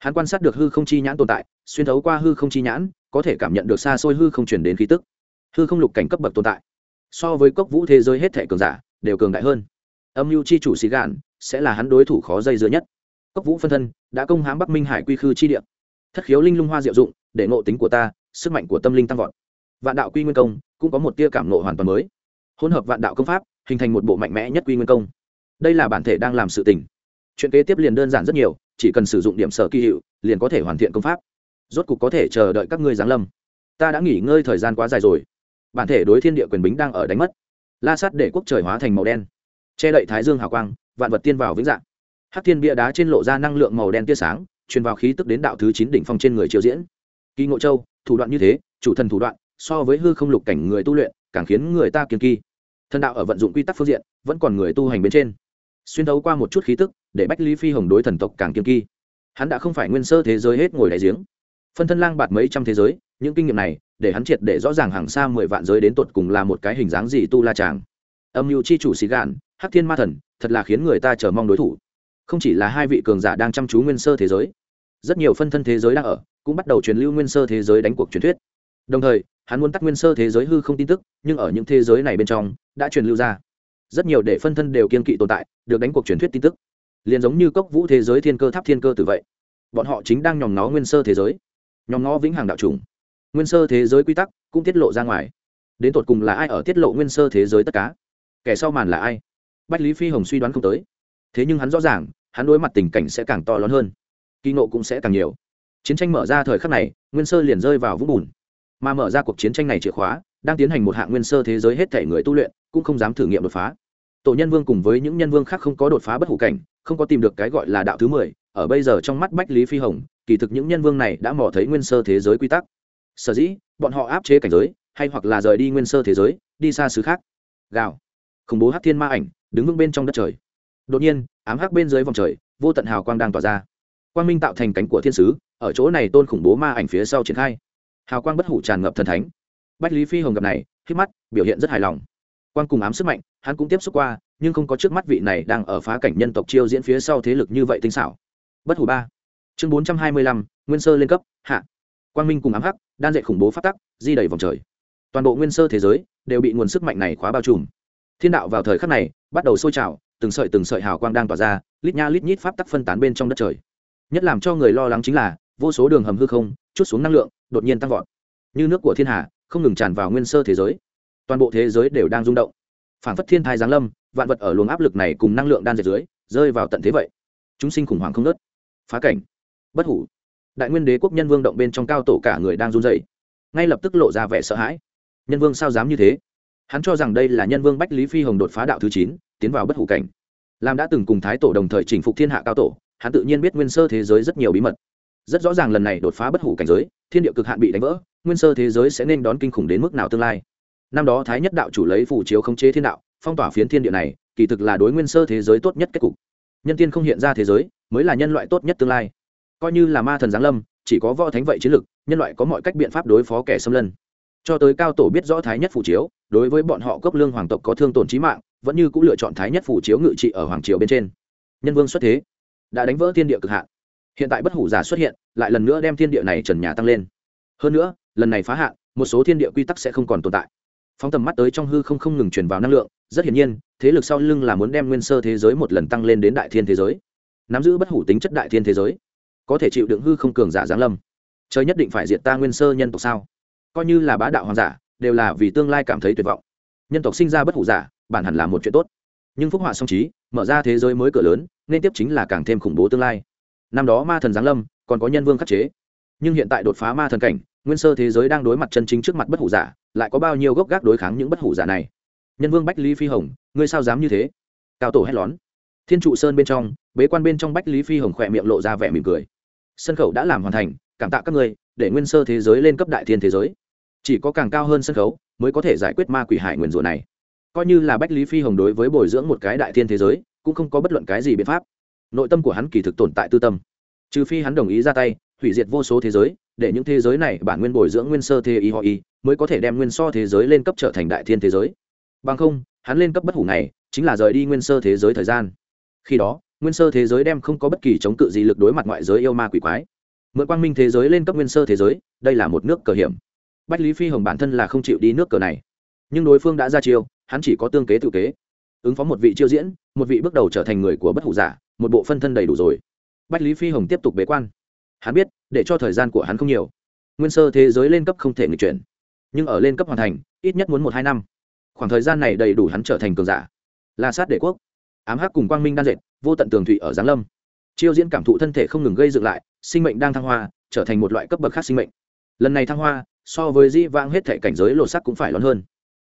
hắn quan sát được hư không chi nhãn tồn tại, xuyên thấu qua hư không chi nhãn, có thể cảm nhận được xa xôi hư không chuyển đến khí tức. Hư không lục cảnh cấp bậc tồn tại. So với cốc vũ thế giới hết thể cường giả, đều cường đại hơn. Âm mưu chi chủ xì gạn sẽ là hắn đối thủ khó dây dưa nhất. Cốc vũ phân thân đã công hãm bắc minh hải quy khư chi địa. Thất khiếu linh lung hoa diệu dụng, để ngộ tính của ta, sức mạnh của tâm linh tăng vọt. Vạn đạo quy nguyên công cũng có một tia cảm nộ hoàn toàn mới. Hỗn hợp vạn đạo công pháp, hình thành một bộ mạnh mẽ nhất quy nguyên công. Đây là bản thể đang làm sự tình. Chuyện kế tiếp liền đơn giản rất nhiều chỉ cần sử dụng điểm sở kỳ hiệu, liền có thể hoàn thiện công pháp. Rốt cục có thể chờ đợi các ngươi giáng lâm. Ta đã nghỉ ngơi thời gian quá dài rồi. Bản thể đối thiên địa quyền bính đang ở đánh mất. La sát để quốc trời hóa thành màu đen. Che đậy thái dương hào quang, vạn vật tiên vào vĩnh dạng. Hát thiên bia đá trên lộ ra năng lượng màu đen tia sáng, truyền vào khí tức đến đạo thứ chín đỉnh phong trên người triều diễn. Kỳ ngộ châu, thủ đoạn như thế, chủ thần thủ đoạn, so với hư không lục cảnh người tu luyện, càng khiến người ta kiên kỳ thần đạo ở vận dụng quy tắc phương diện, vẫn còn người tu hành bên trên xuyên thấu qua một chút khí tức, để bách lý phi hồng đối thần tộc càng kiên kỳ hắn đã không phải nguyên sơ thế giới hết ngồi đại giếng. Phân thân lang bạt mấy trăm thế giới, những kinh nghiệm này, để hắn triệt để rõ ràng hàng xa mười vạn giới đến tột cùng là một cái hình dáng gì tu la tràng âm mưu chi chủ xì gạn, hắc thiên ma thần, thật là khiến người ta chờ mong đối thủ. Không chỉ là hai vị cường giả đang chăm chú nguyên sơ thế giới, rất nhiều phân thân thế giới đang ở, cũng bắt đầu truyền lưu nguyên sơ thế giới đánh cuộc truyền thuyết. Đồng thời, hắn muốn tắt nguyên sơ thế giới hư không tin tức, nhưng ở những thế giới này bên trong, đã truyền lưu ra rất nhiều để phân thân đều kiên kỵ tồn tại, được đánh cuộc truyền thuyết tin tức. Liền giống như cốc vũ thế giới thiên cơ tháp thiên cơ từ vậy. Bọn họ chính đang nhòm ngó nguyên sơ thế giới. Nhòm ngó vĩnh hằng đạo trùng. Nguyên sơ thế giới quy tắc cũng tiết lộ ra ngoài. Đến tột cùng là ai ở tiết lộ nguyên sơ thế giới tất cả? Kẻ sau màn là ai? Bách lý phi hồng suy đoán không tới. Thế nhưng hắn rõ ràng, hắn đối mặt tình cảnh sẽ càng to lớn hơn. Kỳ nộ cũng sẽ càng nhiều. Chiến tranh mở ra thời khắc này, nguyên sơ liền rơi vào vũng bùn. Mà mở ra cuộc chiến tranh này chìa khóa, đang tiến hành một hạng nguyên sơ thế giới hết thể người tu luyện cũng không dám thử nghiệm đột phá. Tổ nhân vương cùng với những nhân vương khác không có đột phá bất hủ cảnh, không có tìm được cái gọi là đạo thứ mười, ở bây giờ trong mắt bách lý phi hồng, kỳ thực những nhân vương này đã mò thấy nguyên sơ thế giới quy tắc. Sở dĩ, bọn họ áp chế cảnh giới, hay hoặc là rời đi nguyên sơ thế giới, đi xa xứ khác. Gào. Khủng bố hát thiên ma ảnh, đứng vững bên trong đất trời. Đột nhiên, ám hắc bên dưới vòng trời, vô tận hào quang đang tỏa ra. Quang minh tạo thành cánh của thiên sứ, ở chỗ này tôn khủng bố ma ảnh phía sau triển khai. Hào quang bất hủ tràn ngập thần thánh. Bách lý phi hồng gặp này khi mắt, biểu hiện rất hài lòng quang cùng ám sức mạnh, hắn cũng tiếp xúc qua, nhưng không có trước mắt vị này đang ở phá cảnh nhân tộc chiêu diễn phía sau thế lực như vậy tinh xảo. Bất hủ ba. Chương bốn trăm hai mươi lăm, nguyên sơ lên cấp, hạ. Quang minh cùng ám hắc, đan dạy khủng bố phát tắc, di đầy vòng trời. Toàn bộ nguyên sơ thế giới đều bị nguồn sức mạnh này khóa bao trùm. Thiên đạo vào thời khắc này bắt đầu sôi trào, từng sợi từng sợi hào quang đang tỏa ra, lít nha lít nhít pháp tắc phân tán bên trong đất trời. Nhất làm cho người lo lắng chính là, vô số đường hầm hư không, chút xuống năng lượng, đột nhiên tăng vọt. Như nước của thiên hà, không ngừng tràn vào nguyên sơ thế giới toàn bộ thế giới đều đang rung động. Phản phất thiên thai giáng lâm, vạn vật ở luồng áp lực này cùng năng lượng đan dệt dưới, rơi vào tận thế vậy. Chúng sinh khủng hoảng không nớt phá cảnh. Bất hủ. Đại nguyên đế quốc nhân vương động bên trong cao tổ cả người đang run dậy ngay lập tức lộ ra vẻ sợ hãi. Nhân vương sao dám như thế? Hắn cho rằng đây là nhân vương bách lý phi hồng đột phá đạo thứ chín, tiến vào bất hủ cảnh. Làm đã từng cùng thái tổ đồng thời chinh phục thiên hạ cao tổ, hắn tự nhiên biết nguyên sơ thế giới rất nhiều bí mật. Rất rõ ràng lần này đột phá bất hủ cảnh giới, thiên địa cực hạn bị đánh vỡ, nguyên sơ thế giới sẽ nên đón kinh khủng đến mức nào tương lai năm đó thái nhất đạo chủ lấy phủ chiếu khống chế thiên đạo, phong tỏa phiến thiên địa này, kỳ thực là đối nguyên sơ thế giới tốt nhất kết cục. Nhân tiên không hiện ra thế giới, mới là nhân loại tốt nhất tương lai. Coi như là ma thần giáng lâm, chỉ có võ thánh vậy chiến lực, nhân loại có mọi cách biện pháp đối phó kẻ xâm lân cho tới cao tổ biết rõ thái nhất phủ chiếu, đối với bọn họ cốc lương hoàng tộc có thương tổn trí mạng, vẫn như cũng lựa chọn thái nhất phủ chiếu ngự trị ở hoàng triều bên trên. Nhân vương xuất thế, đã đánh vỡ thiên địa cực hạn. Hiện tại bất hủ giả xuất hiện, lại lần nữa đem thiên địa này trần nhà tăng lên. Hơn nữa, lần này phá hạn, một số thiên địa quy tắc sẽ không còn tồn tại phóng tầm mắt tới trong hư không không ngừng truyền vào năng lượng, rất hiển nhiên, thế lực sau lưng là muốn đem nguyên sơ thế giới một lần tăng lên đến đại thiên thế giới. Nắm giữ bất hủ tính chất đại thiên thế giới, có thể chịu đựng hư không cường giả giáng lâm. Trời nhất định phải diệt ta nguyên sơ nhân tộc sao? Coi như là bá đạo hoàng giả, đều là vì tương lai cảm thấy tuyệt vọng. Nhân tộc sinh ra bất hủ giả, bản hẳn là một chuyện tốt. Nhưng phúc họa song trí, mở ra thế giới mới cửa lớn, nên tiếp chính là càng thêm khủng bố tương lai. Năm đó ma thần giáng lâm, còn có nhân vương khắc chế. Nhưng hiện tại đột phá ma thần cảnh nguyên sơ thế giới đang đối mặt chân chính trước mặt bất hủ giả, lại có bao nhiêu gốc gác đối kháng những bất hủ giả này? Nhân vương bách lý phi hồng, ngươi sao dám như thế? Cao tổ hét lón. Thiên trụ sơn bên trong, bế quan bên trong bách lý phi hồng khỏe miệng lộ ra vẻ mỉm cười. Sân khấu đã làm hoàn thành, cảm tạ các ngươi, để nguyên sơ thế giới lên cấp đại thiên thế giới. Chỉ có càng cao hơn sân khấu, mới có thể giải quyết ma quỷ hải nguyền rủa này. Coi như là bách lý phi hồng đối với bồi dưỡng một cái đại thiên thế giới, cũng không có bất luận cái gì biện pháp. Nội tâm của hắn kỳ thực tồn tại tư tâm. Trừ phi hắn đồng ý ra tay hủy diệt vô số thế giới, để những thế giới này bản nguyên bồi dưỡng nguyên sơ thế y họ y, mới có thể đem nguyên so thế giới lên cấp trở thành đại thiên thế giới. Bằng không, hắn lên cấp bất hủ này, chính là rời đi nguyên sơ thế giới thời gian. Khi đó, nguyên sơ thế giới đem không có bất kỳ chống cự gì lực đối mặt ngoại giới yêu ma quỷ quái. Mượn quang minh thế giới lên cấp nguyên sơ thế giới, đây là một nước cờ hiểm. Bách lý phi hồng bản thân là không chịu đi nước cờ này. Nhưng đối phương đã ra chiêu, hắn chỉ có tương kế tự kế. Ứng phó một vị chiêu diễn, một vị bước đầu trở thành người của bất hủ giả, một bộ phân thân đầy đủ rồi. Bách lý phi hồng tiếp tục bế quan hắn biết, để cho thời gian của hắn không nhiều. Nguyên sơ thế giới lên cấp không thể nghịch chuyển, nhưng ở lên cấp hoàn thành, ít nhất muốn một hai năm. Khoảng thời gian này đầy đủ hắn trở thành cường giả. La sát đệ quốc, ám hắc cùng quang minh đan dệt, vô tận tường thủy ở giáng lâm. Chiêu diễn cảm thụ thân thể không ngừng gây dựng lại, sinh mệnh đang thăng hoa, trở thành một loại cấp bậc khác sinh mệnh. Lần này thăng hoa, so với di vãng hết thể cảnh giới lột sắc cũng phải lớn hơn.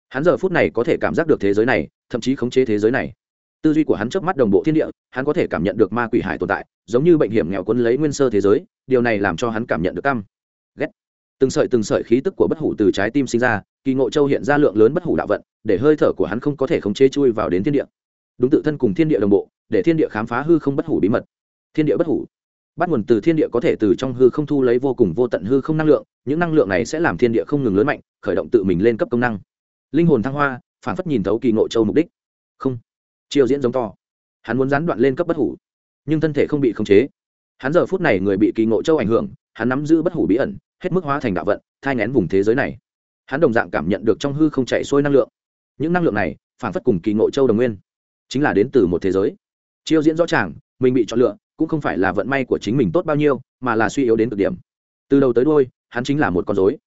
Hắn giờ phút này có thể cảm giác được thế giới này, thậm chí khống chế thế giới này. Tư duy của hắn trước mắt đồng bộ thiên địa, hắn có thể cảm nhận được ma quỷ hải tồn tại giống như bệnh hiểm nghèo quân lấy nguyên sơ thế giới, điều này làm cho hắn cảm nhận được căm, ghét. Từng sợi từng sợi khí tức của bất hủ từ trái tim sinh ra, kỳ ngộ châu hiện ra lượng lớn bất hủ đạo vận, để hơi thở của hắn không có thể khống chế chui vào đến thiên địa. Đúng tự thân cùng thiên địa đồng bộ, để thiên địa khám phá hư không bất hủ bí mật. Thiên địa bất hủ. Bắt nguồn từ thiên địa có thể từ trong hư không thu lấy vô cùng vô tận hư không năng lượng, những năng lượng này sẽ làm thiên địa không ngừng lớn mạnh, khởi động tự mình lên cấp công năng. Linh hồn thăng hoa phản phất nhìn thấu kỳ ngộ châu mục đích. Không. Chiêu diễn giống to. Hắn muốn gián đoạn lên cấp bất hủ nhưng thân thể không bị khống chế. Hắn giờ phút này người bị kỳ ngộ châu ảnh hưởng, hắn nắm giữ bất hủ bí ẩn, hết mức hóa thành đạo vận, thai ngén vùng thế giới này. Hắn đồng dạng cảm nhận được trong hư không chạy xuôi năng lượng. Những năng lượng này, phản phất cùng kỳ ngộ châu đồng nguyên, chính là đến từ một thế giới. Chiêu diễn rõ ràng, mình bị chọn lựa, cũng không phải là vận may của chính mình tốt bao nhiêu, mà là suy yếu đến cực điểm. Từ đầu tới đôi hắn chính là một con dối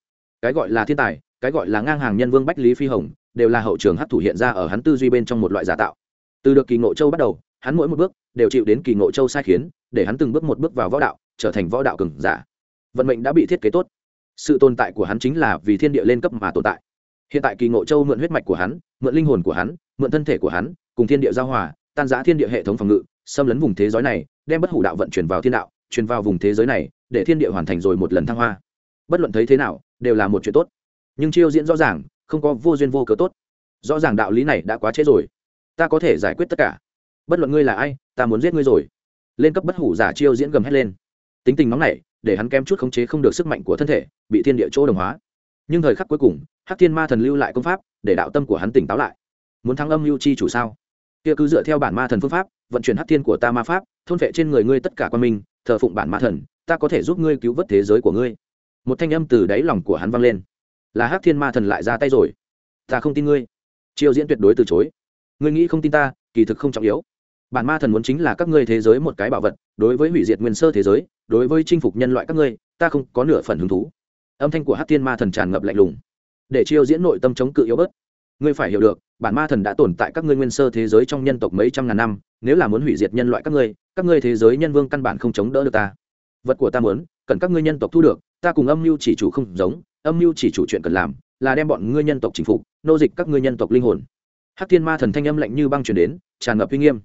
cái gọi là thiên tài, cái gọi là ngang hàng nhân vương bách lý phi hồng, đều là hậu trường hấp thủ hiện ra ở hắn tư duy bên trong một loại giả tạo. Từ được kỳ ngộ châu bắt đầu hắn mỗi một bước đều chịu đến kỳ ngộ châu sai khiến, để hắn từng bước một bước vào võ đạo, trở thành võ đạo cường giả. Vận mệnh đã bị thiết kế tốt. Sự tồn tại của hắn chính là vì thiên địa lên cấp mà tồn tại. Hiện tại kỳ ngộ châu mượn huyết mạch của hắn, mượn linh hồn của hắn, mượn thân thể của hắn, cùng thiên địa giao hòa, tan giã thiên địa hệ thống phòng ngự, xâm lấn vùng thế giới này, đem bất hủ đạo vận chuyển vào thiên đạo truyền vào vùng thế giới này, để thiên địa hoàn thành rồi một lần thăng hoa. Bất luận thấy thế nào, đều là một chuyện tốt. Nhưng chiêu diễn rõ ràng, không có vô duyên vô cớ tốt. Rõ ràng đạo lý này đã quá trễ rồi. Ta có thể giải quyết tất cả bất luận ngươi là ai, ta muốn giết ngươi rồi. Lên cấp bất hủ giả chiêu diễn gầm hét lên. Tính tình nóng này để hắn kém chút khống chế không được sức mạnh của thân thể, bị thiên địa chỗ đồng hóa. Nhưng thời khắc cuối cùng, hắc thiên ma thần lưu lại công pháp, để đạo tâm của hắn tỉnh táo lại. Muốn thắng âm lưu chi chủ sao? Kia cứ dựa theo bản ma thần phương pháp, vận chuyển hắc thiên của ta ma pháp, thôn vệ trên người ngươi tất cả quan minh, thờ phụng bản ma thần, ta có thể giúp ngươi cứu vớt thế giới của ngươi. Một thanh âm từ đáy lòng của hắn vang lên. Là hắc thiên ma thần lại ra tay rồi. Ta không tin ngươi. Triều diễn tuyệt đối từ chối. Ngươi nghĩ không tin ta, kỳ thực không trọng yếu bản ma thần muốn chính là các ngươi thế giới một cái bảo vật, đối với hủy diệt nguyên sơ thế giới, đối với chinh phục nhân loại các ngươi, ta không có nửa phần hứng thú. Âm thanh của hát thiên ma thần tràn ngập lạnh lùng. Để chiêu diễn nội tâm chống cự yếu bớt. Ngươi phải hiểu được, bản ma thần đã tồn tại các ngươi nguyên sơ thế giới trong nhân tộc mấy trăm ngàn năm, nếu là muốn hủy diệt nhân loại các ngươi các ngươi thế giới nhân vương căn bản không chống đỡ được ta. Vật của ta muốn, cần các ngươi nhân tộc thu được, ta cùng âm mưu chỉ chủ không giống, âm mưu chỉ chủ chuyện cần làm, là đem bọn ngươi nhân tộc chính phục, nô dịch các ngươi nhân tộc linh hồn. Hát thiên ma thần thanh âm lạnh như băng chuyển đến, tràn ngập uy nghiêm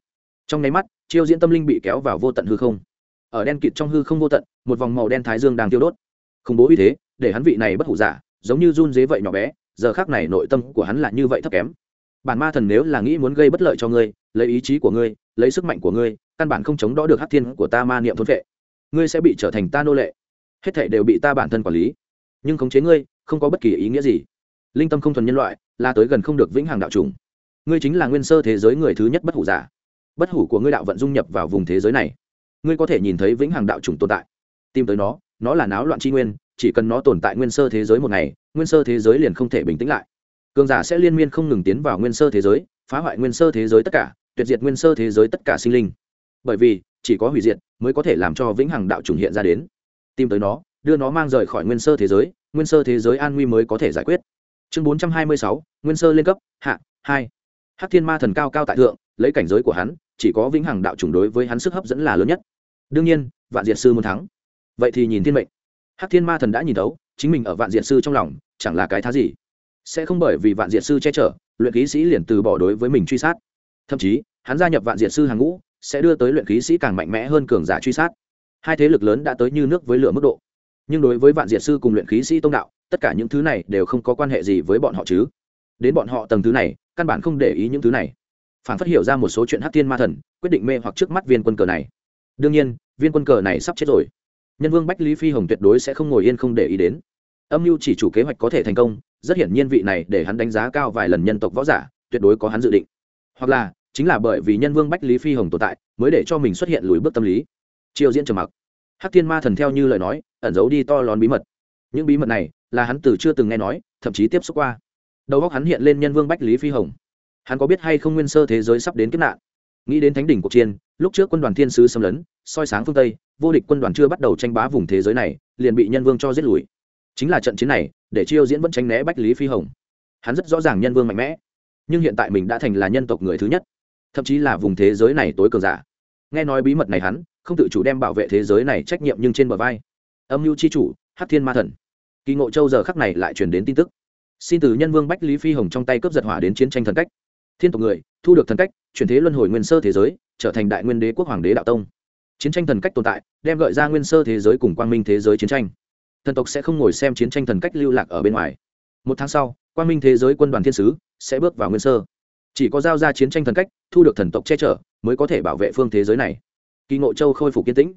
trong nháy mắt, chiêu diễn tâm linh bị kéo vào vô tận hư không. Ở đen kịt trong hư không vô tận, một vòng màu đen thái dương đang tiêu đốt. Khủng bố uy thế, để hắn vị này bất hủ giả, giống như run dế vậy nhỏ bé, giờ khác này nội tâm của hắn là như vậy thấp kém. Bản ma thần nếu là nghĩ muốn gây bất lợi cho ngươi, lấy ý chí của ngươi, lấy sức mạnh của ngươi, căn bản không chống đỡ được hát thiên của ta ma niệm thôn vệ ngươi sẽ bị trở thành ta nô lệ. Hết thể đều bị ta bản thân quản lý. Nhưng khống chế ngươi, không có bất kỳ ý nghĩa gì. Linh tâm không thuần nhân loại, là tới gần không được vĩnh hằng đạo trùng. Ngươi chính là nguyên sơ thế giới người thứ nhất bất hủ giả bất hủ của ngươi đạo vận dung nhập vào vùng thế giới này. Ngươi có thể nhìn thấy vĩnh hằng đạo trùng tồn tại. Tìm tới nó nó là náo loạn tri nguyên, chỉ cần nó tồn tại nguyên sơ thế giới một ngày, nguyên sơ thế giới liền không thể bình tĩnh lại. Cường giả sẽ liên miên không ngừng tiến vào nguyên sơ thế giới, phá hoại nguyên sơ thế giới tất cả, tuyệt diệt nguyên sơ thế giới tất cả sinh linh. Bởi vì, chỉ có hủy diệt mới có thể làm cho vĩnh hằng đạo trùng hiện ra đến. Tìm tới nó, đưa nó mang rời khỏi nguyên sơ thế giới, nguyên sơ thế giới an nguy mới có thể giải quyết. Chương bốn trăm hai mươi sáu, nguyên sơ lên cấp, hạ, hai. Hắc thiên ma thần cao cao tại thượng, lấy cảnh giới của hắn chỉ có vĩnh hằng đạo chủng đối với hắn sức hấp dẫn là lớn nhất. Đương nhiên, vạn diệt sư muốn thắng. Vậy thì nhìn thiên mệnh. Hắc thiên ma thần đã nhìn thấu, chính mình ở vạn diệt sư trong lòng, chẳng là cái thá gì. Sẽ không bởi vì vạn diệt sư che chở, luyện khí sĩ liền từ bỏ đối với mình truy sát. Thậm chí, hắn gia nhập vạn diệt sư hàng ngũ, sẽ đưa tới luyện khí sĩ càng mạnh mẽ hơn cường giả truy sát. Hai thế lực lớn đã tới như nước với lửa mức độ. Nhưng đối với vạn diệt sư cùng luyện khí sĩ tông đạo, tất cả những thứ này đều không có quan hệ gì với bọn họ chứ. Đến bọn họ tầng thứ này, căn bản không để ý những thứ này phản phát hiểu ra một số chuyện hát thiên ma thần, quyết định mê hoặc trước mắt viên quân cờ này. Đương nhiên, viên quân cờ này sắp chết rồi. Nhân vương bách lý phi hồng tuyệt đối sẽ không ngồi yên không để ý đến. Âm mưu chỉ chủ kế hoạch có thể thành công, rất hiển nhiên vị này để hắn đánh giá cao vài lần nhân tộc võ giả, tuyệt đối có hắn dự định. Hoặc là, chính là bởi vì nhân vương bách lý phi hồng tồn tại, mới để cho mình xuất hiện lùi bước tâm lý. Triều diễn trầm mặc. Hắc thiên ma thần theo như lời nói, ẩn giấu đi to lón bí mật. Những bí mật này là hắn từ chưa từng nghe nói, thậm chí tiếp xúc qua. Đầu góc hắn hiện lên nhân vương bách lý phi hồng hắn có biết hay không nguyên sơ thế giới sắp đến kiếp nạn? Nghĩ đến thánh đỉnh cuộc chiến, lúc trước quân đoàn thiên sứ xâm lấn, soi sáng phương tây, vô địch quân đoàn chưa bắt đầu tranh bá vùng thế giới này, liền bị nhân vương cho giết lùi. Chính là trận chiến này, để chiêu diễn vẫn tránh né bách lý phi hồng. Hắn rất rõ ràng nhân vương mạnh mẽ, nhưng hiện tại mình đã thành là nhân tộc người thứ nhất, thậm chí là vùng thế giới này tối cường giả. Nghe nói bí mật này hắn, không tự chủ đem bảo vệ thế giới này trách nhiệm nhưng trên bờ vai. Âm mưu c chủ hát thiên ma thần. Kỳ ngộ châu giờ khắc này lại truyền đến tin tức. Xin từ nhân vương bách lý phi hồng trong tay cướp giật hỏa đến chiến tranh thần cách thiên tộc người, thu được thần cách, chuyển thế luân hồi nguyên sơ thế giới, trở thành đại nguyên đế quốc hoàng đế đạo tông. Chiến tranh thần cách tồn tại, đem gợi ra nguyên sơ thế giới cùng quang minh thế giới chiến tranh. Thần tộc sẽ không ngồi xem chiến tranh thần cách lưu lạc ở bên ngoài. Một tháng sau, quang minh thế giới quân đoàn thiên sứ sẽ bước vào nguyên sơ. Chỉ có giao ra chiến tranh thần cách, thu được thần tộc che chở, mới có thể bảo vệ phương thế giới này. Kỳ ngộ châu khôi phục kiên tĩnh.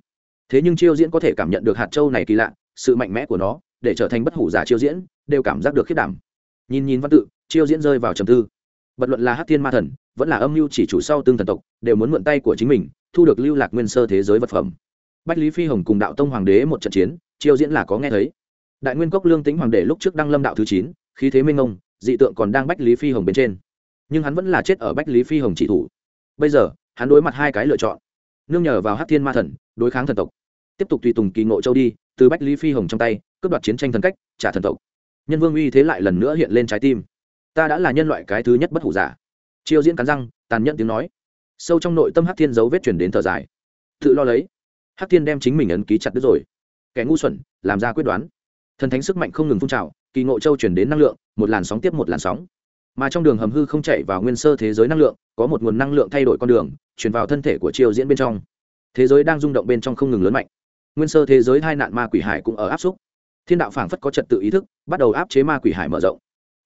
Thế nhưng chiêu diễn có thể cảm nhận được hạt châu này kỳ lạ, sự mạnh mẽ của nó, để trở thành bất hủ giả chiêu diễn, đều cảm giác được khiết đảm. Nhìn nhìn văn tự, chiêu diễn rơi vào trầm tư bật luận là hát thiên ma thần, vẫn là âm mưu chỉ chủ sau tương thần tộc, đều muốn mượn tay của chính mình, thu được lưu lạc nguyên sơ thế giới vật phẩm. Bách lý phi hồng cùng đạo tông hoàng đế một trận chiến, chiêu diễn là có nghe thấy. Đại nguyên cốc lương tính hoàng đế lúc trước đăng lâm đạo thứ chín, khí thế minh ông dị tượng còn đang bách lý phi hồng bên trên. Nhưng hắn vẫn là chết ở bách lý phi hồng chỉ thủ. Bây giờ, hắn đối mặt hai cái lựa chọn. Nương nhờ vào hát thiên ma thần, đối kháng thần tộc. Tiếp tục tùy tùng kỳ ngộ châu đi, từ bách lý phi hồng trong tay, cướp đoạt chiến tranh thần cách, trả thần tộc. Nhân vương uy thế lại lần nữa hiện lên trái tim ta đã là nhân loại cái thứ nhất bất hủ giả. Chiêu diễn cắn răng, tàn nhẫn tiếng nói. Sâu trong nội tâm hắc thiên dấu vết chuyển đến thở dài. Tự lo lấy. Hắc thiên đem chính mình ấn ký chặt đứt rồi. Kẻ ngu xuẩn, làm ra quyết đoán. Thần thánh sức mạnh không ngừng phun trào, kỳ ngộ châu chuyển đến năng lượng, một làn sóng tiếp một làn sóng. Mà trong đường hầm hư không chạy vào nguyên sơ thế giới năng lượng, có một nguồn năng lượng thay đổi con đường chuyển vào thân thể của triều diễn bên trong. Thế giới đang rung động bên trong không ngừng lớn mạnh. Nguyên sơ thế giới hai nạn ma quỷ hải cũng ở áp xúc. Thiên đạo phảng phất có trật tự ý thức, bắt đầu áp chế ma quỷ hải mở rộng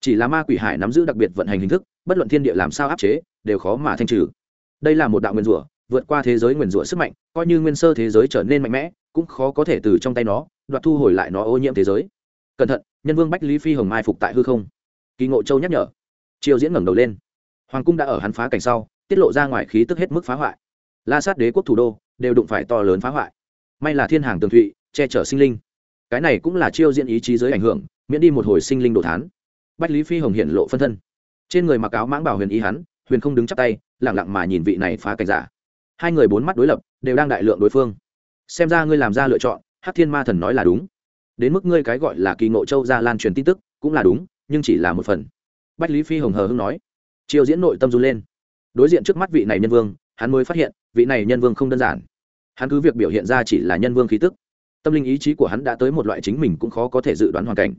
chỉ là ma quỷ hải nắm giữ đặc biệt vận hành hình thức, bất luận thiên địa làm sao áp chế, đều khó mà thanh trừ. Đây là một đạo nguyên rủa, vượt qua thế giới nguyên rủa sức mạnh, coi như nguyên sơ thế giới trở nên mạnh mẽ, cũng khó có thể từ trong tay nó, đoạt thu hồi lại nó ô nhiễm thế giới. Cẩn thận, nhân vương bách lý phi hồng mai phục tại hư không. Kỳ ngộ châu nhắc nhở. Triều diễn ngẩng đầu lên. Hoàng cung đã ở hắn phá cảnh sau, tiết lộ ra ngoài khí tức hết mức phá hoại. La sát đế quốc thủ đô, đều đụng phải to lớn phá hoại. May là thiên hàng tường thụy, che chở sinh linh. Cái này cũng là chiêu diễn ý chí giới ảnh hưởng, miễn đi một hồi sinh linh đồ thán bách lý phi hồng hiện lộ phân thân. Trên người mặc áo mãng bảo huyền Y hắn, huyền không đứng chắp tay lẳng lặng mà nhìn vị này phá cảnh giả. Hai người bốn mắt đối lập, đều đang đại lượng đối phương. Xem ra ngươi làm ra lựa chọn hát thiên ma thần nói là đúng. Đến mức ngươi cái gọi là kỳ ngộ châu ra lan truyền tin tức, cũng là đúng, nhưng chỉ là một phần. Bách lý phi hồng hờ hưng nói. Chiêu diễn nội tâm run lên. Đối diện trước mắt vị này nhân vương, hắn mới phát hiện, vị này nhân vương không đơn giản. Hắn cứ việc biểu hiện ra chỉ là nhân vương khí tức. Tâm linh ý chí của hắn đã tới một loại chính mình cũng khó có thể dự đoán hoàn cảnh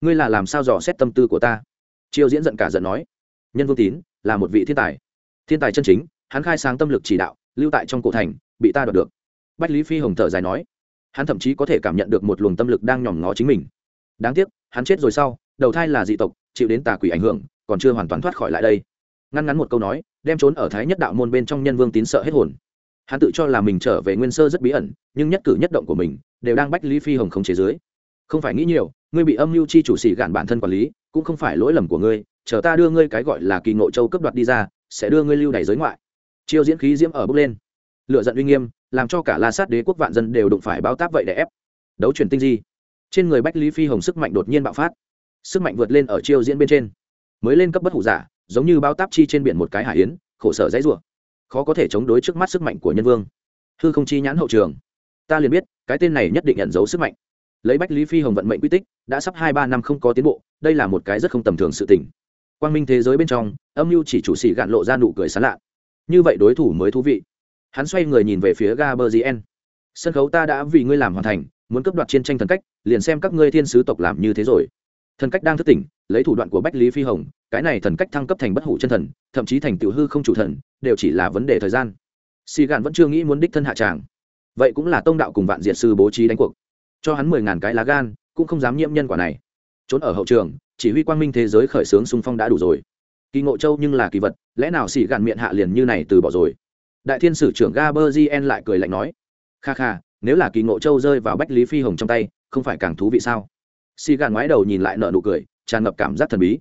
ngươi là làm sao dò xét tâm tư của ta? Chiêu diễn giận cả giận nói. Nhân vương tín, là một vị thiên tài. Thiên tài chân chính, hắn khai sáng tâm lực chỉ đạo, lưu tại trong cổ thành, bị ta đoạt được. Bách lý phi hồng thở dài nói. Hắn thậm chí có thể cảm nhận được một luồng tâm lực đang nhòm ngó chính mình. Đáng tiếc, hắn chết rồi sau, đầu thai là dị tộc, chịu đến tà quỷ ảnh hưởng, còn chưa hoàn toàn thoát khỏi lại đây. Ngăn ngắn một câu nói, đem trốn ở thái nhất đạo môn bên trong nhân vương tín sợ hết hồn. Hắn tự cho là mình trở về nguyên sơ rất bí ẩn, nhưng nhất cử nhất động của mình, đều đang bách lý phi hồng không chế dưới. Không phải nghĩ nhiều ngươi bị âm mưu chi chủ sĩ gạn bản thân quản lý, cũng không phải lỗi lầm của ngươi, chờ ta đưa ngươi cái gọi là kỳ ngộ châu cấp đoạt đi ra, sẽ đưa ngươi lưu đày giới ngoại. Chiêu diễn khí diễm ở bước lên. Lựa giận uy nghiêm, làm cho cả la sát đế quốc vạn dân đều đụng phải báo táp vậy để ép. Đấu chuyển tinh di. Trên người bách lý phi hồng sức mạnh đột nhiên bạo phát. Sức mạnh vượt lên ở chiêu diễn bên trên. Mới lên cấp bất hủ giả, giống như bao táp chi trên biển một cái hải yến, khổ sở dãy rủa. Khó có thể chống đối trước mắt sức mạnh của nhân vương. Hư không chi nhãn hậu trường. Ta liền biết, cái tên này nhất định nhận dấu sức mạnh lấy bách lý phi hồng vận mệnh quy tích, đã sắp hai ba năm không có tiến bộ, đây là một cái rất không tầm thường sự tình. Quang minh thế giới bên trong, âm mưu chỉ chủ sĩ gạn lộ ra nụ cười sán lạ. Như vậy đối thủ mới thú vị. Hắn xoay người nhìn về phía gaberzien sân khấu ta đã vì ngươi làm hoàn thành, muốn cấp đoạt chiến tranh thần cách, liền xem các ngươi thiên sứ tộc làm như thế rồi. Thần cách đang thức tỉnh, lấy thủ đoạn của bách lý phi hồng, cái này thần cách thăng cấp thành bất hủ chân thần, thậm chí thành tiểu hư không chủ thần, đều chỉ là vấn đề thời gian. Xì gạn vẫn chưa nghĩ muốn đích thân hạ tràng. Vậy cũng là tông đạo cùng vạn diệt sư bố trí đánh cuộc cho hắn mười ngàn cái lá gan, cũng không dám nhiễm nhân quả này. Trốn ở hậu trường, chỉ huy quang minh thế giới khởi xướng xung phong đã đủ rồi. Kỳ ngộ châu nhưng là kỳ vật, lẽ nào xỉ gạn miệng hạ liền như này từ bỏ rồi? Đại thiên sử trưởng gaberzien lại cười lạnh nói, kha kha, nếu là kỳ ngộ châu rơi vào bách lý phi hồng trong tay, không phải càng thú vị sao? Xỉ gạn ngoái đầu nhìn lại nợ nụ cười, tràn ngập cảm giác thần bí.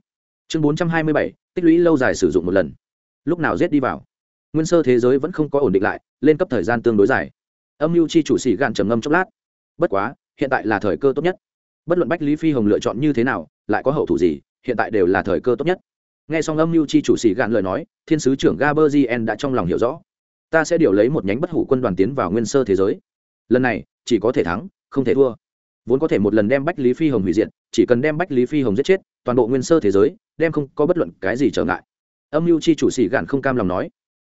Chương bốn trăm hai mươi bảy, tích lũy lâu dài sử dụng một lần. Lúc nào rét đi vào? Nguyên sơ thế giới vẫn không có ổn định lại, lên cấp thời gian tương đối dài. Âm mưu chi chủ sĩ gạn trầm ngâm chốc lát. Bất quá hiện tại là thời cơ tốt nhất. Bất luận bách lý phi hồng lựa chọn như thế nào, lại có hậu thủ gì, hiện tại đều là thời cơ tốt nhất. Nghe xong âm mưu chi chủ sĩ gạn lời nói, thiên sứ trưởng gaberzien đã trong lòng hiểu rõ. Ta sẽ điều lấy một nhánh bất hủ quân đoàn tiến vào nguyên sơ thế giới. Lần này, chỉ có thể thắng, không thể thua. Vốn có thể một lần đem bách lý phi hồng hủy diệt, chỉ cần đem bách lý phi hồng giết chết, toàn bộ nguyên sơ thế giới, đem không có bất luận cái gì trở ngại. Âm mưu chi chủ sĩ gạn không cam lòng nói,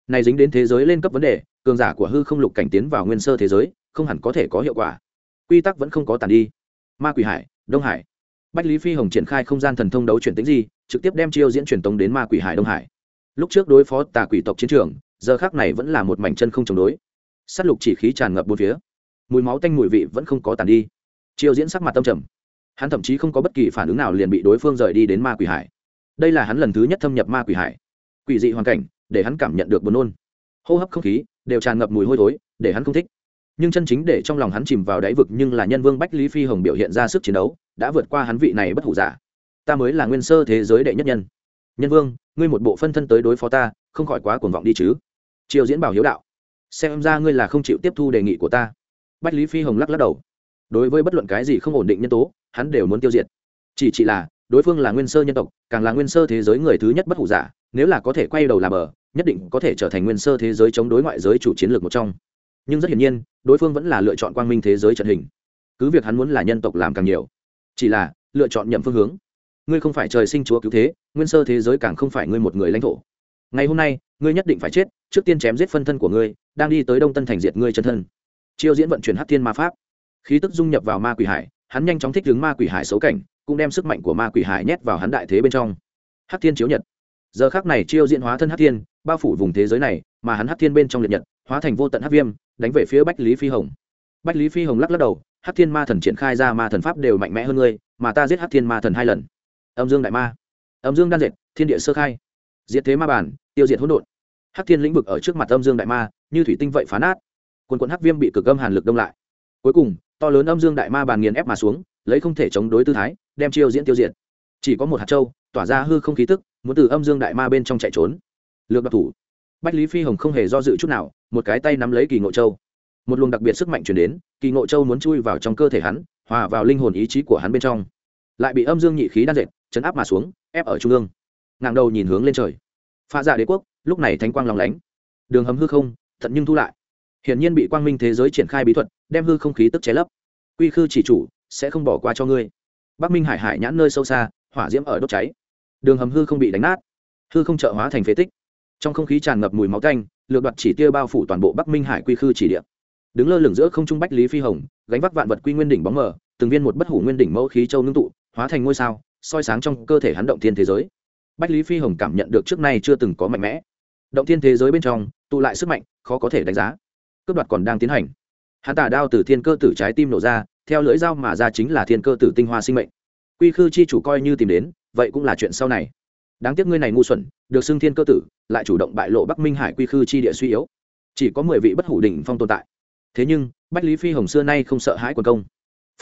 này dính đến thế giới lên cấp vấn đề, cường giả của hư không lục cảnh tiến vào nguyên sơ thế giới, không hẳn có thể có hiệu quả quy tắc vẫn không có tàn đi. Ma quỷ hải, đông hải. Bách lý phi hồng triển khai không gian thần thông đấu chuyển tính gì trực tiếp đem chiêu diễn truyền tống đến ma quỷ hải đông hải. Lúc trước đối phó tà quỷ tộc chiến trường, giờ khác này vẫn là một mảnh chân không chống đối. S á t lục chỉ khí tràn ngập bốn phía. Mùi máu tanh mùi vị vẫn không có tàn đi. Chiêu diễn sắc mặt tâm trầm. Hắn thậm chí không có bất kỳ phản ứng nào liền bị đối phương rời đi đến ma quỷ hải. Đây là hắn lần thứ nhất thâm nhập ma quỷ hải. Quỷ dị hoàn cảnh, để hắn cảm nhận được buồn nôn. Hô hấp không khí đều tràn ngập mùi hôi thối, để hắn không thích nhưng chân chính để trong lòng hắn chìm vào đáy vực nhưng là nhân vương bách lý phi hồng biểu hiện ra sức chiến đấu, đã vượt qua hắn vị này bất hủ giả. Ta mới là nguyên sơ thế giới đệ nhất nhân. Nhân vương, ngươi một bộ phân thân tới đối phó ta, không khỏi quá cuồng vọng đi chứ. Triều diễn bảo hiếu đạo. Xem ra ngươi là không chịu tiếp thu đề nghị của ta. Bách lý phi hồng lắc lắc đầu. Đối với bất luận cái gì không ổn định nhân tố, hắn đều muốn tiêu diệt. Chỉ chỉ là, đối phương là nguyên sơ nhân tộc, càng là nguyên sơ thế giới người thứ nhất bất hủ giả, nếu là có thể quay đầu làm bờ, nhất định có thể trở thành nguyên sơ thế giới chống đối ngoại giới chủ chiến lược một trong nhưng rất hiển nhiên, đối phương vẫn là lựa chọn quang minh thế giới trận hình. Cứ việc hắn muốn là nhân tộc làm càng nhiều, chỉ là lựa chọn nhậm phương hướng. Ngươi không phải trời sinh chúa cứu thế, nguyên sơ thế giới càng không phải ngươi một người lãnh thổ. Ngày hôm nay, ngươi nhất định phải chết, trước tiên chém giết phân thân của ngươi, đang đi tới đông tân thành diệt ngươi chân thân. Chiêu diễn vận chuyển hát thiên ma pháp. Khí tức dung nhập vào ma quỷ hải, hắn nhanh chóng thích ứng ma quỷ hải xấu cảnh, cũng đem sức mạnh của ma quỷ hải nhét vào hắn đại thế bên trong. Hát thiên chiếu nhật giờ khác này chiêu diễn hóa thân hát thiên, bao phủ vùng thế giới này, mà hắn hát thiên bên trong liệt nhật, hóa thành vô tận hát viêm, đánh về phía bách lý phi hồng. Bách lý phi hồng lắc lắc đầu hát thiên ma thần triển khai ra ma thần pháp đều mạnh mẽ hơn ngươi, mà ta giết hát thiên ma thần hai lần. Âm dương đại ma. Âm dương đan dệt, thiên địa sơ khai. Diệt thế ma bản, tiêu diệt hỗn độn. Hát thiên lĩnh vực ở trước mặt âm dương đại ma, như thủy tinh vậy phá nát. Quần quận hắc viêm bị cực âm hàn lực đông lại. Cuối cùng, to lớn âm dương đại ma bàn nghiền ép mà xuống, lấy không thể chống đối tư thái, đem chiêu diễn tiêu diệt. Chỉ có một hạt châu tỏa ra hư không khí tức, muốn từ âm dương đại ma bên trong chạy trốn. Lược đặc thủ. Bách lý phi hồng không hề do dự chút nào, một cái tay nắm lấy kỳ ngộ châu. Một luồng đặc biệt sức mạnh chuyển đến, kỳ ngộ châu muốn chui vào trong cơ thể hắn, hòa vào linh hồn ý chí của hắn bên trong. Lại bị âm dương nhị khí đan dệt, chấn áp mà xuống, ép ở trung ương. Ngàng đầu nhìn hướng lên trời. Pha dạ đế quốc, lúc này thánh quang lòng lánh. Đường hầm hư không, thận nhưng thu lại. Hiển nhiên bị quang minh thế giới triển khai bí thuật, đem hư không khí tức chế lấp. Quy khư chỉ chủ, sẽ không bỏ qua cho ngươi. Bắc minh hải hải nhãn nơi sâu xa, hỏa diễm ở đốt cháy đường hầm hư không bị đánh nát. Hư không trợ hóa thành phế tích. Trong không khí tràn ngập mùi máu canh lược đoạt chỉ tia bao phủ toàn bộ bắc minh hải quy khư chỉ địa. Đứng lơ lửng giữa không trung bách lý phi hồng, gánh vác vạn vật quy nguyên đỉnh bóng mờ, từng viên một bất hủ nguyên đỉnh mẫu khí châu ngưng tụ, hóa thành ngôi sao, soi sáng trong cơ thể hắn động thiên thế giới. Bách lý phi hồng cảm nhận được trước nay chưa từng có mạnh mẽ. Động thiên thế giới bên trong, tụ lại sức mạnh, khó có thể đánh giá. Cướp đoạt còn đang tiến hành. Hắn tả đao từ thiên cơ tử trái tim nổ ra, theo lưỡi dao mà ra chính là thiên cơ tử tinh hoa sinh mệnh quy khư chi chủ coi như tìm đến, vậy cũng là chuyện sau này. Đáng tiếc ngươi này ngu xuẩn, được xưng thiên cơ tử, lại chủ động bại lộ bắc minh hải quy khư chi địa suy yếu. Chỉ có mười vị bất hủ đỉnh phong tồn tại. Thế nhưng, bách lý phi hồng xưa nay không sợ hãi quần công.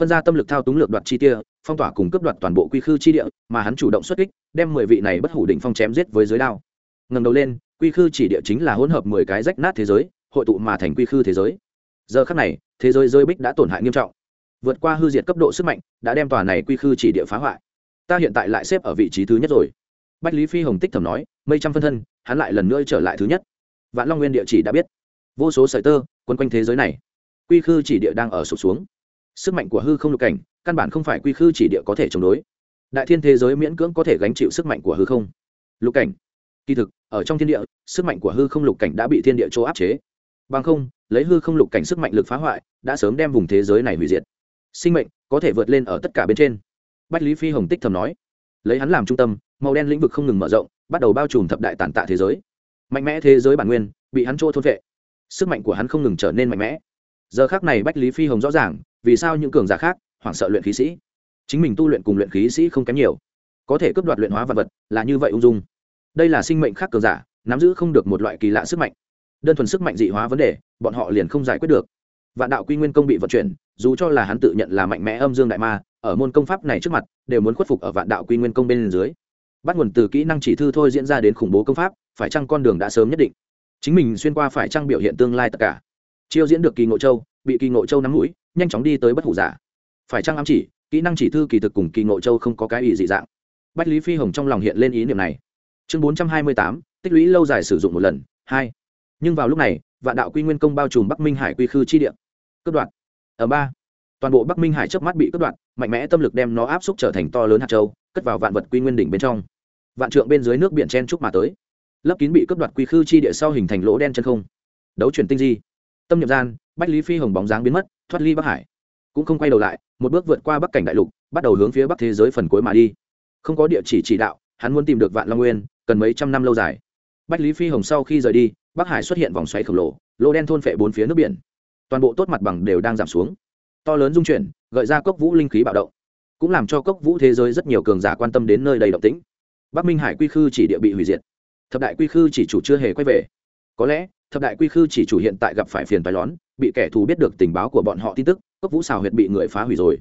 Phân ra tâm lực thao túng lược đoạt chi tia, phong tỏa cùng cướp đoạt toàn bộ quy khư chi địa, mà hắn chủ động xuất kích, đem mười vị này bất hủ đỉnh phong chém giết với giới đao. Ngầm đầu lên, quy khư chỉ địa chính là hỗn hợp mười cái rách nát thế giới, hội tụ mà thành quy khư thế giới. Giờ khắc này, thế giới rơi bích đã tổn hại nghiêm trọng vượt qua hư diệt cấp độ sức mạnh, đã đem tòa này quy khư chỉ địa phá hoại. Ta hiện tại lại xếp ở vị trí thứ nhất rồi. Bách lý phi hồng tích thầm nói, mây trăm phân thân, hắn lại lần nữa trở lại thứ nhất. Vạn long nguyên địa chỉ đã biết. Vô số sợi tơ, quấn quanh thế giới này. Quy khư chỉ địa đang ở sụp xuống. Sức mạnh của hư không lục cảnh, căn bản không phải quy khư chỉ địa có thể chống đối. Đại thiên thế giới miễn cưỡng có thể gánh chịu sức mạnh của hư không. Lục cảnh. Kỳ thực, ở trong thiên địa, sức mạnh của hư không lục cảnh đã bị thiên địa chỗ áp chế. Bằng không, lấy hư không lục cảnh sức mạnh lực phá hoại, đã sớm đem vùng thế giới này hủy diệt sinh mệnh có thể vượt lên ở tất cả bên trên. Bách lý phi hồng tích thầm nói, lấy hắn làm trung tâm, màu đen lĩnh vực không ngừng mở rộng, bắt đầu bao trùm thập đại tàn tạ thế giới. Mạnh mẽ thế giới bản nguyên bị hắn trôi thôn vệ. Sức mạnh của hắn không ngừng trở nên mạnh mẽ. Giờ khác này bách lý phi hồng rõ ràng, vì sao những cường giả khác hoảng sợ luyện khí sĩ. Chính mình tu luyện cùng luyện khí sĩ không kém nhiều. Có thể cướp đoạt luyện hóa vật vật là như vậy ung dung. Đây là sinh mệnh khác cường giả, nắm giữ không được một loại kỳ lạ sức mạnh. Đơn thuần sức mạnh dị hóa vấn đề, bọn họ liền không giải quyết được vạn đạo quy nguyên công bị vận chuyển, dù cho là hắn tự nhận là mạnh mẽ âm dương đại ma, ở môn công pháp này trước mặt, đều muốn khuất phục ở vạn đạo quy nguyên công bên dưới. Bắt nguồn từ kỹ năng chỉ thư thôi diễn ra đến khủng bố công pháp, phải chăng con đường đã sớm nhất định? Chính mình xuyên qua phải trang biểu hiện tương lai tất cả? Chiêu diễn được kỳ ngộ châu, bị kỳ ngộ châu nắm mũi, nhanh chóng đi tới bất hủ giả. Phải trang ám chỉ, kỹ năng chỉ thư kỳ thực cùng kỳ ngộ châu không có cái ý dị dạng? Bách lý phi hồng trong lòng hiện lên ý niệm này. Chương bốn trăm hai mươi tám, tích lũy lâu dài sử dụng một lần, hai nhưng vào lúc này, vạn đạo quy nguyên công bao trùm bắc minh hải quy khư chi địa. Cướp đoạn ở ba, toàn bộ bắc minh hải chớp mắt bị cướp đoạn mạnh mẽ tâm lực đem nó áp xúc trở thành to lớn hạt châu, cất vào vạn vật quy nguyên đỉnh bên trong. Vạn trượng bên dưới nước biển chen trúc mà tới. Lấp kín bị cướp đoạt quy khư chi địa sau hình thành lỗ đen chân không. Đấu chuyển tinh di. Tâm nhập gian, bách lý phi hồng bóng dáng biến mất, thoát ly bắc hải. Cũng không quay đầu lại, một bước vượt qua bắc cảnh đại lục, bắt đầu hướng phía bắc thế giới phần cuối mà đi. Không có địa chỉ chỉ đạo, hắn muốn tìm được vạn long nguyên, cần mấy trăm năm lâu dài. Bách lý phi hồng sau khi rời đi bắc hải xuất hiện vòng xoáy khổng lồ, lô đen thôn phệ bốn phía nước biển. Toàn bộ tốt mặt bằng đều đang giảm xuống. To lớn dung chuyển, gợi ra cốc vũ linh khí bạo động. Cũng làm cho cốc vũ thế giới rất nhiều cường giả quan tâm đến nơi đầy động tĩnh. Bắc minh hải quy khư chỉ địa bị hủy diệt. Thập đại quy khư chỉ chủ chưa hề quay về. Có lẽ, thập đại quy khư chỉ chủ hiện tại gặp phải phiền phái lón bị kẻ thù biết được tình báo của bọn họ tin tức, cốc vũ xào huyệt bị người phá hủy rồi.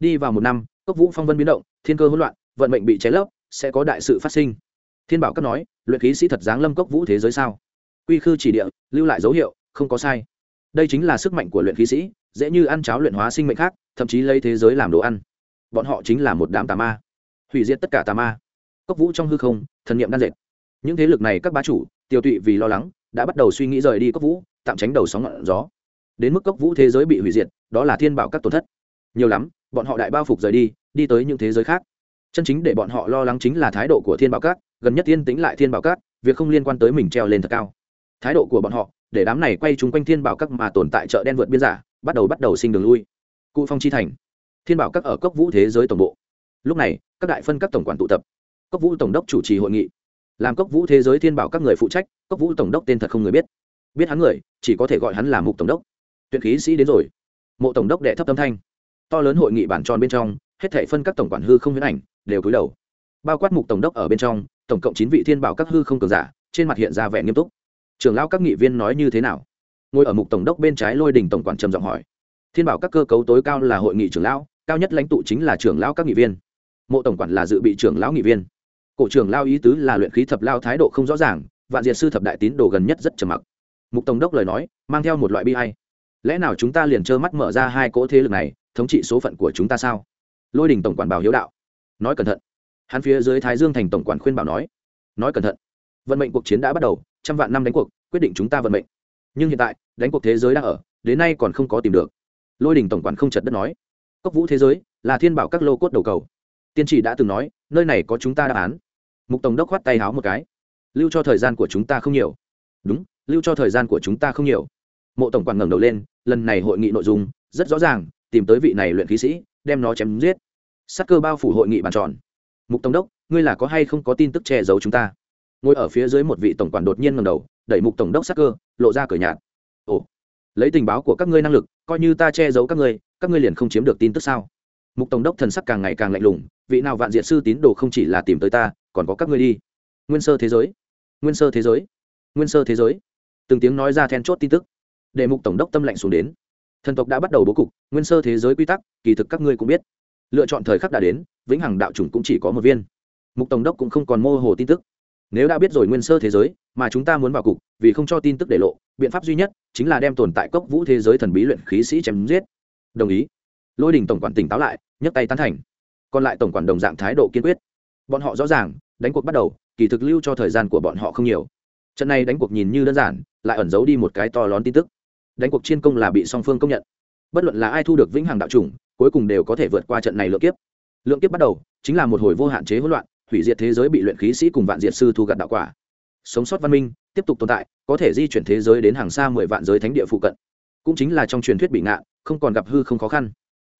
Đi vào một năm, cốc vũ phong vân biến động, thiên cơ hỗn loạn, vận mệnh bị cháy lấp, sẽ có đại sự phát sinh. Thiên bảo cấp nói, luyện khí sĩ thật giáng lâm cốc vũ thế giới sao? Quy khư chỉ địa, lưu lại dấu hiệu, không có sai. Đây chính là sức mạnh của luyện khí sĩ, dễ như ăn cháo luyện hóa sinh mệnh khác, thậm chí lấy thế giới làm đồ ăn. Bọn họ chính là một đám tà ma. Hủy diệt tất cả tà ma. Cốc vũ trong hư không, thần niệm đan dệt. Những thế lực này các bá chủ, tiêu tụy vì lo lắng, đã bắt đầu suy nghĩ rời đi cốc vũ, tạm tránh đầu sóng ngọn gió. Đến mức cốc vũ thế giới bị hủy diệt, đó là thiên bảo các tổn thất. Nhiều lắm, bọn họ đại bao phục rời đi đi tới những thế giới khác. Chân chính để bọn họ lo lắng chính là thái độ của thiên bảo các, gần nhất thiên tính lại thiên bảo các, việc không liên quan tới mình treo lên thật cao thái độ của bọn họ, để đám này quay chung quanh thiên bảo các mà tồn tại chợ đen vượt biên giả, bắt đầu bắt đầu sinh đường lui. Cụ phong chi thành, thiên bảo các ở cốc vũ thế giới tổng bộ. Lúc này, các đại phân các tổng quản tụ tập. Cốc vũ tổng đốc chủ trì hội nghị. Làm cốc vũ thế giới thiên bảo các người phụ trách, cốc vũ tổng đốc tên thật không người biết. Biết hắn người, chỉ có thể gọi hắn là mục tổng đốc. Tuyệt khí sĩ đến rồi. Mộ tổng đốc đệ thấp tâm thanh. To lớn hội nghị bản tròn bên trong, hết thể phân các tổng quản hư không huyễn ảnh, đều cúi đầu. Bao quát mục tổng đốc ở bên trong, tổng cộng chín vị thiên bảo các hư không cường giả, trên mặt hiện ra vẻ nghiêm túc trưởng lão các nghị viên nói như thế nào? Ngồi ở mục tổng đốc bên trái lôi đình tổng quản trầm giọng hỏi. Thiên bảo các cơ cấu tối cao là hội nghị trưởng lão, cao nhất lãnh tụ chính là trưởng lão các nghị viên. Mộ tổng quản là dự bị trưởng lão nghị viên. Cổ trưởng lao ý tứ là luyện khí thập lao thái độ không rõ ràng, vạn diệt sư thập đại tín đồ gần nhất rất trầm mặc. Mục tổng đốc lời nói, mang theo một loại bi hay lẽ nào chúng ta liền trơ mắt mở ra hai cỗ thế lực này, thống trị số phận của chúng ta sao? Lôi đình tổng quản bảo hiếu đạo. Nói cẩn thận. Hắn phía dưới thái dương thành tổng quản khuyên bảo nói. Nói cẩn thận. Vận mệnh cuộc chiến đã bắt đầu trăm vạn năm đánh cuộc, quyết định chúng ta vận mệnh. Nhưng hiện tại, đánh cuộc thế giới đang ở, đến nay còn không có tìm được. Lôi đình tổng quản không chật đất nói. Cốc vũ thế giới, là thiên bảo các lô cốt đầu cầu. Tiên chỉ đã từng nói, nơi này có chúng ta đáp án. Mục tổng đốc khoát tay háo một cái. Lưu cho thời gian của chúng ta không nhiều. Đúng, lưu cho thời gian của chúng ta không nhiều. Mộ tổng quản ngẩng đầu lên, lần này hội nghị nội dung, rất rõ ràng, tìm tới vị này luyện khí sĩ, đem nó chém giết. Sắc cơ bao phủ hội nghị bàn tròn. Mục tổng đốc, ngươi là có hay không có tin tức che giấu chúng ta? Ngồi ở phía dưới một vị tổng quản đột nhiên ngầm đầu, đẩy mục tổng đốc sắc cơ, lộ ra cửa nhạt. Ồ, lấy tình báo của các ngươi năng lực, coi như ta che giấu các ngươi các ngươi liền không chiếm được tin tức sao? Mục tổng đốc thần sắc càng ngày càng lạnh lùng, vị nào vạn diện sư tín đồ không chỉ là tìm tới ta, còn có các ngươi đi. Nguyên sơ thế giới, nguyên sơ thế giới, nguyên sơ thế giới. Từng tiếng nói ra then chốt tin tức, để mục tổng đốc tâm lạnh xuống đến. Thần tộc đã bắt đầu bố cục, nguyên sơ thế giới quy tắc, kỳ thực các ngươi cũng biết. Lựa chọn thời khắc đã đến, vĩnh hằng đạo chủng cũng chỉ có một viên. Mục tổng đốc cũng không còn mô hồ tin tức nếu đã biết rồi nguyên sơ thế giới, mà chúng ta muốn vào cục, vì không cho tin tức để lộ, biện pháp duy nhất chính là đem tồn tại cốc vũ thế giới thần bí luyện khí sĩ chém giết. Đồng ý. Lôi đình tổng quản tỉnh táo lại, nhấc tay tán thành. Còn lại tổng quản đồng dạng thái độ kiên quyết. Bọn họ rõ ràng, đánh cuộc bắt đầu, kỳ thực lưu cho thời gian của bọn họ không nhiều. Trận này đánh cuộc nhìn như đơn giản, lại ẩn giấu đi một cái to lớn tin tức. Đánh cuộc chiến công là bị song phương công nhận. Bất luận là ai thu được vĩnh hằng đạo chủng, cuối cùng đều có thể vượt qua trận này lượng kiếp. Lượng kiếp bắt đầu, chính là một hồi vô hạn chế hỗn loạn hủy diệt thế giới bị luyện khí sĩ cùng vạn diệt sư thu gặt đạo quả. Sống sót văn minh, tiếp tục tồn tại, có thể di chuyển thế giới đến hàng xa mười vạn giới thánh địa phụ cận. Cũng chính là trong truyền thuyết bị ngạn, không còn gặp hư không khó khăn.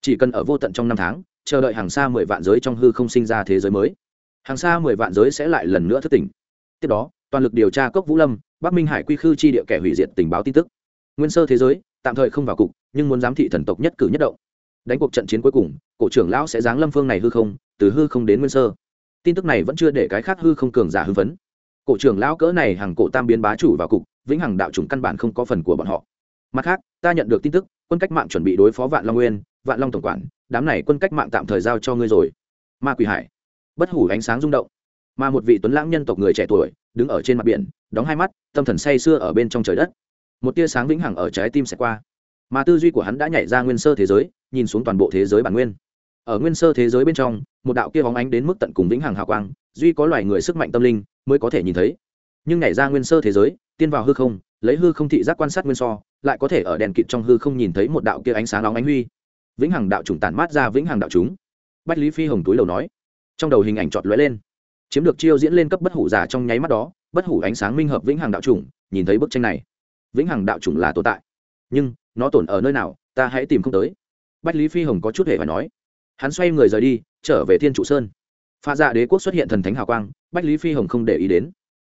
Chỉ cần ở vô tận trong năm tháng, chờ đợi hàng xa mười vạn giới trong hư không sinh ra thế giới mới, hàng xa mười vạn giới sẽ lại lần nữa thất tỉnh. Tiếp đó, toàn lực điều tra cốc vũ lâm, bắc minh hải quy khư chi địa kẻ hủy diệt tình báo tin tức. Nguyên sơ thế giới, tạm thời không vào cục, nhưng muốn giám thị thần tộc nhất cử nhất động. Đánh cuộc trận chiến cuối cùng, cổ trưởng lão sẽ giáng lâm phương này hư không, từ hư không đến nguyên sơ tin tức này vẫn chưa để cái khác hư không cường giả hưng phấn. Cổ trưởng lão cỡ này hàng cổ tam biến bá chủ vào cục, vĩnh hằng đạo chủng căn bản không có phần của bọn họ. Mặt khác, ta nhận được tin tức, quân cách mạng chuẩn bị đối phó vạn long nguyên, vạn long tổng quản, đám này quân cách mạng tạm thời giao cho ngươi rồi. Ma quỷ hải, bất hủ ánh sáng rung động. Mà một vị tuấn lãng nhân tộc người trẻ tuổi, đứng ở trên mặt biển, đóng hai mắt, tâm thần say sưa ở bên trong trời đất. Một tia sáng vĩnh hằng ở trái tim sẽ qua. Mà tư duy của hắn đã nhảy ra nguyên sơ thế giới, nhìn xuống toàn bộ thế giới bản nguyên ở nguyên sơ thế giới bên trong, một đạo kia bóng ánh đến mức tận cùng vĩnh hằng hào quang, duy có loài người sức mạnh tâm linh mới có thể nhìn thấy. Nhưng nhảy ra nguyên sơ thế giới, tiên vào hư không, lấy hư không thị giác quan sát nguyên so, lại có thể ở đèn kịt trong hư không nhìn thấy một đạo kia ánh sáng nóng ánh huy. Vĩnh hằng đạo trùng tản mát ra vĩnh hằng đạo chúng. Bách lý phi hồng túi lầu nói, trong đầu hình ảnh trọt lóe lên. Chiếm được chiêu diễn lên cấp bất hủ giả trong nháy mắt đó, bất hủ ánh sáng minh hợp vĩnh hằng đạo trùng nhìn thấy bức tranh này. Vĩnh hằng đạo trùng là tồn tại, nhưng nó tồn ở nơi nào, ta hãy tìm không tới. Bách lý phi hồng có chút hề phải nói hắn xoay người rời đi, trở về thiên trụ sơn. Pha dạ đế quốc xuất hiện thần thánh hào quang, bách lý phi hồng không để ý đến.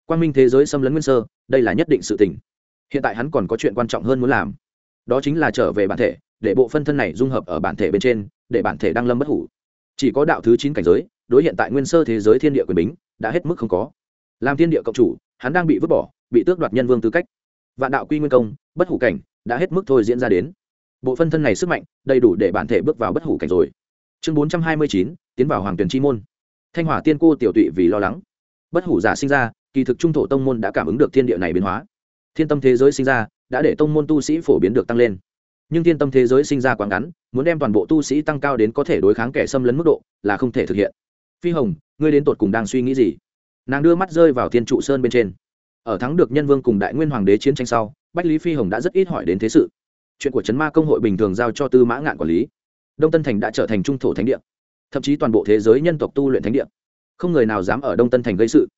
Quang minh thế giới xâm lấn nguyên sơ, đây là nhất định sự tình. Hiện tại hắn còn có chuyện quan trọng hơn muốn làm. Đó chính là trở về bản thể, để bộ phân thân này dung hợp ở bản thể bên trên, để bản thể đăng lâm bất hủ. Chỉ có đạo thứ chín cảnh giới, đối hiện tại nguyên sơ thế giới thiên địa quyền bính, đã hết mức không có. Làm thiên địa cộng chủ, hắn đang bị vứt bỏ, bị tước đoạt nhân vương tư cách. Vạn đạo quy nguyên công, bất hủ cảnh, đã hết mức thôi diễn ra đến. Bộ phân thân này sức mạnh, đầy đủ để bản thể bước vào bất hủ cảnh rồi chương bốn trăm hai mươi chín, tiến vào hoàng tuyển chi môn. Thanh hỏa tiên cô tiểu tụy vì lo lắng. Bất hủ giả sinh ra, kỳ thực trung thổ tông môn đã cảm ứng được thiên địa này biến hóa. Thiên tâm thế giới sinh ra, đã để tông môn tu sĩ phổ biến được tăng lên. Nhưng thiên tâm thế giới sinh ra quá ngắn, muốn đem toàn bộ tu sĩ tăng cao đến có thể đối kháng kẻ xâm lấn mức độ, là không thể thực hiện. Phi hồng, ngươi đến tột cùng đang suy nghĩ gì? Nàng đưa mắt rơi vào thiên trụ sơn bên trên. Ở thắng được nhân vương cùng đại nguyên hoàng đế chiến tranh sau, bách lý phi hồng đã rất ít hỏi đến thế sự. Chuyện của trấn ma công hội bình thường giao cho tư mã ngạn quản lý đông tân thành đã trở thành trung thổ thánh địa, thậm chí toàn bộ thế giới nhân tộc tu luyện thánh địa. Không người nào dám ở đông tân thành gây sự.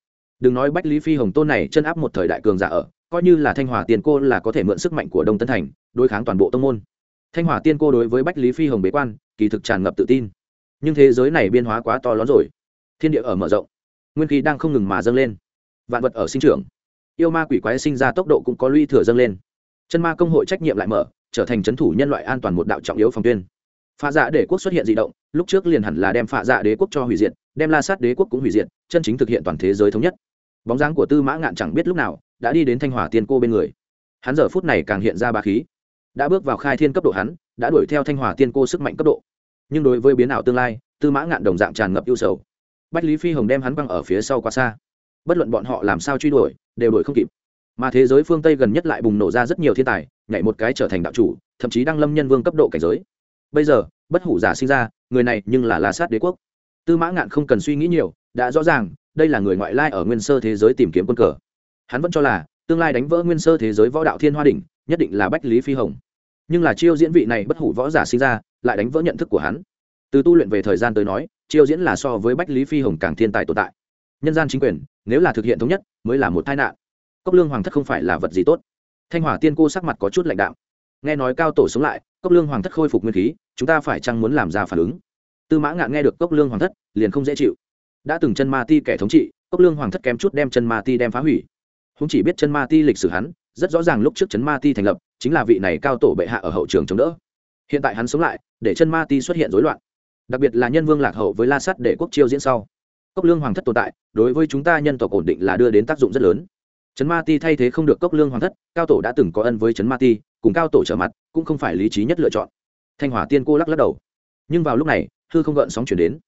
Đừng nói bách lý phi hồng tôn này chân áp một thời đại cường giả ở, coi như là thanh hòa Tiên cô là có thể mượn sức mạnh của đông tân thành, đối kháng toàn bộ tông môn. Thanh hòa tiên cô đối với bách lý phi hồng bế quan, kỳ thực tràn ngập tự tin. Nhưng thế giới này biên hóa quá to lớn rồi. Thiên địa ở mở rộng. Nguyên khí đang không ngừng mà dâng lên. Vạn vật ở sinh trưởng. Yêu ma quỷ quái sinh ra tốc độ cũng có lũy thừa dâng lên. Chân ma công hội trách nhiệm lại mở, trở thành c h ấ n thủ nhân loại an toàn một đạo trọng yếu phòng tuyên pha dạ đế quốc xuất hiện di động, lúc trước liền hẳn là đem pha dạ đế quốc cho hủy diệt, đem la sát đế quốc cũng hủy diệt, chân chính thực hiện toàn thế giới thống nhất. Bóng dáng của tư mã ngạn chẳng biết lúc nào đã đi đến thanh hòa tiên cô bên người. Hắn giờ phút này càng hiện ra ba khí. Đã bước vào khai thiên cấp độ hắn, đã đuổi theo thanh hòa tiên cô sức mạnh cấp độ. Nhưng đối với biến ảo tương lai, tư mã ngạn đồng dạng tràn ngập ưu sầu. Bách lý phi hồng đem hắn băng ở phía sau quá xa. Bất luận bọn họ làm sao truy đuổi, đều đuổi không kịp. Mà thế giới phương tây gần nhất lại bùng nổ ra rất nhiều thiên tài, nhảy một cái trở thành đạo chủ, thậm chí đang lâm nhân vương cấp độ cảnh giới bây giờ, bất hủ giả sinh ra, người này nhưng là la sát đế quốc. Tư mã ngạn không cần suy nghĩ nhiều, đã rõ ràng, đây là người ngoại lai ở nguyên sơ thế giới tìm kiếm quân cờ. Hắn vẫn cho là, tương lai đánh vỡ nguyên sơ thế giới võ đạo thiên hoa đỉnh, nhất định là bách lý phi hồng. Nhưng là chiêu diễn vị này bất hủ võ giả sinh ra, lại đánh vỡ nhận thức của hắn. Từ tu luyện về thời gian tới nói, chiêu diễn là so với bách lý phi hồng càng thiên tài tồn tại. Nhân gian chính quyền, nếu là thực hiện thống nhất, mới là một tai nạn. Cốc lương hoàng thất không phải là vật gì tốt. Thanh hỏa tiên cô sắc mặt có chút lạnh đạo nghe nói cao tổ sống lại, cốc lương hoàng thất khôi phục nguyên khí, chúng ta phải chăng muốn làm ra phản ứng? Tư mã ngạn nghe được cốc lương hoàng thất, liền không dễ chịu. Đã từng chân ma ti kẻ thống trị, cốc lương hoàng thất kém chút đem chân ma ti đem phá hủy. Húng chỉ biết chân ma ti lịch sử hắn, rất rõ ràng lúc trước chân ma ti thành lập, chính là vị này cao tổ bệ hạ ở hậu trường chống đỡ. Hiện tại hắn sống lại, để chân ma ti xuất hiện rối loạn. Đặc biệt là nhân vương lạc hậu với la sắt để quốc chiêu diễn sau. Cốc lương hoàng thất tồn tại, đối với chúng ta nhân tộc ổn định là đưa đến tác dụng rất lớn trấn ma ti thay thế không được cốc lương hoàng thất, cao tổ đã từng có ân với trấn ma ti, cùng cao tổ trở mặt, cũng không phải lý trí nhất lựa chọn. Thanh hỏa tiên cô lắc lắc đầu. Nhưng vào lúc này, hư không gợn sóng chuyển đến.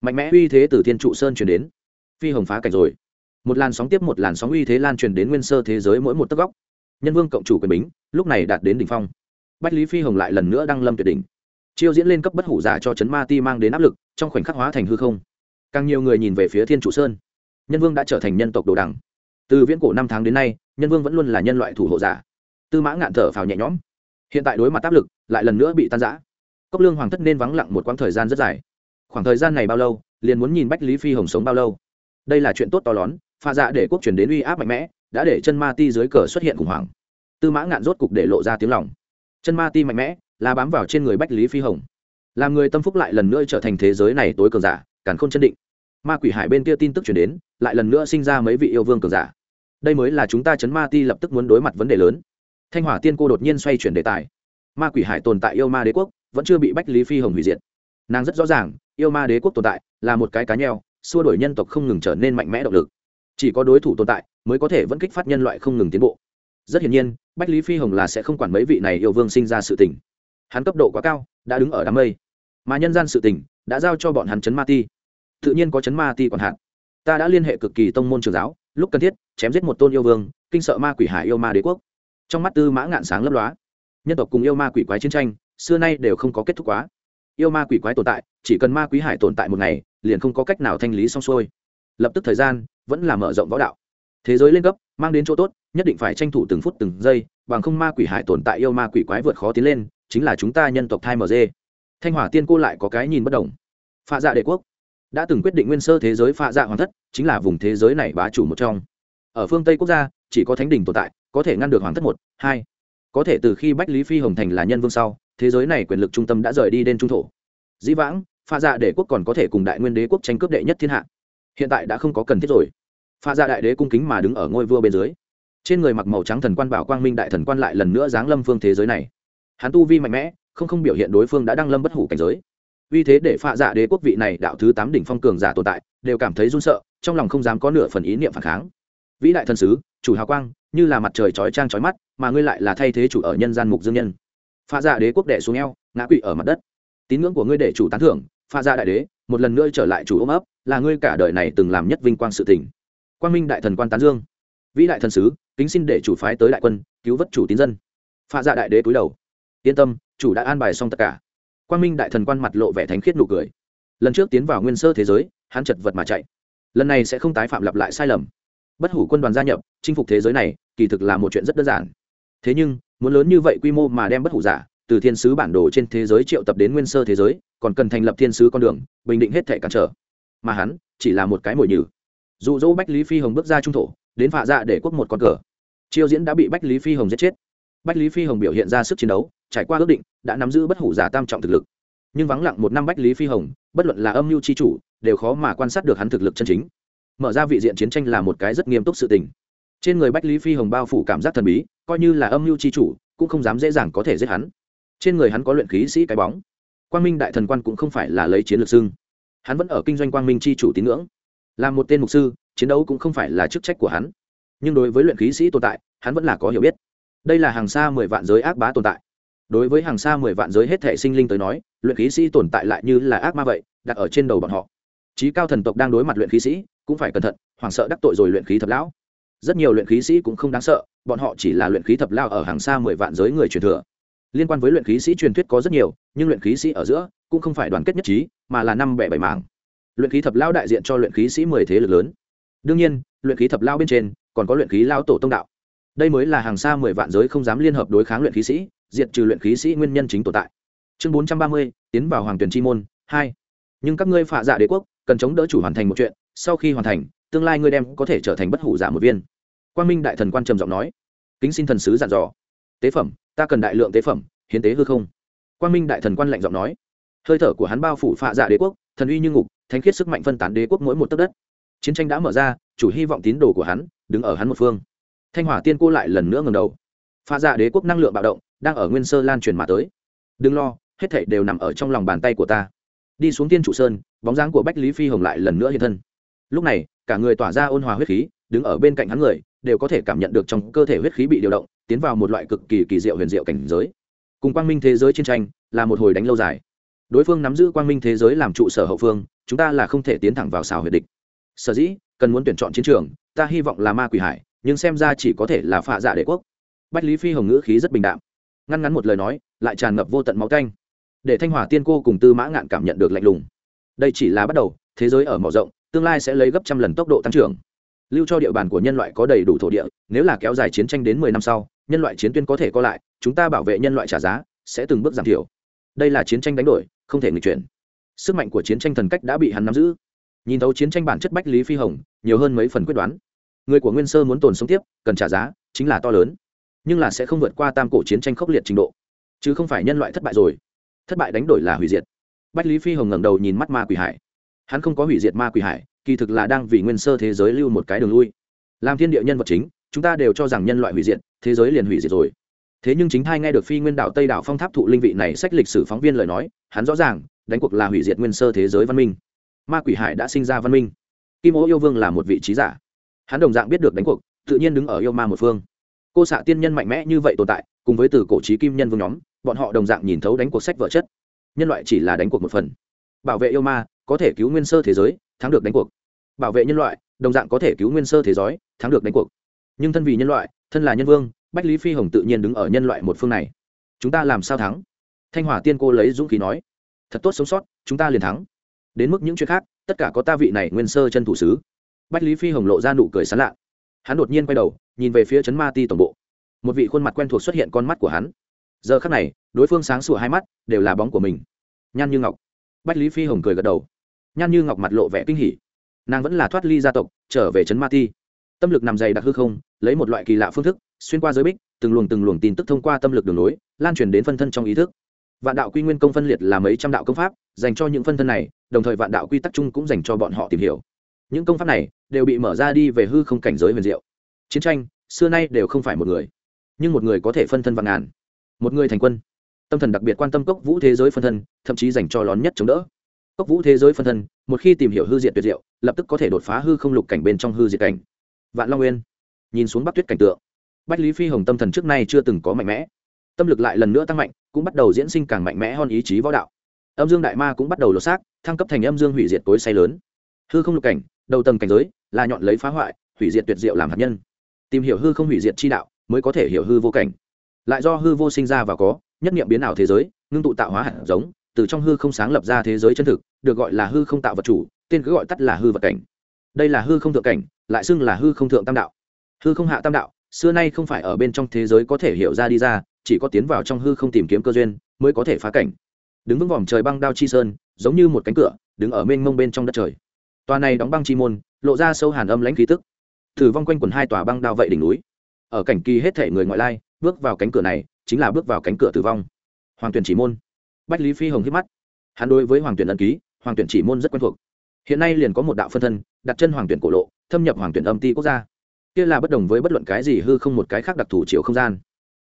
Mạnh mẽ uy thế từ thiên trụ sơn chuyển đến. Phi hồng phá cảnh rồi. Một làn sóng tiếp một làn sóng uy thế lan truyền đến nguyên sơ thế giới mỗi một tấc góc. Nhân vương cộng chủ quyền bính, lúc này đạt đến đỉnh phong. Bách lý phi hồng lại lần nữa đăng lâm tuyệt đỉnh. Chiêu diễn lên cấp bất hủ giả cho trấn ma ti mang đến áp lực, trong khoảnh khắc hóa thành hư không. Càng nhiều người nhìn về phía thiên trụ sơn. Nhân vương đã trở thành nhân tộc đồ đằng từ viễn cổ năm tháng đến nay, nhân vương vẫn luôn là nhân loại thủ hộ giả. Tư mã ngạn thở phào nhẹ nhõm. Hiện tại đối mặt áp lực, lại lần nữa bị tan giã cốc lương hoàng thất nên vắng lặng một quãng thời gian rất dài. Khoảng thời gian này bao lâu, liền muốn nhìn bách lý phi hồng sống bao lâu? Đây là chuyện tốt to lớn, pha dạ để quốc chuyển đến uy áp mạnh mẽ, đã để chân ma ti dưới cờ xuất hiện khủng hoảng. Tư mã ngạn rốt cục để lộ ra tiếng lòng. Chân ma ti mạnh mẽ, là bám vào trên người bách lý phi hồng. Làm người tâm phúc lại lần nữa trở thành thế giới này tối cường giả, càn khôn chân định. Ma quỷ hải bên kia tin tức chuyển đến, lại lần nữa sinh ra mấy vị yêu vương cường giả đây mới là chúng ta chấn ma ti lập tức muốn đối mặt vấn đề lớn. Thanh hỏa tiên cô đột nhiên xoay chuyển đề tài. Ma quỷ hải tồn tại yêu ma đế quốc, vẫn chưa bị bách lý phi hồng hủy diệt. Nàng rất rõ ràng, yêu ma đế quốc tồn tại là một cái cá nheo, xua đổi nhân tộc không ngừng trở nên mạnh mẽ động lực. Chỉ có đối thủ tồn tại mới có thể vẫn kích phát nhân loại không ngừng tiến bộ. Rất hiển nhiên, bách lý phi hồng là sẽ không quản mấy vị này yêu vương sinh ra sự tình. Hắn cấp độ quá cao, đã đứng ở đám mây. Mà nhân gian sự tình đã giao cho bọn hắn chấn ma ti. Tự nhiên có chấn ma ti còn hạn. Ta đã liên hệ cực kỳ tông môn trường giáo lúc cần thiết, chém giết một tôn yêu vương, kinh sợ ma quỷ hải yêu ma đế quốc. Trong mắt tư mã ngạn sáng lấp lóa. Nhân tộc cùng yêu ma quỷ quái chiến tranh, xưa nay đều không có kết thúc quá. Yêu ma quỷ quái tồn tại, chỉ cần ma quý hải tồn tại một ngày, liền không có cách nào thanh lý xong xuôi. Lập tức thời gian vẫn là mở rộng võ đạo. Thế giới lên cấp, mang đến chỗ tốt, nhất định phải tranh thủ từng phút từng giây, bằng không ma quỷ hải tồn tại yêu ma quỷ quái vượt khó tiến lên, chính là chúng ta nhân tộc thai mg thanh hỏa tiên cô lại có cái nhìn bất đồng. Pha dạ đệ quốc đã từng quyết định nguyên sơ thế giới pha dạ hoàng thất, chính là vùng thế giới này bá chủ một trong. Ở phương tây quốc gia, chỉ có thánh đình tồn tại, có thể ngăn được hoàng thất một, hai. Có thể từ khi bách lý phi hồng thành là nhân vương sau, thế giới này quyền lực trung tâm đã rời đi đến trung thổ. Dĩ vãng, pha dạ đế quốc còn có thể cùng đại nguyên đế quốc tranh cướp đệ nhất thiên hạ. Hiện tại đã không có cần thiết rồi. Pha dạ đại đế cung kính mà đứng ở ngôi vua bên dưới. Trên người mặc màu trắng thần quan bảo quang minh đại thần quan lại lần nữa giáng lâm phương thế giới này. Hắn tu vi mạnh mẽ, không không biểu hiện đối phương đã đăng lâm bất hủ cảnh giới vì thế để phạ dạ đế quốc vị này đạo thứ tám đỉnh phong cường giả tồn tại, đều cảm thấy run sợ, trong lòng không dám có nửa phần ý niệm phản kháng. Vĩ đại thần sứ, chủ hào quang, như là mặt trời chói trang chói mắt, mà ngươi lại là thay thế chủ ở nhân gian mục dương nhân. Pha dạ đế quốc đẻ xuống eo, ngã quỵ ở mặt đất. Tín ngưỡng của ngươi để chủ tán thưởng pha dạ đại đế, một lần nữa trở lại chủ ôm ấp, là ngươi cả đời này từng làm nhất vinh quang sự tình. Quang minh đại thần quan tán dương. Vĩ đại thần sứ, kính xin để chủ phái tới đại quân, cứu vớt chủ tín dân. Pha dạ đại đế cúi đầu. Yên tâm, chủ đã an bài xong tất cả quang minh đại thần quan mặt lộ vẻ thánh khiết nụ cười. Lần trước tiến vào nguyên sơ thế giới, hắn chật vật mà chạy. Lần này sẽ không tái phạm lặp lại sai lầm. Bất hủ quân đoàn gia nhập, chinh phục thế giới này, kỳ thực là một chuyện rất đơn giản. Thế nhưng, muốn lớn như vậy quy mô mà đem bất hủ giả, từ thiên sứ bản đồ trên thế giới triệu tập đến nguyên sơ thế giới, còn cần thành lập thiên sứ con đường, bình định hết thể cản trở. Mà hắn, chỉ là một cái mồi nhử. Dụ dỗ bách lý phi hồng bước ra trung thổ, đến phạ dạ để quốc một con cờ. Chiêu diễn đã bị bách lý phi hồng giết chết. Bách lý phi hồng biểu hiện ra sức chiến đấu trải qua ước định, đã nắm giữ bất hủ giả tam trọng thực lực. Nhưng vắng lặng một năm bách lý phi hồng, bất luận là âm mưu c chủ, đều khó mà quan sát được hắn thực lực chân chính. Mở ra vị diện chiến tranh là một cái rất nghiêm túc sự tình. Trên người bách lý phi hồng bao phủ cảm giác thần bí, coi như là âm mưu c chủ, cũng không dám dễ dàng có thể giết hắn. Trên người hắn có luyện khí sĩ cái bóng. Quang minh đại thần quan cũng không phải là lấy chiến lược xưng. Hắn vẫn ở kinh doanh quang minh c h i chủ tín ngưỡng. Là một tên mục sư, chiến đấu cũng không phải là chức trách của hắn. Nhưng đối với luyện khí sĩ tồn tại, hắn vẫn là có hiểu biết. Đây là hàng xa mười vạn giới ác bá tồn tại đối với hàng xa mười vạn giới hết thể sinh linh tới nói luyện khí sĩ tồn tại lại như là ác ma vậy đặt ở trên đầu bọn họ trí cao thần tộc đang đối mặt luyện khí sĩ cũng phải cẩn thận hoảng sợ đắc tội rồi luyện khí thập lão rất nhiều luyện khí sĩ cũng không đáng sợ bọn họ chỉ là luyện khí thập lao ở hàng xa mười vạn giới người truyền thừa liên quan với luyện khí sĩ truyền thuyết có rất nhiều nhưng luyện khí sĩ ở giữa cũng không phải đoàn kết nhất trí mà là năm bẻ bảy mảng luyện khí thập lao đại diện cho luyện khí sĩ mười thế lực lớn đương nhiên luyện khí thập lao bên trên còn có luyện khí lao tổ tông đạo đây mới là hàng xa mười vạn giới không dám liên hợp đối kháng luyện khí sĩ diệt trừ luyện khí sĩ nguyên nhân chính tồn tại. Chương bốn trăm ba mươi, tiến vào hoàng tuyển chi môn, hai. Nhưng các ngươi phạ dạ đế quốc, cần chống đỡ chủ hoàn thành một chuyện, sau khi hoàn thành, tương lai ngươi đem có thể trở thành bất hủ giả một viên. Quang minh đại thần quan trầm giọng nói. Kính xin thần sứ dặn dò. Tế phẩm, ta cần đại lượng tế phẩm, hiến tế hư không. Quang minh đại thần quan lạnh giọng nói. Hơi thở của hắn bao phủ phạ dạ đế quốc, thần uy như ngục, thánh khiết sức mạnh phân tán đế quốc mỗi một tấc đất. Chiến tranh đã mở ra, chủ hy vọng tín đồ của hắn đứng ở hắn một phương. Thanh hỏa tiên cô lại lần nữa ngầm đầu pha dạ đế quốc năng lượng bạo động đang ở nguyên sơ lan truyền mà tới. Đừng lo, hết thảy đều nằm ở trong lòng bàn tay của ta. Đi xuống tiên trụ sơn, bóng dáng của bách lý phi hồng lại lần nữa hiện thân. Lúc này, cả người tỏa ra ôn hòa huyết khí, đứng ở bên cạnh hắn người, đều có thể cảm nhận được trong cơ thể huyết khí bị điều động, tiến vào một loại cực kỳ kỳ diệu huyền diệu cảnh giới. Cùng quang minh thế giới chiến tranh là một hồi đánh lâu dài. Đối phương nắm giữ quang minh thế giới làm trụ sở hậu phương, chúng ta là không thể tiến thẳng vào xào huyệt địch. Sở dĩ, cần muốn tuyển chọn chiến trường, ta hy vọng là ma quỷ hải, nhưng xem ra chỉ có thể là phạ dạ Đế quốc bách lý phi hồng ngữ khí rất bình đạm. Ngăn ngắn một lời nói, lại tràn ngập vô tận máu canh. Để thanh hỏa tiên cô cùng tư mã ngạn cảm nhận được lạnh lùng. Đây chỉ là bắt đầu, thế giới ở mở rộng, tương lai sẽ lấy gấp trăm lần tốc độ tăng trưởng. Lưu cho địa bàn của nhân loại có đầy đủ thổ địa, nếu là kéo dài chiến tranh đến mười năm sau, nhân loại chiến tuyên có thể co lại, chúng ta bảo vệ nhân loại trả giá, sẽ từng bước giảm thiểu. Đây là chiến tranh đánh đổi, không thể nghịch chuyển. Sức mạnh của chiến tranh thần cách đã bị hắn nắm giữ. Nhìn thấu chiến tranh bản chất bách lý phi hồng, nhiều hơn mấy phần quyết đoán. Người của nguyên sơ muốn tồn sống tiếp, cần trả giá, chính là to lớn nhưng là sẽ không vượt qua tam cổ chiến tranh khốc liệt trình độ, chứ không phải nhân loại thất bại rồi. Thất bại đánh đổi là hủy diệt. Bách lý phi hồng ngẩng đầu nhìn mắt ma quỷ hải. Hắn không có hủy diệt ma quỷ hải, kỳ thực là đang vì nguyên sơ thế giới lưu một cái đường lui. Làm thiên địa nhân vật chính, chúng ta đều cho rằng nhân loại hủy diệt, thế giới liền hủy diệt rồi. Thế nhưng chính thai nghe được phi nguyên đảo tây đảo phong tháp thụ linh vị này sách lịch sử phóng viên lời nói, hắn rõ ràng, đánh cuộc là hủy diệt nguyên sơ thế giới văn minh. Ma quỷ hải đã sinh ra văn minh. Kim ô yêu vương là một vị trí giả. Hắn đồng dạng biết được đánh cuộc, tự nhiên đứng ở yêu ma một phương cô xạ tiên nhân mạnh mẽ như vậy tồn tại, cùng với từ cổ trí kim nhân vương nhóm, bọn họ đồng dạng nhìn thấu đánh cuộc sách vợ chất. Nhân loại chỉ là đánh cuộc một phần. Bảo vệ yêu ma, có thể cứu nguyên sơ thế giới, thắng được đánh cuộc. Bảo vệ nhân loại, đồng dạng có thể cứu nguyên sơ thế giới, thắng được đánh cuộc. Nhưng thân vì nhân loại, thân là nhân vương, bách lý phi hồng tự nhiên đứng ở nhân loại một phương này. Chúng ta làm sao thắng? Thanh hỏa tiên cô lấy dũng khí nói. Thật tốt sống sót, chúng ta liền thắng. Đến mức những chuyện khác, tất cả có ta vị này nguyên sơ chân thủ sứ. Bách lý phi hồng lộ ra nụ cười sán lạ. Hắn đột nhiên quay đầu nhìn về phía trấn ma ti tổng bộ. Một vị khuôn mặt quen thuộc xuất hiện con mắt của hắn. Giờ khắc này, đối phương sáng sủa hai mắt, đều là bóng của mình. Nhan như ngọc. Bách lý phi hồng cười gật đầu. Nhan như ngọc mặt lộ vẻ kinh hỉ. Nàng vẫn là thoát ly gia tộc, trở về trấn ma ti. Tâm lực nằm dày đặc hư không, lấy một loại kỳ lạ phương thức, xuyên qua giới bích, từng luồng từng luồng tin tức thông qua tâm lực đường lối, lan truyền đến phân thân trong ý thức. Vạn đạo quy nguyên công phân liệt là mấy trăm đạo công pháp, dành cho những phân thân này, đồng thời vạn đạo quy tắc chung cũng dành cho bọn họ tìm hiểu. Những công pháp này đều bị mở ra đi về hư không cảnh giới huyền diệu chiến tranh, xưa nay đều không phải một người, nhưng một người có thể phân thân vạn ngàn. Một người thành quân. Tâm thần đặc biệt quan tâm cốc vũ thế giới phân thân, thậm chí dành cho lón nhất chống đỡ. Cốc vũ thế giới phân thân, một khi tìm hiểu hư diệt tuyệt diệu, lập tức có thể đột phá hư không lục cảnh bên trong hư diệt cảnh. Vạn long nguyên. Nhìn xuống bắc tuyết cảnh tượng, bách lý phi hồng tâm thần trước nay chưa từng có mạnh mẽ. Tâm lực lại lần nữa tăng mạnh, cũng bắt đầu diễn sinh càng mạnh mẽ hơn ý chí võ đạo. Âm dương đại ma cũng bắt đầu lột xác, thăng cấp thành âm dương hủy diệt tối say lớn. Hư không lục cảnh, đầu tầng cảnh giới, là nhọn lấy phá hoại, hủy diệt tuyệt diệu làm hạt nhân tìm hiểu hư không hủy diệt chi đạo mới có thể hiểu hư vô cảnh. Lại do hư vô sinh ra và có, nhất niệm biến ảo thế giới, ngưng tụ tạo hóa hạt giống, từ trong hư không sáng lập ra thế giới chân thực, được gọi là hư không tạo vật chủ, tên cứ gọi tắt là hư vật cảnh. Đây là hư không thượng cảnh, lại xưng là hư không thượng tam đạo. Hư không hạ tam đạo, xưa nay không phải ở bên trong thế giới có thể hiểu ra đi ra, chỉ có tiến vào trong hư không tìm kiếm cơ duyên mới có thể phá cảnh. Đứng vững vòm trời băng đao chi sơn, giống như một cánh cửa, đứng ở mênh mông bên trong đất trời. Tòa này đóng băng chi môn, lộ ra sâu hàn âm lãnh khí tức thử vong quanh quần hai tòa băng đao vậy đỉnh núi. Ở cảnh kỳ hết thể người ngoại lai, bước vào cánh cửa này, chính là bước vào cánh cửa tử vong. Hoàng tuyển chỉ môn. Bách lý phi hồng hít mắt. Hắn đối với hoàng tuyển ân ký, hoàng tuyển chỉ môn rất quen thuộc. Hiện nay liền có một đạo phân thân, đặt chân hoàng tuyển cổ lộ, thâm nhập hoàng tuyển âm ti quốc gia. Kia là bất đồng với bất luận cái gì hư không một cái khác đặc thù chiều không gian.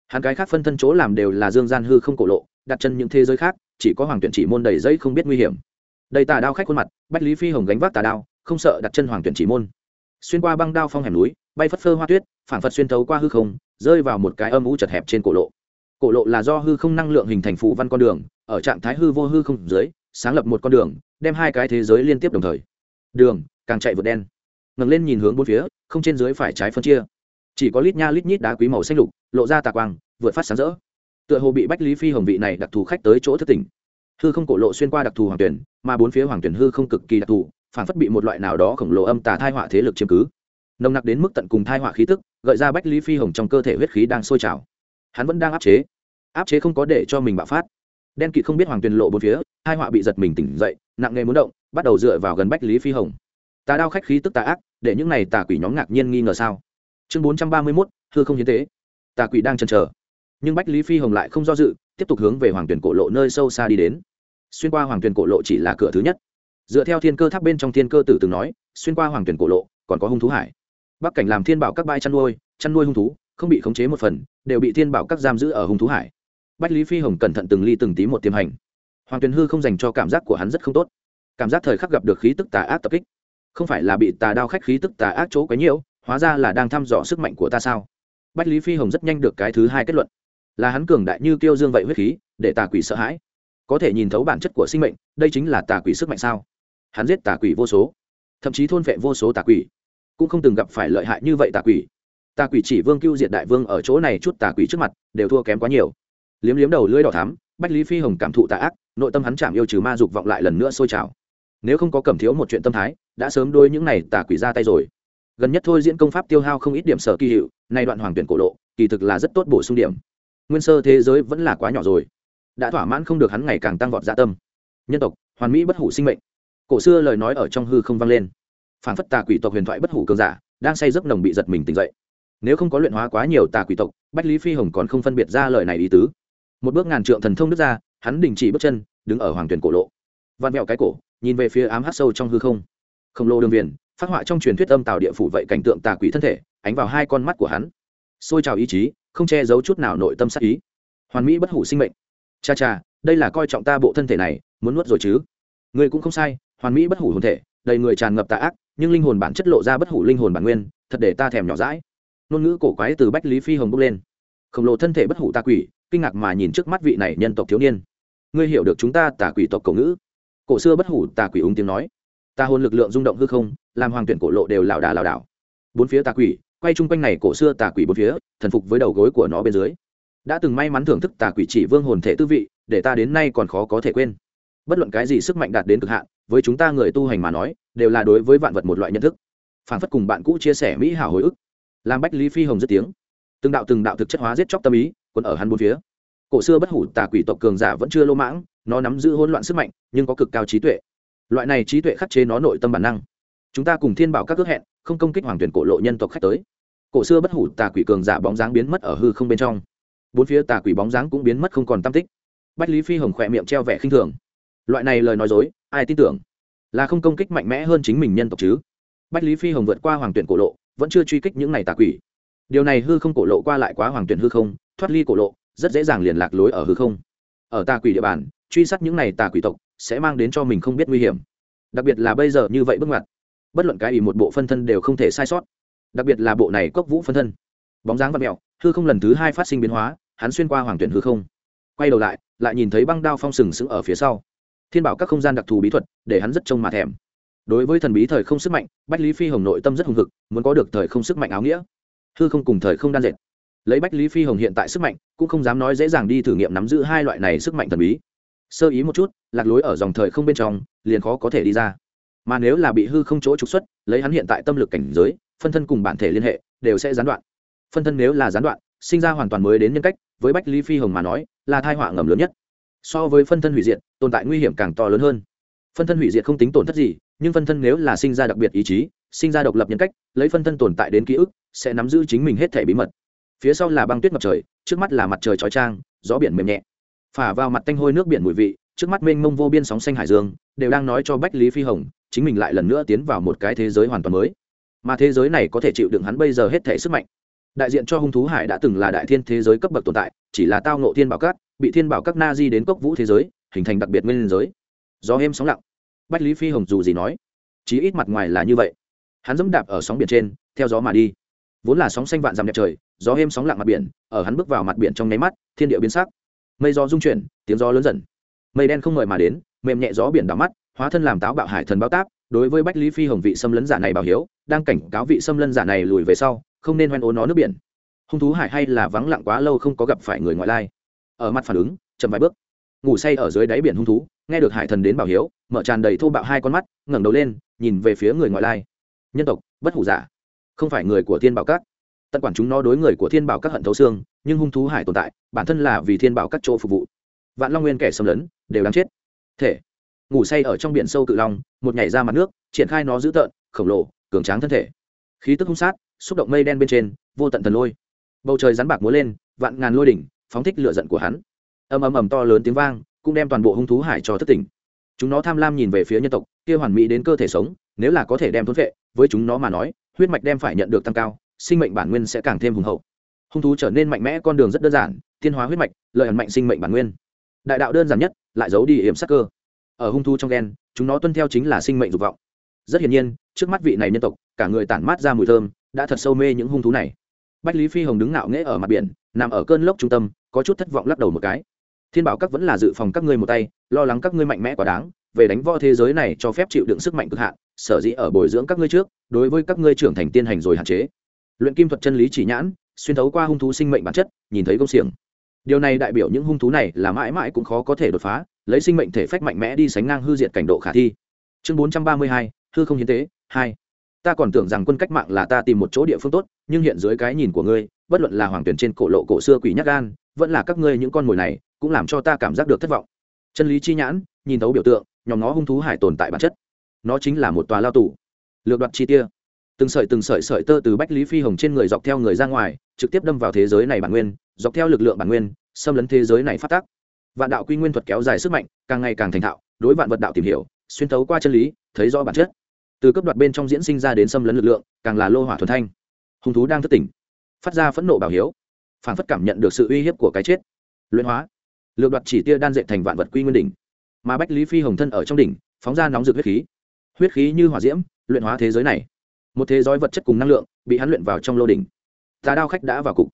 Hắn cái khác phân thân chỗ làm đều là dương gian hư không cổ lộ, đặt chân những thế giới khác, chỉ có hoàng tuyển chỉ môn đầy giấy không biết nguy hiểm. Đầy tà đao khách khuôn mặt, bách lý phi hồng gánh vác tà đao, không sợ đặt chân hoàng tuyển chỉ môn xuyên qua băng đao phong hẻm núi, bay phất phơ hoa tuyết phản phật xuyên thấu qua hư không, rơi vào một cái âm u chật hẹp trên cổ lộ. Cổ lộ là do hư không năng lượng hình thành phụ văn con đường, ở trạng thái hư vô hư không dưới, sáng lập một con đường, đem hai cái thế giới liên tiếp đồng thời. Đường, càng chạy vượt đen. Ngẩng lên nhìn hướng bốn phía, không trên dưới phải trái phân chia. Chỉ có lít nha lít nhít đá quý màu xanh lục, lộ ra tà quang, vượt phát sáng rỡ. Tựa hồ bị bách lý phi hồng vị này đặc thù khách tới chỗ thất tỉnh. Hư không cổ lộ xuyên qua đặc thù hoàng tuyển, mà bốn phía hoàng tuyển hư không cực kỳ đặc thù phản phất bị một loại nào đó khổng lồ âm tà thai họa thế lực chiếm cứ. Nồng nặc đến mức tận cùng thai họa khí tức, gợi ra bách lý phi hồng trong cơ thể huyết khí đang sôi trào. Hắn vẫn đang áp chế. Áp chế không có để cho mình bạo phát. Đen kỵ không biết hoàng tuyền lộ bốn phía, hai họa bị giật mình tỉnh dậy, nặng nghề muốn động, bắt đầu dựa vào gần bách lý phi hồng. Tà đao khách khí tức tà ác, để những này tà quỷ nhóm ngạc nhiên nghi ngờ sao? Chương bốn trăm ba mươi mốt thưa không hiến tế. Tà quỷ đang chần chờ. Nhưng bách lý phi hồng lại không do dự, tiếp tục hướng về hoàng tuyển cổ lộ nơi sâu xa đi đến. Xuyên qua hoàng tuyển cổ lộ chỉ là cửa thứ nhất dựa theo thiên cơ tháp bên trong thiên cơ tử từng nói, xuyên qua hoàng tuyển cổ lộ, còn có hung thú hải. Bắc cảnh làm thiên bảo các bãi chăn nuôi chăn nuôi hung thú, không bị khống chế một phần, đều bị thiên bảo các giam giữ ở hung thú hải. Bách lý phi hồng cẩn thận từng ly từng tí một tiềm hành. Hoàng tuyền hư không dành cho cảm giác của hắn rất không tốt. Cảm giác thời khắc gặp được khí tức tà ác tập kích. Không phải là bị tà đao khách khí tức tà ác chỗ quấy nhiễu, hóa ra là đang thăm dò sức mạnh của ta sao? Bách lý phi hồng rất nhanh được cái thứ hai kết luận. Là hắn cường đại như tiêu dương vậy huyết khí, để tà quỷ sợ hãi. Có thể nhìn thấu bản chất của sinh mệnh, đây chính là tà quỷ sức mạnh sao? Hắn giết tà quỷ vô số, thậm chí thôn vệ vô số tà quỷ, cũng không từng gặp phải lợi hại như vậy tà quỷ. Tà quỷ chỉ vương cưu diệt đại vương ở chỗ này chút tà quỷ trước mặt, đều thua kém quá nhiều. Liếm liếm đầu lưỡi đỏ thắm, bách lý phi hồng cảm thụ tà ác, nội tâm hắn chạm yêu trừ ma dục vọng lại lần nữa sôi trào. Nếu không có cầm thiếu một chuyện tâm thái, đã sớm đôi những này tà quỷ ra tay rồi. Gần nhất thôi diễn công pháp tiêu hao không ít điểm sở kỳ hiệu, nay đoạn hoàng tuyển cổ lộ, kỳ thực là rất tốt bổ sung điểm. Nguyên sơ thế giới vẫn là quá nhỏ rồi. Đã thỏa mãn không được hắn ngày càng tăng vọt dạ tâm. Nhân tộc, hoàn mỹ bất hủ sinh mệnh cổ xưa lời nói ở trong hư không vang lên. Phản phất tà quỷ tộc huyền thoại bất hủ cường giả, đang say giấc nồng bị giật mình tỉnh dậy. Nếu không có luyện hóa quá nhiều tà quỷ tộc, bách lý phi hồng còn không phân biệt ra lời này ý tứ. Một bước ngàn trượng thần thông nước ra, hắn đình chỉ bước chân, đứng ở hoàng tuyển cổ lộ. Vặn vẹo cái cổ, nhìn về phía ám hát sâu trong hư không. Khổng lồ đường viền, phát họa trong truyền thuyết âm tào địa phủ vậy cảnh tượng tà quỷ thân thể, ánh vào hai con mắt của hắn. Xôi trào ý chí, không che giấu chút nào nội tâm sắc ý. Hoàn mỹ bất hủ sinh mệnh. Cha cha, đây là coi trọng ta bộ thân thể này, muốn nuốt rồi chứ? Người cũng không sai hoàn mỹ bất hủ hồn thể, đầy người tràn ngập tà ác, nhưng linh hồn bản chất lộ ra bất hủ linh hồn bản nguyên, thật để ta thèm nhỏ rãi ngôn ngữ cổ quái từ bách lý phi hồng bốc lên. Khổng lồ thân thể bất hủ tà quỷ, kinh ngạc mà nhìn trước mắt vị này nhân tộc thiếu niên. Ngươi hiểu được chúng ta tà quỷ tộc cổ ngữ? Cổ xưa bất hủ tà quỷ ung tiếng nói. Ta hồn lực lượng rung động hư không, làm hoàng tuyển cổ lộ đều lảo đà lảo đảo. Bốn phía tà quỷ, quay chung quanh này cổ xưa tà quỷ bốn phía, thần phục với đầu gối của nó bên dưới. Đã từng may mắn thưởng thức tà quỷ chỉ vương hồn thể tư vị, để ta đến nay còn khó có thể quên. Bất luận cái gì sức mạnh đạt đến cực hạn với chúng ta người tu hành mà nói, đều là đối với vạn vật một loại nhận thức. Phản phất cùng bạn cũ chia sẻ mỹ hảo hồi ức. Làm bách lý phi hồng dứt tiếng. Từng đạo từng đạo thực chất hóa giết chóc tâm ý còn ở hắn bốn phía. Cổ xưa bất hủ tà quỷ tộc cường giả vẫn chưa lô mãng, nó nắm giữ hỗn loạn sức mạnh, nhưng có cực cao trí tuệ. Loại này trí tuệ khắc chế nó nội tâm bản năng. Chúng ta cùng thiên bảo các ước hẹn, không công kích hoàng tuyển cổ lộ nhân tộc khách tới. Cổ xưa bất hủ tà quỷ cường giả bóng dáng biến mất ở hư không bên trong. Bốn phía tà quỷ bóng dáng cũng biến mất không còn tam tích. Bách lý phi hồng khỏe miệng treo vẻ khinh thường loại này lời nói dối, ai tin tưởng? Là không công kích mạnh mẽ hơn chính mình nhân tộc chứ? Bách lý phi hồng vượt qua hoàng tuyển cổ lộ, vẫn chưa truy kích những này tà quỷ. Điều này hư không cổ lộ qua lại quá hoàng tuyển hư không, thoát ly cổ lộ, rất dễ dàng liền lạc lối ở hư không. Ở tà quỷ địa bàn, truy sát những này tà quỷ tộc, sẽ mang đến cho mình không biết nguy hiểm. Đặc biệt là bây giờ như vậy bước ngoặt, bất luận cái ý một bộ phân thân đều không thể sai sót. Đặc biệt là bộ này cốc vũ phân thân. Bóng dáng vật mẹo hư không lần thứ hai phát sinh biến hóa, hắn xuyên qua hoàng tuyển hư không. Quay đầu lại lại nhìn thấy băng đao phong sừng sững ở phía sau thiên bảo các không gian đặc thù bí thuật, để hắn rất trông mà thèm. Đối với thần bí thời không sức mạnh, bách lý phi hồng nội tâm rất hùng hực, muốn có được thời không sức mạnh áo nghĩa. Hư không cùng thời không đan dệt. Lấy bách lý phi hồng hiện tại sức mạnh, cũng không dám nói dễ dàng đi thử nghiệm nắm giữ hai loại này sức mạnh thần bí. Sơ ý một chút, lạc lối ở dòng thời không bên trong, liền khó có thể đi ra. Mà nếu là bị hư không chỗ trục xuất, lấy hắn hiện tại tâm lực cảnh giới, phân thân cùng bản thể liên hệ, đều sẽ gián đoạn. Phân thân nếu là gián đoạn, sinh ra hoàn toàn mới đến nhân cách, với bách lý phi hồng mà nói, là thai họa ngầm lớn nhất so với phân thân hủy diệt, tồn tại nguy hiểm càng to lớn hơn. Phân thân hủy diệt không tính tổn thất gì, nhưng phân thân nếu là sinh ra đặc biệt ý chí, sinh ra độc lập nhân cách, lấy phân thân tồn tại đến ký ức, sẽ nắm giữ chính mình hết thể bí mật. Phía sau là băng tuyết ngập trời, trước mắt là mặt trời chói trang gió biển mềm nhẹ. Phả vào mặt tanh hôi nước biển mùi vị, trước mắt mênh mông vô biên sóng xanh hải dương, đều đang nói cho bách lý phi hồng, chính mình lại lần nữa tiến vào một cái thế giới hoàn toàn mới. Mà thế giới này có thể chịu đựng hắn bây giờ hết thể sức mạnh. Đại diện cho hung thú hải đã từng là đại thiên thế giới cấp bậc tồn tại, chỉ là tao ngộ thiên bảo cát bị thiên bảo các na di đến cốc vũ thế giới, hình thành đặc biệt nguyên giới. Gió êm sóng lặng. Bách lý phi hồng dù gì nói, chí ít mặt ngoài là như vậy. Hắn dẫm đạp ở sóng biển trên, theo gió mà đi. Vốn là sóng xanh vạn dằm đẹp trời, gió êm sóng lặng mặt biển, ở hắn bước vào mặt biển trong nháy mắt, thiên địa biến sắc. Mây gió rung chuyển, tiếng gió lớn dần. Mây đen không ngời mà đến, mềm nhẹ gió biển đỏ mắt, hóa thân làm táo bạo hải thần báo táp, đối với bách lý phi hồng vị xâm lấn giả này bảo hiếu, đang cảnh cáo vị xâm lấn giả này lùi về sau, không nên hoen ố nó nước biển. Hung thú hải hay là vắng lặng quá lâu không có gặp phải người ngoại lai ở mặt phản ứng, chậm vài bước. Ngủ say ở dưới đáy biển hung thú, nghe được hải thần đến bảo hiếu, mở tràn đầy thô bạo hai con mắt, ngẩng đầu lên, nhìn về phía người ngoại lai. Nhân tộc, bất hủ giả. Không phải người của thiên bảo các. Tận quản chúng nó đối người của thiên bảo các hận thấu xương, nhưng hung thú hải tồn tại, bản thân là vì thiên bảo các chỗ phục vụ. Vạn long nguyên kẻ xâm lấn, đều đáng chết. Thể. Ngủ say ở trong biển sâu cự long, một nhảy ra mặt nước, triển khai nó dữ tợn, khổng lồ, cường tráng thân thể. Khí tức hung sát, xúc động mây đen bên trên, vô tận thần lôi. Bầu trời rắn bạc múa lên, vạn ngàn lôi đỉnh phóng thích lửa giận của hắn. Ầm ầm ầm to lớn tiếng vang cũng đem toàn bộ hung thú hải cho thất tỉnh. Chúng nó tham lam nhìn về phía nhân tộc kia hoàn mỹ đến cơ thể sống nếu là có thể đem thốn vệ với chúng nó mà nói huyết mạch đem phải nhận được tăng cao sinh mệnh bản nguyên sẽ càng thêm hùng hậu. Hung thú trở nên mạnh mẽ con đường rất đơn giản tiên hóa huyết mạch lợi ẩn mạnh sinh mệnh bản nguyên. Đại đạo đơn giản nhất lại giấu đi hiểm sắc cơ. Ở hung thú trong gen, chúng nó tuân theo chính là sinh mệnh dục vọng. Rất hiển nhiên trước mắt vị này nhân tộc cả người tản mát ra mùi thơm đã thật sâu mê những hung thú này. Bách lý phi hồng đứng ngạo nghễ ở mặt biển nằm ở cơn lốc trung tâm, có chút thất vọng lắc đầu một cái. Thiên bảo các vẫn là dự phòng các ngươi một tay, lo lắng các ngươi mạnh mẽ quá đáng, về đánh võ thế giới này cho phép chịu đựng sức mạnh cực hạn, sở dĩ ở bồi dưỡng các ngươi trước, đối với các ngươi trưởng thành tiên hành rồi hạn chế. Luyện kim thuật chân lý chỉ nhãn, xuyên thấu qua hung thú sinh mệnh bản chất, nhìn thấy công xiềng. Điều này đại biểu những hung thú này là mãi mãi cũng khó có thể đột phá, lấy sinh mệnh thể phách mạnh mẽ đi sánh ngang hư diệt cảnh độ khả thi. Chương bốn trăm ba mươi hai, hư không hiến tế, hai ta còn tưởng rằng quân cách mạng là ta tìm một chỗ địa phương tốt, nhưng hiện dưới cái nhìn của ngươi, bất luận là hoàng tuyển trên cổ lộ cổ xưa quỷ nhắc gan, vẫn là các ngươi những con mồi này, cũng làm cho ta cảm giác được thất vọng. Chân lý chi nhãn, nhìn thấu biểu tượng, nhóm nó hung thú hải tồn tại bản chất. Nó chính là một tòa lao tù. Lược đoạt chi tia. Từng sợi từng sợi sợi tơ từ bách lý phi hồng trên người dọc theo người ra ngoài, trực tiếp đâm vào thế giới này bản nguyên, dọc theo lực lượng bản nguyên, xâm lấn thế giới này phát tác. Vạn đạo quy nguyên thuật kéo dài sức mạnh, càng ngày càng thành thạo, đối vạn vật đạo tìm hiểu, xuyên thấu qua chân lý, thấy rõ bản chất từ cấp đoạt bên trong diễn sinh ra đến xâm lấn lực lượng, càng là lô hỏa thuần thanh. Hung thú đang thất tỉnh, phát ra phẫn nộ bảo hiếu, phản phất cảm nhận được sự uy hiếp của cái chết. Luyện hóa, lược đoạt chỉ tia đan dệt thành vạn vật quy nguyên đỉnh. Mà bách lý phi hồng thân ở trong đỉnh, phóng ra nóng rực huyết khí. Huyết khí như hỏa diễm, luyện hóa thế giới này. Một thế giới vật chất cùng năng lượng bị hắn luyện vào trong lô đỉnh. Tà đao khách đã vào cục.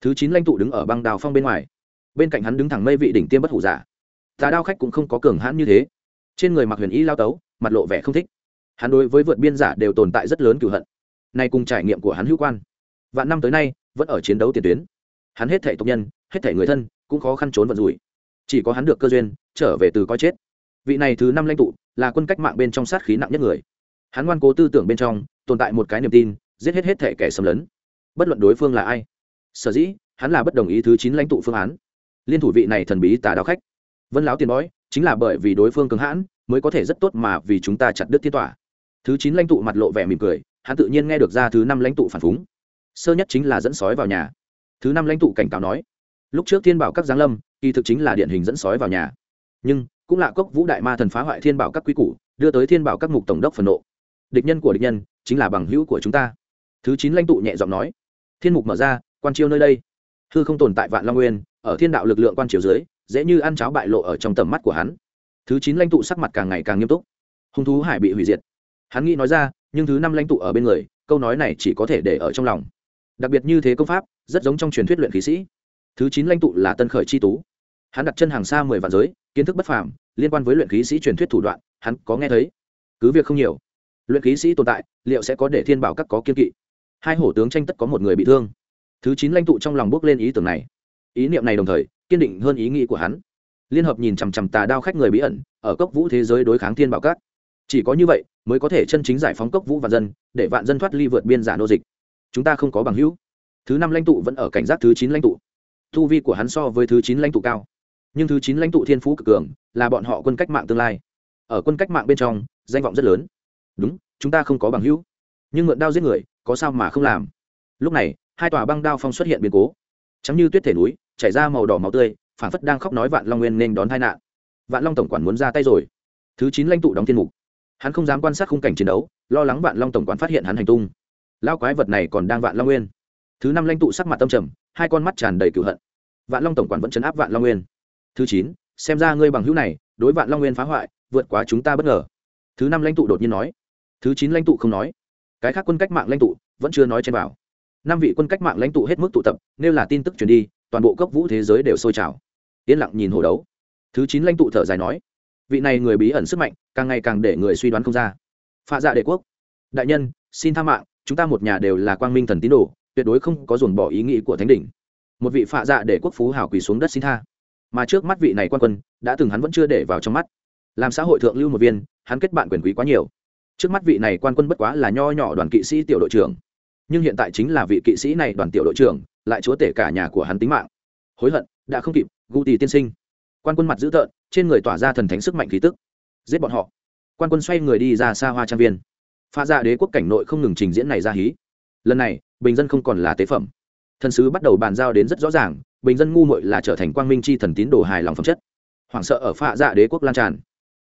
Thứ chín lãnh tụ đứng ở băng đào phong bên ngoài. Bên cạnh hắn đứng thẳng mây vị đỉnh tiêm bất hủ giả. Tà đao khách cũng không có cường hãn như thế. Trên người mặc huyền y lao tấu, mặt lộ vẻ không thích hắn đối với vượt biên giả đều tồn tại rất lớn cửu hận. Nay cùng trải nghiệm của hắn hữu quan. Vạn năm tới nay, vẫn ở chiến đấu tiền tuyến. Hắn hết thể tộc nhân, hết thể người thân, cũng khó khăn trốn vận rủi. Chỉ có hắn được cơ duyên, trở về từ coi chết. Vị này thứ năm lãnh tụ, là quân cách mạng bên trong sát khí nặng nhất người. Hắn ngoan cố tư tưởng bên trong, tồn tại một cái niềm tin, giết hết hết thể kẻ xâm lấn. Bất luận đối phương là ai, sở dĩ, hắn là bất đồng ý thứ chín lãnh tụ phương án. Liên thủ vị này thần bí tà đạo khách. Vân láo tiền bói chính là bởi vì đối phương cứng hãn, mới có thể rất tốt mà vì chúng ta chặt đứt thiên tỏa thứ chín lãnh tụ mặt lộ vẻ mỉm cười, hắn tự nhiên nghe được ra thứ năm lãnh tụ phản phúng. Sơ nhất chính là dẫn sói vào nhà. Thứ năm lãnh tụ cảnh cáo nói, lúc trước thiên bảo các giáng lâm, kỳ thực chính là điển hình dẫn sói vào nhà. Nhưng, cũng là cốc vũ đại ma thần phá hoại thiên bảo các quý củ, đưa tới thiên bảo các mục tổng đốc phần nộ. Địch nhân của địch nhân, chính là bằng hữu của chúng ta. Thứ chín lãnh tụ nhẹ giọng nói, thiên mục mở ra, quan chiêu nơi đây. Hư không tồn tại vạn long nguyên, ở thiên đạo lực lượng quan chiều dưới, dễ như ăn cháo bại lộ ở trong tầm mắt của hắn. Thứ chín lãnh tụ sắc mặt càng ngày càng nghiêm túc. Hung thú hải bị hủy diệt hắn nghĩ nói ra, nhưng thứ năm lãnh tụ ở bên người, câu nói này chỉ có thể để ở trong lòng. Đặc biệt như thế công pháp, rất giống trong truyền thuyết luyện khí sĩ. Thứ chín lãnh tụ là tân khởi c h i tú. Hắn đặt chân hàng xa mười vạn giới, kiến thức bất phàm, liên quan với luyện khí sĩ truyền thuyết thủ đoạn, hắn có nghe thấy. Cứ việc không nhiều. Luyện khí sĩ tồn tại, liệu sẽ có để thiên bảo các có kiên kỵ? Hai hổ tướng tranh tất có một người bị thương. Thứ chín lãnh tụ trong lòng bước lên ý tưởng này. Ý niệm này đồng thời, kiên định hơn ý nghĩ của hắn. Liên hợp nhìn chằm chằm tà đao khách người bí ẩn, ở cốc vũ thế giới đối kháng thiên bảo các chỉ có như vậy mới có thể chân chính giải phóng cốc vũ và dân, để vạn dân thoát ly vượt biên giả nô dịch. Chúng ta không có bằng hữu. Thứ năm lãnh tụ vẫn ở cảnh giác thứ chín lãnh tụ. Thu vi của hắn so với thứ chín lãnh tụ cao. Nhưng thứ chín lãnh tụ thiên phú cực cường, là bọn họ quân cách mạng tương lai. Ở quân cách mạng bên trong, danh vọng rất lớn. Đúng, chúng ta không có bằng hữu. Nhưng mượn đao giết người, có sao mà không làm? Lúc này, hai tòa băng đao phong xuất hiện biến cố. Trắng như tuyết thể núi, chảy ra màu đỏ máu tươi phản phất đang khóc nói vạn long nguyên nên đón tai nạn. Vạn long tổng quản muốn ra tay rồi. Thứ chín lãnh tụ đóng thiên mục hắn không dám quan sát khung cảnh chiến đấu, lo lắng vạn long tổng quản phát hiện hắn hành tung. Lao quái vật này còn đang vạn long nguyên. Thứ năm lãnh tụ sắc mặt tâm trầm, hai con mắt tràn đầy cửu hận. Vạn long tổng quản vẫn chấn áp vạn long nguyên. Thứ chín, xem ra ngươi bằng hữu này, đối vạn long nguyên phá hoại, vượt quá chúng ta bất ngờ. Thứ năm lãnh tụ đột nhiên nói. Thứ chín lãnh tụ không nói. Cái khác quân cách mạng lãnh tụ vẫn chưa nói trên bảo năm vị quân cách mạng lãnh tụ hết mức tụ tập nếu là tin tức truyền đi, toàn bộ cốc vũ thế giới đều sôi trào. Yên lặng nhìn hồ đấu. Thứ chín lãnh tụ thở dài nói. Vị này người bí ẩn sức mạnh càng ngày càng để người suy đoán không ra. Pha dạ đệ quốc. Đại nhân, xin tha mạng, chúng ta một nhà đều là quang minh thần tín đồ, tuyệt đối không có dồn bỏ ý nghĩ của thánh đỉnh. Một vị phạ dạ để quốc phú hào quỳ xuống đất xin tha. Mà trước mắt vị này quan quân, đã từng hắn vẫn chưa để vào trong mắt. Làm xã hội thượng lưu một viên, hắn kết bạn quyền quý quá nhiều. Trước mắt vị này quan quân bất quá là nho nhỏ đoàn kỵ sĩ tiểu đội trưởng. Nhưng hiện tại chính là vị kỵ sĩ này đoàn tiểu đội trưởng, lại chúa tể cả nhà của hắn tính mạng. Hối hận, đã không kịp, gu tì tiên sinh. Quan quân mặt dữ tợn, trên người tỏa ra thần thánh sức mạnh khí tức giết bọn họ. Quan quân xoay người đi ra xa hoa trang viên. Pha dạ đế quốc cảnh nội không ngừng trình diễn này ra hí. Lần này, bình dân không còn là tế phẩm. Thần sứ bắt đầu bàn giao đến rất rõ ràng, bình dân ngu muội là trở thành quang minh chi thần tín đồ hài lòng phẩm chất. Hoảng sợ ở pha dạ đế quốc lan tràn.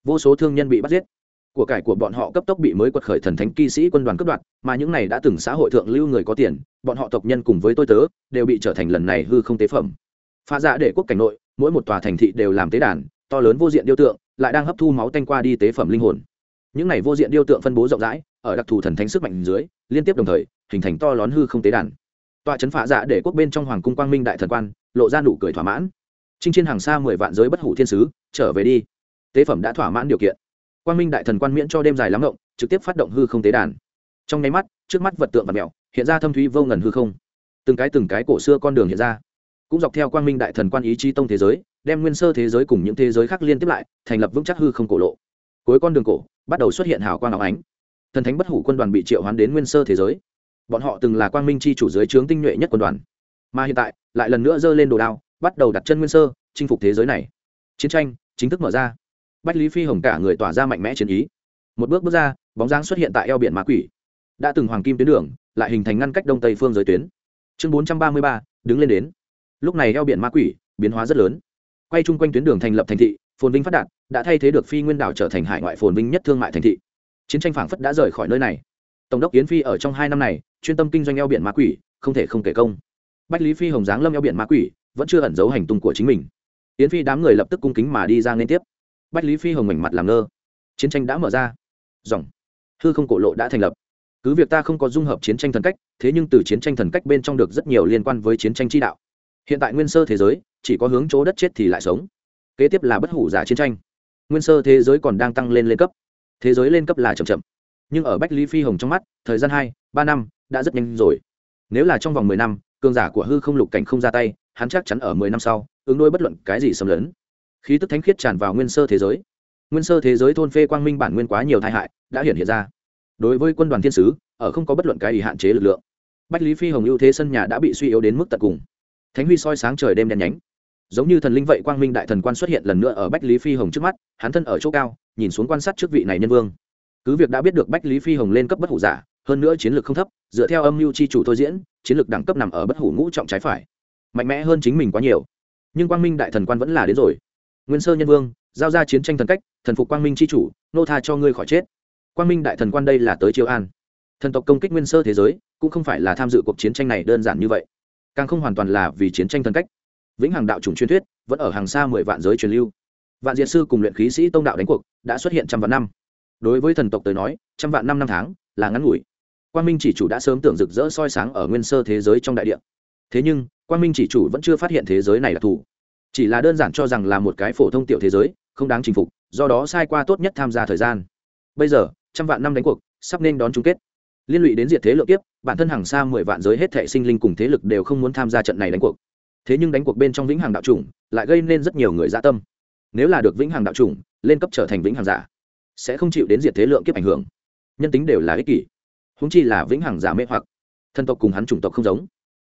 Vô số thương nhân bị bắt giết. Của cải của bọn họ cấp tốc bị mới quật khởi thần thánh kỵ sĩ quân đoàn cướp đoạt, mà những này đã từng xã hội thượng lưu người có tiền, bọn họ tộc nhân cùng với tôi tớ, đều bị trở thành lần này hư không tế phẩm. Pha dạ Đế quốc cảnh nội, mỗi một tòa thành thị đều làm tế đàn, to lớn vô diện điêu tượng lại đang hấp thu máu tanh qua đi tế phẩm linh hồn. Những này vô diện điêu tượng phân bố rộng rãi, ở đặc thù thần thánh sức mạnh dưới, liên tiếp đồng thời, hình thành to lớn hư không tế đàn. Tọa trấn phạ dạ để quốc bên trong hoàng cung quang minh đại thần quan, lộ ra nụ cười thỏa mãn. Trinh trên hàng xa mười vạn giới bất hủ thiên sứ, trở về đi. Tế phẩm đã thỏa mãn điều kiện. Quang minh đại thần quan miễn cho đêm dài lắm rộng trực tiếp phát động hư không tế đàn. Trong nháy mắt, trước mắt vật tượng và mèo hiện ra thâm thúy vô ngần hư không. Từng cái từng cái cổ xưa con đường hiện ra. Cũng dọc theo quang minh đại thần quan ý chí tông thế giới đem nguyên sơ thế giới cùng những thế giới khác liên tiếp lại, thành lập vững chắc hư không cổ lộ. Cuối con đường cổ, bắt đầu xuất hiện hào quang áo ánh. Thần thánh bất hủ quân đoàn bị triệu hoán đến nguyên sơ thế giới. Bọn họ từng là quang minh c h i chủ dưới trướng tinh nhuệ nhất quân đoàn. Mà hiện tại, lại lần nữa giơ lên đồ đao, bắt đầu đặt chân nguyên sơ, chinh phục thế giới này. Chiến tranh chính thức mở ra. Bách lý phi hồng cả người tỏa ra mạnh mẽ chiến ý. Một bước bước ra, bóng dáng xuất hiện tại eo biển ma quỷ. Đã từng hoàng kim tuyến đường, lại hình thành ngăn cách đông tây phương giới tuyến. Chương bốn trăm ba mươi ba, đứng lên đến. Lúc này eo biển ma quỷ biến hóa rất lớn quay chung quanh tuyến đường thành lập thành thị, phồn vinh phát đạt, đã thay thế được phi nguyên đảo trở thành hải ngoại phồn vinh nhất thương mại thành thị. Chiến tranh phảng phất đã rời khỏi nơi này. Tổng đốc yến phi ở trong hai năm này, chuyên tâm kinh doanh eo biển ma quỷ, không thể không kể công. Bách lý phi hồng giáng lâm eo biển ma quỷ, vẫn chưa ẩn giấu hành tung của chính mình. Yến phi đám người lập tức cung kính mà đi ra liên tiếp. Bách lý phi hồng mảnh mặt làm ngơ. Chiến tranh đã mở ra. Dòng. Hư không cổ lộ đã thành lập. Cứ việc ta không có dung hợp chiến tranh thần cách, thế nhưng từ chiến tranh thần cách bên trong được rất nhiều liên quan với chiến tranh chi đạo hiện tại nguyên sơ thế giới, chỉ có hướng chỗ đất chết thì lại sống. Kế tiếp là bất hủ giả chiến tranh. Nguyên sơ thế giới còn đang tăng lên lên cấp. Thế giới lên cấp là chậm chậm. Nhưng ở bách lý phi hồng trong mắt, thời gian hai, ba năm đã rất nhanh rồi. Nếu là trong vòng mười năm, cường giả của hư không lục cảnh không ra tay, hắn chắc chắn ở mười năm sau, ứng đôi bất luận cái gì xâm lấn. Khí tức thánh khiết tràn vào nguyên sơ thế giới. Nguyên sơ thế giới thôn phê quang minh bản nguyên quá nhiều tai hại, đã hiện hiện ra. Đối với quân đoàn thiên sứ, ở không có bất luận cái gì hạn chế lực lượng. Bách lý phi hồng ưu thế sân nhà đã bị suy yếu đến mức tận cùng thánh huy soi sáng trời đêm đen nhánh. Giống như thần linh vậy quang minh đại thần quan xuất hiện lần nữa ở bách lý phi hồng trước mắt, hắn thân ở chỗ cao, nhìn xuống quan sát trước vị này nhân vương. Cứ việc đã biết được bách lý phi hồng lên cấp bất hủ giả, hơn nữa chiến lược không thấp, dựa theo âm mưu c h i chủ thôi diễn, chiến lược đẳng cấp nằm ở bất hủ ngũ trọng trái phải. Mạnh mẽ hơn chính mình quá nhiều. Nhưng quang minh đại thần quan vẫn là đến rồi. Nguyên sơ nhân vương, giao ra chiến tranh thần cách, thần phục quang minh c h i chủ, nô tha cho ngươi khỏi chết. Quang minh đại thần quan đây là tới chiêu an. Thần tộc công kích nguyên sơ thế giới, cũng không phải là tham dự cuộc chiến tranh này đơn giản như vậy càng không hoàn toàn là vì chiến tranh thần cách. Vĩnh hằng đạo chủng truyền thuyết vẫn ở hàng xa mười vạn giới truyền lưu. Vạn diệt sư cùng luyện khí sĩ tông đạo đánh cuộc đã xuất hiện trăm vạn năm. Đối với thần tộc tới nói, trăm vạn năm năm tháng là ngắn ngủi. Quang minh chỉ chủ đã sớm tưởng rực rỡ soi sáng ở nguyên sơ thế giới trong đại địa. Thế nhưng, quang minh chỉ chủ vẫn chưa phát hiện thế giới này là thủ. Chỉ là đơn giản cho rằng là một cái phổ thông tiểu thế giới, không đáng chinh phục, do đó sai qua tốt nhất tham gia thời gian. Bây giờ, trăm vạn năm đánh cuộc, sắp nên đón chung kết liên lụy đến diệt thế lượng kiếp, bản thân hàng xa mười vạn giới hết thệ sinh linh cùng thế lực đều không muốn tham gia trận này đánh cuộc. Thế nhưng đánh cuộc bên trong vĩnh hằng đạo chủng, lại gây nên rất nhiều người dã tâm. Nếu là được vĩnh hằng đạo chủng, lên cấp trở thành vĩnh hằng giả, sẽ không chịu đến diệt thế lượng kiếp ảnh hưởng. Nhân tính đều là ích kỷ húng chi là vĩnh hằng giả mê hoặc. Thần tộc cùng hắn chủng tộc không giống.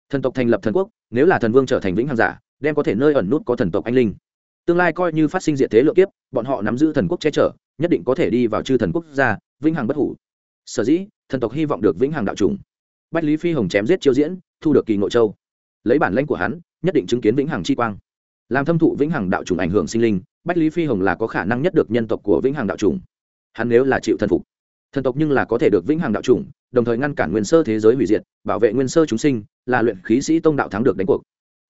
Thần tộc thành lập thần quốc, nếu là thần vương trở thành vĩnh hằng giả, đem có thể nơi ẩn nút có thần tộc anh linh. Tương lai coi như phát sinh diệt thế lượng kiếp, bọn họ nắm giữ thần quốc che chở, nhất định có thể đi vào chư thần quốc gia, vĩnh hằng bất hủ. Sở dĩ thần tộc hy vọng được vĩnh hằng đạo trùng. Bách lý phi hồng chém giết chiêu diễn, thu được kỳ ngộ châu. Lấy bản lãnh của hắn, nhất định chứng kiến vĩnh hằng chi quang. Làm thâm thụ vĩnh hằng đạo trùng ảnh hưởng sinh linh, bách lý phi hồng là có khả năng nhất được nhân tộc của vĩnh hằng đạo trùng. Hắn nếu là chịu thần phục, thần tộc nhưng là có thể được vĩnh hằng đạo trùng, đồng thời ngăn cản nguyên sơ thế giới hủy diệt, bảo vệ nguyên sơ chúng sinh, là luyện khí sĩ tông đạo thắng được đánh cuộc.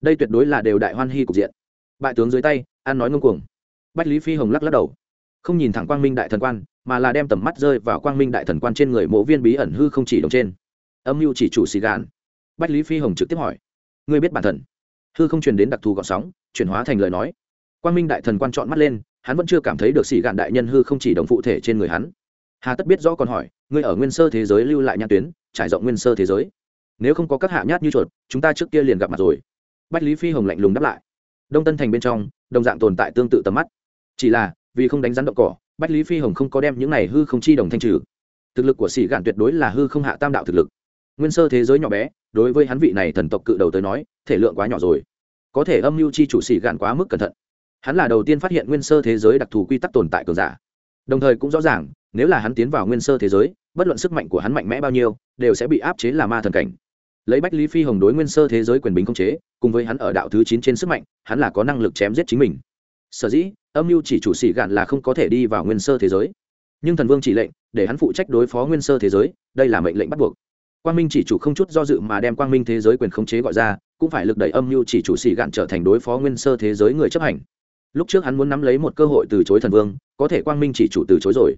Đây tuyệt đối là đều đại hoan hy cục diện. Bại tướng dưới tay, ăn nói ngông cuồng. Bách lý phi hồng lắc lắc đầu, không nhìn thẳng quang minh đại thần quan mà là đem tầm mắt rơi vào quang minh đại thần quan trên người mộ viên bí ẩn hư không chỉ đồng trên. Âm mưu chỉ chủ xì gạn. Bách lý phi hồng trực tiếp hỏi, ngươi biết bản thần? Hư không truyền đến đặc thù gọn sóng, chuyển hóa thành lời nói. Quang minh đại thần quan chọn mắt lên, hắn vẫn chưa cảm thấy được xì gạn đại nhân hư không chỉ đồng phụ thể trên người hắn. Hà tất biết rõ còn hỏi, ngươi ở nguyên sơ thế giới lưu lại nhãn tuyến, trải rộng nguyên sơ thế giới. Nếu không có các hạ nhát như chuột, chúng ta trước kia liền gặp mặt rồi. Bách lý phi hồng lạnh lùng đáp lại. Đông tân thành bên trong, đồng dạng tồn tại tương tự tầm mắt. Chỉ là, vì không đánh rắn động cỏ bách lý phi hồng không có đem những này hư không chi đồng thanh trừ. Thực lực của sĩ gạn tuyệt đối là hư không hạ tam đạo thực lực. Nguyên sơ thế giới nhỏ bé, đối với hắn vị này thần tộc cự đầu tới nói, thể lượng quá nhỏ rồi. Có thể âm mưu chi chủ sĩ gạn quá mức cẩn thận. Hắn là đầu tiên phát hiện nguyên sơ thế giới đặc thù quy tắc tồn tại cường giả. Đồng thời cũng rõ ràng, nếu là hắn tiến vào nguyên sơ thế giới, bất luận sức mạnh của hắn mạnh mẽ bao nhiêu, đều sẽ bị áp chế là ma thần cảnh. Lấy bách lý phi hồng đối nguyên sơ thế giới quyền bính không chế, cùng với hắn ở đạo thứ chín trên sức mạnh, hắn là có năng lực chém giết chính mình sở dĩ, âm mưu chỉ chủ sĩ gạn là không có thể đi vào nguyên sơ thế giới. Nhưng thần vương chỉ lệnh, để hắn phụ trách đối phó nguyên sơ thế giới, đây là mệnh lệnh bắt buộc. Quang minh chỉ chủ không chút do dự mà đem quang minh thế giới quyền khống chế gọi ra, cũng phải lực đẩy âm mưu chỉ chủ sĩ gạn trở thành đối phó nguyên sơ thế giới người chấp hành. Lúc trước hắn muốn nắm lấy một cơ hội từ chối thần vương, có thể quang minh chỉ chủ từ chối rồi.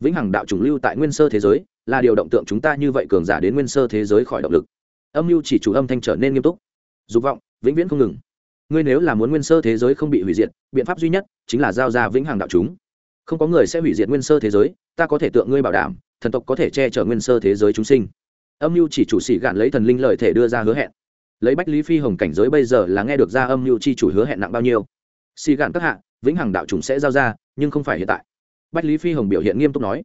Vĩnh hằng đạo chủng lưu tại nguyên sơ thế giới, là điều động tượng chúng ta như vậy cường giả đến nguyên sơ thế giới khỏi động lực. Âm mưu chỉ chủ âm thanh trở nên nghiêm túc. Dục vọng vĩnh viễn không ngừng ngươi nếu là muốn nguyên sơ thế giới không bị hủy diệt, biện pháp duy nhất chính là giao ra vĩnh hằng đạo chúng. Không có người sẽ hủy diệt nguyên sơ thế giới, ta có thể tượng ngươi bảo đảm, thần tộc có thể che chở nguyên sơ thế giới chúng sinh. Âm mưu chỉ chủ sĩ gạn lấy thần linh lợi thể đưa ra hứa hẹn. Lấy bách lý phi hồng cảnh giới bây giờ là nghe được ra âm mưu chi chủ hứa hẹn nặng bao nhiêu. Xì gạn các hạ, vĩnh hằng đạo chủng sẽ giao ra, nhưng không phải hiện tại. Bách lý phi hồng biểu hiện nghiêm túc nói,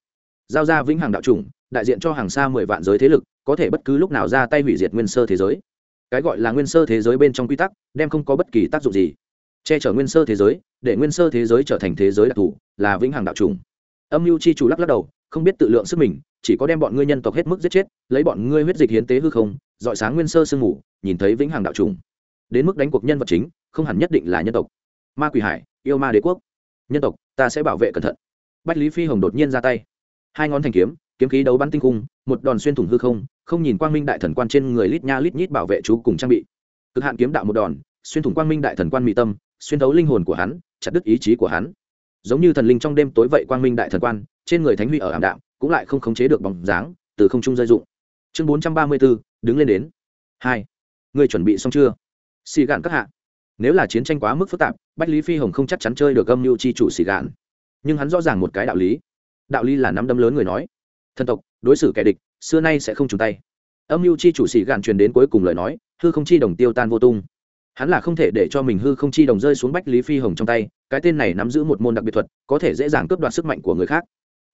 giao ra vĩnh hằng đạo chủng, đại diện cho hàng xa mười vạn giới thế lực, có thể bất cứ lúc nào ra tay hủy diệt nguyên sơ thế giới cái gọi là nguyên sơ thế giới bên trong quy tắc, đem không có bất kỳ tác dụng gì. Che chở nguyên sơ thế giới, để nguyên sơ thế giới trở thành thế giới đặc thù, là vĩnh hằng đạo trùng. Âm mưu chi chủ lắc lắc đầu, không biết tự lượng sức mình, chỉ có đem bọn ngươi nhân tộc hết mức giết chết, lấy bọn ngươi huyết dịch hiến tế hư không, dọi sáng nguyên sơ sương mù, nhìn thấy vĩnh hằng đạo trùng. Đến mức đánh cuộc nhân vật chính, không hẳn nhất định là nhân tộc. Ma quỷ hải, yêu ma đế quốc. Nhân tộc, ta sẽ bảo vệ cẩn thận. Bách lý phi hồng đột nhiên ra tay. Hai ngón thành kiếm kiếm khí đấu bắn tinh cung một đòn xuyên thủng hư không không nhìn quang minh đại thần quan trên người lít nha lít nhít bảo vệ chú cùng trang bị. Cực hạn kiếm đạo một đòn, xuyên thủng quang minh đại thần quan mỹ tâm, xuyên thấu linh hồn của hắn, chặt đứt ý chí của hắn. Giống như thần linh trong đêm tối vậy quang minh đại thần quan, trên người thánh huy ở ảm đạm, cũng lại không khống chế được bóng dáng, từ không trung rơi dụng chương bốn trăm ba mươi bốn đứng lên đến. Hai. Người chuẩn bị xong chưa? Xì gạn các hạ. Nếu là chiến tranh quá mức phức tạp, bách lý phi hồng không chắc chắn chơi được âm mưu chi chủ xì gạn. Nhưng hắn rõ ràng một cái đạo lý. Đạo lý là nắm đấm lớn người nói thần tộc, đối xử kẻ địch, xưa nay sẽ không trùng tay. Âm mưu chi chủ sĩ gạn truyền đến cuối cùng lời nói, hư không chi đồng tiêu tan vô tung. Hắn là không thể để cho mình hư không chi đồng rơi xuống bách lý phi hồng trong tay, cái tên này nắm giữ một môn đặc biệt thuật, có thể dễ dàng cướp đoạt sức mạnh của người khác.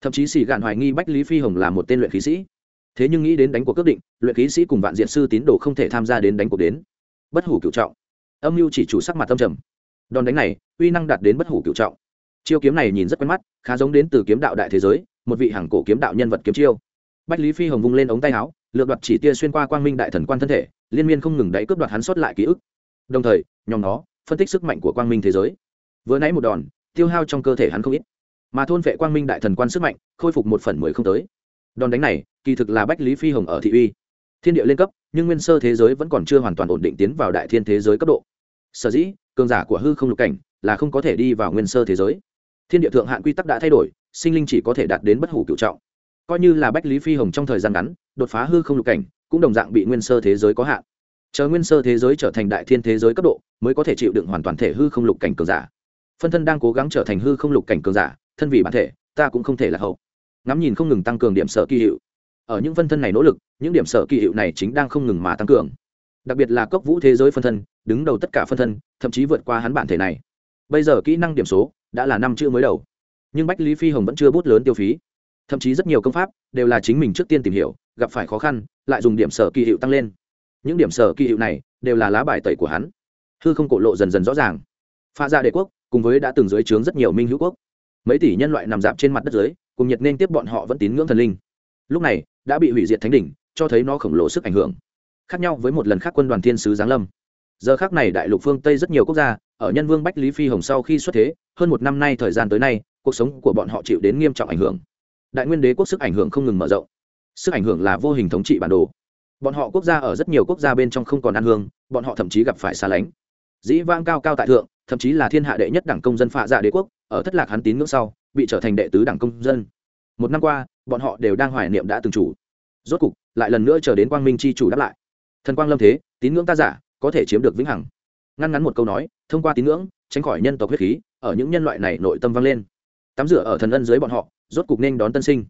Thậm chí sĩ gạn hoài nghi bách lý phi hồng là một tên luyện khí sĩ. Thế nhưng nghĩ đến đánh cuộc cướp định, luyện khí sĩ cùng vạn diện sư tín đồ không thể tham gia đến đánh cuộc đến. Bất hủ cựu trọng. Âm mưu chỉ chủ sắc mặt tâm trầm. Đòn đánh này, uy năng đạt đến bất hủ cựu trọng chiêu kiếm này nhìn rất quen mắt, khá giống đến từ kiếm đạo đại thế giới, một vị hàng cổ kiếm đạo nhân vật kiếm chiêu. Bách lý phi hồng vung lên ống tay áo lượt đoạt chỉ tia xuyên qua quang minh đại thần quan thân thể, liên miên không ngừng đẩy cướp đoạt hắn sót lại ký ức. Đồng thời, nhóm nó phân tích sức mạnh của quang minh thế giới. Vừa nãy một đòn, tiêu hao trong cơ thể hắn không ít, mà thôn vệ quang minh đại thần quan sức mạnh khôi phục một phần mười không tới. Đòn đánh này, kỳ thực là bách lý phi hồng ở thị uy. Thiên địa lên cấp, nhưng nguyên sơ thế giới vẫn còn chưa hoàn toàn ổn định tiến vào đại thiên thế giới cấp độ. Sở dĩ, cường giả của hư không lục cảnh là không có thể đi vào nguyên sơ thế giới thiên địa thượng hạn quy tắc đã thay đổi, sinh linh chỉ có thể đạt đến bất hủ cựu trọng. Coi như là bách lý phi hồng trong thời gian ngắn, đột phá hư không lục cảnh, cũng đồng dạng bị nguyên sơ thế giới có hạn. Chờ nguyên sơ thế giới trở thành đại thiên thế giới cấp độ, mới có thể chịu đựng hoàn toàn thể hư không lục cảnh cường giả. Phân thân đang cố gắng trở thành hư không lục cảnh cường giả, thân vì bản thể, ta cũng không thể là hậu. Ngắm nhìn không ngừng tăng cường điểm sở kỳ hiệu. Ở những phân thân này nỗ lực, những điểm sở kỳ hiệu này chính đang không ngừng mà tăng cường. Đặc biệt là cốc vũ thế giới phân thân, đứng đầu tất cả phân thân, thậm chí vượt qua hắn bản thể này bây giờ kỹ năng điểm số đã là năm chữ mới đầu. Nhưng bách lý phi hồng vẫn chưa bút lớn tiêu phí. Thậm chí rất nhiều công pháp đều là chính mình trước tiên tìm hiểu, gặp phải khó khăn, lại dùng điểm sở kỳ hiệu tăng lên. Những điểm sở kỳ hiệu này đều là lá bài tẩy của hắn. Hư không cổ lộ dần dần rõ ràng. Pha ra dạ đệ quốc cùng với đã từng dưới trướng rất nhiều minh hữu quốc. Mấy tỷ nhân loại nằm dạp trên mặt đất dưới, cùng nhiệt nên tiếp bọn họ vẫn tín ngưỡng thần linh. Lúc này, đã bị hủy diệt thánh đỉnh, cho thấy nó khổng lồ sức ảnh hưởng. Khác nhau với một lần khác quân đoàn thiên sứ giáng lâm. Giờ khác này đại lục phương tây rất nhiều quốc gia ở nhân vương bách lý phi hồng sau khi xuất thế, hơn một năm nay thời gian tới nay, cuộc sống của bọn họ chịu đến nghiêm trọng ảnh hưởng. Đại nguyên đế quốc sức ảnh hưởng không ngừng mở rộng. Sức ảnh hưởng là vô hình thống trị bản đồ. Bọn họ quốc gia ở rất nhiều quốc gia bên trong không còn ăn hương, bọn họ thậm chí gặp phải xa lánh. Dĩ vang cao cao tại thượng, thậm chí là thiên hạ đệ nhất đảng công dân phạ dạ đế quốc, ở thất lạc hắn tín ngưỡng sau, bị trở thành đệ tứ đảng công dân. Một năm qua, bọn họ đều đang hoài niệm đã từng chủ. Rốt cục, lại lần nữa chờ đến quang minh c h i chủ đáp lại. Thần quang lâm thế, tín ngưỡng ta giả, có thể chiếm được vĩnh hằng ngăn ngắn một câu nói, thông qua tín ngưỡng, tránh khỏi nhân tộc huyết khí, ở những nhân loại này nội tâm vang lên. Tắm rửa ở thần ân dưới bọn họ, rốt cục nên đón tân sinh.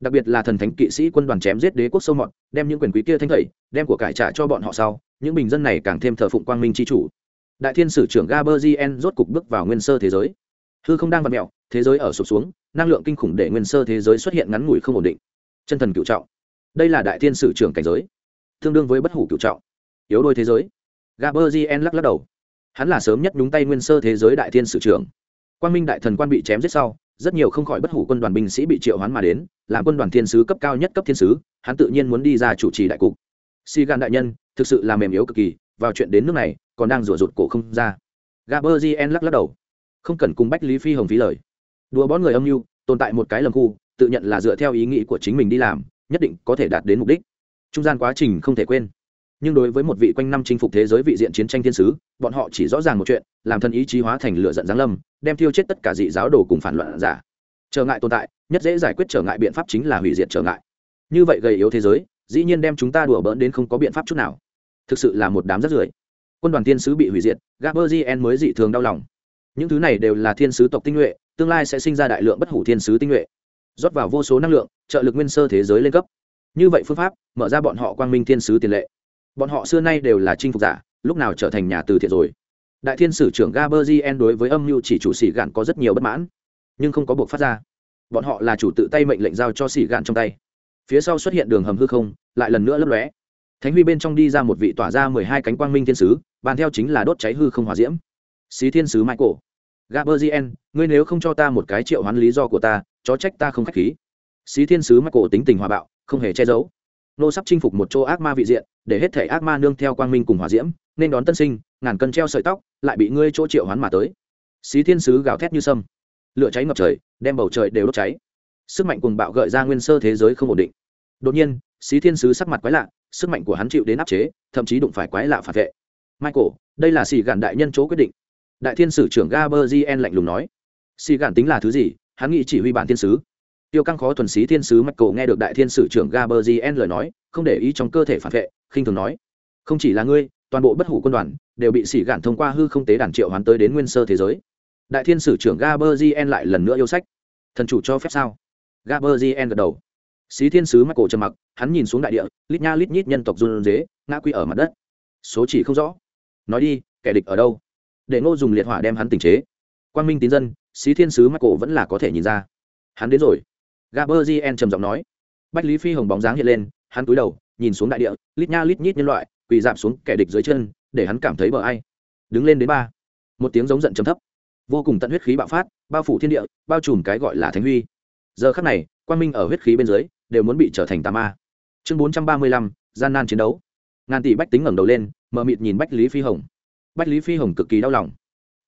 Đặc biệt là thần thánh kỵ sĩ quân đoàn chém giết đế quốc sâu mọt, đem những quyền quý kia thanh thầy, đem của cải trả cho bọn họ sau, những bình dân này càng thêm thờ phụng quang minh tri chủ. Đại thiên sử trưởng gaberzien rốt cục bước vào nguyên sơ thế giới. Hư không đang vặt mẹo thế giới ở sụp xuống, năng lượng kinh khủng để nguyên sơ thế giới xuất hiện ngắn ngủi không ổn định. Chân thần cựu trọng. Đây là đại thiên sử trưởng cảnh giới. Tương đương với bất hủ cựu trọng. Yếu đôi thế giới. Gaberzien lắc lắc đầu hắn là sớm nhất đúng tay nguyên sơ thế giới đại thiên sử trưởng. Quang minh đại thần quan bị chém giết sau, rất nhiều không khỏi bất hủ quân đoàn binh sĩ bị triệu hoán mà đến, làm quân đoàn thiên sứ cấp cao nhất cấp thiên sứ, hắn tự nhiên muốn đi ra chủ trì đại cục. Si gan đại nhân, thực sự là mềm yếu cực kỳ, vào chuyện đến nước này, còn đang rủa rụt cổ không ra. Gaberzien lắc lắc đầu. Không cần cùng bách lý phi hồng phí lời. Đùa bón người âm mưu, tồn tại một cái lầm khu, tự nhận là dựa theo ý nghĩ của chính mình đi làm, nhất định có thể đạt đến mục đích. Trung gian quá trình không thể quên nhưng đối với một vị quanh năm chinh phục thế giới vị diện chiến tranh thiên sứ, bọn họ chỉ rõ ràng một chuyện, làm thân ý chí hóa thành lửa giận giáng lâm, đem thiêu chết tất cả dị giáo đồ cùng phản loạn giả. Trở ngại tồn tại, nhất dễ giải quyết trở ngại biện pháp chính là hủy diệt trở ngại. Như vậy gầy yếu thế giới, dĩ nhiên đem chúng ta đùa bỡn đến không có biện pháp chút nào. Thực sự là một đám rất rưởi. Quân đoàn thiên sứ bị hủy diệt gaberzien mới dị thường đau lòng. Những thứ này đều là thiên sứ tộc tinh nhuệ, tương lai sẽ sinh ra đại lượng bất hủ thiên sứ tinh nhuệ. Rót vào vô số năng lượng, trợ lực nguyên sơ thế giới lên cấp. Như vậy phương pháp, mở ra bọn họ quang minh thiên sứ tiền lệ bọn họ xưa nay đều là chinh phục giả, lúc nào trở thành nhà từ thiện rồi. Đại thiên sử trưởng gaberzien đối với âm mưu chỉ chủ xỉ gạn có rất nhiều bất mãn, nhưng không có buộc phát ra. Bọn họ là chủ tự tay mệnh lệnh giao cho xỉ gạn trong tay. Phía sau xuất hiện đường hầm hư không, lại lần nữa lấp lóe. Thánh huy bên trong đi ra một vị tỏa ra mười hai cánh quang minh thiên sứ, bàn theo chính là đốt cháy hư không hòa diễm. Xí thiên sứ michael. Gaberzien ngươi nếu không cho ta một cái triệu hoán lý do của ta, chó trách ta không k h á c h khí. Xí thiên sứ michael tính tình hòa bạo, không hề che giấu nô sắp chinh phục một chỗ ác ma vị diện, để hết thể ác ma nương theo quang minh cùng hòa diễm, nên đón tân sinh, ngàn cân treo sợi tóc, lại bị ngươi chỗ triệu hoán mà tới. Xí thiên sứ gào thét như sâm. Lửa cháy ngập trời, đem bầu trời đều đốt cháy. Sức mạnh cùng bạo gợi ra nguyên sơ thế giới không ổn định. Đột nhiên, xí thiên sứ sắc mặt quái lạ, sức mạnh của hắn chịu đến áp chế, thậm chí đụng phải quái lạ phản vệ. Michael, đây là xì gạn đại nhân chỗ quyết định. Đại thiên sử trưởng gaberzien lạnh lùng nói. Xì gạn tính là thứ gì? Hắn nghĩ chỉ huy bản thiên sứ tiêu căng khó thuần sĩ thiên sứ mạch cổ nghe được đại thiên sử trưởng gaberzien lời nói, không để ý trong cơ thể phản vệ, khinh thường nói, không chỉ là ngươi, toàn bộ bất hủ quân đoàn đều bị xỉ gạn thông qua hư không tế đàn triệu hoán tới đến nguyên sơ thế giới. Đại thiên sử trưởng gaberzien lại lần nữa yêu sách, thần chủ cho phép sao? Gaberzien gật đầu. Xí thiên sứ mạch cổ trầm mặc, hắn nhìn xuống đại địa, lít nha lít nhít nhân tộc run dế ngã quy ở mặt đất. Số chỉ không rõ. Nói đi, kẻ địch ở đâu? Để ngô dùng liệt hỏa đem hắn tình chế. Quan minh tín dân, xí thiên sứ mạch cổ vẫn là có thể nhìn ra. Hắn đến rồi gaberzien trầm giọng nói. Bách lý phi hồng bóng dáng hiện lên, hắn cúi đầu, nhìn xuống đại địa, lít nha lít nhít nhân loại, quỳ dạp xuống kẻ địch dưới chân, để hắn cảm thấy bờ ai. Đứng lên đến ba. Một tiếng giống giận trầm thấp. Vô cùng tận huyết khí bạo phát, bao phủ thiên địa, bao trùm cái gọi là thánh huy. Giờ khắc này, quang minh ở huyết khí bên dưới, đều muốn bị trở thành tà ma. Chương bốn trăm ba mươi lăm, gian nan chiến đấu. Ngàn tỷ bách tính ngẩng đầu lên, mờ mịt nhìn bách lý phi hồng. Bách lý phi hồng cực kỳ đau lòng.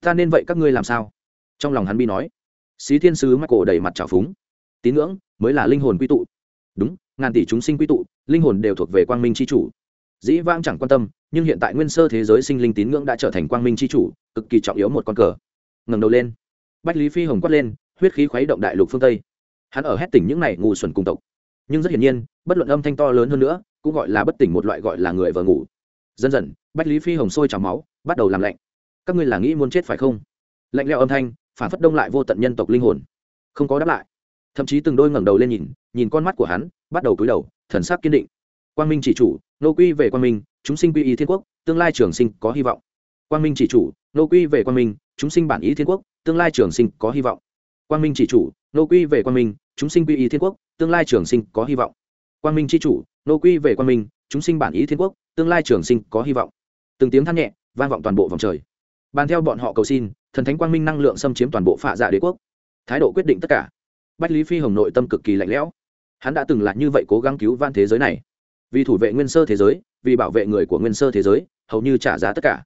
Ta nên vậy các ngươi làm sao? Trong lòng hắn bi nói. Xí thiên sứ mắc cổ đầy mặt trào phúng tín ngưỡng mới là linh hồn quy tụ. Đúng, ngàn tỷ chúng sinh quy tụ, linh hồn đều thuộc về quang minh c h i chủ. Dĩ vãng chẳng quan tâm, nhưng hiện tại nguyên sơ thế giới sinh linh tín ngưỡng đã trở thành quang minh c h i chủ, cực kỳ trọng yếu một con cờ. Ngầm đầu lên. Bách lý phi hồng quát lên, huyết khí khuấy động đại lục phương tây. Hắn ở hết tỉnh những này ngủ xuẩn cùng tộc. Nhưng rất hiển nhiên, bất luận âm thanh to lớn hơn nữa, cũng gọi là bất tỉnh một loại gọi là người vừa ngủ. Dần dần, bách lý phi hồng sôi trào máu, bắt đầu làm lạnh. Các ngươi là nghĩ muốn chết phải không? Lạnh leo âm thanh, phản phất đông lại vô tận nhân tộc linh hồn. Không có đáp lại thậm chí từng đôi ngẩng đầu lên nhìn nhìn con mắt của hắn, bắt đầu cúi đầu, thần sắc kiên định. Quang minh chỉ chủ nô quy về quang minh, chúng sinh quy y thiên quốc, tương lai trường sinh có hy vọng. Quang minh chỉ chủ nô quy về quang minh, chúng sinh bản ý thiên quốc, tương lai trường sinh có hy vọng. Quang minh chỉ chủ nô quy về quang minh, chúng sinh quy y thiên quốc, tương lai trường sinh có hy vọng. Quang minh chỉ chủ nô quy về quang minh, chúng sinh bản ý thiên quốc, tương lai trường sinh có hy vọng. Từng tiếng than nhẹ, vang vọng toàn bộ vòng trời. Bàn theo bọn họ cầu xin, thần thánh quang minh năng lượng xâm chiếm toàn bộ phạ dạ đế quốc. Thái độ quyết định tất cả bách lý phi hồng nội tâm cực kỳ lạnh lẽo. Hắn đã từng là như vậy cố gắng cứu van thế giới này. Vì thủ vệ nguyên sơ thế giới, vì bảo vệ người của nguyên sơ thế giới, hầu như trả giá tất cả.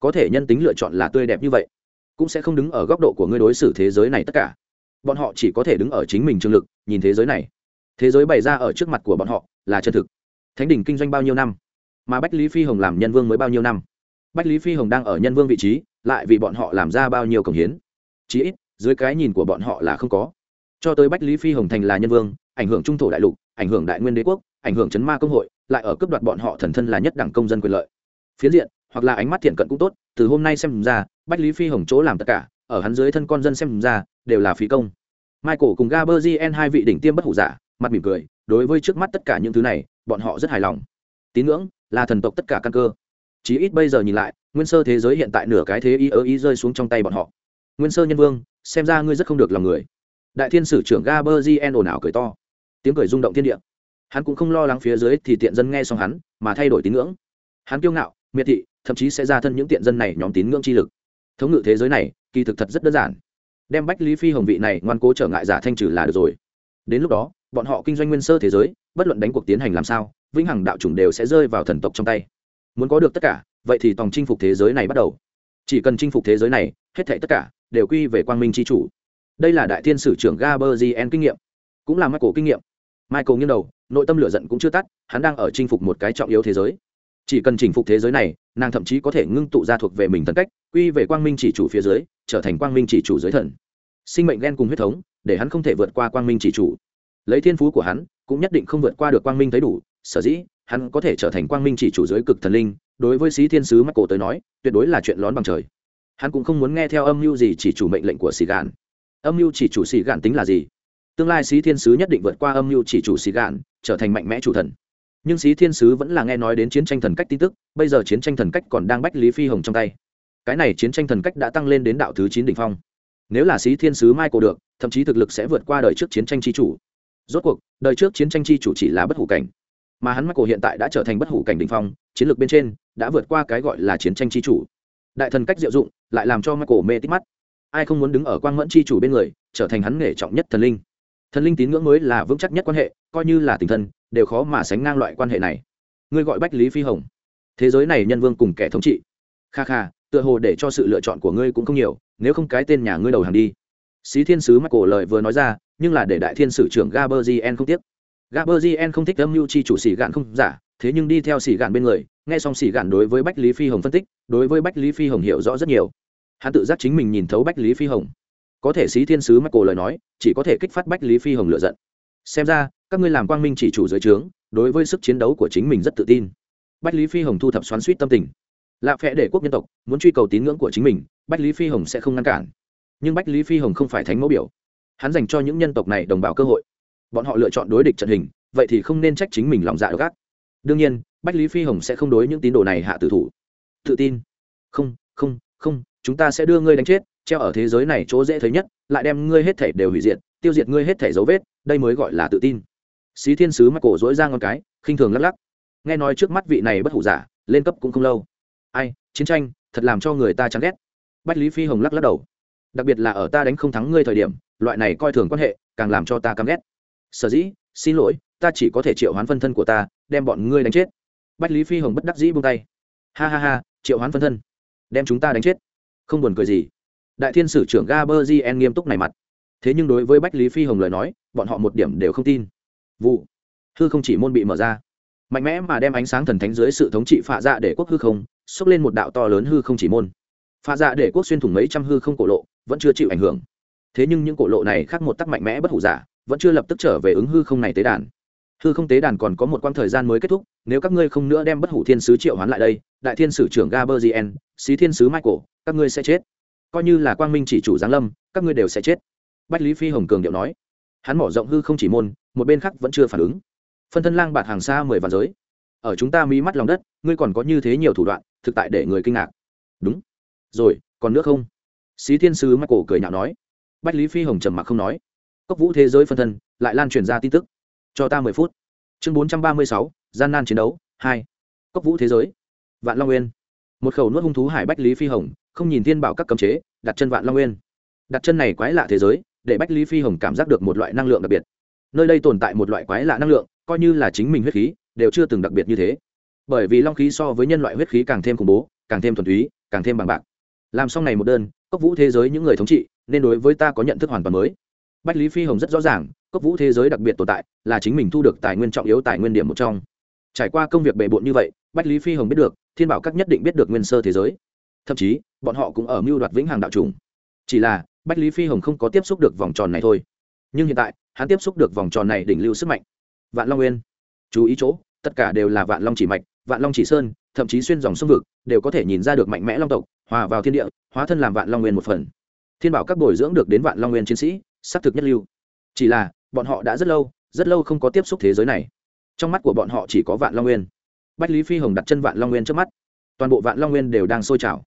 Có thể nhân tính lựa chọn là tươi đẹp như vậy, cũng sẽ không đứng ở góc độ của ngươi đối xử thế giới này tất cả. Bọn họ chỉ có thể đứng ở chính mình trường lực, nhìn thế giới này. Thế giới bày ra ở trước mặt của bọn họ là chân thực. Thánh đỉnh kinh doanh bao nhiêu năm? Mà bách lý phi hồng làm nhân vương mới bao nhiêu năm? Bách lý phi hồng đang ở nhân vương vị trí, lại vì bọn họ làm ra bao nhiêu cống hiến? Chí ít, dưới cái nhìn của bọn họ là không có cho tới bách lý phi hồng thành là nhân vương, ảnh hưởng trung thổ đại lục, ảnh hưởng đại nguyên đế quốc, ảnh hưởng chấn ma công hội, lại ở cấp đoạt bọn họ thần thân là nhất đẳng công dân quyền lợi. Phiến diện, hoặc là ánh mắt thiện cận cũng tốt, từ hôm nay xem ra, bách lý phi hồng chỗ làm tất cả, ở hắn dưới thân con dân xem ra, đều là phí công. Michael cùng gaberzien hai vị đỉnh tiêm bất hủ giả, mặt mỉm cười, đối với trước mắt tất cả những thứ này, bọn họ rất hài lòng. Tín ngưỡng, là thần tộc tất cả căn cơ. Chí ít bây giờ nhìn lại, nguyên sơ thế giới hiện tại nửa cái thế ý ớ ý rơi xuống trong tay bọn họ. Nguyên sơ nhân vương, xem ra ngươi rất không được lòng người đại thiên sử trưởng gaberzien ồn ào cười to. Tiếng cười rung động thiên địa. Hắn cũng không lo lắng phía dưới thì tiện dân nghe xong hắn, mà thay đổi tín ngưỡng. Hắn kiêu ngạo, miệt thị, thậm chí sẽ ra thân những tiện dân này nhóm tín ngưỡng chi lực. Thống ngự thế giới này, kỳ thực thật rất đơn giản. Đem bách lý phi hồng vị này ngoan cố trở ngại giả thanh trừ là được rồi. Đến lúc đó, bọn họ kinh doanh nguyên sơ thế giới, bất luận đánh cuộc tiến hành làm sao, vĩnh hằng đạo chủng đều sẽ rơi vào thần tộc trong tay. Muốn có được tất cả, vậy thì tòng chinh phục thế giới này bắt đầu. Chỉ cần chinh phục thế giới này, hết thảy tất cả đều quy về quang minh c h i chủ đây là đại thiên sử trưởng gaberzien kinh nghiệm, cũng là michael kinh nghiệm. Michael nghiêng đầu, nội tâm lửa giận cũng chưa tắt, hắn đang ở chinh phục một cái trọng yếu thế giới. Chỉ cần chinh phục thế giới này, nàng thậm chí có thể ngưng tụ ra thuộc về mình thần cách, quy về quang minh chỉ chủ phía dưới, trở thành quang minh chỉ chủ giới thần. Sinh mệnh ghen cùng huyết thống, để hắn không thể vượt qua quang minh chỉ chủ. Lấy thiên phú của hắn, cũng nhất định không vượt qua được quang minh thấy đủ, sở dĩ, hắn có thể trở thành quang minh chỉ chủ giới cực thần linh, đối với sĩ thiên sứ mắt cổ tới nói, tuyệt đối là chuyện lón bằng trời. Hắn cũng không muốn nghe theo âm mưu gì chỉ chủ mệnh lệnh của sĩ gàn âm mưu chỉ chủ sĩ gạn tính là gì? Tương lai sĩ thiên sứ nhất định vượt qua âm mưu chỉ chủ sĩ gạn trở thành mạnh mẽ chủ thần. Nhưng sĩ thiên sứ vẫn là nghe nói đến chiến tranh thần cách tin tức bây giờ chiến tranh thần cách còn đang bách lý phi hồng trong tay. Cái này chiến tranh thần cách đã tăng lên đến đạo thứ chín đ ỉ n h phong. Nếu là sĩ thiên sứ mai cổ được thậm chí thực lực sẽ vượt qua đời trước chiến tranh tri chủ. Rốt cuộc đời trước chiến tranh tri chủ chỉ là bất hủ cảnh. Mà hắn Michael hiện tại đã trở thành bất hủ cảnh đỉnh phong, chiến lược bên trên đã vượt qua cái gọi là chiến tranh chi chủ. Đại thần cách diệu dụng, lại làm cho Michael mê tít mắt. Ai không muốn đứng ở quang mẫn chi chủ bên người, trở thành hắn nghề trọng nhất thần linh. Thần linh tín ngưỡng mới là vững chắc nhất quan hệ, coi như là tình thân, đều khó mà sánh ngang loại quan hệ này. Ngươi gọi Bách Lý Phi Hồng, thế giới này nhân vương cùng kẻ thống trị. Kha kha, tựa hồ để cho sự lựa chọn của ngươi cũng không nhiều, nếu không cái tên nhà ngươi đầu hàng đi. Xí Thiên sứ Michael lời vừa nói ra, nhưng là để đại thiên sử trưởng Gaberzien không tiếc Gaberzien không thích âm mưu chi chủ xỉ gạn không giả, thế nhưng đi theo xỉ gạn bên người, nghe xong xỉ gạn đối với Bách Lý Phi Hồng phân tích, đối với Bách Lý Phi Hồng hiểu rõ rất nhiều. Hắn tự giác chính mình nhìn thấu Bách Lý Phi Hồng. Có thể xí thiên sứ Michael lời nói, chỉ có thể kích phát Bách Lý Phi Hồng lựa giận. Xem ra, các ngươi làm quang minh chỉ chủ dưới trướng, đối với sức chiến đấu của chính mình rất tự tin. Bách Lý Phi Hồng thu thập xoắn suýt tâm tình. Lạ phẽ để quốc nhân tộc, muốn truy cầu tín ngưỡng của chính mình, Bách Lý Phi Hồng sẽ không ngăn cản. Nhưng Bách Lý Phi Hồng không phải thánh mẫu biểu. Hắn dành cho những nhân tộc này đồng bào cơ hội bọn họ lựa chọn đối địch trận hình vậy thì không nên trách chính mình lòng dạ độc ác đương nhiên bách lý phi hồng sẽ không đối những tín đồ này hạ tử thủ tự tin không không không chúng ta sẽ đưa ngươi đánh chết, treo ở thế giới này chỗ dễ thấy nhất, lại đem ngươi hết thể đều hủy diệt, tiêu diệt ngươi hết thể dấu vết, đây mới gọi là tự tin. Xí thiên sứ mắc cổ dỗi ra ngon cái, khinh thường lắc lắc. Nghe nói trước mắt vị này bất hủ giả, lên cấp cũng không lâu. Ai, chiến tranh, thật làm cho người ta chán ghét. Bách lý phi hồng lắc lắc đầu. Đặc biệt là ở ta đánh không thắng ngươi thời điểm, loại này coi thường quan hệ, càng làm cho ta căm ghét. Sở dĩ, xin lỗi, ta chỉ có thể triệu hoán phân thân của ta, đem bọn ngươi đánh chết. Bách lý phi hồng bất đắc dĩ buông tay. Ha ha ha, triệu hoán phân thân, đem chúng ta đánh chết không buồn cười gì. Đại thiên sử trưởng gaber gien nghiêm túc này mặt. Thế nhưng đối với bách lý phi hồng lời nói, bọn họ một điểm đều không tin. Vụ. Hư không chỉ môn bị mở ra. Mạnh mẽ mà đem ánh sáng thần thánh dưới sự thống trị phạ dạ để quốc hư không, xốc lên một đạo to lớn hư không chỉ môn. Phạ dạ để quốc xuyên thủng mấy trăm hư không cổ lộ, vẫn chưa chịu ảnh hưởng. Thế nhưng những cổ lộ này khác một tắc mạnh mẽ bất hủ giả, vẫn chưa lập tức trở về ứng hư không này tế đàn hư không tế đàn còn có một quãng thời gian mới kết thúc, nếu các ngươi không nữa đem bất hủ thiên sứ triệu hoán lại đây, đại thiên sử trưởng gaberzien xí thiên sứ michael, các ngươi sẽ chết. Coi như là quang minh chỉ chủ giáng lâm, các ngươi đều sẽ chết. Bách lý phi hồng cường điệu nói. Hắn mở rộng hư không chỉ môn, một bên khác vẫn chưa phản ứng. Phân thân lang bạt hàng xa mười vạn giới. Ở chúng ta mỹ mắt lòng đất, ngươi còn có như thế nhiều thủ đoạn, thực tại để người kinh ngạc. Đúng. Rồi, còn nước không? Xí thiên sứ michael cười nhạo nói. Bách lý phi hồng trầm mặc không nói. Cốc vũ thế giới phân thân, lại lan truyền ra tin tức cho ta mười phút. Chương bốn trăm ba mươi sáu, gian nan chiến đấu, hai. Cốc vũ thế giới, vạn long nguyên. Một khẩu nuốt hung thú hải bách lý phi hồng, không nhìn thiên bảo các cấm chế, đặt chân vạn long nguyên. Đặt chân này quái lạ thế giới, để bách lý phi hồng cảm giác được một loại năng lượng đặc biệt. Nơi đây tồn tại một loại quái lạ năng lượng, coi như là chính mình huyết khí, đều chưa từng đặc biệt như thế. Bởi vì long khí so với nhân loại huyết khí càng thêm khủng bố, càng thêm thuần túy, càng thêm bằng bạc. Làm xong này một đơn, cốc vũ thế giới những người thống trị, nên đối với ta có nhận thức hoàn toàn mới. Bách lý phi hồng rất rõ ràng cốc vũ thế giới đặc biệt tồn tại, là chính mình thu được tài nguyên trọng yếu, tài nguyên điểm một trong. Trải qua công việc bề bộn như vậy, bách lý phi hồng biết được, thiên bảo các nhất định biết được nguyên sơ thế giới. Thậm chí, bọn họ cũng ở mưu đoạt vĩnh hằng đạo trùng. Chỉ là, bách lý phi hồng không có tiếp xúc được vòng tròn này thôi. Nhưng hiện tại, hắn tiếp xúc được vòng tròn này đỉnh lưu sức mạnh. Vạn long nguyên. Chú ý chỗ, tất cả đều là vạn long chỉ mạch, vạn long chỉ sơn, thậm chí xuyên dòng sông vực, đều có thể nhìn ra được mạnh mẽ long tộc, hòa vào thiên địa, hóa thân làm vạn long nguyên một phần. Thiên bảo các bồi dưỡng được đến vạn long nguyên chiến sĩ xác thực nhất lưu. Chỉ là bọn họ đã rất lâu rất lâu không có tiếp xúc thế giới này. Trong mắt của bọn họ chỉ có vạn long nguyên. Bách lý phi hồng đặt chân vạn long nguyên trước mắt. Toàn bộ vạn long nguyên đều đang sôi trào.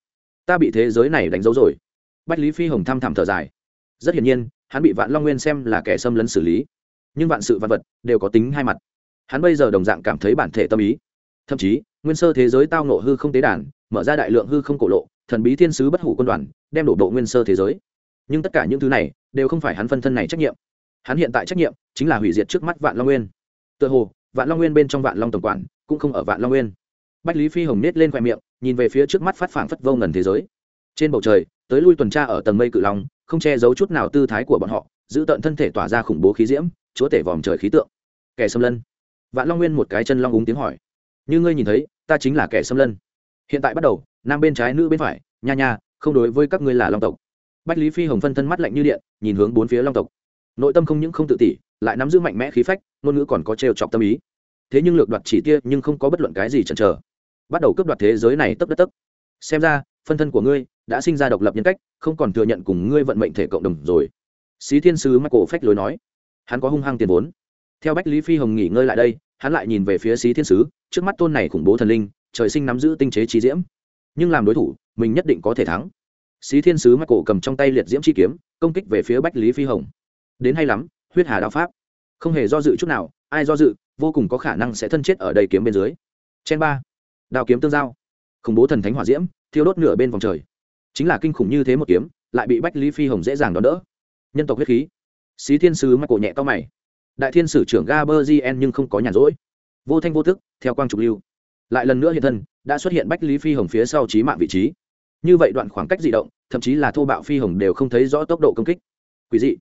Ta bị thế giới này đánh dấu rồi. Bách lý phi hồng thăm thẳm thở dài. Rất hiển nhiên, hắn bị vạn long nguyên xem là kẻ xâm lấn xử lý. Nhưng vạn sự vạn vật đều có tính hai mặt. Hắn bây giờ đồng dạng cảm thấy bản thể tâm ý. Thậm chí, nguyên sơ thế giới tao nộ hư không tế đàn, mở ra đại lượng hư không cổ lộ, thần bí thiên sứ bất hủ quân đoàn, đem đổ bộ nguyên sơ thế giới. Nhưng tất cả những thứ này đều không phải hắn phân thân này trách nhiệm hắn hiện tại trách nhiệm chính là hủy diệt trước mắt vạn long nguyên tựa hồ vạn long nguyên bên trong vạn long tổng quản cũng không ở vạn long nguyên bách lý phi hồng nết lên khoe miệng nhìn về phía trước mắt phát phảng phất vô ngần thế giới trên bầu trời tới lui tuần tra ở tầng mây cự long không che giấu chút nào tư thái của bọn họ giữ tận thân thể tỏa ra khủng bố khí diễm chúa tể vòm trời khí tượng kẻ xâm lân vạn long nguyên một cái chân long úng tiếng hỏi như ngươi nhìn thấy ta chính là kẻ xâm lân hiện tại bắt đầu nam bên trái nữ bên phải nha nha không đối với các ngươi là long tộc bách lý phi hồng phân thân mắt lạnh như điện nhìn hướng bốn phía long tộc nội tâm không những không tự tỷ lại nắm giữ mạnh mẽ khí phách, ngôn ngữ còn có trêu chọc tâm ý. Thế nhưng lược đoạt chỉ tia nhưng không có bất luận cái gì chần chờ. Bắt đầu cướp đoạt thế giới này tấp đất tấp. Xem ra, phân thân của ngươi đã sinh ra độc lập nhân cách, không còn thừa nhận cùng ngươi vận mệnh thể cộng đồng rồi. Xí thiên sứ mắc cổ phách lối nói. Hắn có hung hăng tiền vốn. Theo bách lý phi hồng nghỉ ngơi lại đây, hắn lại nhìn về phía xí thiên sứ, trước mắt tôn này khủng bố thần linh, trời sinh nắm giữ tinh chế trí diễm. Nhưng làm đối thủ, mình nhất định có thể thắng. Xí thiên sứ mắc cổ cầm trong tay liệt diễm chi kiếm, công kích về phía bách lý phi hồng đến hay lắm, huyết hà đạo pháp. Không hề do dự chút nào, ai do dự, vô cùng có khả năng sẽ thân chết ở đây kiếm bên dưới. Chen ba. Đao kiếm tương giao. Khủng bố thần thánh hỏa diễm, thiêu đốt nửa bên vòng trời. Chính là kinh khủng như thế một kiếm, lại bị bách lý phi hồng dễ dàng đón đỡ. Nhân tộc huyết khí. Xí thiên sứ mắc cổ nhẹ to mày. Đại thiên sử trưởng gaber gn nhưng không có nhàn rỗi. Vô thanh vô thức theo quang trục lưu. Lại lần nữa hiện thân, đã xuất hiện bách lý phi hồng phía sau trí mạng vị trí. Như vậy đoạn khoảng cách di động, thậm chí là thô bạo phi hồng đều không thấy rõ tốc độ công kích. Quý dị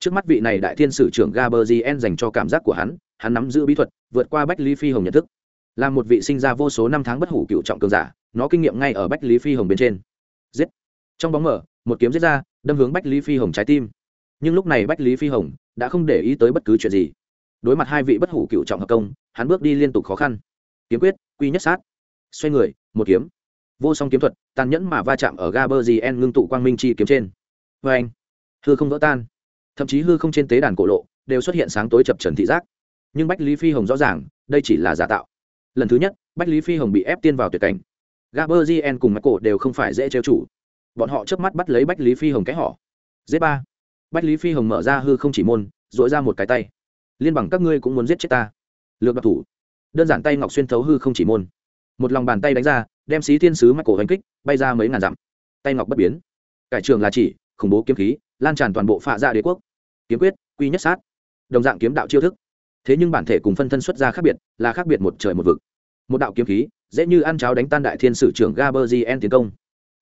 trước mắt vị này đại thiên sử trưởng gaberzien dành cho cảm giác của hắn hắn nắm giữ bí thuật, vượt qua bách lý phi hồng nhận thức. Là một vị sinh ra vô số năm tháng bất hủ cựu trọng cường giả, nó kinh nghiệm ngay ở bách lý phi hồng bên trên. Giết! Trong bóng mở, một kiếm giết ra, đâm hướng bách lý phi hồng trái tim. Nhưng lúc này bách lý phi hồng đã không để ý tới bất cứ chuyện gì. Đối mặt hai vị bất hủ cựu trọng hợp công, hắn bước đi liên tục khó khăn. Kiếm quyết, quy nhất sát. Xoay người, một kiếm. Vô song kiếm thuật, tàn nhẫn mà va chạm ở ga bơ gì en ngưng tụ quang minh chi kiếm trên. Vâng! Vê anh thưa không vỡ tan thậm chí hư không trên tế đàn cổ lộ đều xuất hiện sáng tối chập trần thị giác. Nhưng bách lý phi hồng rõ ràng, đây chỉ là giả tạo. Lần thứ nhất, bách lý phi hồng bị ép tiên vào tuyệt cảnh. Gaberzien cùng michael đều không phải dễ trêu chủ. Bọn họ chớp mắt bắt lấy bách lý phi hồng cái họ z ba. Bách lý phi hồng mở ra hư không chỉ môn dội ra một cái tay. Liên bằng các ngươi cũng muốn giết chết ta. Lược đặc thủ. Đơn giản tay ngọc xuyên thấu hư không chỉ môn. Một lòng bàn tay đánh ra, đem xí thiên sứ mắc cổ hành kích, bay ra mấy ngàn dặm. Tay ngọc bất biến. Cải trường là chỉ, khủng bố kiếm khí, lan tràn toàn bộ phạ ra đế quốc kiếm quyết, quy nhất sát. Đồng dạng kiếm đạo chiêu thức. Thế nhưng bản thể cùng phân thân xuất ra khác biệt, là khác biệt một trời một vực. Một đạo kiếm khí, dễ như ăn cháo đánh tan đại thiên sử trưởng gaberzien tiến công.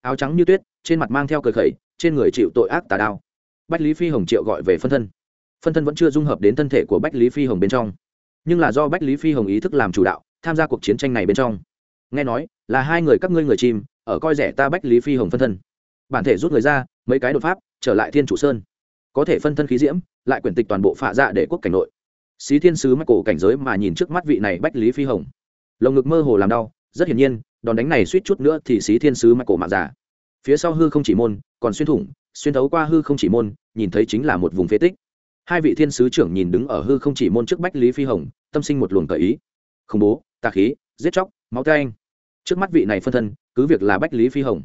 Áo trắng như tuyết, trên mặt mang theo cờ khẩy, trên người chịu tội ác tà đao. Bách lý phi hồng triệu gọi về phân thân. Phân thân vẫn chưa dung hợp đến thân thể của bách lý phi hồng bên trong. Nhưng là do bách lý phi hồng ý thức làm chủ đạo, tham gia cuộc chiến tranh này bên trong. Nghe nói, là hai người các ngươi người chim ở coi rẻ ta bách lý phi hồng phân thân. Bản thể rút người ra, mấy cái đột pháp, trở lại thiên chủ sơn có thể phân thân khí diễm, lại quyển tịch toàn bộ phạ dạ để quốc cảnh nội. Xí thiên sứ mắc cổ cảnh giới mà nhìn trước mắt vị này bách lý phi hồng. Lồng ngực mơ hồ làm đau, rất hiển nhiên, đòn đánh này suýt chút nữa thì xí thiên sứ mắc cổ mạng giả phía sau hư không chỉ môn, còn xuyên thủng, xuyên thấu qua hư không chỉ môn, nhìn thấy chính là một vùng phế tích. Hai vị thiên sứ trưởng nhìn đứng ở hư không chỉ môn trước bách lý phi hồng, tâm sinh một luồng cởi ý. Khủng bố, tà khí, giết chóc, máu tay anh. Trước mắt vị này phân thân, cứ việc là bách lý phi hồng.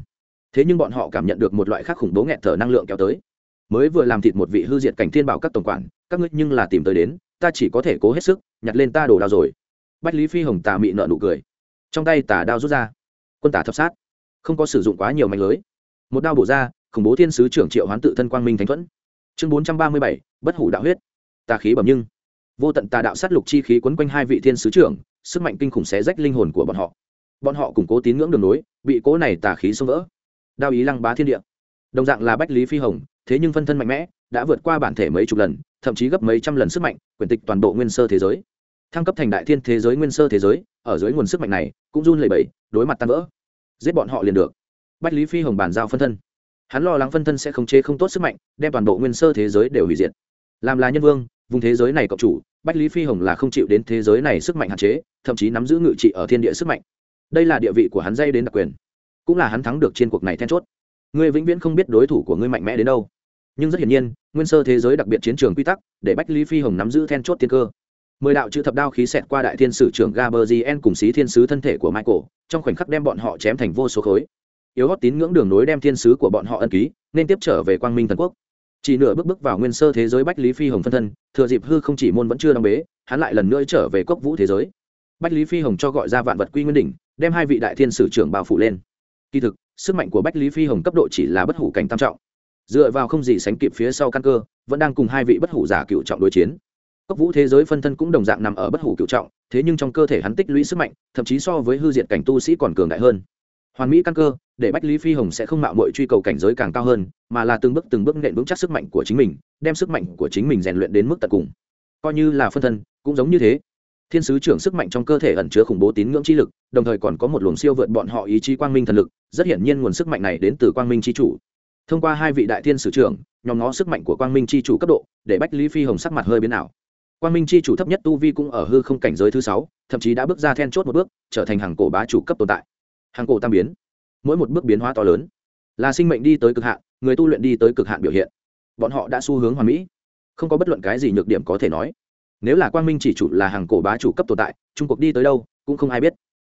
Thế nhưng bọn họ cảm nhận được một loại khác khủng bố nghẹt thở năng lượng kéo tới mới vừa làm thịt một vị hư diệt cảnh thiên bảo các tổng quản, các ngươi nhưng là tìm tới đến, ta chỉ có thể cố hết sức, nhặt lên ta đồ đao rồi. Bách lý phi hồng tà mị nợ nụ cười. Trong tay tà đao rút ra. Quân tả thập sát. Không có sử dụng quá nhiều mạnh lưới. Một đao bổ ra, khủng bố thiên sứ trưởng triệu hoán tự thân quang minh thánh thuẫn. Chương bốn trăm ba mươi bảy, bất hủ đạo huyết. Tà khí bẩm nhưng. Vô tận tà đạo sát lục chi khí quấn quanh hai vị thiên sứ trưởng, sức mạnh kinh khủng xé rách linh hồn của bọn họ. Bọn họ củng cố tín ngưỡng đường nối, bị cố này tà khí xông vỡ. Đao ý lăng bá thiên địa. Đồng dạng là bách lý phi hồng thế nhưng phân thân mạnh mẽ, đã vượt qua bản thể mấy chục lần, thậm chí gấp mấy trăm lần sức mạnh, quyền tịch toàn bộ nguyên sơ thế giới. Thăng cấp thành đại thiên thế giới nguyên sơ thế giới, ở dưới nguồn sức mạnh này, cũng run lẩy bẩy, đối mặt tan vỡ. Giết bọn họ liền được. Bách lý phi hồng bàn giao phân thân. Hắn lo lắng phân thân sẽ không chế không tốt sức mạnh, đem toàn bộ nguyên sơ thế giới đều hủy diệt. Làm là nhân vương, vùng thế giới này cộng chủ, bách lý phi hồng là không chịu đến thế giới này sức mạnh hạn chế, thậm chí nắm giữ ngự trị ở thiên địa sức mạnh. Đây là địa vị của hắn dây đến đặc quyền. Cũng là hắn thắng được trên cuộc này then chốt. Ngươi vĩnh viễn không biết đối thủ của ngươi mạnh mẽ đến đâu nhưng rất hiển nhiên, nguyên sơ thế giới đặc biệt chiến trường quy tắc, để bách lý phi hồng nắm giữ then chốt tiên cơ. Mười đạo chữ thập đao khí xẹt qua đại thiên sử trưởng gaberzien cùng xí thiên sứ thân thể của michael, trong khoảnh khắc đem bọn họ chém thành vô số khối. Yếu hót tín ngưỡng đường nối đem thiên sứ của bọn họ ân ký, nên tiếp trở về quang minh thần quốc. Chỉ nửa bước bước vào nguyên sơ thế giới bách lý phi hồng phân thân, thừa dịp hư không chỉ môn vẫn chưa đóng bế, hắn lại lần nữa trở về cốc vũ thế giới. Bách lý phi hồng cho gọi ra vạn vật quy nguyên đỉnh, đem hai vị đại thiên sử trưởng bao phủ lên. Kỳ thực, sức mạnh của bách lý phi hồng cấp độ chỉ là bất hủ cảnh tam trọng dựa vào không gì sánh kịp phía sau căn cơ, vẫn đang cùng hai vị bất hủ giả cựu trọng đối chiến. Cốc vũ thế giới phân thân cũng đồng dạng nằm ở bất hủ cựu trọng, thế nhưng trong cơ thể hắn tích lũy sức mạnh, thậm chí so với hư diện cảnh tu sĩ còn cường đại hơn. Hoàn mỹ căn cơ, để bách lý phi hồng sẽ không mạo mội truy cầu cảnh giới càng cao hơn, mà là từng bước từng bước nện vững chắc sức mạnh của chính mình, đem sức mạnh của chính mình rèn luyện đến mức tận cùng. Coi như là phân thân, cũng giống như thế. Thiên sứ trưởng sức mạnh trong cơ thể ẩn chứa khủng bố tín ngưỡng chi lực, đồng thời còn có một luồng siêu vượt bọn họ ý chí quang minh thần lực, rất hiển nhiên nguồn sức mạnh này đến từ quang minh chi chủ thông qua hai vị đại thiên sử trưởng, nhóm ngó sức mạnh của quang minh chi chủ cấp độ, để bách lý phi hồng sắc mặt hơi biến ảo. Quang minh chi chủ thấp nhất tu vi cũng ở hư không cảnh giới thứ sáu, thậm chí đã bước ra then chốt một bước, trở thành hàng cổ bá chủ cấp tồn tại. Hàng cổ tam biến. Mỗi một bước biến hóa to lớn. Là sinh mệnh đi tới cực hạn, người tu luyện đi tới cực hạn biểu hiện. Bọn họ đã xu hướng hoàn mỹ. Không có bất luận cái gì nhược điểm có thể nói. Nếu là quang minh chỉ chủ là hàng cổ bá chủ cấp tồn tại, trung cuộc đi tới đâu, cũng không ai biết.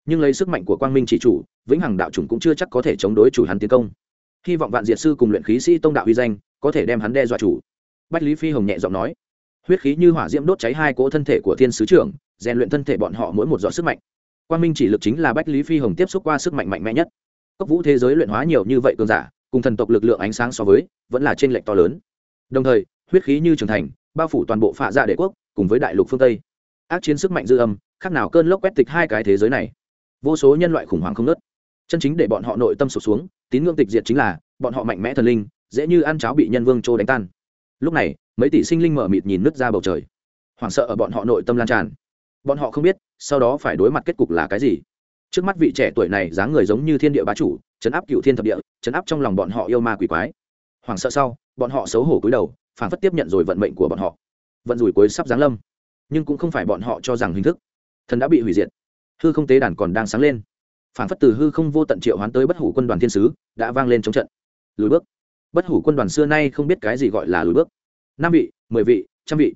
Nhưng lấy sức mạnh của quang minh chỉ chủ, vĩnh hằng đạo chủng cũng chưa chắc có thể chống đối chủ hắn tiến công hy vọng vạn diệt sư cùng luyện khí sĩ tông đạo uy danh, có thể đem hắn đe dọa chủ. Bách lý phi hồng nhẹ giọng nói, huyết khí như hỏa diễm đốt cháy hai cỗ thân thể của thiên sứ trưởng, rèn luyện thân thể bọn họ mỗi một giọt sức mạnh. Quan minh chỉ lực chính là bách lý phi hồng tiếp xúc qua sức mạnh mạnh mẽ nhất. Cốc vũ thế giới luyện hóa nhiều như vậy cường giả, cùng thần tộc lực lượng ánh sáng so với, vẫn là trên lệnh to lớn. Đồng thời, huyết khí như trưởng thành, bao phủ toàn bộ phạ dạ gia đệ quốc, cùng với đại lục phương tây. Ác chiến sức mạnh dư âm, khác nào cơn lốc quét tịch hai cái thế giới này. Vô số nhân loại khủng hoảng không nớt chân chính để bọn họ nội tâm sụp xuống, tín ngưỡng tịch diệt chính là, bọn họ mạnh mẽ thần linh, dễ như ăn cháo bị nhân vương trô đánh tan. Lúc này, mấy tỷ sinh linh mở mịt nhìn nứt ra bầu trời. Hoảng sợ ở bọn họ nội tâm lan tràn. Bọn họ không biết, sau đó phải đối mặt kết cục là cái gì. Trước mắt vị trẻ tuổi này dáng người giống như thiên địa bá chủ, chấn áp cựu thiên thập địa, chấn áp trong lòng bọn họ yêu ma quỷ quái. Hoảng sợ sau, bọn họ xấu hổ cúi đầu, phản phất tiếp nhận rồi vận mệnh của bọn họ. Vận rủi cuối sắp giáng lâm. Nhưng cũng không phải bọn họ cho rằng hình thức. Thần đã bị hủy diệt. Hư không tế đàn còn đang sáng lên phản phất từ hư không vô tận triệu hoán tới bất hủ quân đoàn thiên sứ, đã vang lên chống trận. Lùi bước. Bất hủ quân đoàn xưa nay không biết cái gì gọi là lùi bước. Năm vị, mười vị, trăm vị.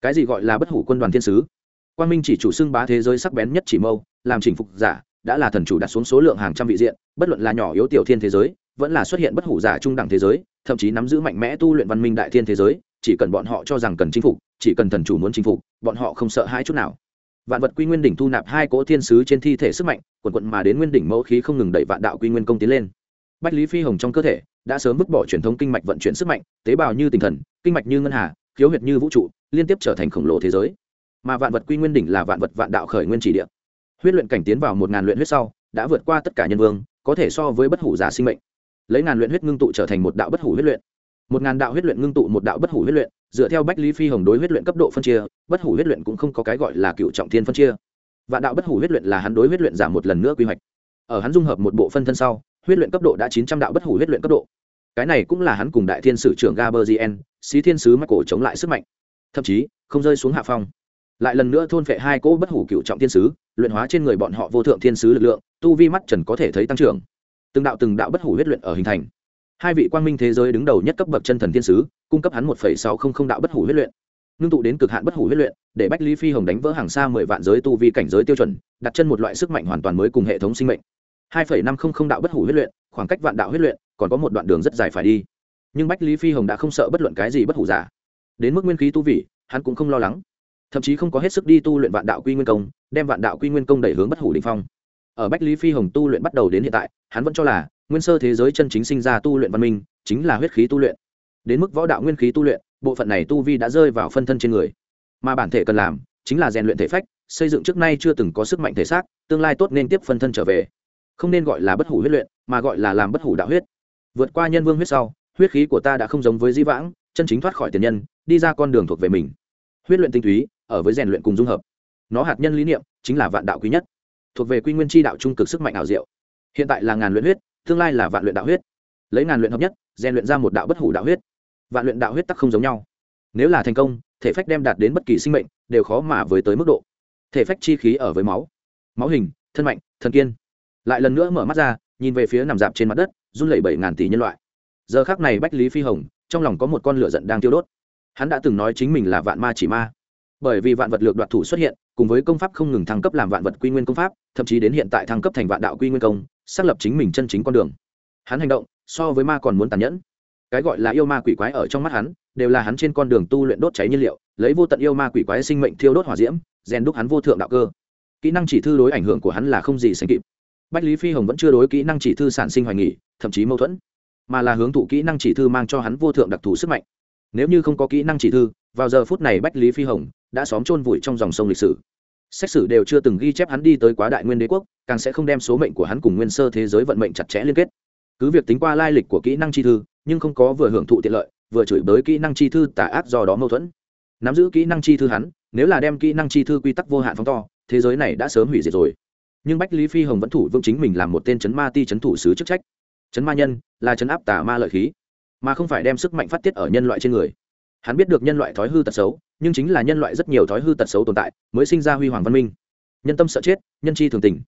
Cái gì gọi là bất hủ quân đoàn thiên sứ? Quan minh chỉ chủ xưng bá thế giới sắc bén nhất chỉ mâu, làm chỉnh phục giả, đã là thần chủ đặt xuống số lượng hàng trăm vị diện, bất luận là nhỏ yếu tiểu thiên thế giới, vẫn là xuất hiện bất hủ giả trung đẳng thế giới, thậm chí nắm giữ mạnh mẽ tu luyện văn minh đại thiên thế giới, chỉ cần bọn họ cho rằng cần chinh phục, chỉ cần thần chủ muốn chinh phục, bọn họ không sợ hai chút nào vạn vật quy nguyên đỉnh thu nạp hai cỗ thiên sứ trên thi thể sức mạnh, quần quận mà đến nguyên đỉnh mẫu khí không ngừng đẩy vạn đạo quy nguyên công tiến lên. Bách lý phi hồng trong cơ thể đã sớm vứt bỏ truyền thống kinh mạch vận chuyển sức mạnh, tế bào như tinh thần, kinh mạch như ngân hà, khiếu huyệt như vũ trụ, liên tiếp trở thành khổng lồ thế giới. Mà vạn vật quy nguyên đỉnh là vạn vật vạn đạo khởi nguyên chỉ địa. Huyết luyện cảnh tiến vào một ngàn luyện huyết sau, đã vượt qua tất cả nhân vương, có thể so với bất hủ giả sinh mệnh. Lấy ngàn luyện huyết ngưng tụ trở thành một đạo bất hủ huyết luyện. Một ngàn đạo huyết luyện ngưng tụ một đạo bất hủ huyết luyện dựa theo bách lý phi hồng đối huyết luyện cấp độ phân chia, bất hủ huyết luyện cũng không có cái gọi là cựu trọng thiên phân chia. Vạn đạo bất hủ huyết luyện là hắn đối huyết luyện giảm một lần nữa quy hoạch. Ở hắn dung hợp một bộ phân thân sau, huyết luyện cấp độ đã chín trăm đạo bất hủ huyết luyện cấp độ. Cái này cũng là hắn cùng đại thiên sử trưởng gaberzien xí thiên sứ mắc cổ chống lại sức mạnh. Thậm chí, không rơi xuống hạ phong. Lại lần nữa thôn phệ hai cỗ bất hủ cựu trọng thiên sứ, luyện hóa trên người bọn họ vô thượng thiên sứ lực lượng, tu vi mắt trần có thể thấy tăng trưởng. Từng đạo từng đạo bất hủ huyết luyện ở hình thành hai vị quang minh thế giới đứng đầu nhất cấp bậc chân thần thiên sứ, cung cấp hắn một sáu không không đạo bất hủ huyết luyện. Ngưng tụ đến cực hạn bất hủ huyết luyện, để bách lý phi hồng đánh vỡ hàng xa mười vạn giới tu vi cảnh giới tiêu chuẩn, đặt chân một loại sức mạnh hoàn toàn mới cùng hệ thống sinh mệnh. Hai năm không không đạo bất hủ huyết luyện, khoảng cách vạn đạo huyết luyện, còn có một đoạn đường rất dài phải đi. Nhưng bách lý phi hồng đã không sợ bất luận cái gì bất hủ giả. Đến mức nguyên khí tu vị, hắn cũng không lo lắng. Thậm chí không có hết sức đi tu luyện vạn đạo quy nguyên công, đem vạn đạo quy nguyên công đẩy hướng bất hủ đình phong ở bách lý phi hồng tu luyện bắt đầu đến hiện tại, hắn vẫn cho là nguyên sơ thế giới chân chính sinh ra tu luyện văn minh chính là huyết khí tu luyện. Đến mức võ đạo nguyên khí tu luyện, bộ phận này tu vi đã rơi vào phân thân trên người. Mà bản thể cần làm chính là rèn luyện thể phách, xây dựng trước nay chưa từng có sức mạnh thể xác, tương lai tốt nên tiếp phân thân trở về. Không nên gọi là bất hủ huyết luyện, mà gọi là làm bất hủ đạo huyết. Vượt qua nhân vương huyết sau, huyết khí của ta đã không giống với di vãng, chân chính thoát khỏi tiền nhân, đi ra con đường thuộc về mình. Huyết luyện tinh túy, ở với rèn luyện cùng dung hợp. Nó hạt nhân lý niệm chính là vạn đạo quý nhất thuộc về quy nguyên chi đạo trung cực sức mạnh ảo diệu. Hiện tại là ngàn luyện huyết, tương lai là vạn luyện đạo huyết. Lấy ngàn luyện hợp nhất, rèn luyện ra một đạo bất hủ đạo huyết. Vạn luyện đạo huyết tắc không giống nhau. Nếu là thành công, thể phách đem đạt đến bất kỳ sinh mệnh, đều khó mà với tới mức độ. Thể phách chi khí ở với máu. Máu hình, thân mạnh, thân kiên. Lại lần nữa mở mắt ra, nhìn về phía nằm dạp trên mặt đất, run lẩy bảy ngàn tỷ nhân loại. Giờ khác này bách lý phi hồng, trong lòng có một con lửa giận đang tiêu đốt. Hắn đã từng nói chính mình là vạn ma chỉ ma bởi vì vạn vật lược đoạt thủ xuất hiện, cùng với công pháp không ngừng thăng cấp làm vạn vật quy nguyên công pháp, thậm chí đến hiện tại thăng cấp thành vạn đạo quy nguyên công, xác lập chính mình chân chính con đường. Hắn hành động, so với ma còn muốn tàn nhẫn. Cái gọi là yêu ma quỷ quái ở trong mắt hắn, đều là hắn trên con đường tu luyện đốt cháy nhiên liệu, lấy vô tận yêu ma quỷ quái sinh mệnh thiêu đốt hỏa diễm, rèn đúc hắn vô thượng đạo cơ. Kỹ năng chỉ thư đối ảnh hưởng của hắn là không gì sánh kịp. Bách lý phi hồng vẫn chưa đối kỹ năng chỉ thư sản sinh hoài nghỉ thậm chí mâu thuẫn, mà là hướng thụ kỹ năng chỉ thư mang cho hắn vô thượng đặc thù sức mạnh. Nếu như không có kỹ năng chỉ thư vào giờ phút này bách lý phi hồng đã xóm chôn vùi trong dòng sông lịch sử. Xét xử đều chưa từng ghi chép hắn đi tới quá đại nguyên đế quốc, càng sẽ không đem số mệnh của hắn cùng nguyên sơ thế giới vận mệnh chặt chẽ liên kết. Cứ việc tính qua lai lịch của kỹ năng chi thư, nhưng không có vừa hưởng thụ tiện lợi, vừa chửi bới kỹ năng chi thư tà ác do đó mâu thuẫn. Nắm giữ kỹ năng chi thư hắn, nếu là đem kỹ năng chi thư quy tắc vô hạn phóng to, thế giới này đã sớm hủy diệt rồi. Nhưng bách lý phi hồng vẫn thủ vương chính mình làm một tên chấn ma ti chấn thủ sứ chức trách. Chấn ma nhân là chấn áp tà ma lợi khí, mà không phải đem sức mạnh phát tiết ở nhân loại trên người hắn biết được nhân loại thói hư tật xấu, nhưng chính là nhân loại rất nhiều thói hư tật xấu tồn tại, mới sinh ra huy hoàng văn minh. Nhân tâm sợ chết, nhân chi thường tình.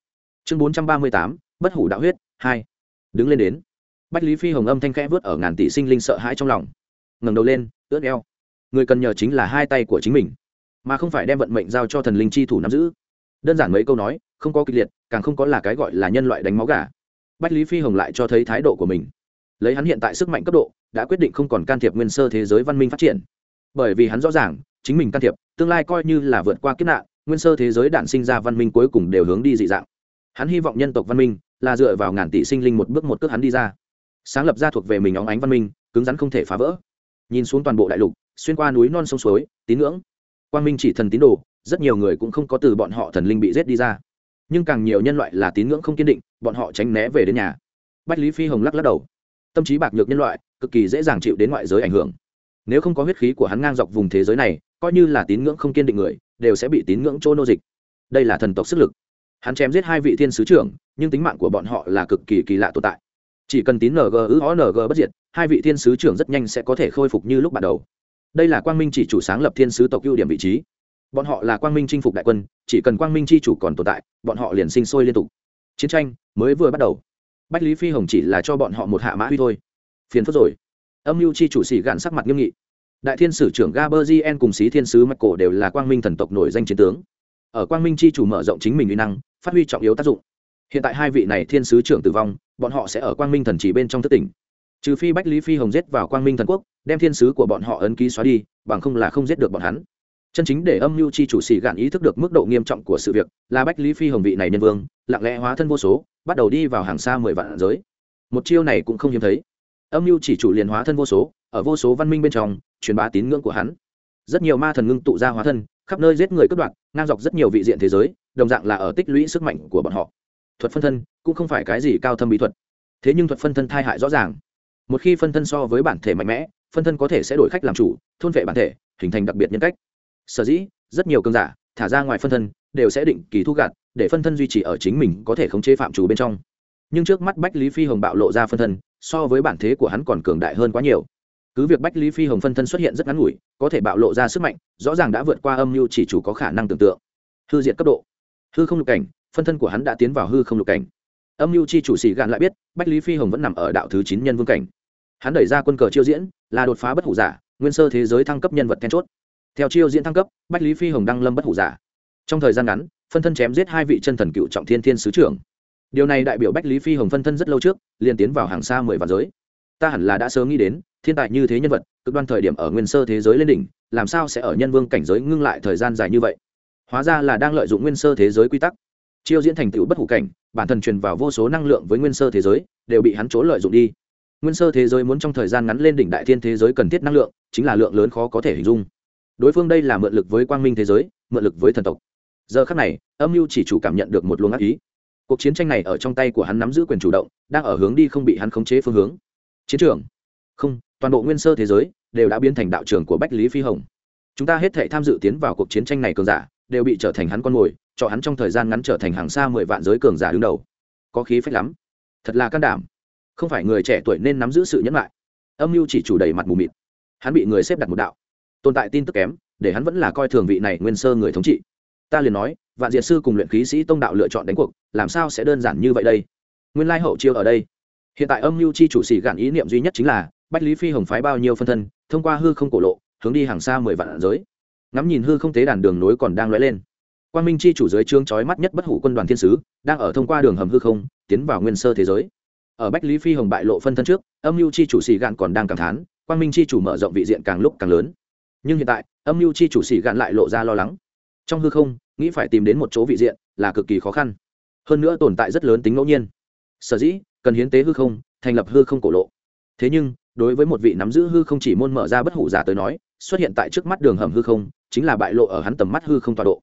Chương bốn trăm ba mươi tám, bất hủ đạo huyết, hai. Đứng lên đến. Bách lý phi hồng âm thanh khẽ vớt ở ngàn tỷ sinh linh sợ hãi trong lòng. Ngẩng đầu lên ướt eo. Người cần nhờ chính là hai tay của chính mình, mà không phải đem vận mệnh giao cho thần linh chi thủ nắm giữ. Đơn giản mấy câu nói, không có kịch liệt, càng không có là cái gọi là nhân loại đánh máu gà. Bách lý phi hồng lại cho thấy thái độ của mình. Lấy hắn hiện tại sức mạnh cấp độ đã quyết định không còn can thiệp nguyên sơ thế giới văn minh phát triển. Bởi vì hắn rõ ràng, chính mình can thiệp, tương lai coi như là vượt qua kiếp nạn, nguyên sơ thế giới đản sinh ra văn minh cuối cùng đều hướng đi dị dạng. Hắn hy vọng nhân tộc văn minh là dựa vào ngàn tỷ sinh linh một bước một cước hắn đi ra. Sáng lập ra thuộc về mình óng ánh văn minh, cứng rắn không thể phá vỡ. Nhìn xuống toàn bộ đại lục, xuyên qua núi non sông suối, tín ngưỡng, quang minh chỉ thần tín đồ, rất nhiều người cũng không có từ bọn họ thần linh bị giết đi ra. Nhưng càng nhiều nhân loại là tín ngưỡng không kiên định, bọn họ tránh né về đến nhà. Bách lý phi hồng lắc lắc đầu tâm trí bạc nhược nhân loại, cực kỳ dễ dàng chịu đến ngoại giới ảnh hưởng. Nếu không có huyết khí của hắn ngang dọc vùng thế giới này, coi như là tín ngưỡng không kiên định người, đều sẽ bị tín ngưỡng chỗ nô dịch. Đây là thần tộc sức lực. Hắn chém giết hai vị thiên sứ trưởng, nhưng tính mạng của bọn họ là cực kỳ kỳ lạ tồn tại. Chỉ cần tín ng ứ ó ng bất diệt, hai vị thiên sứ trưởng rất nhanh sẽ có thể khôi phục như lúc ban đầu. Đây là quang minh chỉ chủ sáng lập thiên sứ tộc ưu điểm vị trí. Bọn họ là quang minh chinh phục đại quân, chỉ cần quang minh c h i chủ còn tồn tại, bọn họ liền sinh sôi liên tục. Chiến tranh mới vừa bắt đầu bách lý phi hồng chỉ là cho bọn họ một hạ mã huy thôi. Phiền phức rồi. Âm mưu chi chủ sĩ gạn sắc mặt nghiêm nghị. Đại thiên sử trưởng gaberzien cùng sĩ thiên sứ mạch cổ đều là quang minh thần tộc nổi danh chiến tướng. Ở quang minh Chi chủ mở rộng chính mình uy năng, phát huy trọng yếu tác dụng. Hiện tại hai vị này thiên sứ trưởng tử vong, bọn họ sẽ ở quang minh thần chỉ bên trong thất tỉnh. Trừ phi bách lý phi hồng giết vào quang minh thần quốc, đem thiên sứ của bọn họ ấn ký xóa đi, bằng không là không giết được bọn hắn chân chính để âm mưu chi chủ sĩ gạn ý thức được mức độ nghiêm trọng của sự việc là bách lý phi hồng vị này nhân vương, lặng lẽ hóa thân vô số, bắt đầu đi vào hàng xa mười vạn giới. Một chiêu này cũng không hiếm thấy. Âm mưu chỉ chủ liền hóa thân vô số, ở vô số văn minh bên trong, truyền bá tín ngưỡng của hắn. Rất nhiều ma thần ngưng tụ ra hóa thân, khắp nơi giết người cướp đoạt, ngang dọc rất nhiều vị diện thế giới, đồng dạng là ở tích lũy sức mạnh của bọn họ. Thuật phân thân cũng không phải cái gì cao thâm bí thuật. Thế nhưng thuật phân thân thai hại rõ ràng. Một khi phân thân so với bản thể mạnh mẽ, phân thân có thể sẽ đổi khách làm chủ, thôn vệ bản thể, hình thành đặc biệt nhân cách sở dĩ, rất nhiều cơn giả, thả ra ngoài phân thân, đều sẽ định kỳ thu gạt, để phân thân duy trì ở chính mình có thể khống chế phạm chủ bên trong. Nhưng trước mắt bách lý phi hồng bạo lộ ra phân thân, so với bản thế của hắn còn cường đại hơn quá nhiều. Cứ việc bách lý phi hồng phân thân xuất hiện rất ngắn ngủi, có thể bạo lộ ra sức mạnh, rõ ràng đã vượt qua âm mưu chỉ chủ có khả năng tưởng tượng. Hư diện cấp độ. Hư không lục cảnh, phân thân của hắn đã tiến vào hư không lục cảnh. Âm mưu chi chủ sĩ gạn lại biết, bách lý phi hồng vẫn nằm ở đạo thứ chín nhân vương cảnh. Hắn đẩy ra quân cờ chiêu diễn, là đột phá bất hủ giả, nguyên sơ thế giới thăng cấp nhân vật then chốt theo chiêu diễn thăng cấp, bách lý phi hồng đăng lâm bất hủ giả. Trong thời gian ngắn, phân thân chém giết hai vị chân thần cựu trọng thiên thiên sứ trưởng. Điều này đại biểu bách lý phi hồng phân thân rất lâu trước, liền tiến vào hàng xa mười vạn giới. Ta hẳn là đã sớm nghĩ đến, thiên tài như thế nhân vật, cực đoan thời điểm ở nguyên sơ thế giới lên đỉnh, làm sao sẽ ở nhân vương cảnh giới ngưng lại thời gian dài như vậy? Hóa ra là đang lợi dụng nguyên sơ thế giới quy tắc. Chiêu diễn thành tựu bất hủ cảnh, bản thân truyền vào vô số năng lượng với nguyên sơ thế giới, đều bị hắn trốn lợi dụng đi. Nguyên sơ thế giới muốn trong thời gian ngắn lên đỉnh đại thiên thế giới cần thiết năng lượng, chính là lượng lớn khó có thể hình dung đối phương đây là mượn lực với quang minh thế giới, mượn lực với thần tộc. Giờ khắc này, âm mưu chỉ chủ cảm nhận được một luồng ác ý. Cuộc chiến tranh này ở trong tay của hắn nắm giữ quyền chủ động, đang ở hướng đi không bị hắn khống chế phương hướng. Chiến trường. Không, toàn bộ nguyên sơ thế giới đều đã biến thành đạo trường của bách lý phi hồng. Chúng ta hết thể tham dự tiến vào cuộc chiến tranh này cường giả, đều bị trở thành hắn con mồi, cho hắn trong thời gian ngắn trở thành hàng xa mười vạn giới cường giả đứng đầu. Có khí phách lắm. Thật là can đảm. Không phải người trẻ tuổi nên nắm giữ sự nhẫn lại âm mưu chỉ chủ đầy mặt mù mịt. Hắn bị người xếp đặt một đạo tồn tại tin tức kém, để hắn vẫn là coi thường vị này nguyên sơ người thống trị. Ta liền nói, vạn diệt sư cùng luyện khí sĩ tông đạo lựa chọn đánh cuộc, làm sao sẽ đơn giản như vậy đây? Nguyên lai hậu chiêu ở đây. Hiện tại âm mưu chi chủ sĩ gạn ý niệm duy nhất chính là, bách lý phi hồng phái bao nhiêu phân thân, thông qua hư không cổ lộ, hướng đi hàng xa mười vạn giới. Ngắm nhìn hư không tế đàn đường nối còn đang lóe lên. Quan minh chi chủ giới trương trói mắt nhất bất hủ quân đoàn thiên sứ, đang ở thông qua đường hầm hư không, tiến vào nguyên sơ thế giới. Ở bách lý phi hồng bại lộ phân thân trước, âm mưu chi chủ sĩ gạn còn đang cảm thán quan minh chi chủ mở rộng vị diện càng lúc càng lớn nhưng hiện tại, âm mưu chi chủ sĩ gạn lại lộ ra lo lắng. Trong hư không, nghĩ phải tìm đến một chỗ vị diện là cực kỳ khó khăn. Hơn nữa tồn tại rất lớn tính ngẫu nhiên. Sở dĩ, cần hiến tế hư không, thành lập hư không cổ lộ. Thế nhưng, đối với một vị nắm giữ hư không chỉ môn mở ra bất hủ giả tới nói, xuất hiện tại trước mắt đường hầm hư không, chính là bại lộ ở hắn tầm mắt hư không tọa độ.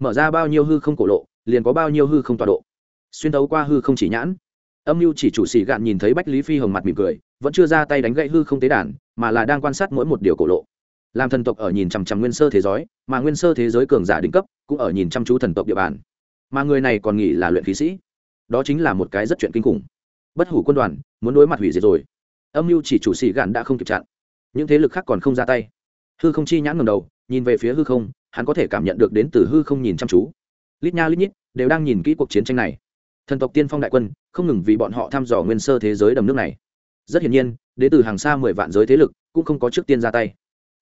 Mở ra bao nhiêu hư không cổ lộ, liền có bao nhiêu hư không tọa độ. Xuyên tấu qua hư không chỉ nhãn, âm mưu chỉ chủ sĩ gạn nhìn thấy bách lý phi hồng mặt mỉm cười, vẫn chưa ra tay đánh gậy hư không tế đàn, mà là đang quan sát mỗi một điều cổ lộ làm thần tộc ở nhìn chằm chằm nguyên sơ thế giới, mà nguyên sơ thế giới cường giả đỉnh cấp cũng ở nhìn chăm chú thần tộc địa bàn. Mà người này còn nghĩ là luyện khí sĩ. Đó chính là một cái rất chuyện kinh khủng. Bất hủ quân đoàn, muốn đối mặt hủy diệt rồi. Âm mưu chỉ chủ xì gạn đã không kịp chặn. Những thế lực khác còn không ra tay. Hư không chi nhãn ngầm đầu, nhìn về phía hư không, hắn có thể cảm nhận được đến từ hư không nhìn chăm chú. Lít nha lít nhít, đều đang nhìn kỹ cuộc chiến tranh này. Thần tộc tiên phong đại quân, không ngừng vì bọn họ thăm dò nguyên sơ thế giới đầm nước này. Rất hiển nhiên, đến từ hàng xa mười vạn giới thế lực, cũng không có trước tiên ra tay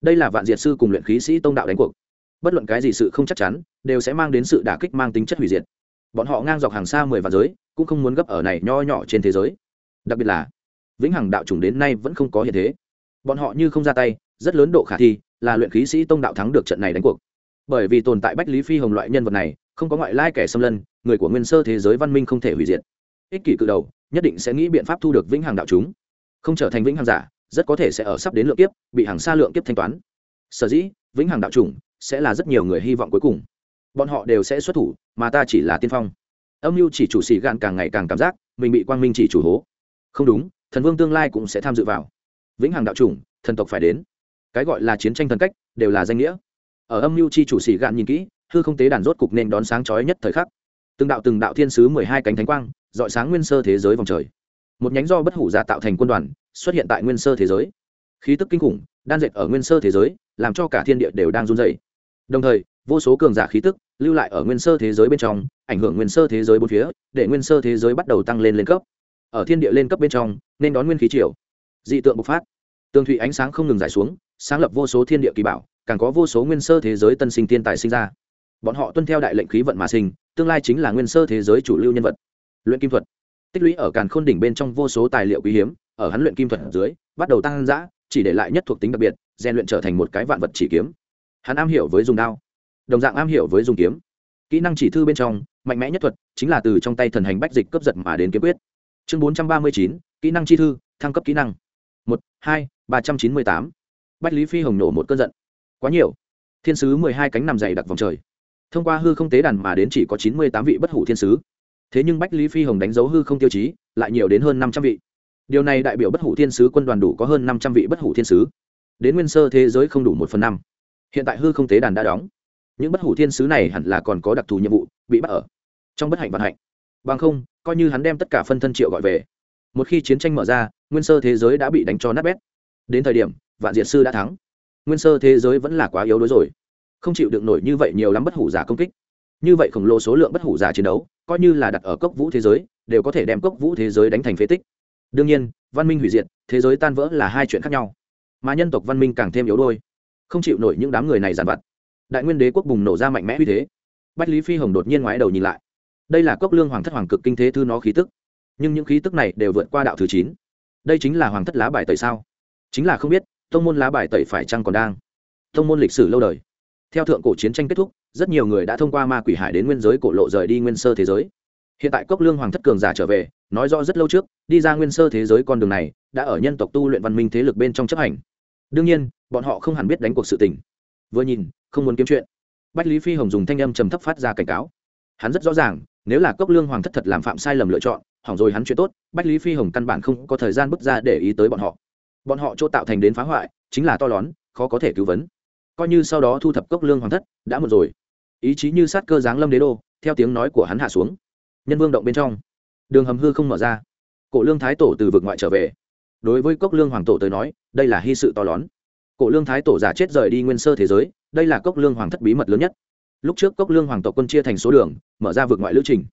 đây là vạn diệt sư cùng luyện khí sĩ tông đạo đánh cuộc. Bất luận cái gì sự không chắc chắn, đều sẽ mang đến sự đả kích mang tính chất hủy diệt. Bọn họ ngang dọc hàng xa mười vạn giới, cũng không muốn gấp ở này nho nhỏ trên thế giới. Đặc biệt là, vĩnh hằng đạo chủng đến nay vẫn không có hiện thế. Bọn họ như không ra tay, rất lớn độ khả thi là luyện khí sĩ tông đạo thắng được trận này đánh cuộc. Bởi vì tồn tại bách lý phi hồng loại nhân vật này, không có ngoại lai kẻ xâm lân, người của nguyên sơ thế giới văn minh không thể hủy diệt. Ích kỷ cự đầu, nhất định sẽ nghĩ biện pháp thu được vĩnh hằng đạo chúng. Không trở thành vĩnh hằng giả rất có thể sẽ ở sắp đến lượng kiếp, bị hàng xa lượng kiếp thanh toán. Sở dĩ, vĩnh hằng đạo chủng sẽ là rất nhiều người hy vọng cuối cùng. Bọn họ đều sẽ xuất thủ, mà ta chỉ là tiên phong. Âm mưu chỉ chủ xì gạn càng ngày càng cảm giác, mình bị quang minh chỉ chủ hố. Không đúng, thần vương tương lai cũng sẽ tham dự vào. Vĩnh hằng đạo chủng, thần tộc phải đến. Cái gọi là chiến tranh thần cách, đều là danh nghĩa. Ở âm mưu chi chủ xì gạn nhìn kỹ, hư không tế đàn rốt cục nên đón sáng chói nhất thời khắc. Từng đạo từng đạo thiên sứ mười hai cánh thánh quang dọi sáng nguyên sơ thế giới vòng trời. Một nhánh do bất hủ giả tạo thành quân đoàn xuất hiện tại nguyên sơ thế giới. Khí tức kinh khủng, đan dệt ở nguyên sơ thế giới, làm cho cả thiên địa đều đang run dày đồng thời, vô số cường giả khí tức lưu lại ở nguyên sơ thế giới bên trong, ảnh hưởng nguyên sơ thế giới bốn phía, để nguyên sơ thế giới bắt đầu tăng lên lên cấp. Ở thiên địa lên cấp bên trong, nên đón nguyên khí triều. Dị tượng bộc phát. Tường thủy ánh sáng không ngừng giải xuống, sáng lập vô số thiên địa kỳ bảo, càng có vô số nguyên sơ thế giới tân sinh tiên tài sinh ra. Bọn họ tuân theo đại lệnh khí vận mà sinh, tương lai chính là nguyên sơ thế giới chủ lưu nhân vật. Luyện kim thuật. Tích lũy ở càn khôn đỉnh bên trong vô số tài liệu quý hiếm ở hắn luyện kim thuật dưới, bắt đầu tăng dã chỉ để lại nhất thuộc tính đặc biệt, rèn luyện trở thành một cái vạn vật chỉ kiếm. Hắn am hiểu với dùng đao, đồng dạng am hiểu với dùng kiếm. Kỹ năng chỉ thư bên trong, mạnh mẽ nhất thuật chính là từ trong tay thần hành bách dịch cấp giật mà đến kiếm quyết. Chương bốn trăm ba mươi chín, kỹ năng chi thư, thăng cấp kỹ năng. Một, hai, ba trăm chín mươi tám. Bách lý phi hồng nổ một cơn giận. Quá nhiều. Thiên sứ mười hai cánh nằm dày đặc vòng trời. Thông qua hư không tế đàn mà đến chỉ có chín mươi tám vị bất hủ thiên sứ. Thế nhưng bách lý phi hồng đánh dấu hư không tiêu chí, lại nhiều đến hơn năm trăm vị điều này đại biểu bất hủ thiên sứ quân đoàn đủ có hơn năm trăm vị bất hủ thiên sứ. Đến nguyên sơ thế giới không đủ một phần năm. Hiện tại hư không tế đàn đã đóng. Những bất hủ thiên sứ này hẳn là còn có đặc thù nhiệm vụ, bị bắt ở trong bất hạnh vận hạnh. Bằng không, coi như hắn đem tất cả phân thân triệu gọi về. Một khi chiến tranh mở ra, nguyên sơ thế giới đã bị đánh cho nát bét. Đến thời điểm, vạn diệt sư đã thắng. Nguyên sơ thế giới vẫn là quá yếu đuối rồi. Không chịu được nổi như vậy nhiều lắm bất hủ giả công kích. Như vậy khổng lồ số lượng bất hủ giả chiến đấu, coi như là đặt ở cốc vũ thế giới, đều có thể đem cốc vũ thế giới đánh thành phế tích đương nhiên, văn minh hủy diệt, thế giới tan vỡ là hai chuyện khác nhau. Mà nhân tộc văn minh càng thêm yếu đôi không chịu nổi những đám người này giàn vặt. Đại nguyên đế quốc bùng nổ ra mạnh mẽ uy thế. Bách lý phi hồng đột nhiên ngoái đầu nhìn lại. Đây là cốc lương hoàng thất hoàng cực kinh thế thư nó khí tức. Nhưng những khí tức này đều vượt qua đạo thứ chín. Đây chính là hoàng thất lá bài tẩy sao? Chính là không biết, tông môn lá bài tẩy phải chăng còn đang? Tông môn lịch sử lâu đời. Theo thượng cổ chiến tranh kết thúc, rất nhiều người đã thông qua ma quỷ hải đến nguyên giới cổ lộ rời đi nguyên sơ thế giới hiện tại cốc lương hoàng thất cường giả trở về, nói rõ rất lâu trước, đi ra nguyên sơ thế giới con đường này, đã ở nhân tộc tu luyện văn minh thế lực bên trong chấp hành. Đương nhiên, bọn họ không hẳn biết đánh cuộc sự tình. Vừa nhìn, không muốn kiếm chuyện. Bách lý phi hồng dùng thanh âm trầm thấp phát ra cảnh cáo. Hắn rất rõ ràng, nếu là cốc lương hoàng thất thật làm phạm sai lầm lựa chọn, hỏng rồi hắn chuyện tốt, bách lý phi hồng căn bản không có thời gian bước ra để ý tới bọn họ. Bọn họ chỗ tạo thành đến phá hoại, chính là to lớn, khó có thể cứu vấn coi như sau đó thu thập cốc lương hoàng thất, đã một rồi. Ý chí như sát cơ giáng lâm đế đô, theo tiếng nói của hắn hạ xuống nhân vương động bên trong. Đường hầm hư không mở ra. Cổ lương thái tổ từ vực ngoại trở về. Đối với cốc lương hoàng tổ tới nói, đây là hy sự to lớn. Cổ lương thái tổ giả chết rời đi nguyên sơ thế giới, đây là cốc lương hoàng thất bí mật lớn nhất. Lúc trước cốc lương hoàng tộc quân chia thành số đường, mở ra vực ngoại lữ trình.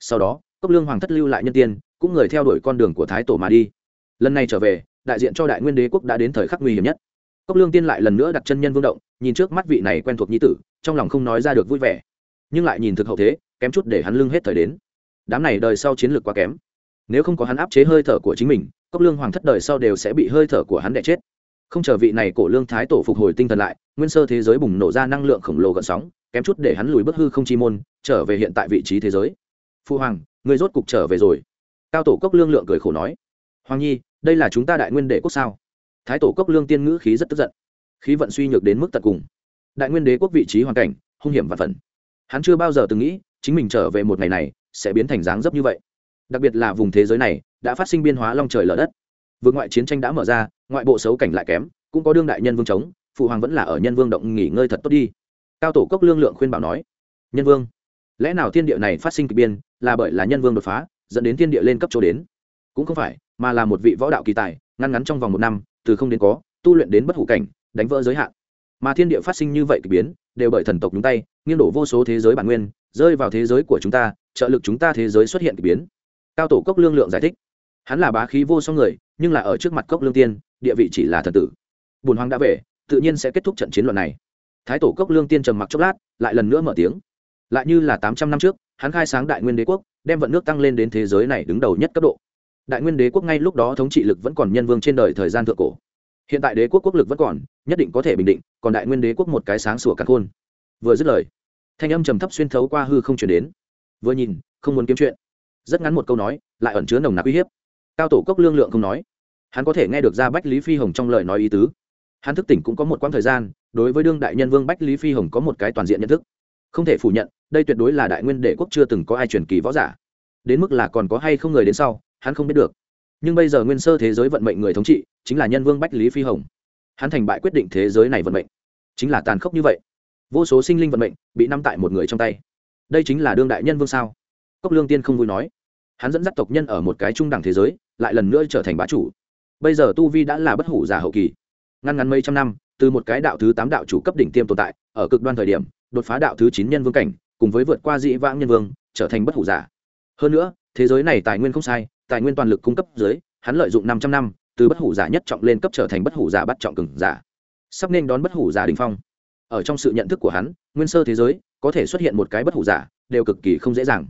Sau đó, cốc lương hoàng thất lưu lại nhân tiên, cũng người theo đuổi con đường của thái tổ mà đi. Lần này trở về, đại diện cho đại nguyên đế quốc đã đến thời khắc nguy hiểm nhất. Cốc lương tiên lại lần nữa đặt chân nhân vương động, nhìn trước mắt vị này quen thuộc nhi tử, trong lòng không nói ra được vui vẻ. Nhưng lại nhìn thực hậu thế, kém chút để hắn lưng hết thời đến đám này đời sau chiến lược quá kém. Nếu không có hắn áp chế hơi thở của chính mình, cốc lương hoàng thất đời sau đều sẽ bị hơi thở của hắn đẻ chết. Không chờ vị này cổ lương thái tổ phục hồi tinh thần lại, nguyên sơ thế giới bùng nổ ra năng lượng khổng lồ gợn sóng, kém chút để hắn lùi bước hư không chi môn, trở về hiện tại vị trí thế giới. Phu hoàng người rốt cục trở về rồi. Cao tổ cốc lương lượng cười khổ nói. Hoàng nhi, đây là chúng ta đại nguyên đệ quốc sao? Thái tổ cốc lương tiên ngữ khí rất tức giận. Khí vận suy nhược đến mức tận cùng. Đại nguyên đế quốc vị trí hoàn cảnh, hung hiểm và phần. Hắn chưa bao giờ từng nghĩ, chính mình trở về một ngày này sẽ biến thành dáng dấp như vậy. Đặc biệt là vùng thế giới này, đã phát sinh biên hóa long trời lở đất. Vượt ngoại chiến tranh đã mở ra, ngoại bộ xấu cảnh lại kém, cũng có đương đại nhân vương chống, phụ hoàng vẫn là ở nhân vương động nghỉ ngơi thật tốt đi. Cao tổ cốc lương lượng khuyên bảo nói, nhân vương, lẽ nào thiên địa này phát sinh kịch biên là bởi là nhân vương đột phá, dẫn đến thiên địa lên cấp chỗ đến? Cũng không phải, mà là một vị võ đạo kỳ tài, ngăn ngắn trong vòng một năm, từ không đến có, tu luyện đến bất hủ cảnh, đánh vỡ giới hạn. Mà thiên địa phát sinh như vậy k ỳ biến, đều bởi thần tộc nhúng tay, nghiêng đổ vô số thế giới bản nguyên, rơi vào thế giới của chúng ta trợ lực chúng ta thế giới xuất hiện k ỳ biến. Cao tổ cốc lương lượng giải thích. Hắn là bá khí vô song người, nhưng là ở trước mặt cốc lương tiên, địa vị chỉ là thần tử. Bùn hoàng đã về, tự nhiên sẽ kết thúc trận chiến luận này. Thái tổ cốc lương tiên trầm mặc chốc lát, lại lần nữa mở tiếng. Lại như là tám trăm năm trước, hắn khai sáng đại nguyên đế quốc, đem vận nước tăng lên đến thế giới này đứng đầu nhất cấp độ. Đại nguyên đế quốc ngay lúc đó thống trị lực vẫn còn nhân vương trên đời thời gian thượng cổ. Hiện tại đế quốc quốc lực vẫn còn, nhất định có thể bình định, còn đại nguyên đế quốc một cái sáng sủa cắn khôn. Vừa dứt lời, thanh âm trầm thấp xuyên thấu qua hư không chuyển đến vừa nhìn, không muốn kiếm chuyện. Rất ngắn một câu nói, lại ẩn chứa nồng nặc uy hiếp. Cao tổ cốc lương lượng không nói. Hắn có thể nghe được ra bách lý phi hồng trong lời nói ý tứ. Hắn thức tỉnh cũng có một quãng thời gian, đối với đương đại nhân vương bách lý phi hồng có một cái toàn diện nhận thức. Không thể phủ nhận, đây tuyệt đối là đại nguyên đệ quốc chưa từng có ai truyền kỳ võ giả. Đến mức là còn có hay không người đến sau, hắn không biết được. Nhưng bây giờ nguyên sơ thế giới vận mệnh người thống trị, chính là nhân vương bách lý phi hồng. Hắn thành bại quyết định thế giới này vận mệnh. Chính là tàn khốc như vậy. Vô số sinh linh vận mệnh bị nắm tại một người trong tay đây chính là đương đại nhân vương sao? Cốc lương tiên không vui nói. Hắn dẫn dắt tộc nhân ở một cái trung đẳng thế giới, lại lần nữa trở thành bá chủ. Bây giờ tu vi đã là bất hủ giả hậu kỳ. Ngăn ngắn mấy trăm năm, từ một cái đạo thứ tám đạo chủ cấp đỉnh tiêm tồn tại, ở cực đoan thời điểm, đột phá đạo thứ chín nhân vương cảnh, cùng với vượt qua dị vãng nhân vương, trở thành bất hủ giả hơn nữa, thế giới này tài nguyên không sai, tài nguyên toàn lực cung cấp dưới, hắn lợi dụng năm trăm năm, từ bất hủ giả nhất trọng lên cấp trở thành bất hủ giả bắt trọng cường giả. Sắp nên đón bất hủ giả đình phong. Ở trong sự nhận thức của hắn, nguyên sơ thế giới có thể xuất hiện một cái bất hủ giả, đều cực kỳ không dễ dàng.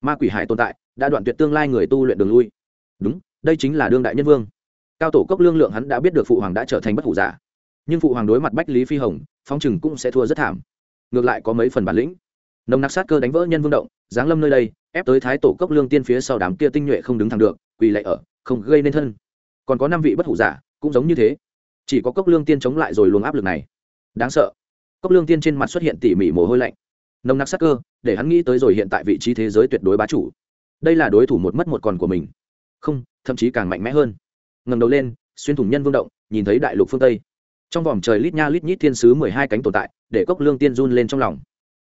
Ma quỷ hải tồn tại, đã đoạn tuyệt tương lai người tu luyện đường lui. Đúng, đây chính là đương đại nhân vương. Cao tổ cốc lương lượng hắn đã biết được phụ hoàng đã trở thành bất hủ giả. Nhưng phụ hoàng đối mặt bách lý phi hồng phong trừng cũng sẽ thua rất thảm. Ngược lại có mấy phần bản lĩnh. Nồng nặc sát cơ đánh vỡ nhân vương động, giáng lâm nơi đây, ép tới thái tổ cốc lương tiên phía sau đám kia tinh nhuệ không đứng thẳng được, quỳ lạy ở, không gây nên thân. Còn có năm vị bất hủ giả, cũng giống như thế. Chỉ có cốc lương tiên chống lại rồi luồng áp lực này. Đáng sợ. Cốc lương tiên trên mặt xuất hiện tỉ mỉ mồ hôi lạnh nồng nặc sắc cơ, để hắn nghĩ tới rồi hiện tại vị trí thế giới tuyệt đối bá chủ. Đây là đối thủ một mất một còn của mình. Không, thậm chí càng mạnh mẽ hơn. Ngầm đầu lên, xuyên thủng nhân vương động, nhìn thấy đại lục phương tây. Trong vòng trời lít nha lít nhít thiên sứ mười hai cánh tồn tại, để cốc lương tiên run lên trong lòng.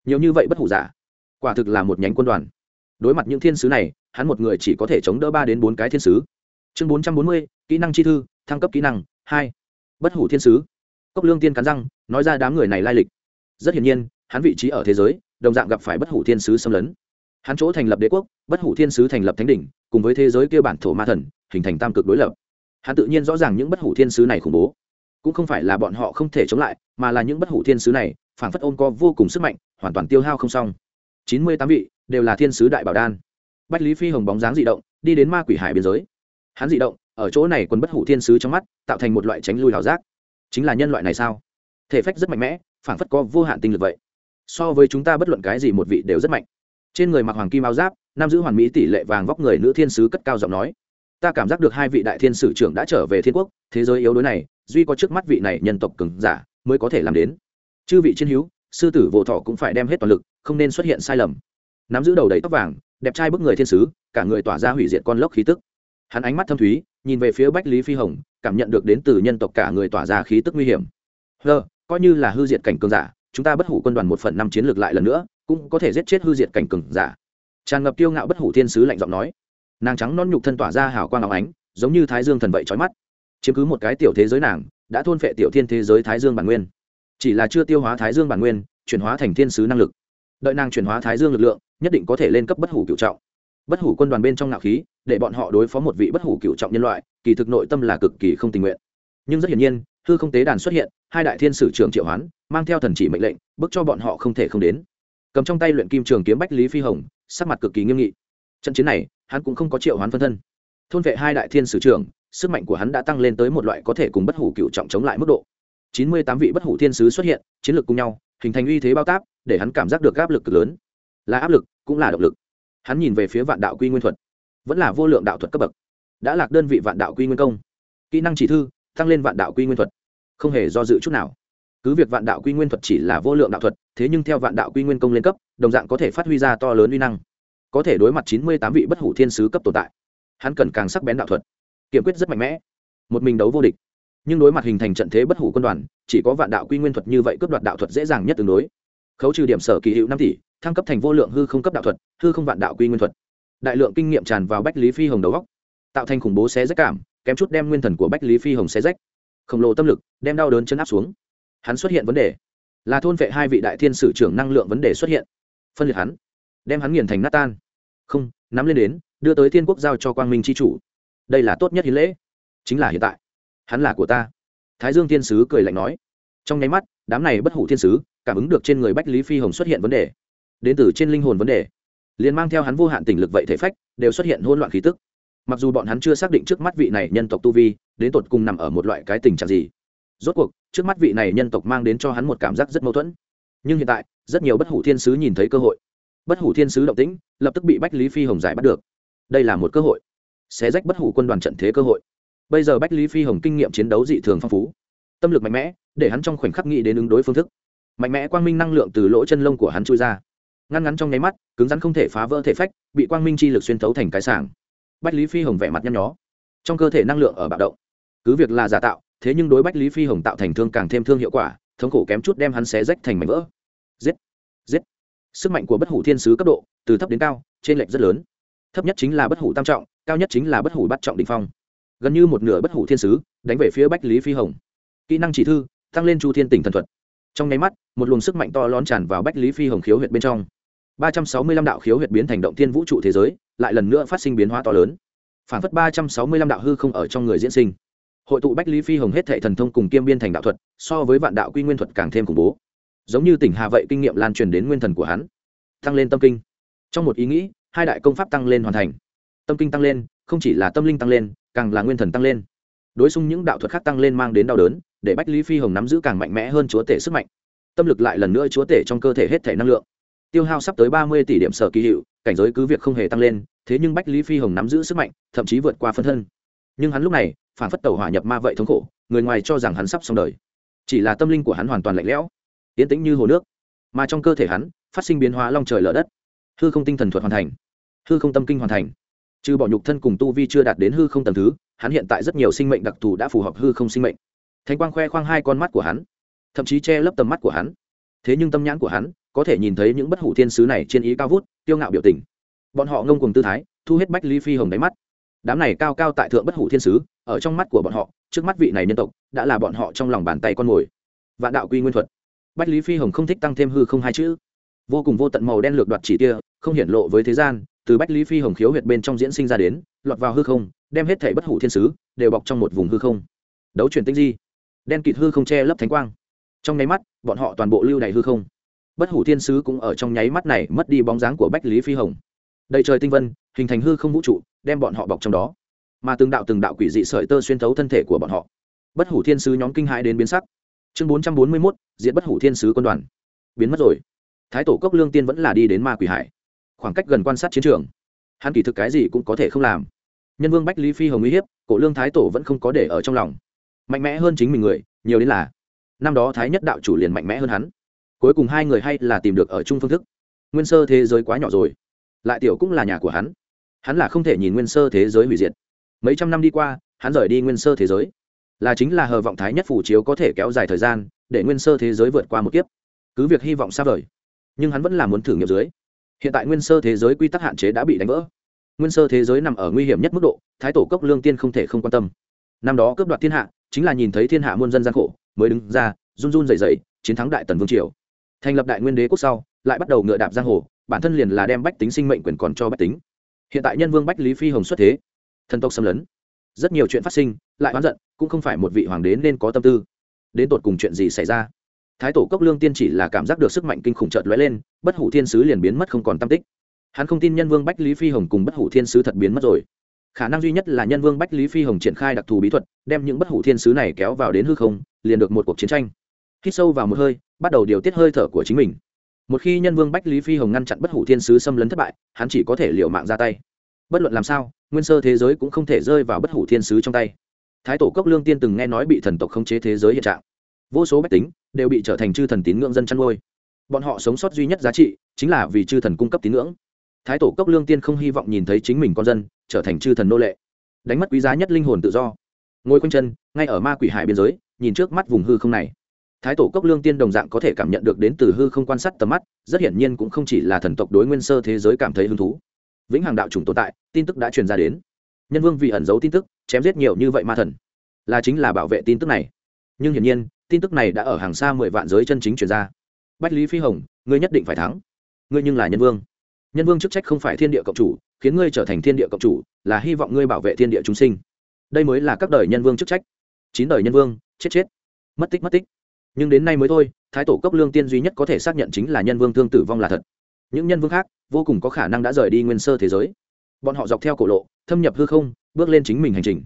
Nhiều như vậy bất hủ giả. Quả thực là một nhánh quân đoàn. Đối mặt những thiên sứ này, hắn một người chỉ có thể chống đỡ ba đến bốn cái thiên sứ. Chương bốn trăm bốn mươi, kỹ năng chi thư, thăng cấp kỹ năng, hai. Bất hủ thiên sứ. Cốc lương tiên cắn răng, nói ra đám người này lai lịch. Rất hiển nhiên, hắn vị trí ở thế giới đồng dạng gặp phải bất hủ thiên sứ xâm lấn. Hắn chỗ thành lập đế quốc, bất hủ thiên sứ thành lập thánh đỉnh, cùng với thế giới kia bản thổ ma thần, hình thành tam cực đối lập. Hắn tự nhiên rõ ràng những bất hủ thiên sứ này khủng bố. Cũng không phải là bọn họ không thể chống lại, mà là những bất hủ thiên sứ này, phảng phất ôm co vô cùng sức mạnh, hoàn toàn tiêu hao không xong. Chín mươi tám vị, đều là thiên sứ đại bảo đan. Bách lý phi hồng bóng dáng dị động, đi đến ma quỷ hải biên giới. Hắn dị động, ở chỗ này quân bất hủ thiên sứ trong mắt, tạo thành một loại tránh lui hảo giác. Chính là nhân loại này sao? Thể phách rất mạnh mẽ, phảng phất có vô hạn tinh lực vậy so với chúng ta bất luận cái gì một vị đều rất mạnh. Trên người mặc hoàng kim áo giáp, nam giữ hoàn mỹ tỷ lệ vàng vóc người nữ thiên sứ cất cao giọng nói. Ta cảm giác được hai vị đại thiên sử trưởng đã trở về thiên quốc, thế giới yếu đuối này, duy có trước mắt vị này nhân tộc cứng giả mới có thể làm đến. Chư vị chiến hữu, sư tử vô thọ cũng phải đem hết toàn lực, không nên xuất hiện sai lầm. Nắm giữ đầu đầy tóc vàng, đẹp trai bức người thiên sứ, cả người tỏa ra hủy diệt con lốc khí tức. Hắn ánh mắt thâm thúy, nhìn về phía bách lý phi hồng, cảm nhận được đến từ nhân tộc cả người tỏa ra khí tức nguy hiểm. Hơ coi như là hư diệt cảnh cường giả chúng ta bất hủ quân đoàn một phần năm chiến lược lại lần nữa, cũng có thể giết chết hư diệt cảnh cường giả. Tràn ngập kiêu ngạo bất hủ thiên sứ lạnh giọng nói. Nàng trắng non nhục thân tỏa ra hào quang áo ánh, giống như thái dương thần vậy trói mắt. Chiếm cứ một cái tiểu thế giới nàng, đã thôn phệ tiểu thiên thế giới thái dương bản nguyên. Chỉ là chưa tiêu hóa thái dương bản nguyên, chuyển hóa thành thiên sứ năng lực. Đợi nàng chuyển hóa thái dương lực lượng, nhất định có thể lên cấp bất hủ cựu trọng. Bất hủ quân đoàn bên trong ngạo khí, để bọn họ đối phó một vị bất hủ cựu trọng nhân loại, kỳ thực nội tâm là cực kỳ không tình nguyện. Nhưng rất hiển nhiên hư không tế đàn xuất hiện, hai đại thiên sử trưởng triệu hoán, mang theo thần chỉ mệnh lệnh bức cho bọn họ không thể không đến. Cầm trong tay luyện kim trường kiếm bách lý phi hồng, sắc mặt cực kỳ nghiêm nghị. Trận chiến này, hắn cũng không có triệu hoán phân thân. Thôn vệ hai đại thiên sử trưởng, sức mạnh của hắn đã tăng lên tới một loại có thể cùng bất hủ cựu trọng chống lại mức độ. Chín mươi tám vị bất hủ thiên sứ xuất hiện, chiến lược cùng nhau, hình thành uy thế bao táp, để hắn cảm giác được áp lực cực lớn. Là áp lực, cũng là động lực. Hắn nhìn về phía vạn đạo quy nguyên thuật. Vẫn là vô lượng đạo thuật cấp bậc. Đã lạc đơn vị vạn đạo quy nguyên công. Kỹ năng chỉ thư, tăng lên vạn đạo quy nguyên thuật không hề do dự chút nào. Cứ việc vạn đạo quy nguyên thuật chỉ là vô lượng đạo thuật, thế nhưng theo vạn đạo quy nguyên công lên cấp, đồng dạng có thể phát huy ra to lớn uy năng. Có thể đối mặt chín mươi tám vị bất hủ thiên sứ cấp tồn tại. Hắn cần càng sắc bén đạo thuật. Kiểm quyết rất mạnh mẽ. Một mình đấu vô địch. Nhưng đối mặt hình thành trận thế bất hủ quân đoàn, chỉ có vạn đạo quy nguyên thuật như vậy cướp đoạt đạo thuật dễ dàng nhất tương đối. Khấu trừ điểm sở kỳ hiệu năm tỷ, thăng cấp thành vô lượng hư không cấp đạo thuật, hư không vạn đạo quy nguyên thuật. Đại lượng kinh nghiệm tràn vào bách lý phi hồng đầu góc tạo thành khủng bố xé rách cảm, kém chút đem nguyên thần của bách lý phi hồng xé rách khổng lồ tâm lực, đem đau đớn chân áp xuống. Hắn xuất hiện vấn đề. Là thôn vệ hai vị đại thiên sử trưởng năng lượng vấn đề xuất hiện. Phân liệt hắn. Đem hắn nghiền thành nát tan. Không, nắm lên đến, đưa tới thiên quốc giao cho quang minh c h i chủ. Đây là tốt nhất hiến lễ. Chính là hiện tại. Hắn là của ta. Thái dương thiên sứ cười lạnh nói. Trong nháy mắt, đám này bất hủ thiên sứ, cảm ứng được trên người bách lý phi hồng xuất hiện vấn đề. Đến từ trên linh hồn vấn đề. Liền mang theo hắn vô hạn tỉnh lực vậy thể phách, đều xuất hiện hỗn loạn khí tức mặc dù bọn hắn chưa xác định trước mắt vị này nhân tộc tu vi, đến tột cùng nằm ở một loại cái tình trạng gì. Rốt cuộc, trước mắt vị này nhân tộc mang đến cho hắn một cảm giác rất mâu thuẫn. Nhưng hiện tại, rất nhiều bất hủ thiên sứ nhìn thấy cơ hội. Bất hủ thiên sứ động tĩnh, lập tức bị bách lý phi hồng giải bắt được. Đây là một cơ hội. Xé rách bất hủ quân đoàn trận thế cơ hội. Bây giờ bách lý phi hồng kinh nghiệm chiến đấu dị thường phong phú. Tâm lực mạnh mẽ, để hắn trong khoảnh khắc nghĩ đến ứng đối phương thức. Mạnh mẽ quang minh năng lượng từ lỗ chân lông của hắn chui ra. Ngăn ngắn trong nháy mắt, cứng rắn không thể phá vỡ thể phách, bị quang minh chi lực xuyên thấu thành cái sảng bách lý phi hồng vẻ mặt nhăn nhó. Trong cơ thể năng lượng ở bạo động. Cứ việc là giả tạo, thế nhưng đối bách lý phi hồng tạo thành thương càng thêm thương hiệu quả, thống khổ kém chút đem hắn xé rách thành mảnh vỡ. Giết! Giết! Sức mạnh của bất hủ thiên sứ cấp độ, từ thấp đến cao trên lệch rất lớn. Thấp nhất chính là bất hủ tam trọng, cao nhất chính là bất hủ bắt trọng đ phong. Gần như một nửa bất hủ thiên sứ đánh về phía bách lý phi hồng. Kỹ năng chỉ thư, tăng lên chu thiên tỉnh thần thuật. Trong nháy mắt, một luồng sức mạnh to lón tràn vào bách lý phi hồng khiếu huyệt bên trong. Ba trăm sáu mươi lăm đạo khiếu huyệt biến thành động thiên vũ trụ thế giới lại lần nữa phát sinh biến hóa to lớn. Phản phất ba trăm sáu mươi lăm đạo hư không ở trong người diễn sinh. Hội tụ bách lý phi hồng hết thệ thần thông cùng kiêm biên thành đạo thuật, so với vạn đạo quy nguyên thuật càng thêm khủng bố. Giống như tỉnh hà vậy kinh nghiệm lan truyền đến nguyên thần của hắn. Tăng lên tâm kinh. Trong một ý nghĩ, hai đại công pháp tăng lên hoàn thành. Tâm kinh tăng lên, không chỉ là tâm linh tăng lên, càng là nguyên thần tăng lên. Đối xung những đạo thuật khác tăng lên mang đến đau đớn, để bách lý phi hồng nắm giữ càng mạnh mẽ hơn chúa tể sức mạnh. Tâm lực lại lần nữa chúa tể trong cơ thể hết thể năng lượng tiêu hao sắp tới ba mươi tỷ điểm sở kỳ hiệu, cảnh giới cứ việc không hề tăng lên, thế nhưng bách lý phi hồng nắm giữ sức mạnh, thậm chí vượt qua phân thân. Nhưng hắn lúc này, phản phất tàu hỏa nhập ma vậy thống khổ, người ngoài cho rằng hắn sắp xong đời. Chỉ là tâm linh của hắn hoàn toàn lạnh lẽo yến tĩnh như hồ nước. Mà trong cơ thể hắn, phát sinh biến hóa long trời lở đất. Hư không tinh thần thuật hoàn thành. Hư không tâm kinh hoàn thành. Trừ bỏ nhục thân cùng tu vi chưa đạt đến hư không tầm thứ, hắn hiện tại rất nhiều sinh mệnh đặc thù đã phù hợp hư không sinh mệnh. Thánh quang khoe khoang hai con mắt của hắn, thậm chí che lấp tầm mắt của hắn. Thế nhưng tâm nhãn của hắn có thể nhìn thấy những bất hủ thiên sứ này trên ý cao vút tiêu ngạo biểu tình. Bọn họ ngông cùng tư thái, thu hết bách ly phi hồng đáy mắt. Đám này cao cao tại thượng bất hủ thiên sứ, ở trong mắt của bọn họ, trước mắt vị này nhân tộc, đã là bọn họ trong lòng bàn tay con mồi. Vạn đạo quy nguyên thuật. Bách lý phi hồng không thích tăng thêm hư không hai chữ. Vô cùng vô tận màu đen lược đoạt chỉ tia, không hiển lộ với thế gian, từ bách lý phi hồng khiếu huyệt bên trong diễn sinh ra đến, lọt vào hư không, đem hết thể bất hủ thiên sứ, đều bọc trong một vùng hư không. Đấu chuyển tinh di. Đen kịt hư không che lấp thánh quang. Trong nháy mắt, bọn họ toàn bộ lưu đầy hư không bất hủ thiên sứ cũng ở trong nháy mắt này mất đi bóng dáng của bách lý phi hồng. Đầy trời tinh vân, hình thành hư không vũ trụ, đem bọn họ bọc trong đó. Mà từng đạo từng đạo quỷ dị sợi tơ xuyên thấu thân thể của bọn họ. Bất hủ thiên sứ nhóm kinh hãi đến biến sắc. Chương bốn trăm bốn mươi mốt diện bất hủ thiên sứ quân đoàn. Biến mất rồi. Thái tổ cốc lương tiên vẫn là đi đến ma quỷ hải. Khoảng cách gần quan sát chiến trường. Hắn kỳ thực cái gì cũng có thể không làm. Nhân vương bách lý phi hồng uy hiếp, cổ lương thái tổ vẫn không có để ở trong lòng. Mạnh mẽ hơn chính mình người, nhiều đến là. Năm đó thái nhất đạo chủ liền mạnh mẽ hơn hắn cuối cùng hai người hay là tìm được ở chung phương thức. Nguyên sơ thế giới quá nhỏ rồi, lại tiểu cũng là nhà của hắn. Hắn là không thể nhìn nguyên sơ thế giới hủy diệt. Mấy trăm năm đi qua, hắn rời đi nguyên sơ thế giới. Là chính là hờ vọng thái nhất phủ chiếu có thể kéo dài thời gian, để nguyên sơ thế giới vượt qua một kiếp. Cứ việc hy vọng xa vời, nhưng hắn vẫn là muốn thử nghiệm dưới. Hiện tại nguyên sơ thế giới quy tắc hạn chế đã bị đánh vỡ. Nguyên sơ thế giới nằm ở nguy hiểm nhất mức độ, thái tổ cốc lương tiên không thể không quan tâm. Năm đó cướp đoạt thiên hạ, chính là nhìn thấy thiên hạ muôn dân gian khổ, mới đứng ra, run run dày dày chiến thắng đại tần vương triều thành lập đại nguyên đế quốc sau, lại bắt đầu ngựa đạp giang hồ, bản thân liền là đem bách tính sinh mệnh quyền còn cho bách tính. Hiện tại nhân vương bách lý phi hồng xuất thế, thần tộc xâm lấn. Rất nhiều chuyện phát sinh, lại oán giận, cũng không phải một vị hoàng đế nên có tâm tư. Đến tột cùng chuyện gì xảy ra? Thái tổ cốc lương tiên chỉ là cảm giác được sức mạnh kinh khủng chợt lóe lên, bất hủ thiên sứ liền biến mất không còn tam tích. Hắn không tin nhân vương bách lý phi hồng cùng bất hủ thiên sứ thật biến mất rồi. Khả năng duy nhất là nhân vương bách lý phi hồng triển khai đặc thù bí thuật, đem những bất hủ thiên sứ này kéo vào đến hư không, liền được một cuộc chiến tranh hít sâu vào một hơi, bắt đầu điều tiết hơi thở của chính mình. Một khi nhân vương bách lý phi hồng ngăn chặn bất hủ thiên sứ xâm lấn thất bại, hắn chỉ có thể liều mạng ra tay. Bất luận làm sao, nguyên sơ thế giới cũng không thể rơi vào bất hủ thiên sứ trong tay. Thái tổ cốc lương tiên từng nghe nói bị thần tộc khống chế thế giới hiện trạng. Vô số bách tính đều bị trở thành chư thần tín ngưỡng dân chăn nuôi. Bọn họ sống sót duy nhất giá trị chính là vì chư thần cung cấp tín ngưỡng. Thái tổ cốc lương tiên không hy vọng nhìn thấy chính mình con dân trở thành chư thần nô lệ. Đánh mất quý giá nhất linh hồn tự do. Ngồi quanh chân, ngay ở ma quỷ hải biên giới, nhìn trước mắt vùng hư không này thái tổ cốc lương tiên đồng dạng có thể cảm nhận được đến từ hư không quan sát tầm mắt, rất hiển nhiên cũng không chỉ là thần tộc đối nguyên sơ thế giới cảm thấy hứng thú. Vĩnh hằng đạo chủng tồn tại, tin tức đã truyền ra đến. Nhân vương vì ẩn giấu tin tức, chém giết nhiều như vậy ma thần. Là chính là bảo vệ tin tức này. Nhưng hiển nhiên, tin tức này đã ở hàng xa mười vạn giới chân chính truyền ra. Bách lý phi hồng, ngươi nhất định phải thắng. Ngươi nhưng là nhân vương. Nhân vương chức trách không phải thiên địa cộng chủ, khiến ngươi trở thành thiên địa cộng chủ, là hy vọng ngươi bảo vệ thiên địa chúng sinh. Đây mới là các đời nhân vương chức trách. Chín đời nhân vương, chết chết. Mất tích mất tích nhưng đến nay mới thôi, thái tổ cốc lương tiên duy nhất có thể xác nhận chính là nhân vương thương tử vong là thật. Những nhân vương khác, vô cùng có khả năng đã rời đi nguyên sơ thế giới. Bọn họ dọc theo cổ lộ, thâm nhập hư không, bước lên chính mình hành trình.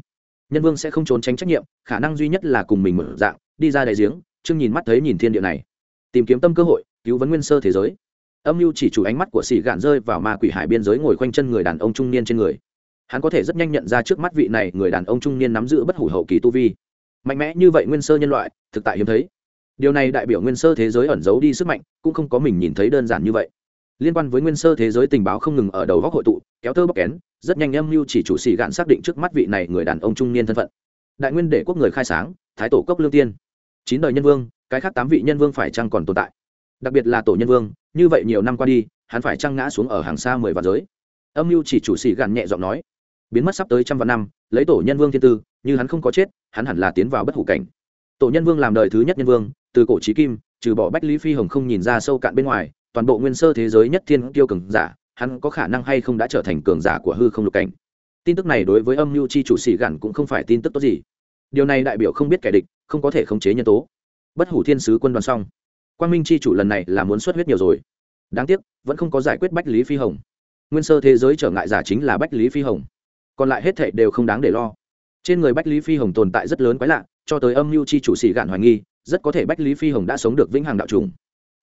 Nhân vương sẽ không trốn tránh trách nhiệm, khả năng duy nhất là cùng mình mở dạng, đi ra đại giếng chương nhìn mắt thấy nhìn thiên địa này. Tìm kiếm tâm cơ hội, cứu vấn nguyên sơ thế giới. Âm mưu chỉ chủ ánh mắt của sĩ gạn rơi vào ma quỷ hải biên giới ngồi khoanh chân người đàn ông trung niên trên người. Hắn có thể rất nhanh nhận ra trước mắt vị này người đàn ông trung niên nắm giữ bất hủ hậu kỳ tu vi. Mạnh mẽ như vậy nguyên sơ nhân loại, thực tại hiếm thấy điều này đại biểu nguyên sơ thế giới ẩn giấu đi sức mạnh, cũng không có mình nhìn thấy đơn giản như vậy. Liên quan với nguyên sơ thế giới tình báo không ngừng ở đầu góc hội tụ, kéo thơ bóc kén, rất nhanh âm mưu chỉ chủ sĩ gạn xác định trước mắt vị này người đàn ông trung niên thân phận. Đại nguyên để quốc người khai sáng, thái tổ cốc lương tiên. Chín đời nhân vương, cái khác tám vị nhân vương phải chăng còn tồn tại? Đặc biệt là tổ nhân vương, như vậy nhiều năm qua đi, hắn phải chăng ngã xuống ở hàng xa mười vạn giới? Âm mưu chỉ chủ sĩ gạn nhẹ giọng nói, biến mất sắp tới trăm vạn năm, lấy tổ nhân vương thiên tư, như hắn không có chết, hắn hẳn là tiến vào bất hủ cảnh. Tổ nhân vương làm đời thứ nhất nhân vương từ cổ trí kim, trừ bỏ bách lý phi hồng không nhìn ra sâu cạn bên ngoài, toàn bộ nguyên sơ thế giới nhất thiên tiêu cường giả, hắn có khả năng hay không đã trở thành cường giả của hư không lục cảnh. Tin tức này đối với âm mưu chi chủ sĩ gặn cũng không phải tin tức tốt gì. Điều này đại biểu không biết kẻ địch, không có thể khống chế nhân tố. Bất hủ thiên sứ quân đoàn xong. Quang minh chi chủ lần này là muốn xuất huyết nhiều rồi. Đáng tiếc, vẫn không có giải quyết bách lý phi hồng. Nguyên sơ thế giới trở ngại giả chính là bách lý phi hồng. Còn lại hết thệ đều không đáng để lo. Trên người bách lý phi hồng tồn tại rất lớn quái lạ, cho tới âm mưu chi chủ sĩ gạn hoài nghi rất có thể bách lý phi hồng đã sống được vĩnh hằng đạo trùng.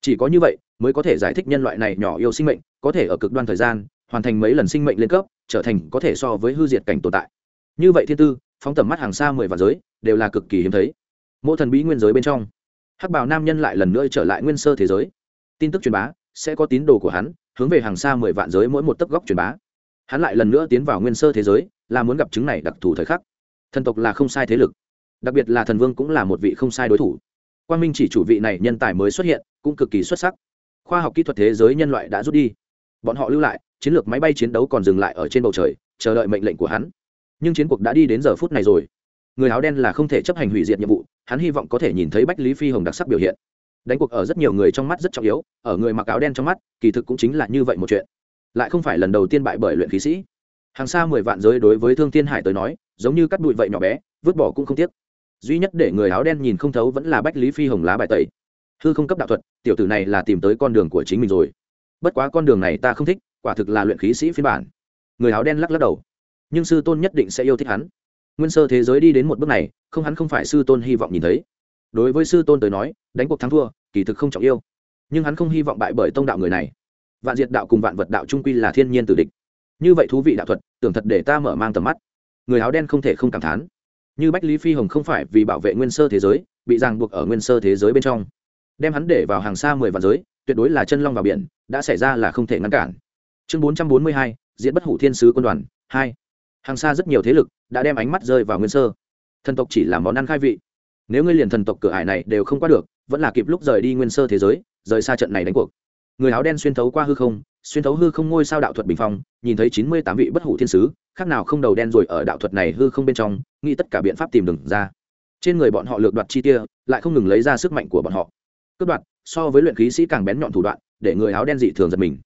Chỉ có như vậy mới có thể giải thích nhân loại này nhỏ yêu sinh mệnh, có thể ở cực đoan thời gian hoàn thành mấy lần sinh mệnh lên cấp, trở thành có thể so với hư diệt cảnh tồn tại. Như vậy thiên tư, phóng tầm mắt hàng xa mười vạn giới, đều là cực kỳ hiếm thấy. Mỗi thần bí nguyên giới bên trong, hắc bảo nam nhân lại lần nữa trở lại nguyên sơ thế giới. Tin tức truyền bá sẽ có tín đồ của hắn hướng về hàng xa mười vạn giới mỗi một tấc góc truyền bá. Hắn lại lần nữa tiến vào nguyên sơ thế giới, là muốn gặp chứng này đặc thù thời khắc. Thần tộc là không sai thế lực, đặc biệt là thần vương cũng là một vị không sai đối thủ quan minh chỉ chủ vị này nhân tài mới xuất hiện, cũng cực kỳ xuất sắc. Khoa học kỹ thuật thế giới nhân loại đã rút đi. Bọn họ lưu lại, chiến lược máy bay chiến đấu còn dừng lại ở trên bầu trời, chờ đợi mệnh lệnh của hắn. Nhưng chiến cuộc đã đi đến giờ phút này rồi. Người áo đen là không thể chấp hành hủy diệt nhiệm vụ, hắn hy vọng có thể nhìn thấy bách lý phi hồng đặc sắc biểu hiện. Đánh cuộc ở rất nhiều người trong mắt rất trọng yếu, ở người mặc áo đen trong mắt, kỳ thực cũng chính là như vậy một chuyện. Lại không phải lần đầu tiên bại bởi luyện khí sĩ. Hàng xa mười vạn giới đối với thương thiên hải tới nói, giống như cắt bụi vậy nhỏ bé, vứt bỏ cũng không tiếc duy nhất để người áo đen nhìn không thấu vẫn là bách lý phi hồng lá bài tẩy. Hư không cấp đạo thuật, tiểu tử này là tìm tới con đường của chính mình rồi. Bất quá con đường này ta không thích, quả thực là luyện khí sĩ phiên bản. Người áo đen lắc lắc đầu. Nhưng sư tôn nhất định sẽ yêu thích hắn. Nguyên sơ thế giới đi đến một bước này, không hắn không phải sư tôn hy vọng nhìn thấy. Đối với sư tôn tới nói, đánh cuộc thắng thua, kỳ thực không trọng yêu. Nhưng hắn không hy vọng bại bởi tông đạo người này. Vạn diệt đạo cùng vạn vật đạo trung quy là thiên nhiên tử địch. Như vậy thú vị đạo thuật, tưởng thật để ta mở mang tầm mắt. Người áo đen không thể không cảm thán như bách lý phi hồng không phải vì bảo vệ nguyên sơ thế giới, bị ràng buộc ở nguyên sơ thế giới bên trong. Đem hắn để vào hàng xa mười vạn giới, tuyệt đối là chân long vào biển, đã xảy ra là không thể ngăn cản. Chương bốn trăm bốn mươi hai diễn bất hủ thiên sứ quân đoàn, hai. Hàng xa rất nhiều thế lực đã đem ánh mắt rơi vào nguyên sơ. Thần tộc chỉ là món ăn khai vị. Nếu ngươi liền thần tộc cửa ải này đều không qua được, vẫn là kịp lúc rời đi nguyên sơ thế giới, rời xa trận này đánh cuộc người áo đen xuyên thấu qua hư không, xuyên thấu hư không ngôi sao đạo thuật bình phong, nhìn thấy chín mươi tám vị bất hủ thiên sứ, khác nào không đầu đen rồi ở đạo thuật này hư không bên trong, nghĩ tất cả biện pháp tìm đừng ra. Trên người bọn họ lược đoạt chi tiêu lại không ngừng lấy ra sức mạnh của bọn họ. Cướp đoạt, so với luyện khí sĩ càng bén nhọn thủ đoạn, để người áo đen dị thường giật mình.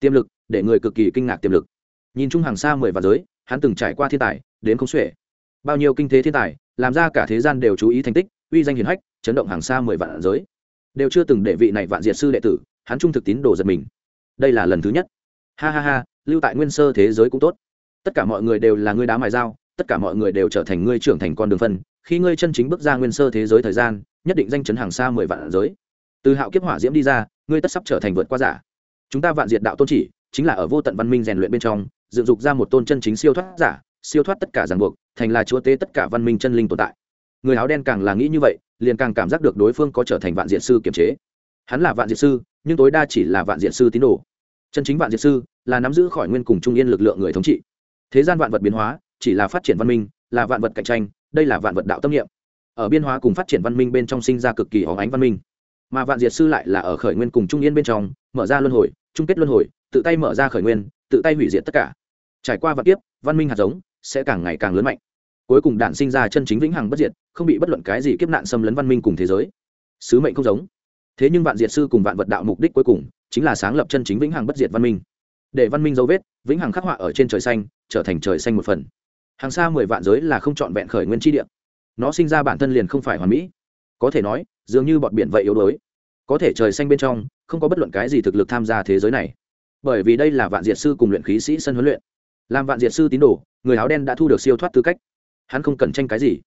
Tiềm lực, để người cực kỳ kinh ngạc tiềm lực. Nhìn chung hàng xa mười và giới, hắn từng trải qua thiên tài, đến không xuể. Bao nhiêu kinh thế thiên tài, làm ra cả thế gian đều chú ý thành tích, uy danh hiển hách, chấn động hàng xa mười vạn giới. Đều chưa từng để vị này vạn diệt sư đệ tử hắn trung thực tín đồ giật mình. Đây là lần thứ nhất. Ha ha ha, lưu tại nguyên sơ thế giới cũng tốt. Tất cả mọi người đều là ngươi đá mài dao, tất cả mọi người đều trở thành ngươi trưởng thành con đường phân. Khi ngươi chân chính bước ra nguyên sơ thế giới thời gian, nhất định danh chấn hàng xa mười vạn giới. Từ hạo kiếp hỏa diễm đi ra, ngươi tất sắp trở thành vượt qua giả. Chúng ta vạn diệt đạo tôn chỉ, chính là ở vô tận văn minh rèn luyện bên trong, dựng dục ra một tôn chân chính siêu thoát giả, siêu thoát tất cả ràng buộc, thành là chúa tế tất cả văn minh chân linh tồn tại. Người áo đen càng là nghĩ như vậy, liền càng cảm giác được đối phương có trở thành vạn diện sư kiềm chế hắn là vạn diệt sư, nhưng tối đa chỉ là vạn diệt sư tín đồ. Chân chính vạn diệt sư là nắm giữ khỏi nguyên cùng trung yên lực lượng người thống trị. Thế gian vạn vật biến hóa, chỉ là phát triển văn minh, là vạn vật cạnh tranh, đây là vạn vật đạo tâm niệm. Ở biên hóa cùng phát triển văn minh bên trong sinh ra cực kỳ hóng ánh văn minh. Mà vạn diệt sư lại là ở khởi nguyên cùng trung yên bên trong, mở ra luân hồi, chung kết luân hồi, tự tay mở ra khởi nguyên, tự tay hủy diệt tất cả. Trải qua vạn tiếp văn minh hạt giống sẽ càng ngày càng lớn mạnh. Cuối cùng đạn sinh ra chân chính vĩnh hằng bất diệt, không bị bất luận cái gì kiếp nạn xâm lấn văn minh cùng thế giới. Sứ mệnh không giống thế nhưng vạn diệt sư cùng vạn vật đạo mục đích cuối cùng chính là sáng lập chân chính vĩnh hằng bất diệt văn minh. Để văn minh dấu vết, vĩnh hằng khắc họa ở trên trời xanh, trở thành trời xanh một phần. Hàng xa mười vạn giới là không trọn vẹn khởi nguyên tri địa. Nó sinh ra bản thân liền không phải hoàn mỹ. Có thể nói, dường như bọn biển vậy yếu đuối. Có thể trời xanh bên trong, không có bất luận cái gì thực lực tham gia thế giới này. Bởi vì đây là vạn diệt sư cùng luyện khí sĩ sân huấn luyện. Làm vạn diệt sư tín đồ, người áo đen đã thu được siêu thoát tư cách. Hắn không cần tranh cái gì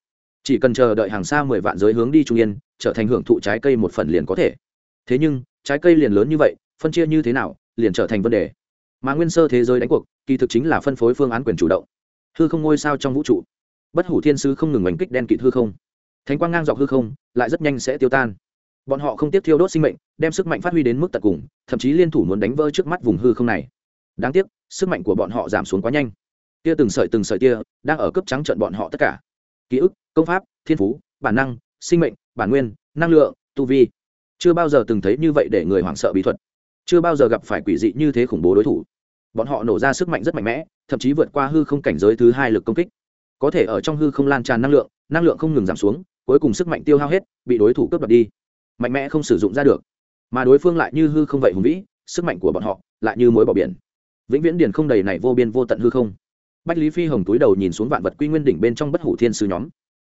chỉ cần chờ đợi hàng xa mười vạn giới hướng đi trung yên, trở thành hưởng thụ trái cây một phần liền có thể. Thế nhưng, trái cây liền lớn như vậy, phân chia như thế nào, liền trở thành vấn đề. Mà nguyên sơ thế giới đánh cuộc, kỳ thực chính là phân phối phương án quyền chủ động. Hư không ngôi sao trong vũ trụ. Bất hủ thiên sứ không ngừng oanh kích đen kịt hư không. Thánh quang ngang dọc hư không, lại rất nhanh sẽ tiêu tan. Bọn họ không tiếp thiêu đốt sinh mệnh, đem sức mạnh phát huy đến mức tận cùng, thậm chí liên thủ muốn đánh vỡ trước mắt vùng hư không này. Đáng tiếc, sức mạnh của bọn họ giảm xuống quá nhanh. Tia từng sợi từng sợi tia, đang ở cấp trắng trận bọn họ tất cả ký ức, công pháp, thiên phú, bản năng, sinh mệnh, bản nguyên, năng lượng, tu vi. Chưa bao giờ từng thấy như vậy để người hoảng sợ bí thuật. Chưa bao giờ gặp phải quỷ dị như thế khủng bố đối thủ. Bọn họ nổ ra sức mạnh rất mạnh mẽ, thậm chí vượt qua hư không cảnh giới thứ hai lực công kích. Có thể ở trong hư không lan tràn năng lượng năng lượng không ngừng giảm xuống, cuối cùng sức mạnh tiêu hao hết, bị đối thủ cướp đoạt đi. Mạnh mẽ không sử dụng ra được. Mà đối phương lại như hư không vậy hùng vĩ, sức mạnh của bọn họ lại như mối bỏ biển. Vĩnh viễn điền không đầy này vô biên vô tận hư không bách lý phi hồng túi đầu nhìn xuống vạn vật quy nguyên đỉnh bên trong bất hủ thiên sư nhóm.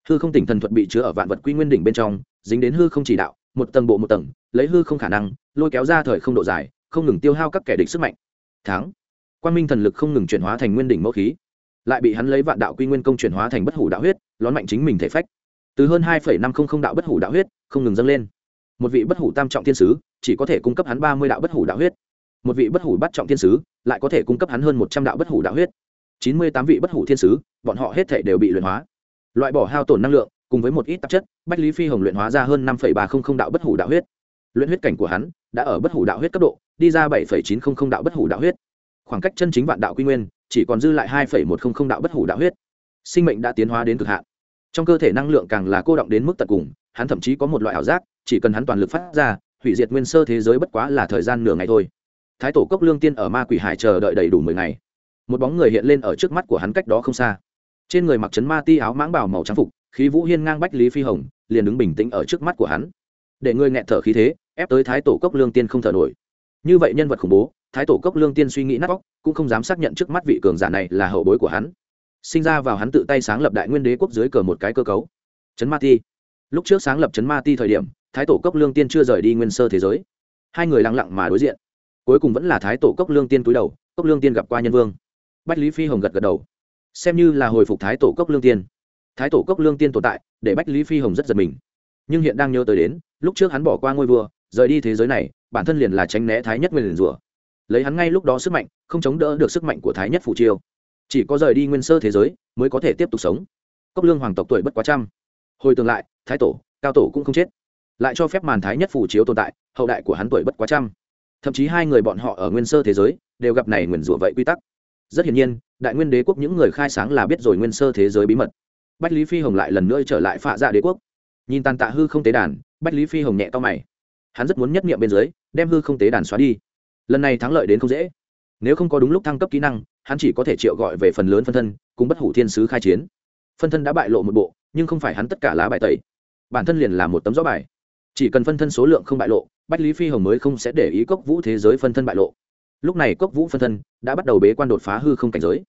Hư không tỉnh thần thuật bị chứa ở vạn vật quy nguyên đỉnh bên trong, dính đến hư không chỉ đạo, một tầng bộ một tầng, lấy hư không khả năng, lôi kéo ra thời không độ dài, không ngừng tiêu hao các kẻ địch sức mạnh. Tháng quan minh thần lực không ngừng chuyển hóa thành nguyên đỉnh mẫu khí, lại bị hắn lấy vạn đạo quy nguyên công chuyển hóa thành bất hủ đạo huyết, lón mạnh chính mình thể phách. Từ hơn hai năm không không đạo bất hủ đạo huyết, không ngừng dâng lên. Một vị bất hủ tam trọng thiên sứ, chỉ có thể cung cấp hắn ba mươi đạo bất hủ đạo huyết. Một vị bất hủ bắt trọng thiên sứ, lại có thể cung cấp hắn hơn một trăm đạo bất hủ đạo huyết chín mươi tám vị bất hủ thiên sứ, bọn họ hết thể đều bị luyện hóa. Loại bỏ hao tổn năng lượng, cùng với một ít tạp chất, bách lý phi hồng luyện hóa ra hơn năm ba trăm linh đạo bất hủ đạo huyết. Luyện huyết cảnh của hắn đã ở bất hủ đạo huyết cấp độ, đi ra bảy chín trăm linh đạo bất hủ đạo huyết. Khoảng cách chân chính vạn đạo quy nguyên, chỉ còn dư lại hai một trăm linh đạo bất hủ đạo huyết. Sinh mệnh đã tiến hóa đến cực hạn. Trong cơ thể năng lượng càng là cô động đến mức tận cùng, hắn thậm chí có một loại ảo giác, chỉ cần hắn toàn lực phát ra, hủy diệt nguyên sơ thế giới bất quá là thời gian nửa ngày thôi. Thái tổ cốc lương tiên ở ma quỷ hải chờ đợi đầy đủ mười ngày một bóng người hiện lên ở trước mắt của hắn cách đó không xa. Trên người mặc trấn ma ti áo mãng bảo màu trang phục, khí vũ hiên ngang bách lý phi hồng, liền đứng bình tĩnh ở trước mắt của hắn. Để người nghẹn thở khí thế, ép tới thái tổ cốc lương tiên không thở nổi. Như vậy nhân vật khủng bố, thái tổ cốc lương tiên suy nghĩ nát óc, cũng không dám xác nhận trước mắt vị cường giả này là hậu bối của hắn. Sinh ra vào hắn tự tay sáng lập đại nguyên đế quốc dưới cờ một cái cơ cấu. Trấn ma ti. Lúc trước sáng lập trấn ma ti thời điểm, thái tổ cốc lương tiên chưa rời đi nguyên sơ thế giới. Hai người lặng lặng mà đối diện. Cuối cùng vẫn là thái tổ cốc lương tiên túi đầu, cốc lương tiên gặp qua nhân vương bách lý phi hồng gật gật đầu. Xem như là hồi phục thái tổ cốc lương tiên. Thái tổ cốc lương tiên tồn tại, để bách lý phi hồng rất giật mình. Nhưng hiện đang nhớ tới đến, lúc trước hắn bỏ qua ngôi vua, rời đi thế giới này, bản thân liền là tránh né thái nhất nguyên liền rủa lấy hắn ngay lúc đó sức mạnh, không chống đỡ được sức mạnh của thái nhất phủ chiêu. Chỉ có rời đi nguyên sơ thế giới, mới có thể tiếp tục sống. Cốc lương hoàng tộc tuổi bất quá trăm. Hồi tương lại, thái tổ, cao tổ cũng không chết. Lại cho phép màn thái nhất phủ chiếu tồn tại, hậu đại của hắn tuổi bất quá trăm. Thậm chí hai người bọn họ ở nguyên sơ thế giới, đều gặp này nguyền rủa vậy quy tắc rất hiển nhiên, đại nguyên đế quốc những người khai sáng là biết rồi nguyên sơ thế giới bí mật. Bách lý phi hồng lại lần nữa trở lại phạ dạ đế quốc. Nhìn tàn tạ hư không tế đàn, bách lý phi hồng nhẹ to mày. Hắn rất muốn nhất nghiệm bên dưới, đem hư không tế đàn xóa đi. Lần này thắng lợi đến không dễ. Nếu không có đúng lúc thăng cấp kỹ năng, hắn chỉ có thể triệu gọi về phần lớn phân thân, cùng bất hủ thiên sứ khai chiến. Phân thân đã bại lộ một bộ, nhưng không phải hắn tất cả lá bài tẩy. Bản thân liền là một tấm gió bài. Chỉ cần phân thân số lượng không bại lộ, bách lý phi hồng mới không sẽ để ý cốc vũ thế giới phân thân bại lộ lúc này cốc vũ phân thân đã bắt đầu bế quan đột phá hư không cảnh giới.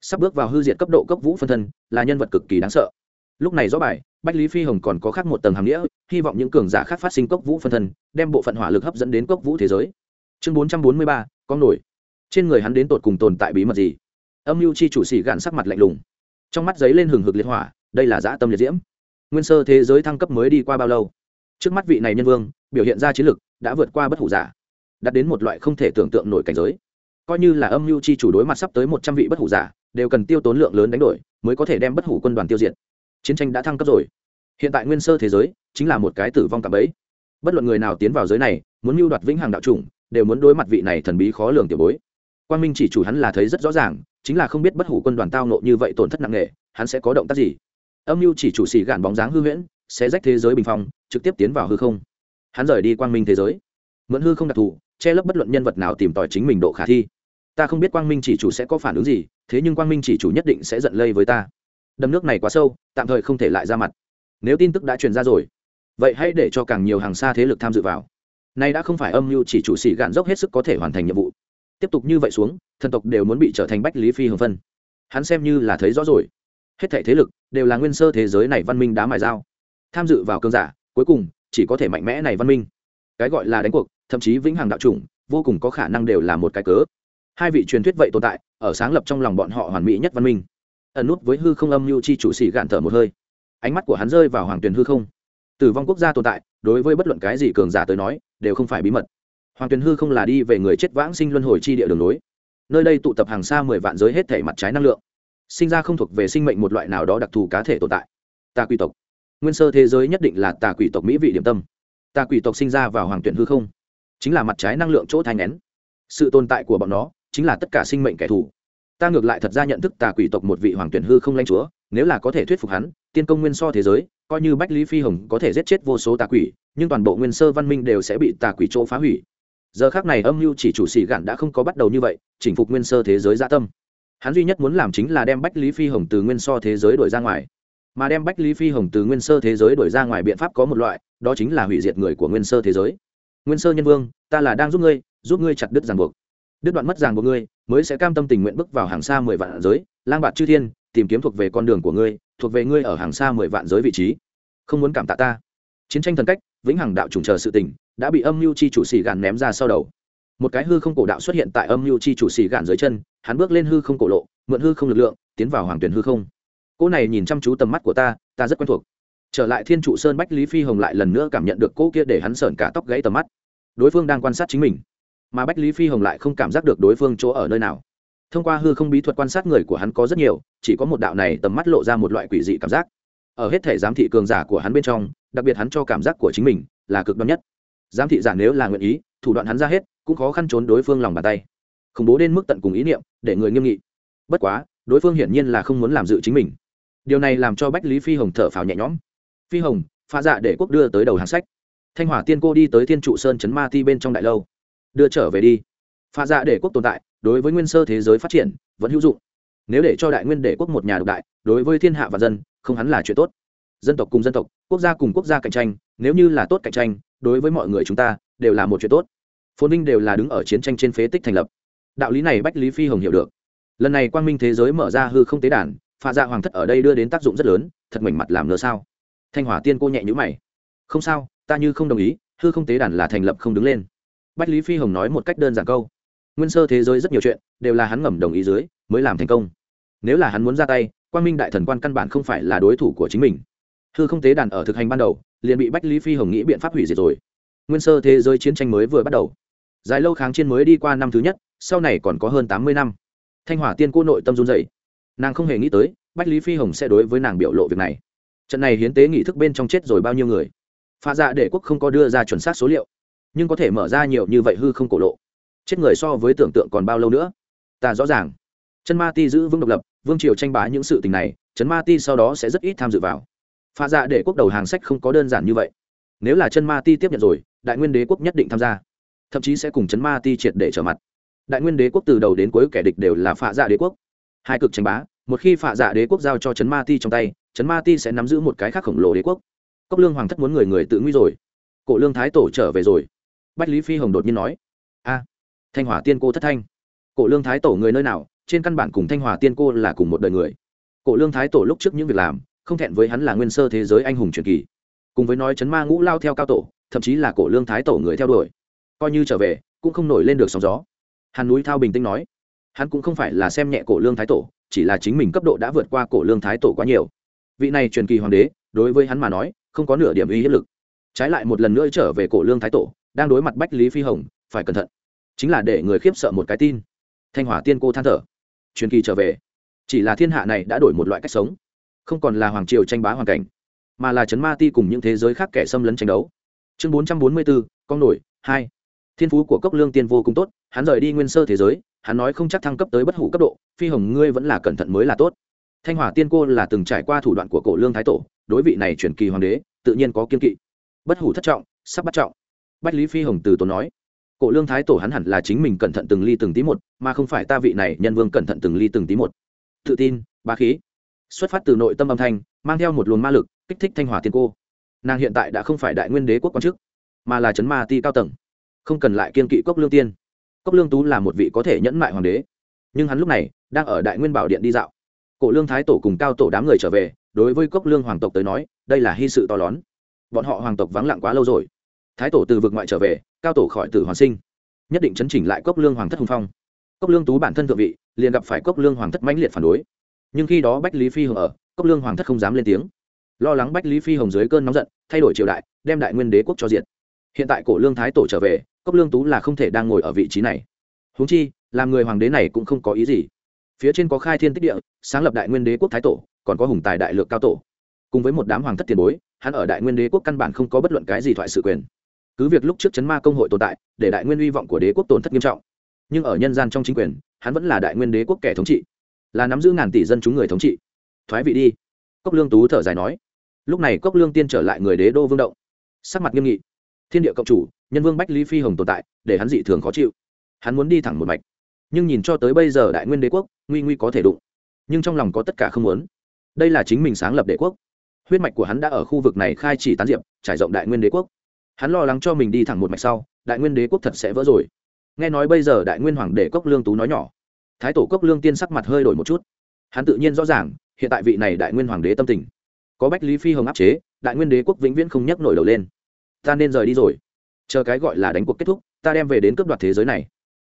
Sắp bước vào hư diệt cấp độ cốc vũ phân thân là nhân vật cực kỳ đáng sợ. Lúc này rõ bài, bách lý phi hồng còn có khác một tầng hàm nghĩa, hy vọng những cường giả khác phát sinh cốc vũ phân thân, đem bộ phận hỏa lực hấp dẫn đến cốc vũ thế giới. Chương bốn trăm bốn mươi ba, con nổi. Trên người hắn đến tột cùng tồn tại bí mật gì? Âm mưu chi chủ sĩ gạn sắc mặt lạnh lùng. Trong mắt giấy lên hừng hực liệt hỏa, đây là dã tâm liệt diễm. Nguyên sơ thế giới thăng cấp mới đi qua bao lâu? Trước mắt vị này nhân vương, biểu hiện ra chiến lực đã vượt qua bất hủ giả đạt đến một loại không thể tưởng tượng nổi cảnh giới. Coi như là âm mưu chi chủ đối mặt sắp tới một trăm vị bất hủ giả, đều cần tiêu tốn lượng lớn đánh đổi, mới có thể đem bất hủ quân đoàn tiêu diệt. Chiến tranh đã thăng cấp rồi. Hiện tại nguyên sơ thế giới chính là một cái tử vong cạm ấy bất luận người nào tiến vào giới này, muốn mưu đoạt vĩnh hằng đạo chủng, đều muốn đối mặt vị này thần bí khó lường tiểu bối. Quan minh chỉ chủ hắn là thấy rất rõ ràng, chính là không biết bất hủ quân đoàn tao nộ như vậy tổn thất nặng nề, hắn sẽ có động tác gì? Âm mưu chỉ chủ xì gạn bóng dáng hư huyễn, sẽ rách thế giới bình phong, trực tiếp tiến vào hư không. Hắn rời đi quang minh thế giới. Mượn hư không đặc thù che lấp bất luận nhân vật nào tìm tòi chính mình độ khả thi. Ta không biết quang minh chỉ chủ sẽ có phản ứng gì, thế nhưng quang minh chỉ chủ nhất định sẽ giận lây với ta. Đầm nước này quá sâu, tạm thời không thể lại ra mặt. Nếu tin tức đã truyền ra rồi, vậy hãy để cho càng nhiều hàng xa thế lực tham dự vào. Nay đã không phải âm mưu chỉ chủ sĩ gạn dốc hết sức có thể hoàn thành nhiệm vụ. Tiếp tục như vậy xuống, thần tộc đều muốn bị trở thành bách lý phi hồng phân hắn xem như là thấy rõ rồi. Hết thể thế lực đều là nguyên sơ thế giới này văn minh đá mài dao. Tham dự vào cơn giả, cuối cùng chỉ có thể mạnh mẽ này văn minh. Cái gọi là đánh cuộc thậm chí vĩnh hằng đạo chủng, vô cùng có khả năng đều là một cái cớ. Hai vị truyền thuyết vậy tồn tại, ở sáng lập trong lòng bọn họ hoàn mỹ nhất văn minh. Ẩn nút với hư không âm mưu chi chủ sĩ gạn thở một hơi. Ánh mắt của hắn rơi vào hoàng tuyền hư không. Tử vong quốc gia tồn tại, đối với bất luận cái gì cường giả tới nói, đều không phải bí mật. Hoàng tuyền hư không là đi về người chết vãng sinh luân hồi chi địa đường nối nơi đây tụ tập hàng xa mười vạn giới hết thể mặt trái năng lượng. Sinh ra không thuộc về sinh mệnh một loại nào đó đặc thù cá thể tồn tại. Tà quỷ tộc. Nguyên sơ thế giới nhất định là tà quỷ tộc mỹ vị điểm tâm. Tà quỷ tộc sinh ra vào hoàng tuyển hư không chính là mặt trái năng lượng chỗ thai nén sự tồn tại của bọn nó chính là tất cả sinh mệnh kẻ thù. Ta ngược lại thật ra nhận thức tà quỷ tộc một vị hoàng tuyển hư không lanh chúa, nếu là có thể thuyết phục hắn, tiên công nguyên so thế giới, coi như bách lý phi hồng có thể giết chết vô số tà quỷ, nhưng toàn bộ nguyên sơ văn minh đều sẽ bị tà quỷ chỗ phá hủy. Giờ khác này âm mưu chỉ chủ sĩ gạn đã không có bắt đầu như vậy, chỉnh phục nguyên sơ thế giới gia tâm. Hắn duy nhất muốn làm chính là đem bách lý phi hồng từ nguyên so thế giới đổi ra ngoài. Mà đem bách lý phi hồng từ nguyên sơ thế giới đổi ra ngoài biện pháp có một loại, đó chính là hủy diệt người của nguyên sơ thế giới nguyên sơ nhân vương, ta là đang giúp ngươi giúp ngươi chặt đứt ràng buộc. Đứt đoạn mất ràng buộc ngươi, mới sẽ cam tâm tình nguyện bước vào hàng xa mười vạn giới, lang bạt chư thiên, tìm kiếm thuộc về con đường của ngươi, thuộc về ngươi ở hàng xa mười vạn giới vị trí. Không muốn cảm tạ ta. Chiến tranh thần cách, vĩnh hằng đạo trùng chờ sự tình, đã bị âm mưu chi chủ xì gạn ném ra sau đầu. Một cái hư không cổ đạo xuất hiện tại âm mưu chi chủ xì gạn dưới chân, hắn bước lên hư không cổ lộ, mượn hư không lực lượng, tiến vào hoàng tuyển hư không. Cô này nhìn chăm chú tầm mắt của ta ta rất quen thuộc. Trở lại thiên trụ sơn bách lý phi hồng lại lần nữa cảm nhận được cô kia để hắn sởn cả tóc gãy tầm mắt đối phương đang quan sát chính mình, mà bách lý phi hồng lại không cảm giác được đối phương chỗ ở nơi nào. Thông qua hư không bí thuật quan sát người của hắn có rất nhiều, chỉ có một đạo này tầm mắt lộ ra một loại quỷ dị cảm giác. Ở hết thể giám thị cường giả của hắn bên trong, đặc biệt hắn cho cảm giác của chính mình là cực đoan nhất. Giám thị giả nếu là nguyện ý, thủ đoạn hắn ra hết, cũng khó khăn trốn đối phương lòng bàn tay. Khủng bố đến mức tận cùng ý niệm, để người nghiêm nghị. Bất quá, đối phương hiển nhiên là không muốn làm dự chính mình. Điều này làm cho bách lý phi hồng thở phào nhẹ nhõm. Phi hồng pha dạ để quốc đưa tới đầu hàng sách thanh hỏa tiên cô đi tới thiên trụ sơn chấn ma ti bên trong đại lâu. Đưa trở về đi. Pha dạ để quốc tồn tại, đối với nguyên sơ thế giới phát triển, vẫn hữu dụng. Nếu để cho đại nguyên để quốc một nhà độc đại, đối với thiên hạ và dân, không hắn là chuyện tốt. Dân tộc cùng dân tộc, quốc gia cùng quốc gia cạnh tranh, nếu như là tốt cạnh tranh, đối với mọi người chúng ta, đều là một chuyện tốt. Phồn vinh đều là đứng ở chiến tranh trên phế tích thành lập. Đạo lý này bách lý phi hồng hiểu được. Lần này quang minh thế giới mở ra hư không tế đàn pha dạ hoàng thất ở đây đưa đến tác dụng rất lớn, thật mảnh mặt làm nỡ sao. Thanh hỏa tiên cô nhẹ nhữ mày. Không sao ta như không đồng ý, hư không tế đàn là thành lập không đứng lên. Bách lý phi hồng nói một cách đơn giản câu. Nguyên sơ thế giới rất nhiều chuyện, đều là hắn ngầm đồng ý dưới, mới làm thành công. Nếu là hắn muốn ra tay Quan minh đại thần quan căn bản không phải là đối thủ của chính mình. Hư không tế đàn ở thực hành ban đầu, liền bị bách lý phi hồng nghĩ biện pháp hủy diệt rồi. Nguyên sơ thế giới chiến tranh mới vừa bắt đầu. Dài lâu kháng chiến mới đi qua năm thứ nhất, sau này còn có hơn tám mươi năm. Thanh hỏa tiên cô nội tâm run dậy nàng không hề nghĩ tới, bách lý phi hồng sẽ đối với nàng biểu lộ việc này. Trận này hiến tế nghị thức bên trong chết rồi bao nhiêu người? Pha dạ Đế quốc không có đưa ra chuẩn xác số liệu, nhưng có thể mở ra nhiều như vậy hư không cổ lộ. Chết người so với tưởng tượng còn bao lâu nữa? Ta rõ ràng. Chân ma ti giữ vững độc lập, vương triều tranh bá những sự tình này chân ma ti sau đó sẽ rất ít tham dự vào. Pha dạ Đế quốc đầu hàng sách không có đơn giản như vậy. Nếu là chân ma ti tiếp nhận rồi, đại nguyên đế quốc nhất định tham gia, thậm chí sẽ cùng chấn ma ti triệt để trở mặt. Đại nguyên đế quốc từ đầu đến cuối kẻ địch đều là phạ dạ đế quốc. Hai cực tranh bá, một khi phạ dạ đế quốc giao cho chấn ma ti trong tay chấn ma ti sẽ nắm giữ một cái khác khổng lồ đế quốc cốc lương hoàng thất muốn người người tự nguy rồi. Cổ lương thái tổ trở về rồi. Bách lý phi hồng đột nhiên nói, a, thanh hỏa tiên cô thất thanh. Cổ lương thái tổ người nơi nào? Trên căn bản cùng thanh hỏa tiên cô là cùng một đời người. Cổ lương thái tổ lúc trước những việc làm, không thẹn với hắn là nguyên sơ thế giới anh hùng truyền kỳ. Cùng với nói chấn ma ngũ lao theo cao tổ, thậm chí là cổ lương thái tổ người theo đuổi, coi như trở về, cũng không nổi lên được sóng gió. Hàn núi thao bình tĩnh nói, hắn cũng không phải là xem nhẹ cổ lương thái tổ, chỉ là chính mình cấp độ đã vượt qua cổ lương thái tổ quá nhiều. Vị này truyền kỳ hoàng đế, đối với hắn mà nói không có nửa điểm uy hiếp lực. Trái lại một lần nữa trở về cổ lương thái tổ, đang đối mặt bách lý phi hồng, phải cẩn thận. Chính là để người khiếp sợ một cái tin. Thanh hỏa tiên cô than thở. Truyền kỳ trở về. Chỉ là thiên hạ này đã đổi một loại cách sống. Không còn là hoàng triều tranh bá hoàn cảnh, mà là chấn ma ti cùng những thế giới khác kẻ xâm lấn tranh đấu. Chương bốn trăm bốn mươi bốn con nổi, hai. Thiên phú của cốc lương tiên vô cùng tốt, hắn rời đi nguyên sơ thế giới, hắn nói không chắc thăng cấp tới bất hủ cấp độ, phi hồng ngươi vẫn là cẩn thận mới là tốt. Thanh hỏa tiên cô là từng trải qua thủ đoạn của cổ lương thái tổ đối vị này chuyển kỳ hoàng đế, tự nhiên có kiên kỵ. Bất hủ thất trọng, sắp bắt trọng. Bách lý phi hồng từ tốn nói, cổ lương thái tổ hắn hẳn là chính mình cẩn thận từng ly từng tí một, mà không phải ta vị này nhân vương cẩn thận từng ly từng tí một. Tự tin ba khí. Xuất phát từ nội tâm âm thanh, mang theo một luồng ma lực, kích thích thanh hỏa tiên cô. Nàng hiện tại đã không phải đại nguyên đế quốc quan chức, mà là chấn ma ti cao tầng. Không cần lại kiên kỵ cốc lương tiên. Cốc lương tú là một vị có thể nhẫn mại hoàng đế. Nhưng hắn lúc này, đang ở đại nguyên bảo điện đi dạo. Cổ lương thái tổ cùng cao tổ đám người trở về đối với cốc lương hoàng tộc tới nói, đây là hy sự to lớn. Bọn họ hoàng tộc vắng lặng quá lâu rồi. Thái tổ từ vực ngoại trở về, cao tổ khỏi tử hoàn sinh. Nhất định chấn chỉnh lại cốc lương hoàng thất hùng phong. Cốc lương tú bản thân thượng vị, liền gặp phải cốc lương hoàng thất mãnh liệt phản đối. Nhưng khi đó bách lý phi hồng ở, cốc lương hoàng thất không dám lên tiếng. Lo lắng bách lý phi hồng dưới cơn nóng giận, thay đổi triều đại, đem đại nguyên đế quốc cho diệt. Hiện tại cổ lương thái tổ trở về, cốc lương tú là không thể đang ngồi ở vị trí này. Húng chi, làm người hoàng đế này cũng không có ý gì. Phía trên có khai thiên tích địa, sáng lập đại nguyên đế quốc thái tổ còn có hùng tài đại lược cao tổ. Cùng với một đám hoàng thất tiền bối, hắn ở đại nguyên đế quốc căn bản không có bất luận cái gì thoại sự quyền. Cứ việc lúc trước chấn ma công hội tồn tại, để đại nguyên hy vọng của đế quốc tổn thất nghiêm trọng, nhưng ở nhân gian trong chính quyền, hắn vẫn là đại nguyên đế quốc kẻ thống trị, là nắm giữ ngàn tỷ dân chúng người thống trị. Thoái vị đi. Cốc lương tú thở dài nói. Lúc này cốc lương tiên trở lại người đế đô vương động. Sắc mặt nghiêm nghị. Thiên địa cộng chủ, nhân vương bách lý phi hồng tồn tại, để hắn dị thường khó chịu. Hắn muốn đi thẳng một mạch. Nhưng nhìn cho tới bây giờ đại nguyên đế quốc, nguy nguy có thể đụng. Nhưng trong lòng có tất cả không muốn đây là chính mình sáng lập đế quốc. Huyết mạch của hắn đã ở khu vực này khai chỉ tán diệp, trải rộng đại nguyên đế quốc. Hắn lo lắng cho mình đi thẳng một mạch sau, đại nguyên đế quốc thật sẽ vỡ rồi. Nghe nói bây giờ đại nguyên hoàng Đế cốc lương tú nói nhỏ. Thái tổ cốc lương tiên sắc mặt hơi đổi một chút. Hắn tự nhiên rõ ràng, hiện tại vị này đại nguyên hoàng đế tâm tình. Có bách lý phi hồng áp chế, đại nguyên đế quốc vĩnh viễn không nhắc nổi đầu lên. Ta nên rời đi rồi. Chờ cái gọi là đánh cuộc kết thúc, ta đem về đến cướp đoạt thế giới này.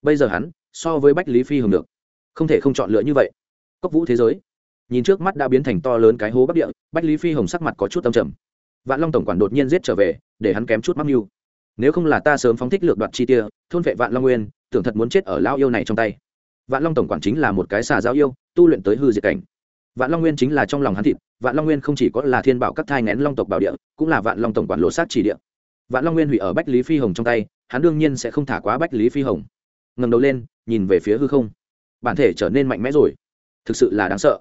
Bây giờ hắn, so với bách lý phi hồng được. Không thể không chọn lựa như vậy. Cốc vũ thế giới nhìn trước mắt đã biến thành to lớn cái hố bắc địa, bách lý phi hồng sắc mặt có chút tâm trầm. Vạn long tổng quản đột nhiên giết trở về, để hắn kém chút mắc mưu. Nếu không là ta sớm phóng thích lược đoạt chi tiêu thôn vệ vạn long nguyên, tưởng thật muốn chết ở lao yêu này trong tay. Vạn long tổng quản chính là một cái xà giao yêu, tu luyện tới hư diệt cảnh. Vạn long nguyên chính là trong lòng hắn thịt, vạn long nguyên không chỉ có là thiên bảo các thai ngén long tộc bảo địa, cũng là vạn long tổng quản lộ sát chỉ địa. Vạn long nguyên hủy ở bách lý phi hồng trong tay, hắn đương nhiên sẽ không thả quá bách lý phi hồng. Ngầm đầu lên, nhìn về phía hư không. Bản thể trở nên mạnh mẽ rồi. Thực sự là đáng sợ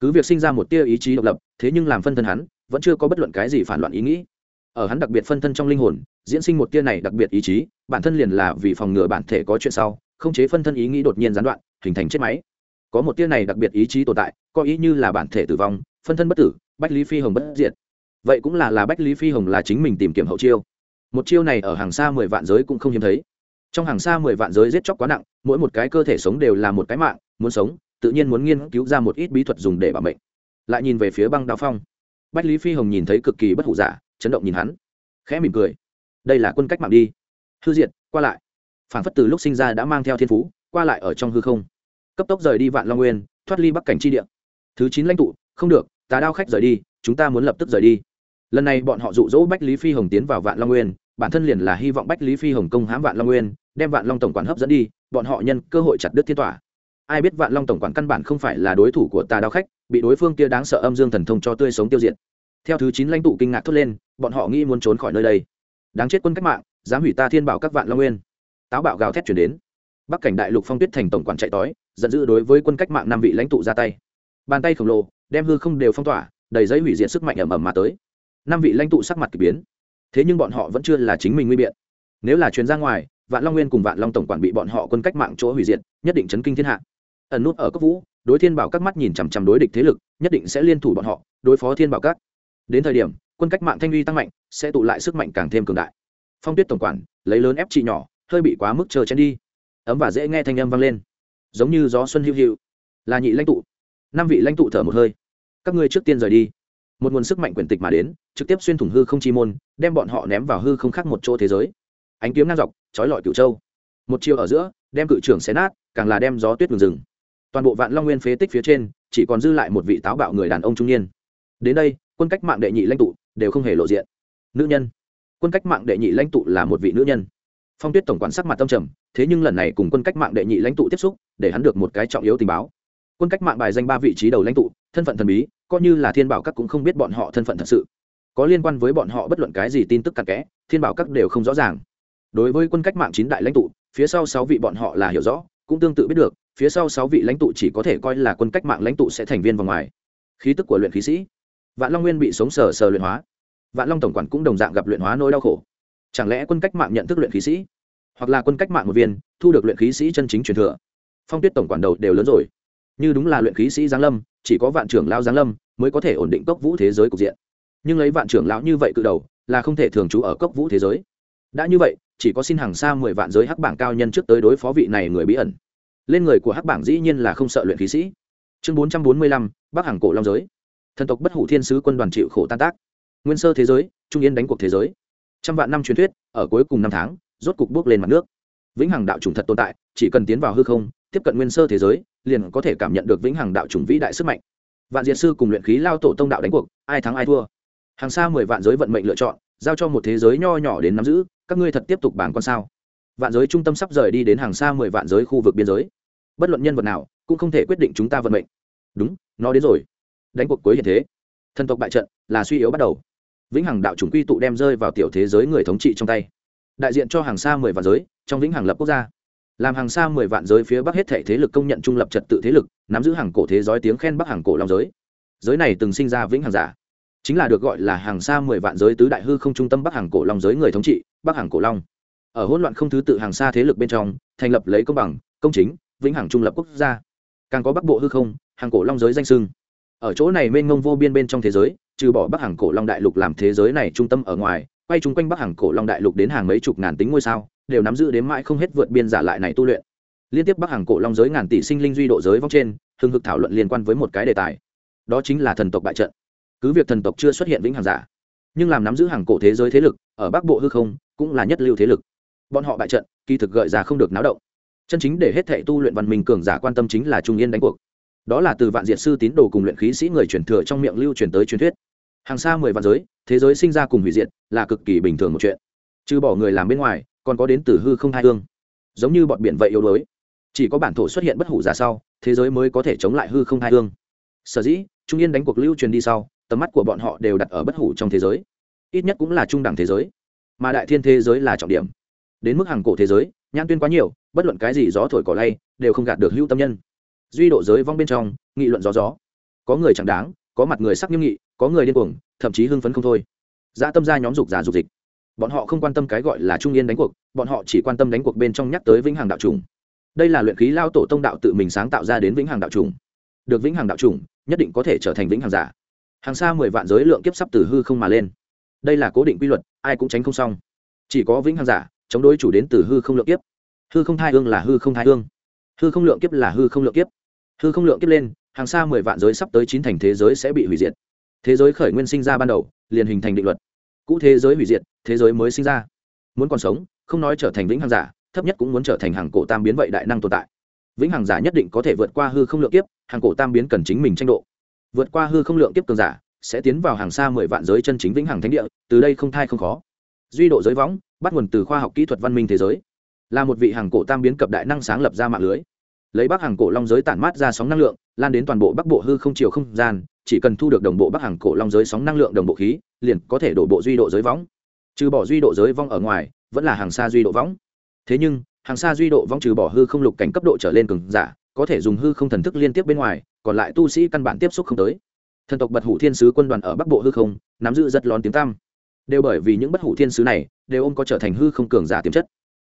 cứ việc sinh ra một tia ý chí độc lập, thế nhưng làm phân thân hắn, vẫn chưa có bất luận cái gì phản loạn ý nghĩ. Ở hắn đặc biệt phân thân trong linh hồn, diễn sinh một tia này đặc biệt ý chí, bản thân liền là vì phòng ngừa bản thể có chuyện sau không chế phân thân ý nghĩ đột nhiên gián đoạn, hình thành chết máy. Có một tia này đặc biệt ý chí tồn tại, có ý như là bản thể tử vong, phân thân bất tử, bách lý phi hồng bất diệt. Vậy cũng là là bách lý phi hồng là chính mình tìm kiếm hậu chiêu. Một chiêu này ở hàng xa mười vạn giới cũng không hiếm thấy. Trong hàng xa mười vạn giới giết chóc quá nặng, mỗi một cái cơ thể sống đều là một cái mạng, muốn sống tự nhiên muốn nghiên cứu ra một ít bí thuật dùng để bảo mệnh. Lại nhìn về phía băng đao phong. Bách lý phi hồng nhìn thấy cực kỳ bất hủ giả, chấn động nhìn hắn. Khẽ mỉm cười. Đây là quân cách mạng đi. Hư diệt, qua lại. Phản phất từ lúc sinh ra đã mang theo thiên phú, qua lại ở trong hư không. Cấp tốc rời đi vạn long nguyên, thoát ly bắc cảnh tri địa. Thứ chín lãnh tụ, không được tà đao khách rời đi, chúng ta muốn lập tức rời đi. Lần này bọn họ dụ dỗ bách lý phi hồng tiến vào vạn long nguyên, bản thân liền là hy vọng bách lý phi hồng công hãm vạn long nguyên, đem vạn long tổng quản hấp dẫn đi, bọn họ nhân cơ hội chặt đứt thiên tỏa ai biết vạn long tổng quản căn bản không phải là đối thủ của tà đao khách, bị đối phương kia đáng sợ âm dương thần thông cho tươi sống tiêu diệt. Theo thứ chín lãnh tụ kinh ngạc thốt lên, bọn họ nghĩ muốn trốn khỏi nơi đây. Đáng chết quân cách mạng, dám hủy ta thiên bảo các vạn long nguyên. Táo bạo gào thét chuyển đến. Bắc cảnh đại lục phong tuyết thành tổng quản chạy tói, giận dữ đối với quân cách mạng năm vị lãnh tụ ra tay. Bàn tay khổng lồ, đem hư không đều phong tỏa, đầy giấy hủy diệt sức mạnh ẩm ẩm mà tới. Năm vị lãnh tụ sắc mặt k ỳ biến. Thế nhưng bọn họ vẫn chưa là chính mình nguy biện. Nếu là chuyến ra ngoài, vạn long nguyên cùng vạn long tổng quản bị bọn họ quân cách mạng chỗ hủy diệt, nhất định chấn kinh thiên hạ ẩn nút ở cấp vũ, đối thiên bảo các mắt nhìn chằm chằm đối địch thế lực, nhất định sẽ liên thủ bọn họ, đối phó thiên bảo các. Đến thời điểm, quân cách mạng thanh uy tăng mạnh, sẽ tụ lại sức mạnh càng thêm cường đại. Phong tuyết tổng quản, lấy lớn ép chị nhỏ, hơi bị quá mức chờ chen đi. Ấm và dễ nghe thanh âm vang lên. Giống như gió xuân hữu hữu là nhị lãnh tụ. Năm vị lãnh tụ thở một hơi. Các ngươi trước tiên rời đi. Một nguồn sức mạnh quyền tịch mà đến, trực tiếp xuyên thủng hư không chi môn, đem bọn họ ném vào hư không khác một chỗ thế giới. Ánh kiếm ngang dọc trói lọi cửu châu. Một chiều ở giữa, đem cự trưởng xé nát, càng là đem gió tuyết ngừng rừng toàn bộ vạn long nguyên phế tích phía trên chỉ còn dư lại một vị táo bạo người đàn ông trung niên. Đến đây, quân cách mạng đệ nhị lãnh tụ đều không hề lộ diện. Nữ nhân. Quân cách mạng đệ nhị lãnh tụ là một vị nữ nhân. Phong tuyết tổng quản sắc mặt tâm trầm, thế nhưng lần này cùng quân cách mạng đệ nhị lãnh tụ tiếp xúc, để hắn được một cái trọng yếu tình báo. Quân cách mạng bài danh ba vị trí đầu lãnh tụ, thân phận thần bí, coi như là thiên bảo các cũng không biết bọn họ thân phận thật sự. Có liên quan với bọn họ bất luận cái gì tin tức cặn kẽ, thiên bảo các đều không rõ ràng. Đối với quân cách mạng chín đại lãnh tụ, phía sau sáu vị bọn họ là hiểu rõ cũng tương tự biết được, phía sau sáu vị lãnh tụ chỉ có thể coi là quân cách mạng lãnh tụ sẽ thành viên vào ngoài. Khí tức của luyện khí sĩ. Vạn long nguyên bị sống sờ sờ luyện hóa. Vạn long tổng quản cũng đồng dạng gặp luyện hóa nỗi đau khổ. Chẳng lẽ quân cách mạng nhận thức luyện khí sĩ? Hoặc là quân cách mạng một viên, thu được luyện khí sĩ chân chính truyền thừa? Phong tuyết tổng quản đầu đều lớn rồi. Như đúng là luyện khí sĩ giáng lâm, chỉ có vạn trưởng lao giáng lâm mới có thể ổn định cốc vũ thế giới cục diện. Nhưng lấy vạn trưởng lão như vậy cự đầu, là không thể thường trú ở cốc vũ thế giới. Đã như vậy chỉ có xin hàng xa mười vạn giới hắc bảng cao nhân trước tới đối phó vị này người bí ẩn. Lên người của hắc bảng dĩ nhiên là không sợ luyện khí sĩ. Chương bốn trăm bốn mươi lăm, bắc hàng cổ long giới. Thần tộc bất hủ thiên sứ quân đoàn chịu khổ tan tác. Nguyên sơ thế giới, trung yên đánh cuộc thế giới. Trăm vạn năm truyền thuyết, ở cuối cùng năm tháng, rốt cục bước lên mặt nước. Vĩnh hằng đạo chủng thật tồn tại, chỉ cần tiến vào hư không, tiếp cận nguyên sơ thế giới, liền có thể cảm nhận được vĩnh hằng đạo chủng vĩ đại sức mạnh. Vạn diệt sư cùng luyện khí lao tổ tông đạo đánh cuộc, ai thắng ai thua. Hàng xa mười vạn giới vận mệnh lựa chọn giao cho một thế giới nho nhỏ đến nắm giữ, các ngươi thật tiếp tục bảng con sao? Vạn giới trung tâm sắp rời đi đến hàng xa mười vạn giới khu vực biên giới. Bất luận nhân vật nào, cũng không thể quyết định chúng ta vận mệnh. Đúng, nó đến rồi. Đánh cuộc cuối hiện thế. Thần tộc bại trận là suy yếu bắt đầu. Vĩnh hằng đạo chủng quy tụ đem rơi vào tiểu thế giới người thống trị trong tay. Đại diện cho hàng xa mười vạn giới, trong vĩnh hằng lập quốc gia. Làm hàng xa mười vạn giới phía bắc hết thể thế lực công nhận trung lập trật tự thế lực, nắm giữ hàng cổ thế giới tiếng khen bắc hàng cổ long giới. Giới này từng sinh ra vĩnh hằng giả chính là được gọi là hàng xa mười vạn giới tứ đại hư không trung tâm bắc hàng cổ long giới người thống trị, bắc hàng cổ long. Ở hỗn loạn không thứ tự hàng xa thế lực bên trong, thành lập lấy công bằng, công chính, vĩnh hằng trung lập quốc gia. Càng có bắc bộ hư không hàng cổ long giới danh sưng. Ở chỗ này mênh ngông vô biên bên trong thế giới, trừ bỏ bắc hàng cổ long đại lục làm thế giới này trung tâm ở ngoài, quay chung quanh bắc hàng cổ long đại lục đến hàng mấy chục ngàn tính ngôi sao, đều nắm giữ đến mãi không hết vượt biên giả lại này tu luyện. Liên tiếp bắc hàng cổ long giới ngàn tỷ sinh linh duy độ giới vong trên hưng hực thảo luận liên quan với một cái đề tài. Đó chính là thần tộc bại trận cứ việc thần tộc chưa xuất hiện vĩnh hằng giả, nhưng làm nắm giữ hàng cổ thế giới thế lực ở bắc bộ hư không cũng là nhất lưu thế lực. Bọn họ bại trận, kỳ thực gợi ra không được náo động. Chân chính để hết thệ tu luyện văn minh cường giả quan tâm chính là trung yên đánh cuộc. Đó là từ vạn diệt sư tín đồ cùng luyện khí sĩ người truyền thừa trong miệng lưu truyền tới truyền thuyết. Hàng xa mười vạn giới, thế giới sinh ra cùng hủy diệt là cực kỳ bình thường một chuyện. Trừ bỏ người làm bên ngoài, còn có đến từ hư không hai hương. Giống như bọn biển vậy yếu đuối. Chỉ có bản thổ xuất hiện bất hủ giả sau, thế giới mới có thể chống lại hư không hai hương. Sở dĩ, trung yên đánh cuộc lưu truyền đi sau tầm mắt của bọn họ đều đặt ở bất hủ trong thế giới. Ít nhất cũng là trung đẳng thế giới. Mà đại thiên thế giới là trọng điểm. Đến mức hàng cổ thế giới, nhãn tuyên quá nhiều, bất luận cái gì gió thổi cỏ lay, đều không gạt được hữu tâm nhân. Duy độ giới vong bên trong, nghị luận gió gió. Có người chẳng đáng, có mặt người sắc nghiêm nghị, có người điên cuồng, thậm chí hưng phấn không thôi. Dã tâm ra nhóm dục giả dục dịch. Bọn họ không quan tâm cái gọi là trung yên đánh cuộc, bọn họ chỉ quan tâm đánh cuộc bên trong nhắc tới vĩnh hằng đạo trùng. Đây là luyện khí lao tổ tông đạo tự mình sáng tạo ra đến vĩnh hằng đạo trùng. Được vĩnh hằng đạo trùng, nhất định có thể trở thành vĩnh hằng giả hàng xa mười vạn giới lượng kiếp sắp từ hư không mà lên. Đây là cố định quy luật, ai cũng tránh không xong. Chỉ có vĩnh hằng giả, chống đối chủ đến từ hư không lượng kiếp. Hư không thai hương là hư không thai hương. Hư không lượng kiếp là hư không lượng kiếp. Hư không lượng kiếp lên, hàng xa mười vạn giới sắp tới chín thành thế giới sẽ bị hủy diệt. Thế giới khởi nguyên sinh ra ban đầu, liền hình thành định luật. Cũ thế giới hủy diệt, thế giới mới sinh ra. Muốn còn sống, không nói trở thành vĩnh hằng giả, thấp nhất cũng muốn trở thành hàng cổ tam biến vậy đại năng tồn tại. Vĩnh hằng giả nhất định có thể vượt qua hư không lượng kiếp, hàng cổ tam biến cần chính mình tranh độ vượt qua hư không lượng kiếp cường giả, sẽ tiến vào hàng xa mười vạn giới chân chính vĩnh hằng thánh địa, từ đây không thai không khó. Duy độ giới võng, bắt nguồn từ khoa học kỹ thuật văn minh thế giới. Là một vị hàng cổ tam biến cập đại năng sáng lập ra mạng lưới. Lấy bắc hàng cổ long giới tản mát ra sóng năng lượng, lan đến toàn bộ bắc bộ hư không chiều không gian, chỉ cần thu được đồng bộ bắc hàng cổ long giới sóng năng lượng đồng bộ khí, liền có thể đổ bộ duy độ giới võng. Trừ bỏ duy độ giới vong ở ngoài, vẫn là hàng xa duy độ võng. Thế nhưng, hàng xa duy độ vong trừ bỏ hư không lục cảnh cấp độ trở lên cường giả, có thể dùng hư không thần thức liên tiếp bên ngoài còn lại tu sĩ căn bản tiếp xúc không tới. Thần tộc bật hủ thiên sứ quân đoàn ở bắc bộ hư không, nắm giữ rất lón tiếng tăm. Đều bởi vì những bất hủ thiên sứ này, đều ông có trở thành hư không cường giả tiềm chất.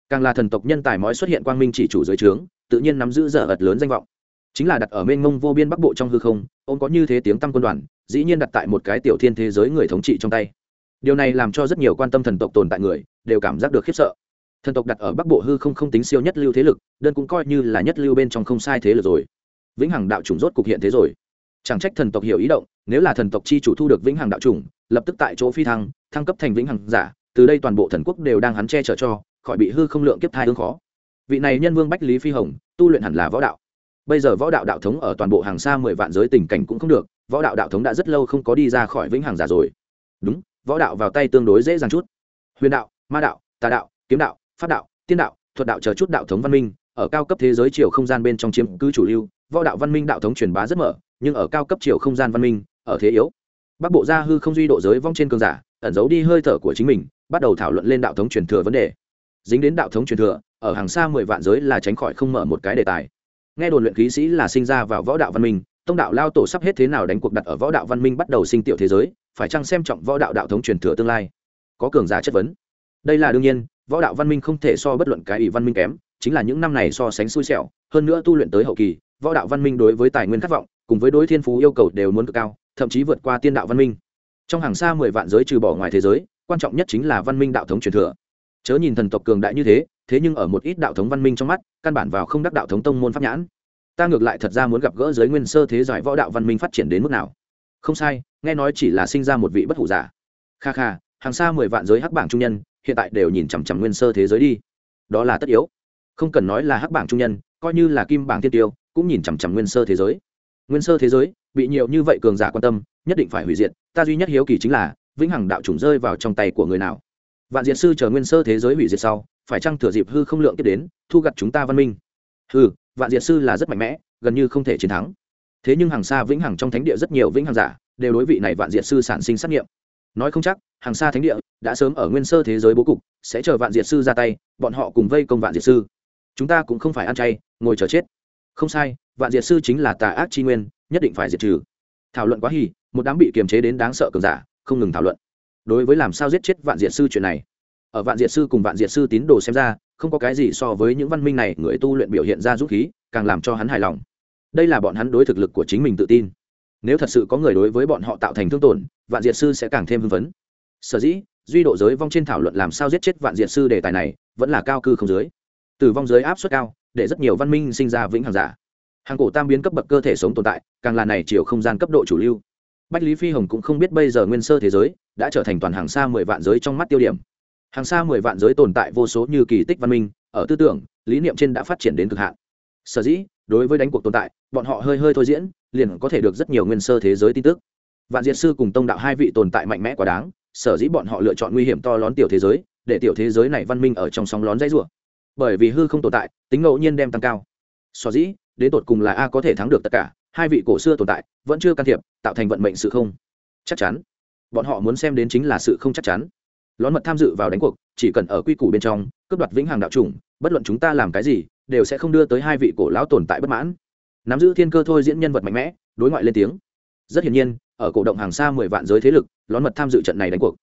Càng là thần tộc nhân tài mói xuất hiện quang minh chỉ chủ dưới trướng, tự nhiên nắm giữ dở ật lớn danh vọng. Chính là đặt ở mênh mông vô biên bắc bộ trong hư không ông có như thế tiếng tăm quân đoàn, dĩ nhiên đặt tại một cái tiểu thiên thế giới người thống trị trong tay. Điều này làm cho rất nhiều quan tâm thần tộc tồn tại người, đều cảm giác được khiếp sợ. Thần tộc đặt ở bắc bộ hư không không tính siêu nhất lưu thế lực, đơn cũng coi như là nhất lưu bên trong không sai thế lực rồi vĩnh hằng đạo chủng rốt cục hiện thế rồi. Chẳng trách thần tộc hiểu ý động, nếu là thần tộc chi chủ thu được vĩnh hằng đạo chủng, lập tức tại chỗ phi thăng thăng cấp thành vĩnh hằng giả, từ đây toàn bộ thần quốc đều đang hắn che chở cho, khỏi bị hư không lượng kiếp thai hương khó. Vị này nhân vương bách lý phi hồng, tu luyện hẳn là võ đạo. Bây giờ võ đạo đạo thống ở toàn bộ hàng xa mười vạn giới tình cảnh cũng không được, võ đạo đạo thống đã rất lâu không có đi ra khỏi vĩnh hằng giả rồi. Đúng, võ đạo vào tay tương đối dễ dàng chút. Huyền đạo, ma đạo, tà đạo, kiếm đạo, pháp đạo, tiên đạo, thuật đạo chờ chút đạo thống văn minh ở cao cấp thế giới chiều không gian bên trong chiếm cứ chủ lưu, võ đạo văn minh đạo thống truyền bá rất mở, nhưng ở cao cấp chiều không gian văn minh, ở thế yếu. Bắc bộ gia hư không duy độ giới vong trên cường giả, ẩn giấu đi hơi thở của chính mình, bắt đầu thảo luận lên đạo thống truyền thừa vấn đề. Dính đến đạo thống truyền thừa, ở hàng xa mười vạn giới là tránh khỏi không mở một cái đề tài. Nghe đồn luyện khí sĩ là sinh ra vào võ đạo văn minh, tông đạo lao tổ sắp hết thế nào đánh cuộc đặt ở võ đạo văn minh bắt đầu sinh tiểu thế giới, phải chăng xem trọng võ đạo đạo thống truyền thừa tương lai? Có cường giả chất vấn. Đây là đương nhiên, võ đạo văn minh không thể so bất luận cái ủy văn minh kém chính là những năm này so sánh xui xẻo, hơn nữa tu luyện tới hậu kỳ, võ đạo văn minh đối với tài nguyên khát vọng, cùng với đối thiên phú yêu cầu đều muốn cực cao, thậm chí vượt qua tiên đạo văn minh. Trong hàng xa mười vạn giới trừ bỏ ngoài thế giới, quan trọng nhất chính là văn minh đạo thống truyền thừa. Chớ nhìn thần tộc cường đại như thế thế nhưng ở một ít đạo thống văn minh trong mắt, căn bản vào không đắc đạo thống tông môn pháp nhãn. Ta ngược lại thật ra muốn gặp gỡ giới nguyên sơ thế giải võ đạo văn minh phát triển đến mức nào. Không sai, nghe nói chỉ là sinh ra một vị bất hủ giả. Kha kha, hàng xa mười vạn giới hắc bảng trung nhân, hiện tại đều nhìn chằm chằm nguyên sơ thế giới đi. Đó là tất yếu không cần nói là hắc bảng trung nhân, coi như là kim bảng thiên tiêu, cũng nhìn chằm chằm nguyên sơ thế giới. Nguyên sơ thế giới, bị nhiều như vậy cường giả quan tâm, nhất định phải hủy diệt, ta duy nhất hiếu kỳ chính là, vĩnh hằng đạo chủng rơi vào trong tay của người nào. Vạn diệt sư chờ nguyên sơ thế giới hủy diệt sau, phải chăng thừa dịp hư không lượng tiếp đến, thu gặt chúng ta văn minh? Hư vạn diệt sư là rất mạnh mẽ, gần như không thể chiến thắng. Thế nhưng hàng xa vĩnh hằng trong thánh địa rất nhiều vĩnh hằng giả, đều đối vị này vạn diệt sư sản sinh sát nghiệm. Nói không chắc, hàng xa thánh địa đã sớm ở nguyên sơ thế giới bố cục, sẽ chờ vạn diệt sư ra tay, bọn họ cùng vây công vạn diệt sư chúng ta cũng không phải ăn chay, ngồi chờ chết. Không sai, vạn diệt sư chính là tà ác chi nguyên, nhất định phải diệt trừ. Thảo luận quá hỉ, một đám bị kiềm chế đến đáng sợ cường giả, không ngừng thảo luận. Đối với làm sao giết chết vạn diệt sư chuyện này? Ở vạn diệt sư cùng vạn diệt sư tín đồ xem ra, không có cái gì so với những văn minh này, người tu luyện biểu hiện ra dũng khí, càng làm cho hắn hài lòng. Đây là bọn hắn đối thực lực của chính mình tự tin. Nếu thật sự có người đối với bọn họ tạo thành thương tổn, vạn diệt sư sẽ càng thêm hưng phấn. Sở dĩ, duy độ giới vong trên thảo luận làm sao giết chết vạn diệt sư đề tài này, vẫn là cao cư không dưới tử vong giới áp suất cao, để rất nhiều văn minh sinh ra vĩnh hằng giả. Hàng cổ tam biến cấp bậc cơ thể sống tồn tại, càng là này chiều không gian cấp độ chủ lưu. Bách lý phi hồng cũng không biết bây giờ nguyên sơ thế giới đã trở thành toàn hàng xa mười vạn giới trong mắt tiêu điểm. Hàng xa mười vạn giới tồn tại vô số như kỳ tích văn minh, ở tư tưởng, lý niệm trên đã phát triển đến cực hạn. Sở dĩ, đối với đánh cuộc tồn tại, bọn họ hơi hơi thôi diễn, liền có thể được rất nhiều nguyên sơ thế giới tin tức. Vạn diệt sư cùng tông đạo hai vị tồn tại mạnh mẽ quá đáng, sở dĩ bọn họ lựa chọn nguy hiểm to lón tiểu thế giới, để tiểu thế giới này văn minh ở trong sóng lón dãy rủa bởi vì hư không tồn tại, tính ngẫu nhiên đem tăng cao. So dĩ, đến tột cùng là a có thể thắng được tất cả, hai vị cổ xưa tồn tại, vẫn chưa can thiệp, tạo thành vận mệnh sự không. Chắc chắn. Bọn họ muốn xem đến chính là sự không chắc chắn. Lón mật tham dự vào đánh cuộc, chỉ cần ở quy củ bên trong, cướp đoạt vĩnh hằng đạo chủng, bất luận chúng ta làm cái gì, đều sẽ không đưa tới hai vị cổ lão tồn tại bất mãn. Nắm giữ thiên cơ thôi diễn nhân vật mạnh mẽ, đối ngoại lên tiếng. Rất hiển nhiên, ở cổ động hàng xa mười vạn giới thế lực, lón mật tham dự trận này đánh cuộc.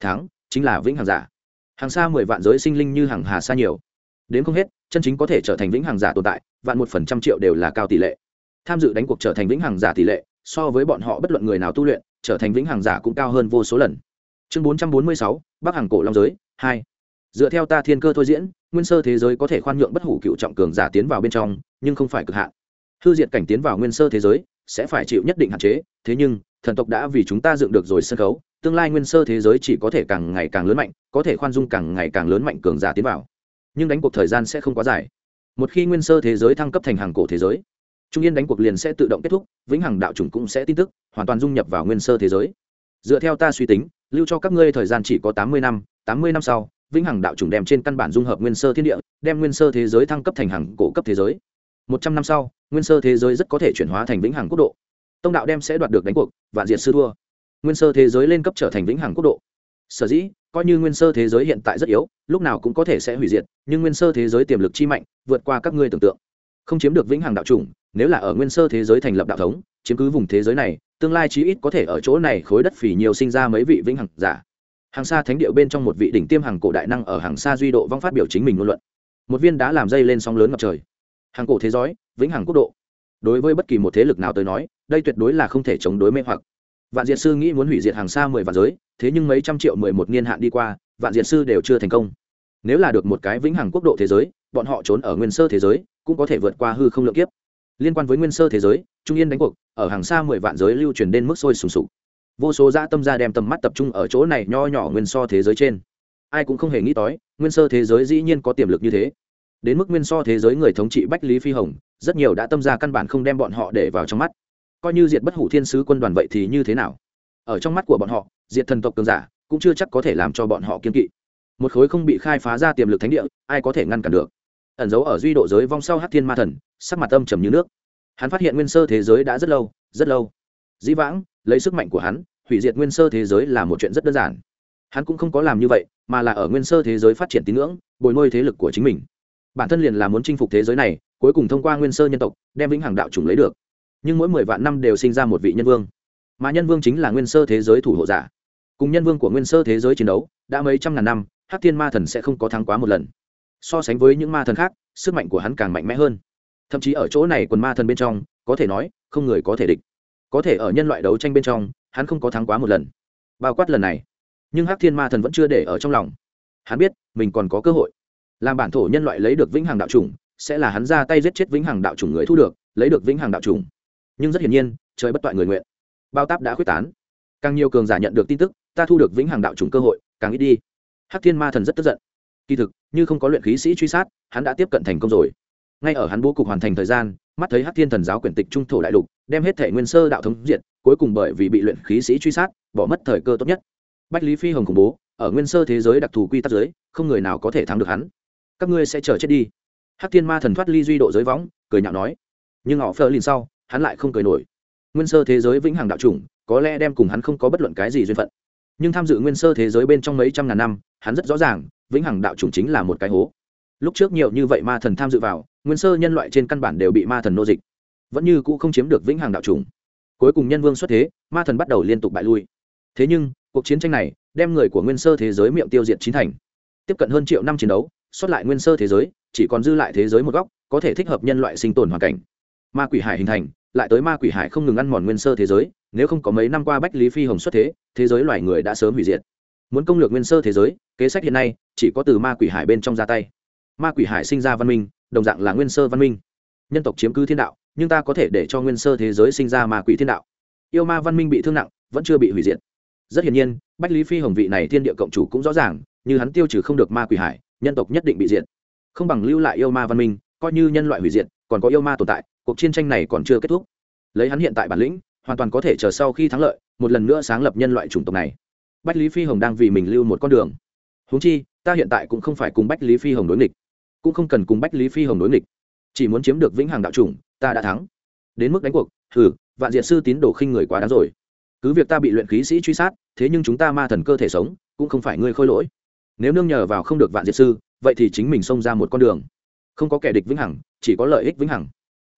Thắng, chính là vĩnh hằng giả. Hàng xa mười vạn giới sinh linh như hàng hà xa nhiều đến không hết, chân chính có thể trở thành vĩnh hằng giả tồn tại, vạn một phần trăm triệu đều là cao tỷ lệ. Tham dự đánh cuộc trở thành vĩnh hằng giả tỷ lệ, so với bọn họ bất luận người nào tu luyện, trở thành vĩnh hằng giả cũng cao hơn vô số lần. Chương bốn trăm bốn mươi sáu, bắc hàng cổ long giới, hai. Dựa theo ta thiên cơ thôi diễn, nguyên sơ thế giới có thể khoan nhượng bất hủ cựu trọng cường giả tiến vào bên trong, nhưng không phải cực hạn. Hư diệt cảnh tiến vào nguyên sơ thế giới, sẽ phải chịu nhất định hạn chế, thế nhưng, thần tộc đã vì chúng ta dựng được rồi sân khấu, tương lai nguyên sơ thế giới chỉ có thể càng ngày càng lớn mạnh, có thể khoan dung càng ngày càng lớn mạnh cường giả tiến vào nhưng đánh cuộc thời gian sẽ không quá dài. Một khi nguyên sơ thế giới thăng cấp thành hàng cổ thế giới, trung yên đánh cuộc liền sẽ tự động kết thúc, vĩnh hằng đạo chủng cũng sẽ tin tức, hoàn toàn dung nhập vào nguyên sơ thế giới. Dựa theo ta suy tính, lưu cho các ngươi thời gian chỉ có tám mươi năm, tám mươi năm sau, vĩnh hằng đạo chủng đem trên căn bản dung hợp nguyên sơ thiên địa, đem nguyên sơ thế giới thăng cấp thành hàng cổ cấp thế giới. Một trăm năm sau, nguyên sơ thế giới rất có thể chuyển hóa thành vĩnh hằng quốc độ. Tông đạo đem sẽ đoạt được đánh cuộc, vạn diệt sư thua. Nguyên sơ thế giới lên cấp trở thành vĩnh hằng quốc độ. Sở dĩ coi như nguyên sơ thế giới hiện tại rất yếu, lúc nào cũng có thể sẽ hủy diệt, nhưng nguyên sơ thế giới tiềm lực chi mạnh, vượt qua các ngươi tưởng tượng. Không chiếm được vĩnh hằng đạo chủng, nếu là ở nguyên sơ thế giới thành lập đạo thống, chiếm cứ vùng thế giới này, tương lai chí ít có thể ở chỗ này khối đất phỉ nhiều sinh ra mấy vị vĩnh hằng giả. Hàng xa thánh điệu bên trong một vị đỉnh tiêm hàng cổ đại năng ở hàng xa duy độ vong phát biểu chính mình ngôn luận. Một viên đã làm dây lên sóng lớn ngập trời. Hàng cổ thế giới, vĩnh hằng quốc độ. Đối với bất kỳ một thế lực nào tới nói, đây tuyệt đối là không thể chống đối mê hoặc. Vạn diệt sư nghĩ muốn hủy diệt hàng xa mười vạn giới thế nhưng mấy trăm triệu mười một niên hạn đi qua, vạn diệt sư đều chưa thành công. Nếu là được một cái vĩnh hằng quốc độ thế giới, bọn họ trốn ở nguyên sơ thế giới, cũng có thể vượt qua hư không lượng kiếp. Liên quan với nguyên sơ thế giới, trung yên đánh cuộc, ở hàng xa mười vạn giới lưu truyền đến mức sôi sùng sục. Vô số dã tâm gia đem tầm mắt tập trung ở chỗ này nho nhỏ nguyên so thế giới trên. Ai cũng không hề nghĩ tới, nguyên sơ thế giới dĩ nhiên có tiềm lực như thế. Đến mức nguyên so thế giới người thống trị bách lý phi hồng, rất nhiều đã tâm ra căn bản không đem bọn họ để vào trong mắt. Coi như diệt bất hủ thiên sứ quân đoàn vậy thì như thế nào? Ở trong mắt của bọn họ diệt thần tộc cường giả, cũng chưa chắc có thể làm cho bọn họ kiên kỵ. Một khối không bị khai phá ra tiềm lực thánh địa, ai có thể ngăn cản được? Ẩn giấu ở duy độ giới vong sau hát thiên ma thần, sắc mặt âm trầm như nước. Hắn phát hiện nguyên sơ thế giới đã rất lâu rất lâu. Dĩ vãng, lấy sức mạnh của hắn, hủy diệt nguyên sơ thế giới là một chuyện rất đơn giản. Hắn cũng không có làm như vậy, mà là ở nguyên sơ thế giới phát triển tín ngưỡng, bồi nuôi thế lực của chính mình. Bản thân liền là muốn chinh phục thế giới này, cuối cùng thông qua nguyên sơ nhân tộc, đem vĩnh hằng đạo chủng lấy được. Nhưng mỗi mười vạn năm đều sinh ra một vị nhân vương. Mà nhân vương chính là nguyên sơ thế giới thủ hộ giả cùng nhân vương của nguyên sơ thế giới chiến đấu, đã mấy trăm ngàn năm, hắc thiên ma thần sẽ không có thắng quá một lần. So sánh với những ma thần khác, sức mạnh của hắn càng mạnh mẽ hơn. Thậm chí ở chỗ này quần ma thần bên trong, có thể nói, không người có thể địch. Có thể ở nhân loại đấu tranh bên trong, hắn không có thắng quá một lần. Bao quát lần này. Nhưng hắc thiên ma thần vẫn chưa để ở trong lòng. Hắn biết, mình còn có cơ hội. Làm bản thổ nhân loại lấy được vĩnh hằng đạo chủng, sẽ là hắn ra tay giết chết vĩnh hằng đạo chủng người thu được, lấy được vĩnh hằng đạo chủng. Nhưng rất hiển nhiên, trời bất toại người nguyện. Bao táp đã quyết tán. Càng nhiều cường giả nhận được tin tức ta thu được vĩnh hằng đạo chủng cơ hội, càng ít đi. Hắc thiên ma thần rất tức giận. Kỳ thực, như không có luyện khí sĩ truy sát, hắn đã tiếp cận thành công rồi. Ngay ở hắn bố cục hoàn thành thời gian, mắt thấy hắc thiên thần giáo quyển tịch trung thổ đại lục, đem hết thể nguyên sơ đạo thống diện cuối cùng bởi vì bị luyện khí sĩ truy sát, bỏ mất thời cơ tốt nhất. Bách lý phi hồng khủng bố, ở nguyên sơ thế giới đặc thù quy tắc giới, không người nào có thể thắng được hắn. Các ngươi sẽ chờ chết đi. Hắc thiên ma thần thoát ly duy độ giới võng, cười nhạo nói. Nhưng họ phơ lìn sau, hắn lại không cười nổi. Nguyên sơ thế giới vĩnh hằng đạo chủng, có lẽ đem cùng hắn không có bất luận cái gì duyên phận nhưng tham dự nguyên sơ thế giới bên trong mấy trăm ngàn năm, hắn rất rõ ràng, vĩnh hằng đạo chủng chính là một cái hố. Lúc trước nhiều như vậy ma thần tham dự vào, nguyên sơ nhân loại trên căn bản đều bị ma thần nô dịch. Vẫn như cũ không chiếm được vĩnh hằng đạo chủng. Cuối cùng nhân vương xuất thế, ma thần bắt đầu liên tục bại lui. Thế nhưng, cuộc chiến tranh này đem người của nguyên sơ thế giới miệng tiêu diệt chín thành. Tiếp cận hơn triệu năm chiến đấu xuất lại nguyên sơ thế giới, chỉ còn dư lại thế giới một góc, có thể thích hợp nhân loại sinh tồn hoàn cảnh. Ma quỷ hải hình thành, lại tới ma quỷ hải không ngừng ăn mòn nguyên sơ thế giới nếu không có mấy năm qua bách lý phi hồng xuất thế thế giới loài người đã sớm hủy diệt. Muốn công lược nguyên sơ thế giới, kế sách hiện nay chỉ có từ ma quỷ hải bên trong ra tay. Ma quỷ hải sinh ra văn minh, đồng dạng là nguyên sơ văn minh. Nhân tộc chiếm cứ thiên đạo, nhưng ta có thể để cho nguyên sơ thế giới sinh ra ma quỷ thiên đạo. Yêu ma văn minh bị thương nặng, vẫn chưa bị hủy diệt. Rất hiển nhiên, bách lý phi hồng vị này thiên địa cộng chủ cũng rõ ràng, như hắn tiêu trừ không được ma quỷ hải, nhân tộc nhất định bị diệt. Không bằng lưu lại yêu ma văn minh, coi như nhân loại hủy diệt, còn có yêu ma tồn tại, cuộc chiến tranh này còn chưa kết thúc. Lấy hắn hiện tại bản lĩnh hoàn toàn có thể chờ sau khi thắng lợi, một lần nữa sáng lập nhân loại chủng tộc này. Bách lý phi hồng đang vì mình lưu một con đường. Húng chi, ta hiện tại cũng không phải cùng bách lý phi hồng đối nghịch, cũng không cần cùng bách lý phi hồng đối nghịch. Chỉ muốn chiếm được vĩnh hằng đạo chủng, ta đã thắng. Đến mức đánh cuộc, hừ, vạn diệt sư tín đồ khinh người quá đáng rồi. Cứ việc ta bị luyện khí sĩ truy sát, thế nhưng chúng ta ma thần cơ thể sống, cũng không phải ngươi khôi lỗi. Nếu nương nhờ vào không được vạn diệt sư, vậy thì chính mình xông ra một con đường. Không có kẻ địch vĩnh hằng, chỉ có lợi ích vĩnh hằng.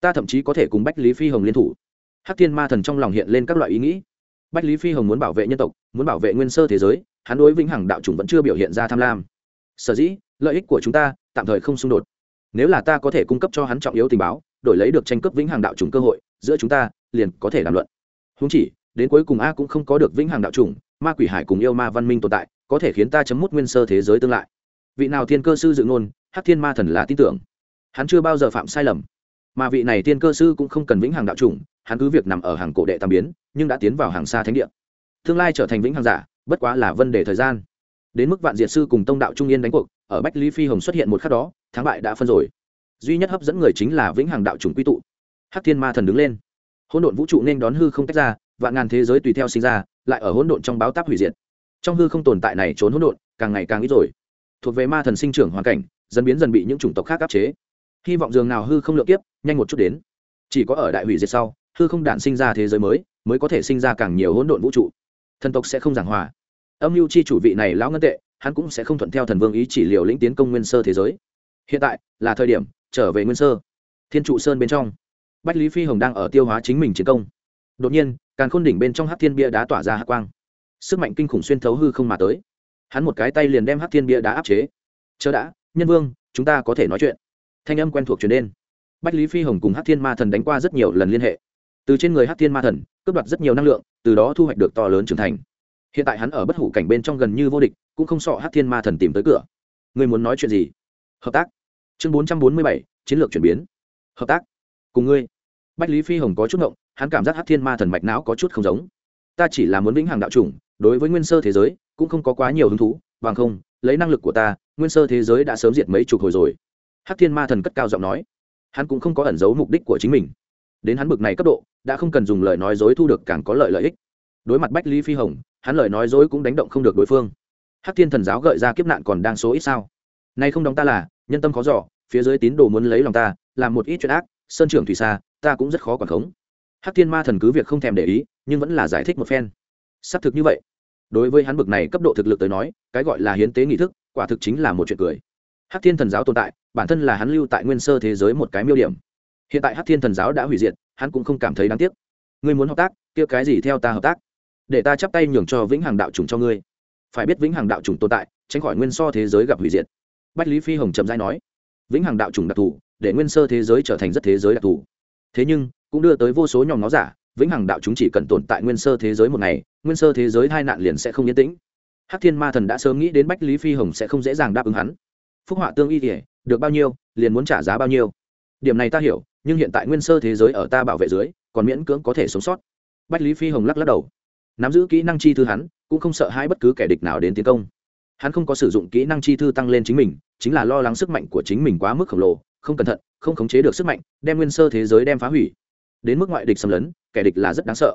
Ta thậm chí có thể cùng bách lý phi hồng liên thủ hắc thiên ma thần trong lòng hiện lên các loại ý nghĩ. Bách lý phi hồng muốn bảo vệ nhân tộc, muốn bảo vệ nguyên sơ thế giới, hắn đối vĩnh hằng đạo chủng vẫn chưa biểu hiện ra tham lam. Sở dĩ, lợi ích của chúng ta tạm thời không xung đột. Nếu là ta có thể cung cấp cho hắn trọng yếu tình báo, đổi lấy được tranh cướp vĩnh hằng đạo chủng cơ hội, giữa chúng ta liền có thể đàm luận. Húng chỉ, đến cuối cùng a cũng không có được vĩnh hằng đạo chủng, ma quỷ hải cùng yêu ma văn minh tồn tại, có thể khiến ta chấm mút nguyên sơ thế giới tương lai. vị nào thiên cơ sư dự ngôn, hắc thiên ma thần là tin tưởng. Hắn chưa bao giờ phạm sai lầm mà vị này thiên cơ sư cũng không cần vĩnh hằng đạo chủng, hắn cứ việc nằm ở hàng cổ đệ tam biến, nhưng đã tiến vào hàng xa thánh địa. Tương lai trở thành vĩnh hằng giả, bất quá là vấn đề thời gian. Đến mức vạn diệt sư cùng tông đạo trung yên đánh cuộc, ở bách lý phi hồng xuất hiện một khắc đó, thắng bại đã phân rồi. Duy nhất hấp dẫn người chính là vĩnh hằng đạo chủng quy tụ. Hắc thiên ma thần đứng lên. Hỗn độn vũ trụ nên đón hư không tách ra, vạn ngàn thế giới tùy theo sinh ra, lại ở hỗn độn trong báo táp hủy diệt. Trong hư không tồn tại này trốn hỗn độn, càng ngày càng ít rồi. Thuộc về ma thần sinh trưởng hoàn cảnh, dần biến dần bị những chủng tộc khác áp chế hy vọng dường nào hư không lượng kiếp, nhanh một chút đến. Chỉ có ở đại hủy diệt sau, hư không đản sinh ra thế giới mới mới có thể sinh ra càng nhiều hỗn độn vũ trụ. Thần tộc sẽ không giảng hòa. Âm mưu chi chủ vị này lão ngân tệ, hắn cũng sẽ không thuận theo thần vương ý chỉ liều lĩnh tiến công nguyên sơ thế giới. Hiện tại, là thời điểm, trở về nguyên sơ. Thiên trụ sơn bên trong, bách lý phi hồng đang ở tiêu hóa chính mình chiến công. Đột nhiên càng khôn đỉnh bên trong hát thiên bia đá tỏa ra hạ quang. Sức mạnh kinh khủng xuyên thấu hư không mà tới. Hắn một cái tay liền đem hát thiên bia đá áp chế. Chớ đã, nhân vương, chúng ta có thể nói chuyện thanh âm quen thuộc truyền đến. bách lý phi hồng cùng hát thiên ma thần đánh qua rất nhiều lần liên hệ. Từ trên người hát thiên ma thần, cướp đoạt rất nhiều năng lượng, từ đó thu hoạch được to lớn trưởng thành. Hiện tại hắn ở bất hủ cảnh bên trong gần như vô địch, cũng không sợ hát thiên ma thần tìm tới cửa. Người muốn nói chuyện gì? Hợp tác. Chương bốn trăm bốn mươi bảy, chiến lược chuyển biến. Hợp tác. Cùng ngươi. Bách lý phi hồng có chút ngộng, hắn cảm giác hát thiên ma thần mạch não có chút không giống. Ta chỉ là muốn vĩnh hằng đạo chủng, đối với nguyên sơ thế giới, cũng không có quá nhiều hứng thú, bằng không, lấy năng lực của ta, nguyên sơ thế giới đã sớm diệt mấy chục hồi rồi. Hắc thiên ma thần cất cao giọng nói. Hắn cũng không có ẩn giấu mục đích của chính mình. Đến hắn bực này cấp độ, đã không cần dùng lời nói dối thu được càng có lợi lợi ích. Đối mặt bách lý phi hồng, hắn lời nói dối cũng đánh động không được đối phương. Hắc thiên thần giáo gợi ra kiếp nạn còn đang số ít sao? Nay không đóng ta là, nhân tâm khó giỏ phía dưới tín đồ muốn lấy lòng ta, làm một ít chuyện ác, sơn trưởng thủy xa, ta cũng rất khó quản khống. Hắc thiên ma thần cứ việc không thèm để ý, nhưng vẫn là giải thích một phen. Xác thực như vậy. Đối với hắn bực này cấp độ thực lực tới nói, cái gọi là hiến tế nghị thức, quả thực chính là một chuyện cười hắc thiên thần giáo tồn tại, bản thân là hắn lưu tại nguyên sơ thế giới một cái miêu điểm. Hiện tại hắc thiên thần giáo đã hủy diệt, hắn cũng không cảm thấy đáng tiếc. Ngươi muốn hợp tác, kia cái gì theo ta hợp tác? Để ta chắp tay nhường cho vĩnh hằng đạo chủng cho ngươi. Phải biết vĩnh hằng đạo chủng tồn tại, tránh khỏi nguyên so thế giới gặp hủy diệt. Bách lý phi hồng trầm giai nói, vĩnh hằng đạo chủng đặc thù, để nguyên sơ thế giới trở thành rất thế giới đặc thù. Thế nhưng, cũng đưa tới vô số nhóm nó giả, vĩnh hằng đạo chúng chỉ cần tồn tại nguyên sơ thế giới một ngày, nguyên sơ thế giới hai nạn liền sẽ không yên tĩnh. Hắc thiên ma thần đã sớm nghĩ đến bách lý phi hồng sẽ không dễ dàng đáp ứng hắn phúc họa tương y kể được bao nhiêu, liền muốn trả giá bao nhiêu. Điểm này ta hiểu, nhưng hiện tại nguyên sơ thế giới ở ta bảo vệ dưới, còn miễn cưỡng có thể sống sót. Bách lý phi hồng lắc lắc đầu. Nắm giữ kỹ năng chi thư hắn, cũng không sợ hãi bất cứ kẻ địch nào đến tiến công. Hắn không có sử dụng kỹ năng chi thư tăng lên chính mình, chính là lo lắng sức mạnh của chính mình quá mức khổng lồ, không cẩn thận, không khống chế được sức mạnh, đem nguyên sơ thế giới đem phá hủy. Đến mức ngoại địch xâm lấn, kẻ địch là rất đáng sợ.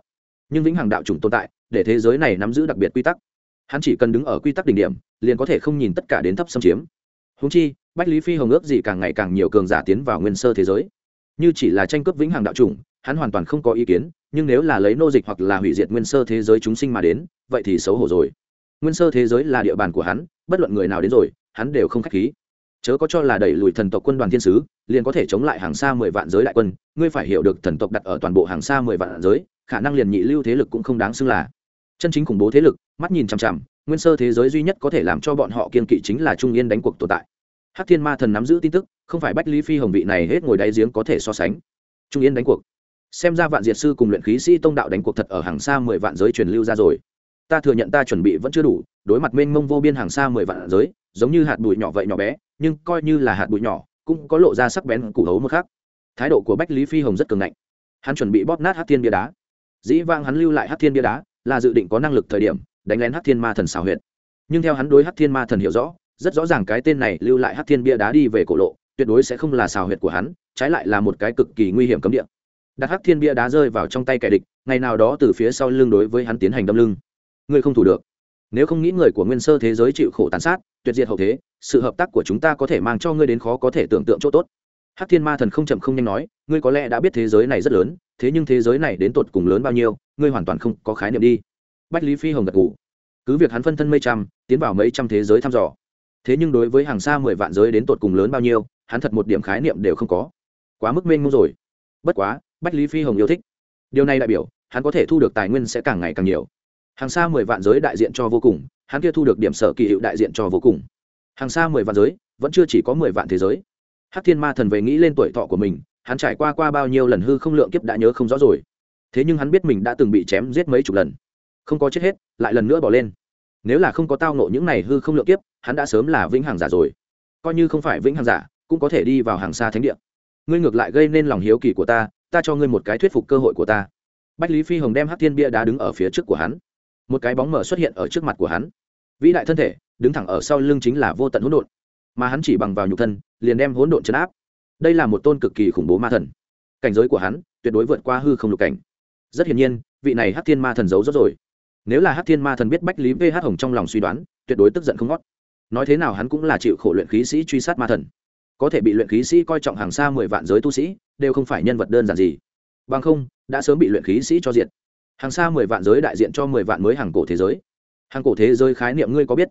Nhưng vĩnh hằng đạo chủng tồn tại, để thế giới này nắm giữ đặc biệt quy tắc. Hắn chỉ cần đứng ở quy tắc đỉnh điểm, liền có thể không nhìn tất cả đến thấp xâm chiếm húng chi, bách lý phi hồng ước gì càng ngày càng nhiều cường giả tiến vào nguyên sơ thế giới. Như chỉ là tranh cướp vĩnh hằng đạo chủng, hắn hoàn toàn không có ý kiến, nhưng nếu là lấy nô dịch hoặc là hủy diệt nguyên sơ thế giới chúng sinh mà đến, vậy thì xấu hổ rồi. Nguyên sơ thế giới là địa bàn của hắn, bất luận người nào đến rồi, hắn đều không k h á c h khí. Chớ có cho là đẩy lùi thần tộc quân đoàn thiên sứ, liền có thể chống lại hàng xa mười vạn giới đại quân, ngươi phải hiểu được thần tộc đặt ở toàn bộ hàng xa mười vạn giới, khả năng liền nhị lưu thế lực cũng không đáng xưng là. Chân chính khủng bố thế lực, mắt nhìn chằm chằm, nguyên sơ thế giới duy nhất có thể làm cho bọn họ kiên kỵ chính là trung yên đánh cuộc tồn tại hắc thiên ma thần nắm giữ tin tức, không phải bách lý phi hồng vị này hết ngồi đáy giếng có thể so sánh. Trung yên đánh cuộc. Xem ra vạn diệt sư cùng luyện khí sĩ tông đạo đánh cuộc thật ở hàng xa mười vạn giới truyền lưu ra rồi. Ta thừa nhận ta chuẩn bị vẫn chưa đủ, đối mặt mênh mông vô biên hàng xa mười vạn giới, giống như hạt bụi nhỏ vậy nhỏ bé, nhưng coi như là hạt bụi nhỏ, cũng có lộ ra sắc bén củ hấu một khác. Thái độ của bách lý phi hồng rất cường ngạnh. Hắn chuẩn bị bóp nát hát thiên bia đá. Dĩ vang hắn lưu lại hát thiên bia đá là dự định có năng lực thời điểm, đánh lén hắc thiên ma thần xào huyệt. Nhưng theo hắn đối hắc thiên ma thần hiểu rõ rất rõ ràng cái tên này lưu lại hắc thiên bia đá đi về cổ lộ, tuyệt đối sẽ không là xào huyệt của hắn, trái lại là một cái cực kỳ nguy hiểm cấm địa. Đặt hắc thiên bia đá rơi vào trong tay kẻ địch, ngày nào đó từ phía sau lưng đối với hắn tiến hành đâm lưng. Ngươi không thủ được. Nếu không nghĩ người của nguyên sơ thế giới chịu khổ tàn sát, tuyệt diệt hậu thế, sự hợp tác của chúng ta có thể mang cho ngươi đến khó có thể tưởng tượng chỗ tốt. Hắc thiên ma thần không chậm không nhanh nói, ngươi có lẽ đã biết thế giới này rất lớn, thế nhưng thế giới này đến tột cùng lớn bao nhiêu, ngươi hoàn toàn không có khái niệm đi. Bách lý phi hồng gật ngủ cứ việc hắn phân thân mây trăm, tiến vào mấy trăm thế giới thăm dò thế nhưng đối với hàng xa mười vạn giới đến tột cùng lớn bao nhiêu, hắn thật một điểm khái niệm đều không có. Quá mức mênh mông rồi. Bất quá, bách lý phi hồng yêu thích. Điều này đại biểu, hắn có thể thu được tài nguyên sẽ càng ngày càng nhiều. Hàng xa mười vạn giới đại diện cho vô cùng, hắn kia thu được điểm sở kỳ hiệu đại diện cho vô cùng. Hàng xa mười vạn giới, vẫn chưa chỉ có mười vạn thế giới. Hát thiên ma thần về nghĩ lên tuổi thọ của mình, hắn trải qua qua bao nhiêu lần hư không lượng kiếp đã nhớ không rõ rồi. Thế nhưng hắn biết mình đã từng bị chém giết mấy chục lần. Không có chết hết, lại lần nữa bỏ lên. Nếu là không có tao nộ những này hư không lượng kiếp hắn đã sớm là vĩnh hằng giả rồi. Coi như không phải vĩnh hằng giả, cũng có thể đi vào hàng xa thánh địa. Ngươi ngược lại gây nên lòng hiếu kỳ của ta ta cho ngươi một cái thuyết phục cơ hội của ta. Bách lý phi hồng đem hát thiên bia đá đứng ở phía trước của hắn. Một cái bóng mở xuất hiện ở trước mặt của hắn. Vĩ đại thân thể, đứng thẳng ở sau lưng chính là vô tận hỗn độn. Mà hắn chỉ bằng vào nhục thân, liền đem hỗn độn chấn áp. Đây là một tôn cực kỳ khủng bố ma thần. Cảnh giới của hắn, tuyệt đối vượt qua hư không lục cảnh. Rất hiển nhiên, vị này hát thiên ma thần giấu rất rồi. Nếu là hát thiên ma thần biết bách lý vh hồng trong lòng suy đoán, tuyệt đối tức giận không ngót nói thế nào hắn cũng là chịu khổ luyện khí sĩ truy sát ma thần. Có thể bị luyện khí sĩ coi trọng hàng xa mười vạn giới tu sĩ, đều không phải nhân vật đơn giản gì. Bằng không, đã sớm bị luyện khí sĩ cho diện hàng xa mười vạn giới đại diện cho mười vạn mới hàng cổ thế giới. Hàng cổ thế giới khái niệm ngươi có biết?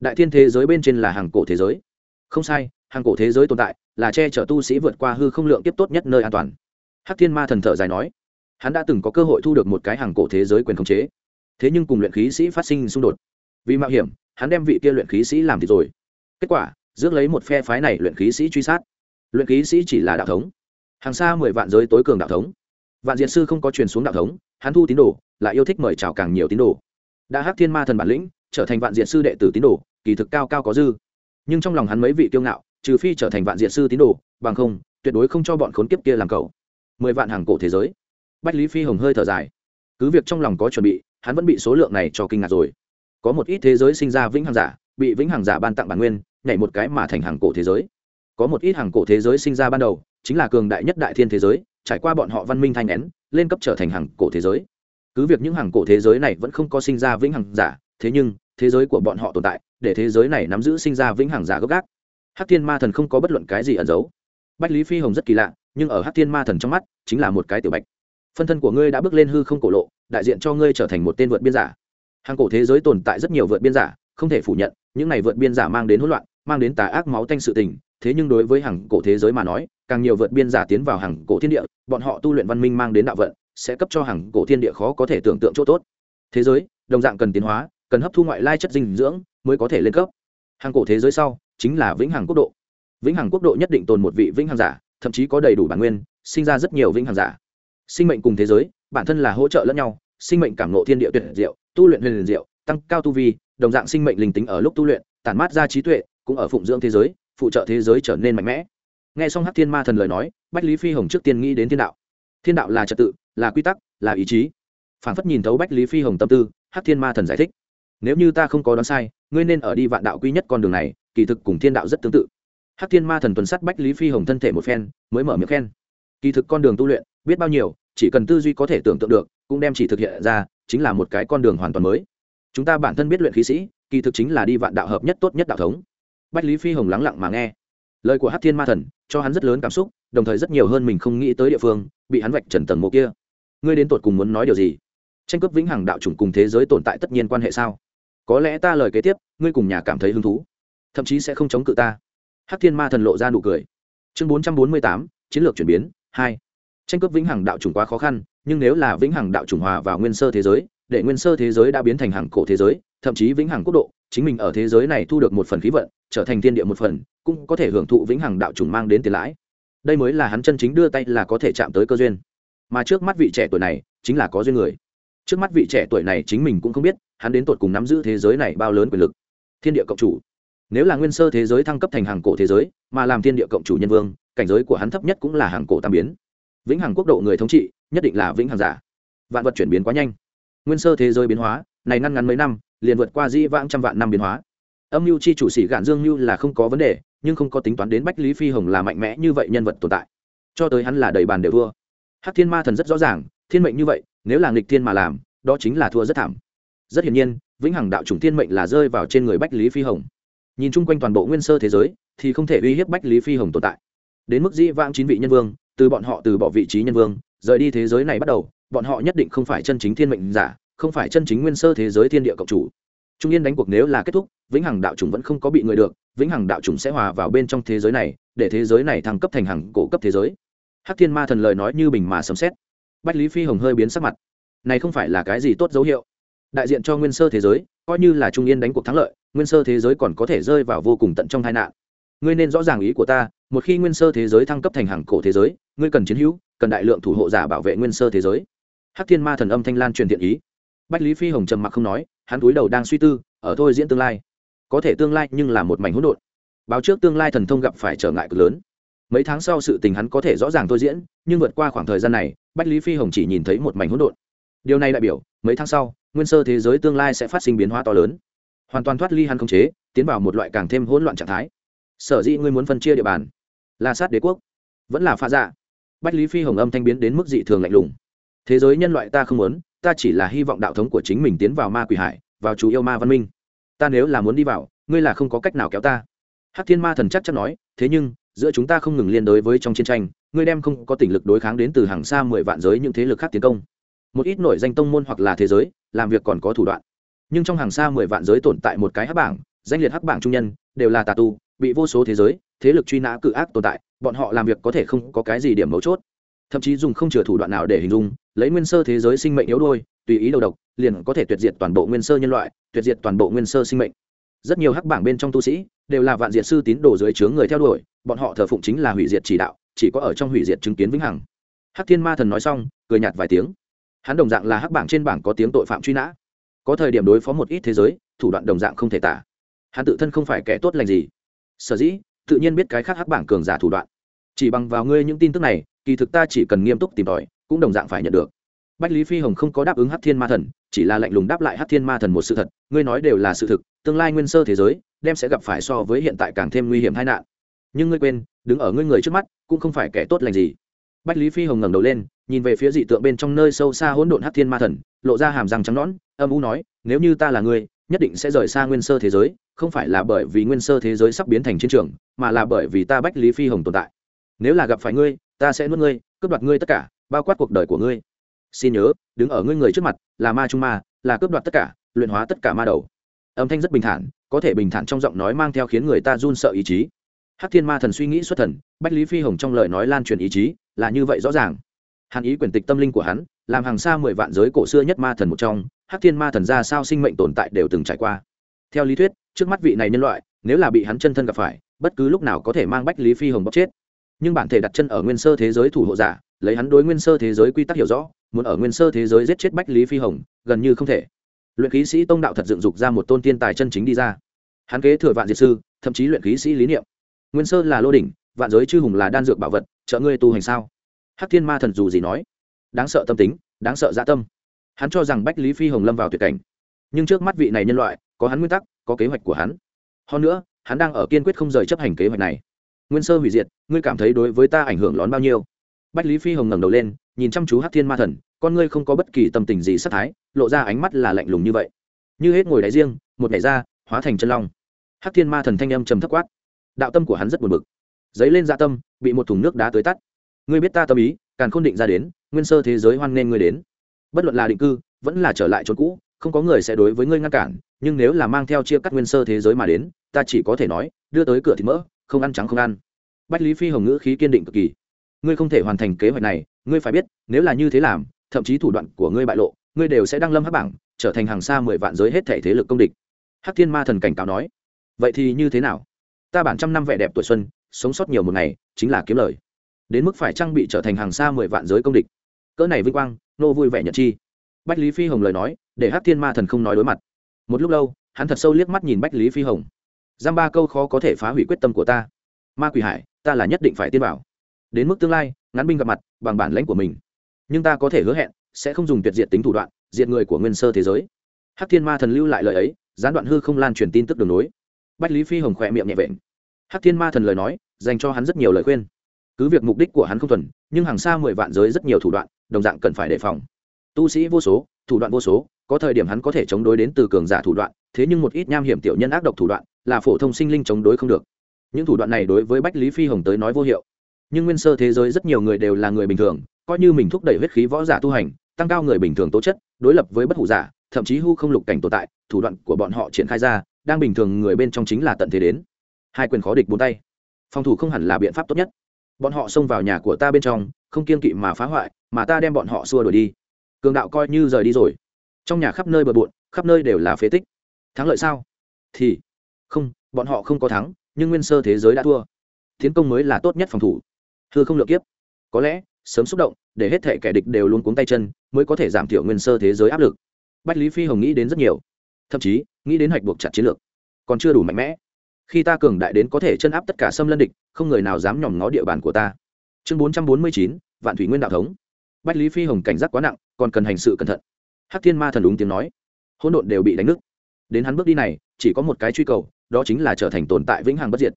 Đại thiên thế giới bên trên là hàng cổ thế giới. Không sai, hàng cổ thế giới tồn tại là che chở tu sĩ vượt qua hư không lượng tiếp tốt nhất nơi an toàn. Hắc thiên ma thần thở dài nói, hắn đã từng có cơ hội thu được một cái hàng cổ thế giới quyền khống chế. Thế nhưng cùng luyện khí sĩ phát sinh xung đột. Vì mạo hiểm hắn đem vị kia luyện khí sĩ làm thì rồi. Kết quả, rước lấy một phe phái này luyện khí sĩ truy sát. Luyện khí sĩ chỉ là đạo thống. Hàng xa mười vạn giới tối cường đạo thống. Vạn diện sư không có truyền xuống đạo thống, hắn thu tín đồ, lại yêu thích mời chào càng nhiều tín đồ. Đã hắc thiên ma thần bản lĩnh, trở thành vạn diện sư đệ tử tín đồ, kỳ thực cao cao có dư. Nhưng trong lòng hắn mấy vị kiêu ngạo, trừ phi trở thành vạn diện sư tín đồ, bằng không, tuyệt đối không cho bọn khốn kiếp kia làm cầu mười vạn hàng cổ thế giới. Bách lý phi hồng hơi thở dài. Cứ việc trong lòng có chuẩn bị, hắn vẫn bị số lượng này cho kinh ngạc rồi có một ít thế giới sinh ra vĩnh hằng giả, bị vĩnh hằng giả ban tặng bản nguyên, nhảy một cái mà thành hàng cổ thế giới. Có một ít hàng cổ thế giới sinh ra ban đầu, chính là cường đại nhất đại thiên thế giới, trải qua bọn họ văn minh thanh nén, lên cấp trở thành hàng cổ thế giới. Cứ việc những hàng cổ thế giới này vẫn không có sinh ra vĩnh hằng giả, thế nhưng, thế giới của bọn họ tồn tại, để thế giới này nắm giữ sinh ra vĩnh hằng giả gốc gác. Hắc thiên ma thần không có bất luận cái gì ẩn giấu. Bách lý phi hồng rất kỳ lạ, nhưng ở hắc thiên ma thần trong mắt, chính là một cái tiểu bạch. Phân thân của ngươi đã bước lên hư không cổ lộ, đại diện cho ngươi trở thành một tên vượt biên giả hàng cổ thế giới tồn tại rất nhiều vượt biên giả, không thể phủ nhận, những này vượt biên giả mang đến hỗn loạn, mang đến tà ác máu tanh sự tình. Thế nhưng đối với hàng cổ thế giới mà nói, càng nhiều vượt biên giả tiến vào hàng cổ thiên địa, bọn họ tu luyện văn minh mang đến đạo vận, sẽ cấp cho hàng cổ thiên địa khó có thể tưởng tượng chỗ tốt. Thế giới, đồng dạng cần tiến hóa, cần hấp thu ngoại lai chất dinh dưỡng mới có thể lên cấp. Hàng cổ thế giới sau, chính là vĩnh hằng quốc độ. Vĩnh hằng quốc độ nhất định tồn một vị vĩnh hằng giả, thậm chí có đầy đủ bản nguyên, sinh ra rất nhiều vĩnh hằng giả. Sinh mệnh cùng thế giới, bản thân là hỗ trợ lẫn nhau, sinh mệnh cảm nộ thiên địa tuyệt diệu tu luyện huyền diệu, tăng cao tu vi, đồng dạng sinh mệnh linh tính ở lúc tu luyện, tản mát ra trí tuệ, cũng ở phụng dưỡng thế giới, phụ trợ thế giới trở nên mạnh mẽ. Nghe xong hắc thiên ma thần lời nói, bách lý phi hồng trước tiên nghĩ đến thiên đạo. Thiên đạo là trật tự, là quy tắc, là ý chí. Phản phất nhìn thấu bách lý phi hồng tâm tư, hắc thiên ma thần giải thích, nếu như ta không có đoán sai, ngươi nên ở đi vạn đạo quy nhất con đường này, kỳ thực cùng thiên đạo rất tương tự. Hắc thiên ma thần tuần sắt bách lý phi hồng thân thể một phen, mới mở miệng khen, kỳ thực con đường tu luyện biết bao nhiêu, chỉ cần tư duy có thể tưởng tượng được, cũng đem chỉ thực hiện ra chính là một cái con đường hoàn toàn mới. Chúng ta bản thân biết luyện khí sĩ, kỳ thực chính là đi vạn đạo hợp nhất tốt nhất đạo thống. Bách lý phi hồng lắng lặng mà nghe. Lời của hát thiên ma thần cho hắn rất lớn cảm xúc, đồng thời rất nhiều hơn mình không nghĩ tới địa phương, bị hắn vạch trần tầng mộ kia. Ngươi đến tột cùng muốn nói điều gì? Tranh cướp vĩnh hằng đạo chủng cùng thế giới tồn tại tất nhiên quan hệ sao? Có lẽ ta lời kế tiếp, ngươi cùng nhà cảm thấy hứng thú, thậm chí sẽ không chống cự ta. Hắc thiên ma thần lộ ra nụ cười. Chương bốn trăm bốn mươi tám, chiến lược chuyển biến, hai. Tranh cướp vĩnh hằng đạo chủng quá khó khăn nhưng nếu là vĩnh hằng đạo chủng hòa vào nguyên sơ thế giới, để nguyên sơ thế giới đã biến thành hàng cổ thế giới, thậm chí vĩnh hằng quốc độ, chính mình ở thế giới này thu được một phần khí vận, trở thành thiên địa một phần, cũng có thể hưởng thụ vĩnh hằng đạo chủng mang đến tiền lãi. Đây mới là hắn chân chính đưa tay là có thể chạm tới cơ duyên. Mà trước mắt vị trẻ tuổi này, chính là có duyên người. Trước mắt vị trẻ tuổi này chính mình cũng không biết, hắn đến tột cùng nắm giữ thế giới này bao lớn quyền lực. Thiên địa cộng chủ. Nếu là nguyên sơ thế giới thăng cấp thành hàng cổ thế giới, mà làm thiên địa cộng chủ nhân vương, cảnh giới của hắn thấp nhất cũng là hàng cổ tam biến. Vĩnh hằng quốc độ người thống trị nhất định là vĩnh hằng giả. Vạn vật chuyển biến quá nhanh. Nguyên sơ thế giới biến hóa, này ngăn ngắn mấy năm, liền vượt qua di vãng trăm vạn năm biến hóa. Âm mưu chi chủ sĩ gạn dương mưu là không có vấn đề, nhưng không có tính toán đến bách lý phi hồng là mạnh mẽ như vậy nhân vật tồn tại. Cho tới hắn là đầy bàn đều thua. Hắc thiên ma thần rất rõ ràng, thiên mệnh như vậy, nếu là nghịch thiên mà làm, đó chính là thua rất thảm. Rất hiển nhiên, vĩnh hằng đạo chủng thiên mệnh là rơi vào trên người bách lý phi hồng. Nhìn chung quanh toàn bộ nguyên sơ thế giới, thì không thể uy hiếp bách lý phi hồng tồn tại. Đến mức dĩ vãng chín vị nhân vương, từ bọn họ từ bỏ vị trí nhân vương rời đi thế giới này bắt đầu, bọn họ nhất định không phải chân chính thiên mệnh giả, không phải chân chính nguyên sơ thế giới thiên địa cộng chủ. Trung yên đánh cuộc nếu là kết thúc, vĩnh hằng đạo chủng vẫn không có bị người được, vĩnh hằng đạo chủng sẽ hòa vào bên trong thế giới này, để thế giới này thăng cấp thành hàng cổ cấp thế giới. Hắc thiên ma thần lời nói như bình mà sấm xét bách lý phi hồng hơi biến sắc mặt. Này không phải là cái gì tốt dấu hiệu. Đại diện cho nguyên sơ thế giới, coi như là trung yên đánh cuộc thắng lợi, nguyên sơ thế giới còn có thể rơi vào vô cùng tận trong tai nạn. Ngươi nên rõ ràng ý của ta, một khi nguyên sơ thế giới thăng cấp thành hàng cổ thế giới, ngươi cần chiến hữu cần đại lượng thủ hộ giả bảo vệ nguyên sơ thế giới. Hắc thiên ma thần âm thanh lan truyền thiện ý. Bách lý phi hồng trầm mặc không nói, hắn túi đầu đang suy tư, ở thôi diễn tương lai. Có thể tương lai nhưng là một mảnh hỗn độn. Báo trước tương lai thần thông gặp phải trở ngại cực lớn. Mấy tháng sau sự tình hắn có thể rõ ràng thôi diễn, nhưng vượt qua khoảng thời gian này, bách lý phi hồng chỉ nhìn thấy một mảnh hỗn độn. Điều này đại biểu, mấy tháng sau, nguyên sơ thế giới tương lai sẽ phát sinh biến hóa to lớn. Hoàn toàn thoát ly hắn khống chế, tiến vào một loại càng thêm hỗn loạn trạng thái. Sở dĩ ngươi muốn phân chia địa bàn là sát đế quốc, vẫn là pha dạ bách lý phi hồng âm thanh biến đến mức dị thường lạnh lùng. Thế giới nhân loại ta không muốn, ta chỉ là hy vọng đạo thống của chính mình tiến vào ma quỷ hải, vào chủ yêu ma văn minh. Ta nếu là muốn đi vào, ngươi là không có cách nào kéo ta. Hắc thiên ma thần chắc chắn nói, thế nhưng, giữa chúng ta không ngừng liên đối với trong chiến tranh, ngươi đem không có tỉnh lực đối kháng đến từ hàng xa mười vạn giới những thế lực khác tiến công. Một ít nổi danh tông môn hoặc là thế giới, làm việc còn có thủ đoạn. Nhưng trong hàng xa mười vạn giới tồn tại một cái hắc bảng, danh liệt hắc bảng trung nhân, đều là tà tu, bị vô số thế giới, thế lực truy nã cự ác tồn tại bọn họ làm việc có thể không có cái gì điểm mấu chốt. Thậm chí dùng không chừa thủ đoạn nào để hình dung, lấy nguyên sơ thế giới sinh mệnh yếu đôi tùy ý đầu độc, liền có thể tuyệt diệt toàn bộ nguyên sơ nhân loại, tuyệt diệt toàn bộ nguyên sơ sinh mệnh. Rất nhiều hắc bảng bên trong tu sĩ đều là vạn diệt sư tín đồ dưới trướng người theo đuổi, bọn họ thờ phụng chính là hủy diệt chỉ đạo, chỉ có ở trong hủy diệt chứng kiến vĩnh hằng. Hắc thiên ma thần nói xong, cười nhạt vài tiếng. Hắn đồng dạng là hắc bảng trên bảng có tiếng tội phạm truy nã. Có thời điểm đối phó một ít thế giới, thủ đoạn đồng dạng không thể tả. Hắn tự thân không phải kẻ tốt lành gì. Sở dĩ tự nhiên biết cái khác hắc bảng cường giả thủ đoạn. Chỉ bằng vào ngươi những tin tức này, kỳ thực ta chỉ cần nghiêm túc tìm tòi, cũng đồng dạng phải nhận được. Bách lý phi hồng không có đáp ứng hắc thiên ma thần, chỉ là lạnh lùng đáp lại hắc thiên ma thần một sự thật, ngươi nói đều là sự thực, tương lai nguyên sơ thế giới, đem sẽ gặp phải so với hiện tại càng thêm nguy hiểm tai nạn. Nhưng ngươi quên, đứng ở ngươi người trước mắt, cũng không phải kẻ tốt lành gì. Bách lý phi hồng ngẩng đầu lên, nhìn về phía dị tượng bên trong nơi sâu xa hỗn độn hắc thiên ma thần, lộ ra hàm răng trắng nõn, âm u nói, nếu như ta là ngươi, nhất định sẽ rời xa nguyên sơ thế giới không phải là bởi vì nguyên sơ thế giới sắp biến thành chiến trường, mà là bởi vì ta bách lý phi hồng tồn tại. Nếu là gặp phải ngươi, ta sẽ nuốt ngươi, cướp đoạt ngươi tất cả, bao quát cuộc đời của ngươi. Xin nhớ, đứng ở ngươi người trước mặt, là ma trung ma, là cướp đoạt tất cả, luyện hóa tất cả ma đầu. Âm thanh rất bình thản, có thể bình thản trong giọng nói mang theo khiến người ta run sợ ý chí. Hắc thiên ma thần suy nghĩ xuất thần, bách lý phi hồng trong lời nói lan truyền ý chí, là như vậy rõ ràng. Hàn ý quyền tịch tâm linh của hắn, làm hàng xa mười vạn giới cổ xưa nhất ma thần một trong, hắc thiên ma thần ra sao sinh mệnh tồn tại đều từng trải qua. Theo lý thuyết trước mắt vị này nhân loại, nếu là bị hắn chân thân gặp phải, bất cứ lúc nào có thể mang bách lý phi hồng bóc chết. Nhưng bản thể đặt chân ở nguyên sơ thế giới thủ hộ giả, lấy hắn đối nguyên sơ thế giới quy tắc hiểu rõ, muốn ở nguyên sơ thế giới giết chết bách lý phi hồng, gần như không thể. Luyện khí sĩ tông đạo thật dựng dục ra một tôn tiên tài chân chính đi ra. Hắn kế thừa vạn diệt sư, thậm chí luyện khí sĩ lý niệm. Nguyên sơ là lô đỉnh, vạn giới chư hùng là đan dược bảo vật, trợ ngươi tu hành sao? Hắc thiên ma thần dù gì nói. Đáng sợ tâm tính, đáng sợ dạ tâm. Hắn cho rằng bách lý phi hồng lâm vào tuyệt cảnh. Nhưng trước mắt vị này nhân loại, có hắn nguyên tắc có kế hoạch của hắn. Hơn nữa, hắn đang ở kiên quyết không rời chấp hành kế hoạch này. Nguyên sơ hủy diệt, ngươi cảm thấy đối với ta ảnh hưởng lớn bao nhiêu? Bách lý phi hồng ngẩng đầu lên, nhìn chăm chú hát thiên ma thần, con ngươi không có bất kỳ tâm tình gì sắc thái, lộ ra ánh mắt là lạnh lùng như vậy. Như hết ngồi đáy riêng, một ngày ra, hóa thành chân long. Hát thiên ma thần thanh âm trầm thấp quát. Đạo tâm của hắn rất buồn bực. Giấy lên dạ tâm, bị một thùng nước đá tới tắt. Ngươi biết ta tâm ý, càng khôn định ra đến, nguyên sơ thế giới hoan nên ngươi đến. Bất luận là định cư, vẫn là trở lại chỗ cũ, không có người sẽ đối với ngươi ngăn cản nhưng nếu là mang theo chia cắt nguyên sơ thế giới mà đến, ta chỉ có thể nói, đưa tới cửa thì mỡ, không ăn trắng không ăn. Bách lý phi hồng ngữ khí kiên định cực kỳ. Ngươi không thể hoàn thành kế hoạch này, ngươi phải biết, nếu là như thế làm, thậm chí thủ đoạn của ngươi bại lộ, ngươi đều sẽ đăng lâm hắc bảng, trở thành hàng xa mười vạn giới hết thể thế lực công địch. Hắc thiên ma thần cảnh cáo nói. Vậy thì như thế nào? Ta bản trăm năm vẻ đẹp tuổi xuân, sống sót nhiều một ngày, chính là kiếm lời. Đến mức phải trang bị trở thành hàng xa mười vạn giới công địch? Cỡ này vinh quang, nô vui vẻ nhận chi. Bách lý phi hồng lời nói, để hắc thiên ma thần không nói đối mặt một lúc lâu, hắn thật sâu liếc mắt nhìn bách lý phi hồng. Giam ba câu khó có thể phá hủy quyết tâm của ta. Ma quỷ hải, ta là nhất định phải tiên bảo. Đến mức tương lai, ngắn binh gặp mặt, bằng bản lãnh của mình. Nhưng ta có thể hứa hẹn, sẽ không dùng tuyệt diệt tính thủ đoạn, diệt người của nguyên sơ thế giới. Hắc thiên ma thần lưu lại lời ấy, gián đoạn hư không lan truyền tin tức đường nối. Bách lý phi hồng khỏe miệng nhẹ vện. Hắc thiên ma thần lời nói, dành cho hắn rất nhiều lời khuyên. Cứ việc mục đích của hắn không thuần, nhưng hàng xa mười vạn giới rất nhiều thủ đoạn, đồng dạng cần phải đề phòng tu sĩ vô số, thủ đoạn vô số, có thời điểm hắn có thể chống đối đến từ cường giả thủ đoạn, thế nhưng một ít nham hiểm tiểu nhân ác độc thủ đoạn, là phổ thông sinh linh chống đối không được. Những thủ đoạn này đối với bách lý phi hồng tới nói vô hiệu. Nhưng nguyên sơ thế giới rất nhiều người đều là người bình thường, coi như mình thúc đẩy huyết khí võ giả tu hành, tăng cao người bình thường tố chất, đối lập với bất hủ giả, thậm chí hư không lục cảnh tồn tại, thủ đoạn của bọn họ triển khai ra, đang bình thường người bên trong chính là tận thế đến. Hai quyền khó địch bốn tay. Phòng thủ không hẳn là biện pháp tốt nhất. Bọn họ xông vào nhà của ta bên trong, không kiên kỵ mà phá hoại, mà ta đem bọn họ xua đuổi đi cường đạo coi như rời đi rồi. Trong nhà khắp nơi bờ bộn, khắp nơi đều là phế tích. Thắng lợi sao? Thì, không, bọn họ không có thắng, nhưng nguyên sơ thế giới đã thua. Tiến công mới là tốt nhất phòng thủ. Thưa không lựa kiếp. Có lẽ, sớm xúc động, để hết thể kẻ địch đều luôn cuống tay chân, mới có thể giảm thiểu nguyên sơ thế giới áp lực. Bách lý phi hồng nghĩ đến rất nhiều. Thậm chí, nghĩ đến hoạch buộc chặt chiến lược. Còn chưa đủ mạnh mẽ. Khi ta cường đại đến có thể chân áp tất cả xâm lân địch, không người nào dám nhòm ngó địa bàn của ta. Chương bốn trăm bốn mươi chín, vạn thủy nguyên đạo thống. Bách lý phi hồng cảnh giác quá nặng còn cần hành sự cẩn thận. Hắc thiên ma thần đúng tiếng nói. Hỗn độn đều bị đánh nứt. Đến hắn bước đi này, chỉ có một cái truy cầu, đó chính là trở thành tồn tại vĩnh hằng bất diệt.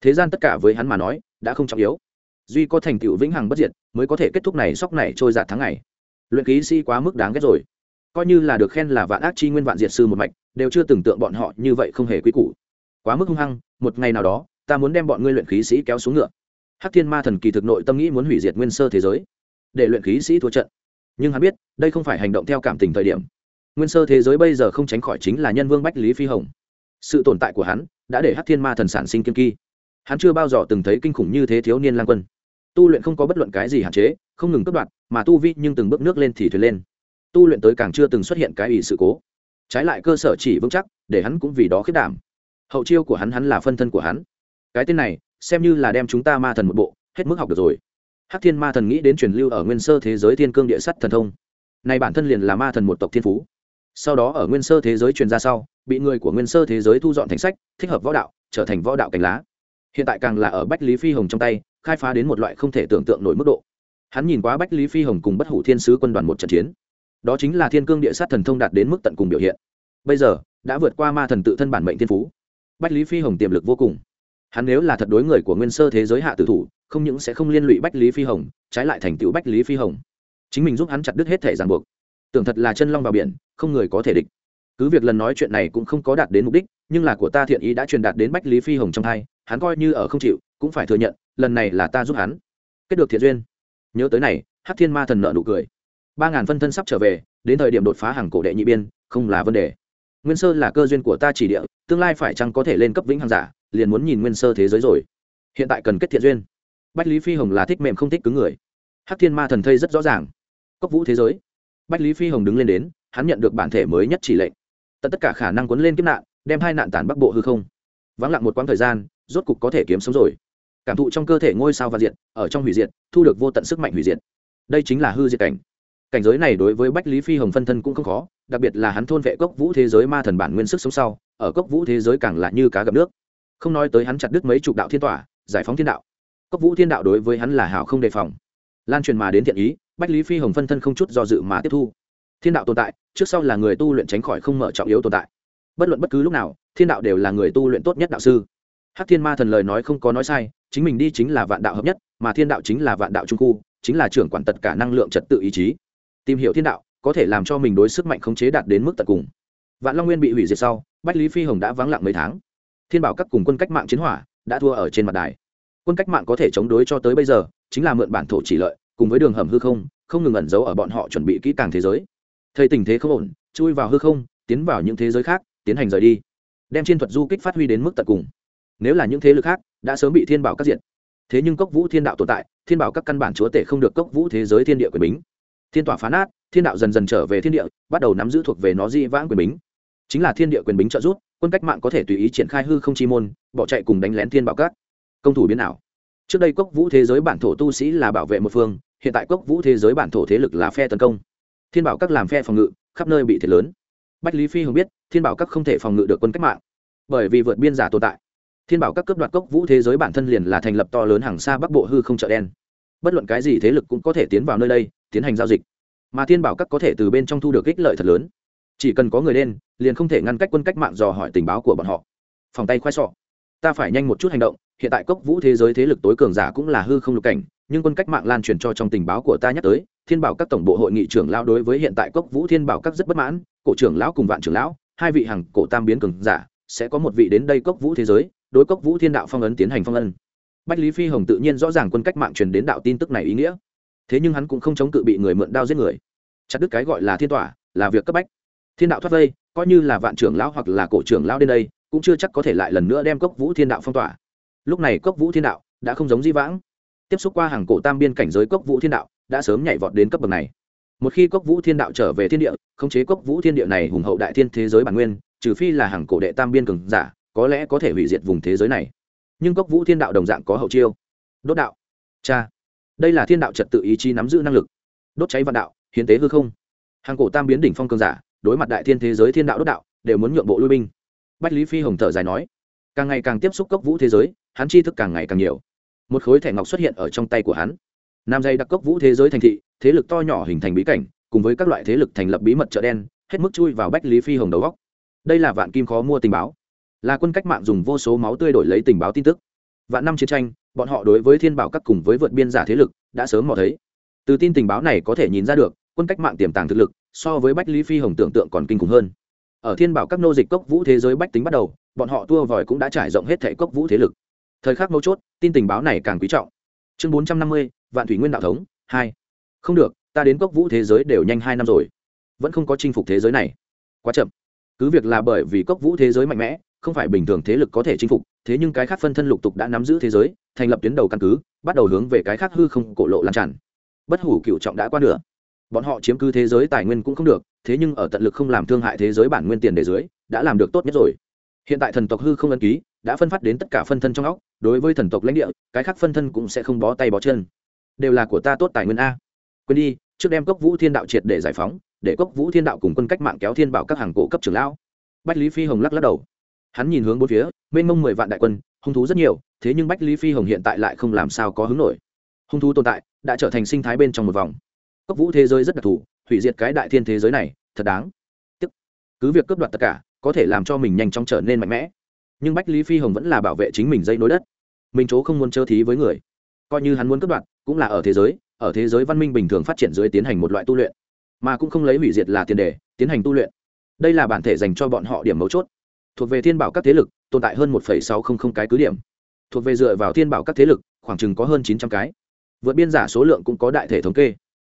Thế gian tất cả với hắn mà nói, đã không trọng yếu. Duy có thành tựu vĩnh hằng bất diệt, mới có thể kết thúc này sóc này trôi giạt tháng ngày. Luyện khí si quá mức đáng ghét rồi. Coi như là được khen là vạn ác chi nguyên vạn diệt sư một mạch, đều chưa từng tượng bọn họ như vậy không hề quý củ. Quá mức hung hăng, một ngày nào đó, ta muốn đem bọn ngươi luyện khí sĩ kéo xuống ngựa. Hắc thiên ma thần kỳ thực nội tâm nghĩ muốn hủy diệt nguyên sơ thế giới. Để luyện khí sĩ thua trận nhưng hắn biết, đây không phải hành động theo cảm tình thời điểm. Nguyên sơ thế giới bây giờ không tránh khỏi chính là nhân vương bách lý phi hồng. Sự tồn tại của hắn đã để hắc thiên ma thần sản sinh kiên kỳ hắn chưa bao giờ từng thấy kinh khủng như thế thiếu niên lang quân. Tu luyện không có bất luận cái gì hạn chế, không ngừng cất đoạt, mà tu vi nhưng từng bước nước lên thì thuyền lên. Tu luyện tới càng chưa từng xuất hiện cái ủy sự cố. Trái lại cơ sở chỉ vững chắc, để hắn cũng vì đó khiết đảm. Hậu chiêu của hắn hắn là phân thân của hắn. Cái tên này, xem như là đem chúng ta ma thần một bộ, hết mức học được rồi hắc thiên ma thần nghĩ đến truyền lưu ở nguyên sơ thế giới thiên cương địa sắt thần thông. Này bản thân liền là ma thần một tộc thiên phú. Sau đó ở nguyên sơ thế giới truyền ra sau, bị người của nguyên sơ thế giới thu dọn thành sách, thích hợp võ đạo, trở thành võ đạo cánh lá. Hiện tại càng là ở bách lý phi hồng trong tay, khai phá đến một loại không thể tưởng tượng nổi mức độ. Hắn nhìn quá bách lý phi hồng cùng bất hủ thiên sứ quân đoàn một trận chiến. Đó chính là thiên cương địa sát thần thông đạt đến mức tận cùng biểu hiện. Bây giờ, đã vượt qua ma thần tự thân bản mệnh thiên phú. Bách lý phi hồng tiềm lực vô cùng hắn nếu là thật đối người của nguyên sơ thế giới hạ tử thủ, không những sẽ không liên lụy bách lý phi hồng, trái lại thành tựu bách lý phi hồng. Chính mình giúp hắn chặt đứt hết thể ràng buộc. Tưởng thật là chân long vào biển, không người có thể địch. Cứ việc lần nói chuyện này cũng không có đạt đến mục đích, nhưng là của ta thiện ý đã truyền đạt đến bách lý phi hồng trong hai hắn coi như ở không chịu, cũng phải thừa nhận, lần này là ta giúp hắn. Kết được thiện duyên. Nhớ tới này hát thiên ma thần nợ nụ cười. Ba ngàn phân thân sắp trở về, đến thời điểm đột phá hàng cổ đệ nhị biên, không là vấn đề. Nguyên sơ là cơ duyên của ta chỉ địa, tương lai phải chăng có thể lên cấp vĩnh hàng giả liền muốn nhìn nguyên sơ thế giới rồi. Hiện tại cần kết thiện duyên. Bách lý phi hồng là thích mềm không thích cứng người. Hắc thiên ma thần thây rất rõ ràng. Cốc vũ thế giới. Bách lý phi hồng đứng lên đến, hắn nhận được bản thể mới nhất chỉ lệnh. Tận tất cả khả năng cuốn lên kiếp nạn, đem hai nạn tản bắc bộ hư không. Vắng lặng một quãng thời gian, rốt cục có thể kiếm sống rồi. Cảm thụ trong cơ thể ngôi sao và diệt, ở trong hủy diệt, thu được vô tận sức mạnh hủy diệt. Đây chính là hư diệt cảnh. Cảnh giới này đối với bách lý phi hồng phân thân cũng không khó, đặc biệt là hắn thôn vệ cốc vũ thế giới ma thần bản nguyên sức sống sau, ở cốc vũ thế giới càng là như cá gặp nước không nói tới hắn chặt đứt mấy chục đạo thiên tỏa, giải phóng thiên đạo. Cốc vũ thiên đạo đối với hắn là hào không đề phòng. Lan truyền mà đến thiện ý, bách lý phi hồng phân thân không chút do dự mà tiếp thu. Thiên đạo tồn tại, trước sau là người tu luyện tránh khỏi không mở trọng yếu tồn tại. Bất luận bất cứ lúc nào, thiên đạo đều là người tu luyện tốt nhất đạo sư. Hắc thiên ma thần lời nói không có nói sai, chính mình đi chính là vạn đạo hợp nhất, mà thiên đạo chính là vạn đạo trung khu, chính là trưởng quản tất cả năng lượng trật tự ý chí. Tìm hiểu thiên đạo, có thể làm cho mình đối sức mạnh khống chế đạt đến mức tận cùng. Vạn long nguyên bị hủy diệt sau, bách lý phi hồng đã vắng lặng mấy tháng thiên bảo các cùng quân cách mạng chiến hỏa đã thua ở trên mặt đài. Quân cách mạng có thể chống đối cho tới bây giờ, chính là mượn bản thổ chỉ lợi, cùng với đường hầm hư không không ngừng ẩn giấu ở bọn họ chuẩn bị kỹ càng thế giới. Thầy tình thế không ổn, chui vào hư không, tiến vào những thế giới khác, tiến hành rời đi, đem chiến thuật du kích phát huy đến mức tận cùng. Nếu là những thế lực khác, đã sớm bị thiên bảo các diện thế nhưng cốc vũ thiên đạo tồn tại, thiên bảo các căn bản chúa tể không được cốc vũ thế giới thiên địa quyền bính. Thiên tỏa phá nát, thiên đạo dần dần trở về thiên địa, bắt đầu nắm giữ thuộc về nó di vãng quyền bính. Chính là thiên địa quyền bính trợ giúp quân cách mạng có thể tùy ý triển khai hư không chi môn, bỏ chạy cùng đánh lén thiên bảo các. Công thủ biến ảo. Trước đây cốc vũ thế giới bản thổ tu sĩ là bảo vệ một phương, hiện tại cốc vũ thế giới bản thổ thế lực là phe tấn công. Thiên bảo các làm phe phòng ngự, khắp nơi bị thiệt lớn. Bách lý phi hồng biết, thiên bảo các không thể phòng ngự được quân cách mạng. Bởi vì vượt biên giả tồn tại. Thiên bảo các cấp đoạt cốc vũ thế giới bản thân liền là thành lập to lớn hàng xa bắc bộ hư không chợ đen. Bất luận cái gì thế lực cũng có thể tiến vào nơi đây, tiến hành giao dịch. Mà thiên bảo các có thể từ bên trong thu được ích lợi thật lớn. Chỉ cần có người lên liền không thể ngăn cách quân cách mạng dò hỏi tình báo của bọn họ. Phòng tay khoai sọ. Ta phải nhanh một chút hành động, hiện tại cốc vũ thế giới thế lực tối cường giả cũng là hư không lục cảnh, nhưng quân cách mạng lan truyền cho trong tình báo của ta nhắc tới, thiên bảo các tổng bộ hội nghị trưởng lao đối với hiện tại cốc vũ thiên bảo các rất bất mãn, cổ trưởng lão cùng vạn trưởng lão, hai vị hằng cổ tam biến cường giả, sẽ có một vị đến đây cốc vũ thế giới, đối cốc vũ thiên đạo phong ấn tiến hành phong ân bách lý phi hồng tự nhiên rõ ràng quân cách mạng truyền đến đạo tin tức này ý nghĩa. Thế nhưng hắn cũng không chống cự bị người mượn đao giết người. Chặt đứt cái gọi là thiên tỏa, là việc cấp bách. Thiên đạo thoát vây coi như là vạn trưởng lão hoặc là cổ trưởng lão đến đây, cũng chưa chắc có thể lại lần nữa đem cốc vũ thiên đạo phong tỏa. Lúc này cốc vũ thiên đạo đã không giống di vãng. Tiếp xúc qua hàng cổ tam biên cảnh giới cốc vũ thiên đạo đã sớm nhảy vọt đến cấp bậc này. Một khi cốc vũ thiên đạo trở về thiên địa, khống chế cốc vũ thiên địa này hùng hậu đại thiên thế giới bản nguyên, trừ phi là hàng cổ đệ tam biên cường giả, có lẽ có thể hủy diệt vùng thế giới này. Nhưng cốc vũ thiên đạo đồng dạng có hậu chiêu. Đốt đạo. Cha. Đây là thiên đạo trật tự ý chí nắm giữ năng lực. Đốt cháy vạn đạo, hiến tế hư không. Hàng cổ tam biến đỉnh phong cường giả đối mặt đại thiên thế giới thiên đạo đốt đạo, đều muốn nhượng bộ lui binh. Bách lý phi hồng thở dài nói, càng ngày càng tiếp xúc cốc vũ thế giới, hắn tri thức càng ngày càng nhiều. Một khối thẻ ngọc xuất hiện ở trong tay của hắn. Nam dây đặc cốc vũ thế giới thành thị, thế lực to nhỏ hình thành bí cảnh, cùng với các loại thế lực thành lập bí mật chợ đen, hết mức chui vào bách lý phi hồng đầu góc đây là vạn kim khó mua tình báo. Là quân cách mạng dùng vô số máu tươi đổi lấy tình báo tin tức. Vạn năm chiến tranh, bọn họ đối với thiên bảo các cùng với vượt biên giả thế lực, đã sớm mò thấy. Từ tin tình báo này có thể nhìn ra được quân cách mạng tiềm tàng thực lực, so với bách lý phi hồng tưởng tượng còn kinh khủng hơn. Ở thiên bảo các nô dịch cốc vũ thế giới bách tính bắt đầu, bọn họ tua vòi cũng đã trải rộng hết thẻ cốc vũ thế lực. Thời khắc mấu chốt, tin tình báo này càng quý trọng. Chương bốn trăm năm mươi, vạn thủy nguyên đạo thống, hai. Không được, ta đến cốc vũ thế giới đều nhanh hai năm rồi. Vẫn không có chinh phục thế giới này. Quá chậm. Cứ việc là bởi vì cốc vũ thế giới mạnh mẽ, không phải bình thường thế lực có thể chinh phục, thế nhưng cái khác phân thân lục tục đã nắm giữ thế giới, thành lập tuyến đầu căn cứ, bắt đầu hướng về cái khác hư không cổ lộ lan tràn. Bất hủ cựu trọng đã qua nửa bọn họ chiếm cứ thế giới tài nguyên cũng không được, thế nhưng ở tận lực không làm thương hại thế giới bản nguyên tiền đề dưới, đã làm được tốt nhất rồi. Hiện tại thần tộc hư không ân ký, đã phân phát đến tất cả phân thân trong óc, đối với thần tộc lãnh địa, cái khác phân thân cũng sẽ không bó tay bó chân. Đều là của ta tốt tài nguyên a. Quên đi, trước đem cốc vũ thiên đạo triệt để giải phóng, để cốc vũ thiên đạo cùng quân cách mạng kéo thiên bảo các hàng cổ cấp trưởng lão. Bách lý phi hồng lắc lắc đầu. Hắn nhìn hướng bốn phía, mênh mông mười vạn đại quân, hung thú rất nhiều, thế nhưng bách lý phi hồng hiện tại lại không làm sao có hứng nổi. Hung thú tồn tại, đã trở thành sinh thái bên trong một vòng cốc vũ thế giới rất đặc thù, hủy diệt cái đại thiên thế giới này, thật đáng. Tức, cứ việc cướp đoạt tất cả, có thể làm cho mình nhanh chóng trở nên mạnh mẽ. Nhưng bách lý phi hồng vẫn là bảo vệ chính mình dây nối đất. Mình chỗ không muốn trơ thí với người. Coi như hắn muốn cướp đoạt, cũng là ở thế giới, ở thế giới văn minh bình thường phát triển dưới tiến hành một loại tu luyện. Mà cũng không lấy hủy diệt là tiền đề, tiến hành tu luyện. Đây là bản thể dành cho bọn họ điểm mấu chốt. Thuộc về thiên bảo các thế lực, tồn tại hơn một sáu trăm linh cái cứ điểm. Thuộc về dựa vào thiên bảo các thế lực, khoảng chừng có hơn chín trăm cái. Vượt biên giả số lượng cũng có đại thể thống kê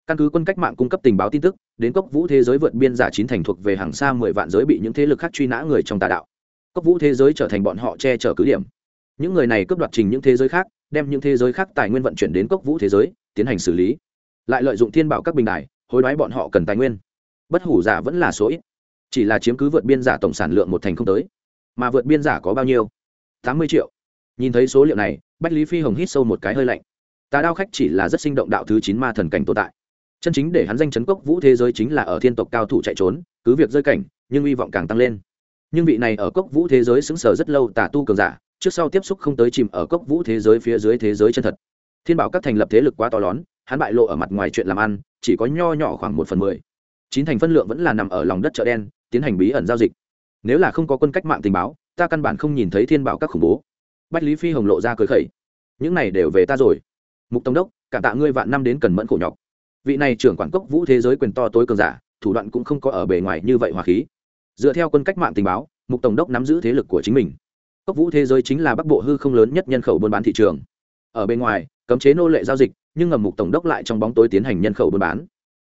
căn cứ quân cách mạng cung cấp tình báo tin tức, đến cốc vũ thế giới vượt biên giả chín thành thuộc về hàng xa mười vạn giới bị những thế lực khác truy nã người trong tà đạo. Cốc vũ thế giới trở thành bọn họ che chở cứ điểm. Những người này cướp đoạt trình những thế giới khác, đem những thế giới khác tài nguyên vận chuyển đến cốc vũ thế giới, tiến hành xử lý. Lại lợi dụng thiên bảo các bình đài, hối đoái bọn họ cần tài nguyên. Bất hủ giả vẫn là số ít. Chỉ là chiếm cứ vượt biên giả tổng sản lượng một thành không tới. Mà vượt biên giả có bao nhiêu? Tám mươi triệu. Nhìn thấy số liệu này, bách lý phi hồng hít sâu một cái hơi lạnh. Tà đao khách chỉ là rất sinh động đạo thứ chín ma thần cảnh tồn tại chân chính để hắn danh chấn cốc vũ thế giới chính là ở thiên tộc cao thủ chạy trốn, cứ việc rơi cảnh, nhưng hy vọng càng tăng lên. Nhưng vị này ở cốc vũ thế giới xứng sở rất lâu tả tu cường giả, trước sau tiếp xúc không tới chìm ở cốc vũ thế giới phía dưới thế giới chân thật. Thiên bảo các thành lập thế lực quá to lớn, hắn bại lộ ở mặt ngoài chuyện làm ăn, chỉ có nho nhỏ khoảng một phần mười. Chín thành phân lượng vẫn là nằm ở lòng đất chợ đen, tiến hành bí ẩn giao dịch. Nếu là không có quân cách mạng tình báo, ta căn bản không nhìn thấy thiên bảo các khủng bố. Bách lý phi hồng lộ ra cười khẩy. Những này đều về ta rồi. Mục tổng đốc cả tạ ngươi vạn năm đến cần mẫn khổ nhọc vị này trưởng quản cốc vũ thế giới quyền to tối cường giả, thủ đoạn cũng không có ở bề ngoài như vậy hòa khí. Dựa theo quân cách mạng tình báo, mục tổng đốc nắm giữ thế lực của chính mình. Cốc vũ thế giới chính là bắc bộ hư không lớn nhất nhân khẩu buôn bán thị trường. Ở bên ngoài, cấm chế nô lệ giao dịch, nhưng ngầm mục tổng đốc lại trong bóng tối tiến hành nhân khẩu buôn bán.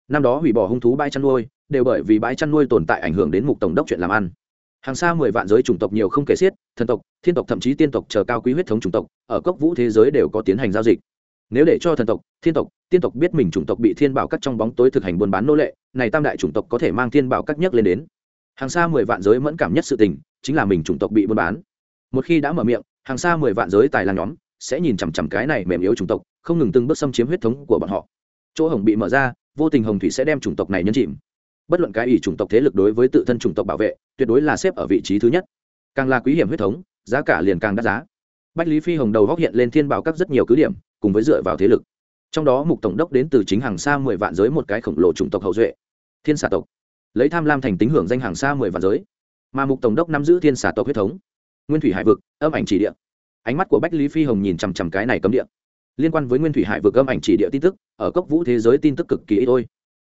Năm đó hủy bỏ hung thú bãi chăn nuôi, đều bởi vì bãi chăn nuôi tồn tại ảnh hưởng đến mục tổng đốc chuyện làm ăn. Hàng xa mười vạn giới chủng tộc nhiều không kể xiết, thần tộc, thiên tộc thậm chí tiên tộc chờ cao quý huyết thống chủng tộc, ở cốc vũ thế giới đều có tiến hành giao dịch nếu để cho thần tộc, thiên tộc, tiên tộc biết mình chủng tộc bị thiên bảo cắt trong bóng tối thực hành buôn bán nô lệ, này tam đại chủng tộc có thể mang thiên bảo cắt nhất lên đến. Hàng xa mười vạn giới mẫn cảm nhất sự tình, chính là mình chủng tộc bị buôn bán. Một khi đã mở miệng, hàng xa mười vạn giới tài là nhóm sẽ nhìn chằm chằm cái này mềm yếu chủng tộc, không ngừng từng bước xâm chiếm huyết thống của bọn họ. Chỗ hồng bị mở ra, vô tình hồng thủy sẽ đem chủng tộc này nhấn chìm. Bất luận cái ủy chủng tộc thế lực đối với tự thân chủng tộc bảo vệ, tuyệt đối là xếp ở vị trí thứ nhất. Càng là quý hiểm huyết thống, giá cả liền càng đắt giá. Bách lý phi hồng đầu góc hiện lên thiên bảo các rất nhiều cứ điểm cùng với dựa vào thế lực. Trong đó mục tổng đốc đến từ chính hàng xa mười vạn giới một cái khổng lồ chủng tộc hậu duệ, thiên xà tộc. Lấy tham lam thành tính hưởng danh hàng xa mười vạn giới, mà mục tổng đốc nắm giữ thiên xà tộc huyết thống. Nguyên thủy hải vực, âm ảnh chỉ địa. Ánh mắt của bách lý phi hồng nhìn chằm chằm cái này cấm địa. Liên quan với nguyên thủy hải vực âm ảnh chỉ địa tin tức, ở cốc vũ thế giới tin tức cực kỳ ít thôi.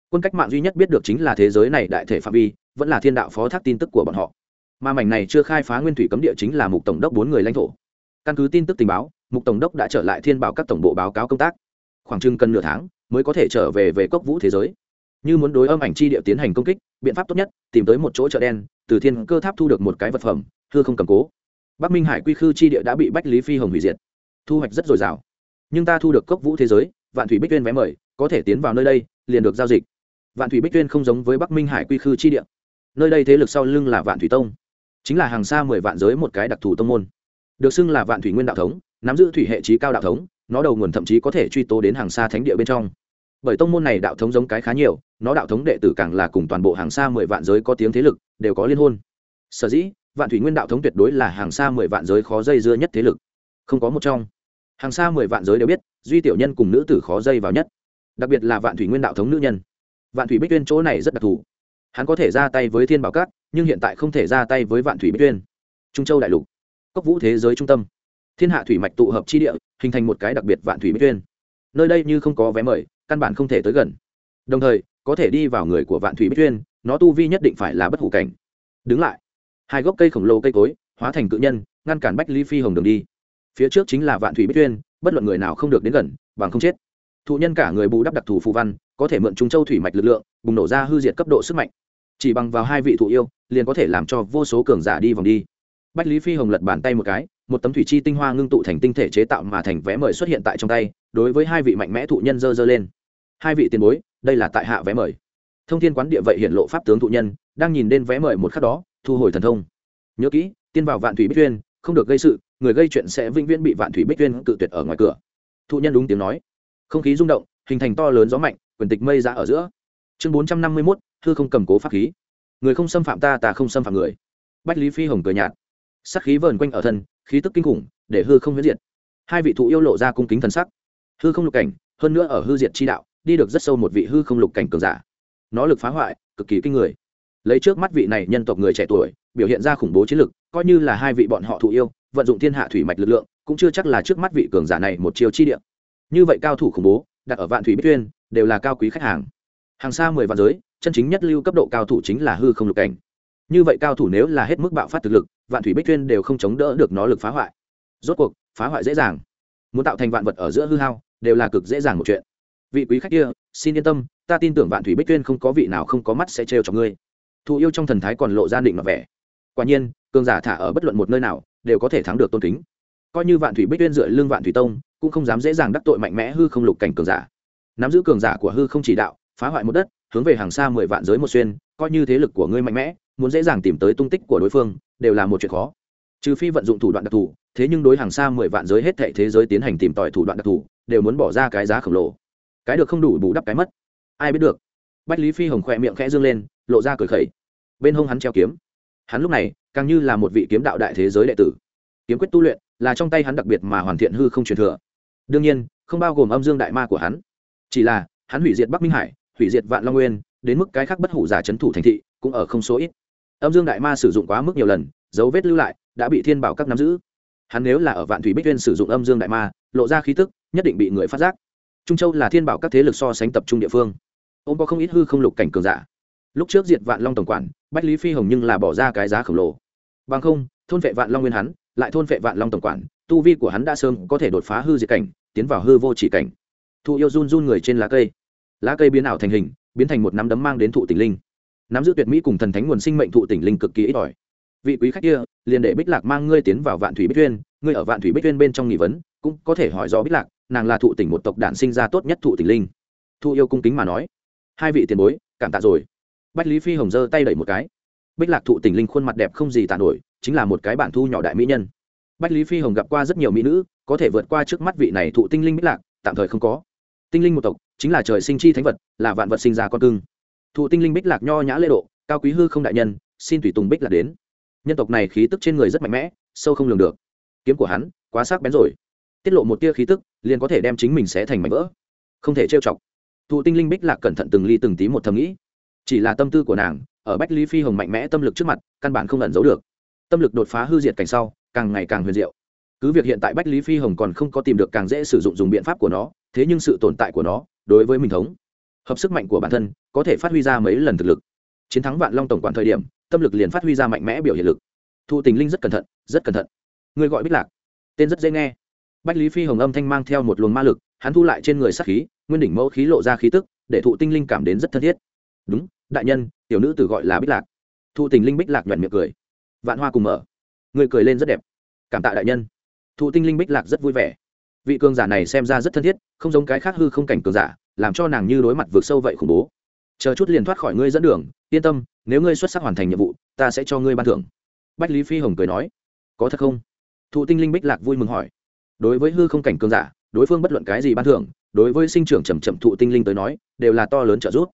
Quân cách mạng duy nhất biết được chính là thế giới này đại thể phạm vi, vẫn là thiên đạo phó thác tin tức của bọn họ. Mà mảnh này chưa khai phá nguyên thủy cấm địa chính là mục tổng đốc bốn người lãnh thổ. Căn cứ tin tức tình báo mục tổng đốc đã trở lại thiên bảo các tổng bộ báo cáo công tác. Khoảng chừng cần nửa tháng mới có thể trở về về cốc vũ thế giới. Như muốn đối âm ảnh chi địa tiến hành công kích, biện pháp tốt nhất, tìm tới một chỗ chợ đen, từ thiên cơ tháp thu được một cái vật phẩm, thưa không cầm cố. Bắc minh hải quy khư chi địa đã bị bách lý phi hồng hủy diệt. Thu hoạch rất dồi dào. Nhưng ta thu được cốc vũ thế giới, vạn thủy bích tuyên vé mời, có thể tiến vào nơi đây, liền được giao dịch. Vạn thủy bích tuyên không giống với bắc minh hải quy khư chi địa. Nơi đây thế lực sau lưng là vạn thủy tông, chính là hàng xa mười vạn giới một cái đặc thù tông môn, được xưng là vạn thủy nguyên đạo thống nắm giữ thủy hệ trí cao đạo thống, nó đầu nguồn thậm chí có thể truy tố đến hàng xa thánh địa bên trong. Bởi tông môn này đạo thống giống cái khá nhiều, nó đạo thống đệ tử càng là cùng toàn bộ hàng xa mười vạn giới có tiếng thế lực, đều có liên hôn. Sở dĩ, vạn thủy nguyên đạo thống tuyệt đối là hàng xa mười vạn giới khó dây dưa nhất thế lực. Không có một trong. Hàng xa mười vạn giới đều biết, duy tiểu nhân cùng nữ tử khó dây vào nhất. Đặc biệt là vạn thủy nguyên đạo thống nữ nhân. Vạn thủy bích tuyên chỗ này rất đặc thù. Hắn có thể ra tay với thiên bảo cát nhưng hiện tại không thể ra tay với vạn thủy bích tuyên. Trung châu đại lục. Cốc vũ thế giới trung tâm thiên hạ thủy mạch tụ hợp chi địa, hình thành một cái đặc biệt vạn thủy bích tuyên. Nơi đây như không có vé mời, căn bản không thể tới gần. Đồng thời, có thể đi vào người của vạn thủy bích tuyên, nó tu vi nhất định phải là bất hủ cảnh. Đứng lại. Hai gốc cây khổng lồ cây cối, hóa thành cự nhân, ngăn cản bách ly phi hồng đường đi. Phía trước chính là vạn thủy bích tuyên, bất luận người nào không được đến gần, bằng không chết. Thụ nhân cả người bù đắp đặc thù phù văn, có thể mượn trung châu thủy mạch lực lượng, bùng nổ ra hư diệt cấp độ sức mạnh. Chỉ bằng vào hai vị thụ yêu, liền có thể làm cho vô số cường giả đi vòng đi. Bách lý phi hồng lật bàn tay một cái một tấm thủy chi tinh hoa ngưng tụ thành tinh thể chế tạo mà thành vé mời xuất hiện tại trong tay, đối với hai vị mạnh mẽ thụ nhân dơ dơ lên. Hai vị tiền bối, đây là tại hạ vé mời. Thông thiên quán địa vậy hiện lộ pháp tướng thụ nhân, đang nhìn đến vé mời một khắc đó, thu hồi thần thông. Nhớ kỹ, tiên vào vạn thủy bích tuyên không được gây sự, người gây chuyện sẽ vĩnh viễn bị vạn thủy bích tuyên cự tuyệt ở ngoài cửa. Thụ nhân đúng tiếng nói. Không khí rung động, hình thành to lớn gió mạnh, quyền tịch mây ra ở giữa. Chương bốn trăm năm mươi mốt thư không cầm cố pháp khí. Người không xâm phạm ta ta không xâm phạm người. Bách lý phi hồng cười nhạt. Sắc khí vờn quanh ở thân khí tức kinh khủng, để hư không huyễn diệt. Hai vị thụ yêu lộ ra cung kính thần sắc. Hư không lục cảnh, hơn nữa ở hư diệt chi đạo, đi được rất sâu một vị hư không lục cảnh cường giả. Nó lực phá hoại, cực kỳ kinh người. Lấy trước mắt vị này nhân tộc người trẻ tuổi, biểu hiện ra khủng bố chiến lực, coi như là hai vị bọn họ thụ yêu, vận dụng thiên hạ thủy mạch lực lượng, cũng chưa chắc là trước mắt vị cường giả này một chiều chi địa. Như vậy cao thủ khủng bố, đặt ở vạn thủy bích tuyên, đều là cao quý khách hàng. Hàng xa mười vạn giới, chân chính nhất lưu cấp độ cao thủ chính là hư không lục cảnh. Như vậy cao thủ nếu là hết mức bạo phát thực lực vạn thủy bích tuyên đều không chống đỡ được nó lực phá hoại. Rốt cuộc, phá hoại dễ dàng. Muốn tạo thành vạn vật ở giữa hư hao, đều là cực dễ dàng một chuyện. Vị quý khách kia, xin yên tâm, ta tin tưởng vạn thủy bích tuyên không có vị nào không có mắt sẽ trêu cho ngươi. Thụ yêu trong thần thái còn lộ ra định mà vẻ. Quả nhiên, cường giả thả ở bất luận một nơi nào, đều có thể thắng được tôn kính. Coi như vạn thủy bích tuyên dựa lưng vạn thủy tông, cũng không dám dễ dàng đắc tội mạnh mẽ hư không lục cảnh cường giả. Nắm giữ cường giả của hư không chỉ đạo, phá hoại một đất, hướng về hàng xa mười vạn giới một xuyên, coi như thế lực của ngươi mạnh mẽ muốn dễ dàng tìm tới tung tích của đối phương, đều là một chuyện khó. Trừ phi vận dụng thủ đoạn đặc thù, thế nhưng đối hàng xa mười vạn giới hết thệ thế giới tiến hành tìm tòi thủ đoạn đặc thù, đều muốn bỏ ra cái giá khổng lồ. Cái được không đủ bù đắp cái mất. Ai biết được. Bách lý phi hồng khỏe miệng khẽ dương lên, lộ ra cười khẩy. Bên hông hắn treo kiếm. Hắn lúc này, càng như là một vị kiếm đạo đại thế giới đệ tử. Kiếm quyết tu luyện là trong tay hắn đặc biệt mà hoàn thiện hư không truyền thừa. Đương nhiên, không bao gồm âm dương đại ma của hắn. Chỉ là, hắn hủy diệt bắc minh hải, hủy diệt vạn long nguyên, đến mức cái khác bất hủ giả c h ấ n thủ thành thị, cũng ở không số ít âm dương đại ma sử dụng quá mức nhiều lần, dấu vết lưu lại, đã bị thiên bảo các nắm giữ. Hắn nếu là ở vạn thủy bích tuyên sử dụng âm dương đại ma, lộ ra khí tức, nhất định bị người phát giác. Trung châu là thiên bảo các thế lực so sánh tập trung địa phương. Ông có không ít hư không lục cảnh cường giả. Lúc trước diệt vạn long tổng quản, bách lý phi hồng nhưng là bỏ ra cái giá khổng lồ. Bằng không, thôn vệ vạn long nguyên hắn, lại thôn vệ vạn long tổng quản, tu vi của hắn đã sớm có thể đột phá hư diệt cảnh, tiến vào hư vô chỉ cảnh. Thụ yêu run run người trên lá cây. Lá cây biến ảo thành hình, biến thành một nắm đấm mang đến thụ tình linh nắm giữ tuyệt mỹ cùng thần thánh nguồn sinh mệnh thụ tỉnh linh cực kỳ ít ỏi. Vị quý khách kia, liền để bích lạc mang ngươi tiến vào vạn thủy bích tuyên ngươi ở vạn thủy bích tuyên bên trong nghỉ vấn, cũng có thể hỏi rõ bích lạc, nàng là thụ tỉnh một tộc đản sinh ra tốt nhất thụ tỉnh linh. Thụ yêu cung kính mà nói. Hai vị tiền bối, cảm tạ rồi. Bách lý phi hồng giơ tay đẩy một cái. Bích lạc thụ tỉnh linh khuôn mặt đẹp không gì tàn nổi, chính là một cái bản thu nhỏ đại mỹ nhân. Bách lý phi hồng gặp qua rất nhiều mỹ nữ, có thể vượt qua trước mắt vị này thụ tinh linh bích lạc, tạm thời không có. Tinh linh một tộc, chính là trời sinh chi thánh vật, là vạn vật sinh ra con cưng thụ tinh linh bích lạc nho nhã lễ độ, cao quý hư không đại nhân, xin tùy tùng bích lạc đến. Nhân tộc này khí tức trên người rất mạnh mẽ, sâu không lường được. Kiếm của hắn, quá sắc bén rồi. Tiết lộ một tia khí tức, liền có thể đem chính mình sẽ thành mảnh vỡ. Không thể trêu chọc. Thụ tinh linh bích lạc cẩn thận từng ly từng tí một thầm nghĩ. Chỉ là tâm tư của nàng, ở bách lý phi hồng mạnh mẽ tâm lực trước mặt, căn bản không ẩn giấu được. Tâm lực đột phá hư diệt cảnh sau, càng ngày càng huyền diệu. Cứ việc hiện tại bách lý phi hồng còn không có tìm được càng dễ sử dụng dùng biện pháp của nó, thế nhưng sự tồn tại của nó, đối với mình thống hợp sức mạnh của bản thân, có thể phát huy ra mấy lần thực lực. Chiến thắng vạn long tổng quản thời điểm, tâm lực liền phát huy ra mạnh mẽ biểu hiện lực. Thụ tình linh rất cẩn thận, rất cẩn thận. Người gọi bích lạc. Tên rất dễ nghe. Bách lý phi hồng âm thanh mang theo một luồng ma lực, hắn thu lại trên người sát khí, nguyên đỉnh mẫu khí lộ ra khí tức, để thụ tinh linh cảm đến rất thân thiết. Đúng, đại nhân, tiểu nữ tử gọi là bích lạc. Thụ tình linh bích lạc nhuận miệng cười. Vạn hoa cùng mở. Người cười lên rất đẹp. Cảm tạ đại nhân. Thụ tinh linh bích lạc rất vui vẻ. Vị cường giả này xem ra rất thân thiết, không giống cái khác hư không cảnh cường giả làm cho nàng như đối mặt vượt sâu vậy khủng bố. Chờ chút liền thoát khỏi ngươi dẫn đường, yên tâm, nếu ngươi xuất sắc hoàn thành nhiệm vụ, ta sẽ cho ngươi ban thưởng. Bách lý phi hồng cười nói. Có thật không? Thụ tinh linh bích lạc vui mừng hỏi. Đối với hư không cảnh cường giả, đối phương bất luận cái gì ban thưởng, đối với sinh trưởng chầm chậm thụ tinh linh tới nói, đều là to lớn trợ giúp.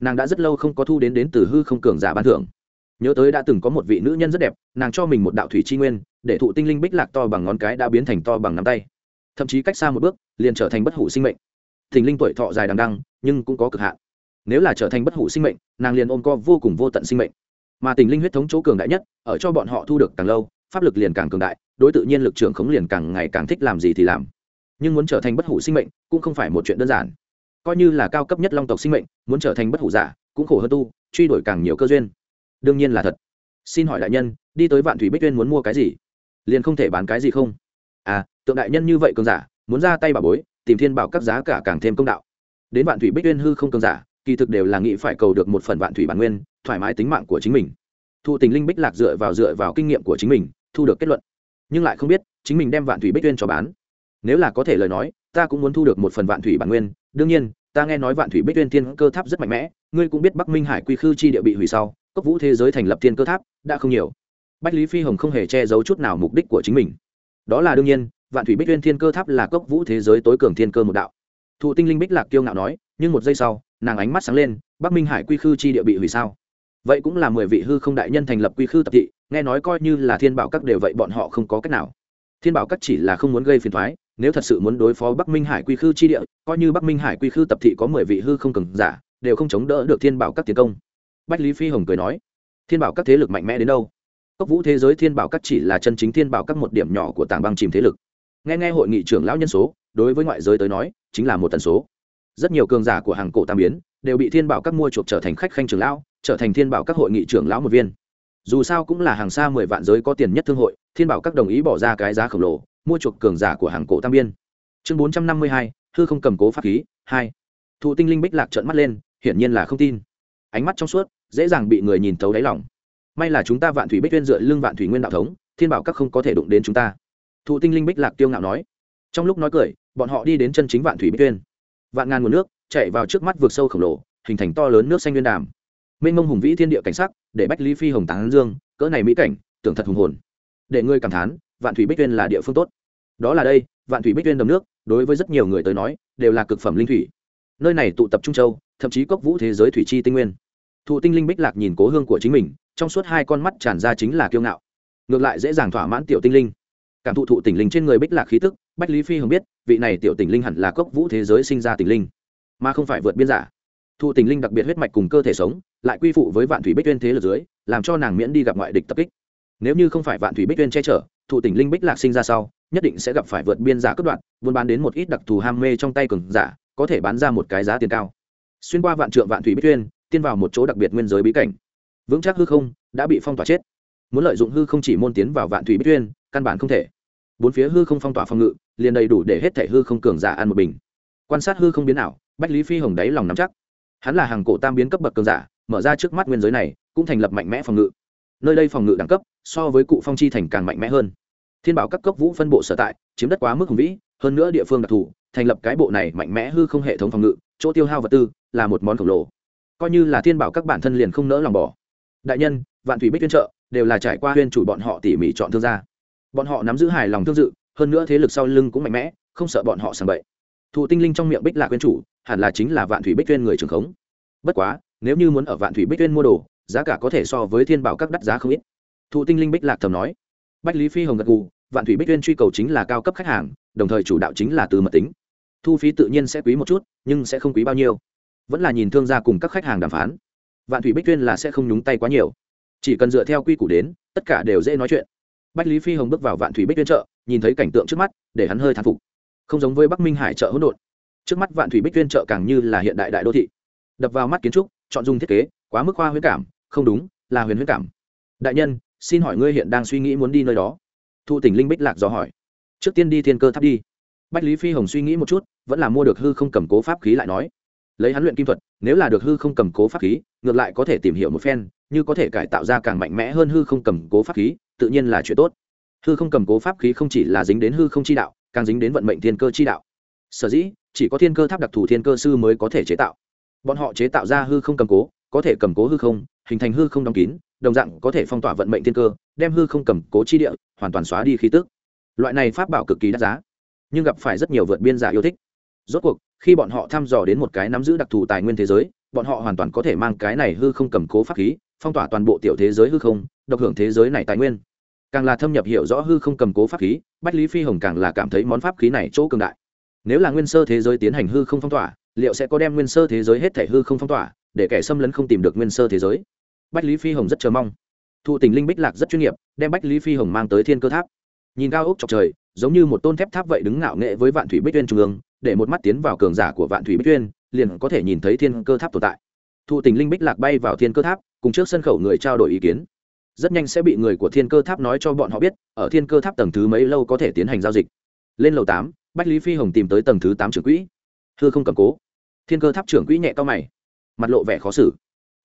Nàng đã rất lâu không có thu đến đến từ hư không cường giả ban thưởng. Nhớ tới đã từng có một vị nữ nhân rất đẹp, nàng cho mình một đạo thủy chi nguyên, để thụ tinh linh bích lạc to bằng ngón cái đã biến thành to bằng nắm tay. Thậm chí cách xa một bước, liền trở thành bất hủ sinh mệnh thình linh tuổi thọ dài đằng đăng nhưng cũng có cực hạn. Nếu là trở thành bất hủ sinh mệnh, nàng liền ôm co vô cùng vô tận sinh mệnh. Mà tình linh huyết thống chỗ cường đại nhất, ở cho bọn họ thu được càng lâu, pháp lực liền càng cường đại, đối tự nhiên lực trưởng khống liền càng ngày càng thích làm gì thì làm. Nhưng muốn trở thành bất hủ sinh mệnh, cũng không phải một chuyện đơn giản. Coi như là cao cấp nhất long tộc sinh mệnh, muốn trở thành bất hủ giả, cũng khổ hơn tu, truy đuổi càng nhiều cơ duyên. Đương nhiên là thật. Xin hỏi đại nhân, đi tới vạn thủy bích tuyên muốn mua cái gì? Liền không thể bán cái gì không? À tượng đại nhân như vậy cường giả, muốn ra tay bà bối tìm thiên bảo các giá cả càng thêm công đạo. Đến vạn thủy bích Uyên hư không cường giả, kỳ thực đều là nghĩ phải cầu được một phần vạn thủy bản nguyên, thoải mái tính mạng của chính mình. Thụ tình linh bích lạc dựa vào dựa vào kinh nghiệm của chính mình, thu được kết luận. Nhưng lại không biết, chính mình đem vạn thủy bích Uyên cho bán. Nếu là có thể lời nói, ta cũng muốn thu được một phần vạn thủy bản nguyên. Đương nhiên, ta nghe nói vạn thủy bích Uyên thiên cơ tháp rất mạnh mẽ, ngươi cũng biết bắc minh hải quy khư chi địa bị hủy sau, cốc vũ thế giới thành lập thiên cơ tháp, đã không nhiều. Bách lý phi hồng không hề che giấu chút nào mục đích của chính mình. Đó là đương nhiên vạn thủy bích tuyên thiên cơ tháp là cốc vũ thế giới tối cường thiên cơ một đạo. Thụ tinh linh bích lạc kiêu ngạo nói, nhưng một giây sau, nàng ánh mắt sáng lên, bắc minh hải quy khư chi địa bị hủy sao? Vậy cũng là mười vị hư không đại nhân thành lập quy khư tập thị, nghe nói coi như là thiên bảo các đều vậy bọn họ không có cách nào. Thiên bảo các chỉ là không muốn gây phiền thoái nếu thật sự muốn đối phó bắc minh hải quy khư chi địa, coi như bắc minh hải quy khư tập thị có mười vị hư không cường giả, đều không chống đỡ được thiên bảo các tiến công. Bách lý phi hồng cười nói, thiên bảo các thế lực mạnh mẽ đến đâu? Cốc vũ thế giới thiên bảo các chỉ là chân chính thiên bảo các một điểm nhỏ của tảng băng chìm thế lực nghe nghe hội nghị trưởng lão nhân số, đối với ngoại giới tới nói, chính là một tần số. Rất nhiều cường giả của hàng cổ tam biến đều bị thiên bảo các mua chuộc trở thành khách khanh trưởng lão, trở thành thiên bảo các hội nghị trưởng lão một viên. Dù sao cũng là hàng xa mười vạn giới có tiền nhất thương hội, thiên bảo các đồng ý bỏ ra cái giá khổng lồ, mua chuộc cường giả của hàng cổ tam biên chương bốn trăm năm mươi hai thư không cầm cố pháp khí, hai. Thụ tinh linh bích lạc trợn mắt lên, hiển nhiên là không tin. Ánh mắt trong suốt, dễ dàng bị người nhìn thấu đáy lòng. May là chúng ta vạn thủy bích tuyên dựa lưng vạn thủy nguyên đạo thống, thiên bảo các không có thể đụng đến chúng ta thụ tinh linh bích lạc tiêu ngạo nói. Trong lúc nói cười, bọn họ đi đến chân chính vạn thủy bích tuyên. Vạn ngàn nguồn nước chạy vào trước mắt vượt sâu khổng lồ, hình thành to lớn nước xanh nguyên đàm. Mênh mông hùng vĩ thiên địa cảnh sắc, để bách lý phi hồng tán dương, cỡ này mỹ cảnh, tưởng thật hùng hồn. Để ngươi cảm thán, vạn thủy bích tuyên là địa phương tốt. Đó là đây, vạn thủy bích tuyên đầm nước, đối với rất nhiều người tới nói, đều là cực phẩm linh thủy. Nơi này tụ tập trung châu, thậm chí cốc vũ thế giới thủy chi tinh nguyên. Thụ tinh linh bích lạc nhìn cố hương của chính mình, trong suốt hai con mắt tràn ra chính là kiêu ngạo. Ngược lại dễ dàng thỏa mãn tiểu tinh linh cảm thụ thụ tỉnh linh trên người bích lạc khí tức, bách lý phi hồng biết, vị này tiểu tỉnh linh hẳn là cốc vũ thế giới sinh ra tỉnh linh, mà không phải vượt biên giả. Thụ tỉnh linh đặc biệt huyết mạch cùng cơ thể sống, lại quy phụ với vạn thủy bích tuyên thế lực dưới, làm cho nàng miễn đi gặp ngoại địch tập kích. Nếu như không phải vạn thủy bích tuyên che chở, thụ tỉnh linh bích lạc sinh ra sau, nhất định sẽ gặp phải vượt biên giả cướp đoạn buôn bán đến một ít đặc thù ham mê trong tay cường giả, có thể bán ra một cái giá tiền cao. Xuyên qua vạn trượng vạn thủy bích tuyên, tiên vào một chỗ đặc biệt nguyên giới bí cảnh. Vững chắc hư không, đã bị phong tỏa chết. Muốn lợi dụng hư không chỉ môn tiến vào vạn thủy bích tuyên căn bản không thể. Bốn phía hư không phong tỏa phòng ngự, liền đầy đủ để hết thể hư không cường giả ăn một bình. Quan sát hư không biến ảo, bách lý phi hồng đáy lòng nắm chắc. Hắn là hàng cổ tam biến cấp bậc cường giả, mở ra trước mắt nguyên giới này, cũng thành lập mạnh mẽ phòng ngự. Nơi đây phòng ngự đẳng cấp, so với cụ phong chi thành càng mạnh mẽ hơn. Thiên bảo các cấp vũ phân bộ sở tại, chiếm đất quá mức hùng vĩ, hơn nữa địa phương đặc thù, thành lập cái bộ này mạnh mẽ hư không hệ thống phòng ngự, chỗ tiêu hao vật tư là một món khổng lồ. Coi như là thiên bảo các bản thân liền không nỡ lòng bỏ. Đại nhân, vạn thủy bích tuyên trợ, đều là trải qua huyên chủ bọn họ tỉ mỉ chọn thương gia bọn họ nắm giữ hài lòng thương dự, hơn nữa thế lực sau lưng cũng mạnh mẽ, không sợ bọn họ sàng bậy. Thụ tinh linh trong miệng bích lạc quyên chủ, hẳn là chính là vạn thủy bích tuyên người trường khống. Bất quá, nếu như muốn ở vạn thủy bích tuyên mua đồ, giá cả có thể so với thiên bảo các đắt giá không ít. Thụ tinh linh bích lạc thầm nói. Bách lý phi hồng gật gù, vạn thủy bích tuyên truy cầu chính là cao cấp khách hàng, đồng thời chủ đạo chính là từ mật tính. Thu phí tự nhiên sẽ quý một chút, nhưng sẽ không quý bao nhiêu. Vẫn là nhìn thương gia cùng các khách hàng đàm phán. Vạn thủy bích tuyên là sẽ không nhúng tay quá nhiều. Chỉ cần dựa theo quy củ đến, tất cả đều dễ nói chuyện bách lý phi hồng bước vào vạn thủy bích tuyên chợ, nhìn thấy cảnh tượng trước mắt, để hắn hơi thán phục. Không giống với bắc minh hải chợ hỗn độn. Trước mắt vạn thủy bích tuyên chợ càng như là hiện đại đại đô thị. Đập vào mắt kiến trúc, chọn dùng thiết kế, quá mức khoa huyết cảm, không đúng, là huyền huyết cảm. Đại nhân, xin hỏi ngươi hiện đang suy nghĩ muốn đi nơi đó? Thụ tỉnh linh bích lạc dò hỏi. Trước tiên đi thiên cơ tháp đi. Bách lý phi hồng suy nghĩ một chút, vẫn là mua được hư không cầm cố pháp khí lại nói. Lấy hắn luyện kim thuật, nếu là được hư không cầm cố pháp khí, ngược lại có thể tìm hiểu một phen, như có thể cải tạo ra càng mạnh mẽ hơn hư không cầm cố pháp khí tự nhiên là chuyện tốt. Hư không cầm cố pháp khí không chỉ là dính đến hư không chi đạo, càng dính đến vận mệnh thiên cơ chi đạo. Sở dĩ, chỉ có thiên cơ tháp đặc thù thiên cơ sư mới có thể chế tạo. Bọn họ chế tạo ra hư không cầm cố, có thể cầm cố hư không, hình thành hư không đóng kín, đồng dạng có thể phong tỏa vận mệnh thiên cơ, đem hư không cầm cố chi địa hoàn toàn xóa đi khí tức. Loại này pháp bảo cực kỳ đắt giá, nhưng gặp phải rất nhiều vượt biên giả yêu thích. Rốt cuộc, khi bọn họ thăm dò đến một cái nắm giữ đặc thù tài nguyên thế giới, bọn họ hoàn toàn có thể mang cái này hư không cầm cố pháp khí, phong tỏa toàn bộ tiểu thế giới hư không, độc hưởng thế giới này tài nguyên càng là thâm nhập hiểu rõ hư không cầm cố pháp khí, bách lý phi hồng càng là cảm thấy món pháp khí này chỗ cường đại. Nếu là nguyên sơ thế giới tiến hành hư không phong tỏa, liệu sẽ có đem nguyên sơ thế giới hết thể hư không phong tỏa, để kẻ xâm lấn không tìm được nguyên sơ thế giới? Bách lý phi hồng rất chờ mong. Thụ tình linh bích lạc rất chuyên nghiệp, đem bách lý phi hồng mang tới thiên cơ tháp. Nhìn cao ốc chọc trời, giống như một tôn thép tháp vậy đứng ngạo nghệ với vạn thủy bích tuyên trung ương, để một mắt tiến vào cường giả của vạn thủy bích tuyên liền có thể nhìn thấy thiên cơ tháp tồn tại. Thụ tình linh bích lạc bay vào thiên cơ tháp, cùng trước sân khẩu người trao đổi ý kiến rất nhanh sẽ bị người của thiên cơ tháp nói cho bọn họ biết, ở thiên cơ tháp tầng thứ mấy lâu có thể tiến hành giao dịch. Lên lầu tám, bách lý phi hồng tìm tới tầng thứ tám trưởng quỹ. Hư không cầm cố. Thiên cơ tháp trưởng quỹ nhẹ to mày. Mặt lộ vẻ khó xử.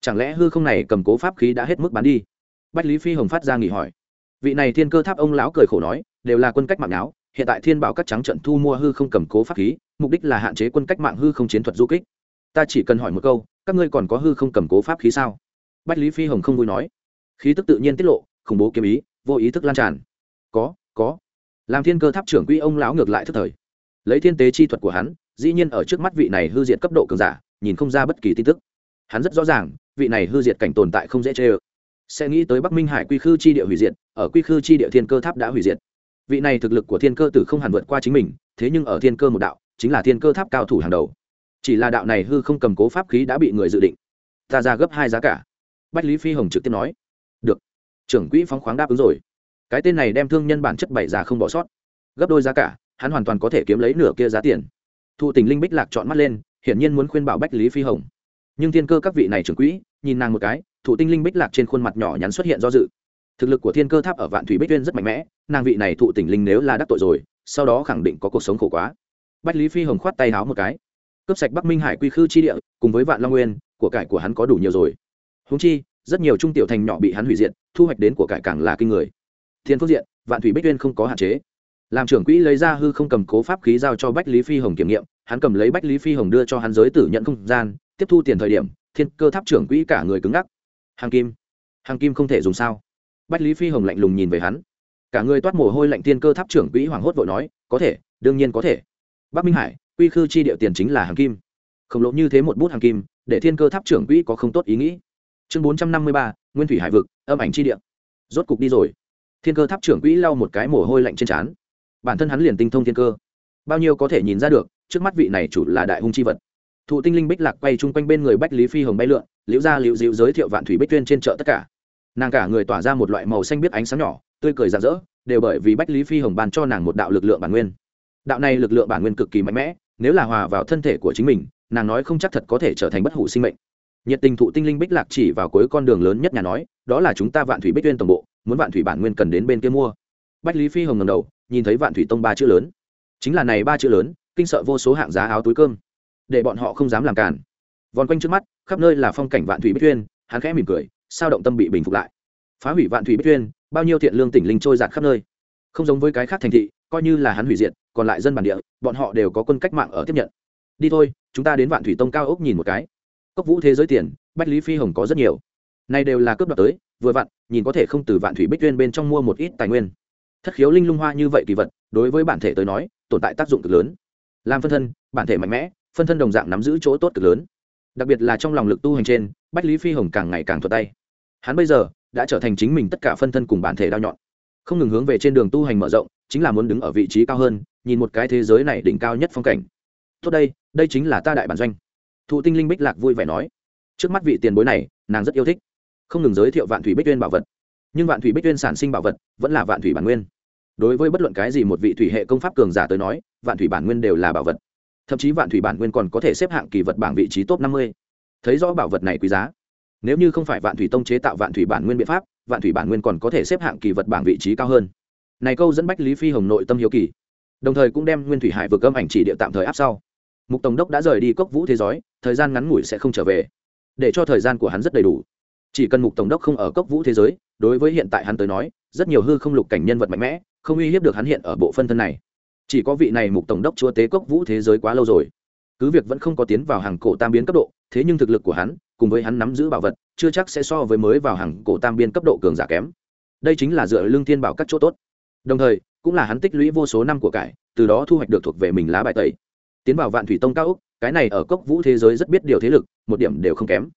Chẳng lẽ hư không này cầm cố pháp khí đã hết mức bán đi? Bách lý phi hồng phát ra nghỉ hỏi. Vị này thiên cơ tháp ông lão cười khổ nói, đều là quân cách mạng áo hiện tại thiên bảo các trắng trận thu mua hư không cầm cố pháp khí, mục đích là hạn chế quân cách mạng hư không chiến thuật du kích. Ta chỉ cần hỏi một câu, các ngươi còn có hư không cầm cố pháp khí sao? Bách lý phi hồng không vui nói khí tức tự nhiên tiết lộ, khủng bố kiếm ý, vô ý thức lan tràn. Có có. Làm thiên cơ tháp trưởng quỹ ông lão ngược lại thức thời. Lấy thiên tế chi thuật của hắn, dĩ nhiên ở trước mắt vị này hư diệt cấp độ cường giả, nhìn không ra bất kỳ tin tức. Hắn rất rõ ràng, vị này hư diệt cảnh tồn tại không dễ chê ơ. Sẽ nghĩ tới bắc minh hải quy khư chi địa hủy diệt, ở quy khư chi địa thiên cơ tháp đã hủy diệt. Vị này thực lực của thiên cơ tử không hẳn vượt qua chính mình, thế nhưng ở thiên cơ một đạo, chính là thiên cơ tháp cao thủ hàng đầu. Chỉ là đạo này hư không cầm cố pháp khí đã bị người dự định. Ta ra gấp hai giá cả. Bách lý phi hồng trực tiếp nói trưởng quỹ phóng khoáng đáp ứng rồi. Cái tên này đem thương nhân bản chất bảy giá không bỏ sót. Gấp đôi giá cả, hắn hoàn toàn có thể kiếm lấy nửa kia giá tiền. Thụ tình linh bích lạc chọn mắt lên, hiển nhiên muốn khuyên bảo bách lý phi hồng. Nhưng thiên cơ các vị này trưởng quỹ, nhìn nàng một cái thụ tinh linh bích lạc trên khuôn mặt nhỏ nhắn xuất hiện do dự. Thực lực của thiên cơ tháp ở vạn thủy bích tuyên rất mạnh mẽ, nàng vị này thụ tình linh nếu là đắc tội rồi, sau đó khẳng định có cuộc sống khổ quá. Bách lý phi hồng khoát tay háo một cái. Cướp sạch bắc minh hải quy khư chi địa, cùng với vạn long nguyên, của cải của hắn có đủ nhiều rồi. Húng chi rất nhiều trung tiểu thành nhỏ bị hắn hủy diệt, thu hoạch đến của cải càng là kinh người. Thiên phương diện, vạn thủy bích tuyên không có hạn chế. Làm trưởng quỹ lấy ra hư không cầm cố pháp khí giao cho bách lý phi hồng kiểm nghiệm, hắn cầm lấy bách lý phi hồng đưa cho hắn giới tử nhận không gian, tiếp thu tiền thời điểm, thiên cơ tháp trưởng quỹ cả người cứng ngắc. Hàng kim. Hàng kim không thể dùng sao? Bách lý phi hồng lạnh lùng nhìn về hắn. Cả người toát mồ hôi lạnh thiên cơ tháp trưởng quỹ hoảng hốt vội nói, có thể, đương nhiên có thể. Bắc minh hải, quy khư chi địa tiền chính là hàng kim. Khổng lồ như thế một bút hàng kim, để thiên cơ tháp trưởng quỹ có không tốt ý nghĩ chương bốn trăm năm mươi ba, nguyên thủy hải vực, âm ảnh chi địa. Rốt cục đi rồi. Thiên cơ tháp trưởng quỹ lau một cái mồ hôi lạnh trên trán. Bản thân hắn liền tinh thông thiên cơ. Bao nhiêu có thể nhìn ra được, trước mắt vị này chủ là đại hung chi vật. Thụ tinh linh bích lạc quay chung quanh bên người bách lý phi hồng bay lượn, liễu ra liễu dịu giới thiệu vạn thủy bích tuyên trên chợ tất cả. Nàng cả người tỏa ra một loại màu xanh biết ánh sáng nhỏ, tươi cười rạng rỡ, đều bởi vì bách lý phi hồng ban cho nàng một đạo lực lượng bản nguyên. Đạo này lực lượng bản nguyên cực kỳ mạnh mẽ, nếu là hòa vào thân thể của chính mình, nàng nói không chắc thật có thể trở thành bất hủ sinh mệnh nhiệt tình thụ tinh linh bích lạc chỉ vào cuối con đường lớn nhất nhà nói, đó là chúng ta vạn thủy bích tuyên tổng bộ, muốn vạn thủy bản nguyên cần đến bên kia mua. Bách lý phi hồng ngầm đầu, nhìn thấy vạn thủy tông ba chữ lớn. Chính là này ba chữ lớn, kinh sợ vô số hạng giá áo túi cơm. Để bọn họ không dám làm cản vòn quanh trước mắt, khắp nơi là phong cảnh vạn thủy bích tuyên hắn khẽ mỉm cười, sao động tâm bị bình phục lại. Phá hủy vạn thủy bích tuyên bao nhiêu thiện lương tỉnh linh trôi giạt khắp nơi. Không giống với cái khác thành thị, coi như là hắn hủy diệt, còn lại dân bản địa, bọn họ đều có quân cách mạng ở tiếp nhận. Đi thôi, chúng ta đến vạn thủy tông cao ốc nhìn một cái cốc vũ thế giới tiền, bách lý phi hồng có rất nhiều. Này đều là cướp đoạt tới, vừa vặn, nhìn có thể không từ vạn thủy bích tuyên bên trong mua một ít tài nguyên. Thất khiếu linh lung hoa như vậy kỳ vật, đối với bản thể tới nói, tồn tại tác dụng cực lớn. Làm phân thân, bản thể mạnh mẽ, phân thân đồng dạng nắm giữ chỗ tốt cực lớn. Đặc biệt là trong lòng lực tu hành trên, bách lý phi hồng càng ngày càng thuật tay. Hắn bây giờ, đã trở thành chính mình tất cả phân thân cùng bản thể đao nhọn. Không ngừng hướng về trên đường tu hành mở rộng, chính là muốn đứng ở vị trí cao hơn, nhìn một cái thế giới này đỉnh cao nhất phong cảnh. Tốt đây đây chính là ta đại bản doanh thụ tinh linh bích lạc vui vẻ nói, trước mắt vị tiền bối này, nàng rất yêu thích. Không ngừng giới thiệu vạn thủy bích tuyên bảo vật. Nhưng vạn thủy bích tuyên sản sinh bảo vật vẫn là vạn thủy bản nguyên. Đối với bất luận cái gì một vị thủy hệ công pháp cường giả tới nói, vạn thủy bản nguyên đều là bảo vật. Thậm chí vạn thủy bản nguyên còn có thể xếp hạng kỳ vật bảng vị trí top năm mươi. Thấy rõ bảo vật này quý giá, nếu như không phải vạn thủy tông chế tạo vạn thủy bản nguyên biện pháp, vạn thủy bản nguyên còn có thể xếp hạng kỳ vật bảng vị trí cao hơn. Này câu dẫn bách lý phi hồng nội tâm hiếu kỳ, đồng thời cũng đem nguyên thủy hải vượt âm ảnh chỉ địa tạm thời áp sau mục tổng đốc đã rời đi cốc vũ thế giới, thời gian ngắn ngủi sẽ không trở về. Để cho thời gian của hắn rất đầy đủ. Chỉ cần mục tổng đốc không ở cốc vũ thế giới, đối với hiện tại hắn tới nói, rất nhiều hư không lục cảnh nhân vật mạnh mẽ, không uy hiếp được hắn hiện ở bộ phân thân này. Chỉ có vị này mục tổng đốc chúa tế cốc vũ thế giới quá lâu rồi. Cứ việc vẫn không có tiến vào hàng cổ tam biến cấp độ, thế nhưng thực lực của hắn, cùng với hắn nắm giữ bảo vật, chưa chắc sẽ so với mới vào hàng cổ tam biên cấp độ cường giả kém. Đây chính là dựa lương thiên bảo các chỗ tốt. Đồng thời, cũng là hắn tích lũy vô số năm của cải, từ đó thu hoạch được thuộc về mình lá bài tẩy tiến vào vạn thủy tông cao úc cái này ở cốc vũ thế giới rất biết điều thế lực, một điểm đều không kém.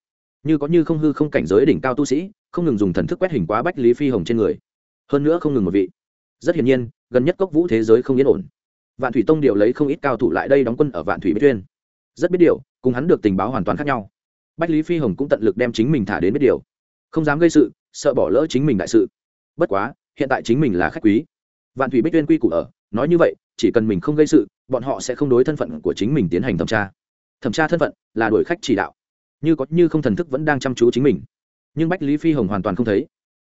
Như có như không hư không cảnh giới đỉnh cao tu sĩ, không ngừng dùng thần thức quét hình quá bách lý phi hồng trên người. Hơn nữa không ngừng một vị. Rất hiển nhiên, gần nhất cốc vũ thế giới không yên ổn. Vạn thủy tông điều lấy không ít cao thủ lại đây đóng quân ở vạn thủy bích tuyên. Rất biết điều, cùng hắn được tình báo hoàn toàn khác nhau. Bách lý phi hồng cũng tận lực đem chính mình thả đến biết điều. Không dám gây sự, sợ bỏ lỡ chính mình đại sự. Bất quá, hiện tại chính mình là khách quý. Vạn thủy bích tuyên quy củ ở, nói như vậy chỉ cần mình không gây sự, bọn họ sẽ không đối thân phận của chính mình tiến hành thẩm tra. Thẩm tra thân phận là đuổi khách chỉ đạo. Như có như không thần thức vẫn đang chăm chú chính mình. Nhưng bách lý phi hồng hoàn toàn không thấy.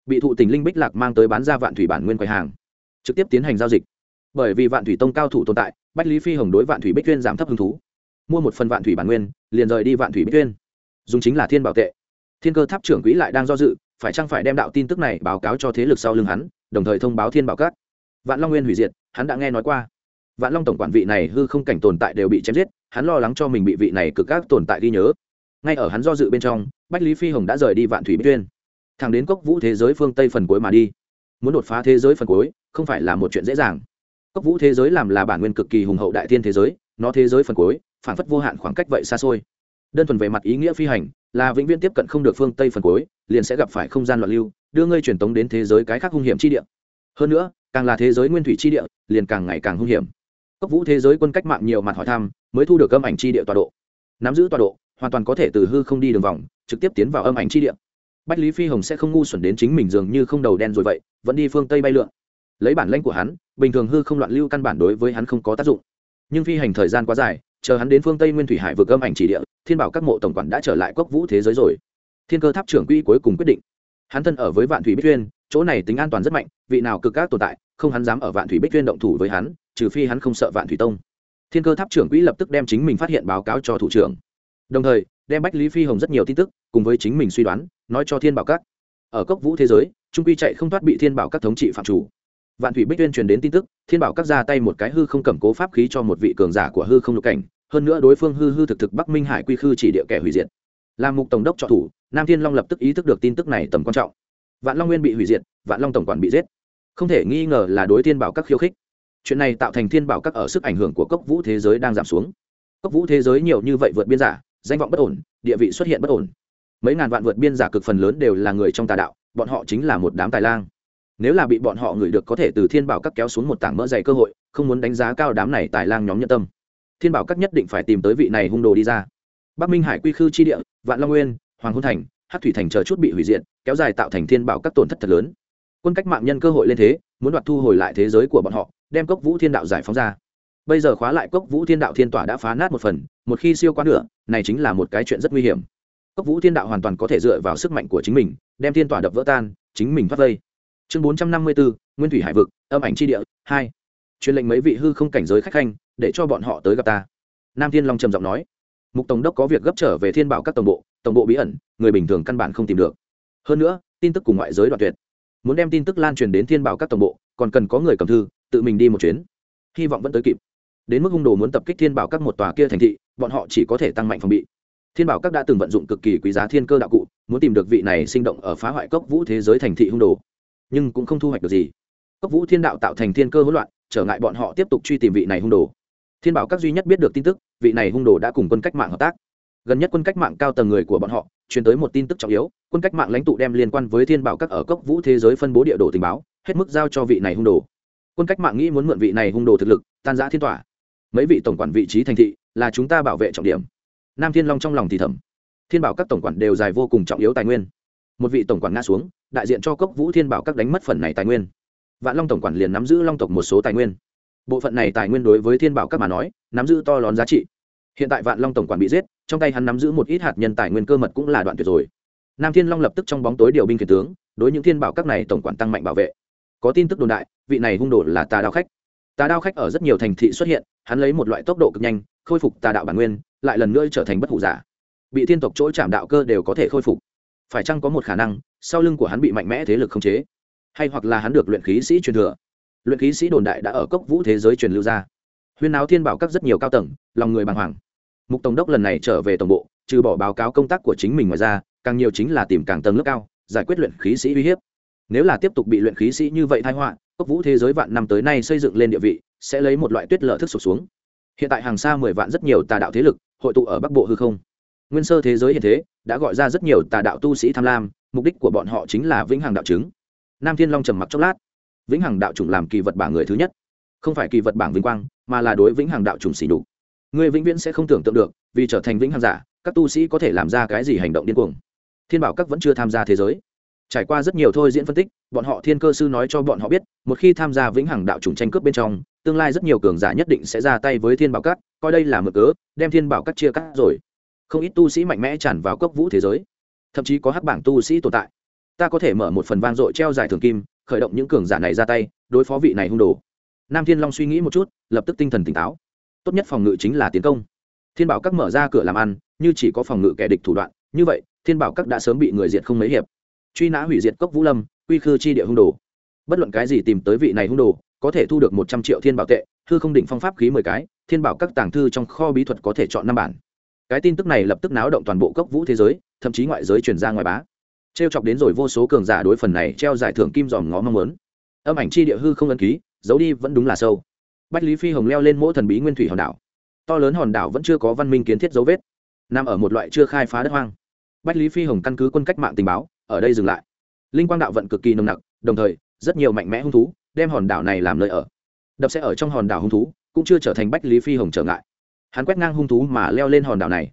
Bị thụ tình linh bích lạc mang tới bán ra vạn thủy bản nguyên quầy hàng. Trực tiếp tiến hành giao dịch. Bởi vì vạn thủy tông cao thủ tồn tại, bách lý phi hồng đối vạn thủy bích tuyên giảm thấp hứng thú. Mua một phần vạn thủy bản nguyên, liền rời đi vạn thủy bích tuyên. Dùng chính là thiên bảo tệ. Thiên cơ tháp trưởng quỹ lại đang do dự, phải chăng phải đem đạo tin tức này báo cáo cho thế lực sau lưng hắn, đồng thời thông báo thiên bảo các. Vạn long nguyên hủy diệt, hắn đã nghe nói qua vạn long tổng quản vị này hư không cảnh tồn tại đều bị chém giết, hắn lo lắng cho mình bị vị này cực các tồn tại ghi nhớ. Ngay ở hắn do dự bên trong, bách lý phi hồng đã rời đi vạn thủy bích tuyên. Thẳng đến cốc vũ thế giới phương tây phần cuối mà đi. Muốn đột phá thế giới phần cuối, không phải là một chuyện dễ dàng. Cốc vũ thế giới làm là bản nguyên cực kỳ hùng hậu đại thiên thế giới, nó thế giới phần cuối, phản phất vô hạn khoảng cách vậy xa xôi. Đơn thuần về mặt ý nghĩa phi hành, là vĩnh viễn tiếp cận không được phương tây phần cuối, liền sẽ gặp phải không gian loạn lưu, đưa ngươi truyền tống đến thế giới cái khác hung hiểm chi địa. Hơn nữa, càng là thế giới nguyên thủy chi địa, liền càng ngày càng hung hiểm cốc vũ thế giới quân cách mạng nhiều mặt hỏi thăm, mới thu được âm ảnh chi địa tọa độ. Nắm giữ tọa độ, hoàn toàn có thể từ hư không đi đường vòng, trực tiếp tiến vào âm ảnh chi địa. Bách lý phi hồng sẽ không ngu xuẩn đến chính mình dường như không đầu đen rồi vậy, vẫn đi phương tây bay lượn. Lấy bản lanh của hắn, bình thường hư không loạn lưu căn bản đối với hắn không có tác dụng. Nhưng phi hành thời gian quá dài, chờ hắn đến phương tây nguyên thủy hải vượt âm ảnh chỉ địa, thiên bảo các mộ tổng quản đã trở lại cốc vũ thế giới rồi. Thiên cơ tháp trưởng quỹ cuối cùng quyết định. Hắn thân ở với vạn thủy bích tuyên, chỗ này tính an toàn rất mạnh, vị nào cực các tồn tại, không hắn dám ở vạn thủy bích tuyên động thủ với hắn trừ phi hắn không sợ vạn thủy tông. Thiên cơ tháp trưởng quỹ lập tức đem chính mình phát hiện báo cáo cho thủ trưởng. Đồng thời, đem bách lý phi hồng rất nhiều tin tức cùng với chính mình suy đoán, nói cho thiên bảo các. Ở cốc vũ thế giới, trung quy chạy không thoát bị thiên bảo các thống trị phạm chủ. Vạn thủy bích tuyên truyền đến tin tức, thiên bảo các ra tay một cái hư không cầm cố pháp khí cho một vị cường giả của hư không lục cảnh, hơn nữa đối phương hư hư thực thực bắc minh hải quy khư chỉ địa kẻ hủy diệt. Làm mục tổng đốc trọ thủ, nam thiên long lập tức ý thức được tin tức này tầm quan trọng. Vạn long nguyên bị hủy diệt, vạn long tổng quản bị giết. Không thể nghi ngờ là đối thiên bảo các khiêu khích chuyện này tạo thành thiên bảo các ở sức ảnh hưởng của cốc vũ thế giới đang giảm xuống. Cốc vũ thế giới nhiều như vậy vượt biên giả, danh vọng bất ổn, địa vị xuất hiện bất ổn. Mấy ngàn vạn vượt biên giả cực phần lớn đều là người trong tà đạo, bọn họ chính là một đám tài lang. Nếu là bị bọn họ ngửi được có thể từ thiên bảo các kéo xuống một tảng mỡ dày cơ hội, không muốn đánh giá cao đám này tài lang nhóm nhân tâm. Thiên bảo các nhất định phải tìm tới vị này hung đồ đi ra. Bắc minh hải quy khư chi địa, vạn long nguyên, hoàng hôn thành hát thủy thành chờ chút bị hủy diệt, kéo dài tạo thành thiên bảo các tổn thất thật lớn. Quân cách mạng nhân cơ hội lên thế, muốn đoạt thu hồi lại thế giới của bọn họ đem cốc vũ thiên đạo giải phóng ra. Bây giờ khóa lại cốc vũ thiên đạo thiên tỏa đã phá nát một phần, một khi siêu quá nửa, này chính là một cái chuyện rất nguy hiểm. Cốc vũ thiên đạo hoàn toàn có thể dựa vào sức mạnh của chính mình, đem thiên tỏa đập vỡ tan, chính mình thoát vây. Chương bốn trăm năm mươi bốn nguyên thủy hải vực, âm ảnh tri địa, hai. Truyền lệnh mấy vị hư không cảnh giới khách khanh, để cho bọn họ tới gặp ta. Nam thiên long trầm giọng nói. Mục tổng đốc có việc gấp trở về thiên bảo các tổng bộ tổng bộ bí ẩn, người bình thường căn bản không tìm được. Hơn nữa, tin tức cùng ngoại giới đoạn tuyệt. Muốn đem tin tức lan truyền đến thiên bảo các tổng bộ, còn cần có người cầm thư tự mình đi một chuyến. Hy vọng vẫn tới kịp. Đến mức hung đồ muốn tập kích thiên bảo các một tòa kia thành thị, bọn họ chỉ có thể tăng mạnh phòng bị. Thiên bảo các đã từng vận dụng cực kỳ quý giá thiên cơ đạo cụ, muốn tìm được vị này sinh động ở phá hoại cốc vũ thế giới thành thị hung đồ. Nhưng cũng không thu hoạch được gì. Cốc vũ thiên đạo tạo thành thiên cơ hỗn loạn, trở ngại bọn họ tiếp tục truy tìm vị này hung đồ. Thiên bảo các duy nhất biết được tin tức, vị này hung đồ đã cùng quân cách mạng hợp tác. Gần nhất quân cách mạng cao tầng người của bọn họ, truyền tới một tin tức trọng yếu, quân cách mạng lãnh tụ đem liên quan với thiên bảo các ở cốc vũ thế giới phân bố địa đồ tình báo, hết mức giao cho vị này hung đồ quân cách mạng nghĩ muốn mượn vị này hung đồ thực lực, tan giã thiên tỏa. Mấy vị tổng quản vị trí thành thị là chúng ta bảo vệ trọng điểm. Nam thiên long trong lòng thì thầm. Thiên bảo các tổng quản đều dài vô cùng trọng yếu tài nguyên. Một vị tổng quản ngã xuống, đại diện cho cốc vũ thiên bảo các đánh mất phần này tài nguyên. Vạn long tổng quản liền nắm giữ long tộc một số tài nguyên. Bộ phận này tài nguyên đối với thiên bảo các mà nói, nắm giữ to lớn giá trị. Hiện tại vạn long tổng quản bị giết, trong tay hắn nắm giữ một ít hạt nhân tài nguyên cơ mật cũng là đoạn tuyệt rồi. Nam thiên long lập tức trong bóng tối điều binh kiệt tướng, đối những thiên bảo các này tổng quản tăng mạnh bảo vệ có tin tức đồn đại, vị này hung đồ là tà đao khách. Tà đao khách ở rất nhiều thành thị xuất hiện, hắn lấy một loại tốc độ cực nhanh, khôi phục tà đạo bản nguyên, lại lần nữa trở thành bất hủ giả. Bị thiên tộc chỗ chạm đạo cơ đều có thể khôi phục. Phải chăng có một khả năng, sau lưng của hắn bị mạnh mẽ thế lực khống chế? Hay hoặc là hắn được luyện khí sĩ truyền thừa? Luyện khí sĩ đồn đại đã ở cốc vũ thế giới truyền lưu ra. Huyên áo thiên bảo các rất nhiều cao tầng, lòng người bàng hoàng. Mục tổng đốc lần này trở về tổng bộ, trừ bỏ báo cáo công tác của chính mình ngoài ra, càng nhiều chính là tìm càng tầng lớp cao, giải quyết luyện khí sĩ uy hiếp nếu là tiếp tục bị luyện khí sĩ như vậy thái họa, cốc vũ thế giới vạn năm tới nay xây dựng lên địa vị, sẽ lấy một loại tuyết lợ thức sụp xuống. Hiện tại hàng xa mười vạn rất nhiều tà đạo thế lực, hội tụ ở bắc bộ hư không. Nguyên sơ thế giới hiện thế, đã gọi ra rất nhiều tà đạo tu sĩ tham lam, mục đích của bọn họ chính là vĩnh hằng đạo chứng. Nam thiên long trầm mặc chốc lát. Vĩnh hằng đạo chủng làm kỳ vật bảng người thứ nhất. Không phải kỳ vật bảng vinh quang, mà là đối vĩnh hằng đạo chủng xỉ đục người vĩnh viễn sẽ không tưởng tượng được, vì trở thành vĩnh hằng giả, các tu sĩ có thể làm ra cái gì hành động điên cuồng. Thiên bảo các vẫn chưa tham gia thế giới trải qua rất nhiều thôi diễn phân tích bọn họ thiên cơ sư nói cho bọn họ biết một khi tham gia vĩnh hằng đạo chủng tranh cướp bên trong tương lai rất nhiều cường giả nhất định sẽ ra tay với thiên bảo cát, coi đây là mở cớ đem thiên bảo cát chia cắt rồi. Không ít tu sĩ mạnh mẽ tràn vào cốc vũ thế giới. Thậm chí có hắc bảng tu sĩ tồn tại. Ta có thể mở một phần vang dội treo giải thường kim khởi động những cường giả này ra tay đối phó vị này hung đồ. Nam thiên long suy nghĩ một chút lập tức tinh thần tỉnh táo. Tốt nhất phòng ngự chính là tiến công. Thiên bảo các mở ra cửa làm ăn như chỉ có phòng ngự kẻ địch thủ đoạn như vậy thiên bảo các đã sớm bị người diệt không mấy hiệp truy nã hủy diệt cốc vũ lâm, quy khư chi địa hung đồ. Bất luận cái gì tìm tới vị này hung đồ, có thể thu được một trăm triệu thiên bảo tệ, thư không định phong pháp khí mười cái, thiên bảo các tàng thư trong kho bí thuật có thể chọn năm bản. Cái tin tức này lập tức náo động toàn bộ cốc vũ thế giới, thậm chí ngoại giới truyền ra ngoài bá. T r e o chọc đến rồi vô số cường giả đối phần này treo giải thưởng kim dòm ngó mong muốn. Âm ảnh chi địa hư không ấn ký, giấu đi vẫn đúng là sâu. Bách lý phi hồng leo lên mỗi thần bí nguyên thủy hòn đảo. To lớn hòn đảo vẫn chưa có văn minh kiến thiết dấu vết, nằm ở một loại chưa khai phá đất hoang. Bách lý phi hồng căn cứ quân cách mạng tình báo ở đây dừng lại. Linh quang đạo vận cực kỳ nồng nặc, đồng thời, rất nhiều mạnh mẽ hung thú đem hòn đảo này làm nơi ở. Đập sẽ ở trong hòn đảo hung thú, cũng chưa trở thành bách lý phi hồng trở ngại. Hắn quét ngang hung thú mà leo lên hòn đảo này.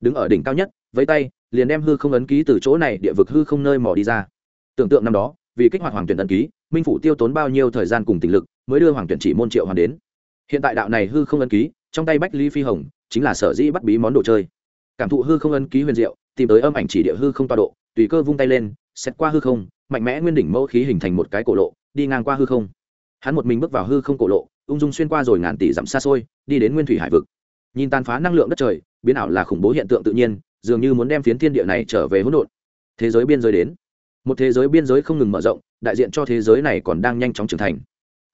Đứng ở đỉnh cao nhất với tay, liền đem hư không ấn ký từ chỗ này địa vực hư không nơi mỏ đi ra. Tưởng tượng năm đó, vì kích hoạt hoàng tuyển ấn ký, minh phủ tiêu tốn bao nhiêu thời gian cùng tình lực mới đưa hoàng tuyển chỉ môn triệu hoàn đến. Hiện tại đạo này hư không ấn ký, trong tay bách lý phi hồng, chính là sở dĩ bắt bí món đồ chơi. Cảm thụ hư không ấn ký huyền diệu, tìm tới âm ảnh chỉ địa hư không toa độ tùy cơ vung tay lên, xét qua hư không, mạnh mẽ nguyên đỉnh mẫu khí hình thành một cái cổ lộ, đi ngang qua hư không. Hắn một mình bước vào hư không cổ lộ, ung dung xuyên qua rồi ngàn tỷ dặm xa xôi, đi đến nguyên thủy hải vực. Nhìn tàn phá năng lượng đất trời, biến ảo là khủng bố hiện tượng tự nhiên, dường như muốn đem phiến thiên địa này trở về hỗn độn. Thế giới biên giới đến. Một thế giới biên giới không ngừng mở rộng, đại diện cho thế giới này còn đang nhanh chóng trưởng thành.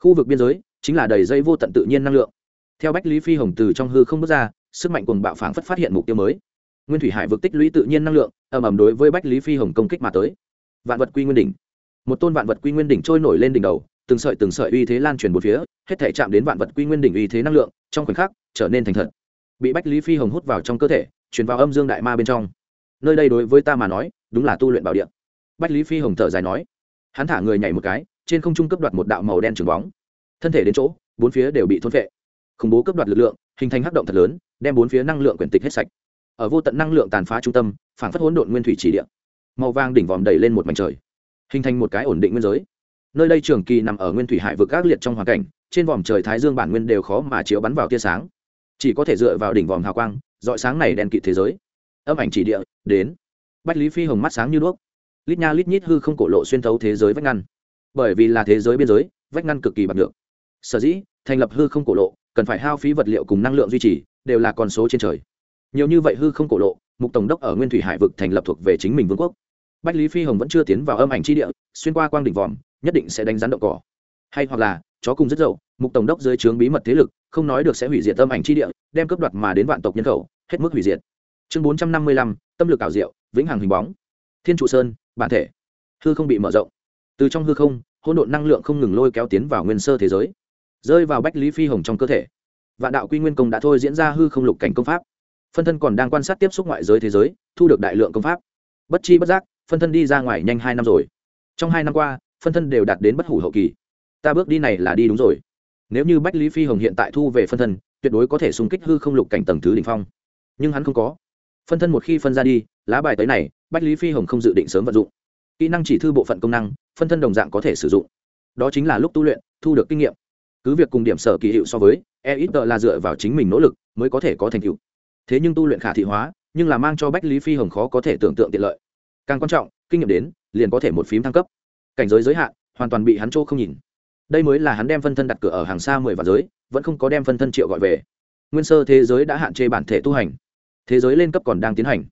Khu vực biên giới chính là đầy dây vô tận tự nhiên năng lượng. Theo bách lý phi hồng từ trong hư không bước ra, sức mạnh cùng bạo phảng phất phát hiện mục tiêu mới nguyên thủy hải vực tích lũy tự nhiên năng lượng, ầm ầm đối với bách lý phi hồng công kích mà tới. Vạn vật quy nguyên đỉnh. Một tôn vạn vật quy nguyên đỉnh trôi nổi lên đỉnh đầu, từng sợi từng sợi uy thế lan truyền một phía, hết thể chạm đến vạn vật quy nguyên đỉnh uy thế năng lượng, trong khoảnh khắc, trở nên thành thật. Bị bách lý phi hồng hút vào trong cơ thể, truyền vào âm dương đại ma bên trong. Nơi đây đối với ta mà nói, đúng là tu luyện bảo địa. Bách lý phi hồng thở dài nói. Hắn thả người nhảy một cái, trên không trung cấp đoạt một đạo màu đen trường bóng. Thân thể đến chỗ, bốn phía đều bị thôn vệ khủng bố cấp đoạt lực lượng, hình thành hắc động thật lớn, đem bốn phía năng lượng quyển tịch hết sạch ở vô tận năng lượng tàn phá trung tâm phản phất hỗn độn nguyên thủy chỉ địa. Màu vàng đỉnh vòm đầy lên một mảnh trời, hình thành một cái ổn định nguyên giới. Nơi đây trường kỳ nằm ở nguyên thủy hải vực ác liệt trong hoàn cảnh, trên vòm trời thái dương bản nguyên đều khó mà chiếu bắn vào tia sáng. Chỉ có thể dựa vào đỉnh vòm hào quang dọi sáng này đèn kịt thế giới. Âm ảnh chỉ địa, đến. Bách lý phi hồng mắt sáng như đuốc. Lít nha lít nhít hư không cổ lộ xuyên thấu thế giới vách ngăn. Bởi vì là thế giới biên giới, vách ngăn cực kỳ bằng được sở dĩ, thành lập hư không cổ lộ, cần phải hao phí vật liệu cùng năng lượng duy trì, đều là con số trên trời nhiều như vậy hư không cổ lộ, mục tổng đốc ở nguyên thủy hải vực thành lập thuộc về chính mình vương quốc. Bách lý phi hồng vẫn chưa tiến vào âm ảnh chi địa, xuyên qua quang đỉnh vòm, nhất định sẽ đánh rắn động cỏ. Hay hoặc là, chó cùng rất dậu, mục tổng đốc dưới trướng bí mật thế lực, không nói được sẽ hủy diệt âm ảnh chi địa, đem cướp đoạt mà đến vạn tộc nhân khẩu, hết mức hủy diệt. Chương bốn trăm năm mươi lăm, tâm lực ảo diệu, vĩnh hằng hình bóng. Thiên trụ sơn, bản thể. Hư không bị mở rộng. Từ trong hư không, hỗn độn năng lượng không ngừng lôi kéo tiến vào nguyên sơ thế giới. Rơi vào bách lý phi hồng trong cơ thể. Vạn đạo quy nguyên công đã thôi diễn ra hư không lục cảnh công pháp phân thân còn đang quan sát tiếp xúc ngoại giới thế giới, thu được đại lượng công pháp. Bất chi bất giác, phân thân đi ra ngoài nhanh hai năm rồi. Trong hai năm qua, phân thân đều đạt đến bất hủ hậu kỳ. Ta bước đi này là đi đúng rồi. Nếu như bách lý phi hồng hiện tại thu về phân thân, tuyệt đối có thể xung kích hư không lục cảnh tầng thứ đỉnh phong. Nhưng hắn không có. Phân thân một khi phân ra đi, lá bài tới này, bách lý phi hồng không dự định sớm vận dụng. Kỹ năng chỉ thư bộ phận công năng, phân thân đồng dạng có thể sử dụng. Đó chính là lúc tu luyện, thu được kinh nghiệm. Cứ việc cùng điểm sở kỳ hiệu so với e ít là dựa vào chính mình nỗ lực mới có thể có thành tựu thế nhưng tu luyện khả thị hóa, nhưng là mang cho bách lý phi hồng khó có thể tưởng tượng tiện lợi. Càng quan trọng, kinh nghiệm đến, liền có thể một phím thăng cấp. Cảnh giới giới hạn, hoàn toàn bị hắn chỗ không nhìn. Đây mới là hắn đem phân thân đặt cửa ở hàng xa mười vạn giới, vẫn không có đem phân thân triệu gọi về. Nguyên sơ thế giới đã hạn chế bản thể tu hành. Thế giới lên cấp còn đang tiến hành.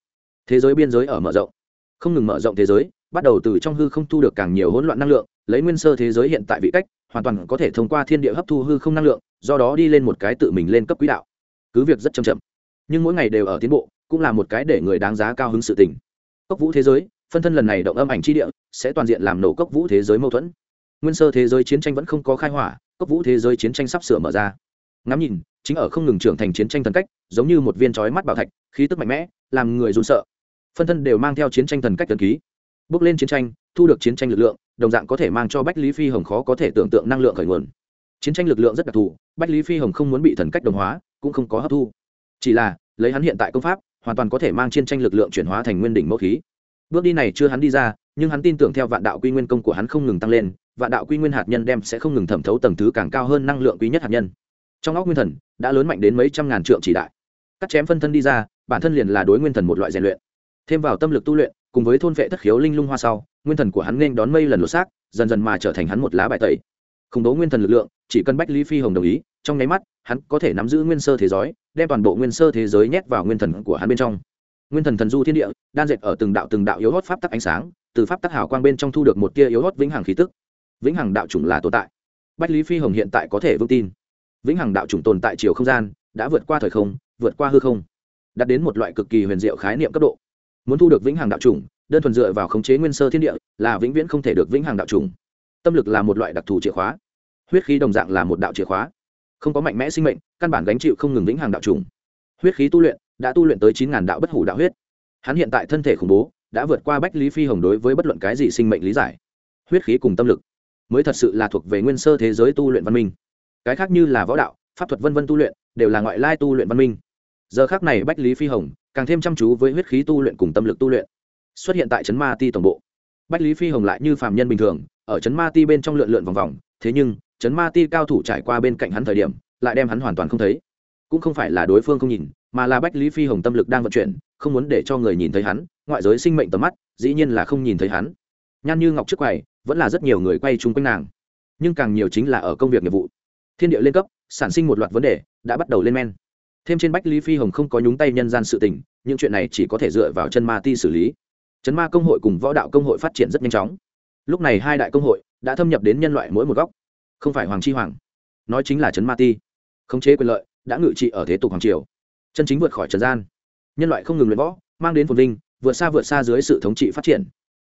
Thế giới biên giới ở mở rộng. Không ngừng mở rộng thế giới, bắt đầu từ trong hư không thu được càng nhiều hỗn loạn năng lượng, lấy nguyên sơ thế giới hiện tại vị cách, hoàn toàn có thể thông qua thiên địa hấp thu hư không năng lượng, do đó đi lên một cái tự mình lên cấp quỹ đạo. Cứ việc rất chậm chậm nhưng mỗi ngày đều ở tiến bộ, cũng là một cái để người đáng giá cao hứng sự tình. Cốc vũ thế giới, phân thân lần này động âm ảnh chi địa, sẽ toàn diện làm nổ cốc vũ thế giới mâu thuẫn. Nguyên sơ thế giới chiến tranh vẫn không có khai hỏa, cốc vũ thế giới chiến tranh sắp sửa mở ra. Ngắm nhìn, chính ở không ngừng trưởng thành chiến tranh thần cách, giống như một viên trói mắt bảo thạch, khí tức mạnh mẽ, làm người run sợ. Phân thân đều mang theo chiến tranh thần cách thần ký bước lên chiến tranh, thu được chiến tranh lực lượng, đồng dạng có thể mang cho bách lý phi hồng khó có thể tưởng tượng năng lượng khởi nguồn. Chiến tranh lực lượng rất đặc thù, bách lý phi hồng không muốn bị thần cách đồng hóa, cũng không có hấp thu chỉ là, lấy hắn hiện tại công pháp, hoàn toàn có thể mang chiến tranh lực lượng chuyển hóa thành nguyên đỉnh mẫu khí. Bước đi này chưa hắn đi ra, nhưng hắn tin tưởng theo vạn đạo quy nguyên công của hắn không ngừng tăng lên, vạn đạo quy nguyên hạt nhân đem sẽ không ngừng thẩm thấu tầng thứ càng cao hơn năng lượng quý nhất hạt nhân. Trong óc nguyên thần, đã lớn mạnh đến mấy trăm ngàn trượng chỉ đại. Cắt chém phân thân đi ra, bản thân liền là đối nguyên thần một loại rèn luyện. Thêm vào tâm lực tu luyện, cùng với thôn vệ thất khiếu linh lung hoa sau, nguyên thần của hắn nên đón mây lần lột xác, dần dần mà trở thành hắn một lá bài tẩy. Khủng bố nguyên thần lực lượng, chỉ cần bách lý phi hồng đồng ý, trong nháy mắt hắn có thể nắm giữ nguyên sơ thế giới, đem toàn bộ nguyên sơ thế giới nhét vào nguyên thần của hắn bên trong. Nguyên thần thần du thiên địa, đan dệt ở từng đạo từng đạo yếu hót pháp tắc ánh sáng, từ pháp tắc hào quang bên trong thu được một tia yếu hót vĩnh hằng khí tức. Vĩnh hằng đạo chủng là tồn tại. Bách lý phi hồng hiện tại có thể vững tin. Vĩnh hằng đạo chủng tồn tại chiều không gian, đã vượt qua thời không, vượt qua hư không, đạt đến một loại cực kỳ huyền diệu khái niệm cấp độ. Muốn thu được vĩnh hằng đạo chủng, đơn thuần dựa vào khống chế nguyên sơ thiên địa, là vĩnh viễn không thể được vĩnh hằng đạo chủng. Tâm lực là một loại đặc thù chìa khóa. Huyết khí đồng dạng là một đạo chìa khóa không có mạnh mẽ sinh mệnh căn bản gánh chịu không ngừng vĩnh hằng đạo trùng, huyết khí tu luyện đã tu luyện tới chín ngàn đạo bất hủ đạo huyết. Hắn hiện tại thân thể khủng bố đã vượt qua bách lý phi hồng đối với bất luận cái gì sinh mệnh lý giải. Huyết khí cùng tâm lực mới thật sự là thuộc về nguyên sơ thế giới tu luyện văn minh. Cái khác như là võ đạo pháp thuật vân vân tu luyện đều là ngoại lai tu luyện văn minh. Giờ khác này bách lý phi hồng càng thêm chăm chú với huyết khí tu luyện cùng tâm lực tu luyện. Xuất hiện tại trấn ma ti tổng bộ. Bách lý phi hồng lại như phàm nhân bình thường ở trấn ma ti bên trong lượn lượn vòng vòng thế nhưng Chấn ma ti cao thủ trải qua bên cạnh hắn thời điểm, lại đem hắn hoàn toàn không thấy. Cũng không phải là đối phương không nhìn, mà là bách lý phi hồng tâm lực đang vận chuyển, không muốn để cho người nhìn thấy hắn, ngoại giới sinh mệnh tầm mắt, dĩ nhiên là không nhìn thấy hắn. Nhan như ngọc trước quầy, vẫn là rất nhiều người quay chung quanh nàng. Nhưng càng nhiều chính là ở công việc nghiệp vụ. Thiên địa lên cấp, sản sinh một loạt vấn đề, đã bắt đầu lên men. Thêm trên bách lý phi hồng không có nhúng tay nhân gian sự tình, những chuyện này chỉ có thể dựa vào chân ma ti xử lý. Chấn ma công hội cùng võ đạo công hội phát triển rất nhanh chóng. Lúc này hai đại công hội đã thâm nhập đến nhân loại mỗi một góc không phải hoàng chi hoàng, nói chính là Trấn ma ti, khống chế quyền lợi, đã ngự trị ở thế tục hoàng triều. Chân chính vượt khỏi trần gian. Nhân loại không ngừng luyện võ, mang đến phồn vinh, vượt xa vượt xa dưới sự thống trị phát triển.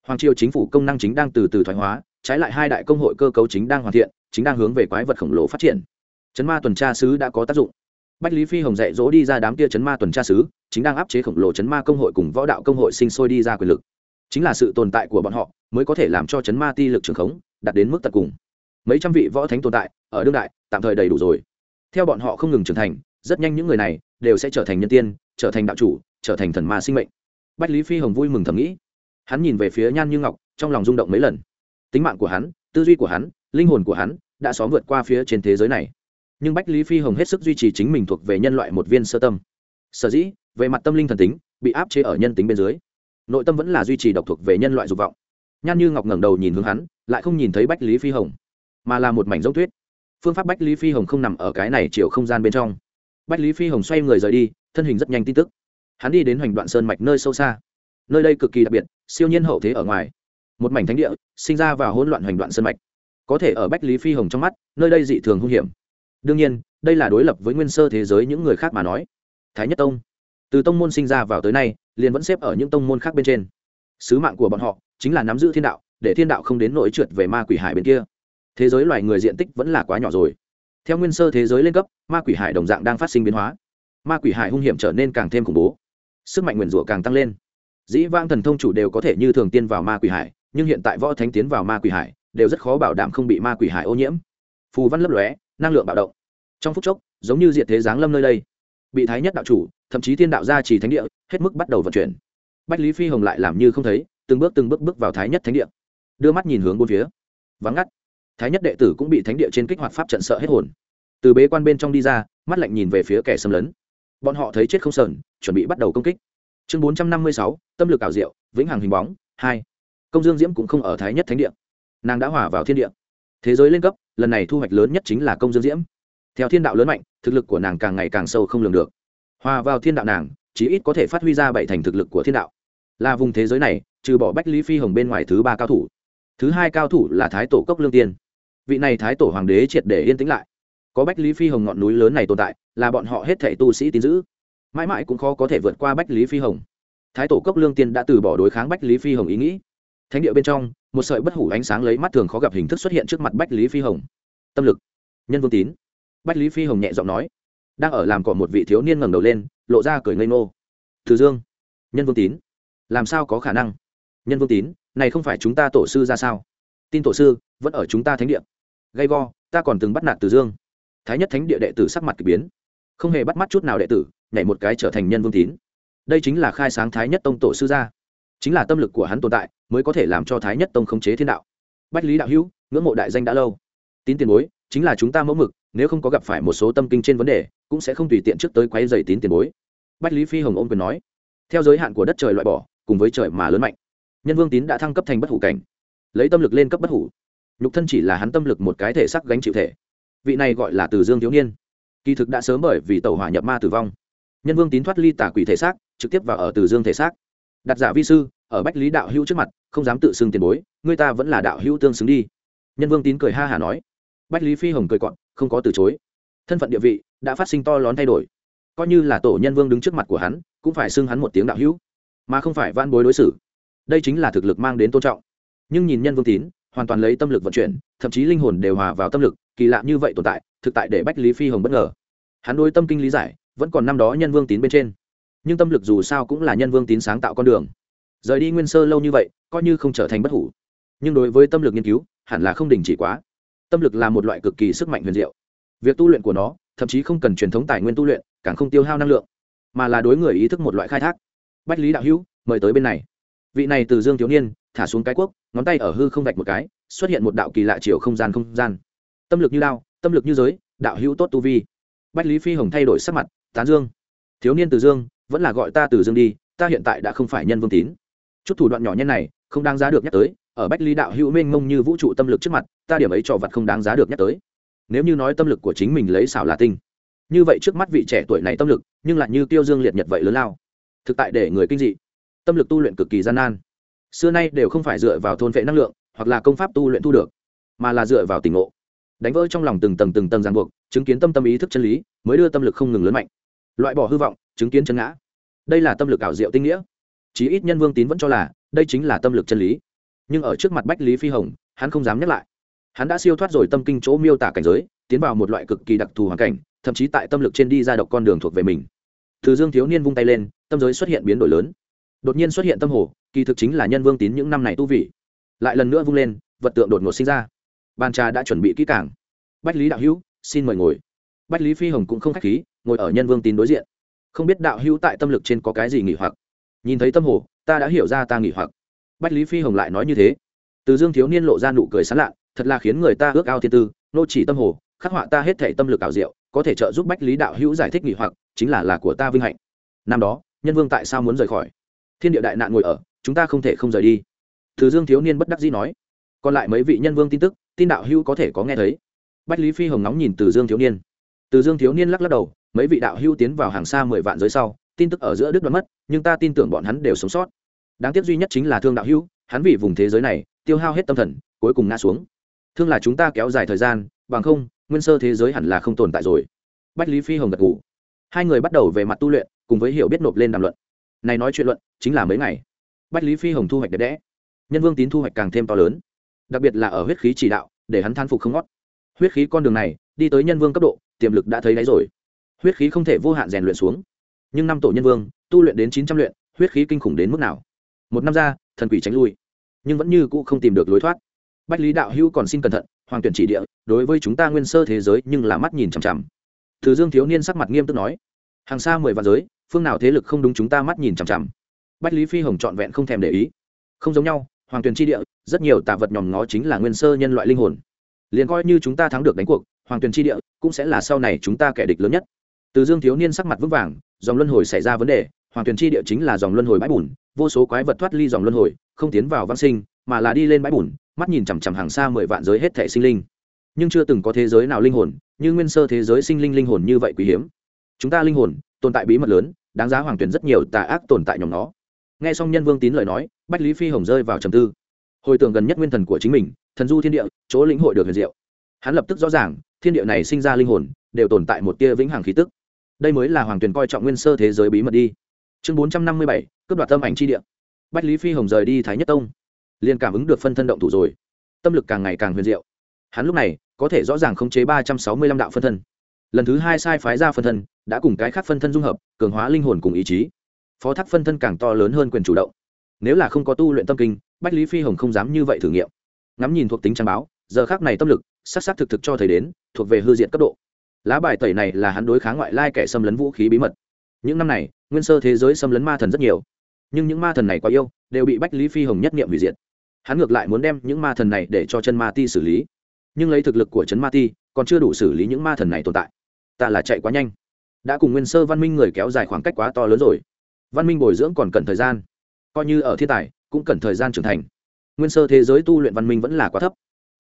Hoàng triều chính phủ công năng chính đang từ từ thoái hóa, trái lại hai đại công hội cơ cấu chính đang hoàn thiện, chính đang hướng về quái vật khổng lồ phát triển. Chấn ma tuần tra sứ đã có tác dụng. Bách lý phi hồng dạy dỗ đi ra đám kia chấn ma tuần tra sứ, chính đang áp chế khổng lồ chấn ma công hội cùng võ đạo công hội sinh sôi đi ra quyền lực. Chính là sự tồn tại của bọn họ, mới có thể làm cho chấn ma ti lực trường khống, đạt đến mức tận cùng mấy trăm vị võ thánh tồn tại ở đương đại, tạm thời đầy đủ rồi. Theo bọn họ không ngừng trưởng thành, rất nhanh những người này đều sẽ trở thành nhân tiên, trở thành đạo chủ, trở thành thần ma sinh mệnh. Bách lý phi hồng vui mừng thầm nghĩ. Hắn nhìn về phía nhan như ngọc, trong lòng rung động mấy lần. Tính mạng của hắn, tư duy của hắn, linh hồn của hắn đã xóm vượt qua phía trên thế giới này. Nhưng bách lý phi hồng hết sức duy trì chính mình thuộc về nhân loại một viên sơ tâm. Sở dĩ, về mặt tâm linh thần tính, bị áp chế ở nhân tính bên dưới. Nội tâm vẫn là duy trì độc thuộc về nhân loại dục vọng. Nhan như ngọc ngẩng đầu nhìn hướng hắn, lại không nhìn thấy bách lý phi hồng mà là một mảnh dốc tuyết. Phương pháp bách lý phi hồng không nằm ở cái này chiều không gian bên trong. Bách lý phi hồng xoay người rời đi, thân hình rất nhanh tin tức. Hắn đi đến hoành đoạn sơn mạch nơi sâu xa. Nơi đây cực kỳ đặc biệt, siêu nhiên hậu thế ở ngoài. Một mảnh thánh địa, sinh ra và hỗn loạn hoành đoạn sơn mạch. Có thể ở bách lý phi hồng trong mắt, nơi đây dị thường hung hiểm. Đương nhiên, đây là đối lập với nguyên sơ thế giới những người khác mà nói. Thái nhất tông. Từ tông môn sinh ra vào tới nay, liền vẫn xếp ở những tông môn khác bên trên. Sứ mạng của bọn họ chính là nắm giữ thiên đạo, để thiên đạo không đến nỗi trượt về ma quỷ hải bên kia thế giới loài người diện tích vẫn là quá nhỏ rồi. Theo nguyên sơ thế giới lên cấp, ma quỷ hải đồng dạng đang phát sinh biến hóa. Ma quỷ hải hung hiểm trở nên càng thêm khủng bố. Sức mạnh nguyền rủa càng tăng lên. Dĩ vang thần thông chủ đều có thể như thường tiên vào ma quỷ hải, nhưng hiện tại võ thánh tiến vào ma quỷ hải, đều rất khó bảo đảm không bị ma quỷ hải ô nhiễm. Phù văn lấp lóe, năng lượng bạo động. Trong phút chốc, giống như diệt thế giáng lâm nơi đây. Bị thái nhất đạo chủ, thậm chí thiên đạo gia trì thánh địa, hết mức bắt đầu vận chuyển. Bách lý phi hồng lại làm như không thấy, từng bước từng bước bước vào thái nhất thánh địa. Đưa mắt nhìn hướng bốn phía. Vắng ngắt thái nhất đệ tử cũng bị thánh địa trên kích hoạt pháp trận sợ hết hồn. Từ bế quan bên trong đi ra, mắt lạnh nhìn về phía kẻ xâm lấn. Bọn họ thấy chết không sờn, chuẩn bị bắt đầu công kích. Chương bốn trăm năm mươi sáu, tâm lực ảo diệu, vĩnh hằng hình bóng, hai. Công dương diễm cũng không ở thái nhất thánh địa. Nàng đã hòa vào thiên địa. Thế giới lên cấp, lần này thu hoạch lớn nhất chính là công dương diễm. Theo thiên đạo lớn mạnh, thực lực của nàng càng ngày càng sâu không lường được. Hòa vào thiên đạo nàng, chí ít có thể phát huy ra bảy thành thực lực của thiên đạo. Là vùng thế giới này, trừ bỏ bách lý phi hồng bên ngoài thứ ba cao thủ. Thứ hai cao thủ là thái tổ cốc lương tiên vị này thái tổ hoàng đế triệt để yên tĩnh lại. Có bách lý phi hồng ngọn núi lớn này tồn tại, là bọn họ hết thể tu sĩ tín giữ. Mãi mãi cũng khó có thể vượt qua bách lý phi hồng. Thái tổ cốc lương tiên đã từ bỏ đối kháng bách lý phi hồng ý nghĩ. Thánh địa bên trong, một sợi bất hủ ánh sáng lấy mắt thường khó gặp hình thức xuất hiện trước mặt bách lý phi hồng. Tâm lực. Nhân vương tín. Bách lý phi hồng nhẹ giọng nói. Đang ở làm cỏ một vị thiếu niên ngẩng đầu lên, lộ ra cười ngây ngô. Từ dương. Nhân vương tín. Làm sao có khả năng? Nhân vương tín, này không phải chúng ta tổ sư ra sao? Tin tổ sư, vẫn ở chúng ta thánh địa gay go, ta còn từng bắt nạt từ dương. Thái nhất thánh địa đệ tử sắc mặt k ỳ biến. Không hề bắt mắt chút nào đệ tử, nhảy một cái trở thành nhân vương tín. Đây chính là khai sáng thái nhất tông tổ sư gia. Chính là tâm lực của hắn tồn tại, mới có thể làm cho thái nhất tông khống chế thiên đạo. Bách lý đạo hữu, ngưỡng mộ đại danh đã lâu. Tín tiền bối, chính là chúng ta mẫu mực, nếu không có gặp phải một số tâm kinh trên vấn đề, cũng sẽ không tùy tiện trước tới quay dày tín tiền bối. Bách lý phi hồng ôm quyền nói, theo giới hạn của đất trời loại bỏ, cùng với trời mà lớn mạnh, nhân vương tín đã thăng cấp thành bất hủ cảnh. Lấy tâm lực lên cấp bất hủ nhục thân chỉ là hắn tâm lực một cái thể sắc gánh chịu thể. Vị này gọi là từ dương thiếu niên. Kỳ thực đã sớm bởi vì tàu hỏa nhập ma tử vong. Nhân vương tín thoát ly tả quỷ thể xác, trực tiếp vào ở từ dương thể xác. Đặt giả vi sư, ở bách lý đạo hữu trước mặt, không dám tự xưng tiền bối, người ta vẫn là đạo hữu tương xứng đi. Nhân vương tín cười ha hả nói. Bách lý phi hồng cười cọn không có từ chối. Thân phận địa vị, đã phát sinh to lớn thay đổi. Coi như là tổ nhân vương đứng trước mặt của hắn, cũng phải xưng hắn một tiếng đạo hữu. Mà không phải van bối đối xử. Đây chính là thực lực mang đến tôn trọng. Nhưng nhìn nhân vương tín hoàn toàn lấy tâm lực vận chuyển, thậm chí linh hồn đều hòa vào tâm lực, kỳ lạ như vậy tồn tại, thực tại để bách lý phi hồng bất ngờ. Hắn đôi tâm kinh lý giải, vẫn còn năm đó nhân vương tín bên trên. Nhưng tâm lực dù sao cũng là nhân vương tín sáng tạo con đường. Rời đi nguyên sơ lâu như vậy, coi như không trở thành bất hủ. Nhưng đối với tâm lực nghiên cứu, hẳn là không đình chỉ quá. Tâm lực là một loại cực kỳ sức mạnh huyền diệu. Việc tu luyện của nó, thậm chí không cần truyền thống tài nguyên tu luyện, càng không tiêu hao năng lượng, mà là đối người ý thức một loại khai thác. Bách lý đạo hữu, mời tới bên này. Vị này từ dương thiếu niên thả xuống cái quốc ngón tay ở hư không vạch một cái, xuất hiện một đạo kỳ lạ chiều không gian không gian. Tâm lực như lao, tâm lực như giới, đạo hữu tốt tu vi. Bách lý phi hồng thay đổi sắc mặt, tán dương. Thiếu niên từ dương, vẫn là gọi ta từ dương đi, ta hiện tại đã không phải nhân vương tín. Chút thủ đoạn nhỏ nhân này, không đáng giá được nhắc tới, ở bách lý đạo hữu mênh mông như vũ trụ tâm lực trước mặt, ta điểm ấy trò vật không đáng giá được nhắc tới. Nếu như nói tâm lực của chính mình lấy xảo là tinh, như vậy trước mắt vị trẻ tuổi này tâm lực, nhưng lại như tiêu dương liệt nhật vậy lớn lao. Thực tại để người kinh dị. Tâm lực tu luyện cực kỳ gian nan xưa nay đều không phải dựa vào thôn vệ năng lượng, hoặc là công pháp tu luyện thu được, mà là dựa vào tình ngộ. Đánh vỡ trong lòng từng tầng từng tầng ràng buộc, chứng kiến tâm tâm ý thức chân lý, mới đưa tâm lực không ngừng lớn mạnh. Loại bỏ hư vọng, chứng kiến chân ngã. Đây là tâm lực ảo diệu tinh nghĩa. Chí ít nhân vương tín vẫn cho là, đây chính là tâm lực chân lý. Nhưng ở trước mặt bách lý phi hồng, hắn không dám nhắc lại. Hắn đã siêu thoát rồi tâm kinh chỗ miêu tả cảnh giới, tiến vào một loại cực kỳ đặc thù hoàn cảnh, thậm chí tại tâm lực trên đi ra độc con đường thuộc về mình. Từ dương thiếu niên vung tay lên, tâm giới xuất hiện biến đổi lớn đột nhiên xuất hiện tâm hồ, kỳ thực chính là nhân vương tín những năm này tu vị. Lại lần nữa vung lên, vật tượng đột ngột sinh ra. Bàn trà đã chuẩn bị kỹ càng. Bách lý đạo hữu, xin mời ngồi. Bách lý phi hồng cũng không k h á c h khí, ngồi ở nhân vương tín đối diện. Không biết đạo hữu tại tâm lực trên có cái gì nghỉ hoặc? Nhìn thấy tâm hồ, ta đã hiểu ra ta nghỉ hoặc. Bách lý phi hồng lại nói như thế. Từ dương thiếu niên lộ ra nụ cười sán lạ, thật là khiến người ta ước ao thiên tư, nô chỉ tâm hồ, khắc họa ta hết thể tâm lực ảo diệu, có thể trợ giúp bách lý đạo hữu giải thích nghỉ hoặc, chính là là của ta vinh hạnh. Năm đó, nhân vương tại sao muốn rời khỏi? Thiên địa đại nạn ngồi ở, chúng ta không thể không rời đi. Từ dương thiếu niên bất đắc dĩ nói. Còn lại mấy vị nhân vương tin tức, tin đạo hữu có thể có nghe thấy. Bách lý phi hồng nóng nhìn từ dương thiếu niên. Từ dương thiếu niên lắc lắc đầu, mấy vị đạo hữu tiến vào hàng xa mười vạn giới sau, tin tức ở giữa đức đoán mất, nhưng ta tin tưởng bọn hắn đều sống sót. Đáng tiếc duy nhất chính là thương đạo hữu, hắn vì vùng thế giới này, tiêu hao hết tâm thần, cuối cùng ngã xuống. Thương là chúng ta kéo dài thời gian, bằng không, nguyên sơ thế giới hẳn là không tồn tại rồi. Bách lý phi hồng gật ngủ hai người bắt đầu về mặt tu luyện, cùng với hiểu biết nộp lên đàm luận này nói chuyện luận, chính là mấy ngày. Bách lý phi hồng thu hoạch đẹp đẽ. Nhân vương tín thu hoạch càng thêm to lớn. Đặc biệt là ở huyết khí chỉ đạo, để hắn than phục không ngót. Huyết khí con đường này, đi tới nhân vương cấp độ, tiềm lực đã thấy đáy rồi. Huyết khí không thể vô hạn rèn luyện xuống. Nhưng năm tổ nhân vương, tu luyện đến chín trăm luyện, huyết khí kinh khủng đến mức nào? Một năm ra, thần quỷ tránh lui. Nhưng vẫn như cũ không tìm được lối thoát. Bách lý đạo hữu còn xin cẩn thận, hoàng tuyển chỉ địa, đối với chúng ta nguyên sơ thế giới nhưng là mắt nhìn chằm chằm. Từ dương thiếu niên sắc mặt nghiêm túc nói, hàng xa mười vạn giới phương nào thế lực không đúng chúng ta mắt nhìn chằm chằm. Bách lý phi hồng trọn vẹn không thèm để ý. Không giống nhau, hoàng tuyền tri địa, rất nhiều tạ vật nhòm ngó chính là nguyên sơ nhân loại linh hồn. Liền coi như chúng ta thắng được đánh cuộc, hoàng tuyền tri địa cũng sẽ là sau này chúng ta kẻ địch lớn nhất. Từ dương thiếu niên sắc mặt vững vàng, dòng luân hồi xảy ra vấn đề, hoàng tuyền tri địa chính là dòng luân hồi bãi bùn, vô số quái vật thoát ly dòng luân hồi, không tiến vào văn sinh, mà là đi lên bãi bùn, mắt nhìn chằm chằm hàng xa mười vạn giới hết thể sinh linh. Nhưng chưa từng có thế giới nào linh hồn, như nguyên sơ thế giới sinh linh linh hồn như vậy quý hiếm. Chúng ta linh hồn tồn tại bí mật lớn, đáng giá hoàng tuyển rất nhiều tà ác tồn tại nhóm nó. Nghe xong nhân vương tín lời nói, bách lý phi hồng rơi vào trầm tư. Hồi tưởng gần nhất nguyên thần của chính mình, thần du thiên địa, chỗ lĩnh hội được huyền diệu. Hắn lập tức rõ ràng, thiên địa này sinh ra linh hồn, đều tồn tại một tia vĩnh hằng khí tức. Đây mới là hoàng tuyển coi trọng nguyên sơ thế giới bí mật đi. Chương bốn trăm năm mươi bảy, cướp đoạt tâm ảnh chi địa. Bách lý phi hồng rời đi thái nhất tông. Liền cảm ứng được phân thân động thủ rồi. Tâm lực càng ngày càng huyền diệu. Hắn lúc này, có thể rõ ràng khống chế ba trăm sáu mươi lăm đạo phân thân lần thứ hai sai phái ra phân thân, đã cùng cái khác phân thân dung hợp, cường hóa linh hồn cùng ý chí. Phó thác phân thân càng to lớn hơn quyền chủ động. Nếu là không có tu luyện tâm kinh, bách lý phi hồng không dám như vậy thử nghiệm. Ngắm nhìn thuộc tính trang báo, giờ khác này tâm lực s á c s á c thực thực cho thầy đến, thuộc về hư diện cấp độ. Lá bài tẩy này là hắn đối kháng ngoại lai kẻ xâm lấn vũ khí bí mật. Những năm này, nguyên sơ thế giới xâm lấn ma thần rất nhiều. Nhưng những ma thần này quá yêu, đều bị bách lý phi hồng nhất nghiệm hủy diệt. Hắn ngược lại muốn đem những ma thần này để cho chân ma ti xử lý. Nhưng lấy thực lực của trấn ma ti, còn chưa đủ xử lý những ma thần này tồn tại ta là chạy quá nhanh. Đã cùng nguyên sơ văn minh người kéo dài khoảng cách quá to lớn rồi. Văn minh bồi dưỡng còn cần thời gian. Coi như ở thiên tài, cũng cần thời gian trưởng thành. Nguyên sơ thế giới tu luyện văn minh vẫn là quá thấp.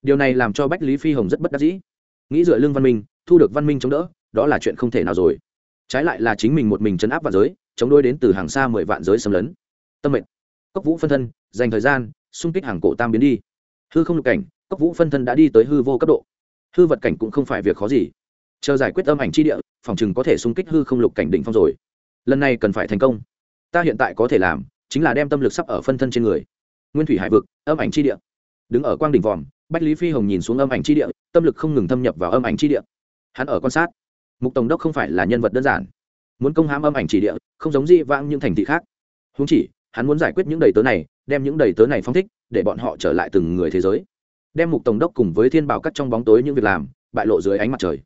Điều này làm cho bách lý phi hồng rất bất đắc dĩ. Nghĩ dựa lương văn minh, thu được văn minh chống đỡ, đó là chuyện không thể nào rồi. Trái lại là chính mình một mình chấn áp vạn giới, chống đôi đến từ hàng xa mười vạn giới xâm lấn. Tâm mệnh. Cốc vũ phân thân, dành thời gian, xung kích hàng cổ tam biến đi. Hư không lục cảnh, cốc vũ phân thân đã đi tới hư vô cấp độ. Hư vật cảnh cũng không phải việc khó gì chờ giải quyết âm ảnh chi địa, phòng chừng có thể xung kích hư không lục cảnh đỉnh phong rồi. Lần này cần phải thành công. Ta hiện tại có thể làm, chính là đem tâm lực sắp ở phân thân trên người. Nguyên thủy hải vực, âm ảnh chi địa. Đứng ở quang đỉnh vòm, bách lý phi hồng nhìn xuống âm ảnh chi địa, tâm lực không ngừng thâm nhập vào âm ảnh chi địa. Hắn ở quan sát. Mục tổng đốc không phải là nhân vật đơn giản. Muốn công hãm âm ảnh chỉ địa, không giống di vãng những thành thị khác. Húng chỉ, hắn muốn giải quyết những đầy tớ này, đem những đầy tớ này phong thích, để bọn họ trở lại từng người thế giới. Đem mục tổng đốc cùng với thiên bảo cắt trong bóng tối những việc làm, bại lộ dưới ánh mặt trời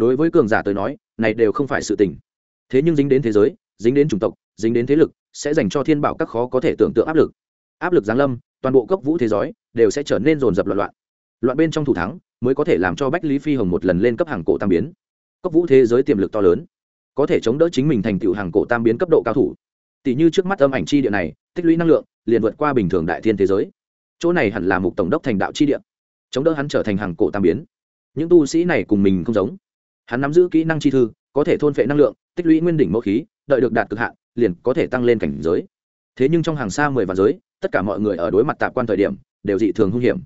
đối với cường giả tới nói, này đều không phải sự tình. Thế nhưng dính đến thế giới, dính đến chủng tộc, dính đến thế lực, sẽ dành cho thiên bảo các khó có thể tưởng tượng áp lực. Áp lực giáng lâm, toàn bộ cốc vũ thế giới đều sẽ trở nên rồn rập loạn loạn. Loạn bên trong thủ thắng, mới có thể làm cho bách lý phi hồng một lần lên cấp hàng cổ tam biến. Cốc vũ thế giới tiềm lực to lớn, có thể chống đỡ chính mình thành tựu hàng cổ tam biến cấp độ cao thủ. Tỷ như trước mắt âm ảnh chi địa này, tích lũy năng lượng, liền vượt qua bình thường đại thiên thế giới. Chỗ này hẳn là mục tổng đốc thành đạo chi địa, chống đỡ hắn trở thành hàng cổ tam biến. Những tu sĩ này cùng mình không giống hắn nắm giữ kỹ năng chi thư, có thể thôn phệ năng lượng, tích lũy nguyên đỉnh mẫu khí, đợi được đạt cực hạn, liền có thể tăng lên cảnh giới. Thế nhưng trong hàng xa mười vạn giới, tất cả mọi người ở đối mặt tạp quan thời điểm, đều dị thường hung hiểm.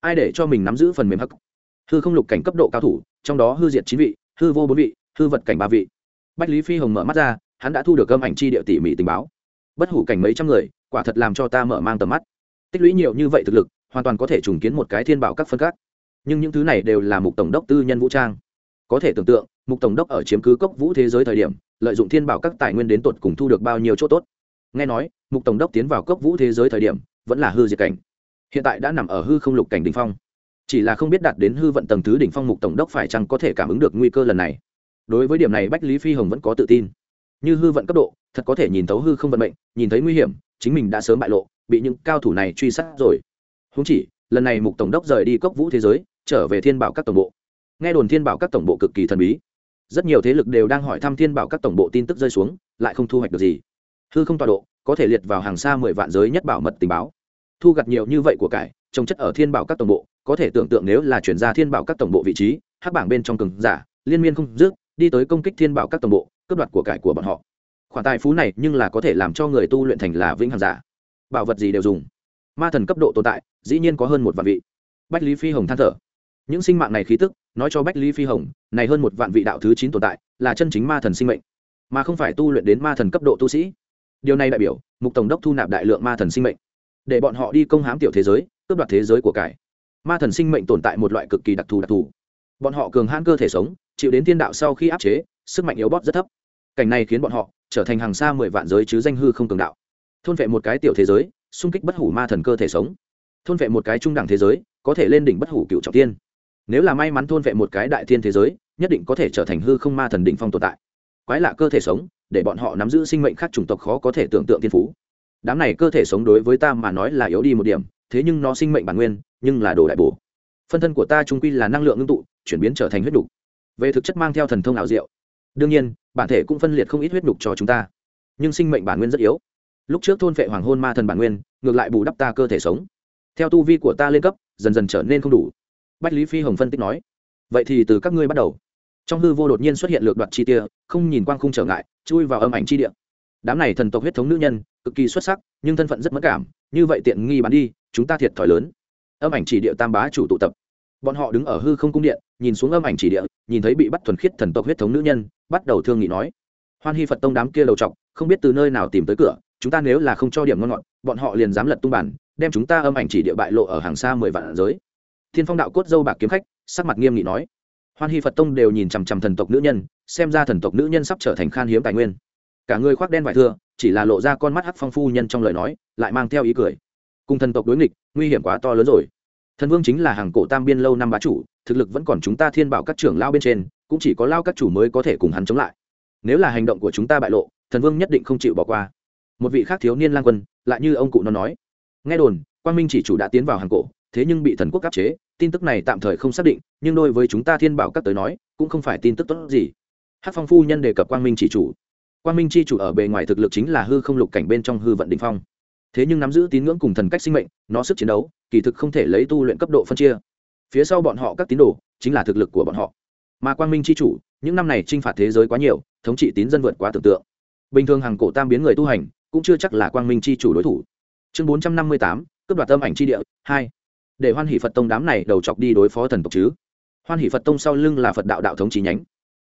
Ai để cho mình nắm giữ phần mềm hắc? Hư không lục cảnh cấp độ cao thủ, trong đó hư diệt chín vị, hư vô bốn vị, hư vật cảnh ba vị. Bách lý phi hồng mở mắt ra, hắn đã thu được âm ảnh chi địa tỉ mỉ tình báo. Bất hủ cảnh mấy trăm người, quả thật làm cho ta mở mang tầm mắt. Tích lũy nhiều như vậy thực lực, hoàn toàn có thể trùng kiến một cái thiên bảo các phân các. Nhưng những thứ này đều là mục tổng đốc tư nhân vũ trang có thể tưởng tượng, mục tổng đốc ở chiếm cứ cốc vũ thế giới thời điểm, lợi dụng thiên bảo các tài nguyên đến tột cùng thu được bao nhiêu chỗ tốt. Nghe nói, mục tổng đốc tiến vào cốc vũ thế giới thời điểm, vẫn là hư diệt cảnh. Hiện tại đã nằm ở hư không lục cảnh đ ỉ n h phong. Chỉ là không biết đạt đến hư vận tầng thứ đỉnh phong mục tổng đốc phải chăng có thể cảm ứng được nguy cơ lần này. Đối với điểm này bách lý phi hồng vẫn có tự tin. Như hư vận cấp độ, thật có thể nhìn thấu hư không vận mệnh, nhìn thấy nguy hiểm, chính mình đã sớm bại lộ, bị những cao thủ này truy sát rồi. Húng chỉ, lần này mục tổng đốc rời đi cốc vũ thế giới, trở về thiên bảo các tổng bộ nghe đồn thiên bảo các tổng bộ cực kỳ thần bí. Rất nhiều thế lực đều đang hỏi thăm thiên bảo các tổng bộ tin tức rơi xuống, lại không thu hoạch được gì. Hư không tọa độ, có thể liệt vào hàng xa mười vạn giới nhất bảo mật tình báo. Thu gặt nhiều như vậy của cải, trồng chất ở thiên bảo các tổng bộ, có thể tưởng tượng nếu là chuyển ra thiên bảo các tổng bộ vị trí, hắc bảng bên trong cường giả, liên miên không dứt, đi tới công kích thiên bảo các tổng bộ, cướp đoạt của cải của bọn họ. Khoản tài phú này nhưng là có thể làm cho người tu luyện thành là vĩnh hằng giả. Bảo vật gì đều dùng. Ma thần cấp độ tồn tại, dĩ nhiên có hơn một vạn vị. Bách lý phi hồng than thở những sinh mạng này khí tức, nói cho bách lý phi hồng, này hơn một vạn vị đạo thứ chín tồn tại, là chân chính ma thần sinh mệnh, mà không phải tu luyện đến ma thần cấp độ tu sĩ. Điều này đại biểu, mục tổng đốc thu nạp đại lượng ma thần sinh mệnh, để bọn họ đi công hám tiểu thế giới, cướp đoạt thế giới của cải. Ma thần sinh mệnh tồn tại một loại cực kỳ đặc thù đặc thù. Bọn họ cường hãn cơ thể sống, chịu đến thiên đạo sau khi áp chế, sức mạnh yếu bóp rất thấp. Cảnh này khiến bọn họ trở thành hàng xa mười vạn giới chứ danh hư không cường đạo. Thôn vệ một cái tiểu thế giới, xung kích bất hủ ma thần cơ thể sống. Thôn vệ một cái trung đẳng thế giới, có thể lên đỉnh bất hủ cựu trọng tiên nếu là may mắn thôn vệ một cái đại thiên thế giới, nhất định có thể trở thành hư không ma thần đỉnh phong tồn tại. Quái lạ cơ thể sống, để bọn họ nắm giữ sinh mệnh khác chủng tộc khó có thể tưởng tượng thiên phú. Đám này cơ thể sống đối với ta mà nói là yếu đi một điểm, thế nhưng nó sinh mệnh bản nguyên, nhưng là đồ đại bổ. Phân thân của ta trung quy là năng lượng ngưng tụ, chuyển biến trở thành huyết đục về thực chất mang theo thần thông ảo diệu. Đương nhiên, bản thể cũng phân liệt không ít huyết đục cho chúng ta. Nhưng sinh mệnh bản nguyên rất yếu. Lúc trước thôn vệ hoàng hôn ma thần bản nguyên, ngược lại bù đắp ta cơ thể sống. Theo tu vi của ta lên cấp, dần dần trở nên không đủ bách lý phi hồng phân tích nói, vậy thì từ các ngươi bắt đầu. Trong hư vô đột nhiên xuất hiện lược đoạt chi tia, không nhìn quang không trở ngại, chui vào âm ảnh chi địa. Đám này thần tộc huyết thống nữ nhân, cực kỳ xuất sắc, nhưng thân phận rất mất cảm, như vậy tiện nghi bán đi, chúng ta thiệt thòi lớn. Âm ảnh chỉ địa tam bá chủ tụ tập. Bọn họ đứng ở hư không cung điện, nhìn xuống âm ảnh chỉ địa, nhìn thấy bị bắt thuần khiết thần tộc huyết thống nữ nhân, bắt đầu thương nghị nói, hoan hy phật tông đám kia đầu t không biết từ nơi nào tìm tới cửa, chúng ta nếu là không cho điểm ngon ngọt, bọn họ liền dám lật tung bản đem chúng ta âm ảnh chỉ địa bại lộ ở hàng xa mười vạn giới thiên phong đạo cốt dâu bạc kiếm khách, sắc mặt nghiêm nghị nói. Hoan hy phật tông đều nhìn chằm chằm thần tộc nữ nhân, xem ra thần tộc nữ nhân sắp trở thành khan hiếm tài nguyên. Cả người khoác đen vải thưa, chỉ là lộ ra con mắt hắc phong phu nhân trong lời nói, lại mang theo ý cười. Cùng thần tộc đối nghịch, nguy hiểm quá to lớn rồi. Thần vương chính là hàng cổ tam biên lâu năm bá chủ, thực lực vẫn còn chúng ta thiên bảo các trưởng lao bên trên, cũng chỉ có lao các chủ mới có thể cùng hắn chống lại. Nếu là hành động của chúng ta bại lộ, thần vương nhất định không chịu bỏ qua. Một vị khác thiếu niên lang quân, lại như ông cụ nó nói. Nghe đồn, quang minh chỉ chủ đã tiến vào hàng cổ thế nhưng bị thần quốc áp chế, tin tức này tạm thời không xác định, nhưng đối với chúng ta thiên bảo các tới nói, cũng không phải tin tức tốt gì. Hát phong phu nhân đề cập quang minh chỉ chủ. Quang minh chi chủ ở bề ngoài thực lực chính là hư không lục cảnh bên trong hư vận đình phong. Thế nhưng nắm giữ tín ngưỡng cùng thần cách sinh mệnh, nó sức chiến đấu, kỳ thực không thể lấy tu luyện cấp độ phân chia. Phía sau bọn họ các tín đồ, chính là thực lực của bọn họ. Mà quang minh chi chủ, những năm này t r i n h phạt thế giới quá nhiều, thống trị tín dân vượt quá tưởng tượng. Bình thường hàng cổ tam biến người tu hành, cũng chưa chắc là quang minh chi chủ đối thủ. Chương bốn trăm năm mươi tám, cướp đoạt tâm ảnh chi địa, hai để hoan hỷ phật tông đám này đầu chọc đi đối phó thần tộc chứ. Hoan hỷ phật tông sau lưng là phật đạo đạo thống trí nhánh.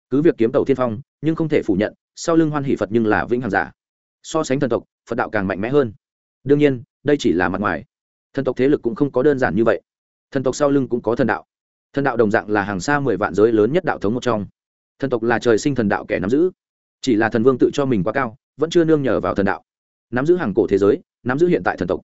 Cứ việc kiếm tàu thiên phong, nhưng không thể phủ nhận, sau lưng hoan hỷ phật nhưng là vĩnh hằng giả. So sánh thần tộc, phật đạo càng mạnh mẽ hơn. Đương nhiên, đây chỉ là mặt ngoài. Thần tộc thế lực cũng không có đơn giản như vậy. Thần tộc sau lưng cũng có thần đạo. Thần đạo đồng dạng là hàng xa mười vạn giới lớn nhất đạo thống một trong. Thần tộc là trời sinh thần đạo kẻ nắm giữ. Chỉ là thần vương tự cho mình quá cao, vẫn chưa nương nhờ vào thần đạo. Nắm giữ hàng cổ thế giới, nắm giữ hiện tại thần tộc.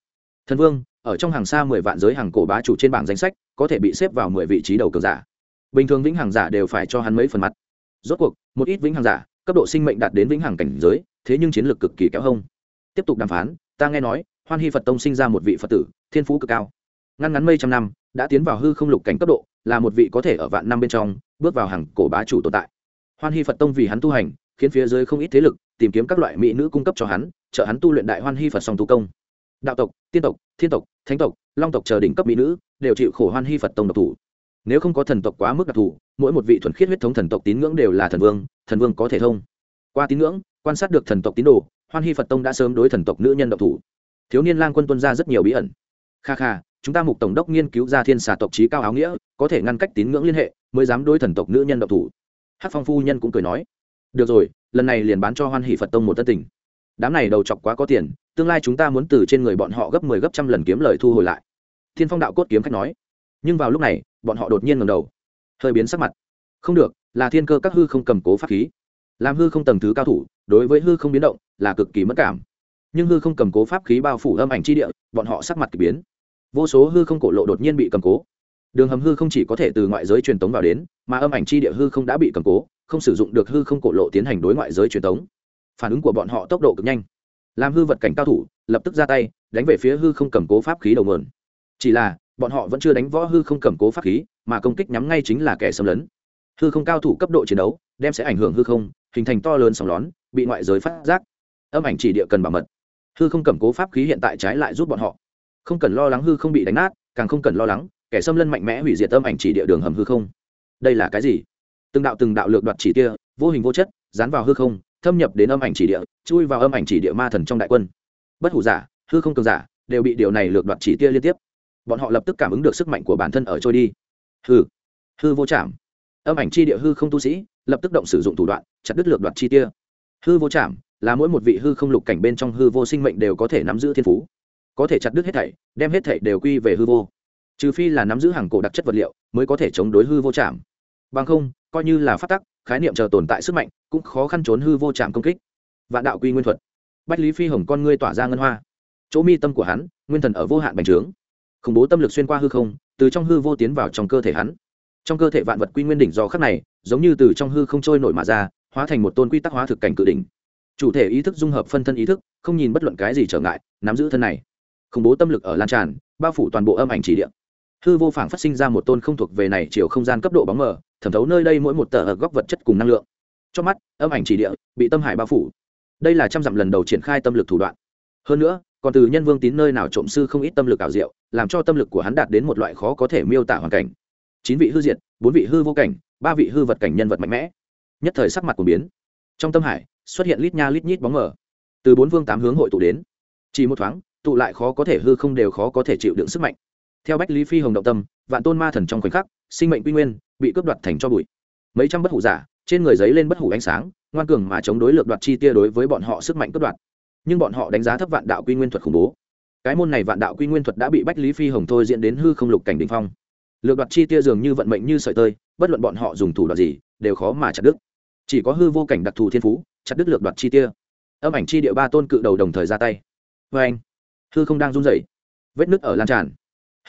Thần vương ở trong hàng xa mười vạn giới hàng cổ bá chủ trên bảng danh sách, có thể bị xếp vào mười vị trí đầu cường giả. Bình thường vĩnh hàng giả đều phải cho hắn mấy phần mặt. Rốt cuộc, một ít vĩnh hàng giả, cấp độ sinh mệnh đạt đến vĩnh hàng cảnh giới, thế nhưng chiến lược cực kỳ kéo hông. Tiếp tục đàm phán, ta nghe nói, hoan hy phật tông sinh ra một vị phật tử, thiên phú cực cao. Ngăn ngắn mây trăm năm, đã tiến vào hư không lục cảnh cấp độ, là một vị có thể ở vạn năm bên trong, bước vào hàng cổ bá chủ tồn tại. Hoan hy phật tông vì hắn tu hành, khiến phía dưới không ít thế lực, tìm kiếm các loại mỹ nữ cung cấp cho hắn, trợ hắn tu luyện đại hoan hy phật song tu công đạo tộc, tiên tộc, thiên tộc, thánh tộc, long tộc chờ đỉnh cấp mỹ nữ, đều chịu khổ hoan hy phật tông độc thủ. Nếu không có thần tộc quá mức đặc thù, mỗi một vị thuần khiết huyết thống thần tộc tín ngưỡng đều là thần vương thần vương có thể thông. Qua tín ngưỡng, quan sát được thần tộc tín đồ, hoan hy phật tông đã sớm đối thần tộc nữ nhân độc thủ. Thiếu niên lang quân tuân ra rất nhiều bí ẩn. Kha kha, chúng ta mục tổng đốc nghiên cứu ra thiên xà tộc trí cao áo nghĩa, có thể ngăn cách tín ngưỡng liên hệ, mới dám đối thần tộc nữ nhân độc thủ. Hát phong phu nhân cũng cười nói, được rồi, lần này liền bán cho hoan hỷ phật tông một tân tình. Đám này đầu chọc quá có tiền tương lai chúng ta muốn từ trên người bọn họ gấp mười 10 gấp trăm lần kiếm lời thu hồi lại. Thiên phong đạo cốt kiếm khách nói. Nhưng vào lúc này, bọn họ đột nhiên ngầm đầu. Hơi biến sắc mặt. Không được, là thiên cơ các hư không cầm cố pháp khí. Làm hư không tầng thứ cao thủ, đối với hư không biến động, là cực kỳ mất cảm. Nhưng hư không cầm cố pháp khí bao phủ âm ảnh chi địa, bọn họ sắc mặt k ỳ biến. Vô số hư không cổ lộ đột nhiên bị cầm cố. Đường hầm hư không chỉ có thể từ ngoại giới truyền tống vào đến, mà âm ảnh chi địa hư không đã bị cầm cố, không sử dụng được hư không cổ lộ tiến hành đối ngoại giới truyền tống. Phản ứng của bọn họ tốc độ cực nhanh làm hư vật cảnh cao thủ, lập tức ra tay, đánh về phía hư không cầm cố pháp khí đầu mườn chỉ là, bọn họ vẫn chưa đánh võ hư không cầm cố pháp khí, mà công kích nhắm ngay chính là kẻ xâm lấn. Hư không cao thủ cấp độ chiến đấu, đem sẽ ảnh hưởng hư không, hình thành to lớn sóng lón, bị ngoại giới phát giác. Âm ảnh chỉ địa cần bảo mật. Hư không cầm cố pháp khí hiện tại trái lại giúp bọn họ. Không cần lo lắng hư không bị đánh nát, càng không cần lo lắng, kẻ xâm lân mạnh mẽ hủy diệt âm ảnh chỉ địa đường hầm hư không. Đây là cái gì? Từng đạo từng đạo lược đoạt chỉ tia, vô hình vô chất, dán vào hư không, thâm nhập đến âm ảnh chỉ địa chui vào âm ảnh chỉ địa ma thần trong đại quân. Bất hủ giả, hư không cường giả, đều bị điều này lược đoạt chỉ tia liên tiếp. Bọn họ lập tức cảm ứng được sức mạnh của bản thân ở trôi đi. Hư hư vô chạm âm ảnh chi địa hư không tu sĩ, lập tức động sử dụng thủ đoạn, chặt đứt lược đoạt chi tia. Hư vô chạm là mỗi một vị hư không lục cảnh bên trong hư vô sinh mệnh đều có thể nắm giữ thiên phú. Có thể chặt đứt hết thảy, đem hết thảy đều quy về hư vô. Trừ phi là nắm giữ hàng cổ đặc chất vật liệu, mới có thể chống đối hư vô chạm bằng không, coi như là phát tắc, khái niệm chờ tồn tại sức mạnh, cũng khó khăn trốn hư vô chạm công kích vạn đạo quy nguyên thuật. Bách lý phi hồng con ngươi tỏa ra ngân hoa. Chỗ mi tâm của hắn, nguyên thần ở vô hạn bành trướng. Khủng bố tâm lực xuyên qua hư không, từ trong hư vô tiến vào trong cơ thể hắn. Trong cơ thể vạn vật quy nguyên đỉnh do khắc này, giống như từ trong hư không trôi nổi mà ra, hóa thành một tôn quy tắc hóa thực cảnh cự đỉnh. Chủ thể ý thức dung hợp phân thân ý thức, không nhìn bất luận cái gì trở ngại, nắm giữ thân này. Khủng bố tâm lực ở lan tràn, bao phủ toàn bộ âm ảnh chỉ địa. Hư vô phảng phát sinh ra một tôn không thuộc về này chiều không gian cấp độ bóng mờ, thẩm thấu nơi đây mỗi một tờ ở góc vật chất cùng năng lượng. Cho mắt, âm ảnh chỉ địa bị tâm hải bao phủ đây là trăm dặm lần đầu triển khai tâm lực thủ đoạn. Hơn nữa, còn từ nhân vương tín nơi nào trộm sư không ít tâm lực ảo diệu, làm cho tâm lực của hắn đạt đến một loại khó có thể miêu tả hoàn cảnh. Chín vị hư diệt, bốn vị hư vô cảnh, ba vị hư vật cảnh nhân vật mạnh mẽ. Nhất thời sắc mặt của biến. Trong tâm hải, xuất hiện lít nha lít nhít bóng mờ. Từ bốn vương tám hướng hội tụ đến. Chỉ một thoáng, tụ lại khó có thể hư không đều khó có thể chịu đựng sức mạnh. Theo bách lý phi hồng động tâm, vạn tôn ma thần trong khoảnh khắc, sinh mệnh quy nguyên, bị cướp đoạt thành cho bụi. Mấy trăm bất hủ giả trên người giấy lên bất hủ ánh sáng, ngoan cường mà chống đối lược đoạt chi tia đối với bọn họ sức mạnh cất đoạt. Nhưng bọn họ đánh giá thấp vạn đạo quy nguyên thuật khủng bố. Cái môn này vạn đạo quy nguyên thuật đã bị bách lý phi hồng thôi diễn đến hư không lục cảnh đình phong. Lược đoạt chi tia dường như vận mệnh như sợi tơi, bất luận bọn họ dùng thủ đoạn gì, đều khó mà chặt đứt. Chỉ có hư vô cảnh đặc thù thiên phú, chặt đứt lược đoạt chi tia. Âm ảnh chi địa ba tôn cự đầu đồng thời ra tay. Vê anh, hư không đang run rẩy, vết nứt ở lan tràn.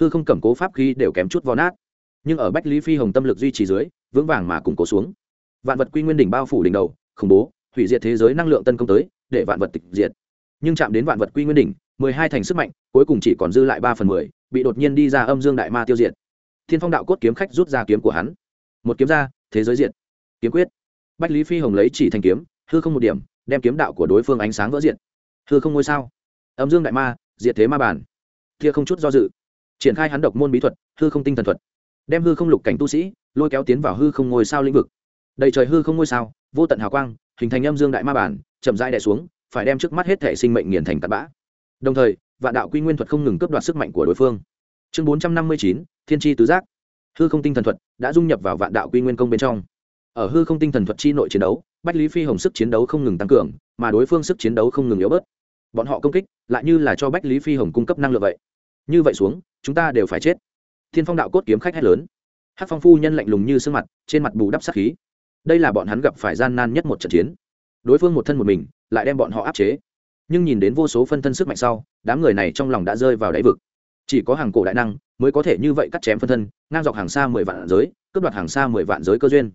Hư không cầm cố pháp khí đều kém chút vò nát. Nhưng ở bách lý phi hồng tâm lực duy trì dưới, vững vàng mà củng cố xuống vạn vật quy nguyên đỉnh bao phủ đỉnh đầu, khủng bố, hủy diệt thế giới năng lượng tân công tới, để vạn vật tịch diệt. Nhưng chạm đến vạn vật quy nguyên đỉnh, mười hai thành sức mạnh, cuối cùng chỉ còn dư lại ba phần mười, bị đột nhiên đi ra âm dương đại ma tiêu diệt. Thiên phong đạo cốt kiếm khách rút ra kiếm của hắn. Một kiếm ra, thế giới diệt. Kiếm quyết. Bách lý phi hồng lấy chỉ thành kiếm, hư không một điểm, đem kiếm đạo của đối phương ánh sáng vỡ diệt. Hư không ngôi sao. Âm dương đại ma, diệt thế ma bản kia không chút do dự. Triển khai hắn độc môn bí thuật, hư không tinh thần thuật. Đem hư không lục cảnh tu sĩ, lôi kéo tiến vào hư không ngôi sao lĩnh vực đầy trời hư không ngôi sao, vô tận hào quang, hình thành âm dương đại ma bản, chậm rãi đè xuống, phải đem trước mắt hết thể sinh mệnh nghiền thành tạt bã. Đồng thời, vạn đạo quy nguyên thuật không ngừng cướp đoạt sức mạnh của đối phương. Chương bốn trăm năm mươi chín, thiên tri tứ giác. Hư không tinh thần thuật đã dung nhập vào vạn đạo quy nguyên công bên trong. Ở hư không tinh thần thuật chi nội chiến đấu, bách lý phi hồng sức chiến đấu không ngừng tăng cường, mà đối phương sức chiến đấu không ngừng yếu bớt. Bọn họ công kích lại như là cho bách lý phi hồng cung cấp năng lượng vậy. Như vậy xuống, chúng ta đều phải chết. Thiên phong đạo cốt kiếm khách hét lớn. Hát phong phu nhân lạnh lùng như sương mặt, trên mặt bù đắp sát khí đây là bọn hắn gặp phải gian nan nhất một trận chiến. Đối phương một thân một mình, lại đem bọn họ áp chế. Nhưng nhìn đến vô số phân thân sức mạnh sau, đám người này trong lòng đã rơi vào đáy vực. Chỉ có hàng cổ đại năng mới có thể như vậy cắt chém phân thân, ngang dọc hàng xa mười vạn giới, cướp đoạt hàng xa mười vạn giới cơ duyên.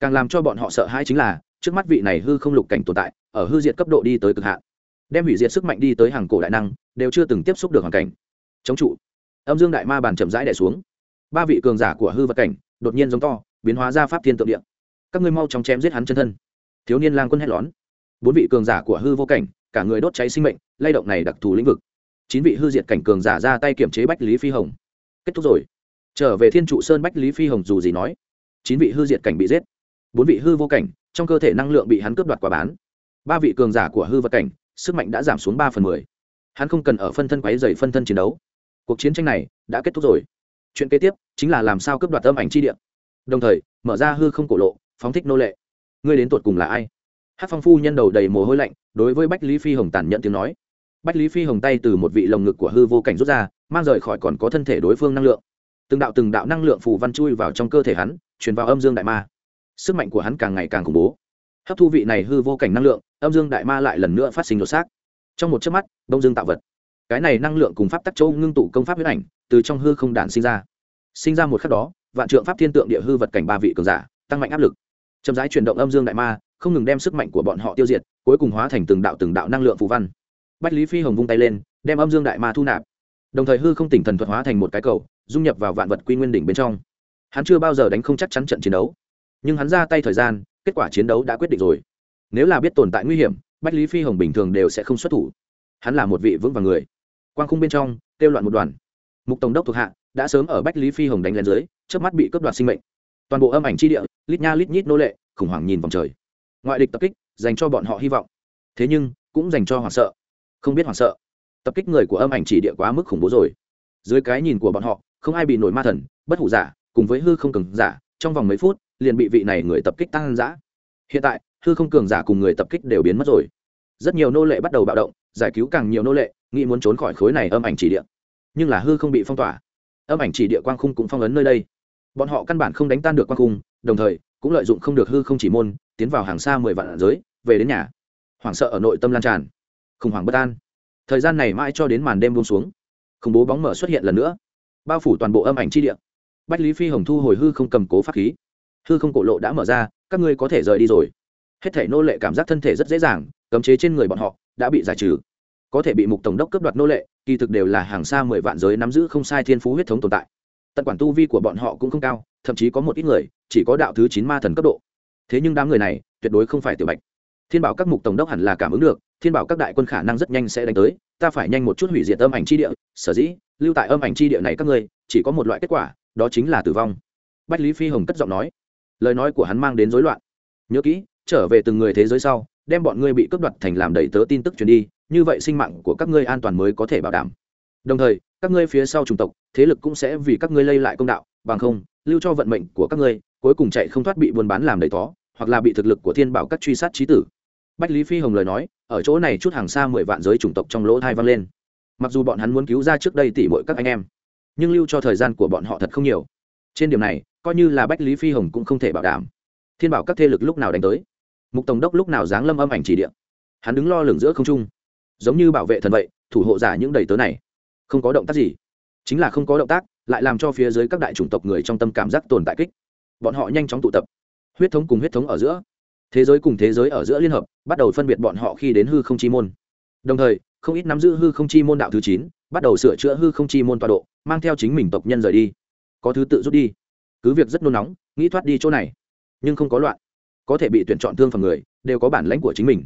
Càng làm cho bọn họ sợ hãi chính là, trước mắt vị này hư không lục cảnh tồn tại, ở hư diệt cấp độ đi tới cực hạn. Đem hủy diệt sức mạnh đi tới hàng cổ đại năng, đều chưa từng tiếp xúc được hoàn cảnh. Chống trụ. Âm dương đại ma bàn chậm rãi đẻ xuống. Ba vị cường giả của hư vật cảnh đột nhiên giống to, biến hóa ra pháp thiên tượng điện các ngươi mau chóng chém giết hắn chân thân. Thiếu niên lang quân hét lón. Bốn vị cường giả của hư vô cảnh, cả người đốt cháy sinh mệnh, lay động này đặc thù lĩnh vực. Chín vị hư diệt cảnh cường giả ra tay kiểm chế bách lý phi hồng. Kết thúc rồi. Trở về thiên trụ sơn bách lý phi hồng dù gì nói, chín vị hư diệt cảnh bị giết. Bốn vị hư vô cảnh, trong cơ thể năng lượng bị hắn cướp đoạt quả bán. Ba vị cường giả của hư vật cảnh, sức mạnh đã giảm xuống ba phần mười. Hắn không cần ở phân thân quáy dày phân thân chiến đấu. Cuộc chiến tranh này đã kết thúc rồi. Chuyện kế tiếp chính là làm sao cướp đoạt âm ảnh chi địa. Đồng thời, mở ra hư không cổ lộ phóng thích nô lệ. Ngươi đến tột cùng là ai? Hát phong phu nhân đầu đầy mồ hôi lạnh, đối với bách lý phi hồng tàn nhận tiếng nói. Bách lý phi hồng tay từ một vị lồng ngực của hư vô cảnh rút ra, mang rời khỏi còn có thân thể đối phương năng lượng. Từng đạo từng đạo năng lượng phù văn chui vào trong cơ thể hắn, truyền vào âm dương đại ma. Sức mạnh của hắn càng ngày càng khủng bố. Hấp thu vị này hư vô cảnh năng lượng, âm dương đại ma lại lần nữa phát sinh đột xác. Trong một chớp mắt, đông dương tạo vật. Cái này năng lượng cùng pháp tắc châu ngưng tụ công pháp huyết ảnh, từ trong hư không đản sinh ra. Sinh ra một khắc đó, vạn trượng pháp thiên tượng địa hư vật cảnh ba vị cường giả, tăng mạnh áp lực chậm rãi chuyển động âm dương đại ma, không ngừng đem sức mạnh của bọn họ tiêu diệt, cuối cùng hóa thành từng đạo từng đạo năng lượng phù văn. Bách lý phi hồng vung tay lên, đem âm dương đại ma thu nạp. Đồng thời hư không tỉnh thần thuật hóa thành một cái cầu, dung nhập vào vạn vật quy nguyên đỉnh bên trong. Hắn chưa bao giờ đánh không chắc chắn trận chiến đấu, nhưng hắn ra tay thời gian, kết quả chiến đấu đã quyết định rồi. Nếu là biết tồn tại nguy hiểm, bách lý phi hồng bình thường đều sẽ không xuất thủ. Hắn là một vị vững vàng người. Quang khung bên trong, kêu loạn một đoàn. Mục tổng đốc thuộc hạ, đã sớm ở bách lý phi hồng đánh lên dưới trước mắt bị cướp đoạt sinh mệnh. Toàn bộ âm ảnh tri địa lít nha lít nhít nô lệ, khủng hoảng nhìn vòng trời. Ngoại địch tập kích, dành cho bọn họ hy vọng. Thế nhưng, cũng dành cho hoảng sợ. Không biết hoảng sợ. Tập kích người của âm ảnh chỉ địa quá mức khủng bố rồi. Dưới cái nhìn của bọn họ, không ai bị nổi ma thần, bất hủ giả, cùng với hư không cường giả, trong vòng mấy phút, liền bị vị này người tập kích tăng giã hiện tại, hư không cường giả cùng người tập kích đều biến mất rồi. Rất nhiều nô lệ bắt đầu bạo động, giải cứu càng nhiều nô lệ, nghĩ muốn trốn khỏi khối này âm ảnh chỉ địa. Nhưng là hư không bị phong tỏa. Âm ảnh chỉ địa quang khung cũng phong ấn nơi đây bọn họ căn bản không đánh tan được quan cung, đồng thời cũng lợi dụng không được hư không chỉ môn tiến vào hàng xa mười vạn giới về đến nhà. Hoảng sợ ở nội tâm lan tràn. Khủng hoảng bất an. Thời gian này mãi cho đến màn đêm buông xuống. Khủng bố bóng mở xuất hiện lần nữa. Bao phủ toàn bộ âm ảnh chi địa. Bách lý phi hồng thu hồi hư không cầm cố pháp khí. Hư không cổ lộ đã mở ra các ngươi có thể rời đi rồi. Hết thể nô lệ cảm giác thân thể rất dễ dàng cấm chế trên người bọn họ đã bị giải trừ. Có thể bị mục tổng đốc cướp đoạt nô lệ kỳ thực đều là hàng xa mười vạn giới nắm giữ không sai thiên phú huyết thống tồn tại tận quản tu vi của bọn họ cũng không cao, thậm chí có một ít người, chỉ có đạo thứ chín ma thần cấp độ. Thế nhưng đám người này, tuyệt đối không phải tiểu bạch. Thiên bảo các mục tổng đốc hẳn là cảm ứng được, thiên bảo các đại quân khả năng rất nhanh sẽ đánh tới, ta phải nhanh một chút hủy diệt âm ảnh chi địa, sở dĩ, lưu tại âm ảnh chi địa này các ngươi, chỉ có một loại kết quả, đó chính là tử vong. Bách lý phi hồng cất giọng nói. Lời nói của hắn mang đến rối loạn. Nhớ kỹ, trở về từng người thế giới sau, đem bọn ngươi bị cướp đoạt thành làm đầy tớ tin tức truyền đi, như vậy sinh mạng của các ngươi an toàn mới có thể bảo đảm. Đồng thời các ngươi phía sau chủng tộc, thế lực cũng sẽ vì các ngươi lây lại công đạo, bằng không, lưu cho vận mệnh của các ngươi, cuối cùng chạy không thoát bị buôn bán làm đầy thó, hoặc là bị thực lực của thiên bảo các truy sát trí tử. Bách lý phi hồng lời nói, ở chỗ này chút hàng xa mười vạn giới chủng tộc trong lỗ thai vang lên. Mặc dù bọn hắn muốn cứu ra trước đây tỉ mọi các anh em, nhưng lưu cho thời gian của bọn họ thật không nhiều. Trên điểm này, coi như là bách lý phi hồng cũng không thể bảo đảm. Thiên bảo các thế lực lúc nào đánh tới? Mục tổng đốc lúc nào giáng lâm âm ảnh chỉ điện hắn đứng lo lửng giữa không trung, giống như bảo vệ thần vậy, thủ hộ giả những đầy tớ này không có động tác gì. Chính là không có động tác, lại làm cho phía dưới các đại chủng tộc người trong tâm cảm giác tồn tại kích. Bọn họ nhanh chóng tụ tập. Huyết thống cùng huyết thống ở giữa. Thế giới cùng thế giới ở giữa liên hợp, bắt đầu phân biệt bọn họ khi đến hư không chi môn. Đồng thời, không ít nắm giữ hư không chi môn đạo thứ chín, bắt đầu sửa chữa hư không chi môn tọa độ, mang theo chính mình tộc nhân rời đi. Có thứ tự rút đi. Cứ việc rất nôn nóng, nghĩ thoát đi chỗ này, nhưng không có loạn. Có thể bị tuyển chọn thương phần người, đều có bản lãnh của chính mình.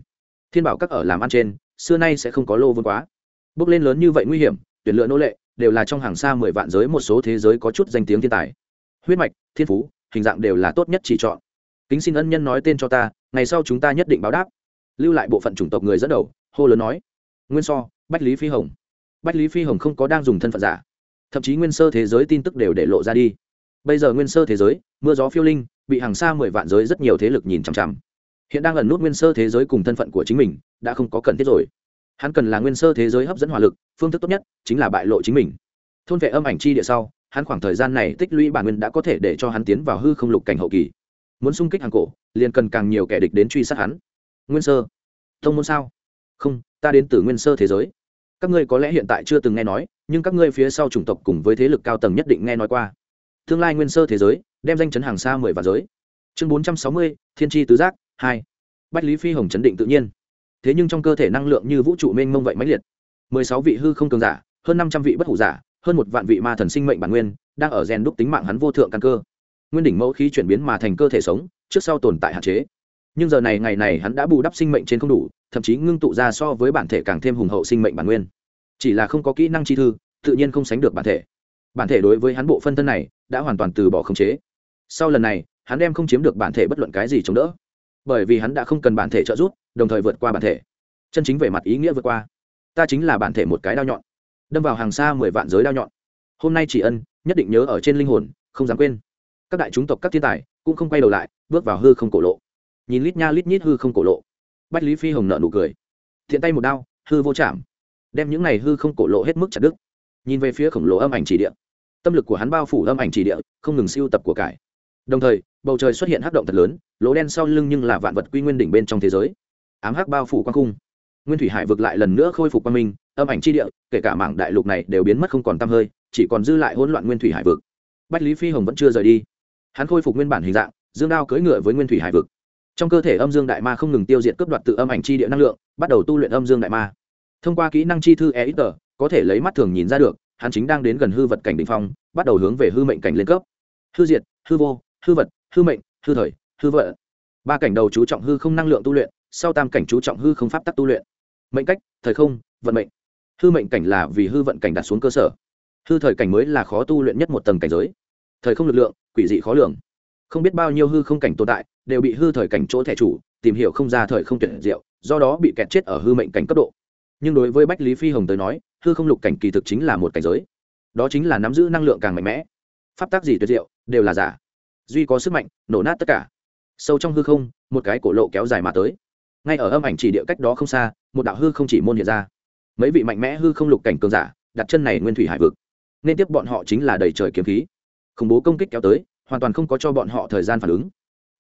Thiên bảo các ở làm ăn trên, xưa nay sẽ không có lô vương quá. Bước lên lớn như vậy nguy hiểm tuyển lựa nô lệ, đều là trong hàng xa mười vạn giới, một số thế giới có chút danh tiếng thiên tài. Huyết mạch, thiên phú, hình dạng đều là tốt nhất chỉ chọn. Kính xin ân nhân nói tên cho ta, ngày sau chúng ta nhất định báo đáp. Lưu lại bộ phận chủng tộc người dẫn đầu, hô lớn nói. Nguyên so, bách lý phi hồng. Bách lý phi hồng không có đang dùng thân phận giả. Thậm chí nguyên sơ thế giới tin tức đều để lộ ra đi. Bây giờ nguyên sơ thế giới, mưa gió phiêu linh, bị hàng xa mười vạn giới rất nhiều thế lực nhìn chằm chằm. Hiện đang ẩn nút nguyên sơ thế giới cùng thân phận của chính mình, đã không có cần thiết rồi hắn cần là nguyên sơ thế giới hấp dẫn hỏa lực, phương thức tốt nhất chính là bại lộ chính mình. Thôn vệ âm ảnh chi địa sau, hắn khoảng thời gian này tích lũy bản nguyên đã có thể để cho hắn tiến vào hư không lục cảnh hậu kỳ. Muốn xung kích hàng cổ, liền cần càng nhiều kẻ địch đến truy sát hắn. Nguyên sơ. Thông môn sao? Không, ta đến từ nguyên sơ thế giới. Các ngươi có lẽ hiện tại chưa từng nghe nói, nhưng các ngươi phía sau chủng tộc cùng với thế lực cao tầng nhất định nghe nói qua. Tương lai nguyên sơ thế giới, đem danh chấn hàng xa mười và giới. Chương bốn trăm sáu mươi, thiên tri tứ giác, hai. Bách lý phi hồng chấn định tự nhiên thế nhưng trong cơ thể năng lượng như vũ trụ mênh mông vậy mãnh liệt. mười sáu vị hư không cường giả, hơn năm trăm vị bất hủ giả, hơn một vạn vị ma thần sinh mệnh bản nguyên, đang ở rèn đúc tính mạng hắn vô thượng căn cơ. Nguyên đỉnh mẫu khí chuyển biến mà thành cơ thể sống, trước sau tồn tại hạn chế. Nhưng giờ này ngày này hắn đã bù đắp sinh mệnh trên không đủ, thậm chí ngưng tụ ra so với bản thể càng thêm hùng hậu sinh mệnh bản nguyên. Chỉ là không có kỹ năng chi thư, tự nhiên không sánh được bản thể. Bản thể đối với hắn bộ phân thân này, đã hoàn toàn từ bỏ khống chế. Sau lần này, hắn đem không chiếm được bản thể bất luận cái gì chống đỡ. Bởi vì hắn đã không cần bản thể trợ giúp đồng thời vượt qua bản thể. Chân chính về mặt ý nghĩa vượt qua. Ta chính là bản thể một cái đao nhọn. Đâm vào hàng xa mười vạn giới đao nhọn. Hôm nay chỉ ân, nhất định nhớ ở trên linh hồn, không dám quên. Các đại chúng tộc, các thiên tài cũng không quay đầu lại, bước vào hư không cổ lộ. Nhìn lít nha lít nhít hư không cổ lộ. Bách lý phi hồng nợ nụ cười. Thiện tay một đao, hư vô chạm. Đem những này hư không cổ lộ hết mức chặt đứt. Nhìn về phía khổng lồ âm ảnh chỉ địa. Tâm lực của hắn bao phủ âm ảnh chỉ địa, không ngừng siêu tập của cải. Đồng thời, bầu trời xuất hiện hắc động thật lớn, lỗ đen sau lưng nhưng là vạn vật quy nguyên đỉnh bên trong thế giới ám hắc bao phủ quang cung. Nguyên thủy hải vực lại lần nữa khôi phục quang minh, âm ảnh chi địa, kể cả mảng đại lục này đều biến mất không còn t hơi, chỉ còn dư lại hỗn loạn nguyên thủy hải vực. Bách lý phi hồng vẫn chưa rời đi. Hắn khôi phục nguyên bản hình dạng, dương đao cưỡi ngựa với nguyên thủy hải vực. Trong cơ thể âm dương đại ma không ngừng tiêu diệt cướp đoạt tự âm ảnh chi địa năng lượng, bắt đầu tu luyện âm dương đại ma. Thông qua kỹ năng chi thư e ít tờ có thể lấy mắt thường nhìn ra được, hắn chính đang đến gần hư vật cảnh đ ỉ n h phong, bắt đầu hướng về hư mệnh cảnh lên cấp. Hư diệt, hư vô, hư vật, hư mệnh, hư thời, hư vợ. Ba cảnh đầu chú trọng hư không năng lượng tu luyện sau tam cảnh chú trọng hư không pháp tắc tu luyện. Mệnh cách, thời không, vận mệnh. Hư mệnh cảnh là vì hư vận cảnh đặt xuống cơ sở. Hư thời cảnh mới là khó tu luyện nhất một tầng cảnh giới. Thời không lực lượng, quỷ dị khó lường. Không biết bao nhiêu hư không cảnh tồn tại, đều bị hư thời cảnh chỗ thẻ chủ, tìm hiểu không ra thời không tuyển diệu, do đó bị kẹt chết ở hư mệnh cảnh cấp độ. Nhưng đối với bách lý phi hồng tới nói, hư không lục cảnh kỳ thực chính là một cảnh giới. Đó chính là nắm giữ năng lượng càng mạnh mẽ. Pháp tác gì tuyệt diệu, đều là giả. Duy có sức mạnh, nổ nát tất cả. Sâu trong hư không, một cái cổ lộ kéo dài mà tới ngay ở âm ảnh chỉ địa cách đó không xa, một đạo hư không chỉ môn hiện ra. Mấy vị mạnh mẽ hư không lục cảnh cường giả, đặt chân này nguyên thủy hải vực. Nên tiếp bọn họ chính là đầy trời kiếm khí. Khủng bố công kích kéo tới, hoàn toàn không có cho bọn họ thời gian phản ứng.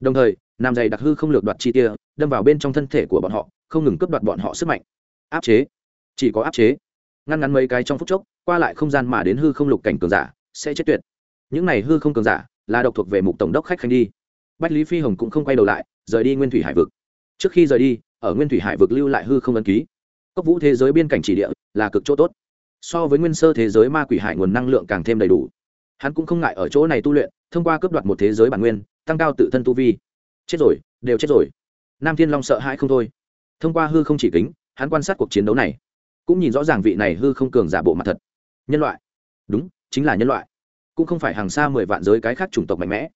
Đồng thời, nam dày đặc hư không lược đoạt chi tia, đâm vào bên trong thân thể của bọn họ, không ngừng cướp đoạt bọn họ sức mạnh. Áp chế. Chỉ có áp chế. Ngăn ngắn mấy cái trong phút chốc, qua lại không gian mà đến hư không lục cảnh cường giả, sẽ chết tuyệt. Những này hư không cường giả, là độc thuộc về mục tổng đốc khách khanh đi. Bách lý phi hồng cũng không quay đầu lại, rời đi nguyên thủy hải vực trước khi rời đi, ở nguyên thủy hải vực lưu lại hư không ấn ký. Cốc vũ thế giới biên cảnh chỉ địa là cực chỗ tốt. So với nguyên sơ thế giới ma quỷ hải nguồn năng lượng càng thêm đầy đủ. Hắn cũng không ngại ở chỗ này tu luyện, thông qua cướp đoạt một thế giới bản nguyên, tăng cao tự thân tu vi. Chết rồi, đều chết rồi. Nam thiên long sợ hãi không thôi. Thông qua hư không chỉ kính, hắn quan sát cuộc chiến đấu này, cũng nhìn rõ ràng vị này hư không cường giả bộ mặt thật. Nhân loại. Đúng, chính là nhân loại. Cũng không phải hàng xa mười vạn giới cái khác chủng tộc mạnh mẽ.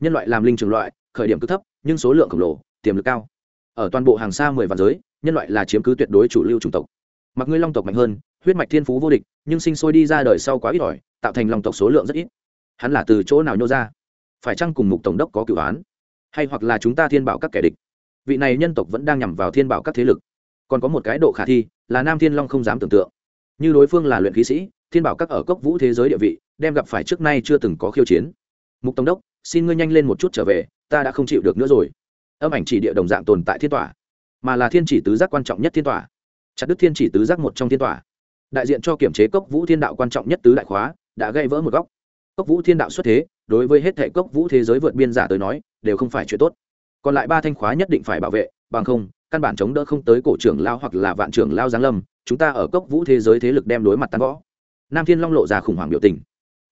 Nhân loại làm linh trường loại, khởi điểm cứ thấp, nhưng số lượng khổng lồ, tiềm lực cao ở toàn bộ hàng xa mười vạn giới, nhân loại là chiếm cứ tuyệt đối chủ lưu chủng tộc. Mặc ngươi long tộc mạnh hơn, huyết mạch thiên phú vô địch, nhưng sinh sôi đi ra đời sau quá ít ỏi, tạo thành long tộc số lượng rất ít. Hắn là từ chỗ nào nhô ra? Phải chăng cùng mục tổng đốc có cửu án? Hay hoặc là chúng ta thiên bảo các kẻ địch? Vị này nhân tộc vẫn đang nhằm vào thiên bảo các thế lực. Còn có một cái độ khả thi, là nam thiên long không dám tưởng tượng. Như đối phương là luyện khí sĩ, thiên bảo các ở cốc vũ thế giới địa vị, đem gặp phải trước nay chưa từng có khiêu chiến. Mục tổng đốc, xin ngươi nhanh lên một chút trở về, ta đã không chịu được nữa rồi âm ảnh chỉ địa đồng dạng tồn tại thiên tỏa, mà là thiên chỉ tứ giác quan trọng nhất thiên tỏa. Chặt đức thiên chỉ tứ giác một trong thiên tỏa. Đại diện cho kiểm chế cốc vũ thiên đạo quan trọng nhất tứ đại khóa, đã gây vỡ một góc. Cốc vũ thiên đạo xuất thế, đối với hết thể cốc vũ thế giới vượt biên giả tới nói, đều không phải chuyện tốt. Còn lại ba thanh khóa nhất định phải bảo vệ, bằng không, căn bản chống đỡ không tới cổ trưởng lao hoặc là vạn trưởng lao giáng lâm, chúng ta ở cốc vũ thế giới thế lực đem đối mặt tan võ nam thiên long lộ ra khủng hoảng biểu tình.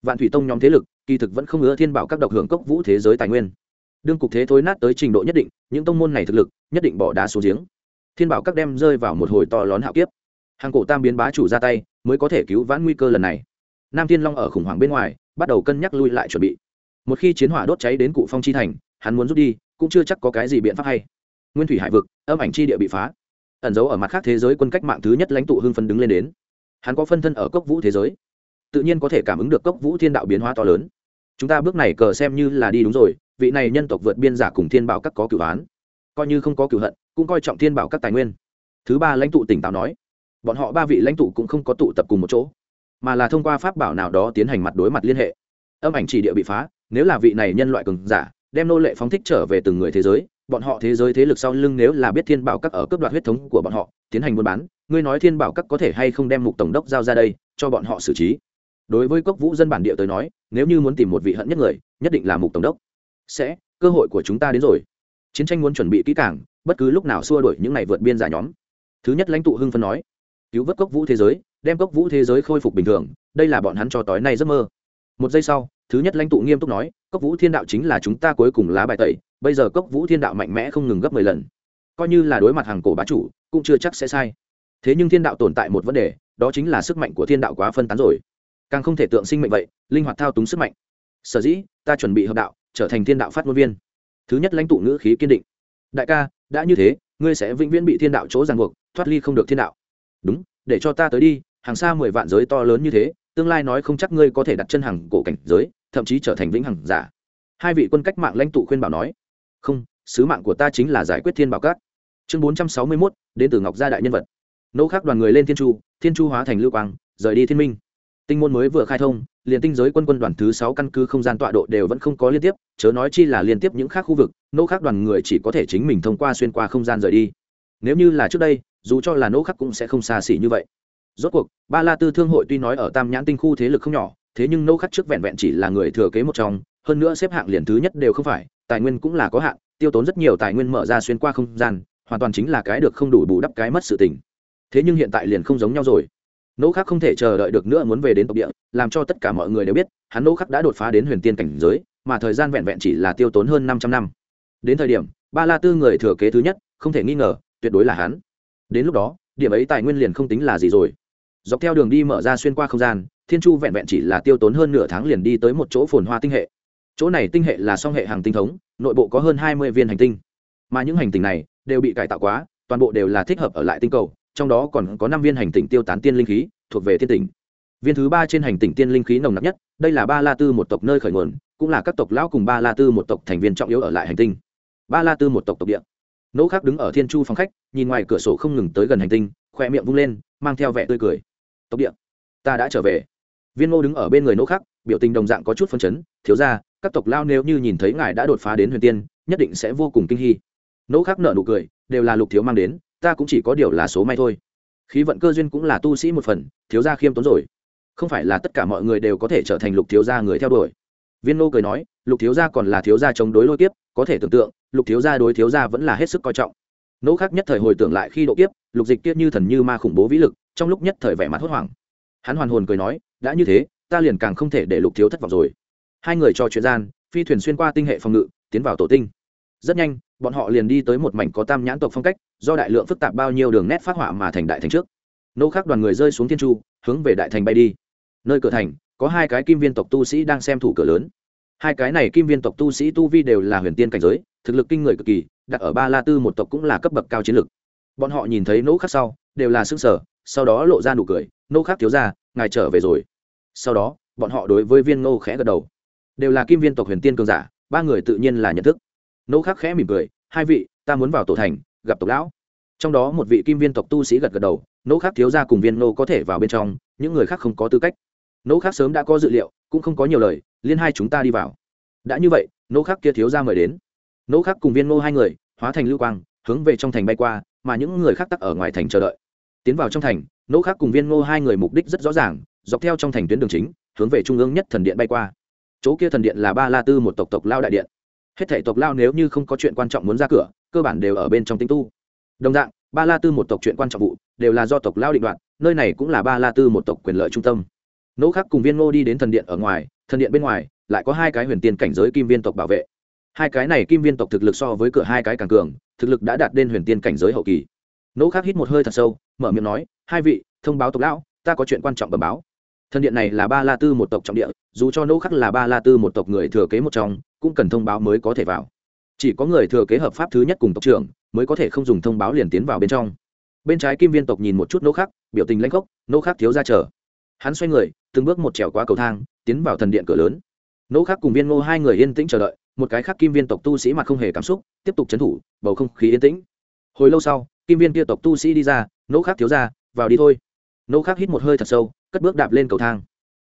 Vạn thủy tông nhóm thế lực, kỳ thực vẫn không ưa thiên bảo các độc hưởng cốc vũ thế giới tài nguyên đương cục thế thối nát tới trình độ nhất định, những tông môn này thực lực nhất định bỏ đá xuống giếng. Thiên bảo các đem rơi vào một hồi to lón hạo kiếp. Hàng cổ tam biến bá chủ ra tay, mới có thể cứu vãn nguy cơ lần này. Nam thiên long ở khủng hoảng bên ngoài, bắt đầu cân nhắc lui lại chuẩn bị. Một khi chiến hỏa đốt cháy đến cụ phong chi thành, hắn muốn rút đi, cũng chưa chắc có cái gì biện pháp hay. Nguyên thủy hải vực, âm ảnh chi địa bị phá. Ẩn giấu ở mặt khác thế giới quân cách mạng thứ nhất lãnh tụ hưng phân đứng lên đến. Hắn có phân thân ở cốc vũ thế giới. Tự nhiên có thể cảm ứng được cốc vũ thiên đạo biến hóa to lớn. Chúng ta bước này cờ xem như là đi đúng rồi vị này nhân tộc vượt biên giả cùng thiên bảo các có cửu án coi như không có cửu hận, cũng coi trọng thiên bảo các tài nguyên. Thứ ba lãnh tụ tỉnh táo nói, bọn họ ba vị lãnh tụ cũng không có tụ tập cùng một chỗ, mà là thông qua pháp bảo nào đó tiến hành mặt đối mặt liên hệ. Âm ảnh chỉ địa bị phá, nếu là vị này nhân loại cường giả, đem nô lệ phóng thích trở về từng người thế giới, bọn họ thế giới thế lực sau lưng nếu là biết thiên bảo các ở cấp đoạt huyết thống của bọn họ, tiến hành buôn bán, ngươi nói thiên bảo các có thể hay không đem mục tổng đốc giao ra đây, cho bọn họ xử trí. Đối với cốc vũ dân bản địa tới nói, nếu như muốn tìm một vị hận nhất người, nhất định là mục tổng đốc sẽ, cơ hội của chúng ta đến rồi. Chiến tranh muốn chuẩn bị kỹ càng, bất cứ lúc nào xua đuổi những ngày vượt biên giải nhóm. Thứ nhất lãnh tụ hưng phân nói, cứu vớt cốc vũ thế giới, đem cốc vũ thế giới khôi phục bình thường, đây là bọn hắn cho tối nay giấc mơ. Một giây sau, thứ nhất lãnh tụ nghiêm túc nói, cốc vũ thiên đạo chính là chúng ta cuối cùng lá bài tẩy, bây giờ cốc vũ thiên đạo mạnh mẽ không ngừng gấp mười lần. Coi như là đối mặt hàng cổ bá chủ, cũng chưa chắc sẽ sai. Thế nhưng thiên đạo tồn tại một vấn đề, đó chính là sức mạnh của thiên đạo quá phân tán rồi. Càng không thể tượng sinh mệnh vậy, linh hoạt thao túng sức mạnh. Sở dĩ, ta chuẩn bị hợp đạo trở thành thiên đạo phát ngôn viên. Thứ nhất lãnh tụ ngữ khí kiên định. Đại ca, đã như thế, ngươi sẽ vĩnh viễn bị thiên đạo chỗ ràng buộc, thoát ly không được thiên đạo. Đúng, để cho ta tới đi, hàng xa mười vạn giới to lớn như thế, tương lai nói không chắc ngươi có thể đặt chân hàng cổ cảnh giới, thậm chí trở thành vĩnh hằng giả. Hai vị quân cách mạng lãnh tụ khuyên bảo nói. Không, sứ mạng của ta chính là giải quyết thiên bảo cát chương bốn trăm sáu mươi mốt, đến từ ngọc gia đại nhân vật. Nỗ khác đoàn người lên thiên chu thiên chu hóa thành lưu quang, rời đi thiên minh tinh môn mới vừa khai thông, liền tinh giới quân quân đoàn thứ sáu căn cứ không gian tọa độ đều vẫn không có liên tiếp, chớ nói chi là liên tiếp những khác khu vực nỗ khác đoàn người chỉ có thể chính mình thông qua xuyên qua không gian rời đi. Nếu như là trước đây, dù cho là nỗ khác cũng sẽ không xa xỉ như vậy. Rốt cuộc, ba la tư thương hội tuy nói ở tam nhãn tinh khu thế lực không nhỏ, thế nhưng nỗ khác trước vẹn vẹn chỉ là người thừa kế một trong, hơn nữa xếp hạng liền thứ nhất đều không phải, tài nguyên cũng là có hạn, tiêu tốn rất nhiều tài nguyên mở ra xuyên qua không gian, hoàn toàn chính là cái được không đủ bù đắp cái mất sự tình. Thế nhưng hiện tại liền không giống nhau rồi nỗ khắc không thể chờ đợi được nữa muốn về đến tộc địa, làm cho tất cả mọi người đều biết, hắn nỗ khắc đã đột phá đến huyền tiên cảnh giới, mà thời gian vẹn vẹn chỉ là tiêu tốn hơn 500 năm. Đến thời điểm, ba la tư người thừa kế thứ nhất, không thể nghi ngờ, tuyệt đối là hắn. Đến lúc đó, điểm ấy tài nguyên liền không tính là gì rồi. Dọc theo đường đi mở ra xuyên qua không gian, thiên chu vẹn vẹn chỉ là tiêu tốn hơn nửa tháng liền đi tới một chỗ phồn hoa tinh hệ. Chỗ này tinh hệ là song hệ hàng tinh thống, nội bộ có hơn hai mươi viên hành tinh. Mà những hành tinh này đều bị cải tạo quá, toàn bộ đều là thích hợp ở lại tinh cầu trong đó còn có năm viên hành tinh tiêu tán tiên linh khí, thuộc về thiên tỉnh. Viên thứ ba trên hành tinh tiên linh khí nồng nặc nhất, đây là ba la tư một tộc nơi khởi nguồn, cũng là các tộc lão cùng ba la tư một tộc thành viên trọng yếu ở lại hành tinh. Ba la tư một tộc tộc địa. Nỗ khác đứng ở thiên chu phòng khách, nhìn ngoài cửa sổ không ngừng tới gần hành tinh khoe miệng vung lên, mang theo vẻ tươi cười. Tộc địa, ta đã trở về. Viên ngô đứng ở bên người nỗ khác biểu tình đồng dạng có chút phân chấn, thiếu ra các tộc lao nếu như nhìn thấy ngài đã đột phá đến huyền tiên, nhất định sẽ vô cùng kinh hy nỗ khác nợ nụ cười, đều là lục thiếu mang đến ta cũng chỉ có điều là số may thôi. Khí vận cơ duyên cũng là tu sĩ một phần, thiếu gia khiêm tốn rồi. Không phải là tất cả mọi người đều có thể trở thành lục thiếu gia người theo đuổi. Viên nô cười nói, lục thiếu gia còn là thiếu gia chống đối lôi kiếp, có thể tưởng tượng, lục thiếu gia đối thiếu gia vẫn là hết sức coi trọng. Nỗ khác nhất thời hồi tưởng lại khi độ kiếp, lục dịch kiếp như thần như ma khủng bố vĩ lực, trong lúc nhất thời vẻ mặt hốt hoảng. Hắn hoàn hồn cười nói, đã như thế, ta liền càng không thể để lục thiếu thất vọng rồi. Hai người trò chuyện gian, phi thuyền xuyên qua tinh hệ phòng ngự, tiến vào tổ tinh rất nhanh, bọn họ liền đi tới một mảnh có tam nhãn tộc phong cách, do đại lượng phức tạp bao nhiêu đường nét phát họa mà thành đại thành trước. Nô khác đoàn người rơi xuống thiên chu hướng về đại thành bay đi. Nơi cửa thành, có hai cái kim viên tộc tu sĩ đang xem thủ cửa lớn. Hai cái này kim viên tộc tu sĩ tu vi đều là huyền tiên cảnh giới, thực lực kinh người cực kỳ, đặt ở ba la tư một tộc cũng là cấp bậc cao chiến lực. Bọn họ nhìn thấy nỗ khắc sau, đều là xương sở sau đó lộ ra nụ cười, nô khắc thiếu ra ngài trở về rồi. Sau đó, bọn họ đối với viên ngô khẽ gật đầu. Đều là kim viên tộc huyền tiên cường giả, ba người tự nhiên là nhận thức nô khắc khẽ mỉm cười, hai vị, ta muốn vào tổ thành, gặp tộc lão. Trong đó một vị kim viên tộc tu sĩ gật gật đầu, nô khắc thiếu ra cùng viên nô có thể vào bên trong, những người khác không có tư cách. Nô khắc sớm đã có dự liệu, cũng không có nhiều lời, liên hai chúng ta đi vào. Đã như vậy, nô khắc kia thiếu ra mời đến. Nô khắc cùng viên nô hai người, hóa thành lưu quang, hướng về trong thành bay qua, mà những người khác tắc ở ngoài thành chờ đợi. Tiến vào trong thành, nô khắc cùng viên nô hai người mục đích rất rõ ràng, dọc theo trong thành tuyến đường chính, hướng về trung ương nhất thần điện bay qua. Chỗ kia thần điện là ba la tư một tộc tộc lao đại điện hết thể tộc lao nếu như không có chuyện quan trọng muốn ra cửa, cơ bản đều ở bên trong tinh tu. Đồng dạng, ba la tư một tộc chuyện quan trọng vụ đều là do tộc lao định đoạt, nơi này cũng là ba la tư một tộc quyền lợi trung tâm. Nỗ khắc cùng viên ngô đi đến thần điện ở ngoài, thần điện bên ngoài lại có hai cái huyền tiên cảnh giới kim viên tộc bảo vệ. Hai cái này kim viên tộc thực lực so với cửa hai cái càng cường, thực lực đã đạt đến huyền tiên cảnh giới hậu kỳ. Nỗ khắc hít một hơi thật sâu, mở miệng nói, hai vị, thông báo tộc lão, ta có chuyện quan trọng bẩm báo. Thần điện này là ba la tư một tộc trọng địa, dù cho nỗ khắc là ba la tư một tộc người thừa kế một trong cũng cần thông báo mới có thể vào. Chỉ có người thừa kế hợp pháp thứ nhất cùng tộc trưởng mới có thể không dùng thông báo liền tiến vào bên trong. Bên trái kim viên tộc nhìn một chút nỗ khắc biểu tình lãnh khốc nỗ khắc thiếu ra chờ. Hắn xoay người, từng bước một trèo qua cầu thang, tiến vào thần điện cửa lớn. Nỗ khắc cùng viên ngô hai người yên tĩnh chờ đợi, một cái khác kim viên tộc tu sĩ mặt không hề cảm xúc, tiếp tục trấn thủ, bầu không khí yên tĩnh. Hồi lâu sau, kim viên kia tộc tu sĩ đi ra nỗ khắc thiếu ra, vào đi thôi. Nỗ khắc hít một hơi thật sâu, cất bước đạp lên cầu thang.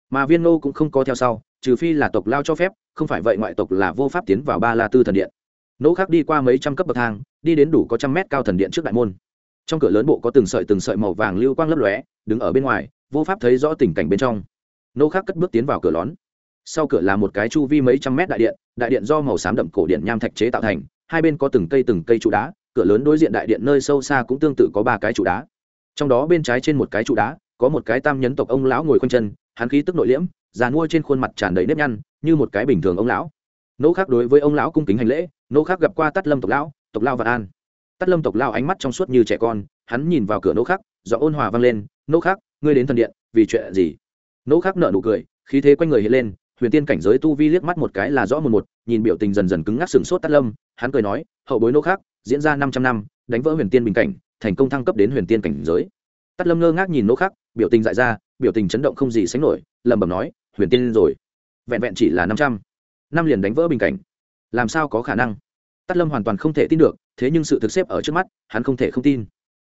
Mà viên nô cũng không có theo sau trừ phi là tộc lao cho phép, không phải vậy ngoại tộc là vô pháp tiến vào ba la tư thần điện. Nỗ khắc đi qua mấy trăm cấp bậc thang, đi đến đủ có trăm mét cao thần điện trước đại môn. Trong cửa lớn bộ có từng sợi từng sợi màu vàng lưu quang lấp lóe, đứng ở bên ngoài, vô pháp thấy rõ tình cảnh bên trong. Nô khắc cất bước tiến vào cửa lón. Sau cửa là một cái chu vi mấy trăm mét đại điện đại điện do màu xám đậm cổ điện nham thạch chế tạo thành, hai bên có từng cây từng cây trụ đá, cửa lớn đối diện đại điện nơi sâu xa cũng tương tự có ba cái trụ đá. Trong đó bên trái trên một cái trụ đá, có một cái tam nhấn tộc ông lão ngồi khoanh chân, hắn khí tức nội liễm già nuôi trên khuôn mặt tràn đầy nếp nhăn, như một cái bình thường ông lão. Nỗ khác đối với ông lão cung kính hành lễ nỗ khác gặp qua tắt lâm tộc lão, tộc lao vạn an. Tắt lâm tộc lao ánh mắt trong suốt như trẻ con, hắn nhìn vào cửa nỗ khác do ôn hòa vang lên nỗ khác, ngươi đến thần điện, vì chuyện gì? Nỗ khác nợ nụ cười, khí thế quanh người hiện lên, huyền tiên cảnh giới tu vi liếc mắt một cái là rõ một một, nhìn biểu tình dần dần cứng ngắc sừng sốt tắt lâm, hắn cười nói, hậu bối nỗ khác, diễn ra năm trăm năm, đánh vỡ huyền tiên bình cảnh, thành công thăng cấp đến huyền tiên cảnh giới. Tắt lâm ngơ ngác nhìn nỗ khác, biểu tình dại ra, biểu tình chấn động không gì sánh nổi, lẩm bẩm nói huyền tiên rồi. Vẹn vẹn chỉ là năm trăm. Năm liền đánh vỡ bình cảnh. Làm sao có khả năng? Tát lâm hoàn toàn không thể tin được, thế nhưng sự thực xếp ở trước mắt, hắn không thể không tin.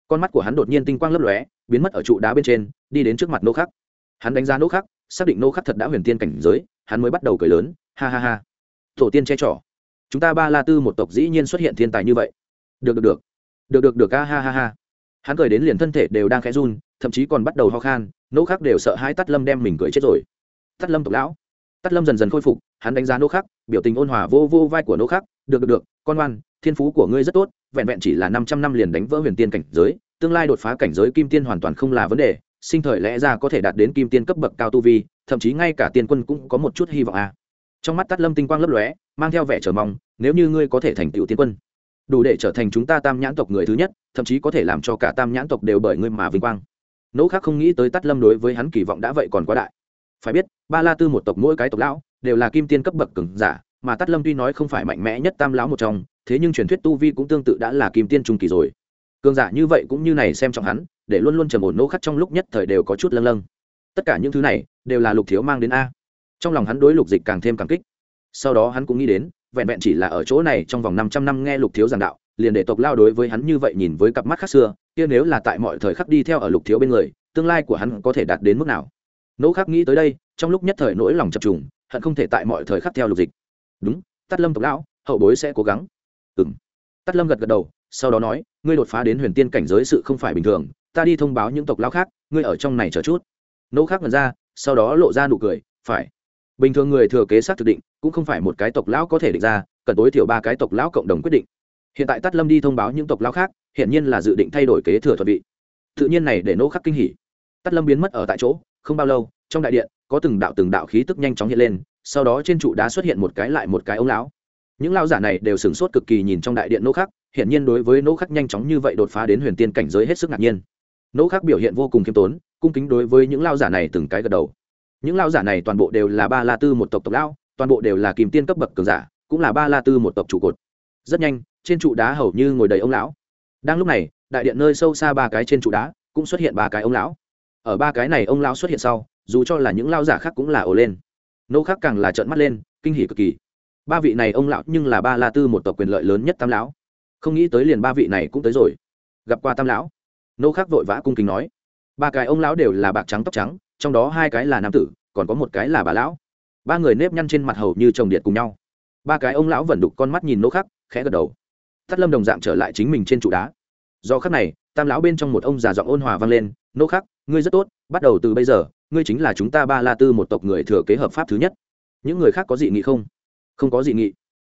Con mắt của hắn đột nhiên tinh quang lấp lóe, biến mất ở trụ đá bên trên, đi đến trước mặt nô khắc. Hắn đánh giá nô khắc, xác định nô khắc thật đã huyền tiên cảnh giới, hắn mới bắt đầu cười lớn, ha ha ha. Tổ tiên che trỏ chúng ta ba la tư một tộc dĩ nhiên xuất hiện thiên tài như vậy. Được được được. Được được được, ha ha ha ha. Hắn cười đến liền thân thể đều đang khẽ run, thậm chí còn bắt đầu ho khan, nô khắc đều sợ hai tắt lâm đem mình cười chết rồi tắt lâm tộc lão. Tắt lâm dần dần khôi phục, hắn đánh giá nô khắc, biểu tình ôn hòa vô vô vai của nô khắc. Được được được, con ngoan, thiên phú của ngươi rất tốt, vẹn vẹn chỉ là năm trăm năm liền đánh vỡ huyền tiên cảnh giới, tương lai đột phá cảnh giới kim tiên hoàn toàn không là vấn đề, sinh thời lẽ ra có thể đạt đến kim tiên cấp bậc cao tu vi, thậm chí ngay cả tiên quân cũng có một chút hy vọng à. trong mắt tắt lâm tinh quang lấp lóe, mang theo vẻ chờ mong, nếu như ngươi có thể thành tựu tiên quân, đủ để trở thành chúng ta tam nhãn tộc người thứ nhất, thậm chí có thể làm cho cả tam nhãn tộc đều bởi ngươi mà vinh quang. Nỗ khác không nghĩ tới tắt lâm đối với hắn kỳ vọng đã vậy còn quá đại. Phải biết ba la tư một tộc mỗi cái tộc lão đều là kim tiên cấp bậc cường giả, mà Tát lâm tuy nói không phải mạnh mẽ nhất tam lão một trong, thế nhưng truyền thuyết tu vi cũng tương tự đã là kim tiên trung kỳ rồi. Cường giả như vậy cũng như này xem trọng hắn, để luôn luôn trầm ổn nỗ khắc trong lúc nhất thời đều có chút lâng lâng. Tất cả những thứ này đều là lục thiếu mang đến a. Trong lòng hắn đối lục dịch càng thêm cảm kích. Sau đó hắn cũng nghĩ đến, vẹn vẹn chỉ là ở chỗ này trong vòng năm trăm năm nghe lục thiếu giảng đạo, liền để tộc lao đối với hắn như vậy nhìn với cặp mắt khác xưa, kia nếu là tại mọi thời khắc đi theo ở lục thiếu bên người, tương lai của hắn có thể đạt đến mức nào? Nỗ khắc nghĩ tới đây trong lúc nhất thời nỗi lòng chập trùng, hận không thể tại mọi thời khắc theo lục dịch. Đúng tắt lâm tộc lão, hậu bối sẽ cố gắng. Ừng tắt lâm gật gật đầu, sau đó nói, ngươi đột phá đến huyền tiên cảnh giới sự không phải bình thường, ta đi thông báo những tộc lão khác, ngươi ở trong này chờ chút. Nỗ khác ngần ra, sau đó lộ ra nụ cười, phải. Bình thường người thừa kế xác thực định, cũng không phải một cái tộc lão có thể định ra, cần tối thiểu ba cái tộc lão cộng đồng quyết định. Hiện tại tắt lâm đi thông báo những tộc lão khác hiện nhiên là dự định thay đổi kế thừa thuật vị. Tự nhiên này để nỗ khắc kinh hỉ. Tắt lâm biến mất ở tại chỗ, không bao lâu trong đại điện, có từng đạo từng đạo khí tức nhanh chóng hiện lên, sau đó trên trụ đá xuất hiện một cái lại một cái ống lão. Những lao giả này đều sửng sốt cực kỳ nhìn trong đại điện nỗ khắc hiện nhiên đối với nỗ khắc nhanh chóng như vậy đột phá đến huyền tiên cảnh giới hết sức ngạc nhiên. Nỗ khắc biểu hiện vô cùng khiêm tốn, cung kính đối với những lao giả này từng cái gật đầu. Những lao giả này toàn bộ đều là ba la tư một tộc tộc lão, toàn bộ đều là kìm tiên cấp bậc cường giả, cũng là ba la tư một tộc trụ cột. Rất nhanh, trên trụ đá hầu như ngồi đầy ông lão. Đang lúc này, đại điện nơi sâu xa ba cái trên trụ đá, cũng xuất hiện ba cái ông lão. Ở ba cái này ông lão xuất hiện sau dù cho là những lao giả khác cũng là ồ lên. Nô khác càng là trợn mắt lên, kinh hỉ cực kỳ. Ba vị này ông lão nhưng là ba la tư một tộc quyền lợi lớn nhất tam lão. Không nghĩ tới liền ba vị này cũng tới rồi. Gặp qua tam lão. Nô khác vội vã cung kính nói. Ba cái ông lão đều là bạc trắng tóc trắng, trong đó hai cái là nam tử, còn có một cái là bà lão. Ba người nếp nhăn trên mặt hầu như chồng điện cùng nhau. Ba cái ông lão vẫn đục con mắt nhìn nô khắc khẽ gật đầu. Thắt lâm đồng dạng trở lại chính mình trên trụ đá. Do khắc này, tam lão bên trong một ông già giọng ôn hòa vang lên. Nô khắc ngươi rất tốt, bắt đầu từ bây giờ ngươi chính là chúng ta ba la tư một tộc người thừa kế hợp pháp thứ nhất. Những người khác có dị nghị không? Không có dị nghị.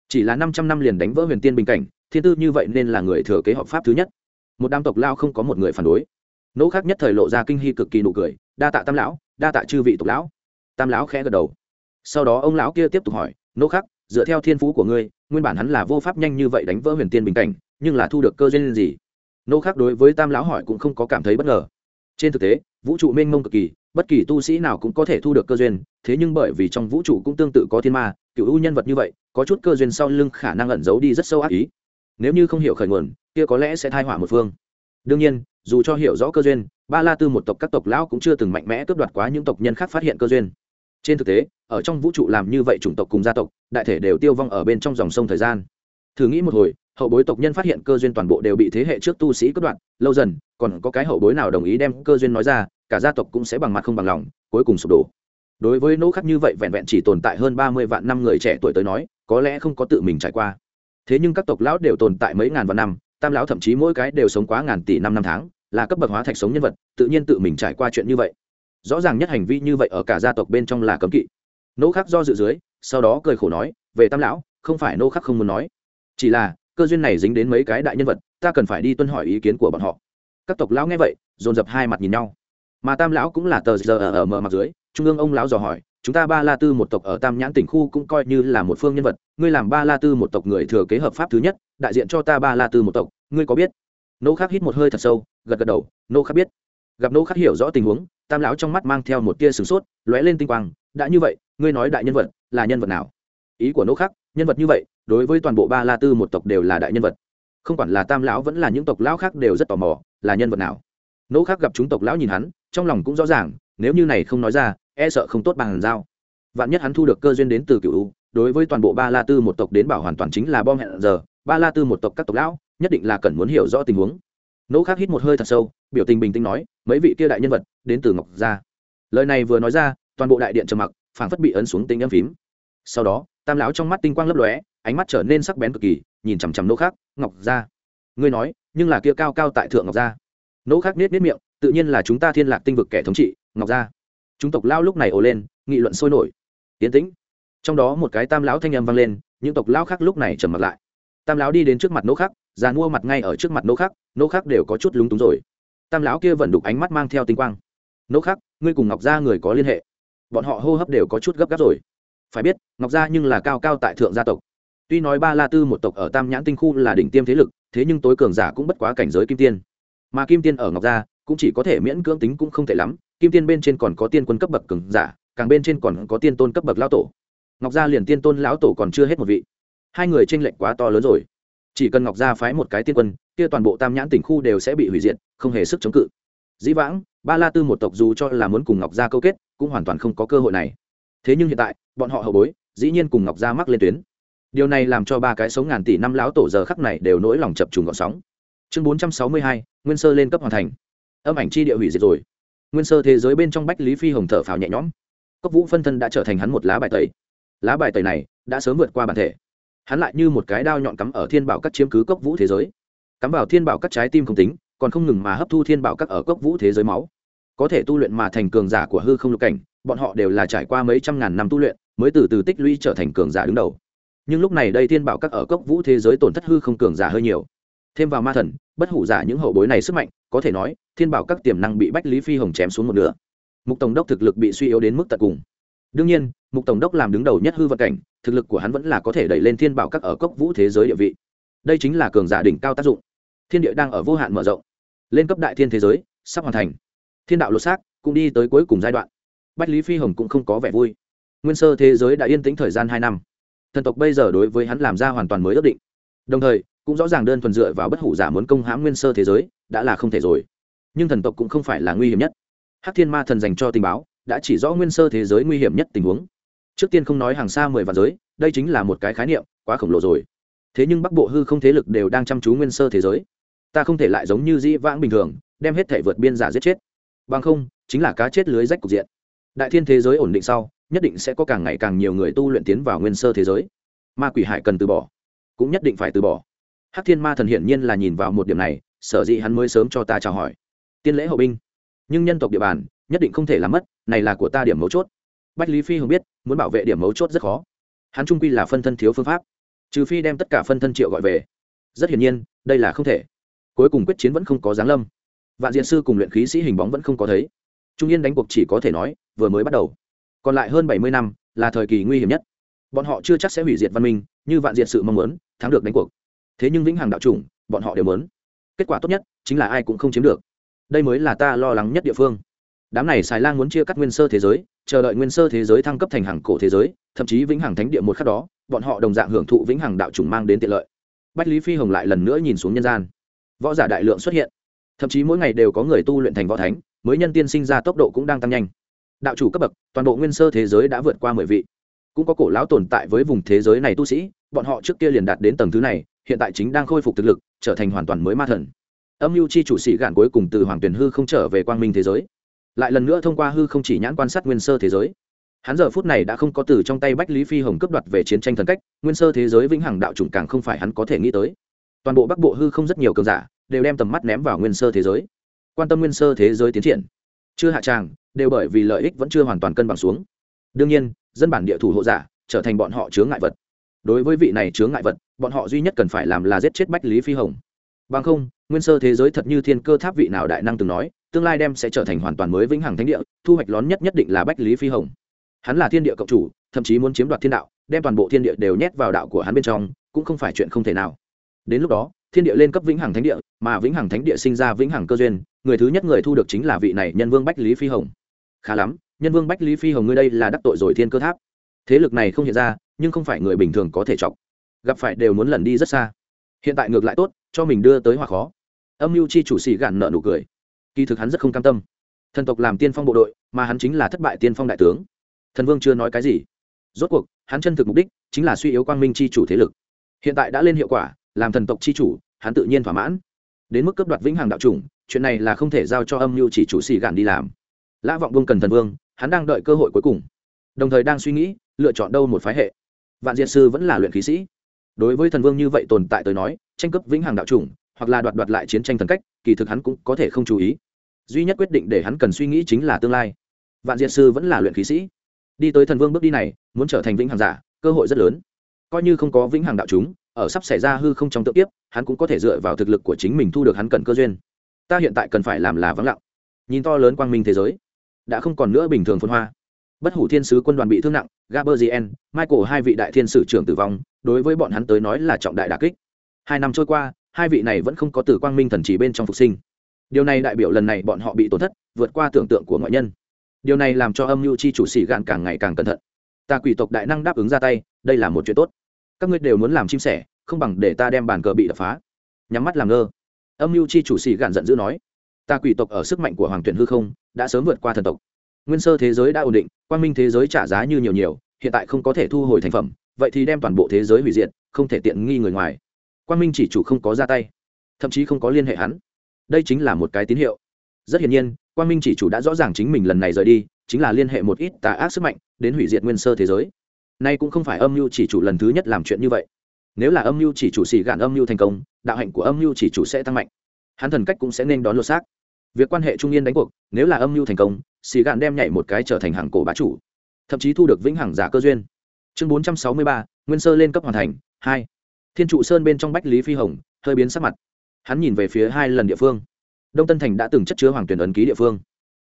Chỉ là năm trăm năm liền đánh vỡ huyền tiên bình cảnh, thiên tư như vậy nên là người thừa kế hợp pháp thứ nhất. Một đám tộc lao không có một người phản đối. Nỗ khác nhất thời lộ ra kinh hy cực kỳ nụ cười, đa tạ tam lão, đa tạ chư vị tộc lão. Tam lão khẽ gật đầu. Sau đó ông lão kia tiếp tục hỏi, nỗ khắc dựa theo thiên phú của ngươi, nguyên bản hắn là vô pháp nhanh như vậy đánh vỡ huyền tiên bình cảnh, nhưng là thu được cơ duyên gì? Nô khác đối với tam lão hỏi cũng không có cảm thấy bất ngờ. Trên thực tế vũ trụ mênh mông cực kỳ, bất kỳ tu sĩ nào cũng có thể thu được cơ duyên, thế nhưng bởi vì trong vũ trụ cũng tương tự có thiên ma, cựu ưu nhân vật như vậy, có chút cơ duyên sau lưng khả năng ẩn giấu đi rất sâu ác ý. Nếu như không hiểu khởi nguồn, kia có lẽ sẽ thai hỏa một phương. Đương nhiên, dù cho hiểu rõ cơ duyên, ba la tư một tộc các tộc lão cũng chưa từng mạnh mẽ cướp đoạt quá những tộc nhân khác phát hiện cơ duyên. Trên thực tế, ở trong vũ trụ làm như vậy chủng tộc cùng gia tộc, đại thể đều tiêu vong ở bên trong dòng sông thời gian. Thử nghĩ một hồi hậu bối tộc nhân phát hiện cơ duyên toàn bộ đều bị thế hệ trước tu sĩ cất đoạn lâu dần, còn có cái hậu bối nào đồng ý đem cơ duyên nói ra, cả gia tộc cũng sẽ bằng mặt không bằng lòng, cuối cùng sụp đổ. Đối với nỗ khắc như vậy vẹn vẹn chỉ tồn tại hơn ba mươi vạn năm người trẻ tuổi tới nói, có lẽ không có tự mình trải qua. Thế nhưng các tộc lão đều tồn tại mấy ngàn vạn năm, tam lão thậm chí mỗi cái đều sống quá ngàn tỷ năm năm tháng, là cấp bậc hóa thạch sống nhân vật, tự nhiên tự mình trải qua chuyện như vậy. Rõ ràng nhất hành vi như vậy ở cả gia tộc bên trong là cấm kỵ. Nỗ khắc do dự dưới, sau đó cười khổ nói, về tam lão, không phải nô khắc không muốn nói. Chỉ là cơ duyên này dính đến mấy cái đại nhân vật, ta cần phải đi tuân hỏi ý kiến của bọn họ. Các tộc lão nghe vậy, dồn dập hai mặt nhìn nhau. Mà tam lão cũng là tờ giờ ở mở mặt dưới, trung ương ông lão dò hỏi, chúng ta ba la tư một tộc ở tam nhãn tỉnh khu cũng coi như là một phương nhân vật, ngươi làm ba la tư một tộc người thừa kế hợp pháp thứ nhất, đại diện cho ta ba la tư một tộc, ngươi có biết? Nô khắc hít một hơi thật sâu, gật gật đầu, nô khắc biết. Gặp nô khắc hiểu rõ tình huống, tam lão trong mắt mang theo một tia sửng sốt, lóe lên tinh quang, đã như vậy, ngươi nói đại nhân vật là nhân vật nào? Ý của nô khắc, nhân vật như vậy đối với toàn bộ ba la tư một tộc đều là đại nhân vật. Không quản là tam lão vẫn là những tộc lão khác đều rất tò mò, là nhân vật nào. Nô khác gặp chúng tộc lão nhìn hắn, trong lòng cũng rõ ràng, nếu như này không nói ra e sợ không tốt bằng giao. Vạn nhất hắn thu được cơ duyên đến từ cựu đối với toàn bộ ba la tư một tộc đến bảo hoàn toàn chính là bom hẹn giờ, ba la tư một tộc các tộc lão, nhất định là cần muốn hiểu rõ tình huống. Nỗ khác hít một hơi thật sâu, biểu tình bình tĩnh nói, mấy vị kia đại nhân vật, đến từ ngọc gia. Lời này vừa nói ra, toàn bộ đại điện trầm mặc, phảng phất bị ấn xuống tinh âm phím. Sau đó, tam lão trong mắt tinh quang lấp lóe ánh mắt trở nên sắc bén cực kỳ, nhìn chằm chằm nỗ khác ngọc gia. Ngươi nói, nhưng là kia cao cao tại thượng ngọc gia. Nỗ khác nết nết miệng, tự nhiên là chúng ta thiên lạc tinh vực kẻ thống trị, ngọc gia. Chúng tộc lao lúc này ồ lên, nghị luận sôi nổi. Yến tĩnh. Trong đó một cái tam lão thanh âm vang lên, những tộc lao khác lúc này trầm mặt lại. Tam lão đi đến trước mặt nỗ khắc, già mua mặt ngay ở trước mặt nỗ khắc nỗ khắc đều có chút lúng túng rồi. Tam lão kia vẫn đục ánh mắt mang theo tinh quang. Nỗ khắc, ngươi cùng ngọc gia người có liên hệ. Bọn họ hô hấp đều có chút gấp gáp rồi. Phải biết, ngọc gia nhưng là cao cao tại thượng gia tộc tuy nói ba la tư một tộc ở tam nhãn tinh khu là đỉnh tiêm thế lực, thế nhưng tối cường giả cũng bất quá cảnh giới kim tiên. Mà kim tiên ở ngọc gia, cũng chỉ có thể miễn cưỡng tính cũng không tệ lắm, kim tiên bên trên còn có tiên quân cấp bậc cường giả, càng bên trên còn có tiên tôn cấp bậc lão tổ. Ngọc gia liền tiên tôn lão tổ còn chưa hết một vị. Hai người tranh lệch quá to lớn rồi. Chỉ cần ngọc gia phái một cái tiên quân, kia toàn bộ tam nhãn tỉnh khu đều sẽ bị hủy diệt, không hề sức chống cự. Dĩ vãng, ba la tư một tộc dù cho là muốn cùng ngọc gia câu kết, cũng hoàn toàn không có cơ hội này. Thế nhưng hiện tại, bọn họ hậu bối, dĩ nhiên cùng ngọc gia mắc lên tuyến điều này làm cho ba cái sống ngàn tỷ năm lão tổ giờ khắc này đều nỗi lòng chập trùng gọn sóng. Chương bốn trăm sáu mươi hai, nguyên sơ lên cấp hoàn thành. Âm ảnh chi địa hủy diệt rồi. Nguyên sơ thế giới bên trong bách lý phi hồng thở phào nhẹ nhõm. Cốc vũ phân thân đã trở thành hắn một lá bài tẩy. Lá bài tẩy này đã sớm vượt qua bản thể. Hắn lại như một cái đao nhọn cắm ở thiên bảo các chiếm cứ cốc vũ thế giới. Cắm vào thiên bảo các trái tim không tính, còn không ngừng mà hấp thu thiên bảo các ở cốc vũ thế giới máu. Có thể tu luyện mà thành cường giả của hư không lục cảnh, bọn họ đều là trải qua mấy trăm ngàn năm tu luyện, mới từ từ tích lũy trở thành cường giả đứng đầu nhưng lúc này đây thiên bảo các ở cốc vũ thế giới tổn thất hư không cường giả hơi nhiều. Thêm vào ma thần, bất hủ giả những hậu bối này sức mạnh, có thể nói, thiên bảo các tiềm năng bị bách lý phi hồng chém xuống một nửa. Mục tổng đốc thực lực bị suy yếu đến mức tận cùng. Đương nhiên, mục tổng đốc làm đứng đầu nhất hư vận cảnh, thực lực của hắn vẫn là có thể đẩy lên thiên bảo các ở cốc vũ thế giới địa vị. Đây chính là cường giả đỉnh cao tác dụng. Thiên địa đang ở vô hạn mở rộng. Lên cấp đại thiên thế giới, sắp hoàn thành. Thiên đạo lột xác, cũng đi tới cuối cùng giai đoạn. Bách lý phi hồng cũng không có vẻ vui. Nguyên sơ thế giới đã yên tĩnh thời gian hai năm thần tộc bây giờ đối với hắn làm ra hoàn toàn mới ước định. Đồng thời, cũng rõ ràng đơn thuần dựa vào bất hủ giả muốn công hãm nguyên sơ thế giới, đã là không thể rồi. Nhưng thần tộc cũng không phải là nguy hiểm nhất. Hắc thiên ma thần dành cho tình báo, đã chỉ rõ nguyên sơ thế giới nguy hiểm nhất tình huống. Trước tiên không nói hàng xa mười vạn giới, đây chính là một cái khái niệm, quá khổng lồ rồi. Thế nhưng bắc bộ hư không thế lực đều đang chăm chú nguyên sơ thế giới. Ta không thể lại giống như dĩ vãng bình thường, đem hết thể vượt biên giả giết chết. Bằng không, chính là cá chết lưới rách cục diện. Đại thiên thế giới ổn định sau nhất định sẽ có càng ngày càng nhiều người tu luyện tiến vào nguyên sơ thế giới. Ma quỷ hải cần từ bỏ, cũng nhất định phải từ bỏ. Hắc thiên ma thần hiển nhiên là nhìn vào một điểm này, sở dĩ hắn mới sớm cho ta chào hỏi. Tiên lễ hậu binh. Nhưng nhân tộc địa bàn, nhất định không thể làm mất, này là của ta điểm mấu chốt. Bách lý phi không biết, muốn bảo vệ điểm mấu chốt rất khó. Hắn trung quy là phân thân thiếu phương pháp, trừ phi đem tất cả phân thân triệu gọi về. Rất hiển nhiên, đây là không thể. Cuối cùng quyết chiến vẫn không có giáng lâm. Vạn diện sư cùng luyện khí sĩ hình bóng vẫn không có thấy. Trung yên đánh cuộc chỉ có thể nói, vừa mới bắt đầu còn lại hơn bảy mươi năm là thời kỳ nguy hiểm nhất. Bọn họ chưa chắc sẽ hủy diệt văn minh, như vạn diệt sự mong muốn, thắng được đánh cuộc. Thế nhưng vĩnh hằng đạo chủng, bọn họ đều muốn. Kết quả tốt nhất chính là ai cũng không chiếm được. Đây mới là ta lo lắng nhất địa phương. Đám này xài lang muốn chia cắt nguyên sơ thế giới, chờ đợi nguyên sơ thế giới thăng cấp thành hàng cổ thế giới, thậm chí vĩnh hằng thánh địa một khắc đó, bọn họ đồng dạng hưởng thụ vĩnh hằng đạo chủng mang đến tiện lợi. Bách lý phi hồng lại lần nữa nhìn xuống nhân gian. Võ giả đại lượng xuất hiện. Thậm chí mỗi ngày đều có người tu luyện thành võ thánh, mới nhân tiên sinh ra tốc độ cũng đang tăng nhanh đạo chủ cấp bậc, toàn bộ nguyên sơ thế giới đã vượt qua mười vị. Cũng có cổ lão tồn tại với vùng thế giới này tu sĩ, bọn họ trước kia liền đạt đến tầng thứ này, hiện tại chính đang khôi phục thực lực, trở thành hoàn toàn mới ma thần. Âm mưu chi chủ sĩ gạn cuối cùng từ hoàng tuyển hư không trở về quang minh thế giới. Lại lần nữa thông qua hư không chỉ nhãn quan sát nguyên sơ thế giới. Hắn giờ phút này đã không có từ trong tay bách lý phi hồng cướp đoạt về chiến tranh thần cách, nguyên sơ thế giới vĩnh hằng đạo chủng càng không phải hắn có thể nghĩ tới. Toàn bộ bắc bộ hư không rất nhiều cường giả, đều đem tầm mắt ném vào nguyên sơ thế giới. Quan tâm nguyên sơ thế giới tiến triển. Chưa hạ tràng đều bởi vì lợi ích vẫn chưa hoàn toàn cân bằng xuống. Đương nhiên, dân bản địa thủ hộ giả trở thành bọn họ chướng ngại vật. Đối với vị này chướng ngại vật, bọn họ duy nhất cần phải làm là giết chết bách lý phi hồng. Bằng không, nguyên sơ thế giới thật như thiên cơ tháp vị nào đại năng từng nói, tương lai đem sẽ trở thành hoàn toàn mới vĩnh hằng thánh địa, thu hoạch lớn nhất nhất định là bách lý phi hồng. Hắn là thiên địa cộng chủ, thậm chí muốn chiếm đoạt thiên đạo, đem toàn bộ thiên địa đều nhét vào đạo của hắn bên trong, cũng không phải chuyện không thể nào. Đến lúc đó, thiên địa lên cấp vĩnh hằng thánh địa, mà vĩnh hằng thánh địa sinh ra vĩnh hằng cơ duyên, người thứ nhất người thu được chính là vị này nhân vương bách lý phi hồng khá lắm, nhân vương bách lý phi hồng ngươi đây là đắc tội rồi thiên cơ tháp. Thế lực này không hiện ra, nhưng không phải người bình thường có thể chọc. Gặp phải đều muốn lần đi rất xa. Hiện tại ngược lại tốt, cho mình đưa tới hòa khó. Âm mưu chi chủ sĩ gạn nợ nụ cười. Kỳ thực hắn rất không cam tâm. Thần tộc làm tiên phong bộ đội, mà hắn chính là thất bại tiên phong đại tướng. Thần vương chưa nói cái gì. Rốt cuộc, hắn chân thực mục đích chính là suy yếu quang minh chi chủ thế lực. Hiện tại đã lên hiệu quả, làm thần tộc chi chủ, hắn tự nhiên thỏa mãn. Đến mức cấp đoạt vĩnh hằng đạo chủng, chuyện này là không thể giao cho âm mưu chỉ chủ sĩ gạn đi làm lã vọng vương cần thần vương, hắn đang đợi cơ hội cuối cùng. Đồng thời đang suy nghĩ, lựa chọn đâu một phái hệ. Vạn diệt sư vẫn là luyện khí sĩ. Đối với thần vương như vậy tồn tại tới nói, tranh cướp vĩnh hằng đạo chủng, hoặc là đoạt đoạt lại chiến tranh thần cách, kỳ thực hắn cũng có thể không chú ý. Duy nhất quyết định để hắn cần suy nghĩ chính là tương lai. Vạn diệt sư vẫn là luyện khí sĩ. Đi tới thần vương bước đi này, muốn trở thành vĩnh hằng giả, cơ hội rất lớn. Coi như không có vĩnh hằng đạo chúng, ở sắp xảy ra hư không trong tự tiếp, hắn cũng có thể dựa vào thực lực của chính mình thu được hắn cần cơ duyên. Ta hiện tại cần phải làm là vắng lặng. Nhìn to lớn quang minh thế giới đã không còn nữa bình thường phồn hoa. Bất hủ thiên sứ quân đoàn bị thương nặng gaberzien michael hai vị đại thiên sử trưởng tử vong, đối với bọn hắn tới nói là trọng đại đà kích. Hai năm trôi qua, hai vị này vẫn không có từ quang minh thần chỉ bên trong phục sinh. Điều này đại biểu lần này bọn họ bị tổn thất, vượt qua tưởng tượng của ngoại nhân. Điều này làm cho âm mưu chi chủ sĩ gạn càng ngày càng cẩn thận. Ta quỷ tộc đại năng đáp ứng ra tay, đây là một chuyện tốt. Các ngươi đều muốn làm chim sẻ, không bằng để ta đem bàn cờ bị đập phá. Nhắm mắt làm ngơ. Âm mưu chi chủ sĩ gạn giận dữ nói. Ta quỷ tộc ở sức mạnh của hoàng tuyển hư không đã sớm vượt qua thần tộc. Nguyên sơ thế giới đã ổn định quan minh thế giới trả giá như nhiều nhiều, hiện tại không có thể thu hồi thành phẩm, vậy thì đem toàn bộ thế giới hủy diệt, không thể tiện nghi người ngoài. Quan minh chỉ chủ không có ra tay, thậm chí không có liên hệ hắn. Đây chính là một cái tín hiệu. Rất hiển nhiên quan minh chỉ chủ đã rõ ràng chính mình lần này rời đi, chính là liên hệ một ít tà ác sức mạnh, đến hủy diệt nguyên sơ thế giới. Nay cũng không phải âm mưu chỉ chủ lần thứ nhất làm chuyện như vậy. Nếu là âm mưu chỉ chủ xì gạn âm mưu thành công, đạo hạnh của âm mưu chỉ chủ sẽ tăng mạnh. Hắn thần cách cũng sẽ nên đón lột xác việc quan hệ trung yên đánh cuộc, nếu là âm mưu thành công, xì gạn đem nhảy một cái trở thành hàng cổ bá chủ, thậm chí thu được vĩnh hằng giả cơ duyên. Chương bốn trăm sáu mươi ba, nguyên sơ lên cấp hoàn thành, hai. Thiên trụ sơn bên trong bách lý phi hồng, hơi biến sắc mặt. Hắn nhìn về phía hai lần địa phương. Đông tân thành đã từng chất chứa hoàng tuyển ấn ký địa phương.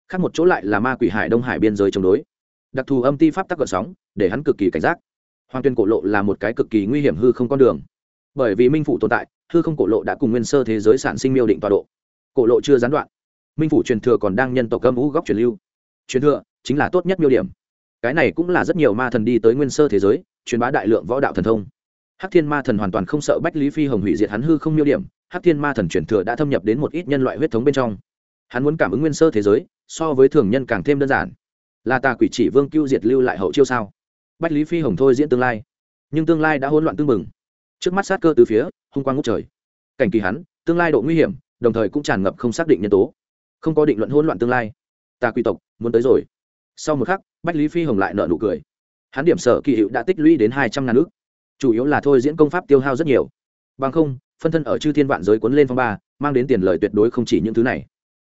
Khác một chỗ lại là ma quỷ hải đông hải biên giới chống đối. Đặc thù âm ti pháp tắc gợn sóng, để hắn cực kỳ cảnh giác. Hoàng tuyên cổ lộ là một cái cực kỳ nguy hiểm hư không con đường. Bởi vì minh phủ tồn tại, hư không cổ lộ đã cùng nguyên sơ thế giới sản sinh miêu định tọa độ. Cổ lộ chưa gián đoạn minh phủ truyền thừa còn đang nhân tộc âm ngũ góc truyền lưu. Truyền thừa chính là tốt nhất miêu điểm. Cái này cũng là rất nhiều ma thần đi tới nguyên sơ thế giới, truyền bá đại lượng võ đạo thần thông. Hắc thiên ma thần hoàn toàn không sợ bách lý phi hồng hủy diệt hắn hư không miêu điểm, hắc thiên ma thần truyền thừa đã thâm nhập đến một ít nhân loại huyết thống bên trong. Hắn muốn cảm ứng nguyên sơ thế giới, so với thường nhân càng thêm đơn giản. Là tà quỷ chỉ vương cưu diệt lưu lại hậu chiêu sao? Bách lý phi hồng thôi diễn tương lai. Nhưng tương lai đã hỗn loạn tương mừng. Trước mắt sát cơ từ phía, hung quang ngút trời. Cảnh kỳ hắn, tương lai độ nguy hiểm, đồng thời cũng tràn ngập không xác định nhân tố không có định luận hỗn loạn tương lai. Ta quỷ tộc, muốn tới rồi. Sau một khắc, bách lý phi hồng lại nợ nụ cười. Hắn điểm sở kỳ hiệu đã tích lũy đến hai trăm ngàn ước chủ yếu là thôi diễn công pháp tiêu hao rất nhiều. Bằng không, phân thân ở chư thiên vạn giới cuốn lên phong ba, mang đến tiền lời tuyệt đối không chỉ những thứ này.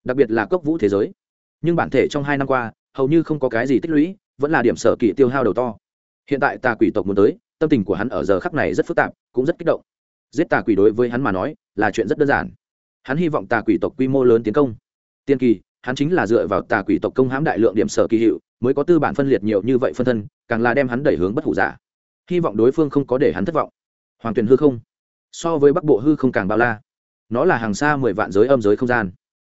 Đặc biệt là cốc vũ thế giới. Nhưng bản thể trong hai năm qua, hầu như không có cái gì tích lũy, vẫn là điểm sở kỳ tiêu hao đầu to. Hiện tại tà quỷ tộc muốn tới, tâm tình của hắn ở giờ khắc này rất phức tạp, cũng rất kích động. Giết tà quỷ đối với hắn mà nói, là chuyện rất đơn giản. Hắn hy vọng tà quỷ tộc quy mô lớn tiến công tiên kỳ, hắn chính là dựa vào tà quỷ tộc công hãm đại lượng điểm sở kỳ hiệu, mới có tư bản phân liệt nhiều như vậy phân thân, càng là đem hắn đẩy hướng bất hủ giả. Hy vọng đối phương không có để hắn thất vọng. Hoàng tuyền hư không. So với bắc bộ hư không càng bao la. Nó là hàng xa mười vạn giới âm giới không gian.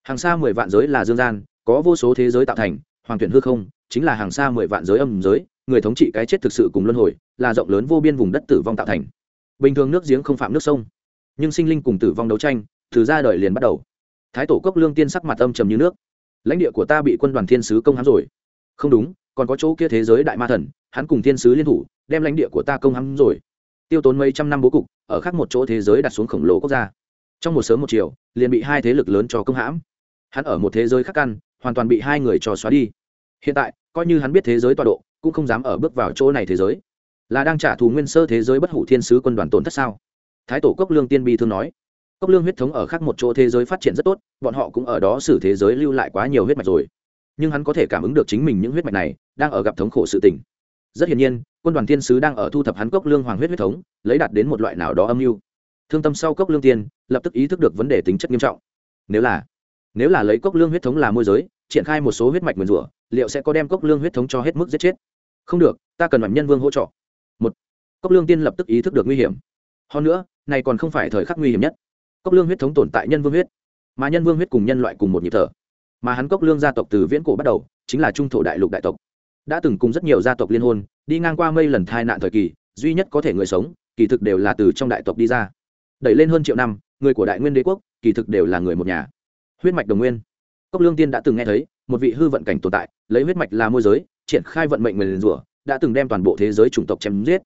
Hàng xa mười vạn giới là dương gian, có vô số thế giới tạo thành, hoàng tuyển hư không chính là hàng xa mười vạn giới âm giới, người thống trị cái chết thực sự cùng luân hồi, là rộng lớn vô biên vùng đất tử vong tạo thành. Bình thường nước giếng không phạm nước sông, nhưng sinh linh cùng tử vong đấu tranh, từ ra đời liền bắt đầu thái tổ cốc lương tiên sắc mặt âm trầm như nước. Lãnh địa của ta bị quân đoàn thiên sứ công hãm rồi. Không đúng, còn có chỗ kia thế giới đại ma thần, hắn cùng thiên sứ liên thủ, đem lãnh địa của ta công hãm rồi. Tiêu tốn mấy trăm năm bố cục, ở khác một chỗ thế giới đặt xuống khổng lồ quốc gia. Trong một sớm một chiều, liền bị hai thế lực lớn cho công hãm. Hắn ở một thế giới khác căn, hoàn toàn bị hai người cho xóa đi. Hiện tại, coi như hắn biết thế giới tọa độ, cũng không dám ở bước vào chỗ này thế giới. Là đang trả thù nguyên sơ thế giới bất hủ thiên sứ quân đoàn tổn thất sao? Thái tổ cốc lương tiên bi thương nói cốc lương huyết thống ở khác một chỗ thế giới phát triển rất tốt, bọn họ cũng ở đó xử thế giới lưu lại quá nhiều huyết mạch rồi. Nhưng hắn có thể cảm ứng được chính mình những huyết mạch này, đang ở gặp thống khổ sự tình. Rất hiển nhiên, quân đoàn thiên sứ đang ở thu thập hắn cốc lương hoàng huyết huyết thống, lấy đạt đến một loại nào đó âm mưu. Thương tâm sau cốc lương tiên, lập tức ý thức được vấn đề tính chất nghiêm trọng. Nếu là nếu là lấy cốc lương huyết thống là môi giới, triển khai một số huyết mạch nguyền rủa, liệu sẽ có đem cốc lương huyết thống cho hết mức giết chết? Không được, ta cần phạm nhân vương hỗ trợ. Một, cốc lương tiên lập tức ý thức được nguy hiểm. Hơn nữa, này còn không phải thời khắc nguy hiểm nhất cốc lương huyết thống tồn tại nhân vương huyết, mà nhân vương huyết cùng nhân loại cùng một nhịp thở. Mà hắn cốc lương gia tộc từ viễn cổ bắt đầu, chính là trung thổ đại lục đại tộc. Đã từng cùng rất nhiều gia tộc liên hôn, đi ngang qua mây lần thai nạn thời kỳ, duy nhất có thể người sống, kỳ thực đều là từ trong đại tộc đi ra. Đẩy lên hơn triệu năm, người của đại nguyên đế quốc, kỳ thực đều là người một nhà. Huyết mạch đồng nguyên. Cốc lương tiên đã từng nghe thấy, một vị hư vận cảnh tồn tại, lấy huyết mạch là môi giới, triển khai vận mệnh nguyền rủa, đã từng đem toàn bộ thế giới chủng tộc chém giết.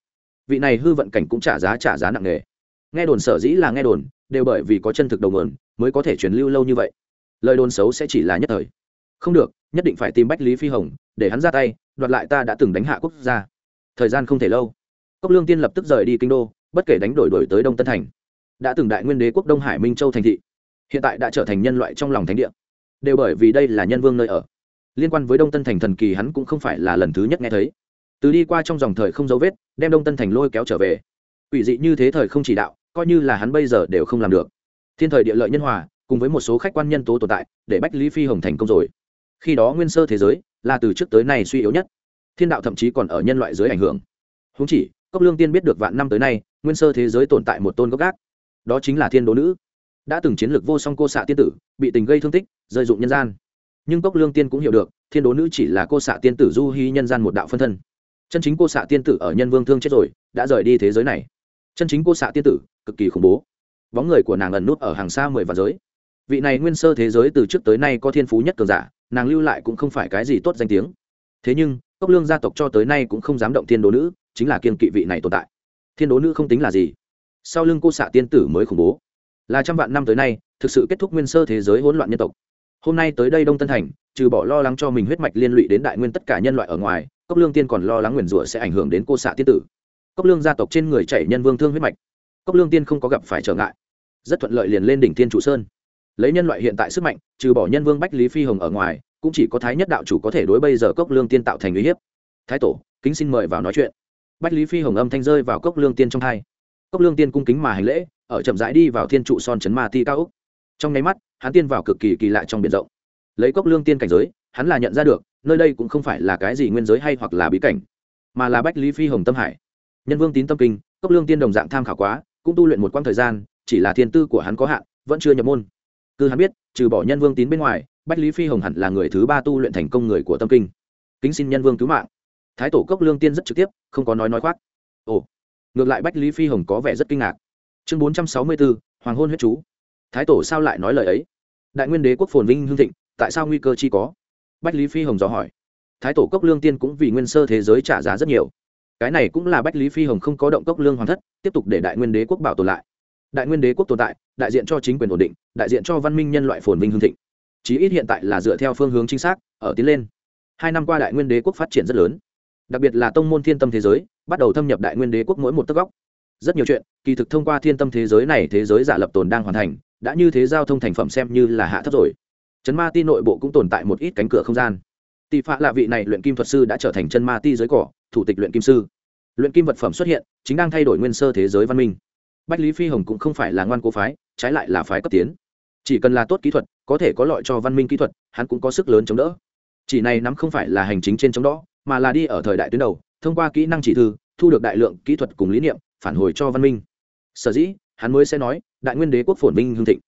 Vị này hư vận cảnh cũng trả giá trả giá nặng nề. Nghe đồn sở dĩ là nghe đồn đều bởi vì có chân thực đầu mượn mới có thể truyền lưu lâu như vậy. Lời đồn xấu sẽ chỉ là nhất thời. Không được, nhất định phải tìm bách lý phi hồng, để hắn ra tay, đoạt lại ta đã từng đánh hạ quốc gia. Thời gian không thể lâu. Cốc lương tiên lập tức rời đi kinh đô, bất kể đánh đổi đổi tới đông tân thành. Đã từng đại nguyên đế quốc đông hải minh châu thành thị, hiện tại đã trở thành nhân loại trong lòng thánh địa. Đều bởi vì đây là nhân vương nơi ở. Liên quan với đông tân thành thần kỳ hắn cũng không phải là lần thứ nhất nghe thấy. Từ đi qua trong dòng thời không dấu vết, đem đông tân thành lôi kéo trở về. Ủy dị như thế thời không chỉ đạo coi như là hắn bây giờ đều không làm được. Thiên thời địa lợi nhân hòa, cùng với một số khách quan nhân tố tồn tại, để bách lý phi hồng thành công rồi. Khi đó nguyên sơ thế giới, là từ trước tới nay suy yếu nhất. Thiên đạo thậm chí còn ở nhân loại dưới ảnh hưởng. Húng chỉ, cốc lương tiên biết được vạn năm tới nay, nguyên sơ thế giới tồn tại một tôn gốc gác. Đó chính là thiên đố nữ. Đã từng chiến lược vô song cô xạ tiên tử, bị tình gây thương tích, rơi dụng nhân gian. Nhưng cốc lương tiên cũng hiểu được, thiên đố nữ chỉ là cô xạ tiên tử du hy nhân gian một đạo phân thân. Chân chính cô xạ tiên tử ở nhân vương thương chết rồi, đã rời đi thế giới này. Chân chính cô xạ tiên tử cực kỳ khủng bố. Bóng người của nàng ẩn nút ở hàng xa mười vạn giới. Vị này nguyên sơ thế giới từ trước tới nay có thiên phú nhất cường giả, nàng lưu lại cũng không phải cái gì tốt danh tiếng. Thế nhưng cốc lương gia tộc cho tới nay cũng không dám động thiên đố nữ, chính là kiên kỵ vị này tồn tại. Thiên đố nữ không tính là gì. Sau lưng cô xạ tiên tử mới khủng bố. Là trăm vạn năm tới nay, thực sự kết thúc nguyên sơ thế giới hỗn loạn nhân tộc. Hôm nay tới đây đông tân thành, trừ bỏ lo lắng cho mình huyết mạch liên lụy đến đại nguyên tất cả nhân loại ở ngoài, cốc lương tiên còn lo lắng nguyền rủa sẽ ảnh hưởng đến cô xạ tiên tử. Cốc lương gia tộc trên người chảy nhân vương thương huyết mạch cốc lương tiên không có gặp phải trở ngại. Rất thuận lợi liền lên đỉnh Thiên trụ sơn. Lấy nhân loại hiện tại sức mạnh, trừ bỏ nhân vương bách lý phi hồng ở ngoài, cũng chỉ có thái nhất đạo chủ có thể đối bây giờ cốc lương tiên tạo thành uy hiếp. Thái tổ, kính xin mời vào nói chuyện. Bách lý phi hồng âm thanh rơi vào cốc lương tiên trong hai. Cốc lương tiên cung kính mà hành lễ, ở chậm rãi đi vào thiên trụ son chấn ma ti cao úc trong nháy mắt, hắn tiên vào cực kỳ kỳ lạ trong biển rộng. Lấy cốc lương tiên cảnh giới, hắn là nhận ra được, nơi đây cũng không phải là cái gì nguyên giới hay hoặc là bí cảnh, mà là bách lý phi hồng tâm hải. Nhân vương tín tâm kinh, cốc lương tiên đồng dạng tham khảo quá cũng tu luyện một quãng thời gian, chỉ là thiên tư của hắn có hạn, vẫn chưa nhập môn. Cứ hắn biết, trừ bỏ nhân vương tín bên ngoài, bách lý phi hồng hẳn là người thứ ba tu luyện thành công người của tâm kinh. Kính xin nhân vương cứu mạng. Thái tổ cốc lương tiên rất trực tiếp, không có nói nói khoác. Ồ. Ngược lại bách lý phi hồng có vẻ rất kinh ngạc. Chương bốn trăm sáu mươi bốn hoàng hôn huyết chú. Thái tổ sao lại nói lời ấy? Đại nguyên đế quốc phồn vinh hương thịnh, tại sao nguy cơ chi có? Bách lý phi hồng dò hỏi. Thái tổ cốc lương tiên cũng vì nguyên sơ thế giới trả giá rất nhiều cái này cũng là bách lý phi hồng không có động cốc lương hoàng thất, tiếp tục để đại nguyên đế quốc bảo tồn lại. Đại nguyên đế quốc tồn tại, đại diện cho chính quyền ổn định, đại diện cho văn minh nhân loại phồn vinh hương thịnh. Chí ít hiện tại là dựa theo phương hướng chính xác, ở tiến lên. Hai năm qua đại nguyên đế quốc phát triển rất lớn. Đặc biệt là tông môn thiên tâm thế giới, bắt đầu thâm nhập đại nguyên đế quốc mỗi một tấc góc. Rất nhiều chuyện, kỳ thực thông qua thiên tâm thế giới này, thế giới giả lập tồn đang hoàn thành, đã như thế giao thông thành phẩm xem như là hạ thấp rồi. Trấn ma ti nội bộ cũng tồn tại một ít cánh cửa không gian tỷ phạ là vị này luyện kim thuật sư đã trở thành chân ma ti giới cỏ, thủ tịch luyện kim sư. Luyện kim vật phẩm xuất hiện, chính đang thay đổi nguyên sơ thế giới văn minh. Bách lý phi hồng cũng không phải là ngoan cố phái, trái lại là phái cấp tiến. Chỉ cần là tốt kỹ thuật, có thể có lợi cho văn minh kỹ thuật, hắn cũng có sức lớn chống đỡ. Chỉ này nắm không phải là hành chính trên chống đỡ, mà là đi ở thời đại tuyến đầu, thông qua kỹ năng chỉ thư, thu được đại lượng kỹ thuật cùng lý niệm, phản hồi cho văn minh. Sở dĩ, hắn mới sẽ nói, đại nguyên đế quốc phồn minh hương thịnh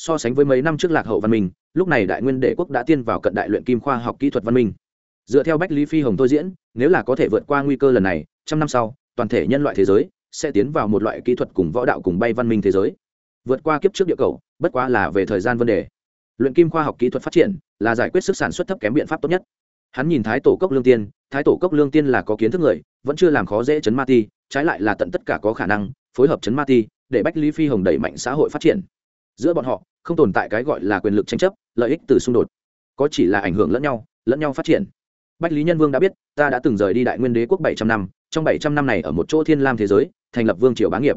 so sánh với mấy năm trước lạc hậu văn minh, lúc này đại nguyên đế quốc đã tiên vào cận đại luyện kim khoa học kỹ thuật văn minh. Dựa theo bách lý phi hồng thôi diễn, nếu là có thể vượt qua nguy cơ lần này, trăm năm sau, toàn thể nhân loại thế giới sẽ tiến vào một loại kỹ thuật cùng võ đạo cùng bay văn minh thế giới. Vượt qua kiếp trước địa cầu, bất quá là về thời gian vấn đề. Luyện kim khoa học kỹ thuật phát triển là giải quyết sức sản xuất thấp kém biện pháp tốt nhất. Hắn nhìn thái tổ cốc lương tiên, thái tổ cốc lương tiên là có kiến thức người, vẫn chưa làm khó dễ chấn ma ti, trái lại là tận tất cả có khả năng phối hợp chấn ma ti để bách lý phi hồng đẩy mạnh xã hội phát triển giữa bọn họ, không tồn tại cái gọi là quyền lực tranh chấp, lợi ích từ xung đột. Có chỉ là ảnh hưởng lẫn nhau lẫn nhau phát triển. Bách lý nhân vương đã biết, ta đã từng rời đi đại nguyên đế quốc bảy trăm năm, trong bảy trăm năm này ở một chỗ thiên lam thế giới, thành lập vương triều bá nghiệp.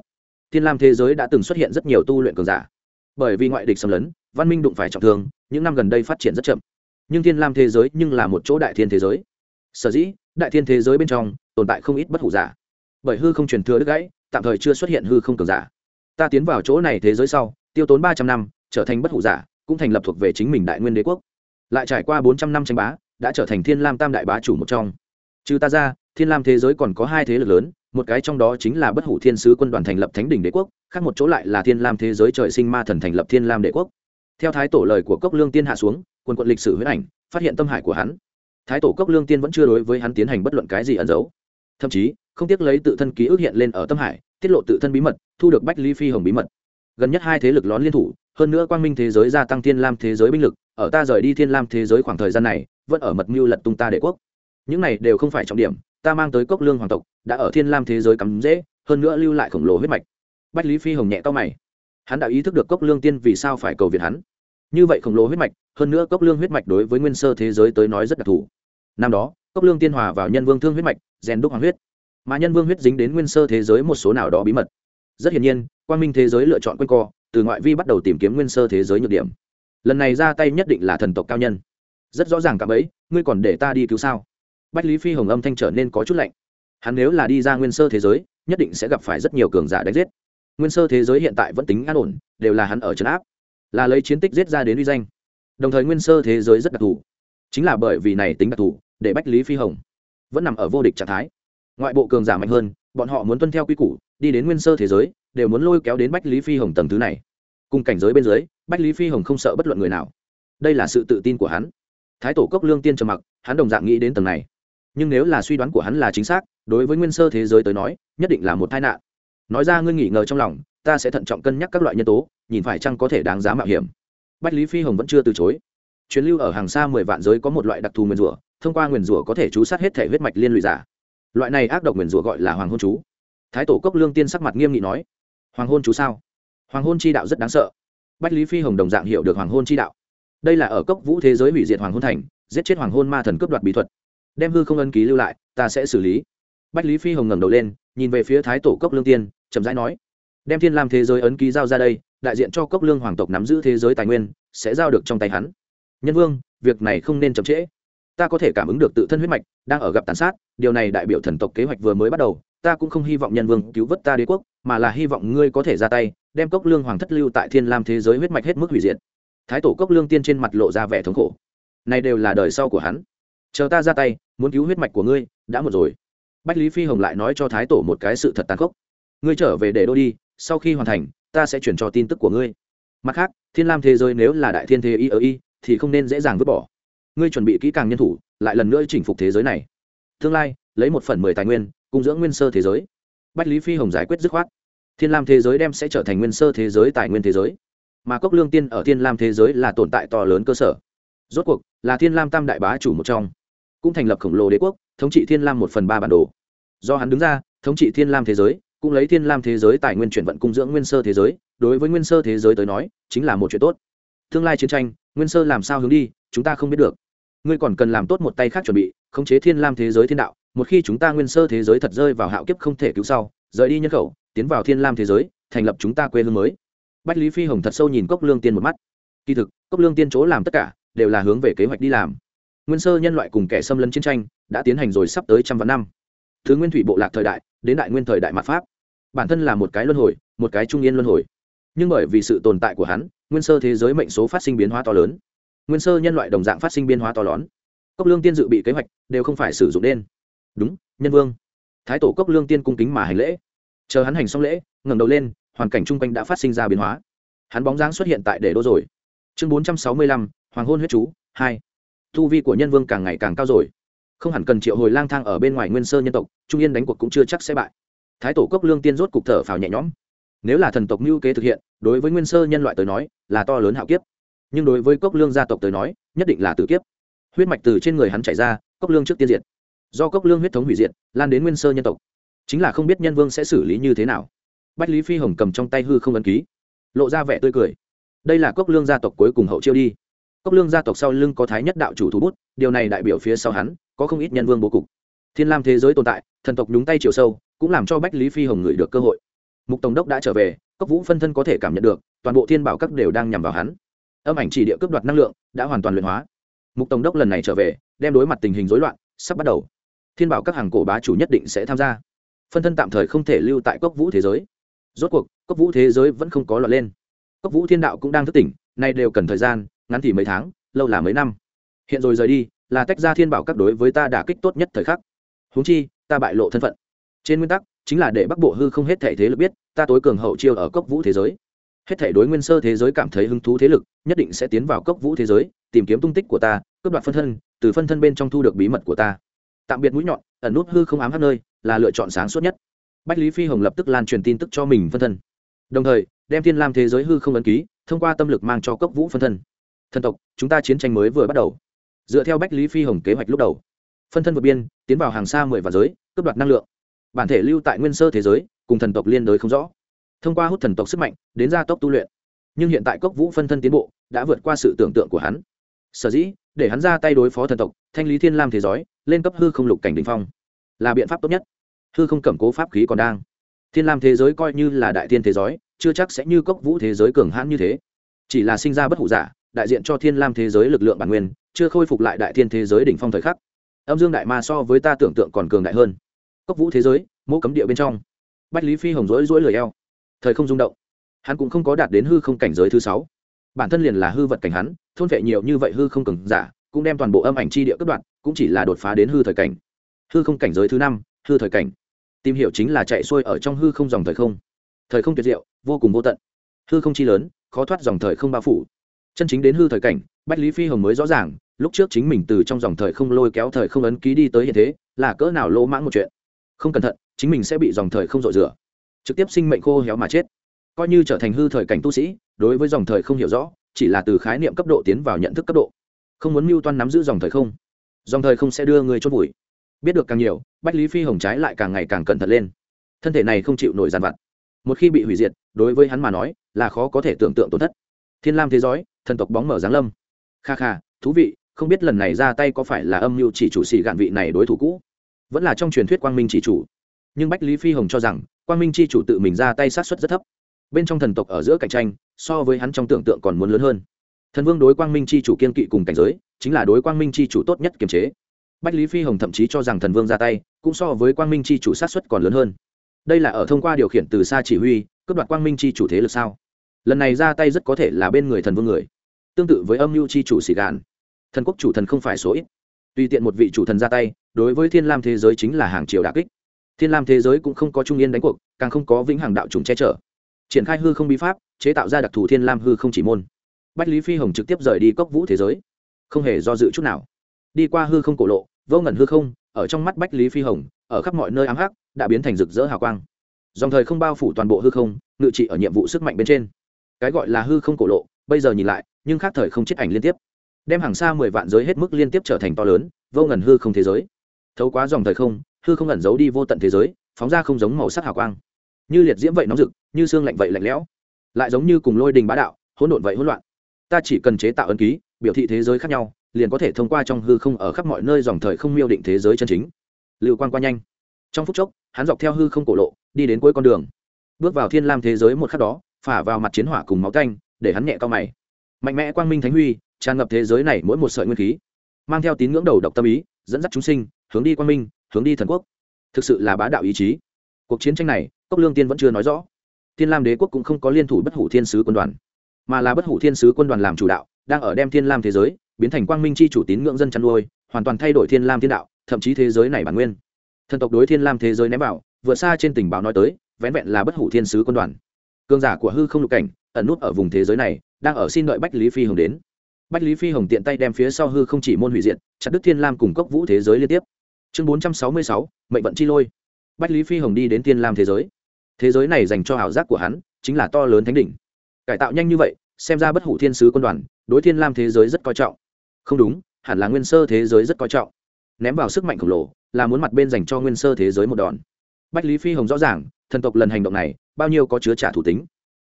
Thiên lam thế giới đã từng xuất hiện rất nhiều tu luyện cường giả. Bởi vì ngoại địch xâm lấn, văn minh đụng phải trọng thương, những năm gần đây phát triển rất chậm. Nhưng thiên lam thế giới nhưng là một chỗ đại thiên thế giới. Sở dĩ, đại thiên thế giới bên trong tồn tại không ít bất hủ giả. Bởi hư không truyền thừa đứt gãy, tạm thời chưa xuất hiện hư không cường giả. Ta tiến vào chỗ này thế giới sau tiêu tốn ba trăm năm, trở thành bất hủ giả, cũng thành lập thuộc về chính mình đại nguyên đế quốc. Lại trải qua bốn trăm năm tranh bá, đã trở thành thiên lam tam đại bá chủ một trong. Trừ ta ra, thiên lam thế giới còn có hai thế lực lớn, một cái trong đó chính là bất hủ thiên sứ quân đoàn thành lập thánh đỉnh đế quốc, khác một chỗ lại là thiên lam thế giới trời sinh ma thần thành lập thiên lam đế quốc. Theo thái tổ lời của cốc lương tiên hạ xuống quân quận lịch sử huyết ảnh, phát hiện tâm hải của hắn. Thái tổ cốc lương tiên vẫn chưa đối với hắn tiến hành bất luận cái gì ẩn giấu. Thậm chí, không tiếc lấy tự thân ký ức hiện lên ở tâm hải, tiết lộ tự thân bí mật, thu được bách ly phi hồng bí mật gần nhất hai thế lực lón liên thủ, hơn nữa quang minh thế giới gia tăng thiên lam thế giới binh lực, ở ta rời đi thiên lam thế giới khoảng thời gian này, vẫn ở mật mưu lật tung ta đệ quốc. Những này đều không phải trọng điểm, ta mang tới cốc lương hoàng tộc, đã ở thiên lam thế giới cắm dễ, hơn nữa lưu lại khổng lồ huyết mạch. Bách lý phi hồng nhẹ to mày. Hắn đã ý thức được cốc lương tiên vì sao phải cầu viện hắn. Như vậy khổng lồ huyết mạch, hơn nữa cốc lương huyết mạch đối với nguyên sơ thế giới tới nói rất đặc thù. Năm đó, cốc lương tiên hòa vào nhân vương thương huyết mạch, rèn đúc hoàng huyết. Mà nhân vương huyết dính đến nguyên sơ thế giới một số nào đó bí mật. Rất hiển nhiên quan minh thế giới lựa chọn q u a n co, từ ngoại vi bắt đầu tìm kiếm nguyên sơ thế giới nhược điểm. Lần này ra tay nhất định là thần tộc cao nhân. Rất rõ ràng cả ấy ngươi còn để ta đi cứu sao? Bách lý phi hồng âm thanh trở nên có chút lạnh. Hắn nếu là đi ra nguyên sơ thế giới, nhất định sẽ gặp phải rất nhiều cường giả đánh giết. Nguyên sơ thế giới hiện tại vẫn tính an ổn, đều là hắn ở trấn áp. Là lấy chiến tích giết ra đến uy danh. Đồng thời nguyên sơ thế giới rất đặc thù. Chính là bởi vì này tính đặc thù, để bách lý phi hồng vẫn nằm ở vô địch trạng thái ngoại bộ cường giả mạnh hơn, bọn họ muốn tuân theo quy củ, đi đến nguyên sơ thế giới, đều muốn lôi kéo đến bách lý phi hồng tầng thứ này. Cùng cảnh giới bên dưới, bách lý phi hồng không sợ bất luận người nào. Đây là sự tự tin của hắn. Thái tổ cốc lương tiên trầm mặc, hắn đồng dạng nghĩ đến tầng này. Nhưng nếu là suy đoán của hắn là chính xác, đối với nguyên sơ thế giới tới nói, nhất định là một tai nạn. Nói ra ngươi nghỉ ngờ trong lòng, ta sẽ thận trọng cân nhắc các loại nhân tố, nhìn phải chăng có thể đáng giá mạo hiểm. Bách lý phi hồng vẫn chưa từ chối. Chuyến lưu ở hàng xa mười vạn giới có một loại đặc thù nguyền rủa, thông qua nguyền rủa có thể chú sát hết thể huyết mạch liên lụy giả loại này ác độc nguyền rủa gọi là hoàng hôn chú. Thái tổ cốc lương tiên sắc mặt nghiêm nghị nói, hoàng hôn chú sao? Hoàng hôn chi đạo rất đáng sợ. Bách lý phi hồng đồng dạng hiểu được hoàng hôn chi đạo. Đây là ở cốc vũ thế giới hủy diệt hoàng hôn thành, giết chết hoàng hôn ma thần cướp đoạt bí thuật. Đem hư không ân ký lưu lại, ta sẽ xử lý. Bách lý phi hồng ngẩng đầu lên, nhìn về phía thái tổ cốc lương tiên, chậm rãi nói, đem thiên lam thế giới ấn ký giao ra đây, đại diện cho cốc lương hoàng tộc nắm giữ thế giới tài nguyên, sẽ giao được trong tay hắn. Nhân vương, việc này không nên chậm trễ ta có thể cảm ứng được tự thân huyết mạch đang ở gặp tàn sát, điều này đại biểu thần tộc kế hoạch vừa mới bắt đầu, ta cũng không hy vọng nhân vương cứu vớt ta đế quốc, mà là hy vọng ngươi có thể ra tay, đem cốc lương hoàng thất lưu tại thiên lam thế giới huyết mạch hết mức hủy diệt. Thái tổ cốc lương tiên trên mặt lộ ra vẻ thống khổ. Này đều là đời sau của hắn. Chờ ta ra tay, muốn cứu huyết mạch của ngươi, đã một rồi. Bách lý phi hồng lại nói cho thái tổ một cái sự thật tàn khốc. Ngươi trở về để đô đi, sau khi hoàn thành, ta sẽ chuyển cho tin tức của ngươi. Mặt khác, thiên lam thế giới nếu là đại thiên thế y ở y, thì không nên dễ dàng vứt bỏ ngươi chuẩn bị kỹ càng nhân thủ, lại lần nữa chỉnh phục thế giới này. Tương lai, lấy một phần mười tài nguyên cung dưỡng nguyên sơ thế giới. Bách lý phi hồng giải quyết dứt khoát. Thiên lam thế giới đem sẽ trở thành nguyên sơ thế giới, tài nguyên thế giới. Mà cốc lương tiên ở thiên lam thế giới là tồn tại to lớn cơ sở. Rốt cuộc, là thiên lam tam đại bá chủ một trong. Cũng thành lập khổng lồ đế quốc, thống trị thiên lam một phần ba bản đồ. Do hắn đứng ra, thống trị thiên lam thế giới, cũng lấy thiên lam thế giới tài nguyên chuyển vận cung dưỡng nguyên sơ thế giới. Đối với nguyên sơ thế giới tới nói, chính là một chuyện tốt. Tương lai chiến tranh, nguyên sơ làm sao hướng đi, chúng ta không biết được ngươi còn cần làm tốt một tay khác chuẩn bị, khống chế thiên lam thế giới thiên đạo, một khi chúng ta nguyên sơ thế giới thật rơi vào hạo kiếp không thể cứu sau, rời đi nhân khẩu, tiến vào thiên lam thế giới, thành lập chúng ta quê hương mới. Bách lý phi hồng thật sâu nhìn cốc lương tiên một mắt. Kỳ thực, cốc lương tiên chỗ làm tất cả, đều là hướng về kế hoạch đi làm. Nguyên sơ nhân loại cùng kẻ xâm lấn chiến tranh, đã tiến hành rồi sắp tới trăm vạn năm. Thứ nguyên thủy bộ lạc thời đại, đến đại nguyên thời đại mạt pháp. Bản thân là một cái luân hồi, một cái trung yên luân hồi. Nhưng bởi vì sự tồn tại của hắn, nguyên sơ thế giới mệnh số phát sinh biến hóa to lớn nguyên sơ nhân loại đồng dạng phát sinh biến hóa to lớn. Cốc lương tiên dự bị kế hoạch, đều không phải sử dụng đen đúng, nhân vương. Thái tổ cốc lương tiên cung kính mà hành lễ. Chờ hắn hành xong lễ, ngẩng đầu lên, hoàn cảnh chung quanh đã phát sinh ra biến hóa. Hắn bóng dáng xuất hiện tại để đô rồi. Chương bốn trăm sáu mươi lăm, hoàng hôn huyết chú, hai. Thu vi của nhân vương càng ngày càng cao rồi. Không hẳn cần triệu hồi lang thang ở bên ngoài nguyên sơ nhân tộc, trung yên đánh cuộc cũng chưa chắc sẽ bại. Thái tổ cốc lương tiên rốt cục thở phào nhẹ nhõm. Nếu là thần tộc mưu kế thực hiện, đối với nguyên sơ nhân loại tới nói, là to lớn hạo kiếp nhưng đối với cốc lương gia tộc tới nói, nhất định là tử kiếp. Huyết mạch từ trên người hắn chảy ra, cốc lương trước tiên diệt. Do cốc lương huyết thống hủy diệt, lan đến nguyên sơ nhân tộc. Chính là không biết nhân vương sẽ xử lý như thế nào. Bách lý phi hồng cầm trong tay hư không ấn ký, lộ ra vẻ tươi cười. Đây là cốc lương gia tộc cuối cùng hậu chiêu đi. Cốc lương gia tộc sau lưng có thái nhất đạo chủ thủ bút, điều này đại biểu phía sau hắn, có không ít nhân vương bố cục. Thiên lam thế giới tồn tại, thần tộc nhúng tay chiều sâu, cũng làm cho bách lý phi hồng ngửi được cơ hội. Mục tổng đốc đã trở về, cốc vũ phân thân có thể cảm nhận được, toàn bộ thiên bảo các đều đang nhằm vào hắn âm ảnh chỉ địa cướp đoạt năng lượng, đã hoàn toàn luyện hóa. Mục tổng đốc lần này trở về, đem đối mặt tình hình rối loạn, sắp bắt đầu. Thiên bảo các hàng cổ bá chủ nhất định sẽ tham gia. Phân thân tạm thời không thể lưu tại cốc vũ thế giới. Rốt cuộc, cốc vũ thế giới vẫn không có loạn lên. Cốc vũ thiên đạo cũng đang thức tỉnh, nay đều cần thời gian, ngắn thì mấy tháng, lâu là mấy năm. Hiện rồi rời đi, là tách ra thiên bảo các đối với ta đả kích tốt nhất thời khắc. Huống chi, ta bại lộ thân phận. Trên nguyên tắc, chính là để bắc bộ hư không hết thể thế lực biết, ta tối cường hậu chiêu ở cốc vũ thế giới hết thể đối nguyên sơ thế giới cảm thấy hứng thú thế lực, nhất định sẽ tiến vào cốc vũ thế giới, tìm kiếm tung tích của ta, cướp đoạt phân thân, từ phân thân bên trong thu được bí mật của ta. Tạm biệt mũi nhọn, ẩn nút hư không ám hát nơi, là lựa chọn sáng suốt nhất. Bách lý phi hồng lập tức lan truyền tin tức cho mình phân thân. Đồng thời, đem thiên lam thế giới hư không ấn ký, thông qua tâm lực mang cho cốc vũ phân thân. Thân tộc, chúng ta chiến tranh mới vừa bắt đầu. Dựa theo bách lý phi hồng kế hoạch lúc đầu, phân thân vượt biên, tiến vào hàng xa mười vạn giới, cướp đoạt năng lượng. Bản thể lưu tại nguyên sơ thế giới, cùng thần tộc liên đới không rõ thông qua hút thần tộc sức mạnh, đến gia tốc tu luyện. Nhưng hiện tại cốc vũ phân thân tiến bộ, đã vượt qua sự tưởng tượng của hắn. Sở dĩ, để hắn ra tay đối phó thần tộc, thanh lý thiên lam thế giới, lên cấp hư không lục cảnh đình phong, là biện pháp tốt nhất. Hư không cẩm cố pháp khí còn đang. Thiên lam thế giới coi như là đại thiên thế giới, chưa chắc sẽ như cốc vũ thế giới cường hãn như thế. Chỉ là sinh ra bất hủ giả, đại diện cho thiên lam thế giới lực lượng bản nguyên, chưa khôi phục lại đại thiên thế giới đỉnh phong thời khắc. Âm dương đại ma so với ta tưởng tượng còn cường đại hơn. Cốc vũ thế giới mẫu cấm địa bên trong. Bách lý phi hồng rỗi rỗi lười eo thời không rung động. Hắn cũng không có đạt đến hư không cảnh giới thứ sáu. Bản thân liền là hư vật cảnh hắn, thôn vệ nhiều như vậy hư không cường giả, cũng đem toàn bộ âm ảnh chi địa cất đoạn cũng chỉ là đột phá đến hư thời cảnh. Hư không cảnh giới thứ năm, hư thời cảnh. Tìm hiểu chính là chạy xuôi ở trong hư không dòng thời không. Thời không tuyệt diệu, vô cùng vô tận. Hư không chi lớn, khó thoát dòng thời không bao phủ. Chân chính đến hư thời cảnh, bách lý phi hồng mới rõ ràng, lúc trước chính mình từ trong dòng thời không lôi kéo thời không ấn ký đi tới hiện thế, là cỡ nào lỗ mãng một chuyện. Không cẩn thận, chính mình sẽ bị dòng thời không dội rửa trực tiếp sinh mệnh khô héo mà chết. Coi như trở thành hư thời cảnh tu sĩ, đối với dòng thời không hiểu rõ, chỉ là từ khái niệm cấp độ tiến vào nhận thức cấp độ. Không muốn mưu toan nắm giữ dòng thời không. Dòng thời không sẽ đưa người chốt vùi. Biết được càng nhiều, bách lý phi hồng trái lại càng ngày càng cẩn thận lên. Thân thể này không chịu nổi dàn vặt. Một khi bị hủy diệt, đối với hắn mà nói, là khó có thể tưởng tượng tổn thất. Thiên lam thế giới, thần tộc bóng mở giáng lâm. Kha kha, thú vị, không biết lần này ra tay có phải là âm mưu chỉ chủ xì gạn vị này đối thủ cũ. Vẫn là trong truyền thuyết quang minh chỉ chủ. Nhưng bách lý phi hồng cho rằng quang minh chi chủ tự mình ra tay sát xuất rất thấp. Bên trong thần tộc ở giữa cạnh tranh, so với hắn trong tưởng tượng còn muốn lớn hơn. Thần vương đối quang minh c h i chủ kiên kỵ cùng cảnh giới, chính là đối quang minh c h i chủ tốt nhất kiềm chế. Bách lý phi hồng thậm chí cho rằng thần vương ra tay, cũng so với quang minh c h i chủ sát xuất còn lớn hơn. Đây là ở thông qua điều khiển từ xa chỉ huy, cướp đoạt quang minh c h i chủ thế lực sao? Lần này ra tay rất có thể là bên người thần vương người. Tương tự với âm mưu Chi chủ xì gàn thần quốc chủ thần không phải số ít. Tùy tiện một vị chủ thần ra tay, đối với thiên lam thế giới chính là hàng triệu đà kích thiên lam thế giới cũng không có trung yên đánh cuộc, càng không có vĩnh hằng đạo trùng che chở. Triển khai hư không bí pháp, chế tạo ra đặc thù thiên lam hư không chỉ môn. Bách lý phi hồng trực tiếp rời đi cốc vũ thế giới. Không hề do dự chút nào. Đi qua hư không cổ lộ, vô ngẩn hư không, ở trong mắt bách lý phi hồng, ở khắp mọi nơi ám hắc, đã biến thành rực rỡ hào quang. Dòng thời không bao phủ toàn bộ hư không, ngự trị ở nhiệm vụ sức mạnh bên trên. Cái gọi là hư không cổ lộ, bây giờ nhìn lại, nhưng khác thời không chết ảnh liên tiếp. Đem hàng xa mười vạn giới hết mức liên tiếp trở thành to lớn, vô ngẩn hư không thế giới. Thấu quá dòng thời không hư không ẩn giấu đi vô tận thế giới, phóng ra không giống màu sắc hào quang. Như liệt diễm vậy nóng rực, như xương lạnh vậy lạnh lẽo. Lại giống như cùng lôi đình bá đạo, hỗn độn vậy hỗn loạn. Ta chỉ cần chế tạo ấn ký, biểu thị thế giới khác nhau, liền có thể thông qua trong hư không ở khắp mọi nơi dòng thời không miêu định thế giới chân chính. Lưu quan qua nhanh. Trong phút chốc, hắn dọc theo hư không cổ lộ, đi đến cuối con đường. Bước vào thiên lam thế giới một khắc đó, phả vào mặt chiến hỏa cùng máu canh để hắn nhẹ cao mày. Mạnh mẽ quang minh thánh huy, tràn ngập thế giới này mỗi một sợi nguyên khí. Mang theo tín ngưỡng đầu độc tâm ý, dẫn dắt chúng sinh, hướng đi quang minh hướng đi thần quốc. Thực sự là bá đạo ý chí. Cuộc chiến tranh này, cốc lương tiên vẫn chưa nói rõ. Thiên lam đế quốc cũng không có liên thủ bất hủ thiên sứ quân đoàn, mà là bất hủ thiên sứ quân đoàn làm chủ đạo, đang ở đem thiên lam thế giới biến thành quang minh c h i chủ tín ngưỡng dân chăn nuôi, hoàn toàn thay đổi thiên lam thiên đạo, thậm chí thế giới này bản nguyên. Thần tộc đối thiên lam thế giới ném vào, vượt xa trên tình báo nói tới, vén vẹn là bất hủ thiên sứ quân đoàn. Cương giả của hư không lục cảnh, ẩn nút ở vùng thế giới này, đang ở xin đợi bách lý phi hồng đến. Bách lý phi hồng tiện tay đem phía sau hư không chỉ môn hủy diện chặt đức thiên lam cùng cốc vũ thế giới liên tiếp chương bốn trăm sáu mươi sáu, mệnh vận chi lôi. Bách lý phi hồng đi đến tiên lam thế giới. Thế giới này dành cho ảo giác của hắn, chính là to lớn thánh đỉnh. Cải tạo nhanh như vậy, xem ra bất hủ thiên sứ quân đoàn, đối thiên lam thế giới rất coi trọng. Không đúng, hẳn là nguyên sơ thế giới rất coi trọng. Ném vào sức mạnh khổng lồ, là muốn mặt bên dành cho nguyên sơ thế giới một đòn. Bách lý phi hồng rõ ràng, thần tộc lần hành động này, bao nhiêu có chứa trả thủ tính.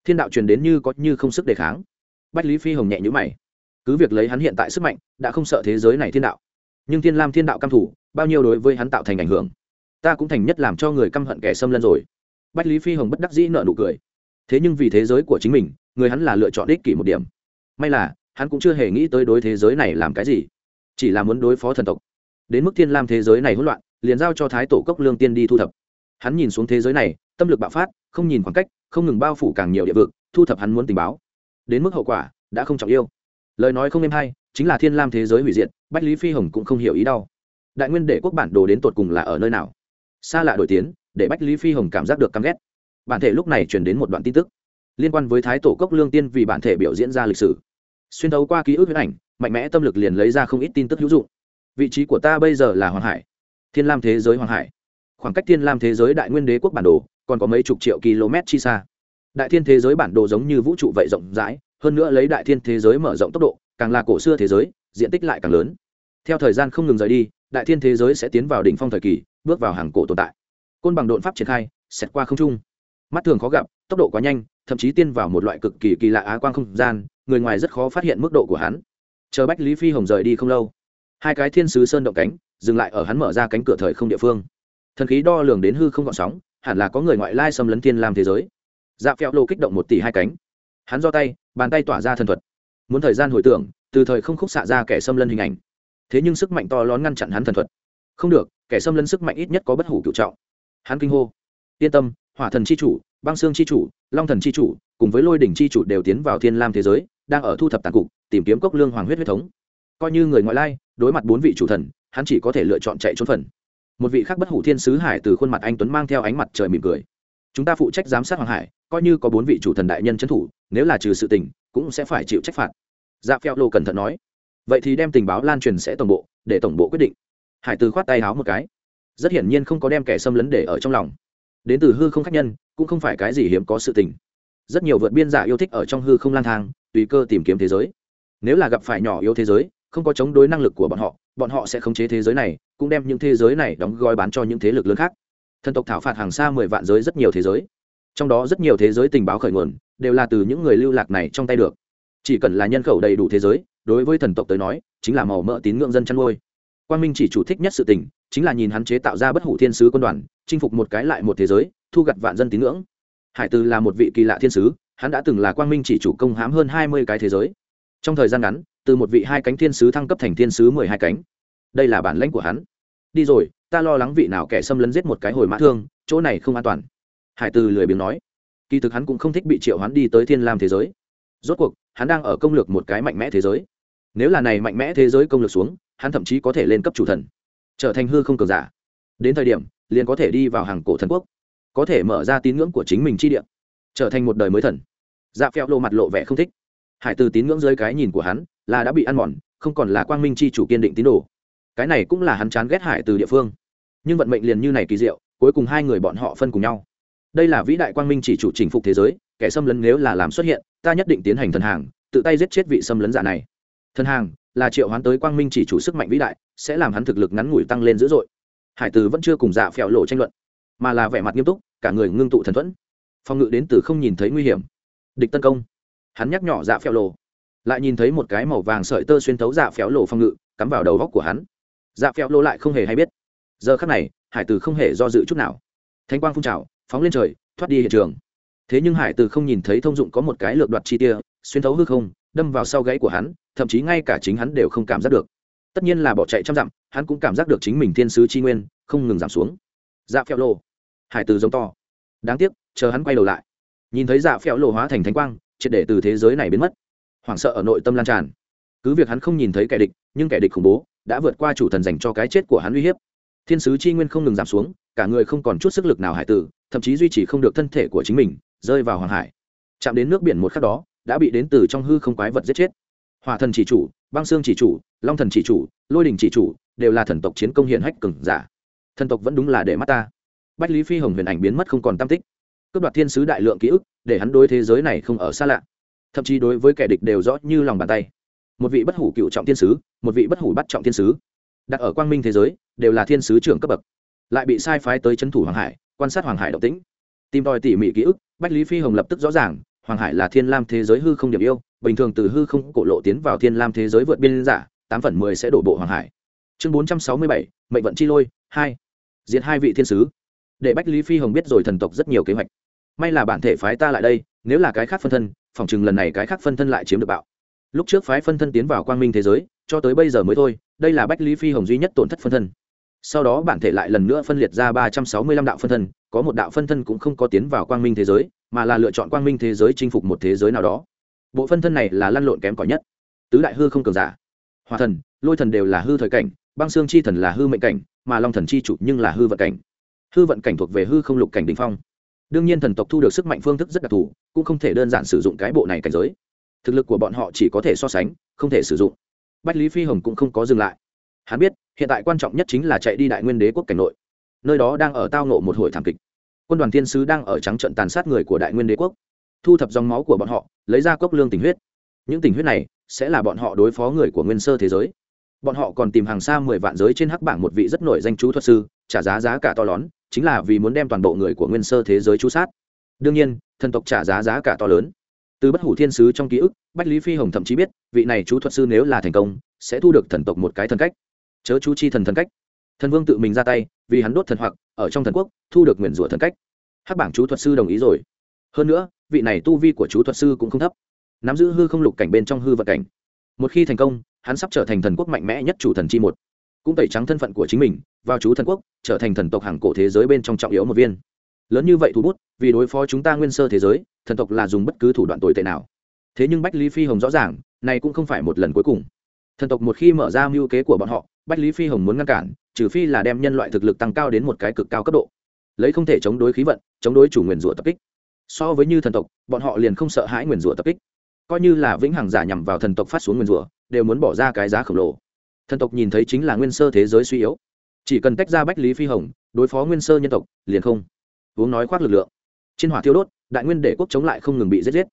Thiên đạo truyền đến như có như không sức đề kháng. Bách lý phi hồng nhẹ nhữ mày. Cứ việc lấy hắn hiện tại sức mạnh, đã không sợ thế giới này thiên đạo. Nhưng thiên lam thiên đạo căm thủ bao nhiêu đối với hắn tạo thành ảnh hưởng. Ta cũng thành nhất làm cho người căm hận kẻ xâm lân rồi. Bách lý phi hồng bất đắc dĩ nợ nụ cười. Thế nhưng vì thế giới của chính mình, người hắn là lựa chọn ích kỷ một điểm. May là, hắn cũng chưa hề nghĩ tới đối thế giới này làm cái gì. Chỉ là muốn đối phó thần tộc. Đến mức thiên lam thế giới này hỗn loạn, liền giao cho thái tổ cốc lương tiên đi thu thập. Hắn nhìn xuống thế giới này, tâm lực bạo phát, không nhìn khoảng cách, không ngừng bao phủ càng nhiều địa vực, thu thập hắn muốn tình báo. Đến mức hậu quả, đã không trọng yêu. Lời nói không êm hay, chính là thiên lam thế giới hủy diệt, bách lý phi hồng cũng không hiểu ý đau đại nguyên Đế quốc bản đồ đến tột cùng là ở nơi nào? Xa lạ đổi tiến để bách lý phi hồng cảm giác được căm ghét. Bản thể lúc này chuyển đến một đoạn tin tức, liên quan với thái tổ cốc lương tiên vì bản thể biểu diễn ra lịch sử. Xuyên thấu qua ký ức huyết ảnh, mạnh mẽ tâm lực liền lấy ra không ít tin tức hữu dụng. Vị trí của ta bây giờ là hoàng hải, thiên lam thế giới hoàng hải. Khoảng cách thiên lam thế giới đại nguyên đế quốc bản đồ còn có mấy chục triệu km chi xa. Đại thiên thế giới bản đồ giống như vũ trụ vậy rộng rãi, hơn nữa lấy đại thiên thế giới mở rộng tốc độ, càng là cổ xưa thế giới, diện tích lại càng lớn. Theo thời gian không ngừng rời đi đại thiên thế giới sẽ tiến vào đỉnh phong thời kỳ, bước vào hàng cổ tồn tại. Côn bằng đột pháp triển khai, xẹt qua không trung. Mắt thường khó gặp, tốc độ quá nhanh, thậm chí tiên vào một loại cực kỳ kỳ lạ á quang không gian, người ngoài rất khó phát hiện mức độ của hắn. Chờ bách lý phi hồng rời đi không lâu, hai cái thiên sứ sơn động cánh, dừng lại ở hắn mở ra cánh cửa thời không địa phương. Thần khí đo lường đến hư không gọn sóng, hẳn là có người ngoại lai xâm lấn thiên làm thế giới. Dạ phèo lô kích động một tỷ hai cánh. Hắn do tay, bàn tay tỏa ra thần thuật. Muốn thời gian hồi tưởng, từ thời không khúc xạ ra kẻ xâm lấn hình ảnh thế nhưng sức mạnh to lớn ngăn chặn hắn thần thuật. Không được, kẻ xâm lấn sức mạnh ít nhất có bất hủ cựu trọng. Hắn kinh hô. Yên tâm, hỏa thần c h i chủ, băng xương c h i chủ, long thần c h i chủ, cùng với lôi đỉnh c h i chủ đều tiến vào thiên lam thế giới, đang ở thu thập tàn cục, tìm kiếm cốc lương hoàng huyết huyết thống. Coi như người ngoại lai, đối mặt bốn vị chủ thần, hắn chỉ có thể lựa chọn chạy trốn phần. Một vị khác bất hủ thiên sứ hải từ khuôn mặt anh tuấn mang theo ánh mặt trời mỉm cười. Chúng ta phụ trách giám sát hoàng hải, coi như có bốn vị chủ thần đại nhân trấn thủ, nếu là trừ sự tình, cũng sẽ phải chịu trách phạt. Dạ phèo lô cẩn thận nói vậy thì đem tình báo lan truyền sẽ tổng bộ, để tổng bộ quyết định. Hải từ khoát tay háo một cái. Rất hiển nhiên không có đem kẻ xâm lấn để ở trong lòng. Đến từ hư không khác nhân, cũng không phải cái gì hiếm có sự tình. Rất nhiều vượt biên giả yêu thích ở trong hư không lang thang, tùy cơ tìm kiếm thế giới. Nếu là gặp phải nhỏ yếu thế giới, không có chống đối năng lực của bọn họ bọn họ sẽ khống chế thế giới này, cũng đem những thế giới này đóng gói bán cho những thế lực lớn khác. Thần tộc thảo phạt hàng xa mười vạn giới rất nhiều thế giới. Trong đó rất nhiều thế giới tình báo khởi nguồn, đều là từ những người lưu lạc này trong tay được chỉ cần là nhân khẩu đầy đủ thế giới, đối với thần tộc tới nói, chính là màu mỡ tín ngưỡng dân chăn nuôi. Quan minh chỉ chủ thích nhất sự tình, chính là nhìn hắn chế tạo ra bất hủ thiên sứ quân đoàn, chinh phục một cái lại một thế giới, thu gặt vạn dân tín ngưỡng. Hải từ là một vị kỳ lạ thiên sứ, hắn đã từng là quang minh chỉ chủ công hám hơn hai mươi cái thế giới. Trong thời gian ngắn, từ một vị hai cánh thiên sứ thăng cấp thành thiên sứ mười hai cánh. Đây là bản lãnh của hắn. Đi rồi, ta lo lắng vị nào kẻ xâm lấn giết một cái hồi mã thương, chỗ này không an toàn. Hải từ lười biếng nói. Kỳ thực hắn cũng không thích bị triệu hắn đi tới thiên lam thế giới rốt cuộc, hắn đang ở công lược một cái mạnh mẽ thế giới. Nếu là này mạnh mẽ thế giới công lược xuống, hắn thậm chí có thể lên cấp chủ thần, trở thành hư không cường giả. Đến thời điểm, liền có thể đi vào hàng cổ thần quốc, có thể mở ra tín ngưỡng của chính mình chi địa, trở thành một đời mới thần. Dạ phèo lộ mặt lộ vẻ không thích. Hải từ tín ngưỡng dưới cái nhìn của hắn là đã bị ăn mòn, không còn là quang minh chi chủ kiên định tín đồ. Cái này cũng là hắn chán ghét hải từ địa phương. Nhưng vận mệnh liền như này kỳ diệu, cuối cùng hai người bọn họ phân cùng nhau. Đây là vĩ đại quang minh chỉ chủ chinh phục thế giới, kẻ xâm lấn nếu là làm xuất hiện ta nhất định tiến hành thần hàng, tự tay giết chết vị xâm lấn giả này. Thần hàng là triệu hoán tới quang minh chỉ chủ sức mạnh vĩ đại, sẽ làm hắn thực lực ngắn ngủi tăng lên dữ dội. Hải từ vẫn chưa cùng dạ phèo lộ tranh luận, mà là vẻ mặt nghiêm túc, cả người ngưng tụ thần thuẫn. Phòng ngự đến từ không nhìn thấy nguy hiểm. Địch tấn công. Hắn nhắc nhỏ dạ phèo lộ, lại nhìn thấy một cái màu vàng sợi tơ xuyên thấu dạ phẹo lộ phòng ngự, cắm vào đầu góc của hắn. Dạ phẹo lộ lại không hề hay biết. Giờ khắc này, hải từ không hề do dự chút nào. Thanh quang phun trào, phóng lên trời, thoát đi hiện trường thế nhưng hải từ không nhìn thấy thông dụng có một cái lược đoạt chi tia, xuyên thấu hư không, đâm vào sau gáy của hắn, thậm chí ngay cả chính hắn đều không cảm giác được. Tất nhiên là bỏ chạy trăm dặm, hắn cũng cảm giác được chính mình thiên sứ chi nguyên, không ngừng giảm xuống. Dạ phèo lộ hải từ giống to. Đáng tiếc, chờ hắn quay đầu lại. Nhìn thấy dạ phèo lộ hóa thành thánh quang, triệt để từ thế giới này biến mất. Hoảng sợ ở nội tâm lan tràn. Cứ việc hắn không nhìn thấy kẻ địch, nhưng kẻ địch khủng bố đã vượt qua chủ thần dành cho cái chết của hắn uy hiếp. Thiên sứ chi nguyên không ngừng giảm xuống, cả người không còn chút sức lực nào hải tử, thậm chí duy trì không được thân thể của chính mình rơi vào hoàng hải. Chạm đến nước biển một khắc đó, đã bị đến từ trong hư không quái vật giết chết. Hòa thần chỉ chủ, băng xương chỉ chủ, long thần chỉ chủ, lôi đình chỉ chủ, đều là thần tộc chiến công hiện hách cừng giả. Thần tộc vẫn đúng là để mắt ta. Bách lý phi hồng huyền ảnh biến mất không còn tam tích. Cướp đoạt thiên sứ đại lượng ký ức, để hắn đối thế giới này không ở xa lạ. Thậm chí đối với kẻ địch đều rõ như lòng bàn tay. Một vị bất hủ cựu trọng thiên sứ, một vị bất hủ bắt trọng thiên sứ. Đặt ở quang minh thế giới, đều là thiên sứ trưởng cấp bậc. Lại bị sai phái tới c h ấ n thủ hoàng hải, quan sát hoàng hải động tĩnh tìm tòi tỉ mỉ ký ức, bách lý phi hồng lập tức rõ ràng, hoàng hải là thiên lam thế giới hư không điểm yêu, bình thường từ hư không cổ lộ tiến vào thiên lam thế giới vượt biên giả, tám phần mười sẽ đổ bộ hoàng hải. Chương bốn trăm sáu mươi bảy, mệnh vận chi lôi, hai. Diệt hai vị thiên sứ. Để bách lý phi hồng biết rồi thần tộc rất nhiều kế hoạch. May là bản thể phái ta lại đây, nếu là cái khác phân thân, phòng chừng lần này cái khác phân thân lại chiếm được bạo. Lúc trước phái phân thân tiến vào quang minh thế giới, cho tới bây giờ mới thôi, đây là bách lý phi hồng duy nhất tổn thất phân thân sau đó bản thể lại lần nữa phân liệt ra ba trăm sáu mươi lăm đạo phân thân, có một đạo phân thân cũng không có tiến vào quang minh thế giới, mà là lựa chọn quang minh thế giới chinh phục một thế giới nào đó. Bộ phân thân này là lăn lộn kém cỏi nhất. Tứ đại hư không cường giả hòa thần, lôi thần đều là hư thời cảnh, băng xương chi thần là hư mệnh cảnh, mà long thần chi chủ nhưng là hư vận cảnh. Hư vận cảnh thuộc về hư không lục cảnh đ ỉ n h phong. Đương nhiên thần tộc thu được sức mạnh phương thức rất đặc thù, cũng không thể đơn giản sử dụng cái bộ này cảnh giới. Thực lực của bọn họ chỉ có thể so sánh, không thể sử dụng. Bách lý phi hồng cũng không có dừng lại hắn biết, hiện tại quan trọng nhất chính là chạy đi đại nguyên đế quốc cảnh nội. Nơi đó đang ở tao nộ một hồi thảm kịch. Quân đoàn thiên sứ đang ở trắng trận tàn sát người của đại nguyên đế quốc. Thu thập dòng máu của bọn họ, lấy ra cốc lương tình huyết. Những tình huyết này sẽ là bọn họ đối phó người của nguyên sơ thế giới. Bọn họ còn tìm hàng xa mười vạn giới trên hắc bảng một vị rất nổi danh chú thuật sư, trả giá giá cả to lớn chính là vì muốn đem toàn bộ người của nguyên sơ thế giới chú sát. Đương nhiên, thần tộc trả giá giá cả to lớn. Từ bất hủ thiên sứ trong ký ức, bách lý phi hồng thậm chí biết, vị này chú thuật sư nếu là thành công, sẽ thu được thần tộc một cái thần cách chớ chú chi thần thần cách. Thần vương tự mình ra tay, vì hắn đốt thần hoặc, ở trong thần quốc, thu được nguyền rủa thần cách. Hắc bảng chú thuật sư đồng ý rồi. Hơn nữa, vị này tu vi của chú thuật sư cũng không thấp. Nắm giữ hư không lục cảnh bên trong hư vận cảnh. Một khi thành công, hắn sắp trở thành thần quốc mạnh mẽ nhất chủ thần chi một. Cũng tẩy trắng thân phận của chính mình, vào chú thần quốc, trở thành thần tộc hàng cổ thế giới bên trong trọng yếu một viên. Lớn như vậy thú bút, vì đối phó chúng ta nguyên sơ thế giới, thần tộc là dùng bất cứ thủ đoạn tồi tệ nào. Thế nhưng bách lý phi hồng rõ ràng, này cũng không phải một lần cuối cùng thần tộc một khi mở ra mưu kế của bọn họ, bách lý phi hồng muốn ngăn cản, trừ phi là đem nhân loại thực lực tăng cao đến một cái cực cao cấp độ. Lấy không thể chống đối khí vận, chống đối chủ nguyền rủa tập kích. So với như thần tộc, bọn họ liền không sợ hãi nguyền rủa tập kích. Coi như là vĩnh hằng giả nhằm vào thần tộc phát xuống nguyền rủa, đều muốn bỏ ra cái giá khổng lồ. Thần tộc nhìn thấy chính là nguyên sơ thế giới suy yếu. Chỉ cần tách ra bách lý phi hồng, đối phó nguyên sơ nhân tộc, liền không uống nói khoác lực lượng. Trên hỏa thiêu đốt, đại nguyên để quốc chống lại không ngừng bị giết giết.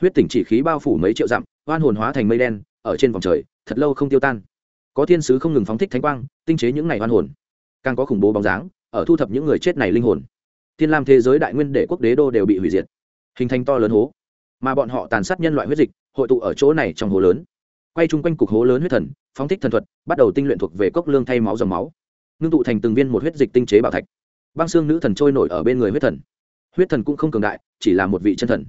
Huyết tỉnh chỉ khí bao phủ mấy triệu dặm, oan hồn hóa thành mây đen ở trên vòng trời, thật lâu không tiêu tan. Có thiên sứ không ngừng phóng thích thánh quang, tinh chế những ngày oan hồn. Càng có khủng bố bóng dáng, ở thu thập những người chết này linh hồn. Thiên lam thế giới đại nguyên để quốc đế đô đều bị hủy diệt. Hình thành to lớn hố. Mà bọn họ tàn sát nhân loại huyết dịch, hội tụ ở chỗ này trong hố lớn. Quay chung quanh cục hố lớn huyết thần, phóng thích thần thuật, bắt đầu tinh luyện thuộc về cốc lương thay máu dòng máu. Ngưng tụ thành từng viên một huyết dịch tinh chế bảo thạch. Băng xương nữ thần trôi nổi ở bên người huyết thần. Huyết thần cũng không cường đại, chỉ là một vị chân thần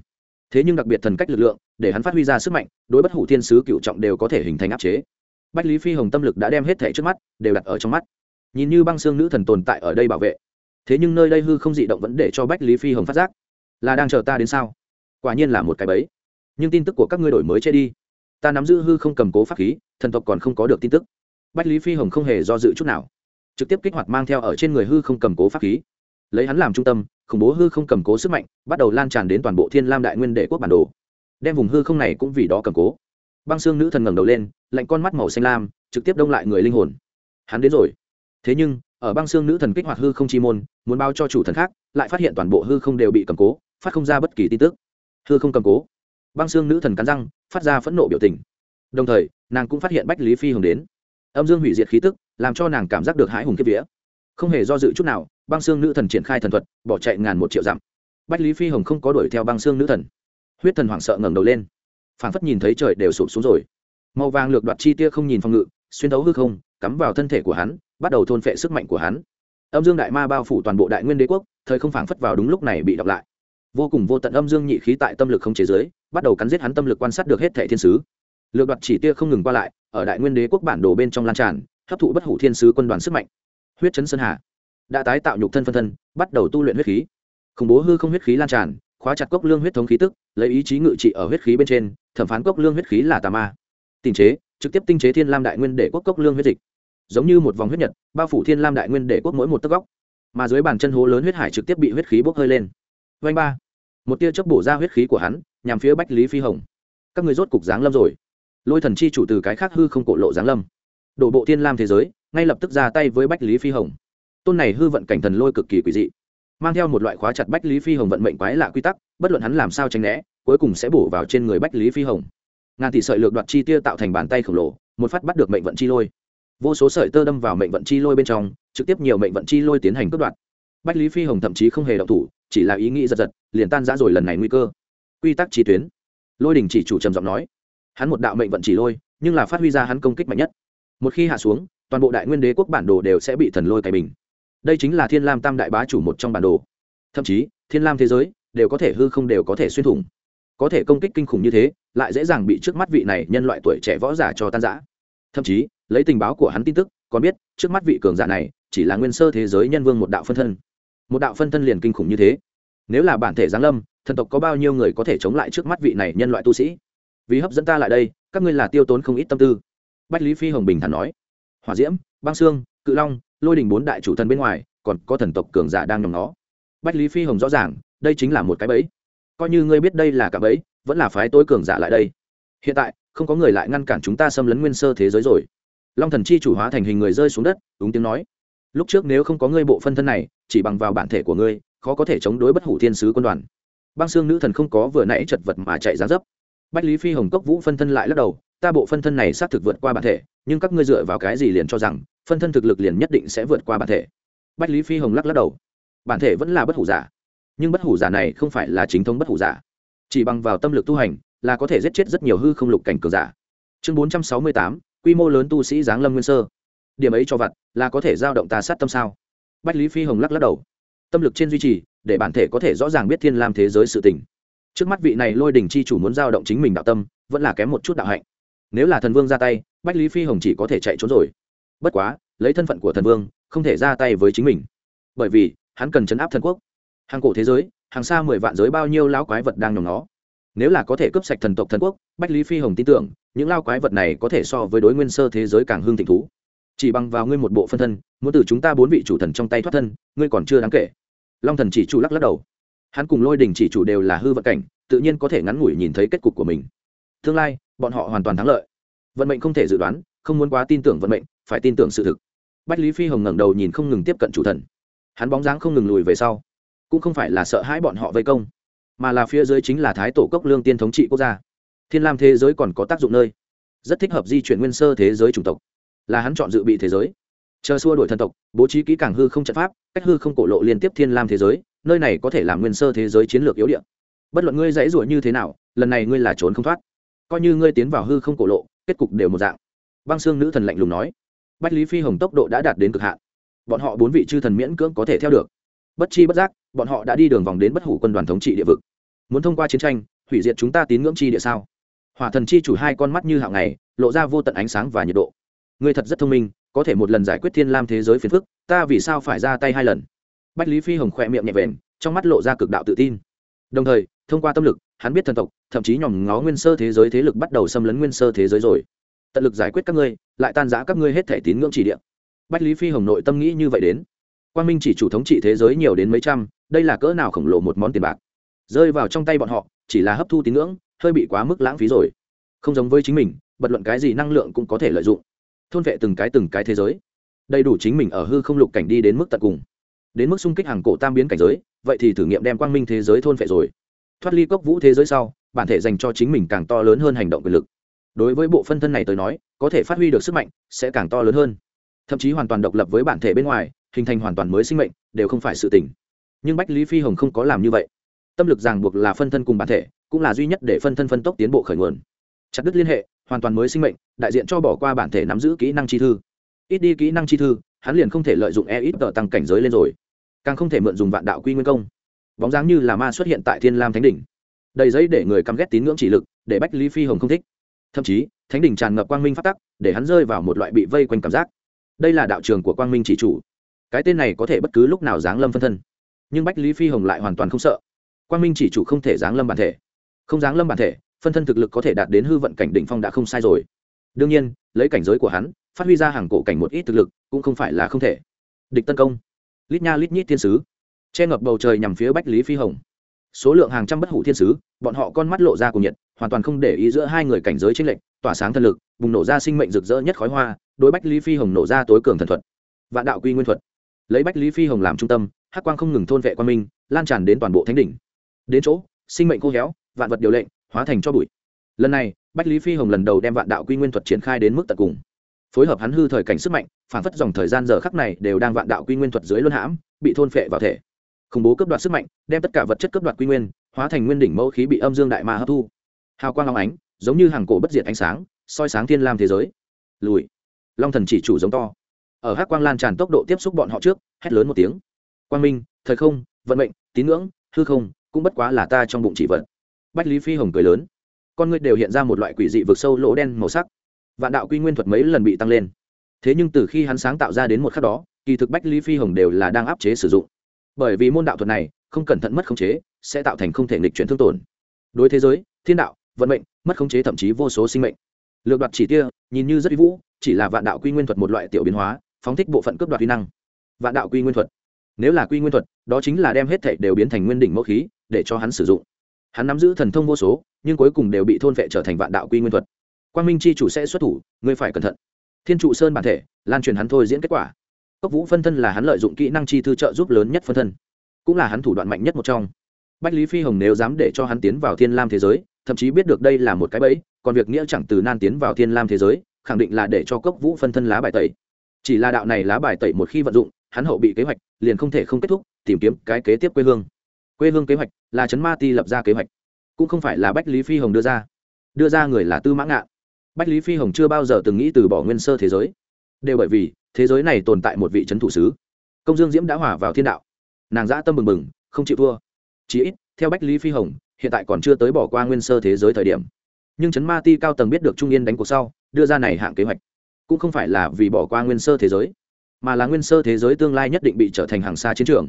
thế nhưng đặc biệt thần cách lực lượng, để hắn phát huy ra sức mạnh, đối bất hủ thiên sứ cựu trọng đều có thể hình thành áp chế. Bách lý phi hồng tâm lực đã đem hết thẻ trước mắt, đều đặt ở trong mắt. Nhìn như băng xương nữ thần tồn tại ở đây bảo vệ, thế nhưng nơi đây hư không dị động vẫn để cho bách lý phi hồng phát giác. Là đang chờ ta đến sao? Quả nhiên là một cái bẫy. Nhưng tin tức của các ngươi đổi mới che đi. Ta nắm giữ hư không cầm cố pháp khí, thần tộc còn không có được tin tức. Bách lý phi hồng không hề do dự chút nào. Trực tiếp kích hoạt mang theo ở trên người hư không cầm cố pháp khí lấy hắn làm trung tâm, khủng bố hư không cầm cố sức mạnh, bắt đầu lan tràn đến toàn bộ thiên lam đại nguyên đệ quốc bản đồ. Đem vùng hư không này cũng vì đó cầm cố. Băng xương nữ thần ngẩng đầu lên, lạnh con mắt màu xanh lam, trực tiếp đông lại người linh hồn. Hắn đến rồi. Thế nhưng, ở băng xương nữ thần kích hoạt hư không chi môn, muốn bao cho chủ thần khác, lại phát hiện toàn bộ hư không đều bị cầm cố, phát không ra bất kỳ tin tức. Hư không cầm cố. Băng xương nữ thần cắn răng, phát ra phẫn nộ biểu tình. Đồng thời, nàng cũng phát hiện bách lý phi hồng đến. Âm dương hủy diệt khí tức, làm cho nàng cảm giác được hãi hùng kiếp vía. Không hề do dự chút nào băng xương nữ thần triển khai thần thuật, bỏ chạy ngàn một triệu dặm. Bách lý phi hồng không có đuổi theo băng xương nữ thần. Huyết thần hoảng sợ ngẩng đầu lên. Phảng phất nhìn thấy trời đều sụp xuống rồi. Màu vàng lược đoạt chi tia không nhìn phòng ngự, xuyên thấu hư không, cắm vào thân thể của hắn, bắt đầu thôn phệ sức mạnh của hắn. Âm dương đại ma bao phủ toàn bộ đại nguyên đế quốc, thời không phảng phất vào đúng lúc này bị đọc lại. Vô cùng vô tận âm dương nhị khí tại tâm lực không chế giới, bắt đầu cắn giết hắn tâm lực quan sát được hết thẻ thiên sứ. Lược đoạt chỉ tia không ngừng qua lại, ở đại nguyên đế quốc bản đồ bên trong lan tràn, hấp thụ bất hủ thiên sứ quân đoàn sức mạnh. Huyết chấn sơn hà đã tái tạo nhục thân phân thân, bắt đầu tu luyện huyết khí. Khủng bố hư không huyết khí lan tràn, khóa chặt cốc lương huyết thống khí tức, lấy ý chí ngự trị ở huyết khí bên trên, thẩm phán cốc lương huyết khí là tà ma. Tình chế, trực tiếp tinh chế thiên lam đại nguyên để quốc cốc lương huyết dịch. Giống như một vòng huyết nhật, bao phủ thiên lam đại nguyên để quốc mỗi một tấc góc. Mà dưới bàn chân hố lớn huyết hải trực tiếp bị huyết khí bốc hơi lên. Vanh ba. Một tia chớp bổ ra huyết khí của hắn, nhằm phía bách lý phi hồng. Các người rốt cục giáng lâm rồi. Lôi thần chi chủ từ cái khác hư không cổ lộ giáng lâm. Đổ bộ thiên lam thế giới, ngay lập tức ra tay với bách lý phi hồng tôn này hư vận cảnh thần lôi cực kỳ quỷ dị, mang theo một loại khóa chặt bách lý phi hồng vận mệnh quái lạ quy tắc, bất luận hắn làm sao tránh né, cuối cùng sẽ bổ vào trên người bách lý phi hồng. Ngàn tỷ sợi lược đoạt chi tia tạo thành bàn tay khổng lồ, một phát bắt được mệnh vận chi lôi. Vô số sợi tơ đâm vào mệnh vận chi lôi bên trong, trực tiếp nhiều mệnh vận chi lôi tiến hành cướp đoạt. Bách lý phi hồng thậm chí không hề động thủ, chỉ là ý nghĩ giật giật, liền tan ra rồi lần này nguy cơ. Quy tắc chi tuyến. Lôi đình chỉ chủ trầm giọng nói, hắn một đạo mệnh vận chỉ lôi, nhưng là phát huy ra hắn công kích mạnh nhất. Một khi hạ xuống, toàn bộ đại nguyên đế quốc bản đồ đều sẽ bị thần lôi cày bình đây chính là thiên lam tam đại bá chủ một trong bản đồ. Thậm chí, thiên lam thế giới đều có thể hư không đều có thể xuyên thủng. Có thể công kích kinh khủng như thế, lại dễ dàng bị trước mắt vị này nhân loại tuổi trẻ võ giả cho tan giã thậm chí, lấy tình báo của hắn tin tức, còn biết, trước mắt vị cường giả này chỉ là nguyên sơ thế giới nhân vương một đạo phân thân. Một đạo phân thân liền kinh khủng như thế. Nếu là bản thể giáng lâm, thần tộc có bao nhiêu người có thể chống lại trước mắt vị này nhân loại tu sĩ? Vì hấp dẫn ta lại đây, các ngươi là tiêu tốn không ít tâm tư. Bách lý phi hồng bình thản nói. Hỏa diễm, băng xương cự long lôi đình bốn đại chủ thần bên ngoài, còn có thần tộc cường giả đang nhòm nó bách lý phi hồng rõ ràng, đây chính là một cái bẫy. Coi như ngươi biết đây là cả bẫy, vẫn là phái tối cường giả lại đây. Hiện tại, không có người lại ngăn cản chúng ta xâm lấn nguyên sơ thế giới rồi. Long thần chi chủ hóa thành hình người rơi xuống đất đúng tiếng nói. Lúc trước nếu không có ngươi bộ phân thân này, chỉ bằng vào bản thể của ngươi, khó có thể chống đối bất hủ thiên sứ quân đoàn. Băng xương nữ thần không có vừa nãy chật vật mà chạy ra dấp. Bách lý phi hồng cốc vũ phân thân lại lắc đầu, ta bộ phân thân này xác thực vượt qua bản thể, nhưng các ngươi dựa vào cái gì liền cho rằng phân thân thực lực liền nhất định sẽ vượt qua bản thể. Bách lý phi hồng lắc lắc đầu. Bản thể vẫn là bất hủ giả, nhưng bất hủ giả này không phải là chính thống bất hủ giả. Chỉ bằng vào tâm lực tu hành là có thể giết chết rất nhiều hư không lục cảnh cường giả. Chương bốn trăm sáu mươi tám, quy mô lớn tu sĩ giáng lâm nguyên sơ. Điểm ấy cho vặt là có thể giao động tà sát tâm sao? Bách lý phi hồng lắc lắc đầu. Tâm lực trên duy trì, để bản thể có thể rõ ràng biết thiên lam thế giới sự tình. Trước mắt vị này lôi đình chi chủ muốn giao động chính mình đạo tâm, vẫn là kém một chút đạo hạnh. Nếu là thần vương ra tay, bách lý phi hồng chỉ có thể chạy trốn rồi bất quá, lấy thân phận của thần vương, không thể ra tay với chính mình. Bởi vì, hắn cần chấn áp thần quốc. Hàng cổ thế giới, hàng xa mười vạn giới bao nhiêu lão quái vật đang nhòm nó nếu là có thể cướp sạch thần tộc thần quốc, bách lý phi hồng tin tưởng, những lao quái vật này có thể so với đối nguyên sơ thế giới càng hương thịnh thú. Chỉ bằng vào ngươi một bộ phân thân, muốn từ chúng ta bốn vị chủ thần trong tay thoát thân, ngươi còn chưa đáng kể. Long thần chỉ chủ lắc lắc đầu. Hắn cùng lôi đình chỉ chủ đều là hư vận cảnh, tự nhiên có thể ngắn ngủi nhìn thấy kết cục của mình. Tương lai, bọn họ hoàn toàn thắng lợi. Vận mệnh không thể dự đoán không muốn quá tin tưởng vận mệnh, phải tin tưởng sự thực. Bách lý phi hồng ngẩng đầu nhìn không ngừng tiếp cận chủ thần. Hắn bóng dáng không ngừng lùi về sau, cũng không phải là sợ hãi bọn họ vây công, mà là phía dưới chính là thái tổ cốc lương tiên thống trị quốc gia. Thiên lam thế giới còn có tác dụng nơi. Rất thích hợp di chuyển nguyên sơ thế giới chủng tộc. Là hắn chọn dự bị thế giới. Chờ xua đổi thần tộc, bố trí kỹ càng hư không trận pháp, cách hư không cổ lộ liên tiếp thiên lam thế giới, nơi này có thể làm nguyên sơ thế giới chiến lược yếu điện bất luận ngươi dãy ruổi như thế nào, lần này ngươi là trốn không thoát. Coi như ngươi tiến vào hư không cổ lộ, kết cục đều một dạng băng xương nữ thần lạnh lùng nói. Bách lý phi hồng tốc độ đã đạt đến cực hạn. Bọn họ bốn vị chư thần miễn cưỡng có thể theo được. Bất chi bất giác, bọn họ đã đi đường vòng đến bất hủ quân đoàn thống trị địa vực. Muốn thông qua chiến tranh, hủy diệt chúng ta tín ngưỡng chi địa sao? Hỏa thần chi chủ hai con mắt như hạo ngày, lộ ra vô tận ánh sáng và nhiệt độ. Ngươi thật rất thông minh, có thể một lần giải quyết thiên lam thế giới phiền phức, ta vì sao phải ra tay hai lần? Bách lý phi hồng khỏe miệng nhẹ vẹn trong mắt lộ ra cực đạo tự tin. Đồng thời, thông qua tâm lực, hắn biết thần tộc, thậm chí nhòm ngó nguyên sơ thế giới thế lực bắt đầu xâm lấn nguyên sơ thế giới rồi tận lực giải quyết các ngươi, lại tan giã các ngươi hết thể tín ngưỡng chỉ địa bách lý phi hồng nội tâm nghĩ như vậy đến. Quang minh chỉ chủ thống trị thế giới nhiều đến mấy trăm, đây là cỡ nào khổng lồ một món tiền bạc. Rơi vào trong tay bọn họ, chỉ là hấp thu tín ngưỡng, hơi bị quá mức lãng phí rồi. Không giống với chính mình bật luận cái gì năng lượng cũng có thể lợi dụng. Thôn vệ từng cái từng cái thế giới. Đầy đủ chính mình ở hư không lục cảnh đi đến mức tận cùng. Đến mức xung kích hàng cổ tam biến cảnh giới, vậy thì thử nghiệm đem quang minh thế giới thôn vệ rồi. Thoát ly cốc vũ thế giới sau, bản thể dành cho chính mình càng to lớn hơn hành động quyền lực đối với bộ phân thân này tới nói, có thể phát huy được sức mạnh, sẽ càng to lớn hơn. Thậm chí hoàn toàn độc lập với bản thể bên ngoài, hình thành hoàn toàn mới sinh mệnh, đều không phải sự tỉnh nhưng bách lý phi hồng không có làm như vậy. Tâm lực ràng buộc là phân thân cùng bản thể, cũng là duy nhất để phân thân phân tốc tiến bộ khởi nguồn. Chặt đứt liên hệ, hoàn toàn mới sinh mệnh, đại diện cho bỏ qua bản thể nắm giữ kỹ năng chi thư. Ít đi kỹ năng chi thư, hắn liền không thể lợi dụng e ít tờ tăng cảnh giới lên rồi. Càng không thể mượn dùng vạn đạo quy nguyên công. Bóng dáng như là ma xuất hiện tại thiên lam thánh đỉnh. Đầy giấy để người căm ghét tín ngưỡng chỉ lực, để bách lý phi hồng không thích thậm chí, thánh đình tràn ngập quang minh phát tắc, để hắn rơi vào một loại bị vây quanh cảm giác. Đây là đạo trường của quang minh chỉ chủ. Cái tên này có thể bất cứ lúc nào giáng lâm phân thân. Nhưng bách lý phi hồng lại hoàn toàn không sợ. Quang minh chỉ chủ không thể giáng lâm bản thể. Không giáng lâm bản thể, phân thân thực lực có thể đạt đến hư vận cảnh đỉnh phong đã không sai rồi. Đương nhiên, lấy cảnh giới của hắn, phát huy ra hàng cổ cảnh một ít thực lực cũng không phải là không thể. Địch tấn công. Lít nha lít nhít thiên sứ. Che ngập bầu trời nhằm phía bách lý phi hồng số lượng hàng trăm bất hủ thiên sứ, bọn họ con mắt lộ ra cùng nhiệt, hoàn toàn không để ý giữa hai người cảnh giới tranh lệch, tỏa sáng thân lực, bùng nổ ra sinh mệnh rực rỡ nhất khói hoa, đối bách lý phi hồng nổ ra tối cường thần thuật. Vạn đạo quy nguyên thuật. Lấy bách lý phi hồng làm trung tâm, hắc quang không ngừng thôn vệ quan minh, lan tràn đến toàn bộ thánh đỉnh. Đến chỗ, sinh mệnh khô héo, vạn vật điều lệnh, hóa thành cho bụi. Lần này, bách lý phi hồng lần đầu đem vạn đạo quy nguyên thuật triển khai đến mức tận cùng. Phối hợp hắn hư thời cảnh sức mạnh, phản phất dòng thời gian giờ khắc này đều đang vạn đạo quy nguyên thuật dưới luân hãm, bị thôn phệ vào thể khủng bố cấp đoạt sức mạnh, đem tất cả vật chất cấp đoạt quy nguyên, hóa thành nguyên đỉnh mẫu khí bị âm dương đại ma hấp thu. Hào quang long ánh, giống như hàng cổ bất diệt ánh sáng, soi sáng thiên lam thế giới. Lùi. Long thần chỉ chủ giống to. Ở hắc quang lan tràn tốc độ tiếp xúc bọn họ trước, hét lớn một tiếng. Quang minh, thời không, vận mệnh, tín ngưỡng, hư không, cũng bất quá là ta trong bụng chỉ vận bách lý phi hồng cười lớn. Con ngươi đều hiện ra một loại quỷ dị vực sâu lỗ đen màu sắc. Vạn đạo quy nguyên thuật mấy lần bị tăng lên. Thế nhưng từ khi hắn sáng tạo ra đến một khắc đó, kỳ thực bách lý phi hồng đều là đang áp chế sử dụng bởi vì môn đạo thuật này không cẩn thận mất khống chế, sẽ tạo thành không thể nghịch chuyển thương tổn. Đối thế giới, thiên đạo, vận mệnh, mất khống chế thậm chí vô số sinh mệnh. Lược đoạt chỉ tia, nhìn như rất vũ, chỉ là vạn đạo quy nguyên thuật một loại tiểu biến hóa, phóng thích bộ phận cướp đoạt uy năng. Vạn đạo quy nguyên thuật. Nếu là quy nguyên thuật, đó chính là đem hết thảy đều biến thành nguyên đỉnh mẫu khí, để cho hắn sử dụng. Hắn nắm giữ thần thông vô số, nhưng cuối cùng đều bị thôn vệ trở thành vạn đạo quy nguyên thuật. Quang minh c h i chủ sẽ xuất thủ, ngươi phải cẩn thận. Thiên trụ sơn bản thể, lan truyền hắn thôi diễn kết quả cốc vũ phân thân là hắn lợi dụng kỹ năng chi thư trợ giúp lớn nhất phân thân. Cũng là hắn thủ đoạn mạnh nhất một trong. Bách lý phi hồng nếu dám để cho hắn tiến vào thiên lam thế giới, thậm chí biết được đây là một cái bẫy, còn việc nghĩa chẳng từ nan tiến vào thiên lam thế giới, khẳng định là để cho cốc vũ phân thân lá bài tẩy. Chỉ là đạo này lá bài tẩy một khi vận dụng, hắn hậu bị kế hoạch, liền không thể không kết thúc, tìm kiếm cái kế tiếp quê hương. Quê hương kế hoạch là trấn ma ti lập ra kế hoạch. Cũng không phải là bách lý phi hồng đưa ra. Đưa ra người là tư mã ngạn. Bách lý phi hồng chưa bao giờ từng nghĩ từ bỏ nguyên sơ thế giới. Đều bởi vì thế giới này tồn tại một vị trấn thủ sứ. Công dương diễm đã hòa vào thiên đạo. Nàng dã tâm bừng bừng, không chịu thua. Chí ít, theo bách lý phi hồng, hiện tại còn chưa tới bỏ qua nguyên sơ thế giới thời điểm. Nhưng trấn ma ti cao tầng biết được trung yên đánh cuộc sau, đưa ra này hạng kế hoạch. Cũng không phải là vì bỏ qua nguyên sơ thế giới, mà là nguyên sơ thế giới tương lai nhất định bị trở thành hàng xa chiến trường.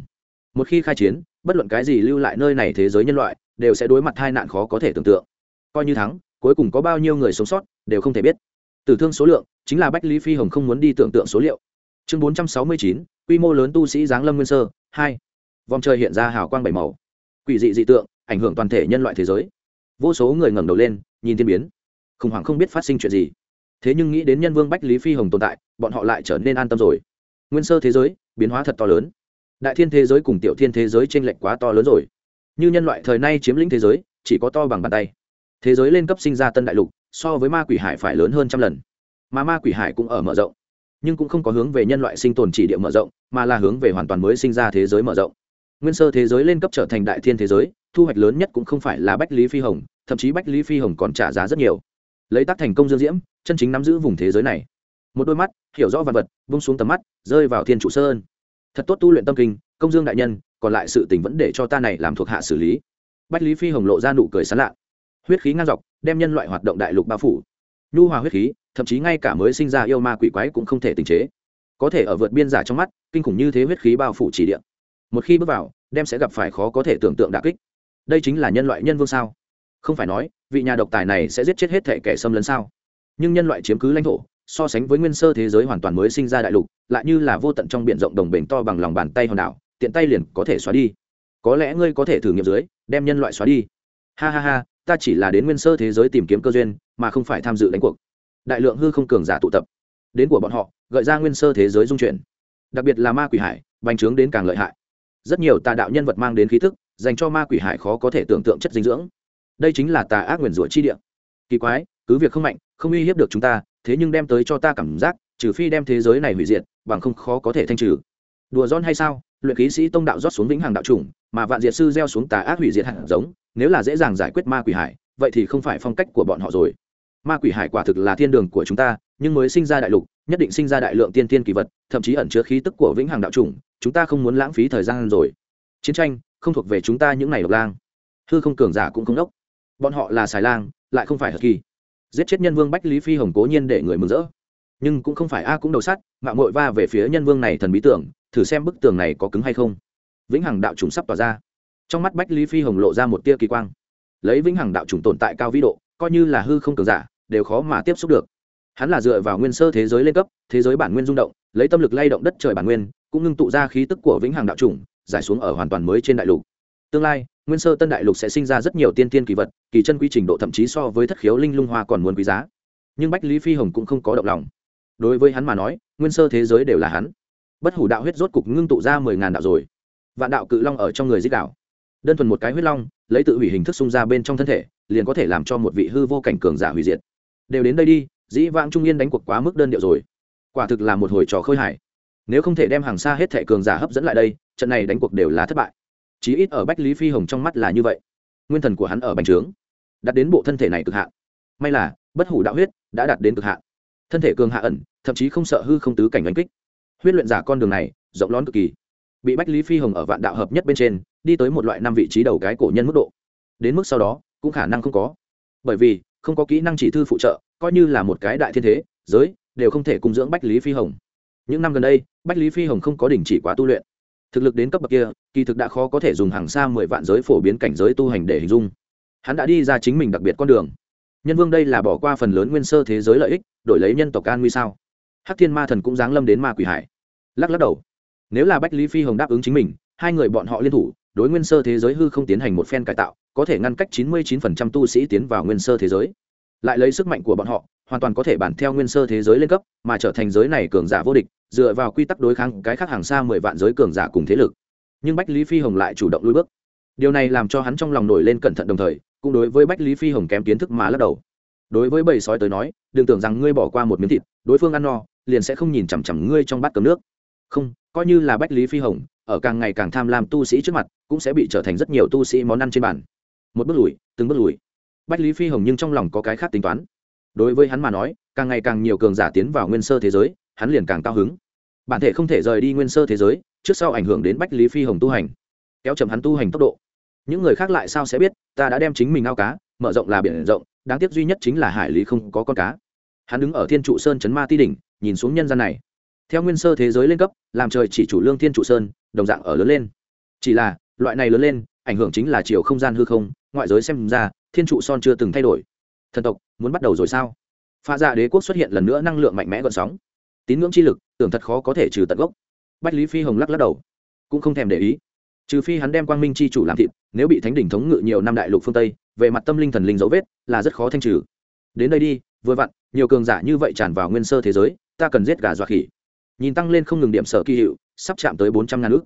Một khi khai chiến, bất luận cái gì lưu lại nơi này thế giới nhân loại, đều sẽ đối mặt hai nạn khó có thể tưởng tượng. Coi như thắng, cuối cùng có bao nhiêu người sống sót, đều không thể biết tử thương số lượng chính là bách lý phi hồng không muốn đi tưởng tượng số liệu. Chương bốn trăm sáu mươi chín, quy mô lớn tu sĩ giáng lâm nguyên sơ, hai. Vòng trời hiện ra hào quang bảy màu. Quỷ dị dị tượng, ảnh hưởng toàn thể nhân loại thế giới. Vô số người ngẩng đầu lên, nhìn thiên biến. Khủng hoảng không biết phát sinh chuyện gì. Thế nhưng nghĩ đến nhân vương bách lý phi hồng tồn tại, bọn họ lại trở nên an tâm rồi. Nguyên sơ thế giới, biến hóa thật to lớn. Đại thiên thế giới cùng tiểu thiên thế giới t r ê n lệch quá to lớn rồi. Như nhân loại thời nay chiếm lĩnh thế giới, chỉ có to bằng bàn tay. Thế giới lên cấp sinh ra tân đại lục so với ma quỷ hải phải lớn hơn trăm lần. Mà ma quỷ hải cũng ở mở rộng. Nhưng cũng không có hướng về nhân loại sinh tồn chỉ địa mở rộng, mà là hướng về hoàn toàn mới sinh ra thế giới mở rộng. Nguyên sơ thế giới lên cấp trở thành đại thiên thế giới, thu hoạch lớn nhất cũng không phải là bách lý phi hồng, thậm chí bách lý phi hồng còn trả giá rất nhiều. Lấy tác thành công dương diễm, chân chính nắm giữ vùng thế giới này. Một đôi mắt, hiểu rõ vật vật bung xuống tầm mắt, rơi vào thiên trụ sơn thật tốt tu luyện tâm kinh, công dương đại nhân, còn lại sự tình vẫn để cho ta này làm thuộc hạ xử lý. Bách lý phi hồng lộ ra nụ cười sán lạ huyết khí ngang dọc, đem nhân loại hoạt động đại lục bao phủ. Nhu hòa huyết khí, thậm chí ngay cả mới sinh ra yêu ma quỷ quái cũng không thể tình chế. Có thể ở vượt biên giả trong mắt, kinh khủng như thế huyết khí bao phủ chỉ điện một khi bước vào, đem sẽ gặp phải khó có thể tưởng tượng đà kích. Đây chính là nhân loại nhân vương sao? Không phải nói, vị nhà độc tài này sẽ giết chết hết thể kẻ xâm lấn sao? Nhưng nhân loại chiếm cứ lãnh thổ, so sánh với nguyên sơ thế giới hoàn toàn mới sinh ra đại lục, lại như là vô tận trong b i ể n rộng đồng bền to bằng lòng bàn tay hòn đảo, tiện tay liền có thể xóa đi. Có lẽ ngươi có thể thử nghiệm dưới, đem nhân loại xóa đi. Ha ha ha ta chỉ là đến nguyên sơ thế giới tìm kiếm cơ duyên, mà không phải tham dự đánh cuộc. Đại lượng hư không cường giả tụ tập. Đến của bọn họ, gợi ra nguyên sơ thế giới dung chuyển. Đặc biệt là ma quỷ hải, bành trướng đến càng lợi hại. Rất nhiều tà đạo nhân vật mang đến khí thức, dành cho ma quỷ hải khó có thể tưởng tượng chất dinh dưỡng. Đây chính là tà ác nguyền rủa chi địa. Kỳ quái, cứ việc không mạnh, không uy hiếp được chúng ta, thế nhưng đem tới cho ta cảm giác, trừ phi đem thế giới này hủy diệt, bằng không khó có thể thanh trừ. Đùa giòn hay sao? Luyện khí sĩ tông đạo rót xuống vĩnh hằng đạo chủng mà vạn diệt sư gieo xuống tà ác hủy diệt hạt giống, nếu là dễ dàng giải quyết ma quỷ hải, vậy thì không phải phong cách của bọn họ rồi. Ma quỷ hải quả thực là thiên đường của chúng ta, nhưng mới sinh ra đại lục, nhất định sinh ra đại lượng tiên tiên kỳ vật, thậm chí ẩn chứa khí tức của vĩnh hằng đạo chủng chúng ta không muốn lãng phí thời gian rồi. Chiến tranh, không thuộc về chúng ta những ngày độc lang. Hư không cường giả cũng không đốc. Bọn họ là xài lang, lại không phải hờ kỳ. Giết chết nhân vương bách lý phi hồng cố nhiên để người mừng rỡ. Nhưng cũng không phải a cũng đầu sắt mạng mội va về phía nhân vương này thần bí tưởng thử xem bức tường này có cứng hay không. Vĩnh hằng đạo trùng sắp tỏa ra. Trong mắt bách lý phi hồng lộ ra một tia kỳ quang. Lấy vĩnh hằng đạo trùng tồn tại cao vĩ độ, coi như là hư không cường giả, đều khó mà tiếp xúc được. Hắn là dựa vào nguyên sơ thế giới lên cấp, thế giới bản nguyên rung động, lấy tâm lực lay động đất trời bản nguyên, cũng ngưng tụ ra khí tức của vĩnh hằng đạo trùng, giải xuống ở hoàn toàn mới trên đại lục. Tương lai, nguyên sơ tân đại lục sẽ sinh ra rất nhiều tiên tiên kỳ vật, kỳ chân quy trình độ thậm chí so với thất khiếu linh lung hoa còn muốn quý giá. Nhưng bách lý phi hồng cũng không có động lòng. Đối với hắn mà nói, nguyên sơ thế giới đều là hắn bất hủ đạo huyết rốt cục ngưng tụ ra mười ngàn đạo rồi. Vạn đạo cự long ở trong người dích đạo. Đơn thuần một cái huyết long, lấy tự hủy hình thức xung ra bên trong thân thể, liền có thể làm cho một vị hư vô cảnh cường giả hủy diệt. Đều đến đây đi, dĩ vãng trung yên đánh cuộc quá mức đơn điệu rồi. Quả thực là một hồi trò khơi hải. Nếu không thể đem hàng xa hết thẻ cường giả hấp dẫn lại đây, trận này đánh cuộc đều là thất bại. Chí ít ở bách lý phi hồng trong mắt là như vậy. Nguyên thần của hắn ở bành trướng đặt đến bộ thân thể này cực hạn. May là, bất hủ đạo huyết đã đạt đến cực hạn. Thân thể cường hạ ẩn, thậm chí không sợ hư không tứ cảnh đánh kích huyết luyện giả con đường này, rộng lón cực kỳ. Bị bách lý phi hồng ở vạn đạo hợp nhất bên trên, đi tới một loại năm vị trí đầu cái cổ nhân mức độ. Đến mức sau đó, cũng khả năng không có. Bởi vì, không có kỹ năng chỉ thư phụ trợ, coi như là một cái đại thiên thế, giới, đều không thể cung dưỡng bách lý phi hồng. Những năm gần đây, bách lý phi hồng không có đình chỉ quá tu luyện. Thực lực đến cấp bậc kia, kỳ thực đã khó có thể dùng hàng xa mười vạn giới phổ biến cảnh giới tu hành để hình dung. Hắn đã đi ra chính mình đặc biệt con đường. Nhân vương đây là bỏ qua phần lớn nguyên sơ thế giới lợi ích, đổi lấy nhân tộc an nguy sao? Hắc thiên ma thần cũng giáng lâm đến ma quỷ hải. Lắc lắc đầu. Nếu là bách lý phi hồng đáp ứng chính mình, hai người bọn họ liên thủ, đối nguyên sơ thế giới hư không tiến hành một phen cải tạo, có thể ngăn cách chín mươi 99% tu sĩ tiến vào nguyên sơ thế giới. Lại lấy sức mạnh của bọn họ, hoàn toàn có thể bản theo nguyên sơ thế giới lên cấp, mà trở thành giới này cường giả vô địch, dựa vào quy tắc đối kháng cái khác hàng xa mười vạn giới cường giả cùng thế lực. Nhưng bách lý phi hồng lại chủ động lui bước. Điều này làm cho hắn trong lòng nổi lên cẩn thận đồng thời, cũng đối với bách lý phi hồng kém kiến thức mà lắc đầu. Đối với bầy sói tới nói, đừng tưởng rằng ngươi bỏ qua một miếng thịt, đối phương ăn no liền sẽ không nhìn chằm chằm ngươi trong bát cơm nước. Không, coi như là bách lý phi hồng, ở càng ngày càng tham lam tu sĩ trước mặt, cũng sẽ bị trở thành rất nhiều tu sĩ món ăn trên bàn. Một bước lùi, từng bước lùi. Bách lý phi hồng nhưng trong lòng có cái khác tính toán. Đối với hắn mà nói, càng ngày càng nhiều cường giả tiến vào nguyên sơ thế giới, hắn liền càng cao hứng. Bản thể không thể rời đi nguyên sơ thế giới, trước sau ảnh hưởng đến bách lý phi hồng tu hành. Kéo chậm hắn tu hành tốc độ. Những người khác lại sao sẽ biết, ta đã đem chính mình ao cá, mở rộng là biển rộng, đáng tiếc duy nhất chính là hải lý không có con cá. Hắn đứng ở thiên trụ sơn chấn ma ti đỉnh nhìn xuống nhân gian này. Theo nguyên sơ thế giới lên cấp, làm trời chỉ chủ lương thiên trụ sơn, đồng dạng ở lớn lên. Chỉ là, loại này lớn lên, ảnh hưởng chính là chiều không gian hư không, ngoại giới xem ra, thiên trụ son chưa từng thay đổi. Thần tộc, muốn bắt đầu rồi sao? Pha dạ đế quốc xuất hiện lần nữa năng lượng mạnh mẽ gọn sóng. Tín ngưỡng chi lực, tưởng thật khó có thể trừ tận gốc. Bách lý phi hồng lắc lắc đầu, cũng không thèm để ý. Trừ phi hắn đem quang minh chi chủ làm thịt, nếu bị thánh đỉnh thống ngự nhiều năm đại lục phương tây, về mặt tâm linh thần linh dấu vết là rất khó thanh trừ. Đến đây đi, vừa vặn, nhiều cường giả như vậy tràn vào nguyên sơ thế giới ta cần giết gà dọa khỉ. Nhìn tăng lên không ngừng điểm sở kỳ hiệu, sắp chạm tới bốn trăm ngàn ước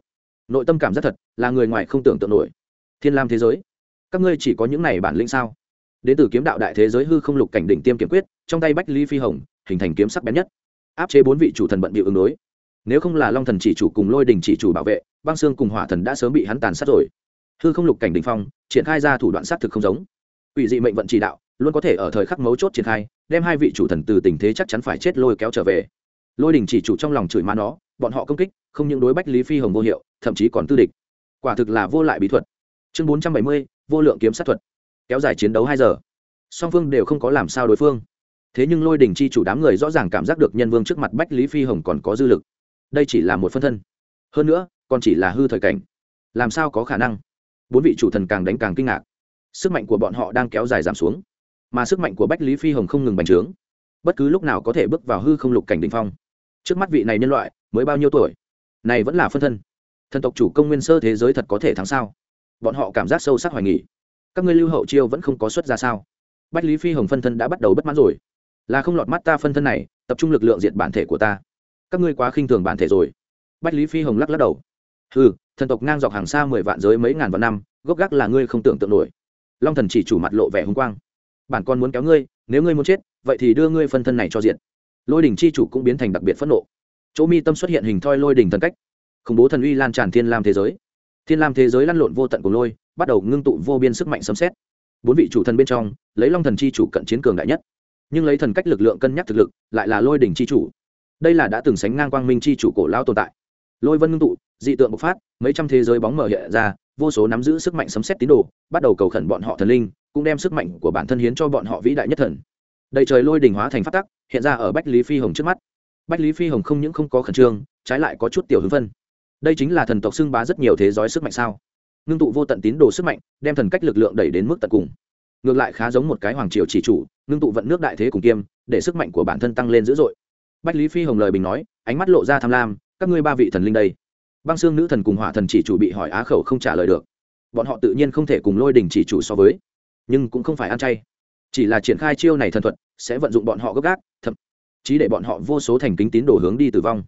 nội tâm cảm rất thật là người ngoài không tưởng tượng nổi. Thiên lam thế giới, các ngươi chỉ có những này bản lĩnh sao? Đến từ kiếm đạo đại thế giới hư không lục cảnh đỉnh tiêm kiếm quyết, trong tay bách ly phi hồng, hình thành kiếm sắc bén nhất, áp chế bốn vị chủ thần bận bị ứng đối. Nếu không là long thần chỉ chủ cùng lôi đình chỉ chủ bảo vệ, băng xương cùng hỏa thần đã sớm bị hắn tàn sát rồi. Hư không lục cảnh đình phong, triển khai ra thủ đoạn sát thực không giống. Ủy dị mệnh vận chỉ đạo, luôn có thể ở thời khắc mấu chốt triển khai đem hai vị chủ thần từ tình thế chắc chắn phải chết lôi kéo trở về. Lôi đình chỉ chủ trong lòng chửi má nó, bọn họ công kích, không những đối bách lý phi hồng vô hiệu, thậm chí còn tư địch. Quả thực là vô lại bí thuật. Chương bốn trăm bảy mươi, vô lượng kiếm sát thuật. Kéo dài chiến đấu hai giờ. Song phương đều không có làm sao đối phương. Thế nhưng lôi đình chi chủ đám người rõ ràng cảm giác được nhân vương trước mặt bách lý phi hồng còn có dư lực. Đây chỉ là một phân thân. Hơn nữa, còn chỉ là hư thời cảnh. Làm sao có khả năng? Bốn vị chủ thần càng đánh càng kinh ngạc. Sức mạnh của bọn họ đang kéo dài giảm xuống mà sức mạnh của bách lý phi hồng không ngừng bành trướng. Bất cứ lúc nào có thể bước vào hư không lục cảnh đình phong. Trước mắt vị này nhân loại, mới bao nhiêu tuổi? Này vẫn là phân thân. Thần tộc chủ công nguyên sơ thế giới thật có thể thắng sao? Bọn họ cảm giác sâu sắc hoài nghỉ các ngươi lưu hậu chiêu vẫn không có xuất ra sao? Bách lý phi hồng phân thân đã bắt đầu bất mãn rồi. Là không lọt mắt ta phân thân này, tập trung lực lượng diện bản thể của ta. Các ngươi quá khinh thường bản thể rồi. Bách lý phi hồng lắc lắc đầu. Ừ thần tộc ngang dọc hàng xa mười vạn giới mấy ngàn vạn năm, gốc gác là ngươi không tưởng tượng nổi. Long thần chỉ chủ mặt lộ vẻ hùng quang bản con muốn kéo ngươi, nếu ngươi muốn chết, vậy thì đưa ngươi phân thân này cho diện lôi đình chi chủ cũng biến thành đặc biệt phẫn nộ. Chỗ mi tâm xuất hiện hình thoi lôi đình thần cách. Khủng bố thần uy lan tràn thiên lam thế giới. Thiên lam thế giới lăn lộn vô tận của lôi, bắt đầu ngưng tụ vô biên sức mạnh sấm xét bốn vị chủ thần bên trong, lấy long thần chi chủ cận chiến cường đại nhất. Nhưng lấy thần cách lực lượng cân nhắc thực lực, lại là lôi đình chi chủ. Đây là đã từng sánh ngang quang minh chi chủ cổ lao tồn tại. Lôi vân ngưng tụ, dị tượng bộc phát, mấy trăm thế giới bóng mở hiện ra, vô số nắm giữ sức mạnh sấm xét tín đồ, bắt đầu cầu khẩn bọn họ thần linh cũng đem sức mạnh của bản thân hiến cho bọn họ vĩ đại nhất thần. Đầy trời lôi đình hóa thành phát tắc, hiện ra ở bách lý phi hồng trước mắt. Bách lý phi hồng không những không có khẩn trương, trái lại có chút tiểu hứng phân đây chính là thần tộc xưng bá rất nhiều thế giới sức mạnh sao? Ngưng tụ vô tận tín đồ sức mạnh, đem thần cách lực lượng đẩy đến mức tận cùng. Ngược lại khá giống một cái hoàng triều chỉ chủ, ngưng tụ vận nước đại thế cùng kiêm, để sức mạnh của bản thân tăng lên dữ dội. Bách lý phi hồng lời bình nói, ánh mắt lộ ra tham lam, các ngươi ba vị thần linh đây. Băng xương nữ thần cùng hỏa thần chỉ chủ bị hỏi á khẩu không trả lời được. Bọn họ tự nhiên không thể cùng lôi đình chỉ chủ so với nhưng cũng không phải ăn chay. Chỉ là triển khai chiêu này thần thuật, sẽ vận dụng bọn họ gấp gáp, thậm chí để bọn họ vô số thành kính tín đồ hướng đi tử vong.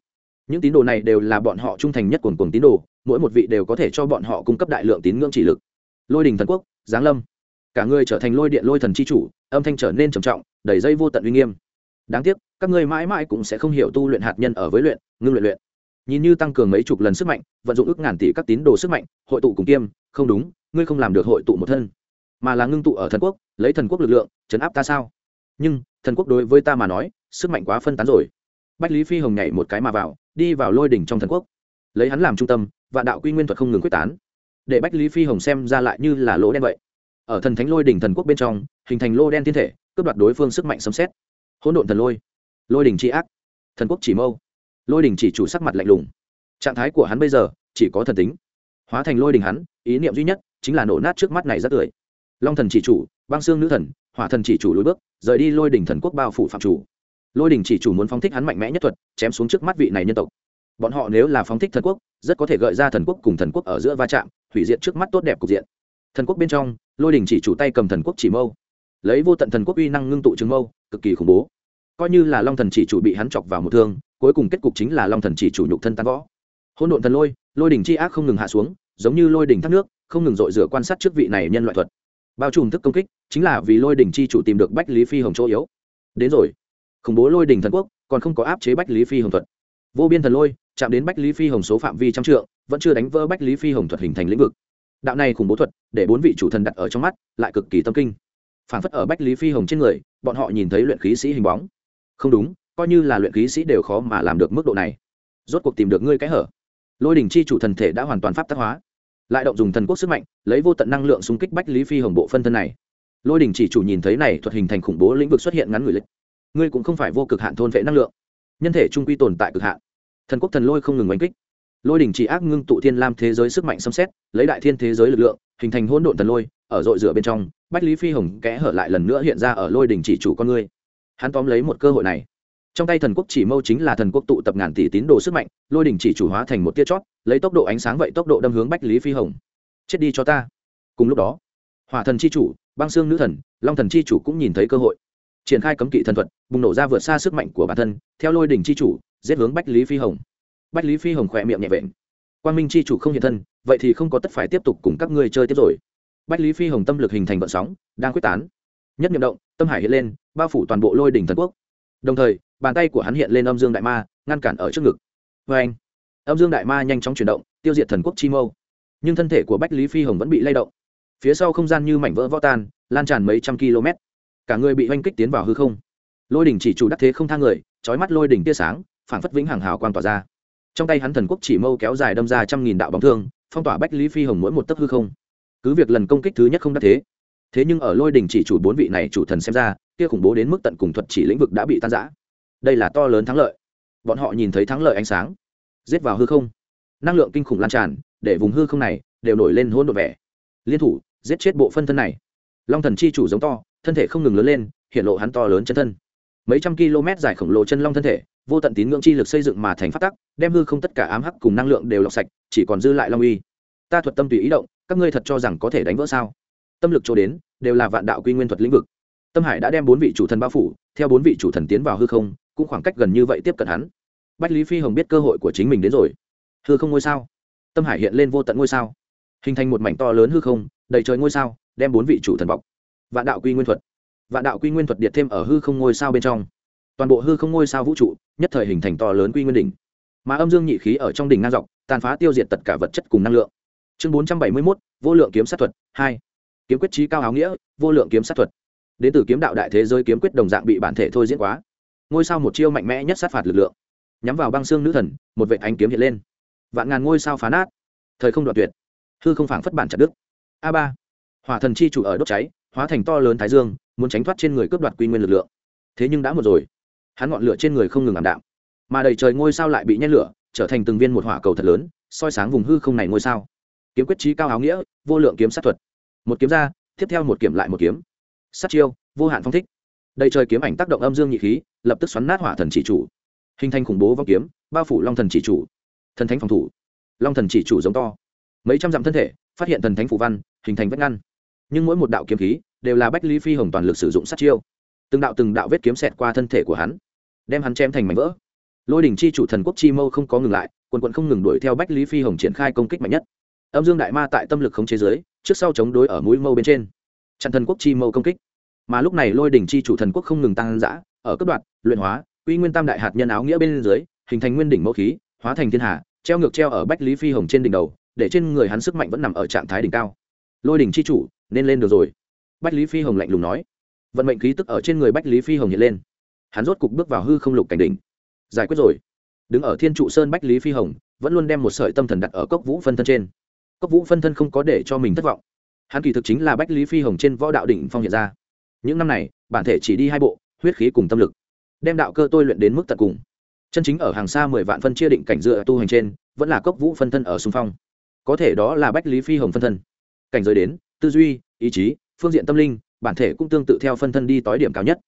Những tín đồ này đều là bọn họ trung thành nhất cuồng cuồng tín đồ, mỗi một vị đều có thể cho bọn họ cung cấp đại lượng tín ngưỡng chỉ lực. Lôi đình thần quốc, giáng lâm. Cả người trở thành lôi điện lôi thần c h i chủ, âm thanh trở nên trầm trọng, đầy dây vô tận uy nghiêm. Đáng tiếc, các ngươi mãi mãi cũng sẽ không hiểu tu luyện hạt nhân ở với luyện, ngưng luyện luyện. Nhìn như tăng cường mấy chục lần sức mạnh, vận dụng ước ngàn tỷ các tín đồ sức mạnh, hội tụ cùng kiêm, không đúng, ngươi không làm được hội tụ một thân mà là ngưng tụ ở thần quốc, lấy thần quốc lực lượng, chấn áp ta sao? Nhưng, thần quốc đối với ta mà nói, sức mạnh quá phân tán rồi. Bách lý phi hồng nhảy một cái mà vào, đi vào lôi đỉnh trong thần quốc. Lấy hắn làm trung tâm và đạo quy nguyên thuật không ngừng quyết tán. Để bách lý phi hồng xem ra lại như là lỗ đen vậy. Ở thần thánh lôi đỉnh thần quốc bên trong, hình thành lô đen thiên thể, cướp đoạt đối phương sức mạnh sấm xét hỗn độn thần lôi. Lôi đỉnh tri ác. Thần quốc chỉ mâu. Lôi đỉnh chỉ chủ sắc mặt lạnh lùng. Trạng thái của hắn bây giờ, chỉ có thần tính. Hóa thành lôi đỉnh hắn, ý niệm duy nhất chính là nổ nát trước mắt này rất tươi long thần chỉ chủ, băng xương nữ thần, hỏa thần chỉ chủ lối bước, rời đi lôi đỉnh thần quốc bao phủ phạm chủ. Lôi đỉnh chỉ chủ muốn phóng thích hắn mạnh mẽ nhất thuật, chém xuống trước mắt vị này nhân tộc. Bọn họ nếu là phóng thích thần quốc, rất có thể gợi ra thần quốc cùng thần quốc ở giữa va chạm, hủy diệt trước mắt tốt đẹp cục diện. Thần quốc bên trong, lôi đỉnh chỉ chủ tay cầm thần quốc chỉ mâu. Lấy vô tận thần quốc uy năng ngưng tụ chứng mâu, cực kỳ khủng bố. Coi như là long thần chỉ chủ bị hắn chọc vào một thương, cuối cùng kết cục chính là long thần chỉ chủ nhục thân tan võ hôn độn thần lôi lôi đỉnh chi ác không ngừng hạ xuống, giống như lôi đỉnh thác nước, không ngừng dội rửa quan sát trước vị này nhân loại thuật bao trùm thức công kích, chính là vì lôi đỉnh chi chủ tìm được bách lý phi hồng chỗ yếu. Đến rồi. Khủng bố lôi đỉnh thần quốc, còn không có áp chế bách lý phi hồng thuật. Vô biên thần lôi, chạm đến bách lý phi hồng số phạm vi trăm trượng, vẫn chưa đánh vỡ bách lý phi hồng thuật hình thành lĩnh vực. Đạo này khủng bố thuật, để bốn vị chủ thần đặt ở trong mắt, lại cực kỳ tâm kinh. Phản phất ở bách lý phi hồng trên người, bọn họ nhìn thấy luyện khí sĩ hình bóng. Không đúng, coi như là luyện khí sĩ đều khó mà làm được mức độ này. Rốt cuộc tìm được ngươi cái hở. Lôi đình chi chủ thần thể đã hoàn toàn pháp tác hóa lại động dùng thần quốc sức mạnh, lấy vô tận năng lượng xung kích bách lý phi hồng bộ phân thân này. Lôi đình chỉ chủ nhìn thấy này, thuật hình thành khủng bố lĩnh vực xuất hiện ngắn người lịch. Ngươi cũng không phải vô cực hạn thôn vệ năng lượng. Nhân thể trung quy tồn tại cực hạn. Thần quốc thần lôi không ngừng oanh kích. Lôi đình chỉ ác ngưng tụ thiên lam thế giới sức mạnh xâm xét, lấy đại thiên thế giới lực lượng, hình thành hỗn độn thần lôi, ở dội rửa bên trong, bách lý phi hồng kẽ hở lại lần nữa hiện ra ở lôi đình chỉ chủ con ngươi. Hắn tóm lấy một cơ hội này trong tay thần quốc chỉ mâu chính là thần quốc tụ tập ngàn tỷ tín đồ sức mạnh, lôi đình chỉ chủ hóa thành một tia chót, lấy tốc độ ánh sáng vậy tốc độ đâm hướng bách lý phi hồng. Chết đi cho ta. Cùng lúc đó, hỏa thần chi chủ, băng xương nữ thần, long thần chi chủ cũng nhìn thấy cơ hội. Triển khai cấm kỵ thần thuật, bùng nổ ra vượt xa sức mạnh của bản thân, theo lôi đình chi chủ, giết hướng bách lý phi hồng. Bách lý phi hồng khỏe miệng nhẹ vện. Quan minh chi chủ không hiện thân, vậy thì không có tất phải tiếp tục cùng các ngươi chơi tiếp rồi. Bách lý phi hồng tâm lực hình thành vận sóng, đang quyết tán. Nhất nhiệm động, tâm hải hiện lên, bao phủ toàn bộ lôi đỉnh thần quốc. Đồng thời bàn tay của hắn hiện lên âm dương đại ma, ngăn cản ở trước ngực. Vê anh, âm dương đại ma nhanh chóng chuyển động, tiêu diệt thần quốc chi mâu. Nhưng thân thể của bách lý phi hồng vẫn bị lay động. Phía sau không gian như mảnh vỡ võ tan, lan tràn mấy trăm km. Cả người bị oanh kích tiến vào hư không. Lôi đỉnh chỉ chủ đắc thế không thang người trói mắt lôi đỉnh tia sáng, phản phất vĩnh hàng hào quang tỏa ra. Trong tay hắn thần quốc chỉ mâu kéo dài đâm ra trăm nghìn đạo bóng thương, phong tỏa bách lý phi hồng mỗi một tấc hư không. Cứ việc lần công kích thứ nhất không đắc thế thế nhưng ở lôi đình chỉ chủ bốn vị này chủ thần xem ra, kia khủng bố đến mức tận cùng thuật chỉ lĩnh vực đã bị tan giã đây là to lớn thắng lợi. Bọn họ nhìn thấy thắng lợi ánh sáng, giết vào hư không. Năng lượng kinh khủng lan tràn, để vùng hư không này đều nổi lên hôn đ vẻ. Liên thủ, giết chết bộ phân thân này. Long thần chi chủ giống to, thân thể không ngừng lớn lên, hiện lộ hắn to lớn chân thân. Mấy trăm km dài khổng lồ chân long thân thể, vô tận tín ngưỡng chi lực xây dựng mà thành phát tắc, đem hư không tất cả ám hắc cùng năng lượng đều lọc sạch, chỉ còn dư lại long uy. Ta thuật tâm tùy ý động, các ngươi thật cho rằng có thể đánh vỡ sao? Tâm lực chỗ đến, đều là vạn đạo quy nguyên thuật lĩnh vực. Tâm hải đã đem bốn vị chủ thần bao phủ, theo bốn vị chủ thần tiến vào hư không cũng khoảng cách gần như vậy tiếp cận hắn. Bách lý phi hồng biết cơ hội của chính mình đến rồi. Hư không ngôi sao? Tâm hải hiện lên vô tận ngôi sao. Hình thành một mảnh to lớn hư không, đầy trời ngôi sao, đem bốn vị chủ thần bọc. Vạn đạo quy nguyên thuật. Vạn đạo quy nguyên thuật điệt thêm ở hư không ngôi sao bên trong. Toàn bộ hư không ngôi sao vũ trụ, nhất thời hình thành to lớn quy nguyên đỉnh. Mà âm dương nhị khí ở trong đỉnh ngang dọc, tàn phá tiêu diệt tất cả vật chất cùng năng lượng. Chương bốn trăm bảy mươi mốt, vô lượng kiếm sát thuật, hai. Kiếm quyết trí cao áo nghĩa, vô lượng kiếm sát thuật. Đến từ kiếm đạo đại thế giới kiếm quyết đồng dạng bị bản thể thôi diễn quá ngôi sao một chiêu mạnh mẽ nhất sát phạt lực lượng. Nhắm vào băng xương nữ thần, một vệ ánh kiếm hiện lên. Vạn ngàn ngôi sao phá nát. Thời không đoạn tuyệt. Hư không phảng phất bản chặt đức a ba. Hỏa thần chi chủ ở đốt cháy, hóa thành to lớn thái dương, muốn tránh thoát trên người cướp đoạt quy nguyên lực lượng. Thế nhưng đã một rồi. Hắn ngọn lửa trên người không ngừng ảm đạm. Mà đầy trời ngôi sao lại bị nhét lửa, trở thành từng viên một hỏa cầu thật lớn, soi sáng vùng hư không này ngôi sao. Kiếm quyết trí cao áo nghĩa, vô lượng kiếm sát thuật. Một kiếm ra, tiếp theo một kiếm lại một kiếm. Sát chiêu, vô hạn phong thích. Đầy trời kiếm ảnh tác động âm dương nhị khí lập tức xoắn nát hỏa thần chỉ chủ. Hình thành khủng bố vong kiếm, bao phủ long thần chỉ chủ. Thần thánh phòng thủ. Long thần chỉ chủ giống to. Mấy trăm dặm thân thể, phát hiện thần thánh phủ văn, hình thành vết ngăn. Nhưng mỗi một đạo kiếm khí đều là bách lý phi hồng toàn lực sử dụng sát chiêu. Từng đạo từng đạo vết kiếm xẹt qua thân thể của hắn, đem hắn chém thành mảnh vỡ. Lôi đình chi chủ thần quốc chi mâu không có ngừng lại, quần quận không ngừng đuổi theo bách lý phi hồng triển khai công kích mạnh nhất. Âm dương đại ma tại tâm lực không chế giới trước sau chống đối ở mũi mâu bên trên. Chặn thần quốc chi mâu công kích. Mà lúc này lôi đình chi chủ thần quốc không ngừng tăng giã ở cấp đoạn, luyện hóa uy nguyên tam đại hạt nhân áo nghĩa bên dưới, hình thành nguyên đỉnh mẫu khí, hóa thành thiên hạ treo ngược treo ở bách lý phi hồng trên đỉnh đầu, để trên người hắn sức mạnh vẫn nằm ở trạng thái đỉnh cao. Lôi đỉnh chi chủ, nên lên được rồi. Bách lý phi hồng lạnh lùng nói. Vận mệnh khí tức ở trên người bách lý phi hồng hiện lên. Hắn rốt cục bước vào hư không lục cảnh đỉnh. Giải quyết rồi. Đứng ở thiên trụ sơn bách lý phi hồng, vẫn luôn đem một sợi tâm thần đặt ở cốc vũ phân thân trên. Cốc vũ phân thân không có để cho mình thất vọng. Hắn kỳ thực chính là bách lý phi hồng trên võ đạo đỉnh phong hiện ra. Những năm này, bản thể chỉ đi hai bộ huyết khí cùng tâm lực. Đem đạo cơ tôi luyện đến mức tận cùng. Chân chính ở hàng xa mười vạn phân chia định cảnh dựa tu hành trên, vẫn là cốc vũ phân thân ở xung phong. Có thể đó là bách lý phi hồng phân thân. Cảnh giới đến, tư duy, ý chí, phương diện tâm linh, bản thể cũng tương tự theo phân thân đi tối điểm cao nhất.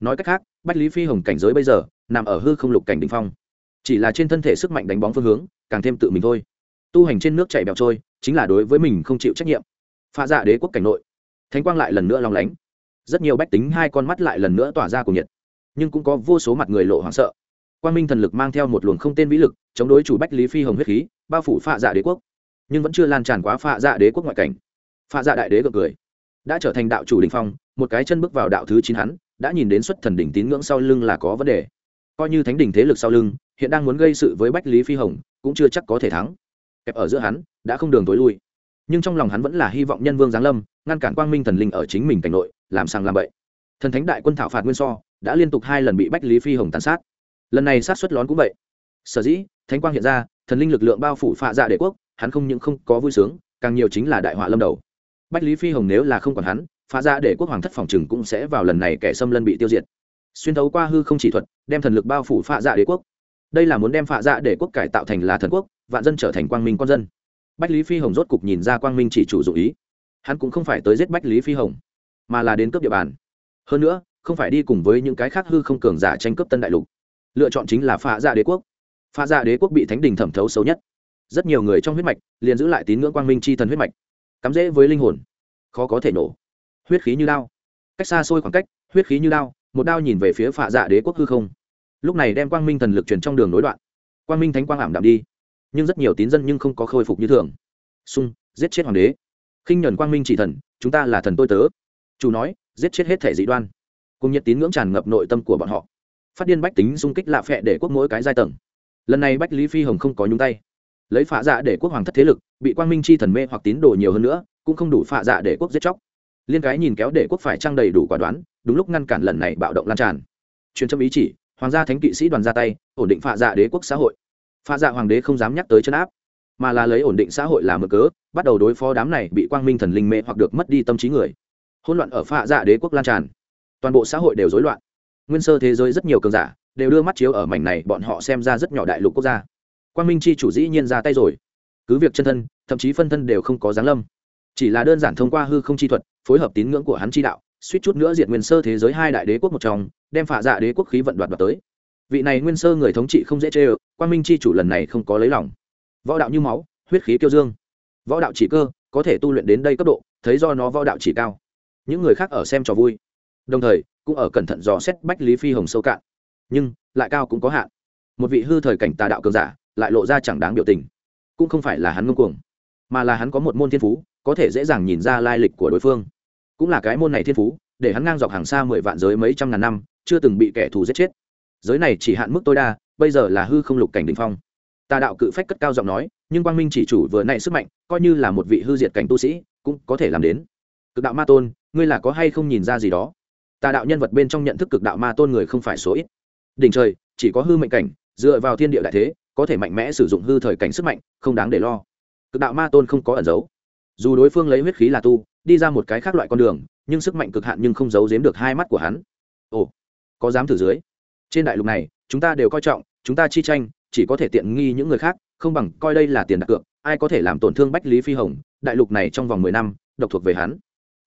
Nói cách khác, bách lý phi hồng cảnh giới bây giờ, nằm ở hư không lục cảnh đình phong. Chỉ là trên thân thể sức mạnh đánh bóng phương hướng, càng thêm tự mình thôi. Tu hành trên nước chảy bẹo trôi, chính là đối với mình không chịu trách nhiệm. Pha dạ đế quốc cảnh nội. Thánh quang lại lần nữa lòng lánh rất nhiều bách tính hai con mắt lại lần nữa tỏa ra cùng nhiệt. Nhưng cũng có vô số mặt người lộ hoảng sợ. Quang minh thần lực mang theo một luồng không tên vĩ lực, chống đối chủ bách lý phi hồng huyết khí, bao phủ phạ dạ đế quốc. Nhưng vẫn chưa lan tràn quá phạ dạ đế quốc ngoại cảnh. Phạ dạ đại đế gật cười. Đã trở thành đạo chủ đình phong, một cái chân bước vào đạo thứ chín hắn, đã nhìn đến xuất thần đỉnh tín ngưỡng sau lưng là có vấn đề. Coi như thánh đỉnh thế lực sau lưng, hiện đang muốn gây sự với bách lý phi hồng, cũng chưa chắc có thể thắng. Kẹp ở giữa hắn, đã không đường tối lui. Nhưng trong lòng hắn vẫn là hy vọng nhân vương giáng lâm, ngăn cản quang minh thần linh ở chính mình cảnh nội làm sang làm bậy. Thần thánh đại quân thảo phạt nguyên so đã liên tục hai lần bị bách lý phi hồng tàn sát. Lần này sát xuất lón cũng vậy. Sở dĩ, thánh quang hiện ra, thần linh lực lượng bao phủ phạ dạ đệ quốc, hắn không những không có vui sướng, càng nhiều chính là đại họa lâm đầu. Bách lý phi hồng nếu là không còn hắn phá ra dạ để quốc hoàng thất phòng trừng cũng sẽ vào lần này kẻ xâm lân bị tiêu diệt. Xuyên thấu qua hư không chỉ thuật, đem thần lực bao phủ phạ dạ đế quốc. Đây là muốn đem phạ dạ để quốc cải tạo thành là thần quốc, vạn dân trở thành quang minh con dân. Bách lý phi hồng rốt cục nhìn ra quang minh chỉ chủ dụ ý. Hắn cũng không phải tới giết bách lý phi hồng mà là đến cướp địa bàn. Hơn nữa, không phải đi cùng với những cái khác hư không cường giả tranh cướp tân đại lục. Lựa chọn chính là phá dạ đế quốc. Phá dạ đế quốc bị thánh đình thẩm thấu xấu nhất. Rất nhiều người trong huyết mạch liền giữ lại tín ngưỡng quang minh c h i thần huyết mạch, cắm rễ với linh hồn. Khó có thể nổ. Huyết khí như đao. Cách xa xôi khoảng cách, huyết khí như đao, một đao nhìn về phía phạ dạ đế quốc hư không. Lúc này đem quang minh thần lực truyền trong đường nối đoạn. Quang minh thánh quang ảm đạm đi. Nhưng rất nhiều tín dân nhưng không có khôi phục như thường. Sung giết chết hoàng đế. Khinh nhuần quang minh chỉ thần, chúng ta là thần tôi tớ chủ nói, giết chết hết thể dị đoan. Cùng nhiệt tín ngưỡng tràn ngập nội tâm của bọn họ. Phát điên bách tính xung kích lạ phẹ để quốc mỗi cái giai tầng. Lần này bách lý phi hồng không có nhúng tay. Lấy phạ dạ để quốc hoàng thất thế lực, bị quang minh chi thần mê hoặc tín đồ nhiều hơn nữa, cũng không đủ phạ dạ để quốc giết chóc. Liên cái nhìn kéo để quốc phải trang đầy đủ quả đoán, đúng lúc ngăn cản lần này bạo động lan tràn. Truyền châm ý chỉ, hoàng gia thánh kỵ sĩ đoàn ra tay, ổn định phạ dạ đế quốc xã hội. Phạ dạ hoàng đế không dám nhắc tới chân áp, mà là lấy ổn định xã hội làm mở cớ, bắt đầu đối phó đám này bị quang minh thần linh mê hoặc được mất đi tâm trí người hỗn loạn ở phạ dạ đế quốc lan tràn. Toàn bộ xã hội đều rối loạn. Nguyên sơ thế giới rất nhiều cường giả đều đưa mắt chiếu ở mảnh này bọn họ xem ra rất nhỏ đại lục quốc gia. Quang minh chi chủ dĩ nhiên ra tay rồi. Cứ việc chân thân, thậm chí phân thân đều không có giáng lâm. Chỉ là đơn giản thông qua hư không chi thuật, phối hợp tín ngưỡng của hắn chi đạo, suýt chút nữa diệt nguyên sơ thế giới hai đại đế quốc một trong, đem phạ dạ đế quốc khí vận đoạt đoạt tới. Vị này nguyên sơ người thống trị không dễ chê ơ, quang minh chi chủ lần này không có lấy lòng. Võ đạo như máu, huyết khí kiêu dương. Võ đạo chỉ cơ, có thể tu luyện đến đây cấp độ, thấy do nó võ đạo chỉ cao những người khác ở xem trò vui. Đồng thời, cũng ở cẩn thận dò xét bách lý phi hồng sâu cạn. Nhưng, lại cao cũng có hạn. Một vị hư thời cảnh tà đạo cường giả, lại lộ ra chẳng đáng biểu tình. Cũng không phải là hắn ngông cuồng, mà là hắn có một môn thiên phú, có thể dễ dàng nhìn ra lai lịch của đối phương. Cũng là cái môn này thiên phú, để hắn ngang dọc hàng xa mười vạn giới mấy trăm ngàn năm, chưa từng bị kẻ thù giết chết. Giới này chỉ hạn mức tối đa, bây giờ là hư không lục cảnh đ ỉ n h phong. Tà đạo cự phách cất cao giọng nói, nhưng quang minh chỉ chủ vừa nảy sức mạnh, coi như là một vị hư diệt cảnh tu sĩ, cũng có thể làm đến. Cực đạo ma tôn ngươi là có hay không nhìn ra gì đó? Tà đạo nhân vật bên trong nhận thức cực đạo ma tôn người không phải số ít. Đỉnh trời, chỉ có hư mệnh cảnh, dựa vào thiên địa đại thế, có thể mạnh mẽ sử dụng hư thời cảnh sức mạnh, không đáng để lo. Cực đạo ma tôn không có ẩn giấu. Dù đối phương lấy huyết khí là tu, đi ra một cái khác loại con đường, nhưng sức mạnh cực hạn nhưng không giấu giếm được hai mắt của hắn. Ồ, có dám thử dưới. Trên đại lục này, chúng ta đều coi trọng, chúng ta chi tranh, chỉ có thể tiện nghi những người khác, không bằng coi đây là tiền đặt cược, ai có thể làm tổn thương bách lý phi hồng, đại lục này trong vòng mười năm, độc thuộc về hắn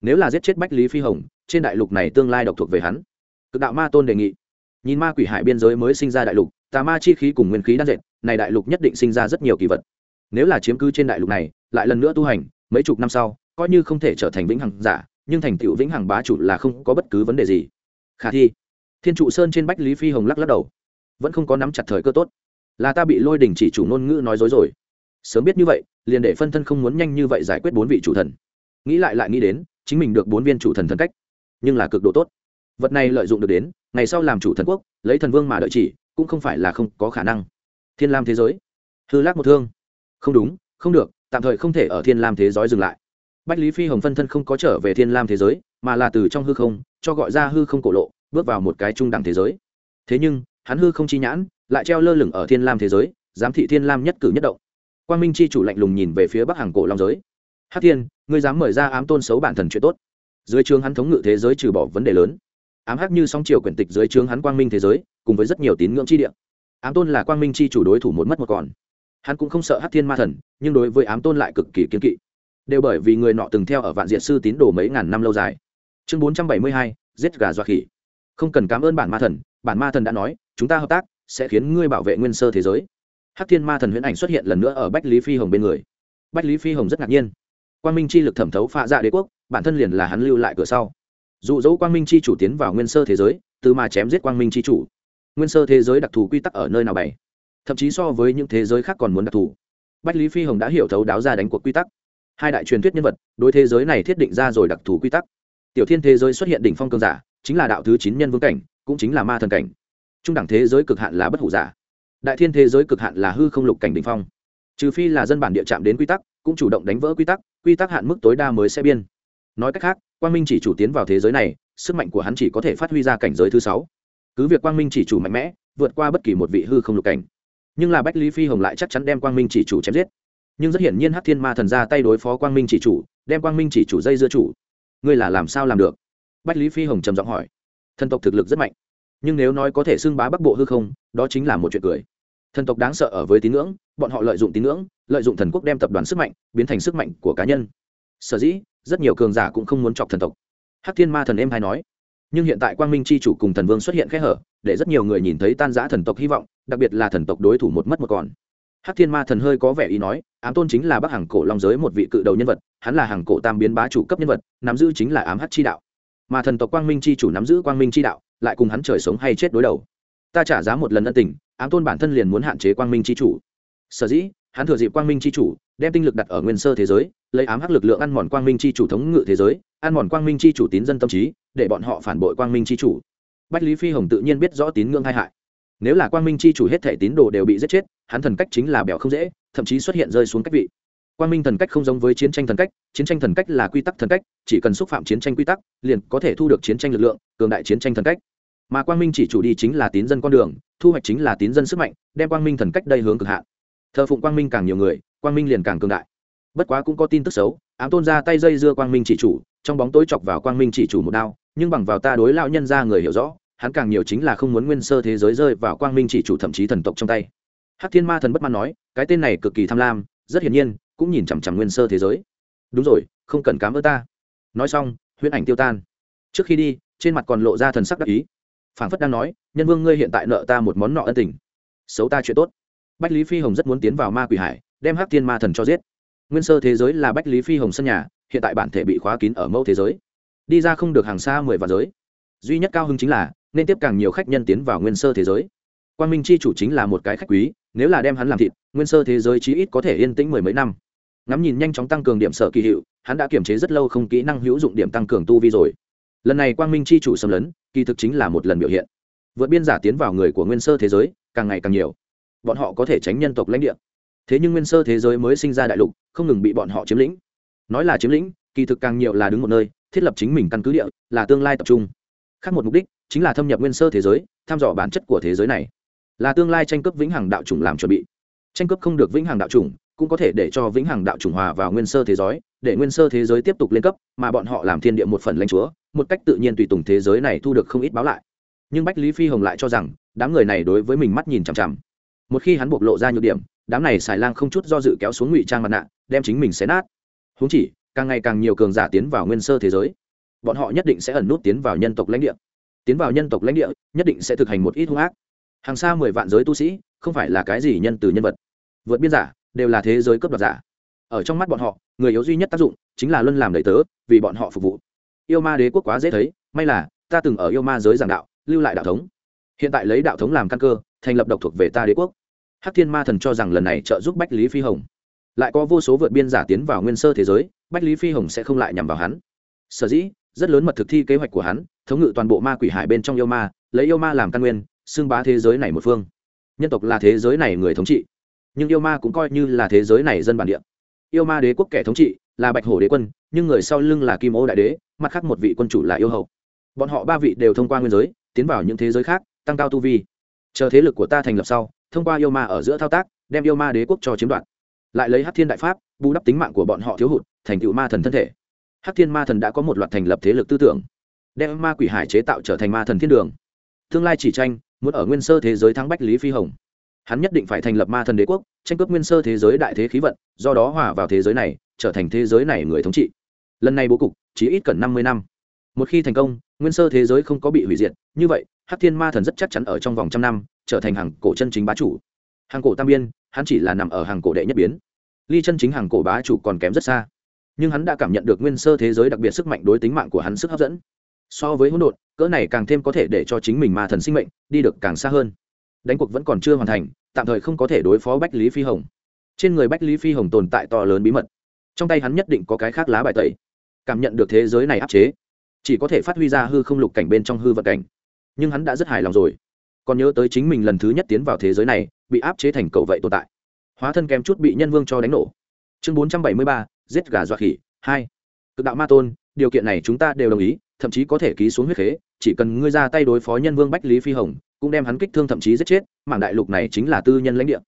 nếu là giết chết bách lý phi hồng, trên đại lục này tương lai độc thuộc về hắn. Cực đạo ma tôn đề nghị. Nhìn ma quỷ hải biên giới mới sinh ra đại lục, tà ma chi khí cùng nguyên khí đan dệt, này đại lục nhất định sinh ra rất nhiều kỳ vật. Nếu là chiếm cứ trên đại lục này, lại lần nữa tu hành, mấy chục năm sau, coi như không thể trở thành vĩnh hằng giả, nhưng thành tựu vĩnh hằng bá chủ là không có bất cứ vấn đề gì. Khả thi. Thiên trụ sơn trên bách lý phi hồng lắc lắc đầu. Vẫn không có nắm chặt thời cơ tốt. Là ta bị lôi đình chỉ chủ ngôn ngữ nói dối rồi. Sớm biết như vậy, liền để phân thân không muốn nhanh như vậy giải quyết bốn vị chủ thần. Nghĩ lại lại nghĩ đến chính mình được bốn viên chủ thần thần cách, nhưng là cực độ tốt. Vật này lợi dụng được đến, ngày sau làm chủ thần quốc, lấy thần vương mà đợi chỉ, cũng không phải là không có khả năng. Thiên lam thế giới. Hư lác một thương. Không đúng, không được, tạm thời không thể ở thiên lam thế giới dừng lại. Bách lý phi hồng phân thân không có trở về thiên lam thế giới, mà là từ trong hư không, cho gọi ra hư không cổ lộ, bước vào một cái trung đẳng thế giới. Thế nhưng, hắn hư không chi nhãn, lại treo lơ lửng ở thiên lam thế giới, giám thị thiên lam nhất cử nhất động. Quang minh chi chủ lạnh lùng nhìn về phía bắc hàng cổ long giới hát thiên, ngươi dám mời ra ám tôn xấu bản thần chuyện tốt. Dưới trường hắn thống ngự thế giới trừ bỏ vấn đề lớn. Ám hắc như song triều quyển tịch dưới trường hắn quang minh thế giới, cùng với rất nhiều tín ngưỡng chi địa. Ám tôn là quang minh chi chủ đối thủ một mất một còn. Hắn cũng không sợ hát thiên ma thần, nhưng đối với ám tôn lại cực kỳ kiên kỵ. Đều bởi vì người nọ từng theo ở vạn diện sư tín đồ mấy ngàn năm lâu dài. Chương bốn trăm bảy mươi hai, giết gà dọa khỉ. Không cần cảm ơn bản ma thần, bản ma thần đã nói, chúng ta hợp tác sẽ khiến ngươi bảo vệ nguyên sơ thế giới. Hắc thiên ma thần huyễn ảnh xuất hiện lần nữa ở bách lý phi hồng bên người. Bách lý phi hồng rất ngạc nhiên quang minh chi lực thẩm thấu phạ dạ đế quốc, bản thân liền là hắn lưu lại cửa sau. Dụ dỗ quang minh chi chủ tiến vào nguyên sơ thế giới, từ mà chém giết quang minh chi chủ. Nguyên sơ thế giới đặc thù quy tắc ở nơi nào bày? Thậm chí so với những thế giới khác còn muốn đặc thù. Bách lý phi hồng đã hiểu thấu đáo ra đánh cuộc quy tắc. Hai đại truyền thuyết nhân vật, đối thế giới này thiết định ra rồi đặc thù quy tắc. Tiểu thiên thế giới xuất hiện đỉnh phong cường giả, chính là đạo thứ chín nhân vương cảnh, cũng chính là ma thần cảnh. Trung đẳng thế giới cực hạn là bất hủ giả. Đại thiên thế giới cực hạn là hư không lục cảnh đỉnh phong. Trừ phi là dân bản địa chạm đến quy tắc cũng chủ động đánh vỡ quy tắc quy tắc hạn mức tối đa mới sẽ biên. Nói cách khác, quang minh chỉ chủ tiến vào thế giới này, sức mạnh của hắn chỉ có thể phát huy ra cảnh giới thứ sáu. Cứ việc quang minh chỉ chủ mạnh mẽ, vượt qua bất kỳ một vị hư không lục cảnh. Nhưng là bách lý phi hồng lại chắc chắn đem quang minh chỉ chủ chém giết. Nhưng rất hiển nhiên hát thiên ma thần ra tay đối phó quang minh chỉ chủ, đem quang minh chỉ chủ dây dưa chủ. Ngươi là làm sao làm được? Bách lý phi hồng trầm giọng hỏi. Thần tộc thực lực rất mạnh. Nhưng nếu nói có thể xưng bá bắc bộ hư không, đó chính là một chuyện cười. Thần tộc đáng sợ ở với tín ngưỡng, bọn họ lợi dụng tín ngưỡng lợi dụng thần quốc đem tập đoàn sức mạnh biến thành sức mạnh của cá nhân. Sở dĩ, rất nhiều cường giả cũng không muốn chọc thần tộc. Hắc thiên ma thần em hay nói, nhưng hiện tại quang minh c h i chủ cùng thần vương xuất hiện khẽ hở, để rất nhiều người nhìn thấy tan giã thần tộc hy vọng, đặc biệt là thần tộc đối thủ một mất một còn. Hắc thiên ma thần hơi có vẻ ý nói, ám tôn chính là bắc hàng cổ long giới một vị cự đầu nhân vật, hắn là hàng cổ tam biến bá chủ cấp nhân vật, nắm giữ chính là ám hắc chi đạo. Mà thần tộc quang minh c h i chủ nắm giữ quang minh chi đạo, lại cùng hắn trời sống hay chết đối đầu. Ta trả giá một lần ân tình, ám tôn bản thân liền muốn hạn chế quang minh c h i chủ. Sở dĩ hắn thừa dịp quang minh c h i chủ, đem tinh lực đặt ở nguyên sơ thế giới, lấy ám hắc lực lượng ăn mòn quang minh c h i chủ thống ngự thế giới, ăn mòn quang minh c h i chủ tín dân tâm trí, để bọn họ phản bội quang minh c h i chủ. Bách lý phi hồng tự nhiên biết rõ tín ngưỡng hai hại. Nếu là quang minh c h i chủ hết thể tín đồ đều bị giết chết, hắn thần cách chính là bèo không dễ, thậm chí xuất hiện rơi xuống cách vị. Quang minh thần cách không giống với chiến tranh thần cách, chiến tranh thần cách là quy tắc thần cách, chỉ cần xúc phạm chiến tranh quy tắc, liền có thể thu được chiến tranh lực lượng, cường đại chiến tranh thần cách. Mà quang minh chỉ chủ đi chính là tín dân con đường, thu hoạch chính là tín dân sức mạnh, đem quang minh thần cách đây hướng cực hạn thờ phụng quang minh càng nhiều người, quang minh liền càng cường đại. Bất quá cũng có tin tức xấu, ám tôn ra tay dây dưa quang minh chỉ chủ, trong bóng tối chọc vào quang minh chỉ chủ một đao, nhưng bằng vào ta đối lao nhân ra người hiểu rõ, hắn càng nhiều chính là không muốn nguyên sơ thế giới rơi vào quang minh chỉ chủ thậm chí thần tộc trong tay. Hắc thiên ma thần bất mãn nói, cái tên này cực kỳ tham lam, rất hiển nhiên, cũng nhìn chằm chằm nguyên sơ thế giới. Đúng rồi, không cần cám ơn ta. Nói xong, huyễn ảnh tiêu tan. Trước khi đi, trên mặt còn lộ ra thần sắc đắc ý. Phảng phất đang nói, nhân vương ngươi hiện tại nợ ta một món nọ ân tình. Xấu ta chuyện tốt bách lý phi hồng rất muốn tiến vào ma quỷ hải, đem hắc thiên ma thần cho giết. Nguyên sơ thế giới là bách lý phi hồng sân nhà, hiện tại bản thể bị khóa kín ở mẫu thế giới. Đi ra không được hàng xa mười vạn giới. Duy nhất cao hứng chính là, nên tiếp càng nhiều khách nhân tiến vào nguyên sơ thế giới. Quan minh chi chủ chính là một cái khách quý, nếu là đem hắn làm thịt, nguyên sơ thế giới chí ít có thể yên tĩnh mười mấy năm. Ngắm nhìn nhanh chóng tăng cường điểm sở kỳ hiệu, hắn đã kiểm chế rất lâu không kỹ năng hữu dụng điểm tăng cường tu vi rồi. Lần này quang minh chi chủ xâm lấn, kỳ thực chính là một lần biểu hiện. Vượt biên giả tiến vào người của nguyên sơ thế giới, càng ngày càng nhiều bọn họ có thể tránh nhân tộc lãnh địa. Thế nhưng nguyên sơ thế giới mới sinh ra đại lục, không ngừng bị bọn họ chiếm lĩnh. Nói là chiếm lĩnh, kỳ thực càng nhiều là đứng một nơi, thiết lập chính mình căn cứ địa, là tương lai tập trung. Khác một mục đích, chính là thâm nhập nguyên sơ thế giới, thăm dò bản chất của thế giới này. Là tương lai tranh cướp vĩnh hằng đạo chủng làm chuẩn bị. Tranh cướp không được vĩnh hằng đạo chủng, cũng có thể để cho vĩnh hằng đạo chủng hòa vào nguyên sơ thế giới, để nguyên sơ thế giới tiếp tục lên cấp, mà bọn họ làm thiên địa một phần lãnh chúa, một cách tự nhiên tùy tùng thế giới này thu được không ít báo lại. Nhưng bách lý phi hồng lại cho rằng, đám người này đối với mình mắt nhìn chằm chằm một khi hắn bộc lộ ra nhược điểm, đám này xài lang không chút do dự kéo xuống ngụy trang mặt nạ, đem chính mình xé nát. Húng chỉ, càng ngày càng nhiều cường giả tiến vào nguyên sơ thế giới. Bọn họ nhất định sẽ ẩn nút tiến vào nhân tộc lãnh địa. Tiến vào nhân tộc lãnh địa, nhất định sẽ thực hành một ít hung ác. Hàng xa mười vạn giới tu sĩ, không phải là cái gì nhân từ nhân vật. Vượt biên giả, đều là thế giới cấp đoạt giả. Ở trong mắt bọn họ, người yếu duy nhất tác dụng, chính là luân làm đầy tớ, vì bọn họ phục vụ. Yêu ma đế quốc quá dễ thấy, may là, ta từng ở yêu ma giới giảng đạo, lưu lại đạo thống. Hiện tại lấy đạo thống làm căn cơ, thành lập độc thuộc về ta đế quốc hắc thiên ma thần cho rằng lần này trợ giúp bách lý phi hồng. Lại có vô số vượt biên giả tiến vào nguyên sơ thế giới, bách lý phi hồng sẽ không lại nhằm vào hắn. Sở dĩ, rất lớn mật thực thi kế hoạch của hắn, thống ngự toàn bộ ma quỷ hải bên trong yêu ma, lấy yêu ma làm căn nguyên, xưng bá thế giới này một phương. Nhân tộc là thế giới này người thống trị, nhưng yêu ma cũng coi như là thế giới này dân bản địa. Yêu ma đế quốc kẻ thống trị là bạch hổ đế quân, nhưng người sau lưng là kim ô đại đế, mặt khác một vị quân chủ là yêu hậu bọn họ ba vị đều thông qua nguyên giới, tiến vào những thế giới khác, tăng cao tu vi. Chờ thế lực của ta thành lập sau thông qua yêu ma ở giữa thao tác, đem yêu ma đế quốc cho chiếm đoạt. Lại lấy hát thiên đại pháp, bù đắp tính mạng của bọn họ thiếu hụt, thành tựu ma thần thân thể. Hát thiên ma thần đã có một loạt thành lập thế lực tư tưởng, đem ma quỷ hải chế tạo trở thành ma thần thiên đường. Tương lai chỉ tranh, muốn ở nguyên sơ thế giới thắng bách lý phi hồng. Hắn nhất định phải thành lập ma thần đế quốc, tranh cướp nguyên sơ thế giới đại thế khí vận, do đó hòa vào thế giới này, trở thành thế giới này người thống trị. Lần này bố cục, chỉ ít cần năm mươi năm. Một khi thành công, nguyên sơ thế giới không có bị hủy diệt, như vậy, hắc thiên ma thần rất chắc chắn ở trong vòng trăm năm trở thành hàng cổ chân chính bá chủ. Hàng cổ tam biên, hắn chỉ là nằm ở hàng cổ đệ nhất biến. Ly chân chính hàng cổ bá chủ còn kém rất xa. Nhưng hắn đã cảm nhận được nguyên sơ thế giới đặc biệt sức mạnh đối tính mạng của hắn sức hấp dẫn. So với hỗn độn, cỡ này càng thêm có thể để cho chính mình ma thần sinh mệnh đi được càng xa hơn. Đánh cuộc vẫn còn chưa hoàn thành, tạm thời không có thể đối phó bách lý phi hồng. Trên người bách lý phi hồng tồn tại to lớn bí mật. Trong tay hắn nhất định có cái khác lá bài tẩy. Cảm nhận được thế giới này áp chế, chỉ có thể phát huy ra hư không lục cảnh bên trong hư vật cảnh. Nhưng hắn đã rất hài lòng rồi còn nhớ tới chính mình lần thứ nhất tiến vào thế giới này, bị áp chế thành cầu vậy tồn tại. Hóa thân kém chút bị nhân vương cho đánh nổ. Chương bốn trăm bảy mươi ba, giết gà dọa khỉ, hai. Cực đạo ma tôn, điều kiện này chúng ta đều đồng ý, thậm chí có thể ký xuống huyết khế, chỉ cần ngươi ra tay đối phó nhân vương bách lý phi hồng, cũng đem hắn kích thương thậm chí giết chết, mảng đại lục này chính là tư nhân lãnh địa.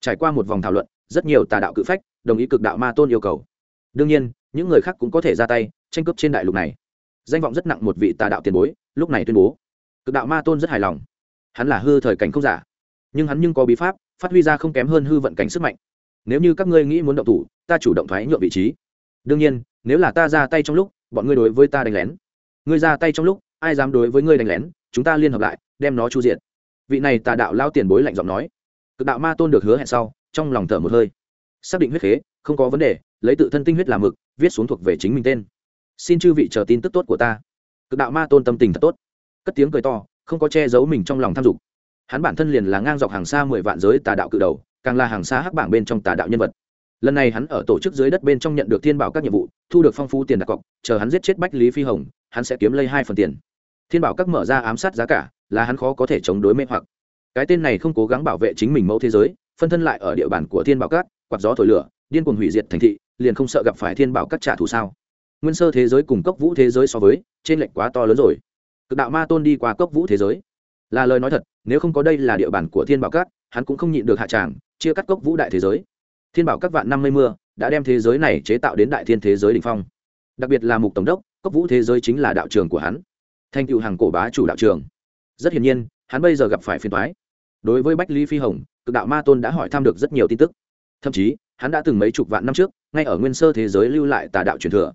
Trải qua một vòng thảo luận, rất nhiều tà đạo cự phách, đồng ý cực đạo ma tôn yêu cầu. Đương nhiên, những người khác cũng có thể ra tay, tranh cướp trên đại lục này. Danh vọng rất nặng một vị tà đạo tiền bối, lúc này tuyên bố. Cực đạo ma tôn rất hài lòng hắn là hư thời cảnh không giả. Nhưng hắn nhưng có bí pháp, phát huy ra không kém hơn hư vận cảnh sức mạnh. Nếu như các ngươi nghĩ muốn động thủ, ta chủ động thoái nhượng vị trí. Đương nhiên, nếu là ta ra tay trong lúc, bọn ngươi đối với ta đánh lén. Ngươi ra tay trong lúc, ai dám đối với ngươi đánh lén, chúng ta liên hợp lại, đem nó chu diện vị này tà đạo lao tiền bối lạnh giọng nói. Cực đạo ma tôn được hứa hẹn sau, trong lòng thở một hơi. Xác định huyết khế, không có vấn đề, lấy tự thân tinh huyết làm mực, viết xuống thuộc về chính mình tên. Xin chư vị chờ tin tức tốt của ta. Cực đạo ma tôn tâm tình thật tốt. Cất tiếng cười to không có che giấu mình trong lòng tham dục. Hắn bản thân liền là ngang dọc hàng xa mười vạn giới tà đạo cự đầu, càng là hàng xa hắc bảng bên trong tà đạo nhân vật. Lần này hắn ở tổ chức dưới đất bên trong nhận được thiên bảo các nhiệm vụ, thu được phong phú tiền đặt cọc, chờ hắn giết chết bách lý phi hồng, hắn sẽ kiếm lấy hai phần tiền. Thiên bảo các mở ra ám sát giá cả, là hắn khó có thể chống đối mê hoặc. Cái tên này không cố gắng bảo vệ chính mình mẫu thế giới, phân thân lại ở địa bàn của thiên bảo các, quạt gió thổi lửa, điên cuồng hủy diệt thành thị, liền không sợ gặp phải thiên bảo các trả thù sao. Nguyên sơ thế giới cùng cốc vũ thế giới so với, trên lệnh quá to lớn rồi cực đạo ma tôn đi qua cốc vũ thế giới. Là lời nói thật, nếu không có đây là địa bàn của thiên bảo các, hắn cũng không nhịn được hạ tràng, chia cắt cốc vũ đại thế giới. Thiên bảo các vạn năm mươi mưa đã đem thế giới này chế tạo đến đại thiên thế giới đ ỉ n h phong. Đặc biệt là mục tổng đốc, cốc vũ thế giới chính là đạo trường của hắn. Thanh cựu hàng cổ bá chủ đạo trường. Rất hiển nhiên, hắn bây giờ gặp phải phiền thoái đối với bách lý phi hồng, cực đạo ma tôn đã hỏi thăm được rất nhiều tin tức. Thậm chí, hắn đã từng mấy chục vạn năm trước, ngay ở nguyên sơ thế giới lưu lại tà đạo truyền thừa.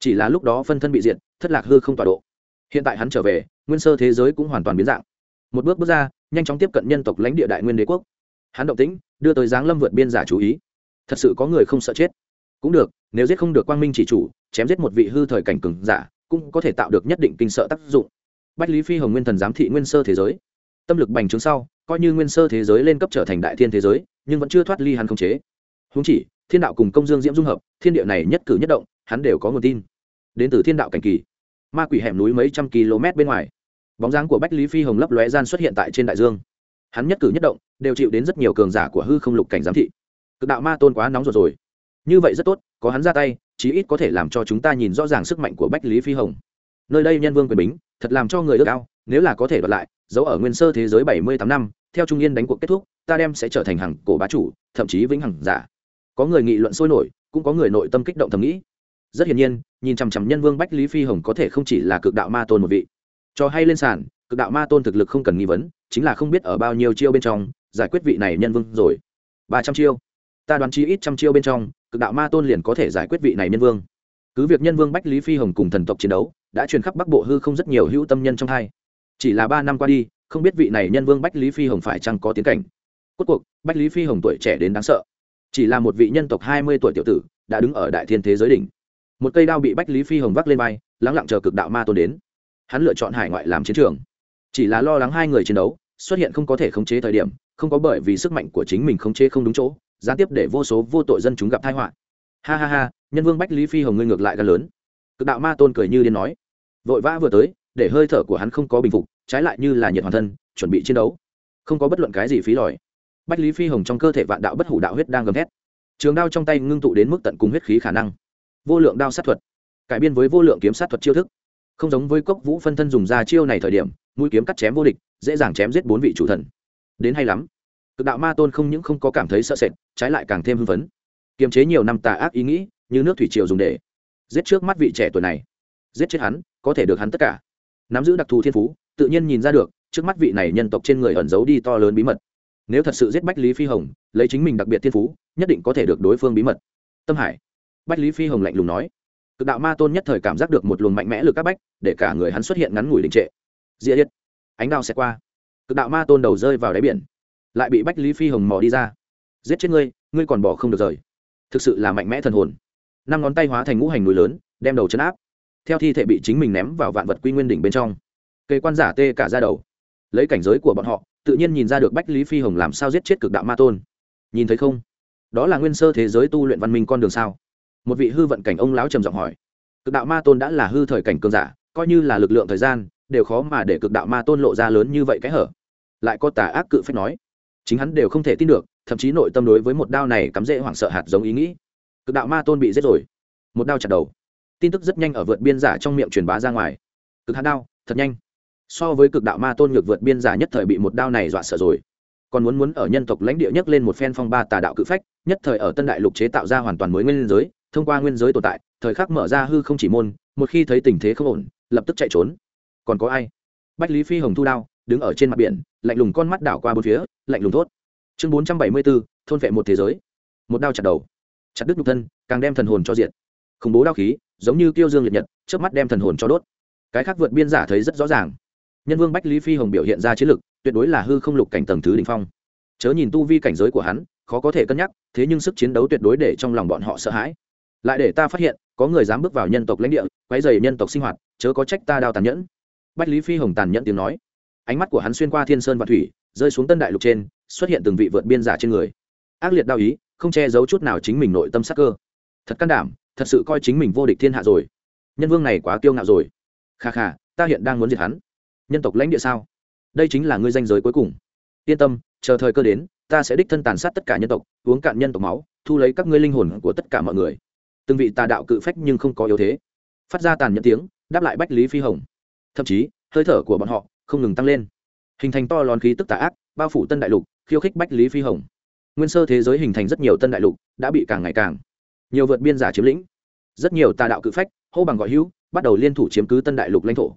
Chỉ là lúc đó phân thân bị diệt, thất lạc hư không tọa độ hiện tại hắn trở về, nguyên sơ thế giới cũng hoàn toàn biến dạng. Một bước bước ra, nhanh chóng tiếp cận nhân tộc lãnh địa đại nguyên đế quốc. Hắn động tĩnh, đưa tới giáng lâm vượt biên giả chú ý. Thật sự có người không sợ chết. Cũng được, nếu giết không được quang minh chỉ chủ, chém giết một vị hư thời cảnh cừng giả, cũng có thể tạo được nhất định kinh sợ tác dụng. Bách lý phi hồng nguyên thần giám thị nguyên sơ thế giới. Tâm lực bành trướng sau, coi như nguyên sơ thế giới lên cấp trở thành đại thiên thế giới, nhưng vẫn chưa thoát ly hắn không chế. Húng chỉ, thiên đạo cùng công dương diễm dung hợp, thiên địa này nhất cử nhất động, hắn đều có nguồn tin. Đến từ thiên đạo cảnh kỳ ma quỷ hẻm núi mấy trăm km bên ngoài. Bóng dáng của bách lý phi hồng lấp lóe gian xuất hiện tại trên đại dương. Hắn nhất cử nhất động, đều chịu đến rất nhiều cường giả của hư không lục cảnh giám thị. Cực đạo ma tôn quá nóng rồi rồi. Như vậy rất tốt, có hắn ra tay, chí ít có thể làm cho chúng ta nhìn rõ ràng sức mạnh của bách lý phi hồng. Nơi đây nhân vương quyền bính, thật làm cho người ước ao, nếu là có thể đoạt lại, giấu ở nguyên sơ thế giới bảy mươi tám năm, theo trung yên đánh cuộc kết thúc, ta đem sẽ trở thành hàng cổ bá chủ, thậm chí vĩnh hằng giả. Có người nghị luận sôi nổi, cũng có người nội tâm kích động thầm nghĩ rất hiển nhiên, nhìn chằm chằm nhân vương bách lý phi hồng có thể không chỉ là cực đạo ma tôn một vị. Cho hay lên sàn, cực đạo ma tôn thực lực không cần nghi vấn, chính là không biết ở bao nhiêu chiêu bên trong, giải quyết vị này nhân vương rồi. Ba trăm chiêu. Ta đoán chi ít trăm chiêu bên trong, cực đạo ma tôn liền có thể giải quyết vị này nhân vương. Cứ việc nhân vương bách lý phi hồng cùng thần tộc chiến đấu, đã truyền khắp bắc bộ hư không rất nhiều hữu tâm nhân trong hai. Chỉ là ba năm qua đi, không biết vị này nhân vương bách lý phi hồng phải chăng có tiến cảnh. Cốt cuộc, bách lý phi hồng tuổi trẻ đến đáng sợ. Chỉ là một vị nhân tộc hai mươi tuổi tiểu tử, đã đứng ở đại thiên thế giới đỉnh một cây đao bị bách lý phi hồng vác lên vai, lắng lặng chờ cực đạo ma tôn đến. Hắn lựa chọn hải ngoại làm chiến trường. Chỉ là lo lắng hai người chiến đấu, xuất hiện không có thể khống chế thời điểm, không có bởi vì sức mạnh của chính mình khống chế không đúng chỗ, gián tiếp để vô số vô tội dân chúng gặp tai họa. Ha ha ha, nhân vương bách lý phi hồng ngươi ngược lại gần lớn. Cực đạo ma tôn cười như điên nói. Vội vã vừa tới, để hơi thở của hắn không có bình phục, trái lại như là nhiệt hoàn thân, chuẩn bị chiến đấu. Không có bất luận cái gì phí lòi. Bách lý phi hồng trong cơ thể vạn đạo bất hủ đạo huyết đang gầm thét. Trường đao trong tay ngưng tụ đến mức tận cùng huyết khí khả năng vô lượng đao sát thuật, cải biên với vô lượng kiếm sát thuật chiêu thức. Không giống với cốc vũ phân thân dùng ra chiêu này thời điểm, mũi kiếm cắt chém vô địch, dễ dàng chém giết bốn vị chủ thần. Đến hay lắm. Cực đạo ma tôn không những không có cảm thấy sợ sệt, trái lại càng thêm hưng phấn. Kiềm chế nhiều năm tà ác ý nghĩ, như nước thủy triều dùng để giết trước mắt vị trẻ tuổi này. Giết chết hắn, có thể được hắn tất cả. Nắm giữ đặc thù thiên phú, tự nhiên nhìn ra được, trước mắt vị này nhân tộc trên người ẩn giấu đi to lớn bí mật. Nếu thật sự giết bách lý phi hồng, lấy chính mình đặc biệt thiên phú, nhất định có thể được đối phương bí mật. Tâm hải bách lý phi hồng lạnh lùng nói. Cực đạo ma tôn nhất thời cảm giác được một luồng mạnh mẽ lực các bách, để cả người hắn xuất hiện ngắn ngủi đình trệ. Dĩa yết, ánh đao sẽ qua. Cực đạo ma tôn đầu rơi vào đáy biển, lại bị bách lý phi hồng mò đi ra. Giết chết ngươi ngươi còn bỏ không được rời. Thực sự là mạnh mẽ thần hồn. Năm ngón tay hóa thành ngũ hành núi lớn, đem đầu chấn áp. Theo thi thể bị chính mình ném vào vạn vật quy nguyên đỉnh bên trong. Cây quan giả tê cả ra đầu. Lấy cảnh giới của bọn họ, tự nhiên nhìn ra được bách lý phi hồng làm sao giết chết cực đạo ma tôn. Nhìn thấy không? Đó là nguyên sơ thế giới tu luyện văn minh con đường sao? Một vị hư vận cảnh ông lão trầm giọng hỏi, cực đạo ma tôn đã là hư thời cảnh cường giả, coi như là lực lượng thời gian, đều khó mà để cực đạo ma tôn lộ ra lớn như vậy cái hở. Lại có tà ác cự phép nói, chính hắn đều không thể tin được, thậm chí nội tâm đối với một đao này cắm rễ hoảng sợ hạt giống ý nghĩ. Cực đạo ma tôn bị giết rồi. Một đao chặt đầu. Tin tức rất nhanh ở vượt biên giả trong miệng truyền bá ra ngoài. Cực hạt đao, thật nhanh. So với cực đạo ma tôn ngược vượt biên giả nhất thời bị một đao này dọa sợ rồi. Còn muốn muốn ở nhân tộc lãnh địa nhất lên một phen phong ba tà đạo cự phách, nhất thời ở tân đại lục chế tạo ra hoàn toàn mới nguyên giới thông qua nguyên giới tồn tại, thời khắc mở ra hư không chỉ môn, một khi thấy tình thế không ổn, lập tức chạy trốn. Còn có ai? Bách lý phi hồng thu đao, đứng ở trên mặt biển, lạnh lùng con mắt đảo qua bốn phía, lạnh lùng thốt. Chương bốn trăm bảy mươi bốn thôn vệ một thế giới. Một đao chặt đầu. Chặt đứt nhục thân, càng đem thần hồn cho diệt. khủng bố đao khí, giống như kiêu dương liệt nhật trước mắt đem thần hồn cho đốt. Cái khác vượt biên giả thấy rất rõ ràng. Nhân vương bách lý phi hồng biểu hiện ra chiến lực, tuyệt đối là hư không lục cảnh tầng thứ đ ỉ n h phong. Chớ nhìn tu vi cảnh giới của hắn, khó có thể cân nhắc, thế nhưng sức chiến đấu tuyệt đối để trong lòng bọn họ sợ hãi lại để ta phát hiện, có người dám bước vào nhân tộc lãnh địa, quấy dày nhân tộc sinh hoạt, chớ có trách ta đao tàn nhẫn. Bách lý phi hồng tàn nhẫn tiếng nói. Ánh mắt của hắn xuyên qua thiên sơn và thủy, rơi xuống tân đại lục trên, xuất hiện từng vị vượt biên giả trên người. Ác liệt đao ý, không che giấu chút nào chính mình nội tâm sắc cơ. Thật can đảm, thật sự coi chính mình vô địch thiên hạ rồi. Nhân vương này quá kiêu ngạo rồi. Kha kha, ta hiện đang muốn diệt hắn. Nhân tộc lãnh địa sao? Đây chính là ngươi danh giới cuối cùng. Yên tâm, chờ thời cơ đến, ta sẽ đích thân tàn sát tất cả nhân tộc, uống cạn nhân tộc máu, thu lấy các ngươi linh hồn của tất cả mọi người từng vị tà đạo cự phách nhưng không có yếu thế. Phát ra tàn nhẫn tiếng, đáp lại bách lý phi hồng. Thậm chí, hơi thở của bọn họ không ngừng tăng lên. Hình thành to lòn khí tức tà ác, bao phủ tân đại lục, khiêu khích bách lý phi hồng. Nguyên sơ thế giới hình thành rất nhiều tân đại lục, đã bị càng ngày càng nhiều vượt biên giả chiếm lĩnh. Rất nhiều tà đạo cự phách, hô bằng gọi hữu, bắt đầu liên thủ chiếm cứ tân đại lục lãnh thổ.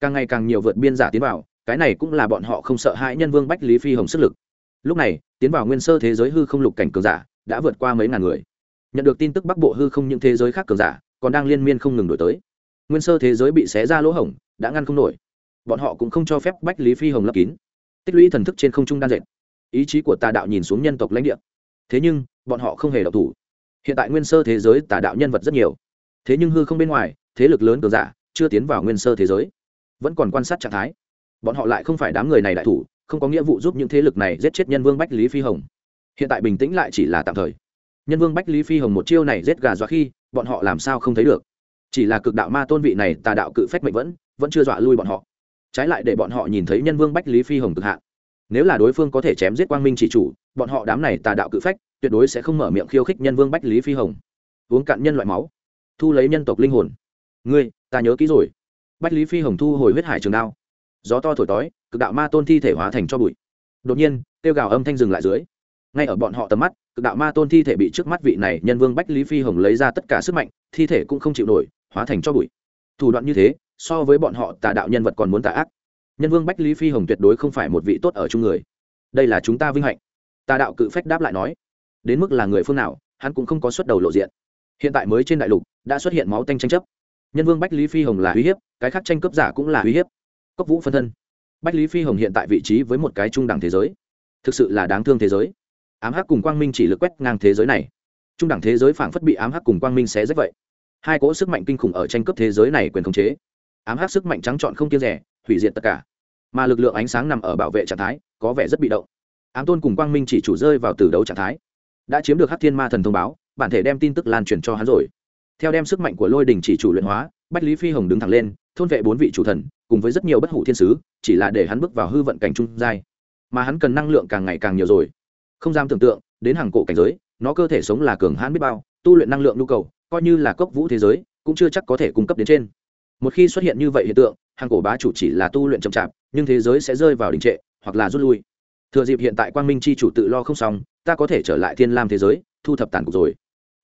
Càng ngày càng nhiều vượt biên giả tiến vào, cái này cũng là bọn họ không sợ hãi nhân vương bách lý phi hồng sức lực. Lúc này, tiến vào nguyên sơ thế giới hư không lục cảnh cường giả đã vượt qua mấy ngàn người nhận được tin tức bắc bộ hư không những thế giới khác cường giả, còn đang liên miên không ngừng đổi tới. Nguyên sơ thế giới bị xé ra lỗ hổng, đã ngăn không nổi. Bọn họ cũng không cho phép bách lý phi hồng lấp kín. Tích lũy thần thức trên không trung đan dệt. Ý chí của tà đạo nhìn xuống nhân tộc lãnh địa. Thế nhưng, bọn họ không hề độc thủ. Hiện tại nguyên sơ thế giới tà đạo nhân vật rất nhiều. Thế nhưng hư không bên ngoài, thế lực lớn cường giả chưa tiến vào nguyên sơ thế giới. Vẫn còn quan sát trạng thái. Bọn họ lại không phải đám người này đại thủ, không có nghĩa vụ giúp những thế lực này giết chết nhân vương bách lý phi hồng. Hiện tại bình tĩnh lại chỉ là tạm thời nhân vương bách lý phi hồng một chiêu này giết gà dọa khi, bọn họ làm sao không thấy được? Chỉ là cực đạo ma tôn vị này, tà đạo cự phách mệnh vẫn vẫn chưa dọa lui bọn họ. Trái lại để bọn họ nhìn thấy nhân vương bách lý phi hồng cực hạn. Nếu là đối phương có thể chém giết quang minh chỉ chủ, bọn họ đám này tà đạo cự phách, tuyệt đối sẽ không mở miệng khiêu khích nhân vương bách lý phi hồng. Uống cạn nhân loại máu, thu lấy nhân tộc linh hồn. Ngươi, ta nhớ kỹ rồi. Bách lý phi hồng thu hồi huyết hải trường đao. Gió to thổi tói, cực đạo ma tôn thi thể hóa thành cho bụi. Đột nhiên, kêu gào âm thanh dừng lại dưới. Ngay ở bọn họ tầm mắt cực đạo ma tôn thi thể bị trước mắt vị này nhân vương bách lý phi hồng lấy ra tất cả sức mạnh, thi thể cũng không chịu nổi, hóa thành cho bụi. Thủ đoạn như thế, so với bọn họ tà đạo nhân vật còn muốn tà ác. Nhân vương bách lý phi hồng tuyệt đối không phải một vị tốt ở chung người. Đây là chúng ta vinh hạnh. Tà đạo cự phách đáp lại nói, đến mức là người phương nào, hắn cũng không có xuất đầu lộ diện. Hiện tại mới trên đại lục, đã xuất hiện máu tanh tranh chấp. Nhân vương bách lý phi hồng là uy hiếp, cái khác tranh cướp giả cũng là uy hiếp. Cốc vũ phân thân. Bách lý phi hồng hiện tại vị trí với một cái trung đẳng thế giới. Thực sự là đáng thương thế giới ám hắc cùng quang minh chỉ lực quét ngang thế giới này. Trung đẳng thế giới phảng phất bị ám hắc cùng quang minh xé rách vậy. Hai cỗ sức mạnh kinh khủng ở tranh cướp thế giới này quyền khống chế. Ám hắc sức mạnh trắng trọn không kiêng rẻ, hủy diệt tất cả. Mà lực lượng ánh sáng nằm ở bảo vệ trạng thái, có vẻ rất bị động. Ám tôn cùng quang minh chỉ chủ rơi vào từ đấu trạng thái. Đã chiếm được hắc thiên ma thần thông báo, bản thể đem tin tức lan truyền cho hắn rồi. Theo đem sức mạnh của lôi đình chỉ chủ luyện hóa, bách lý phi hồng đứng thẳng lên, thôn vệ bốn vị chủ thần, cùng với rất nhiều bất hủ thiên sứ, chỉ là để hắn bước vào hư vận cảnh trung giai. Mà hắn cần năng lượng càng ngày càng nhiều rồi không dám tưởng tượng, đến hàng cổ cảnh giới, nó cơ thể sống là cường hãn biết bao, tu luyện năng lượng nhu cầu, coi như là cốc vũ thế giới, cũng chưa chắc có thể cung cấp đến trên. Một khi xuất hiện như vậy hiện tượng, hàng cổ bá chủ chỉ là tu luyện chậm chạp, nhưng thế giới sẽ rơi vào đình trệ, hoặc là rút lui. Thừa dịp hiện tại quang minh c h i chủ tự lo không xong, ta có thể trở lại thiên lam thế giới, thu thập tàn cục rồi.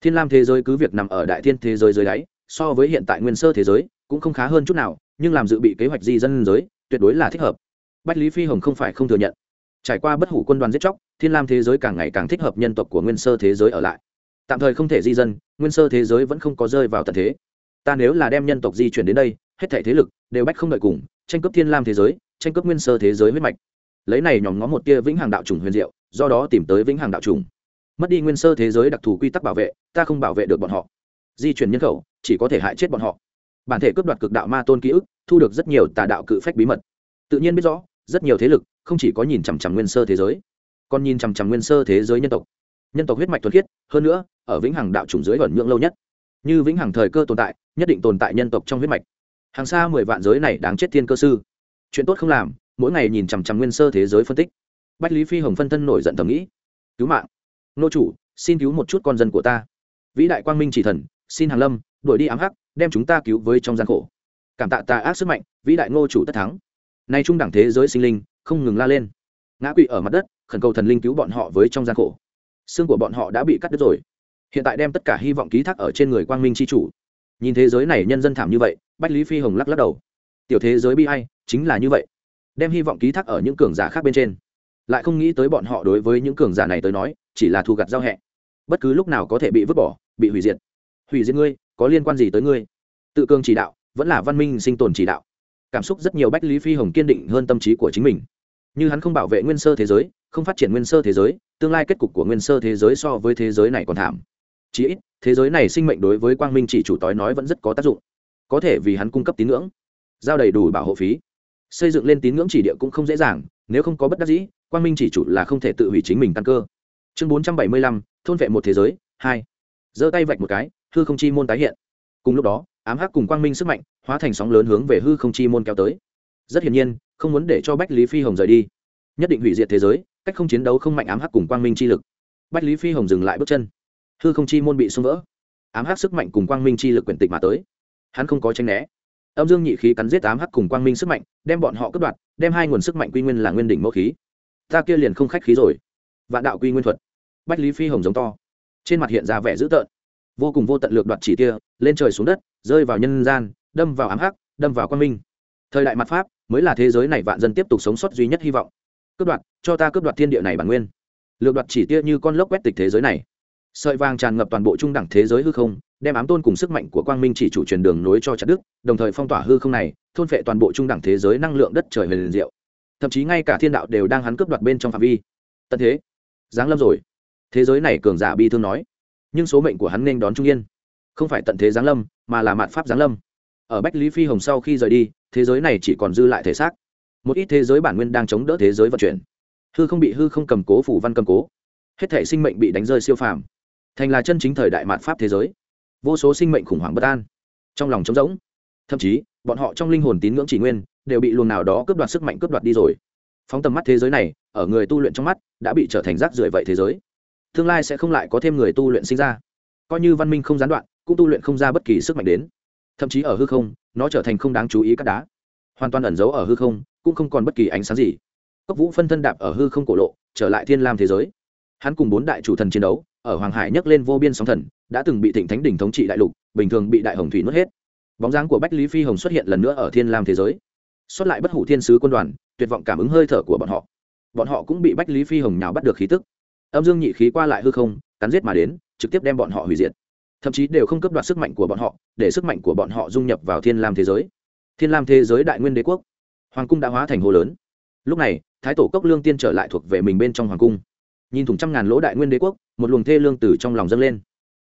Thiên lam thế giới cứ việc nằm ở đại thiên thế giới dưới đáy, so với hiện tại nguyên sơ thế giới, cũng không khá hơn chút nào, nhưng làm dự bị kế hoạch di dân giới, tuyệt đối là thích hợp. Bách lý phi hồng không phải không thừa nhận trải qua bất hủ quân đoàn giết chóc, thiên lam thế giới càng ngày càng thích hợp nhân tộc của nguyên sơ thế giới ở lại. Tạm thời không thể di dân, nguyên sơ thế giới vẫn không có rơi vào tận thế. Ta nếu là đem nhân tộc di chuyển đến đây, hết thể thế lực đều bách không đợi cùng, tranh cướp thiên lam thế giới, tranh cướp nguyên sơ thế giới huyết mạch. Lấy này nhòm ngó một tia vĩnh hằng đạo trùng huyền diệu, do đó tìm tới vĩnh hằng đạo trùng. Mất đi nguyên sơ thế giới đặc thù quy tắc bảo vệ, ta không bảo vệ được bọn họ. Di chuyển nhân khẩu, chỉ có thể hại chết bọn họ. Bản thể cướp đoạt cực đạo ma tôn ký ức, thu được rất nhiều tà đạo cự phách bí mật. Tự nhiên biết rõ, rất nhiều thế lực không chỉ có nhìn chằm chằm nguyên sơ thế giới, còn nhìn chằm chằm nguyên sơ thế giới nhân tộc. Nhân tộc huyết mạch thuần khiết, hơn nữa, ở vĩnh hằng đạo chủng dưới ẩn nhượng lâu nhất. Như vĩnh hằng thời cơ tồn tại, nhất định tồn tại nhân tộc trong huyết mạch. Hàng xa mười vạn giới này đáng chết thiên cơ sư. Chuyện tốt không làm, mỗi ngày nhìn chằm chằm nguyên sơ thế giới phân tích. Bách lý phi hồng phân thân nổi giận thầm nghĩ. Cứu mạng. Nô chủ, xin cứu một chút con dân của ta. Vĩ đại quang minh chỉ thần, xin hàng lâm, đuổi đi ám hắc, đem chúng ta cứu với trong gian khổ. Cảm tạ tà ác sức mạnh, vĩ đại ngô chủ tất thắng. Nay trung đẳng thế giới sinh linh không ngừng la lên. Ngã quỵ ở mặt đất, khẩn cầu thần linh cứu bọn họ với trong gian khổ. Xương của bọn họ đã bị cắt đứt rồi. Hiện tại đem tất cả hy vọng ký thác ở trên người quang minh c h i chủ. Nhìn thế giới này nhân dân thảm như vậy, bách lý phi hồng lắc lắc đầu. Tiểu thế giới bi hay chính là như vậy. Đem hy vọng ký thác ở những cường giả khác bên trên. Lại không nghĩ tới bọn họ đối với những cường giả này tới nói, chỉ là thu gặt giao hẹ. Bất cứ lúc nào có thể bị vứt bỏ, bị hủy diệt. Hủy diệt ngươi, có liên quan gì tới ngươi? Tự cường chỉ đạo, vẫn là văn minh sinh tồn chỉ đạo. Cảm xúc rất nhiều bách lý phi hồng kiên định hơn tâm trí của chính mình như hắn không bảo vệ nguyên sơ thế giới, không phát triển nguyên sơ thế giới, tương lai kết cục của nguyên sơ thế giới so với thế giới này còn thảm. Chí ít, thế giới này sinh mệnh đối với quang minh chỉ chủ tói nói vẫn rất có tác dụng. Có thể vì hắn cung cấp tín ngưỡng, giao đầy đủ bảo hộ phí. Xây dựng lên tín ngưỡng chỉ địa cũng không dễ dàng, nếu không có bất đắc dĩ, quang minh chỉ chủ là không thể tự hủy chính mình căn cơ. Chương bốn trăm bảy mươi lăm, thôn vệ một thế giới, hai. Giơ tay vạch một cái, hư không chi môn tái hiện. Cùng lúc đó, ám hắc cùng quang minh sức mạnh, hóa thành sóng lớn hướng về hư không chi môn kéo tới rất hiển nhiên, không muốn để cho bách lý phi hồng rời đi. Nhất định hủy diệt thế giới, cách không chiến đấu không mạnh ám hắc cùng quang minh chi lực. Bách lý phi hồng dừng lại bước chân. Hư không chi môn bị xung vỡ. Ám hắc sức mạnh cùng quang minh chi lực quyển tịch mà tới. Hắn không có tranh né. Âm dương nhị khí cắn giết ám hắc cùng quang minh sức mạnh, đem bọn họ cướp đoạt, đem hai nguồn sức mạnh quy nguyên là nguyên đỉnh mẫu khí. Ta kia liền không khách khí rồi. Vạn đạo quy nguyên thuật. Bách lý phi hồng giống to. Trên mặt hiện ra vẻ dữ tợn. Vô cùng vô tận lược đoạt chỉ tia, lên trời xuống đất, rơi vào nhân gian, đâm vào ám hắc, đâm vào quang minh. Thời đại mặt pháp mới là thế giới này vạn dân tiếp tục sống sót duy nhất hy vọng. Cướp đoạt, cho ta cướp đoạt thiên địa này bản nguyên. Lược đoạt chỉ tia như con lốc quét tịch thế giới này. Sợi vàng tràn ngập toàn bộ trung đẳng thế giới hư không, đem ám tôn cùng sức mạnh của quang minh chỉ chủ truyền đường nối cho chặt đức đồng thời phong tỏa hư không này, thôn phệ toàn bộ trung đẳng thế giới năng lượng đất trời về liền diệu. Thậm chí ngay cả thiên đạo đều đang hắn cướp đoạt bên trong phạm vi. Tận thế. Giáng lâm rồi. Thế giới này cường giả bi thương nói. Nhưng số mệnh của hắn nên đón trung yên. Không phải tận thế giáng lâm, mà là mạn pháp giáng lâm. Ở bách lý phi hồng sau khi rời đi thế giới này chỉ còn dư lại thể xác. Một ít thế giới bản nguyên đang chống đỡ thế giới vận chuyển. Hư không bị hư không cầm cố, phủ văn cầm cố. Hết thể sinh mệnh bị đánh rơi siêu phàm. Thành là chân chính thời đại mạt pháp thế giới. Vô số sinh mệnh khủng hoảng bất an. Trong lòng trống rỗng. Thậm chí, bọn họ trong linh hồn tín ngưỡng chỉ nguyên đều bị luồng nào đó cướp đoạt sức mạnh cướp đoạt đi rồi. Phóng tầm mắt thế giới này, ở người tu luyện trong mắt, đã bị trở thành rác rưởi vậy thế giới. Tương lai sẽ không lại có thêm người tu luyện sinh ra. Coi như văn minh không gián đoạn, cũng tu luyện không ra bất kỳ sức mạnh đến thậm chí ở hư không, nó trở thành không đáng chú ý các đá. Hoàn toàn ẩn giấu ở hư không, cũng không còn bất kỳ ánh sáng gì. Cốc vũ phân thân đạp ở hư không cổ lộ, trở lại thiên lam thế giới. Hắn cùng bốn đại chủ thần chiến đấu, ở hoàng hải nhấc lên vô biên sóng thần, đã từng bị thịnh thánh đỉnh thống trị đại lục, bình thường bị đại hồng thủy nuốt hết. Bóng dáng của bách lý phi hồng xuất hiện lần nữa ở thiên lam thế giới. Xuất lại bất hủ thiên sứ quân đoàn, tuyệt vọng cảm ứng hơi thở của bọn họ. Bọn họ cũng bị bách lý phi hồng nhào bắt được khí tức. Âm dương nhị khí qua lại hư không, cắn giết mà đến, trực tiếp đem bọn họ hủy diệt thậm chí đều không cấp đoạt sức mạnh của bọn họ, để sức mạnh của bọn họ dung nhập vào thiên lam thế giới. Thiên lam thế giới đại nguyên đế quốc. Hoàng cung đã hóa thành hồ lớn. Lúc này, thái tổ cốc lương tiên trở lại thuộc về mình bên trong hoàng cung. Nhìn thủng trăm ngàn lỗ đại nguyên đế quốc, một luồng thê lương từ trong lòng dâng lên.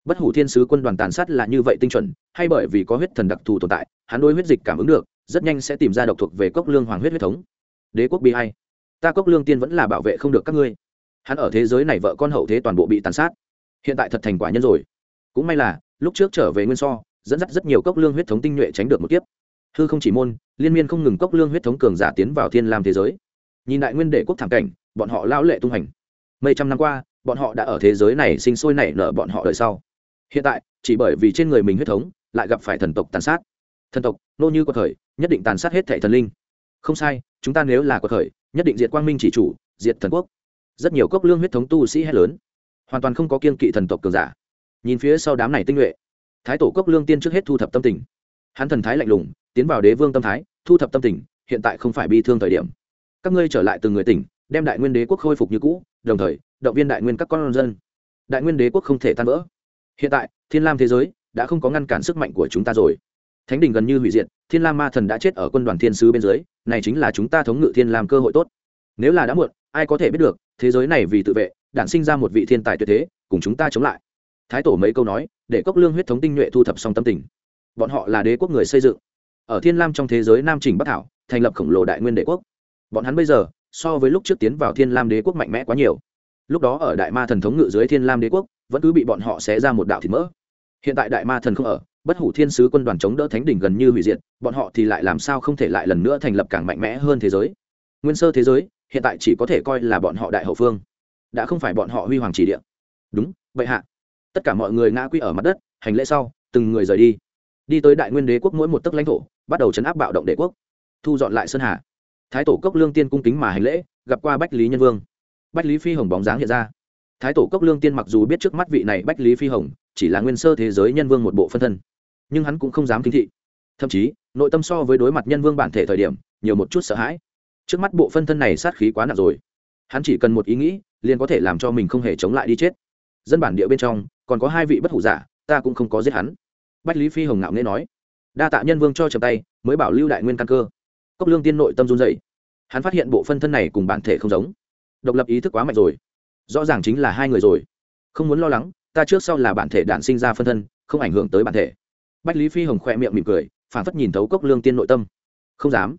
Bất hủ thiên sứ quân đoàn tàn sát là như vậy tinh chuẩn, hay bởi vì có huyết thần đặc thù tồn tại, hắn đôi huyết dịch cảm ứng được, rất nhanh sẽ tìm ra độc thuộc về cốc lương hoàng huyết huyết thống. Đế quốc bi hay ta cốc lương tiên vẫn là bảo vệ không được các ngươi. Hắn ở thế giới này vợ con hậu thế toàn bộ bị tàn sát. Hiện tại thật thành quả nhân rồi cũng may là, lúc trước trở về nguyên so, dẫn dắt rất nhiều cốc lương huyết thống tinh nhuệ tránh được một kiếp. Hư không chỉ môn, liên miên không ngừng cốc lương huyết thống cường giả tiến vào thiên lam thế giới. Nhìn đại nguyên đệ quốc thảm cảnh, bọn họ lao lệ tung hành. Mấy trăm năm qua, bọn họ đã ở thế giới này sinh sôi nảy nở bọn họ đời sau. Hiện tại, chỉ bởi vì trên người mình huyết thống, lại gặp phải thần tộc tàn sát. Thần tộc, nô như quật khởi, nhất định tàn sát hết thệ thần linh. Không sai, chúng ta nếu là quật khởi, nhất định diệt quang minh chỉ chủ, diệt thần quốc. Rất nhiều cốc lương huyết thống tu sĩ hét lớn. Hoàn toàn không có kiên kỵ thần tộc cường giả nhìn phía sau đám này tinh nhuệ. Thái tổ cốc lương tiên trước hết thu thập tâm tình. Hắn thần thái lạnh lùng, tiến vào đế vương tâm thái, thu thập tâm tình, hiện tại không phải bi thương thời điểm. Các ngươi trở lại từng người tỉnh, đem đại nguyên đế quốc khôi phục như cũ, đồng thời, động viên đại nguyên các con dân. Đại nguyên đế quốc không thể tan vỡ. Hiện tại, thiên lam thế giới đã không có ngăn cản sức mạnh của chúng ta rồi. Thánh đình gần như hủy diệt, thiên lam ma thần đã chết ở quân đoàn thiên sứ bên dưới, này chính là chúng ta thống ngự thiên lam cơ hội tốt. Nếu là đã muộn, ai có thể biết được, thế giới này vì tự vệ, đản sinh ra một vị thiên tài tuyệt thế, cùng chúng ta chống lại thái tổ mấy câu nói, để cốc lương huyết thống tinh nhuệ thu thập xong tâm tình. Bọn họ là đế quốc người xây dựng. Ở thiên lam trong thế giới nam trình bắc thảo, thành lập khổng lồ đại nguyên đế quốc. Bọn hắn bây giờ, so với lúc trước tiến vào thiên lam đế quốc mạnh mẽ quá nhiều. Lúc đó ở đại ma thần thống ngự dưới thiên lam đế quốc, vẫn cứ bị bọn họ xé ra một đạo thịt mỡ. Hiện tại đại ma thần không ở, bất hủ thiên sứ quân đoàn chống đỡ thánh đỉnh gần như hủy diệt, bọn họ thì lại làm sao không thể lại lần nữa thành lập càng mạnh mẽ hơn thế giới? Nguyên sơ thế giới, hiện tại chỉ có thể coi là bọn họ đại hậu phương. Đã không phải bọn họ huy hoàng chỉ địa. Đúng vậy hạ tất cả mọi người ngã quy ở mặt đất, hành lễ sau, từng người rời đi. Đi tới đại nguyên đế quốc mỗi một tấc lãnh thổ, bắt đầu chấn áp bạo động đế quốc. Thu dọn lại sơn hà. Thái tổ cốc lương tiên cung kính mà hành lễ, gặp qua bách lý nhân vương. Bách lý phi hồng bóng dáng hiện ra. Thái tổ cốc lương tiên mặc dù biết trước mắt vị này bách lý phi hồng, chỉ là nguyên sơ thế giới nhân vương một bộ phân thân, nhưng hắn cũng không dám kính thị. Thậm chí, nội tâm so với đối mặt nhân vương bản thể thời điểm, nhiều một chút sợ hãi. Trước mắt bộ phân thân này sát khí quá nặng rồi. Hắn chỉ cần một ý nghĩ, liền có thể làm cho mình không hề chống lại đi chết dân bản địa bên trong, còn có hai vị bất hủ giả, ta cũng không có giết hắn. Bách lý phi hồng ngạo nghễ nói. Đa tạ nhân vương cho chầm tay, mới bảo lưu đại nguyên căn cơ. Cốc lương tiên nội tâm run dậy hắn phát hiện bộ phân thân này cùng bản thể không giống. Độc lập ý thức quá mạnh rồi. Rõ ràng chính là hai người rồi. Không muốn lo lắng, ta trước sau là bản thể đản sinh ra phân thân, không ảnh hưởng tới bản thể. Bách lý phi hồng khỏe miệng mỉm cười phản phất nhìn thấu cốc lương tiên nội tâm. Không dám.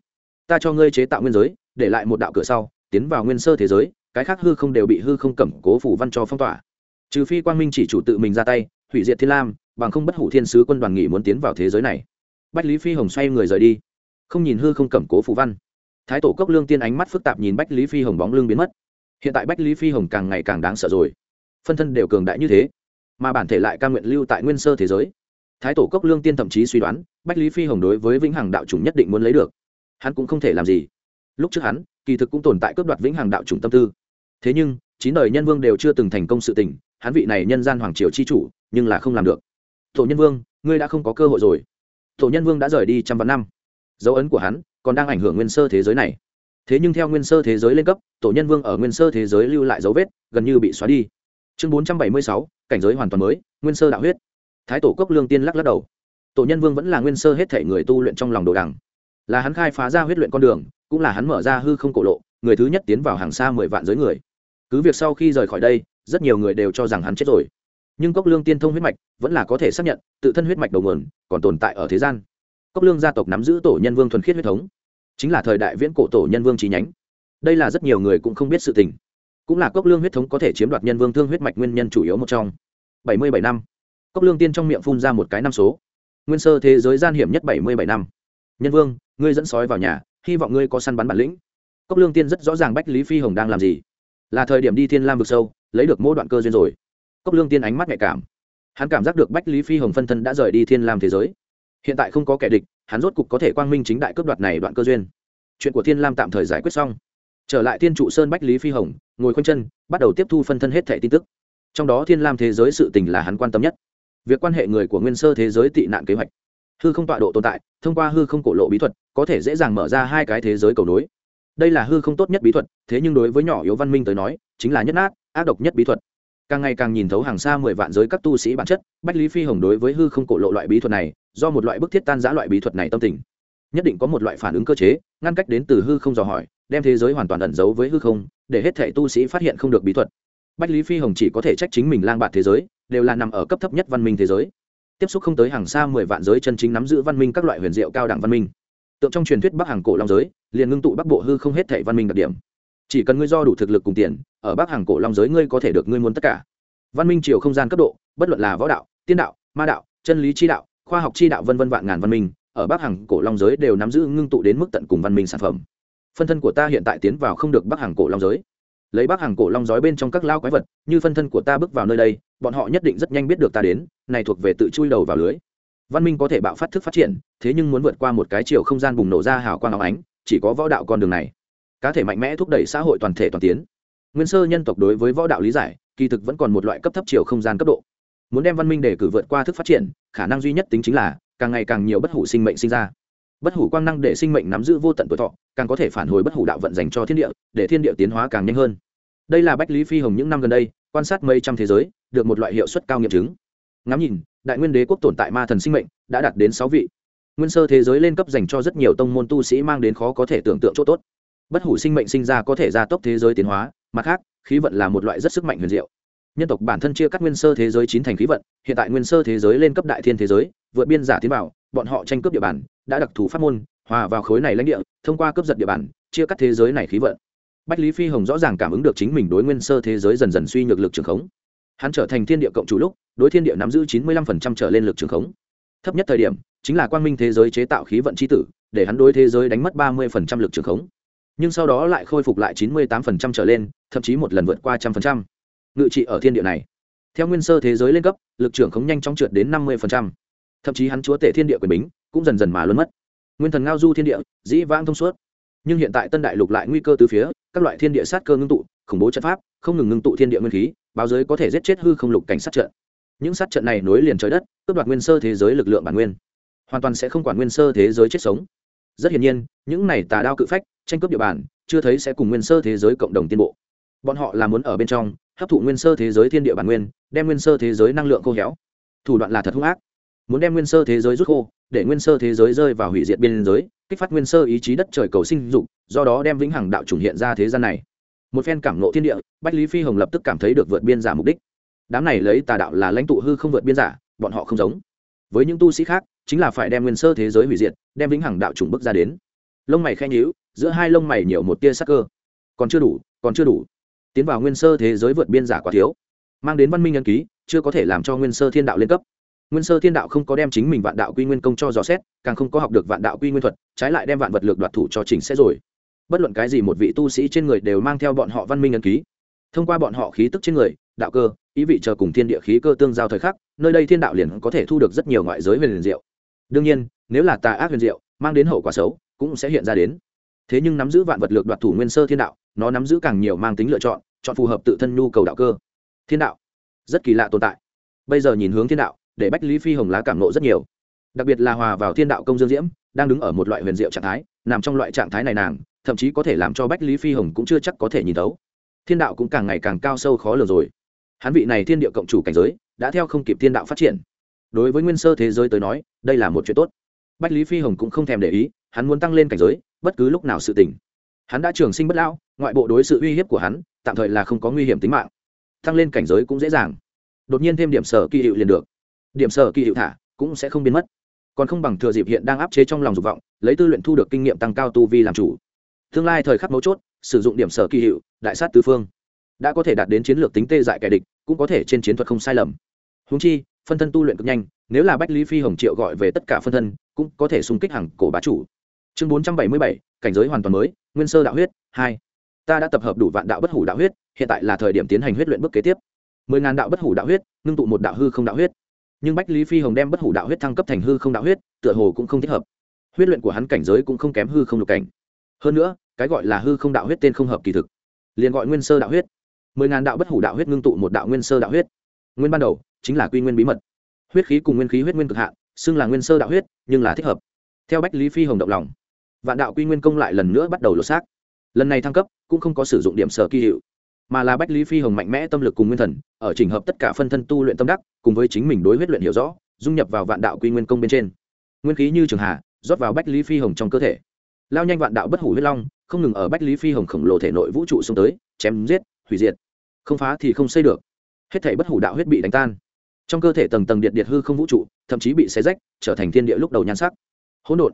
Ta cho ngươi chế tạo nguyên giới, để lại một đạo cửa sau, tiến vào nguyên sơ thế giới, cái khác hư không đều bị hư không cẩm cố phủ văn cho phong tỏa trừ phi quang minh chỉ chủ tự mình ra tay, hủy diệt thiên lam, bằng không bất hủ thiên sứ quân đoàn nghỉ muốn tiến vào thế giới này. Bách lý phi hồng xoay người rời đi. Không nhìn hư không cẩm cố phủ văn. Thái tổ cốc lương tiên ánh mắt phức tạp nhìn bách lý phi hồng bóng lưng biến mất. Hiện tại bách lý phi hồng càng ngày càng đáng sợ rồi. Phân thân đều cường đại như thế, mà bản thể lại ca nguyện lưu tại nguyên sơ thế giới. Thái tổ cốc lương tiên thậm chí suy đoán, bách lý phi hồng đối với vĩnh hằng đạo chủng nhất định muốn lấy được. Hắn cũng không thể làm gì. Lúc trước hắn, kỳ thực cũng tồn tại cướp đoạt vĩnh hằng đạo chủng tâm tư. Thế nhưng, chín đời nhân vương đều chưa từng thành công sự tình hắn vị này nhân gian hoàng triều chi chủ, nhưng là không làm được. Tổ nhân vương, ngươi đã không có cơ hội rồi. Tổ nhân vương đã rời đi trăm vạn năm. Dấu ấn của hắn còn đang ảnh hưởng nguyên sơ thế giới này. Thế nhưng theo nguyên sơ thế giới lên cấp, tổ nhân vương ở nguyên sơ thế giới lưu lại dấu vết, gần như bị xóa đi. Chương bốn trăm bảy mươi sáu, cảnh giới hoàn toàn mới, nguyên sơ đạo huyết. Thái tổ cốc lương tiên lắc lắc đầu. Tổ nhân vương vẫn là nguyên sơ hết thể người tu luyện trong lòng đồ đằng. Là hắn khai phá ra huyết luyện con đường, cũng là hắn mở ra hư không cổ lộ, người thứ nhất tiến vào hàng xa mười vạn giới người. Cứ việc sau khi rời khỏi đây rất nhiều người đều cho rằng hắn chết rồi. Nhưng cốc lương tiên thông huyết mạch vẫn là có thể xác nhận, tự thân huyết mạch đầu nguồn còn tồn tại ở thế gian. Cốc lương gia tộc nắm giữ tổ nhân vương thuần khiết huyết thống, chính là thời đại viễn cổ tổ nhân vương trí nhánh. Đây là rất nhiều người cũng không biết sự tình. Cũng là cốc lương huyết thống có thể chiếm đoạt nhân vương thương huyết mạch nguyên nhân chủ yếu một trong. Bảy mươi bảy năm, cốc lương tiên trong miệng phun ra một cái năm số. Nguyên sơ thế giới gian hiểm nhất bảy mươi bảy năm. Nhân vương, ngươi dẫn sói vào nhà, hy vọng ngươi có săn bắn bản lĩnh. Cốc lương tiên rất rõ ràng bách lý phi hồng đang làm gì. Là thời điểm đi thiên lam vực sâu lấy được mô đoạn cơ duyên rồi. Cốc lương tiên ánh mắt nhạy cảm. Hắn cảm giác được bách lý phi hồng phân thân đã rời đi thiên lam thế giới. Hiện tại không có kẻ địch, hắn rốt cục có thể quang minh chính đại cướp đoạt này đoạn cơ duyên. Chuyện của thiên lam tạm thời giải quyết xong. Trở lại thiên trụ sơn bách lý phi hồng, ngồi khoanh chân, bắt đầu tiếp thu phân thân hết thẻ tin tức. Trong đó thiên lam thế giới sự tình là hắn quan tâm nhất. Việc quan hệ người của nguyên sơ thế giới tị nạn kế hoạch. Hư không tọa độ tồn tại, thông qua hư không cổ lộ bí thuật, có thể dễ dàng mở ra hai cái thế giới cầu nối. Đây là hư không tốt nhất bí thuật, thế nhưng đối với nhỏ yếu văn minh tới nói, chính là nhất nát ác độc nhất bí thuật. Càng ngày càng nhìn thấu hàng xa mười vạn giới các tu sĩ bản chất, bách lý phi hồng đối với hư không cổ lộ loại bí thuật này, do một loại bức thiết tan giã loại bí thuật này tâm tình. Nhất định có một loại phản ứng cơ chế, ngăn cách đến từ hư không dò hỏi, đem thế giới hoàn toàn ẩn giấu với hư không, để hết thể tu sĩ phát hiện không được bí thuật. Bách lý phi hồng chỉ có thể trách chính mình lang bạt thế giới, đều là nằm ở cấp thấp nhất văn minh thế giới. Tiếp xúc không tới hàng xa mười vạn giới chân chính nắm giữ văn minh các loại huyền diệu cao đẳng văn minh. Tượng trong truyền thuyết bắc hàng cổ long giới, liền ngưng tụ bắc bộ hư không hết thể văn minh đặc điểm chỉ cần ngươi do đủ thực lực cùng tiền, ở bắc hàng cổ long giới ngươi có thể được ngươi muốn tất cả. Văn minh chiều không gian cấp độ, bất luận là võ đạo, tiên đạo, ma đạo, chân lý chi đạo, khoa học chi đạo vân vân vạn ngàn văn minh, ở bắc hàng cổ long giới đều nắm giữ ngưng tụ đến mức tận cùng văn minh sản phẩm. Phân thân của ta hiện tại tiến vào không được bắc hàng cổ long giới. Lấy bắc hàng cổ long giới bên trong các lao quái vật, như phân thân của ta bước vào nơi đây, bọn họ nhất định rất nhanh biết được ta đến, này thuộc về tự chui đầu vào lưới. Văn minh có thể bạo phát thức phát triển, thế nhưng muốn vượt qua một cái chiều không gian bùng nổ ra hào quang áo ánh, chỉ có võ đạo con đường này cá thể mạnh mẽ thúc đẩy xã hội toàn thể toàn tiến. Nguyên sơ nhân tộc đối với võ đạo lý giải, kỳ thực vẫn còn một loại cấp thấp chiều không gian cấp độ. Muốn đem văn minh để cử vượt qua thức phát triển, khả năng duy nhất tính chính là càng ngày càng nhiều bất hủ sinh mệnh sinh ra. Bất hủ quang năng để sinh mệnh nắm giữ vô tận tuổi thọ, càng có thể phản hồi bất hủ đạo vận dành cho thiên địa, để thiên địa tiến hóa càng nhanh hơn. Đây là bách lý phi hồng những năm gần đây, quan sát mấy trăm thế giới, được một loại hiệu suất cao nghiệm chứng. Ngắm nhìn, đại nguyên đế quốc tồn tại ma thần sinh mệnh đã đạt đến sáu vị. Nguyên sơ thế giới lên cấp dành cho rất nhiều tông môn tu sĩ mang đến khó có thể tưởng tượng chỗ tốt bất hủ sinh mệnh sinh ra có thể gia tốc thế giới tiến hóa, mặt khác, khí vận là một loại rất sức mạnh huyền diệu. Nhân tộc bản thân chia cắt nguyên sơ thế giới chín thành khí vận, hiện tại nguyên sơ thế giới lên cấp đại thiên thế giới, vượt biên giả tiến vào, bọn họ tranh cướp địa bàn, đã đặc thù pháp môn, hòa vào khối này lãnh địa, thông qua cướp giật địa bàn, chia cắt thế giới này khí vận. Bách lý phi hồng rõ ràng cảm ứng được chính mình đối nguyên sơ thế giới dần dần suy nhược lực trường khống. Hắn trở thành thiên địa cộng chủ lúc, đối thiên địa nắm giữ chín mươi lăm phần trăm trở lên lực trường khống. Thấp nhất thời điểm, chính là quang minh thế giới chế tạo khí vận c h i tử, để hắn đối thế giới đánh mất ba mươi phần trăm lực trường khống nhưng sau đó lại khôi phục lại chín mươi tám phần trăm trở lên, thậm chí một lần vượt qua trăm phần trăm. Ngự trị ở thiên địa này, theo nguyên sơ thế giới lên cấp, lực trưởng khống nhanh chóng trượt đến năm mươi phần trăm. Thậm chí hắn chúa tể thiên địa quyền bính cũng dần dần mà luôn mất. Nguyên thần ngao du thiên địa, dĩ vãng thông suốt. Nhưng hiện tại tân đại lục lại nguy cơ từ phía, các loại thiên địa sát cơ ngưng tụ, khủng bố trận pháp, không ngừng ngưng tụ thiên địa nguyên khí, báo giới có thể giết chết hư không lục cảnh sát trận. Những sát trận này nối liền trời đất, cướp đoạt nguyên sơ thế giới lực lượng bản nguyên. Hoàn toàn sẽ không quản nguyên sơ thế giới chết sống rất hiển nhiên, những này tà đao cự phách, tranh cướp địa bàn, chưa thấy sẽ cùng nguyên sơ thế giới cộng đồng tiến bộ. Bọn họ là muốn ở bên trong, hấp thụ nguyên sơ thế giới thiên địa bản nguyên, đem nguyên sơ thế giới năng lượng khô héo. Thủ đoạn là thật hung ác. Muốn đem nguyên sơ thế giới rút khô, để nguyên sơ thế giới rơi vào hủy diệt biên giới, kích phát nguyên sơ ý chí đất trời cầu sinh dục, do đó đem vĩnh hằng đạo chủng hiện ra thế gian này. Một phen cảm nộ thiên địa, bách lý phi hồng lập tức cảm thấy được vượt biên giả mục đích. Đám này lấy tà đạo là lãnh tụ hư không vượt biên giả, bọn họ không giống. Với những tu sĩ khác, chính là phải đem nguyên sơ thế giới hủy diệt đem vĩnh hằng đạo trùng bước ra đến. Lông mày khen nhíu, giữa hai lông mày nhiều một tia sắc cơ. Còn chưa đủ, còn chưa đủ. Tiến vào nguyên sơ thế giới vượt biên giả quá thiếu. Mang đến văn minh ân ký, chưa có thể làm cho nguyên sơ thiên đạo lên cấp. Nguyên sơ thiên đạo không có đem chính mình vạn đạo quy nguyên công cho dò xét, càng không có học được vạn đạo quy nguyên thuật, trái lại đem vạn vật lược đoạt thủ cho chỉnh sẽ rồi. Bất luận cái gì một vị tu sĩ trên người đều mang theo bọn họ văn minh ân ký. Thông qua bọn họ khí tức trên người, đạo cơ, ý vị chờ cùng thiên địa khí cơ tương giao thời khắc, nơi đây thiên đạo liền có thể thu được rất nhiều ngoại giới về liền diệu đương nhiên, nếu là tà ác huyền diệu, mang đến hậu quả xấu, cũng sẽ hiện ra đến. Thế nhưng nắm giữ vạn vật lược đoạt thủ nguyên sơ thiên đạo, nó nắm giữ càng nhiều mang tính lựa chọn chọn phù hợp tự thân nhu cầu đạo cơ. Thiên đạo, rất kỳ lạ tồn tại. Bây giờ nhìn hướng thiên đạo, để bách lý phi hồng lá cảm nộ rất nhiều. Đặc biệt là hòa vào thiên đạo công dương diễm, đang đứng ở một loại huyền diệu trạng thái, nằm trong loại trạng thái này nàng, thậm chí có thể làm cho bách lý phi hồng cũng chưa chắc có thể nhìn thấu. Thiên đạo cũng càng ngày càng cao sâu khó lường rồi. Hắn vị này thiên địa cộng chủ cảnh giới, đã theo không kịp thiên đạo phát triển đối với nguyên sơ thế giới tới nói, đây là một chuyện tốt. Bách lý phi hồng cũng không thèm để ý, hắn muốn tăng lên cảnh giới, bất cứ lúc nào sự tỉnh hắn đã trường sinh bất lão, ngoại bộ đối sự uy hiếp của hắn, tạm thời là không có nguy hiểm tính mạng. Tăng lên cảnh giới cũng dễ dàng. Đột nhiên thêm điểm sở kỳ hiệu liền được. Điểm sở kỳ hiệu thả, cũng sẽ không biến mất. Còn không bằng thừa dịp hiện đang áp chế trong lòng dục vọng, lấy tư luyện thu được kinh nghiệm tăng cao tu vi làm chủ. Tương lai thời khắc mấu chốt, sử dụng điểm sở kỳ hiệu, đại sát tứ phương. Đã có thể đạt đến chiến lược tính tê dại kẻ địch, cũng có thể trên chiến thuật không sai lầm. Húng chi phân thân tu luyện cực nhanh, nếu là bách lý phi hồng triệu gọi về tất cả phân thân, cũng có thể xung kích hàng cổ bá chủ. Chương bốn trăm bảy mươi bảy, cảnh giới hoàn toàn mới, nguyên sơ đạo huyết, hai. Ta đã tập hợp đủ vạn đạo bất hủ đạo huyết, hiện tại là thời điểm tiến hành huyết luyện bước kế tiếp. Mười ngàn đạo bất hủ đạo huyết, ngưng tụ một đạo hư không đạo huyết. Nhưng bách lý phi hồng đem bất hủ đạo huyết thăng cấp thành hư không đạo huyết, tựa hồ cũng không thích hợp. Huyết luyện của hắn cảnh giới cũng không kém hư không lục cảnh. Hơn nữa, cái gọi là hư không đạo huyết tên không hợp kỳ thực. Liền gọi nguyên sơ đạo huyết. Mười ngàn đạo bất hủ đạo huyết ngưng tụ một đạo nguyên sơ đạo huyết nguyên ban đầu chính là quy nguyên bí mật. Huyết khí cùng nguyên khí huyết nguyên cực hạn, xưng là nguyên sơ đạo huyết, nhưng là thích hợp. Theo bách lý phi hồng động lòng, vạn đạo quy nguyên công lại lần nữa bắt đầu lột xác. Lần này thăng cấp, cũng không có sử dụng điểm sở kỳ hiệu, mà là bách lý phi hồng mạnh mẽ tâm lực cùng nguyên thần, ở trình hợp tất cả phân thân tu luyện tâm đắc, cùng với chính mình đối huyết luyện hiểu rõ, dung nhập vào vạn đạo quy nguyên công bên trên. Nguyên khí như trường hà, rót vào bách lý phi hồng trong cơ thể. Lao nhanh vạn đạo bất hủ huyết long, không ngừng ở bách lý phi hồng khổng lồ thể nội vũ trụ xuống tới, chém giết, hủy diệt. Không phá thì không xây được hết thể bất hủ đạo huyết bị đánh tan. Trong cơ thể tầng tầng điện điện hư không vũ trụ, thậm chí bị xé rách, trở thành thiên địa lúc đầu nhan sắc. Hỗn độn.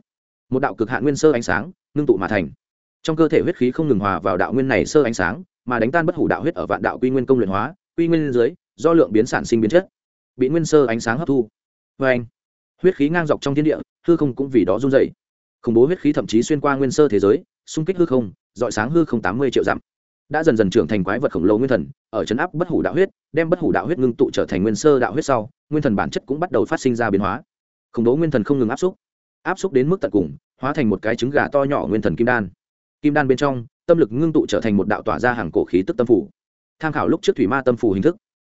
Một đạo cực hạn nguyên sơ ánh sáng, ngưng tụ mà thành. Trong cơ thể huyết khí không ngừng hòa vào đạo nguyên này sơ ánh sáng, mà đánh tan bất hủ đạo huyết ở vạn đạo quy nguyên công luyện hóa, quy nguyên dưới, do lượng biến sản sinh biến chất, bị nguyên sơ ánh sáng hấp thu. Vê anh huyết khí ngang dọc trong thiên địa, hư không cũng vì đó run dày khủng bố huyết khí thậm chí xuyên qua nguyên sơ thế giới, xung kích hư không dọi sáng hư không tám mươi triệu dặm đã dần dần trưởng thành quái vật khổng lồ nguyên thần, ở chấn áp bất hủ đạo huyết, đem bất hủ đạo huyết ngưng tụ trở thành nguyên sơ đạo huyết sau, nguyên thần bản chất cũng bắt đầu phát sinh ra biến hóa. Khổng đố nguyên thần không ngừng áp xúc áp xúc đến mức tận cùng, hóa thành một cái trứng gà to nhỏ nguyên thần kim đan. Kim đan bên trong, tâm lực ngưng tụ trở thành một đạo tỏa ra hàng cổ khí tức tâm phủ tham khảo lúc trước thủy ma tâm phủ hình thức.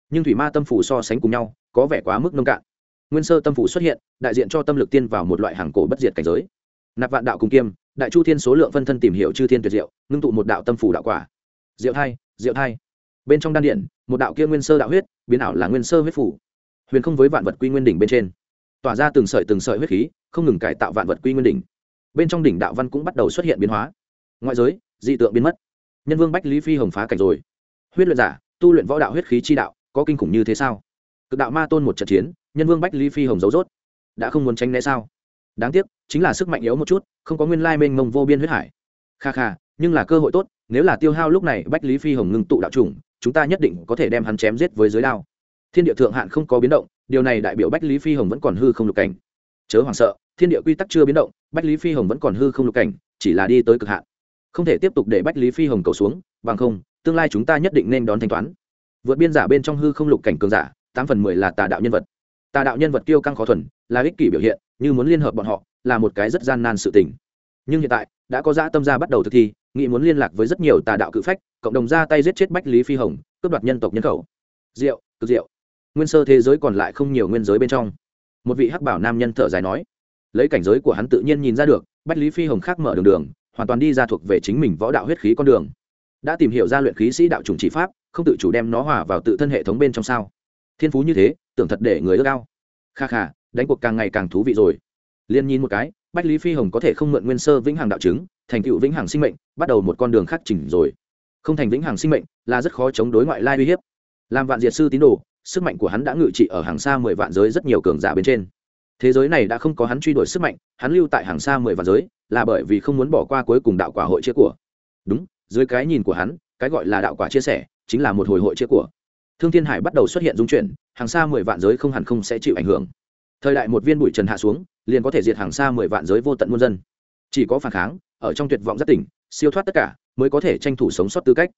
Nhưng thủy ma tâm phủ so sánh cùng nhau, có vẻ quá mức nông cạn. Nguyên sơ tâm phủ xuất hiện, đại diện cho tâm lực tiên vào một loại hàng cổ bất diệt cảnh giới. Nạp vạn đạo cùng kiêm, đại chu thiên số lượng phân thân tìm hiểu chư thiên tuyệt diệu, ngưng tụ một đạo tâm phủ đạo quả diệu thai diệu thai. Bên trong đan điện, một đạo kia nguyên sơ đạo huyết, biến ảo là nguyên sơ huyết phủ. Huyền không với vạn vật quy nguyên đỉnh bên trên. Tỏa ra từng sợi từng sợi huyết khí, không ngừng cải tạo vạn vật quy nguyên đỉnh. Bên trong đỉnh đạo văn cũng bắt đầu xuất hiện biến hóa. Ngoại giới, dị tượng biến mất. Nhân vương bách lý phi hồng phá cảnh rồi. Huyết luyện giả, tu luyện võ đạo huyết khí chi đạo, có kinh khủng như thế sao? Cực đạo ma tôn một trận chiến, nhân vương bách lý phi hồng giấu rốt. Đã không muốn tránh né sao? Đáng tiếc, chính là sức mạnh yếu một chút, không có nguyên lai mênh mông vô biên huyết hải. Kha kha, nhưng là cơ hội tốt nếu là tiêu hao lúc này bách lý phi hồng ngưng tụ đạo chủng chúng ta nhất định có thể đem hắn chém giết với giới đao. Thiên địa thượng hạn không có biến động, điều này đại biểu bách lý phi hồng vẫn còn hư không lục cảnh. Chớ hoảng sợ, thiên địa quy tắc chưa biến động, bách lý phi hồng vẫn còn hư không lục cảnh, chỉ là đi tới cực hạn. Không thể tiếp tục để bách lý phi hồng cầu xuống, bằng không, tương lai chúng ta nhất định nên đón thanh toán. Vượt biên giả bên trong hư không lục cảnh cường giả, tám phần mười là tà đạo nhân vật. Tà đạo nhân vật kiêu căng khó thuần, là ích kỷ biểu hiện, như muốn liên hợp bọn họ, là một cái rất gian nan sự tình. Nhưng hiện tại, đã có dã tâm gia bắt đầu thực thi nghĩ muốn liên lạc với rất nhiều tà đạo cự phách, cộng đồng ra tay giết chết bách lý phi hồng, cướp đoạt nhân tộc nhân khẩu. Diệu, cực diệu. Nguyên sơ thế giới còn lại không nhiều nguyên giới bên trong. Một vị hắc bảo nam nhân thở dài nói. Lấy cảnh giới của hắn tự nhiên nhìn ra được, bách lý phi hồng khác mở đường đường, hoàn toàn đi ra thuộc về chính mình võ đạo huyết khí con đường. Đã tìm hiểu ra luyện khí sĩ đạo chủng chỉ pháp, không tự chủ đem nó hòa vào tự thân hệ thống bên trong sao. Thiên phú như thế, tưởng thật để người ước ao. Kha kha, đánh cuộc càng ngày càng thú vị rồi. Liên nhìn một cái, bách lý phi hồng có thể không mượn nguyên sơ vĩnh hằng đạo chứng thành tựu vĩnh hằng sinh mệnh, bắt đầu một con đường khác chỉnh rồi. Không thành vĩnh hằng sinh mệnh là rất khó chống đối ngoại lai uy hiếp. Làm vạn diệt sư tín đồ, sức mạnh của hắn đã ngự trị ở hàng xa mười vạn giới rất nhiều cường giả bên trên. Thế giới này đã không có hắn truy đuổi sức mạnh, hắn lưu tại hàng xa mười vạn giới là bởi vì không muốn bỏ qua cuối cùng đạo quả hội chia của. Đúng, dưới cái nhìn của hắn, cái gọi là đạo quả chia sẻ chính là một hồi hội chia của. Thương thiên hải bắt đầu xuất hiện dung chuyển, hàng xa mười vạn giới không hẳn không sẽ chịu ảnh hưởng. Thời đại một viên bụi trần hạ xuống, liền có thể diệt hàng xa mười vạn giới vô tận muôn dân. Chỉ có phản kháng ở trong tuyệt vọng rất tỉnh, siêu thoát tất cả, mới có thể tranh thủ sống sót tư cách.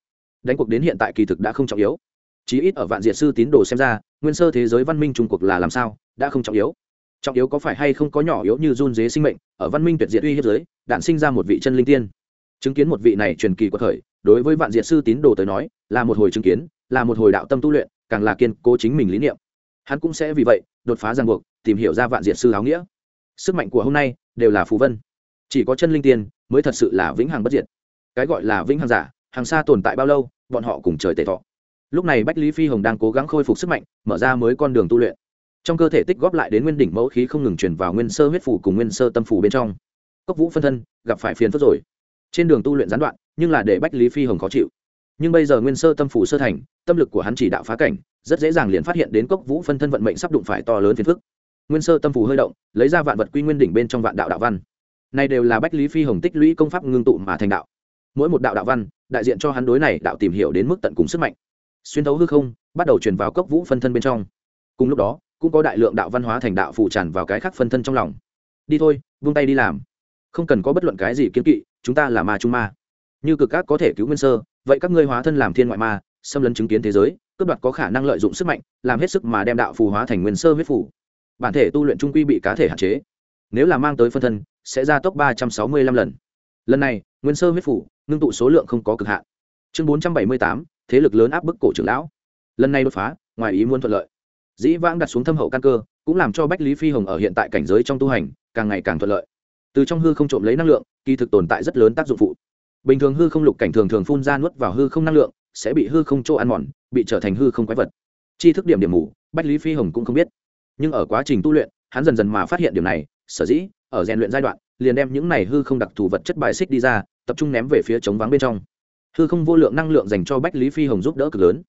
Đánh cuộc đến hiện tại kỳ thực đã không trọng yếu. Chí ít ở vạn diệt sư tín đồ xem ra, nguyên sơ thế giới văn minh trung cuộc là làm sao, đã không trọng yếu. Trọng yếu có phải hay không có nhỏ yếu như run dế sinh mệnh, ở văn minh tuyệt diệt uy hiếp giới đạn sinh ra một vị chân linh tiên. Chứng kiến một vị này truyền kỳ của thời đối với vạn diệt sư tín đồ tới nói, là một hồi chứng kiến, là một hồi đạo tâm tu luyện, càng là kiên cố chính mình lý niệm. Hắn cũng sẽ vì vậy, đột phá ràng buộc, tìm hiểu ra vạn diệt sư áo nghĩa. Sức mạnh của hôm nay, đều là phù vân chỉ có chân linh tiên mới thật sự là vĩnh hằng bất diệt. Cái gọi là vĩnh hằng giả hàng xa tồn tại bao lâu, bọn họ cùng trời tệ thọ. Lúc này bách lý phi hồng đang cố gắng khôi phục sức mạnh, mở ra mới con đường tu luyện. Trong cơ thể tích góp lại đến nguyên đỉnh mẫu khí không ngừng chuyển vào nguyên sơ huyết phủ cùng nguyên sơ tâm phủ bên trong. Cốc vũ phân thân, gặp phải phiền phức rồi. Trên đường tu luyện gián đoạn, nhưng là để bách lý phi hồng khó chịu. Nhưng bây giờ nguyên sơ tâm phủ sơ thành, tâm lực của hắn chỉ đạo phá cảnh, rất dễ dàng liền phát hiện đến cốc vũ phân thân vận mệnh sắp đụng phải to lớn phiền phức. Nguyên sơ tâm phủ hơi động, lấy ra vạn vật quy nguyên đỉnh bên trong vạn đạo đạo văn này đều là bách lý phi hồng tích lũy công pháp ngưng tụ mà thành đạo. Mỗi một đạo đạo văn, đại diện cho hắn đối này đạo tìm hiểu đến mức tận cùng sức mạnh. Xuyên thấu hư không, bắt đầu truyền vào cốc vũ phân thân bên trong. Cùng lúc đó, cũng có đại lượng đạo văn hóa thành đạo phụ tràn vào cái khác phân thân trong lòng. Đi thôi vung tay đi làm. Không cần có bất luận cái gì kiến kỵ, chúng ta là ma trung ma. Như cực các có thể cứu nguyên sơ, vậy các ngươi hóa thân làm thiên ngoại ma, xâm lấn chứng kiến thế giới, cướp đoạt có khả năng lợi dụng sức mạnh, làm hết sức mà đem đạo phù hóa thành nguyên sơ huyết phủ bản thể tu luyện trung quy bị cá thể hạn chế. Nếu là mang tới phân thân sẽ ra tốc ba trăm sáu mươi lăm lần. Lần này, nguyên sơ huyết phủ, ngưng tụ số lượng không có cực hạn. Chương bốn trăm bảy mươi tám, thế lực lớn áp bức cổ trưởng lão. Lần này đột phá, ngoài ý muốn thuận lợi. Dĩ vãng đặt xuống thâm hậu căn cơ, cũng làm cho bách lý phi hồng ở hiện tại cảnh giới trong tu hành, càng ngày càng thuận lợi. Từ trong hư không trộm lấy năng lượng, kỳ thực tồn tại rất lớn tác dụng phụ. Bình thường hư không lục cảnh thường thường phun ra nuốt vào hư không năng lượng, sẽ bị hư không chỗ ăn mòn, bị trở thành hư không quái vật. Chi thức điểm điểm mù, bách lý phi hồng cũng không biết. Nhưng ở quá trình tu luyện, hắn dần dần mà phát hiện điều này, sở dĩ ở rèn luyện giai đoạn, liền đem những này hư không đặc thù vật chất bài xích đi ra, tập trung ném về phía chống vắng bên trong. Hư không vô lượng năng lượng dành cho bách lý phi hồng giúp đỡ cực lớn.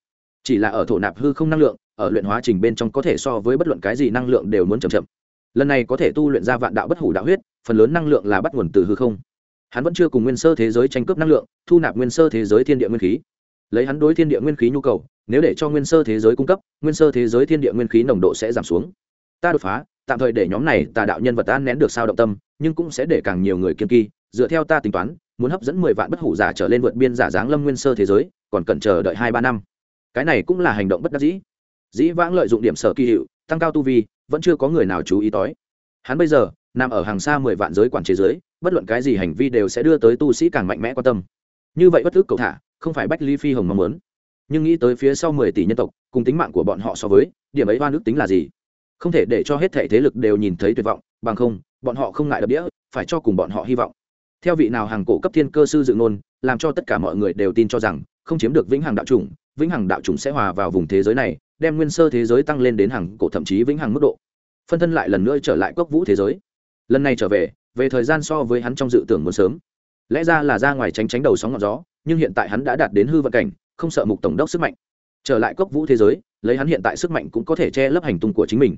Chỉ là ở thổ nạp hư không năng lượng, ở luyện hóa trình bên trong có thể so với bất luận cái gì năng lượng đều muốn chậm chậm. Lần này có thể tu luyện ra vạn đạo bất hủ đạo huyết, phần lớn năng lượng là bắt nguồn từ hư không. Hắn vẫn chưa cùng nguyên sơ thế giới tranh cướp năng lượng, thu nạp nguyên sơ thế giới thiên địa nguyên khí. Lấy hắn đối thiên địa nguyên khí nhu cầu, nếu để cho nguyên sơ thế giới cung cấp, nguyên sơ thế giới thiên địa nguyên khí nồng độ sẽ giảm xuống. Ta đột phá tạm thời để nhóm này tà đạo nhân vật an nén được sao động tâm, nhưng cũng sẽ để càng nhiều người kiên kỳ dựa theo ta tính toán, muốn hấp dẫn mười vạn bất hủ giả trở lên vượt biên giả dáng lâm nguyên sơ thế giới, còn cần chờ đợi hai ba năm. Cái này cũng là hành động bất đắc dĩ. Dĩ vãng lợi dụng điểm sở kỳ hiệu, tăng cao tu vi, vẫn chưa có người nào chú ý tối hắn bây giờ, nằm ở hàng xa mười vạn giới quản chế giới, bất luận cái gì hành vi đều sẽ đưa tới tu sĩ càng mạnh mẽ quan tâm. Như vậy bất ức cầu thả, không phải bách ly phi hồng mong muốn. Nhưng nghĩ tới phía sau mười tỷ nhân tộc, cùng tính mạng của bọn họ so với, điểm ấy oan ước tính là gì? Không thể để cho hết thể thế lực đều nhìn thấy tuyệt vọng, bằng không, bọn họ không ngại đập đĩa, phải cho cùng bọn họ hy vọng. Theo vị nào hàng cổ cấp thiên cơ sư dự ngôn, làm cho tất cả mọi người đều tin cho rằng, không chiếm được vĩnh hằng đạo chủng, vĩnh hằng đạo chủng sẽ hòa vào vùng thế giới này, đem nguyên sơ thế giới tăng lên đến hàng cổ thậm chí vĩnh hằng mức độ. Phân thân lại lần nữa trở lại cốc vũ thế giới. Lần này trở về về thời gian so với hắn trong dự tưởng muốn sớm. Lẽ ra là ra ngoài tránh tránh đầu sóng ngọn gió, nhưng hiện tại hắn đã đạt đến hư vận cảnh, không sợ mục tổng đốc sức mạnh. Trở lại cốc vũ thế giới lấy hắn hiện tại sức mạnh cũng có thể che lấp hành tung của chính mình.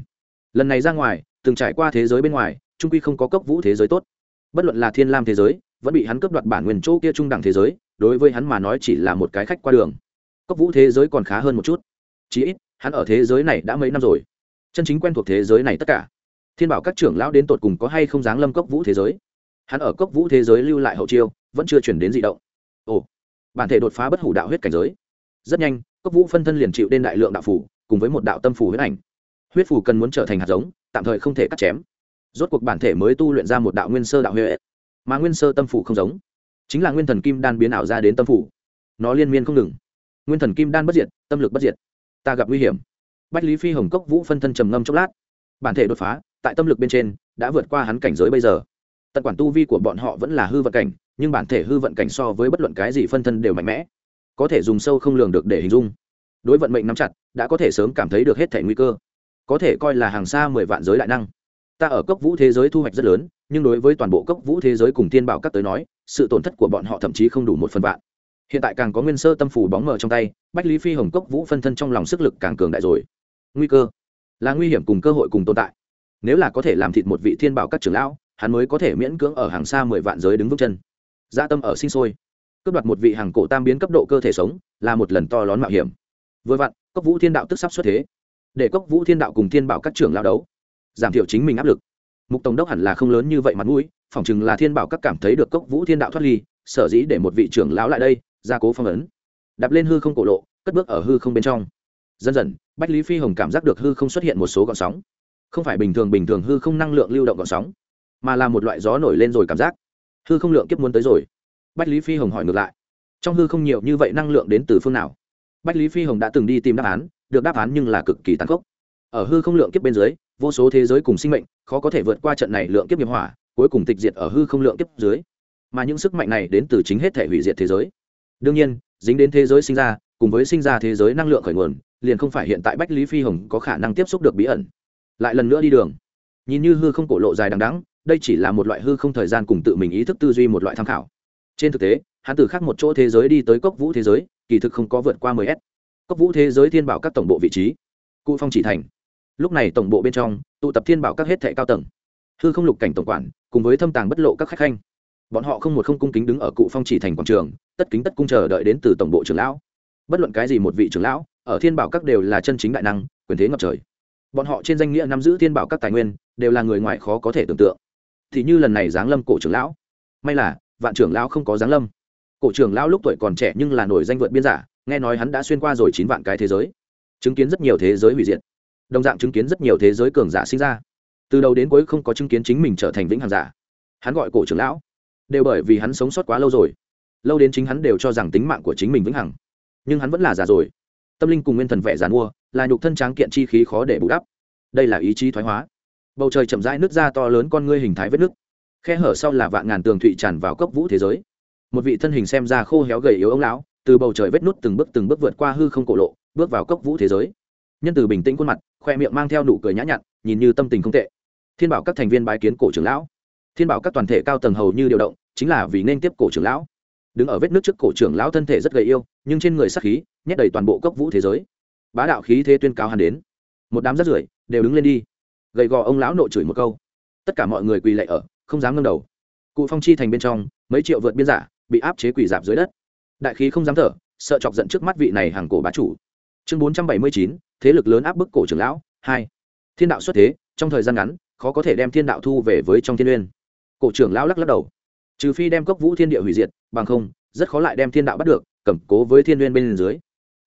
Lần này ra ngoài, từng trải qua thế giới bên ngoài trung quy không có cốc vũ thế giới tốt. Bất luận là thiên lam thế giới, vẫn bị hắn cướp đoạt bản nguyên chỗ kia trung đẳng thế giới, đối với hắn mà nói chỉ là một cái khách qua đường. Cốc vũ thế giới còn khá hơn một chút. Chí ít, hắn ở thế giới này đã mấy năm rồi. Chân chính quen thuộc thế giới này tất cả. Thiên bảo các trưởng lão đến tột cùng có hay không dáng lâm cốc vũ thế giới? Hắn ở cốc vũ thế giới lưu lại hậu chiêu, vẫn chưa chuyển đến d ị động. Ồ, bản thể đột phá bất hủ đạo huyết cảnh giới. Rất nhanh cốc vũ phân thân liền chịu đến đại lượng đạo phủ, cùng với một đạo tâm phủ huyết ảnh. Huyết phủ cần muốn trở thành hạt giống, tạm thời không thể cắt chém. Rốt cuộc bản thể mới tu luyện ra một đạo nguyên sơ đạo huệ, mà nguyên sơ tâm phủ không giống. Chính là nguyên thần kim đan biến ảo ra đến tâm phủ. Nó liên miên không ngừng. Nguyên thần kim đan bất diệt, tâm lực bất diệt. Ta gặp nguy hiểm. Bách lý phi hồng cốc vũ phân thân trầm ngâm chốc lát. Bản thể đột phá, tại tâm lực bên trên, đã vượt qua hắn cảnh giới bây giờ. Tận quản tu vi của bọn họ vẫn là hư vận cảnh, nhưng bản thể hư vận cảnh so với bất luận cái gì phân thân đều mạnh mẽ có thể dùng sâu không lường được để hình dung. Đối vận mệnh nắm chặt, đã có thể sớm cảm thấy được hết thể nguy cơ. Có thể coi là hàng xa mười vạn giới đại năng. Ta ở cốc vũ thế giới thu hoạch rất lớn, nhưng đối với toàn bộ cốc vũ thế giới cùng tiên bảo các tới nói, sự tổn thất của bọn họ thậm chí không đủ một phần vạn. Hiện tại càng có nguyên sơ tâm phủ bóng mờ trong tay, bách lý phi hồng cốc vũ phân thân trong lòng sức lực càng cường đại rồi. Nguy cơ là nguy hiểm cùng cơ hội cùng tồn tại. Nếu là có thể làm thịt một vị thiên bảo các trưởng lão, hắn mới có thể miễn cưỡng ở hàng xa mười vạn giới đứng vững chân. Gia tâm ở sinh sôi cướp đoạt một vị hàng cổ tam biến cấp độ cơ thể sống, là một lần to lớn mạo hiểm. Vừa vặn, cốc vũ thiên đạo tức sắp xuất thế. Để cốc vũ thiên đạo cùng thiên bảo các trưởng lao đấu, giảm thiểu chính mình áp lực. Mục tổng đốc hẳn là không lớn như vậy mặt mũi, phỏng chừng là thiên bảo các cảm thấy được cốc vũ thiên đạo thoát ly, sở dĩ để một vị trưởng lão lại đây, gia cố phong ấn. Đạp lên hư không cổ lộ, cất bước ở hư không bên trong. Dần dần, bách lý phi hồng cảm giác được hư không xuất hiện một số gọn sóng. Không phải bình thường bình thường hư không năng lượng lưu động gọn sóng, mà là một loại gió nổi lên rồi cảm giác. Hư không lượng kiếp muốn tới rồi bách lý phi hồng hỏi ngược lại. Trong hư không nhiều như vậy năng lượng đến từ phương nào? Bách lý phi hồng đã từng đi tìm đáp án, được đáp án nhưng là cực kỳ tàn khốc. Ở hư không lượng kiếp bên dưới, vô số thế giới cùng sinh mệnh, khó có thể vượt qua trận này lượng kiếp nghiệp hỏa cuối cùng tịch diệt ở hư không lượng kiếp dưới. Mà những sức mạnh này đến từ chính hết thể hủy diệt thế giới. Đương nhiên, dính đến thế giới sinh ra, cùng với sinh ra thế giới năng lượng khởi nguồn, liền không phải hiện tại bách lý phi hồng có khả năng tiếp xúc được bí ẩn. Lại lần nữa đi đường. Nhìn như hư không cổ lộ dài đằng đắng đây chỉ là một loại hư không thời gian cùng tự mình ý thức tư duy một loại tham khảo trên thực tế, hắn từ khác một chỗ thế giới đi tới cốc vũ thế giới, kỳ thực không có vượt qua 10 s. Cốc vũ thế giới thiên bảo các tổng bộ vị trí. Cụ phong chỉ thành. Lúc này tổng bộ bên trong, tụ tập thiên bảo các hết thệ cao tầng. Hư không lục cảnh tổng quản, cùng với thâm tàng bất lộ các khách khanh. Bọn họ không một không cung kính đứng ở cụ phong chỉ thành quảng trường, tất kính tất cung chờ đợi đến từ tổng bộ trưởng lão. Bất luận cái gì một vị trưởng lão, ở thiên bảo các đều là chân chính đại năng, quyền thế ngập trời. Bọn họ trên danh nghĩa nắm giữ thiên bảo các tài nguyên, đều là người ngoài khó có thể tưởng tượng. Thì như lần này giáng lâm cổ trưởng lão. May là vạn trưởng lão không có giáng lâm. Cổ trưởng lão lúc tuổi còn trẻ nhưng là nổi danh vượt biên giả, nghe nói hắn đã xuyên qua rồi chín vạn cái thế giới. Chứng kiến rất nhiều thế giới hủy diệt. Đồng dạng chứng kiến rất nhiều thế giới cường giả sinh ra. Từ đầu đến cuối không có chứng kiến chính mình trở thành vĩnh hằng giả. Hắn gọi cổ trưởng lão. Đều bởi vì hắn sống sót quá lâu rồi. Lâu đến chính hắn đều cho rằng tính mạng của chính mình vĩnh hằng. Nhưng hắn vẫn là già rồi. Tâm linh cùng nguyên thần vẻ giàn mua, là nhục thân tráng kiện chi khí khó để bù đắp. Đây là ý chí thoái hóa. Bầu trời chậm rãi nước ra to lớn con ngươi hình thái vết nước khe hở sau là vạn ngàn tường thụy tràn vào cốc vũ thế giới. Một vị thân hình xem ra khô héo gầy yếu ông lão, từ bầu trời vết nút từng bước từng bước vượt qua hư không cổ lộ, bước vào cốc vũ thế giới. Nhân từ bình tĩnh khuôn mặt, khoe miệng mang theo nụ cười nhã nhặn, nhìn như tâm tình không tệ. Thiên bảo các thành viên bái kiến cổ trưởng lão. Thiên bảo các toàn thể cao tầng hầu như điều động, chính là vì nên tiếp cổ trưởng lão. Đứng ở vết nước trước cổ trưởng lão thân thể rất gầy yêu nhưng trên người sắc khí, nhét đầy toàn bộ cốc vũ thế giới. Bá đạo khí thế tuyên cáo hàn đến. Một đám rất rưởi đều đứng lên đi. Gầy gò ông lão nội chửi một câu. Tất cả mọi người quỳ lạy ở không dám ngâm đầu. Cụ phong chi thành bên trong, mấy triệu vượt biên giả bị áp chế quỷ dạp dưới đất. Đại khí không dám thở, sợ chọc giận trước mắt vị này hàng cổ bá chủ. Chương bốn trăm bảy mươi chín, thế lực lớn áp bức cổ trưởng lão, hai. Thiên đạo xuất thế, trong thời gian ngắn, khó có thể đem thiên đạo thu về với trong thiên uyên. Cổ trưởng lão lắc lắc đầu. Trừ phi đem cốc vũ thiên địa hủy diệt, bằng không, rất khó lại đem thiên đạo bắt được, cầm cố với thiên uyên bên dưới.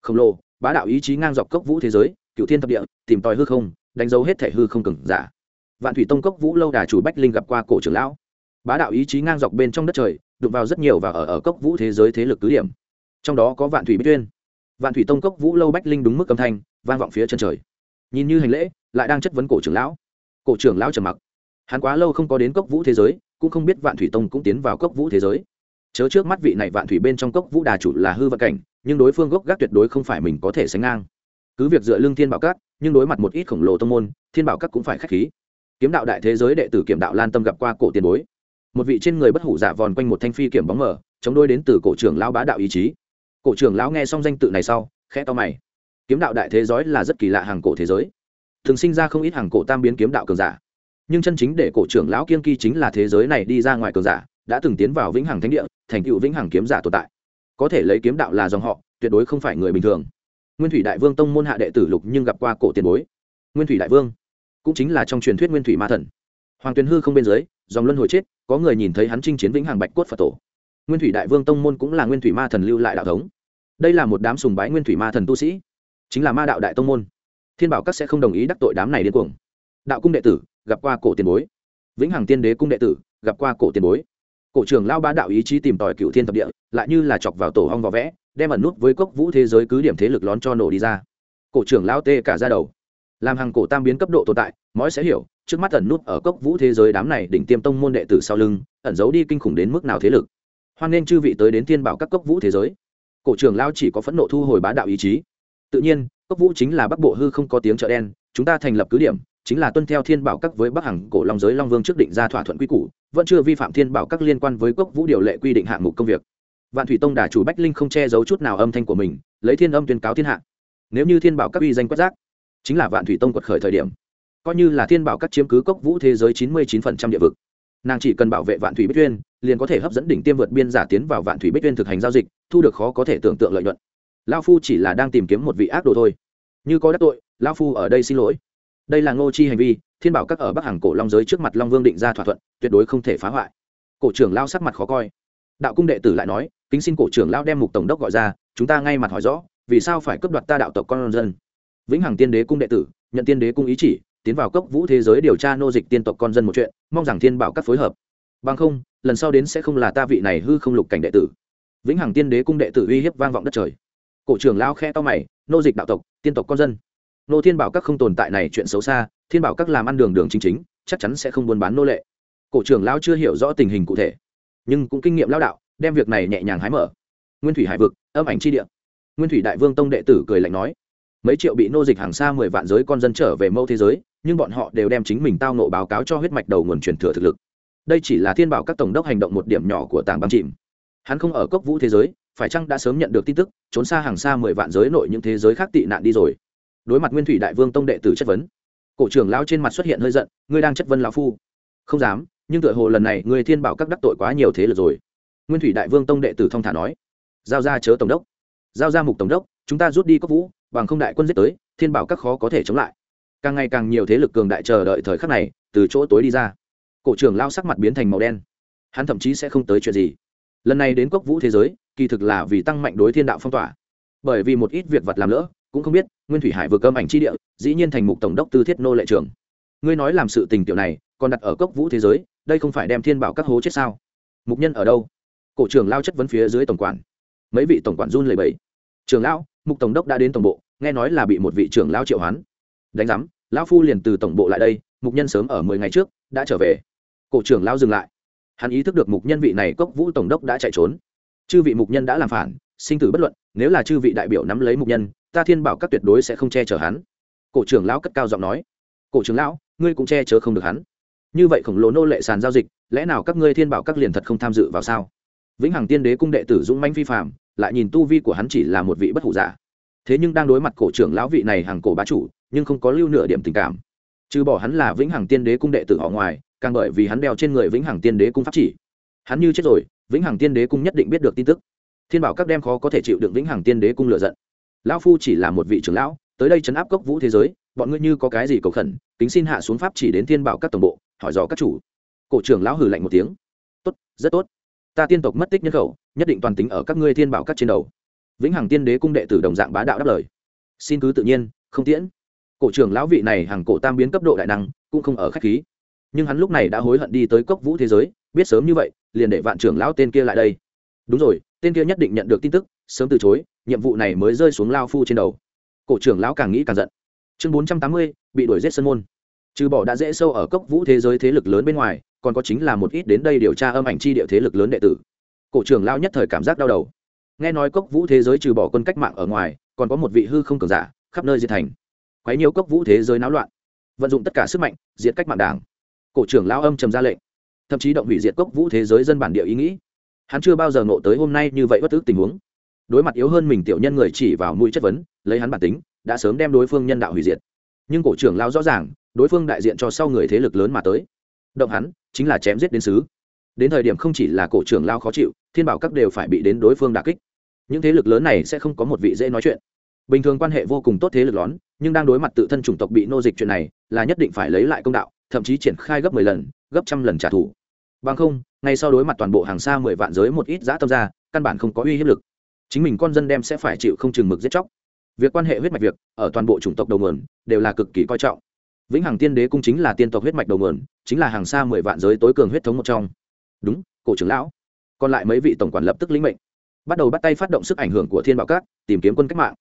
Khổng lồ, bá đạo ý chí ngang dọc cốc vũ thế giới, cựu thiên thập địa, tìm tòi hư không, đánh dấu hết thể hư không cừng giả vạn thủy tông cốc vũ lâu đà chủ bách linh gặp qua cổ trưởng lão bá đạo ý chí ngang dọc bên trong đất trời đụng vào rất nhiều và ở ở cốc vũ thế giới thế lực cứ điểm trong đó có vạn thủy bích tuyên vạn thủy tông cốc vũ lâu bách linh đúng mức âm thanh vang vọng phía chân trời nhìn như hành lễ lại đang chất vấn cổ trưởng lão cổ trưởng lão trầm mặc hắn quá lâu không có đến cốc vũ thế giới cũng không biết vạn thủy tông cũng tiến vào cốc vũ thế giới chớ trước mắt vị này vạn thủy bên trong cốc vũ đà chủ là hư vận cảnh nhưng đối phương gốc gác tuyệt đối không phải mình có thể sánh ngang cứ việc dựa lương thiên bảo các nhưng đối mặt một ít khổng lồ tông môn thiên bảo các cũng phải k h á c h khí kiếm đạo đại thế giới đệ tử kiểm đạo lan tâm gặp qua cổ tiền bối. Một vị trên người bất hủ giả vòn quanh một thanh phi kiểm bóng mở chống đôi đến từ cổ trưởng lão bá đạo ý chí. Cổ trưởng lão nghe xong danh tự này sau, khẽ to mày. Kiếm đạo đại thế giới là rất kỳ lạ hàng cổ thế giới. Thường sinh ra không ít hàng cổ tam biến kiếm đạo cường giả. Nhưng chân chính để cổ trưởng lão kiên kỳ chính là thế giới này đi ra ngoài cường giả, đã từng tiến vào vĩnh hằng thánh địa, thành tựu vĩnh hằng kiếm giả tồn tại. Có thể lấy kiếm đạo là dòng họ, tuyệt đối không phải người bình thường. Nguyên thủy đại vương tông môn hạ đệ tử lục nhưng gặp qua cổ tiền bối. Nguyên thủy đại vương cũng chính là trong truyền thuyết nguyên thủy ma thần. Hoàng tuyền hư không bên dưới, dòng luân hồi chết, có người nhìn thấy hắn chinh chiến vĩnh hằng bạch cốt phật tổ. Nguyên thủy đại vương tông môn cũng là nguyên thủy ma thần lưu lại đạo thống. Đây là một đám sùng bái nguyên thủy ma thần tu sĩ, chính là ma đạo đại tông môn. Thiên bảo các sẽ không đồng ý đắc tội đám này điên cuồng. Đạo cung đệ tử, gặp qua cổ tiền bối. Vĩnh hằng tiên đế cung đệ tử, gặp qua cổ tiền bối. Cổ trưởng lao bá đạo ý chí tìm tòi cựu thiên thập địa, lại như là chọc vào tổ hong vỏ vẽ, đem ẩn nút với cốc vũ thế giới cứ điểm thế lực lón cho nổ đi ra. Cổ trưởng lao tê cả ra đầu làm hàng cổ tam biến cấp độ tồn tại, mói sẽ hiểu, trước mắt ẩn nút ở cốc vũ thế giới đám này đỉnh tiêm tông môn đệ tử sau lưng, ẩn giấu đi kinh khủng đến mức nào thế lực. Hoan nên chư vị tới đến thiên bảo các cốc vũ thế giới. Cổ trưởng lao chỉ có phẫn nộ thu hồi bá đạo ý chí. Tự nhiên, cốc vũ chính là bắc bộ hư không có tiếng chợ đen, chúng ta thành lập cứ điểm, chính là tuân theo thiên bảo các với bắc hằng cổ long giới long vương trước định ra thỏa thuận quy củ, vẫn chưa vi phạm thiên bảo các liên quan với cốc vũ điều lệ quy định hạng mục công việc. Vạn thủy tông đà chủ bách linh không che giấu chút nào âm thanh của mình, lấy thiên âm tuyên cáo thiên hạ. Nếu như thiên bảo các uy danh quất giác chính là vạn thủy tông quật khởi thời điểm, coi như là thiên bảo các chiếm cứ cốc vũ thế giới chín mươi chín địa vực, nàng chỉ cần bảo vệ vạn thủy bích tuyên, liền có thể hấp dẫn đỉnh tiêm vượt biên giả tiến vào vạn thủy bích tuyên thực hành giao dịch, thu được khó có thể tưởng tượng lợi nhuận. Lao phu chỉ là đang tìm kiếm một vị ác đồ thôi. Như có đắc tội lao phu ở đây xin lỗi. Đây là ngô chi hành vi, thiên bảo các ở bắc hàng cổ long giới trước mặt long vương định ra thỏa thuận, tuyệt đối không thể phá hoại. Cổ trưởng lao sắc mặt khó coi. Đạo cung đệ tử lại nói, kính xin cổ trưởng lao đem mục tổng đốc gọi ra, chúng ta ngay mặt hỏi rõ, vì sao phải cướp đoạt ta đạo tộc con dân? Vĩnh hằng tiên đế cung đệ tử, nhận tiên đế cung ý chỉ, tiến vào cốc vũ thế giới điều tra nô dịch tiên tộc con dân một chuyện, mong rằng thiên bảo các phối hợp. Bằng không, lần sau đến sẽ không là ta vị này hư không lục cảnh đệ tử. Vĩnh hằng tiên đế cung đệ tử uy hiếp vang vọng đất trời. Cổ trưởng lao khe to mày, nô dịch đạo tộc, tiên tộc con dân. Nô thiên bảo các không tồn tại này chuyện xấu xa, thiên bảo các làm ăn đường đường chính chính, chắc chắn sẽ không buôn bán nô lệ. Cổ trưởng lão chưa hiểu rõ tình hình cụ thể, nhưng cũng kinh nghiệm lao đạo, đem việc này nhẹ nhàng hái mở. Nguyên thủy hải vực, âm ảnh chi địa. Nguyên thủy đại vương tông đệ tử cười lạnh nói mấy triệu bị nô dịch hàng xa mười vạn giới con dân trở về mâu thế giới, nhưng bọn họ đều đem chính mình tao nộ báo cáo cho huyết mạch đầu nguồn truyền thừa thực lực. Đây chỉ là thiên bảo các tổng đốc hành động một điểm nhỏ của tàng băng chìm. Hắn không ở cốc vũ thế giới, phải chăng đã sớm nhận được tin tức, trốn xa hàng xa mười vạn giới nội những thế giới khác tị nạn đi rồi? Đối mặt nguyên thủy đại vương tông đệ tử chất vấn, cổ trưởng lão trên mặt xuất hiện hơi giận, ngươi đang chất vấn lão phu? Không dám, nhưng tựa hồ lần này người thiên bảo các đắc tội quá nhiều thế lực rồi. Nguyên thủy đại vương tông đệ tử thong thả nói. Giao ra chớ tổng đốc. Giao ra mục tổng đốc, chúng ta rút đi cốc vũ bằng không đại quân giết tới, thiên bảo các khó có thể chống lại. Càng ngày càng nhiều thế lực cường đại chờ đợi thời khắc này, từ chỗ tối đi ra. Cổ trưởng lao sắc mặt biến thành màu đen. Hắn thậm chí sẽ không tới chuyện gì. Lần này đến cốc vũ thế giới, kỳ thực là vì tăng mạnh đối thiên đạo phong tỏa. Bởi vì một ít việc vật làm lỡ, cũng không biết, nguyên thủy hải vừa cơm ảnh chi địa, dĩ nhiên thành mục tổng đốc tư thiết nô lệ trưởng. ngươi nói làm sự tình tiểu này, còn đặt ở cốc vũ thế giới, đây không phải đem thiên bảo các hố chết sao? Mục nhân ở đâu? Cổ trưởng lao chất vấn phía dưới tổng quản. Mấy vị tổng quản run lầy bẫy trường lão mục tổng đốc đã đến tổng bộ, nghe nói là bị một vị trưởng lao triệu hoán. Đánh giám, lão phu liền từ tổng bộ lại đây, mục nhân sớm ở mười ngày trước đã trở về. Cổ trưởng lao dừng lại. Hắn ý thức được mục nhân vị này cốc vũ tổng đốc đã chạy trốn. Chư vị mục nhân đã làm phản, sinh tử bất luận, nếu là chư vị đại biểu nắm lấy mục nhân, ta thiên bảo các tuyệt đối sẽ không che chở hắn. Cổ trưởng lão cất cao giọng nói. Cổ trưởng lão, ngươi cũng che chở không được hắn. Như vậy khổng lồ nô lệ sàn giao dịch, lẽ nào các ngươi thiên bảo các liền thật không tham dự vào sao? Vĩnh hằng tiên đế cung đệ tử dũng manh phi phạm lại nhìn tu vi của hắn chỉ là một vị bất hủ giả. Thế nhưng đang đối mặt cổ trưởng lão vị này hàng cổ bá chủ, nhưng không có lưu nửa điểm tình cảm. Trừ bỏ hắn là vĩnh hằng tiên đế cung đệ tử họ ngoài, càng bởi vì hắn đeo trên người vĩnh hằng tiên đế cung pháp chỉ. Hắn như chết rồi, vĩnh hằng tiên đế cung nhất định biết được tin tức. Thiên bảo các đem khó có thể chịu được vĩnh hằng tiên đế cung lựa giận. Lão phu chỉ là một vị trưởng lão, tới đây chấn áp cốc vũ thế giới, bọn ngươi như có cái gì cầu khẩn, kính xin hạ xuống pháp chỉ đến thiên bảo các tổng bộ, hỏi dò các chủ. Cổ trưởng lão hử lạnh một tiếng. Tốt, rất tốt ta tiên tộc mất tích nhân khẩu, nhất định toàn tính ở các ngươi thiên bảo các trên đầu. Vĩnh hằng tiên đế cung đệ tử đồng dạng bá đạo đáp lời. Xin cứ tự nhiên, không tiễn. Cổ trưởng lão vị này hàng cổ tam biến cấp độ đại năng, cũng không ở khách khí. Nhưng hắn lúc này đã hối hận đi tới cốc vũ thế giới, biết sớm như vậy, liền để vạn trưởng lão tên kia lại đây. Đúng rồi, tên kia nhất định nhận được tin tức, sớm từ chối, nhiệm vụ này mới rơi xuống lao phu trên đầu. Cổ trưởng lão càng nghĩ càng giận. Chương bốn trăm tám mươi, bị đuổi giết sân môn. Trừ bỏ đã dễ sâu ở cốc vũ thế giới thế lực lớn bên ngoài còn có chính là một ít đến đây điều tra âm ảnh chi địa thế lực lớn đệ tử. Cổ trưởng lao nhất thời cảm giác đau đầu. Nghe nói cốc vũ thế giới trừ bỏ quân cách mạng ở ngoài, còn có một vị hư không cường giả, khắp nơi diệt thành. Quấy nhiều cốc vũ thế giới náo loạn. Vận dụng tất cả sức mạnh, diệt cách mạng đảng. Cổ trưởng lao âm trầm ra lệnh. Thậm chí động hủy diệt cốc vũ thế giới dân bản địa ý nghĩ. Hắn chưa bao giờ nộ tới hôm nay như vậy bất ước tình huống. Đối mặt yếu hơn mình tiểu nhân người chỉ vào mũi chất vấn, lấy hắn bản tính, đã sớm đem đối phương nhân đạo hủy diệt. Nhưng cổ trưởng lao rõ ràng, đối phương đại diện cho sau người thế lực lớn mà tới động hắn, chính là chém giết đến xứ. Đến thời điểm không chỉ là cổ trưởng lao khó chịu, thiên bảo các đều phải bị đến đối phương đà kích. Những thế lực lớn này sẽ không có một vị dễ nói chuyện. Bình thường quan hệ vô cùng tốt thế lực lón, nhưng đang đối mặt tự thân chủng tộc bị nô dịch chuyện này, là nhất định phải lấy lại công đạo, thậm chí triển khai gấp mười lần, gấp trăm lần trả thù. Bằng không, ngay sau đối mặt toàn bộ hàng xa mười vạn giới một ít giã tâm ra, căn bản không có uy hiếp lực. Chính mình con dân đem sẽ phải chịu không chừng mực giết chóc. Việc quan hệ huyết mạch việc, ở toàn bộ chủng tộc đầu nguồn, đều là cực kỳ coi trọng vĩnh hằng tiên đế cung chính là tiên tộc huyết mạch đầu nguồn, chính là hàng xa mười vạn giới tối cường huyết thống một trong. Đúng, cổ trưởng lão. Còn lại mấy vị tổng quản lập tức lĩnh mệnh. Bắt đầu bắt tay phát động sức ảnh hưởng của thiên bảo cát tìm kiếm quân cách mạng.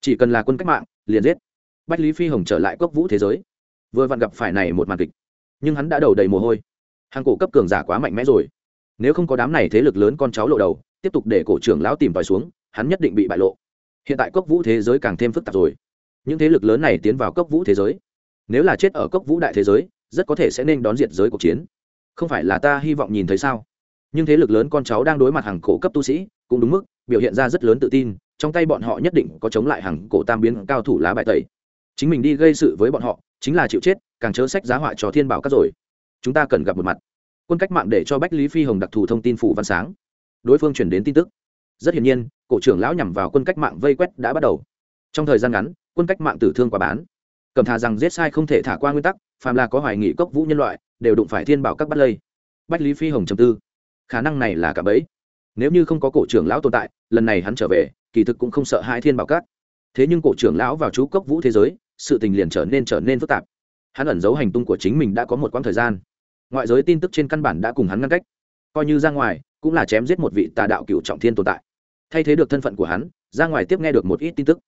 Chỉ cần là quân cách mạng, liền giết. Bách lý phi hồng trở lại cốc vũ thế giới. Vừa vặn gặp phải này một màn kịch. Nhưng hắn đã đầu đầy mồ hôi. Hàng cổ cấp cường giả quá mạnh mẽ rồi. Nếu không có đám này thế lực lớn con cháu lộ đầu, tiếp tục để cổ trưởng lão tìm tòi xuống, hắn nhất định bị bại lộ. Hiện tại cốc vũ thế giới càng thêm phức tạp rồi. Những thế lực lớn này tiến vào cốc vũ thế giới nếu là chết ở cốc vũ đại thế giới, rất có thể sẽ nên đón diệt giới cuộc chiến. Không phải là ta hy vọng nhìn thấy sao? Nhưng thế lực lớn con cháu đang đối mặt hàng cổ cấp tu sĩ, cũng đúng mức, biểu hiện ra rất lớn tự tin, trong tay bọn họ nhất định có chống lại hàng cổ tam biến cao thủ lá bài tẩy. Chính mình đi gây sự với bọn họ, chính là chịu chết, càng chớ sách giá họa cho thiên bảo các rồi. Chúng ta cần gặp một mặt. Quân cách mạng để cho bách lý phi hồng đặc thù thông tin phủ văn sáng. Đối phương chuyển đến tin tức. Rất hiển nhiên, cổ trưởng lão nhằm vào quân cách mạng vây quét đã bắt đầu. Trong thời gian ngắn, quân cách mạng tử thương quả bán cầm thà rằng giết sai không thể thả qua nguyên tắc, phàm là có hoài nghị cốc vũ nhân loại, đều đụng phải thiên bảo các bắt lây. Bách lý phi hồng trầm tư. Khả năng này là cả bẫy. Nếu như không có cổ trưởng lão tồn tại, lần này hắn trở về, kỳ thực cũng không sợ hai thiên bảo các. Thế nhưng cổ trưởng lão vào chú cốc vũ thế giới, sự tình liền trở nên trở nên phức tạp. Hắn ẩn giấu hành tung của chính mình đã có một quãng thời gian. Ngoại giới tin tức trên căn bản đã cùng hắn ngăn cách. Coi như ra ngoài, cũng là chém giết một vị tà đạo cựu trọng thiên tồn tại. Thay thế được thân phận của hắn, ra ngoài tiếp nghe được một ít tin tức.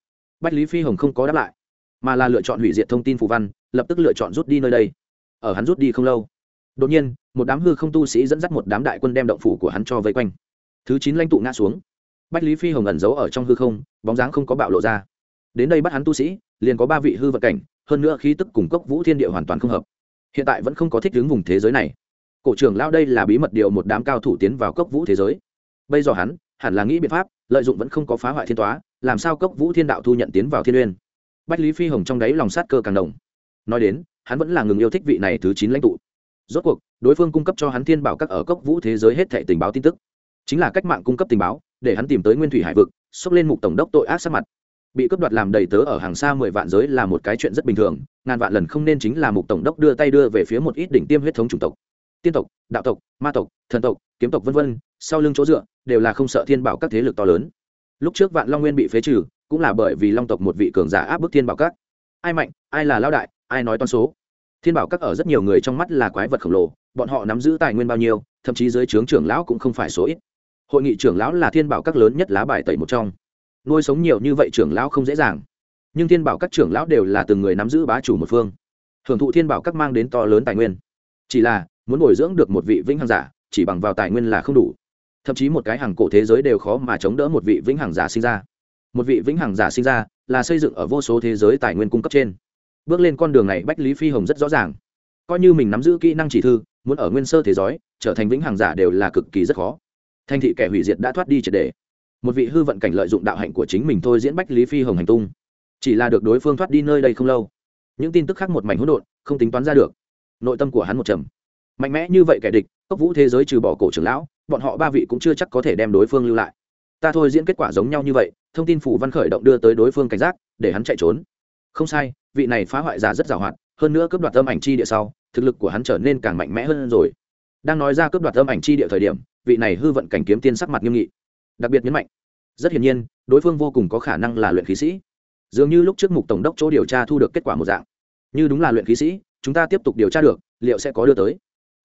Bách lý phi hồng không có đáp lại mà là lựa chọn hủy diệt thông tin phù văn, lập tức lựa chọn rút đi nơi đây. Ở hắn rút đi không lâu, đột nhiên, một đám hư không tu sĩ dẫn dắt một đám đại quân đem động phủ của hắn cho vây quanh. Thứ chín lãnh tụ ngã xuống. Bách lý phi hồng ẩn giấu ở trong hư không, bóng dáng không có bạo lộ ra. Đến đây bắt hắn tu sĩ, liền có ba vị hư vật cảnh, hơn nữa khí tức cùng cốc vũ thiên địa hoàn toàn không hợp. Hiện tại vẫn không có thích ứng vùng thế giới này. Cổ trưởng lao đây là bí mật điều một đám cao thủ tiến vào cốc vũ thế giới. Bây giờ hắn, hẳn là nghĩ biện pháp, lợi dụng vẫn không có phá hoại thiên toá làm sao cốc vũ thiên đạo thu nhận tiến vào thiên uyên bách lý phi hồng trong đáy lòng sát cơ càng đồng nói đến, hắn vẫn là ngừng yêu thích vị này thứ chín lãnh tụ. Rốt cuộc, đối phương cung cấp cho hắn thiên bảo các ở cốc vũ thế giới hết thệ tình báo tin tức. Chính là cách mạng cung cấp tình báo, để hắn tìm tới nguyên thủy hải vực, xốc lên mục tổng đốc tội ác sát mặt. Bị cướp đoạt làm đầy tớ ở hàng xa mười vạn giới là một cái chuyện rất bình thường, ngàn vạn lần không nên chính là mục tổng đốc đưa tay đưa về phía một ít đỉnh tiêm huyết thống chủng tộc. Tiên tộc, đạo tộc, ma tộc, thần tộc, kiếm tộc v v sau lưng chỗ dựa, đều là không sợ thiên bảo các thế lực to lớn. Lúc trước vạn long nguyên bị phế trừ cũng là bởi vì long tộc một vị cường giả áp bức thiên bảo các. Ai mạnh, ai là lao đại, ai nói toan số. Thiên bảo các ở rất nhiều người trong mắt là quái vật khổng lồ, bọn họ nắm giữ tài nguyên bao nhiêu, thậm chí dưới trướng trưởng lão cũng không phải số ít. Hội nghị trưởng lão là thiên bảo các lớn nhất lá bài tẩy một trong. Nuôi sống nhiều như vậy trưởng lão không dễ dàng. Nhưng thiên bảo các trưởng lão đều là từng người nắm giữ bá chủ một phương. Hưởng thụ thiên bảo các mang đến to lớn tài nguyên. Chỉ là, muốn bồi dưỡng được một vị vĩnh hằng giả, chỉ bằng vào tài nguyên là không đủ. Thậm chí một cái hàng cổ thế giới đều khó mà chống đỡ một vị vĩnh hằng giả sinh ra một vị vĩnh hằng giả sinh ra, là xây dựng ở vô số thế giới tài nguyên cung cấp trên. Bước lên con đường này, bách lý phi hồng rất rõ ràng. Coi như mình nắm giữ kỹ năng chỉ thư, muốn ở nguyên sơ thế giới, trở thành vĩnh hằng giả đều là cực kỳ rất khó. Thành thị kẻ hủy diệt đã thoát đi triệt đề. Một vị hư vận cảnh lợi dụng đạo hạnh của chính mình thôi diễn bách lý phi hồng hành tung. Chỉ là được đối phương thoát đi nơi đây không lâu, những tin tức khác một mảnh hỗn độn, không tính toán ra được. Nội tâm của hắn một trầm. Mạnh mẽ như vậy kẻ địch, cốc vũ thế giới trừ bỏ cổ trưởng lão, bọn họ ba vị cũng chưa chắc có thể đem đối phương lưu lại ta thôi diễn kết quả giống nhau như vậy, thông tin phủ văn khởi động đưa tới đối phương cảnh giác, để hắn chạy trốn. Không sai, vị này phá hoại giả rất giàu hoạt hơn nữa cướp đoạt âm ảnh chi địa sau, thực lực của hắn trở nên càng mạnh mẽ hơn rồi. Đang nói ra cướp đoạt âm ảnh chi địa thời điểm, vị này hư vận cảnh kiếm tiên sắc mặt nghiêm nghị. Đặc biệt nhấn mạnh, rất hiển nhiên, đối phương vô cùng có khả năng là luyện khí sĩ. Dường như lúc trước mục tổng đốc chỗ điều tra thu được kết quả một dạng. Như đúng là luyện khí sĩ, chúng ta tiếp tục điều tra được, liệu sẽ có đưa tới.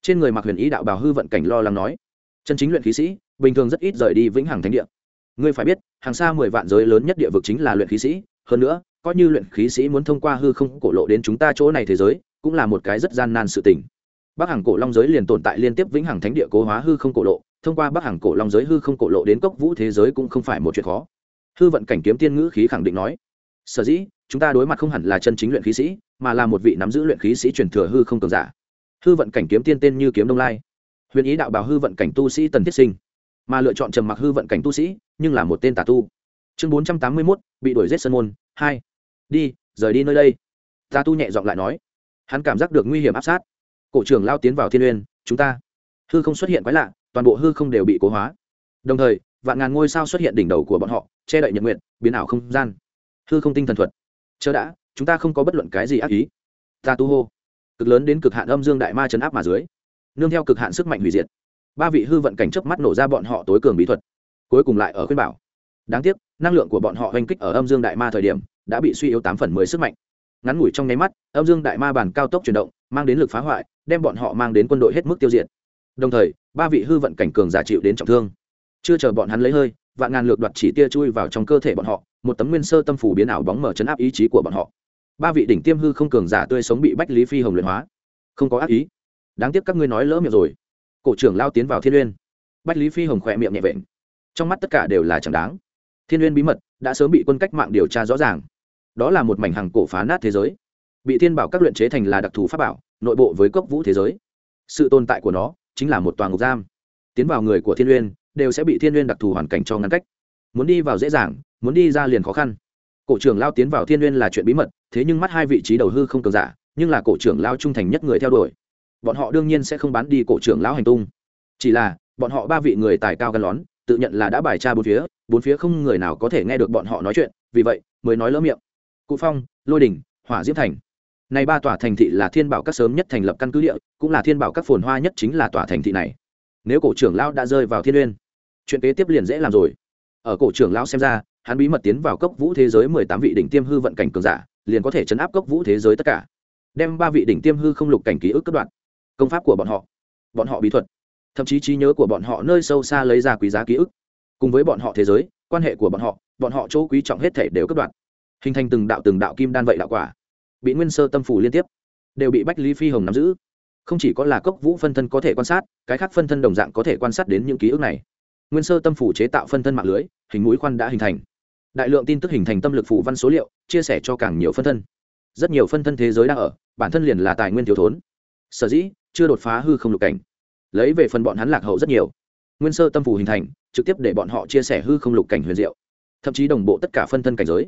Trên người mặc huyền ý đạo bào hư vận cảnh lo lắng nói, chân chính luyện khí sĩ, bình thường rất ít rời đi vĩnh hằng thánh địa ngươi phải biết, hàng xa mười vạn giới lớn nhất địa vực chính là luyện khí sĩ. Hơn nữa, coi như luyện khí sĩ muốn thông qua hư không cổ lộ đến chúng ta chỗ này thế giới, cũng là một cái rất gian nan sự tình. Bắc hàng cổ long giới liền tồn tại liên tiếp vĩnh hằng thánh địa cố hóa hư không cổ lộ, thông qua bắc hàng cổ long giới hư không cổ lộ đến cốc vũ thế giới cũng không phải một chuyện khó. Hư vận cảnh kiếm tiên ngữ khí khẳng định nói, sở dĩ, chúng ta đối mặt không hẳn là chân chính luyện khí sĩ, mà là một vị nắm giữ luyện khí sĩ truyền thừa hư không cường giả. Hư vận cảnh kiếm tiên tên như kiếm đông lai. Huyền ý đạo bào hư vận cảnh tu sĩ tần thiết sinh. Mà lựa chọn trầm mặc hư vận cảnh tu sĩ nhưng là một tên tà tu. Chương bốn trăm tám mươi mốt, bị đuổi giết sân môn, hai. Đi, rời đi nơi đây. Tà tu nhẹ giọng lại nói. Hắn cảm giác được nguy hiểm áp sát. Cổ trưởng lao tiến vào thiên uyên, chúng ta. Hư không xuất hiện quái lạ, toàn bộ hư không đều bị cố hóa. Đồng thời, vạn ngàn ngôi sao xuất hiện đỉnh đầu của bọn họ, che đậy nhật nguyện, biến ảo không gian. Hư không tinh thần thuật. Chớ đã, chúng ta không có bất luận cái gì ác ý. Ta tu hô. Cực lớn đến cực hạn âm dương đại ma chấn áp mà dưới. Nương theo cực hạn sức mạnh hủy diệt. Ba vị hư vận cảnh chớp mắt nổ ra bọn họ tối cường bí thuật cuối cùng lại ở khuyên bảo. Đáng tiếc, năng lượng của bọn họ hoành kích ở âm dương đại ma thời điểm, đã bị suy yếu tám phần mười sức mạnh. Ngắn ngủi trong nháy mắt, âm dương đại ma bản cao tốc chuyển động, mang đến lực phá hoại, đem bọn họ mang đến quân đội hết mức tiêu diệt. Đồng thời, ba vị hư vận cảnh cường giả chịu đến trọng thương. Chưa chờ bọn hắn lấy hơi, vạn ngàn lược đoạt chỉ tia chui vào trong cơ thể bọn họ, một tấm nguyên sơ tâm phủ biến ảo bóng mở chấn áp ý chí của bọn họ. Ba vị đỉnh tiêm hư không cường giả tươi sống bị bách lý phi hồng luyện hóa. Không có ác ý. Đáng tiếc các ngươi nói lỡ miệng rồi. Cổ trưởng lao tiến vào thiên uyên. Bách lý phi hồng khỏe miệng nhẹ vệnh trong mắt tất cả đều là chẳng đáng. Thiên uyên bí mật đã sớm bị quân cách mạng điều tra rõ ràng. Đó là một mảnh hàng cổ phá nát thế giới. Bị thiên bảo các luyện chế thành là đặc thù pháp bảo, nội bộ với cốc vũ thế giới. Sự tồn tại của nó chính là một toàn ngục giam. Tiến vào người của thiên uyên đều sẽ bị thiên uyên đặc thù hoàn cảnh cho ngăn cách. Muốn đi vào dễ dàng, muốn đi ra liền khó khăn. Cổ trưởng lao tiến vào thiên uyên là chuyện bí mật, thế nhưng mắt hai vị trí đầu hư không cường giả, nhưng là cổ trưởng lao trung thành nhất người theo đuổi. Bọn họ đương nhiên sẽ không bán đi cổ trưởng lão hành tung. Chỉ là, bọn họ ba vị người tài cao gắn lón tự nhận là đã bài tra bốn phía bốn phía không người nào có thể nghe được bọn họ nói chuyện, vì vậy, mới nói lỡ miệng. Cụ phong, lôi đình, hỏa diễm thành. Này ba tòa thành thị là thiên bảo các sớm nhất thành lập căn cứ địa, cũng là thiên bảo các phồn hoa nhất chính là tòa thành thị này. Nếu cổ trưởng lão đã rơi vào thiên uyên, chuyện kế tiếp liền dễ làm rồi. Ở cổ trưởng lão xem ra, hắn bí mật tiến vào cốc vũ thế giới mười tám vị đỉnh tiêm hư vận cảnh cường giả, liền có thể chấn áp cốc vũ thế giới tất cả. Đem ba vị đỉnh tiêm hư không lục cảnh ký ức cất đoạn. Công pháp của bọn họ. Bọn họ bí thuật thậm chí trí nhớ của bọn họ nơi sâu xa lấy ra quý giá ký ức. Cùng với bọn họ thế giới, quan hệ của bọn họ bọn họ chỗ quý trọng hết thể đều cất đoạn hình thành từng đạo từng đạo kim đan vậy đạo quả. Bị nguyên sơ tâm phủ liên tiếp. Đều bị bách lý phi hồng nắm giữ. Không chỉ có là cốc vũ phân thân có thể quan sát, cái khác phân thân đồng dạng có thể quan sát đến những ký ức này. Nguyên sơ tâm phủ chế tạo phân thân mạng lưới, hình mũi khoan đã hình thành. Đại lượng tin tức hình thành tâm lực phủ văn số liệu, chia sẻ cho càng nhiều phân thân. Rất nhiều phân thân thế giới đang ở, bản thân liền là tài nguyên thiếu thốn. Sở dĩ, chưa đột phá hư không lục cảnh lấy về phần bọn hắn lạc hậu rất nhiều. Nguyên sơ tâm phù hình thành, trực tiếp để bọn họ chia sẻ hư không lục cảnh huyền diệu. Thậm chí đồng bộ tất cả phân thân cảnh giới,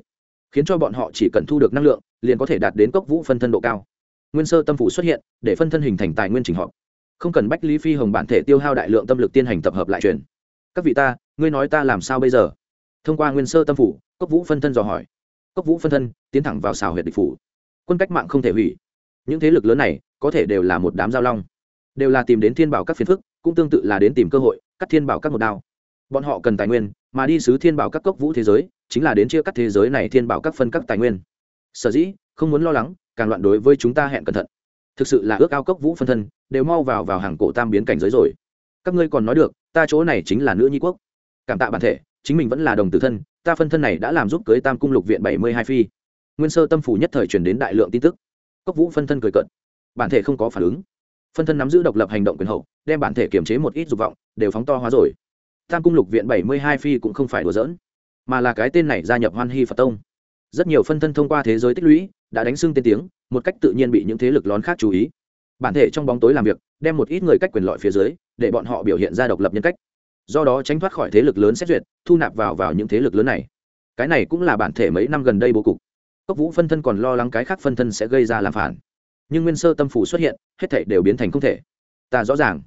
khiến cho bọn họ chỉ cần thu được năng lượng, liền có thể đạt đến cốc vũ phân thân độ cao. Nguyên sơ tâm phủ xuất hiện, để phân thân hình thành tài nguyên trình họp. Không cần bách lý phi hồng bản thể tiêu hao đại lượng tâm lực tiên hành tập hợp lại truyền. Các vị ta, ngươi nói ta làm sao bây giờ? Thông qua nguyên sơ tâm phủ cốc vũ phân thân dò hỏi. Cốc vũ phân thân, tiến thẳng vào xào huyện địch phủ. Quân cách mạng không thể hủy. Những thế lực lớn này, có thể đều là một đám giao long đều là tìm đến thiên bảo các phiền phức, cũng tương tự là đến tìm cơ hội, cắt thiên bảo các một đao. Bọn họ cần tài nguyên, mà đi sứ thiên bảo các cốc vũ thế giới, chính là đến chia cắt thế giới này thiên bảo các phân các tài nguyên. Sở dĩ, không muốn lo lắng, càng loạn đối với chúng ta hẹn cẩn thận. Thực sự là ước ao cốc vũ phân thân, đều mau vào vào hàng cổ tam biến cảnh giới rồi. Các ngươi còn nói được, ta chỗ này chính là nữ nhi quốc. Cảm tạ bản thể, chính mình vẫn là đồng tử thân, ta phân thân này đã làm giúp cưới tam cung lục viện bảy mươi hai phi. Nguyên sơ tâm phủ nhất thời truyền đến đại lượng tin tức. Cốc vũ phân thân cười cận bản thể không có phản ứng phân thân nắm giữ độc lập hành động quyền hậu, đem bản thể kiểm chế một ít dục vọng, đều phóng to hóa rồi. Tam cung lục viện bảy mươi hai phi cũng không phải đùa giỡn, mà là cái tên này gia nhập hoan hy phật tông. Rất nhiều phân thân thông qua thế giới tích lũy, đã đánh xưng tên tiếng, một cách tự nhiên bị những thế lực lón khác chú ý. Bản thể trong bóng tối làm việc, đem một ít người cách quyền lợi phía dưới, để bọn họ biểu hiện ra độc lập nhân cách. Do đó tránh thoát khỏi thế lực lớn xét duyệt, thu nạp vào vào những thế lực lớn này. Cái này cũng là bản thể mấy năm gần đây bố cục. Cốc vũ phân thân còn lo lắng cái khác phân thân sẽ gây ra làm phản nhưng nguyên sơ tâm phủ xuất hiện, hết thể đều biến thành không thể. Ta rõ ràng.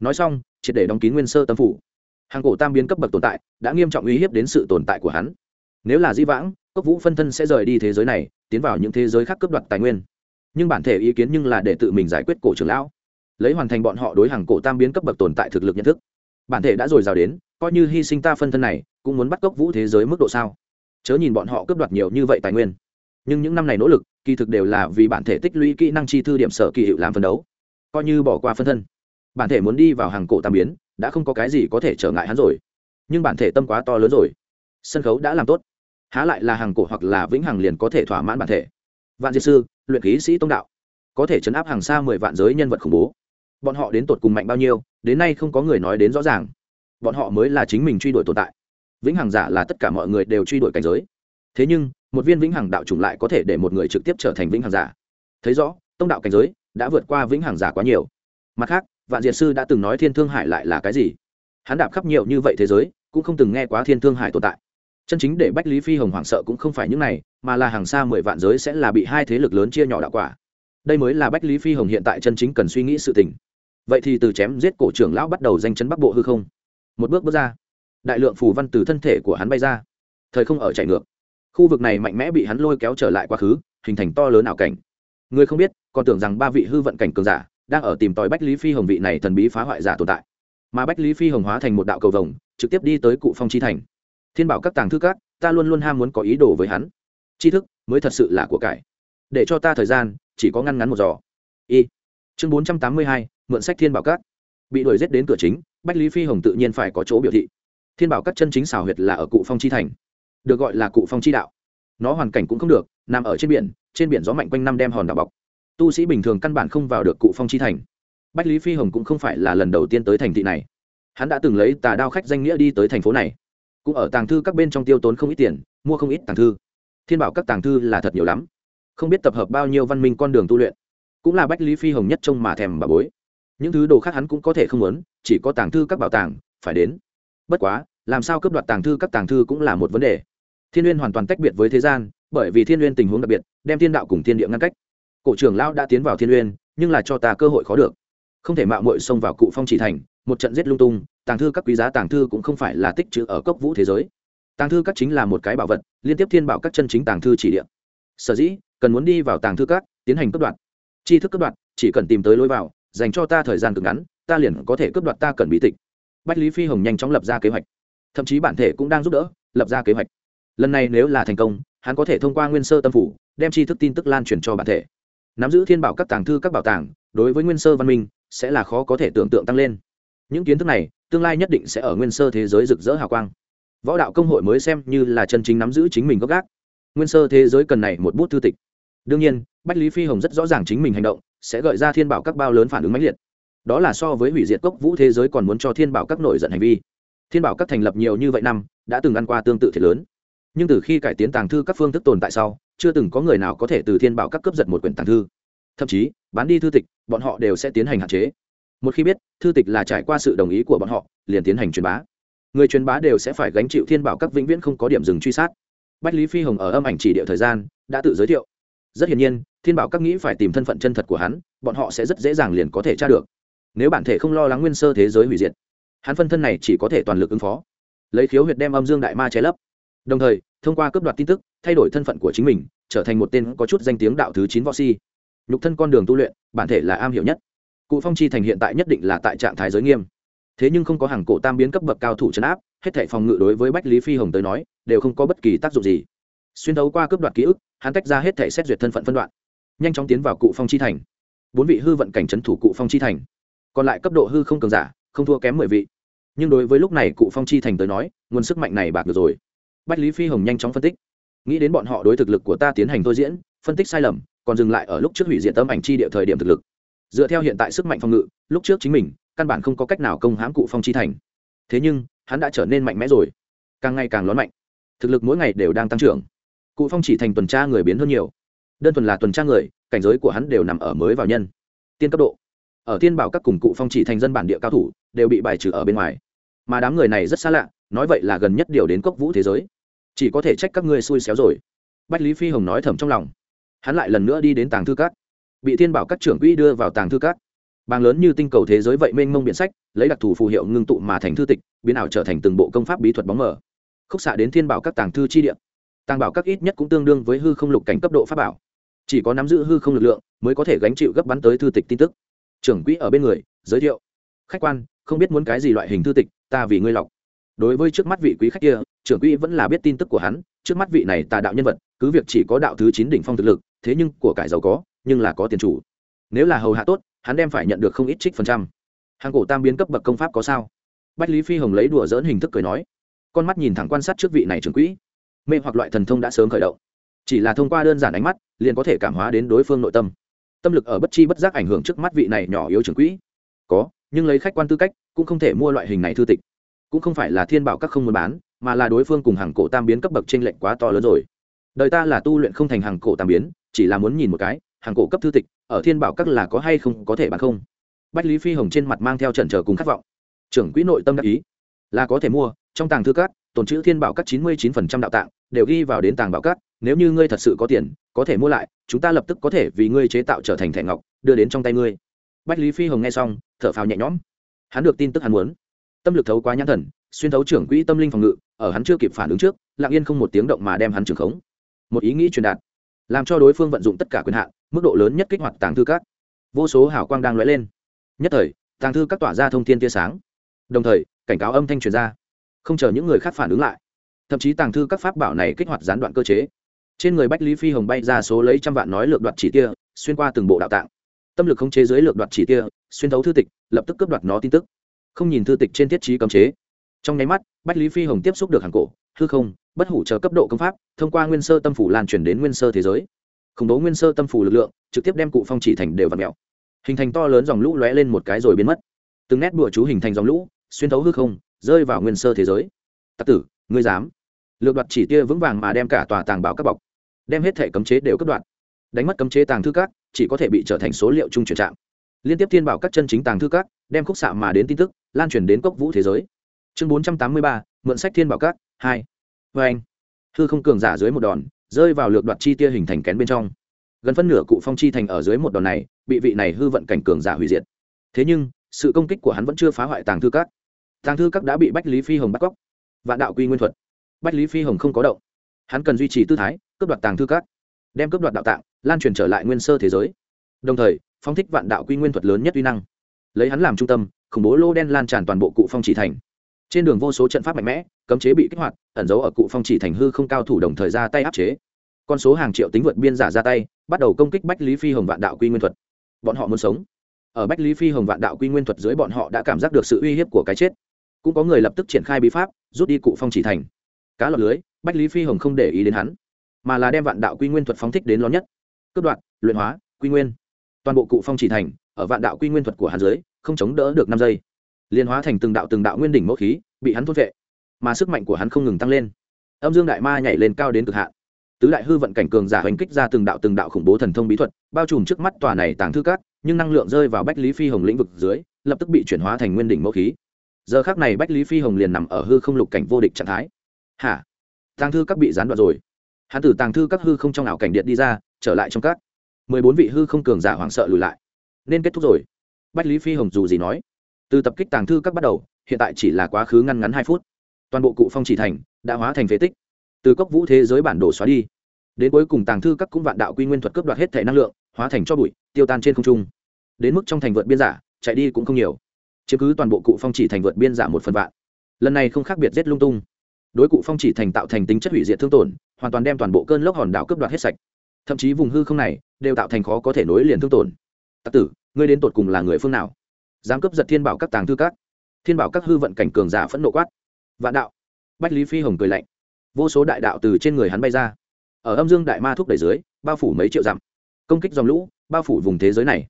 Nói xong, triệt để đóng kín nguyên sơ tâm phủ. Hàng cổ tam biến cấp bậc tồn tại, đã nghiêm trọng uy hiếp đến sự tồn tại của hắn. Nếu là di vãng, cốc vũ phân thân sẽ rời đi thế giới này, tiến vào những thế giới khác cướp đoạt tài nguyên. Nhưng bản thể ý kiến nhưng là để tự mình giải quyết cổ trưởng lão. Lấy hoàn thành bọn họ đối hàng cổ tam biến cấp bậc tồn tại thực lực nhận thức. Bản thể đã dồi dào đến, coi như hy sinh ta phân thân này, cũng muốn bắt cốc vũ thế giới mức độ sao? Chớ nhìn bọn họ cướp đoạt nhiều như vậy tài nguyên nhưng những năm này nỗ lực, kỳ thực đều là vì bản thể tích lũy kỹ năng chi thư điểm sở kỳ hiệu làm phân đấu. Coi như bỏ qua phân thân, bản thể muốn đi vào hàng cổ tam biến, đã không có cái gì có thể trở ngại hắn rồi. Nhưng bản thể tâm quá to lớn rồi, sân khấu đã làm tốt. Há lại là hàng cổ hoặc là vĩnh hằng liền có thể thỏa mãn bản thể. Vạn diệt sư, luyện khí sĩ tông đạo, có thể chấn áp hàng xa mười vạn giới nhân vật khủng bố. Bọn họ đến tột cùng mạnh bao nhiêu, đến nay không có người nói đến rõ ràng. Bọn họ mới là chính mình truy đuổi tồn tại. Vĩnh hằng giả là tất cả mọi người đều truy đuổi cảnh giới thế nhưng, một viên vĩnh hằng đạo chủng lại có thể để một người trực tiếp trở thành vĩnh hằng giả. Thấy rõ, tông đạo cảnh giới đã vượt qua vĩnh hằng giả quá nhiều. Mặt khác, vạn diệt sư đã từng nói thiên thương hải lại là cái gì? Hắn đạp khắp nhiều như vậy thế giới, cũng không từng nghe quá thiên thương hải tồn tại. Chân chính để bách lý phi hồng hoảng sợ cũng không phải những này, mà là hàng xa mười vạn giới sẽ là bị hai thế lực lớn chia nhỏ đạo quả. Đây mới là bách lý phi hồng hiện tại chân chính cần suy nghĩ sự tình. Vậy thì từ chém giết cổ trưởng lão bắt đầu danh chấn bắc bộ hư không? Một bước bước ra. Đại lượng phù văn từ thân thể của hắn bay ra. Thời không ở chạy ngược khu vực này mạnh mẽ bị hắn lôi kéo trở lại quá khứ, hình thành to lớn ảo cảnh. Người không biết, còn tưởng rằng ba vị hư vận cảnh cường giả đang ở tìm tòi bách lý phi hồng vị này thần bí phá hoại giả tồn tại. Mà bách lý phi hồng hóa thành một đạo cầu vồng, trực tiếp đi tới cụ phong chi thành. Thiên bảo các tàng thư các, ta luôn luôn ham muốn có ý đồ với hắn. Tri thức mới thật sự là của cải. Để cho ta thời gian, chỉ có ngăn ngắn một giò. Y. Chương bốn trăm tám mươi hai, mượn sách thiên bảo các. Bị đuổi giết đến cửa chính, bách lý phi hồng tự nhiên phải có chỗ biểu thị. Thiên bảo các chân chính xào huyệt là ở cụ phong chi thành được gọi là cụ phong chi đạo. Nó hoàn cảnh cũng không được, nằm ở trên biển trên biển gió mạnh quanh năm đem hòn đảo bọc. Tu sĩ bình thường căn bản không vào được cụ phong chi thành. Bách lý phi hồng cũng không phải là lần đầu tiên tới thành thị này. Hắn đã từng lấy tà đao khách danh nghĩa đi tới thành phố này. Cũng ở tàng thư các bên trong tiêu tốn không ít tiền, mua không ít tàng thư. Thiên bảo các tàng thư là thật nhiều lắm. Không biết tập hợp bao nhiêu văn minh con đường tu luyện. Cũng là bách lý phi hồng nhất trông mà thèm bà bối. Những thứ đồ khác hắn cũng có thể không muốn, chỉ có tàng thư các bảo tàng phải đến. Bất quá, làm sao cướp đoạt tàng thư các tàng thư cũng là một vấn đề thiên n hoàn toàn tách biệt với thế gian bởi vì thiên n tình huống đặc biệt đem thiên đạo cùng thiên địa ngăn cách. Cổ trưởng lão đã tiến vào thiên n nhưng là cho ta cơ hội khó được. Không thể mạo muội xông vào cụ phong chỉ thành một trận giết lung tung tàng thư các quý giá tàng thư cũng không phải là tích trữ ở cốc vũ thế giới. Tàng thư các chính là một cái bảo vật liên tiếp thiên bảo các chân chính tàng thư chỉ địa. Sở dĩ cần muốn đi vào tàng thư các tiến hành cấp đoạt, chi thức cấp đoạt, chỉ cần tìm tới lối vào dành cho ta thời gian cực ngắn ta liền có thể cướp đoạt ta cần bí tịch. Bách lý phi hồng nhanh chóng lập ra kế hoạch. Thậm chí bản thể cũng đang giúp đỡ lập ra kế hoạch lần này nếu là thành công, hắn có thể thông qua nguyên sơ tâm phủ, đem tri thức tin tức lan truyền cho bản thể. Nắm giữ thiên bảo các tàng thư các bảo tàng, đối với nguyên sơ văn minh, sẽ là khó có thể tưởng tượng tăng lên. Những kiến thức này, tương lai nhất định sẽ ở nguyên sơ thế giới rực rỡ hào quang. Võ đạo công hội mới xem như là chân chính nắm giữ chính mình gốc gác. Nguyên sơ thế giới cần này một bút thư tịch. Đương nhiên, bách lý phi hồng rất rõ ràng chính mình hành động, sẽ gợi ra thiên bảo các bao lớn phản ứng mãnh liệt. Đó là so với hủy diệt cốc vũ thế giới còn muốn cho thiên bảo các nổi giận hành vi. Thiên bảo các thành lập nhiều như vậy năm, đã từng ăn qua tương tự thiệt lớn nhưng từ khi cải tiến tàng thư các phương thức tồn tại sau, chưa từng có người nào có thể từ thiên bảo các cướp giật một quyển tàng thư. Thậm chí, bán đi thư tịch, bọn họ đều sẽ tiến hành hạn chế. Một khi biết, thư tịch là trải qua sự đồng ý của bọn họ, liền tiến hành truyền bá. Người truyền bá đều sẽ phải gánh chịu thiên bảo các vĩnh viễn không có điểm dừng truy sát. Bách lý phi hồng ở âm ảnh chỉ địa thời gian, đã tự giới thiệu. Rất hiển nhiên, thiên bảo các nghĩ phải tìm thân phận chân thật của hắn, bọn họ sẽ rất dễ dàng liền có thể tra được. Nếu bản thể không lo lắng nguyên sơ thế giới hủy diệt, hắn phân thân này chỉ có thể toàn lực ứng phó. Lấy khiếu huyệt đem âm dương đại ma che lấp đồng thời, thông qua cướp đoạt tin tức, thay đổi thân phận của chính mình, trở thành một tên có chút danh tiếng đạo thứ chín võ si. Nhục thân con đường tu luyện, bản thể là am hiểu nhất. Cụ phong chi thành hiện tại nhất định là tại trạng thái giới nghiêm. Thế nhưng không có hàng cổ tam biến cấp bậc cao thủ chấn áp, hết thảy phòng ngự đối với bách lý phi hồng tới nói, đều không có bất kỳ tác dụng gì. Xuyên thấu qua cướp đoạt ký ức, hắn tách ra hết thảy xét duyệt thân phận phân đoạn, nhanh chóng tiến vào cụ phong chi thành. Bốn vị hư vận cảnh trấn thủ cụ phong chi thành. Còn lại cấp độ hư không cường giả, không thua kém mười vị. Nhưng đối với lúc này cụ phong chi thành tới nói, nguồn sức mạnh này bạc được rồi bách lý phi hồng nhanh chóng phân tích. Nghĩ đến bọn họ đối thực lực của ta tiến hành thôi diễn, phân tích sai lầm, còn dừng lại ở lúc trước hủy diệt tâm ảnh chi địa thời điểm thực lực. Dựa theo hiện tại sức mạnh phòng ngự, lúc trước chính mình, căn bản không có cách nào công hãm cụ phong chi thành. Thế nhưng, hắn đã trở nên mạnh mẽ rồi. Càng ngày càng lớn mạnh. Thực lực mỗi ngày đều đang tăng trưởng. Cụ phong chỉ thành tuần tra người biến hơn nhiều. Đơn thuần là tuần tra người, cảnh giới của hắn đều nằm ở mới vào nhân. Tiên cấp độ. Ở tiên bảo các cùng cụ phong chỉ thành dân bản địa cao thủ, đều bị bài trừ ở bên ngoài. Mà đám người này rất xa lạ nói vậy là gần nhất điều đến cốc vũ thế giới. Chỉ có thể trách các ngươi xui xéo rồi. Bách lý phi hồng nói thầm trong lòng. Hắn lại lần nữa đi đến tàng thư cát bị thiên bảo các trưởng quỹ đưa vào tàng thư cát bàng lớn như tinh cầu thế giới vậy mênh mông biện sách, lấy đặc thù phù hiệu ngưng tụ mà thành thư tịch, biến ảo trở thành từng bộ công pháp bí thuật bóng mờ. Khúc xạ đến thiên bảo các tàng thư chi địa. Tàng bảo các ít nhất cũng tương đương với hư không lục cảnh cấp độ pháp bảo. Chỉ có nắm giữ hư không lực lượng mới có thể gánh chịu gấp bắn tới thư tịch tin tức. Trưởng quỹ ở bên người, giới thiệu. Khách quan, không biết muốn cái gì loại hình thư tịch, ta vì ngươi lọc đối với trước mắt vị quý khách kia, trưởng quỹ vẫn là biết tin tức của hắn, trước mắt vị này tà đạo nhân vật, cứ việc chỉ có đạo thứ chín đỉnh phong thực lực, thế nhưng của cải giàu có, nhưng là có tiền chủ. Nếu là hầu hạ tốt, hắn đem phải nhận được không ít trích phần trăm. Hàng cổ tam biến cấp bậc công pháp có sao? Bách lý phi hồng lấy đùa dỡn hình thức cười nói. Con mắt nhìn thẳng quan sát trước vị này trưởng quỹ. Mê hoặc loại thần thông đã sớm khởi động. Chỉ là thông qua đơn giản ánh mắt, liền có thể cảm hóa đến đối phương nội tâm. Tâm lực ở bất chi bất giác ảnh hưởng trước mắt vị này nhỏ yếu trưởng quỹ. Có, nhưng lấy khách quan tư cách, cũng không thể mua loại hình này thư tịch cũng không phải là thiên bảo các không muốn bán, mà là đối phương cùng hàng cổ tam biến cấp bậc trên lệnh lệch quá to lớn rồi. Đời ta là tu luyện không thành hàng cổ tam biến, chỉ là muốn nhìn một cái, hàng cổ cấp thư tịch, ở thiên bảo các là có hay không, có thể bán không? Bách lý phi hồng trên mặt mang theo trần trở cùng khát vọng. Trưởng quỹ nội tâm đắc ý. Là có thể mua, trong tàng thư các, tồn chữ thiên bảo các chín mươi chín phần trăm đạo tạng, đều ghi vào đến tàng bảo các, nếu như ngươi thật sự có tiền, có thể mua lại, chúng ta lập tức có thể vì ngươi chế tạo trở thành thẻ ngọc, đưa đến trong tay ngươi. Bách lý phi hồng nghe xong, thở phào nhẹ nhõm. Hắn được tin tức hắn muốn tâm lực thấu quá nhãn thần, xuyên thấu trưởng quỹ tâm linh phòng ngự, ở hắn chưa kịp phản ứng trước, lặng yên không một tiếng động mà đem hắn trưởng khống. Một ý nghĩ truyền đạt, làm cho đối phương vận dụng tất cả quyền hạn, mức độ lớn nhất kích hoạt tàng thư các. Vô số hảo quang đang lóe lên. Nhất thời, tàng thư các tỏa ra thông tin tia sáng. Đồng thời, cảnh cáo âm thanh truyền ra, không chờ những người khác phản ứng lại. Thậm chí tàng thư các pháp bảo này kích hoạt gián đoạn cơ chế. Trên người bách lý phi hồng bay ra số lấy trăm vạn nói lược đoạt chỉ tia, xuyên qua từng bộ đạo tạng. Tâm lực không chế dưới lược đoạt chỉ tia, xuyên thấu thư tịch, lập tức cướp đoạt nó tin tức không nhìn thư tịch trên thiết trí cấm chế. Trong nháy mắt, bách lý phi hồng tiếp xúc được hàng cổ, hư không, bất hủ chờ cấp độ công pháp, thông qua nguyên sơ tâm phủ lan truyền đến nguyên sơ thế giới. Khủng bố nguyên sơ tâm phủ lực lượng, trực tiếp đem cụ phong chỉ thành đều và mèo. Hình thành to lớn dòng lũ lóe lên một cái rồi biến mất. Từng nét bùa chú hình thành dòng lũ, xuyên thấu hư không, rơi vào nguyên sơ thế giới. Tặc tử, ngươi dám? Lược đoạt chỉ tia vững vàng mà đem cả tòa tàng bảo các bọc, đem hết thể cấm chế đều cấp đoạn đánh mất cấm chế tàng thư các, chỉ có thể bị trở thành số liệu chung chuyển trạng liên tiếp thiên bảo các chân chính tàng thư các đem khúc xạ mà đến tin tức lan truyền đến cốc vũ thế giới. Chương bốn trăm tám mươi ba, mượn sách thiên bảo các, hai. Vê anh, hư không cường giả dưới một đòn, rơi vào lược đoạt chi tia hình thành kén bên trong. Gần phân nửa cụ phong chi thành ở dưới một đòn này, bị vị này hư vận cảnh cường giả hủy diệt. Thế nhưng, sự công kích của hắn vẫn chưa phá hoại tàng thư các. Tàng thư các đã bị bách lý phi hồng bắt cóc. Vạn đạo quy nguyên thuật. Bách lý phi hồng không có động. Hắn cần duy trì tư thái, cướp đoạt tàng thư các. Đem cướp đoạt đạo tạng, lan truyền trở lại nguyên sơ thế giới. Đồng thời phong thích vạn đạo quy nguyên thuật lớn nhất uy năng lấy hắn làm trung tâm, khủng bố lô đen lan tràn toàn bộ cụ phong chỉ thành. Trên đường vô số trận pháp mạnh mẽ, cấm chế bị kích hoạt, ẩn giấu ở cụ phong chỉ thành hư không cao thủ đồng thời ra tay áp chế. Con số hàng triệu tính vượt biên giả ra tay, bắt đầu công kích bách lý phi hồng vạn đạo quy nguyên thuật. Bọn họ muốn sống. Ở bách lý phi hồng vạn đạo quy nguyên thuật dưới bọn họ đã cảm giác được sự uy hiếp của cái chết. Cũng có người lập tức triển khai bí pháp, rút đi cụ phong chỉ thành. Cá lọt lưới, bách lý phi hồng không để ý đến hắn, mà là đem vạn đạo quy nguyên thuật phóng thích đến lớn nhất. Cướp đoạn luyện hóa, quy nguyên. Toàn bộ cụ phong chỉ thành ở vạn đạo quy nguyên thuật của hắn dưới, không chống đỡ được năm giây. Liên hóa thành từng đạo từng đạo nguyên đỉnh mẫu khí, bị hắn thốt vệ, mà sức mạnh của hắn không ngừng tăng lên. Âm dương đại ma nhảy lên cao đến cực hạn. Tứ đại hư vận cảnh cường giả hành kích ra từng đạo từng đạo khủng bố thần thông bí thuật, bao trùm trước mắt tòa này tàng thư cát nhưng năng lượng rơi vào bách lý phi hồng lĩnh vực dưới, lập tức bị chuyển hóa thành nguyên đỉnh mẫu khí. Giờ khác này bách lý phi hồng liền nằm ở hư không lục cảnh vô địch trạng thái. Hả? Tàng thư các bị gián đoạn rồi. Hắn từ tàng thư các hư không trong ảo cảnh điện đi ra, trở lại trong các. Mười bốn vị hư không cường giả hoảng sợ lùi lại nên kết thúc rồi. Bách lý phi hồng dù gì nói, từ tập kích tàng thư các bắt đầu, hiện tại chỉ là quá khứ ngăn ngắn hai phút. Toàn bộ cụ phong chỉ thành, đã hóa thành phế tích. Từ cốc vũ thế giới bản đồ xóa đi, đến cuối cùng tàng thư các cũng vạn đạo quy nguyên thuật cướp đoạt hết thể năng lượng, hóa thành cho bụi, tiêu tan trên không trung. Đến mức trong thành vượt biên giả, chạy đi cũng không nhiều. Chứ cứ toàn bộ cụ phong chỉ thành vượt biên giả một phần vạn. Lần này không khác biệt rét lung tung. Đối cụ phong chỉ thành tạo thành tính chất hủy diệt thương tổn, hoàn toàn đem toàn bộ cơn lốc hòn đảo cướp đoạt hết sạch. Thậm chí vùng hư không này, đều tạo thành khó có thể nối liền thương tổn tặc tử, ngươi đến tột cùng là người phương nào? Dám cướp giật thiên bảo các tàng thư các. Thiên bảo các hư vận cảnh cường giả phẫn nộ quát. Vạn đạo. Bách lý phi hồng cười lạnh. Vô số đại đạo từ trên người hắn bay ra. Ở âm dương đại ma thúc đẩy dưới, bao phủ mấy triệu dặm. Công kích dòng lũ, bao phủ vùng thế giới này.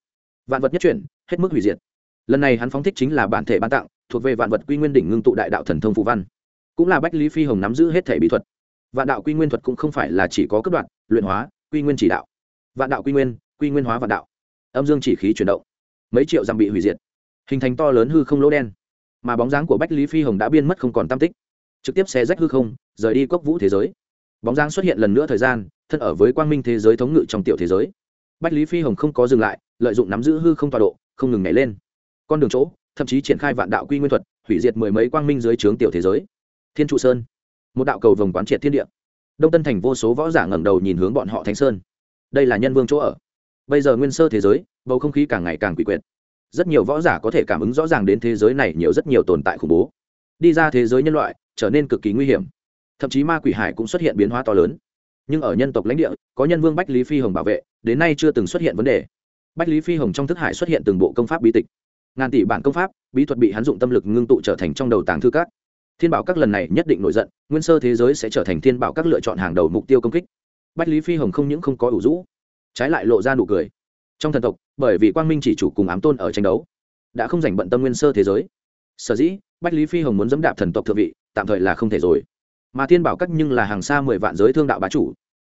Vạn vật nhất chuyển, hết mức hủy diệt. Lần này hắn phóng thích chính là bản thể ban tặng, thuộc về vạn vật quy nguyên đỉnh ngưng tụ đại đạo thần thông phù văn. Cũng là bách lý phi hồng nắm giữ hết thể bí thuật. Vạn đạo quy nguyên thuật cũng không phải là chỉ có cấp đoạn, luyện hóa, quy nguyên chỉ đạo. Vạn đạo quy nguyên quy nguyên hóa vạn đạo âm dương chỉ khí chuyển động, mấy triệu dặm bị hủy diệt, hình thành to lớn hư không lỗ đen, mà bóng dáng của bách lý phi hồng đã biên mất không còn tam tích, trực tiếp xe rách hư không, rời đi cốc vũ thế giới. Bóng dáng xuất hiện lần nữa thời gian, thân ở với quang minh thế giới thống ngự trong tiểu thế giới. Bách lý phi hồng không có dừng lại, lợi dụng nắm giữ hư không tọa độ, không ngừng nhảy lên. Con đường chỗ, thậm chí triển khai vạn đạo quy nguyên thuật, hủy diệt mười mấy quang minh dưới trướng tiểu thế giới. Thiên trụ sơn, một đạo cầu vồng quán triệt thiên địa. Đông tân thành vô số võ giả ngẩng đầu nhìn hướng bọn họ thánh sơn. Đây là nhân vương chỗ ở bây giờ nguyên sơ thế giới, bầu không khí càng ngày càng quỷ quyệt. Rất nhiều võ giả có thể cảm ứng rõ ràng đến thế giới này nhiều rất nhiều tồn tại khủng bố. Đi ra thế giới nhân loại, trở nên cực kỳ nguy hiểm. Thậm chí ma quỷ hải cũng xuất hiện biến hóa to lớn. Nhưng ở nhân tộc lãnh địa, có nhân vương bách lý phi hồng bảo vệ, đến nay chưa từng xuất hiện vấn đề. Bách lý phi hồng trong thức hải xuất hiện từng bộ công pháp bí tịch. Ngàn tỷ bản công pháp, bí thuật bị hắn dụng tâm lực ngưng tụ trở thành trong đầu tàng thư các. Thiên bảo các lần này nhất định nổi giận, nguyên sơ thế giới sẽ trở thành thiên bảo các lựa chọn hàng đầu mục tiêu công kích. Bách lý phi hồng không những không có ủ rũ trái lại lộ ra nụ cười. Trong thần tộc, bởi vì quang minh chỉ chủ cùng ám tôn ở tranh đấu, đã không giành bận tâm nguyên sơ thế giới. Sở dĩ, bách lý phi hồng muốn dẫm đạp thần tộc thượng vị, tạm thời là không thể rồi. Mà thiên bảo các nhưng là hàng xa mười vạn giới thương đạo bá chủ.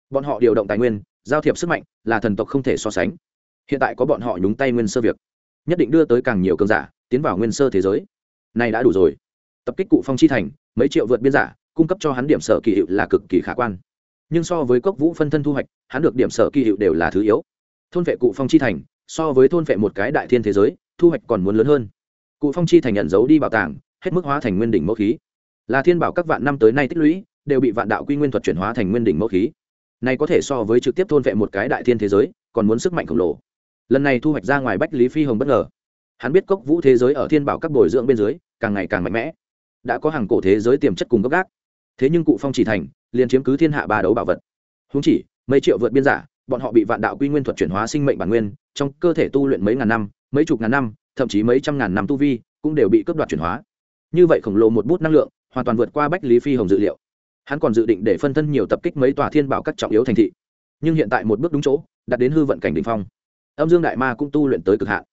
Bọn họ điều động tài nguyên, giao thiệp sức mạnh, là thần tộc không thể so sánh. Hiện tại có bọn họ nhúng tay nguyên sơ việc, nhất định đưa tới càng nhiều cơn giả, tiến vào nguyên sơ thế giới. Này đã đủ rồi. Tập kích cụ phong chi thành, mấy triệu vượt biên giả, cung cấp cho hắn điểm sở kỳ hiệu là cực kỳ khả quan nhưng so với cốc vũ phân thân thu hoạch, hắn được điểm sở kỳ hiệu đều là thứ yếu. Thôn vệ cụ phong chi thành, so với thôn vệ một cái đại thiên thế giới, thu hoạch còn muốn lớn hơn. Cụ phong chi thành nhận dấu đi bảo tàng, hết mức hóa thành nguyên đỉnh mẫu khí. Là thiên bảo các vạn năm tới nay tích lũy, đều bị vạn đạo quy nguyên thuật chuyển hóa thành nguyên đỉnh mẫu khí. Này có thể so với trực tiếp thôn vệ một cái đại thiên thế giới, còn muốn sức mạnh khổng lồ. Lần này thu hoạch ra ngoài bách lý phi hồng bất ngờ. Hắn biết cốc vũ thế giới ở thiên bảo các bồi dưỡng bên dưới, càng ngày càng mạnh mẽ. Đã có hàng cổ thế giới tiềm chất cùng gốc gác thế nhưng cụ phong chỉ thành, liền chiếm cứ thiên hạ ba đấu bảo vật. Húng chỉ, mấy triệu vượt biên giả, bọn họ bị vạn đạo quy nguyên thuật chuyển hóa sinh mệnh bản nguyên, trong cơ thể tu luyện mấy ngàn năm, mấy chục ngàn năm, thậm chí mấy trăm ngàn năm tu vi, cũng đều bị cướp đoạt chuyển hóa. Như vậy khổng lồ một bút năng lượng, hoàn toàn vượt qua bách lý phi hồng dự liệu. Hắn còn dự định để phân thân nhiều tập kích mấy tòa thiên bảo các trọng yếu thành thị. Nhưng hiện tại một bước đúng chỗ đặt đến hư vận cảnh đ ỉ n h phong. Âm dương đại ma cũng tu luyện tới cực hạn.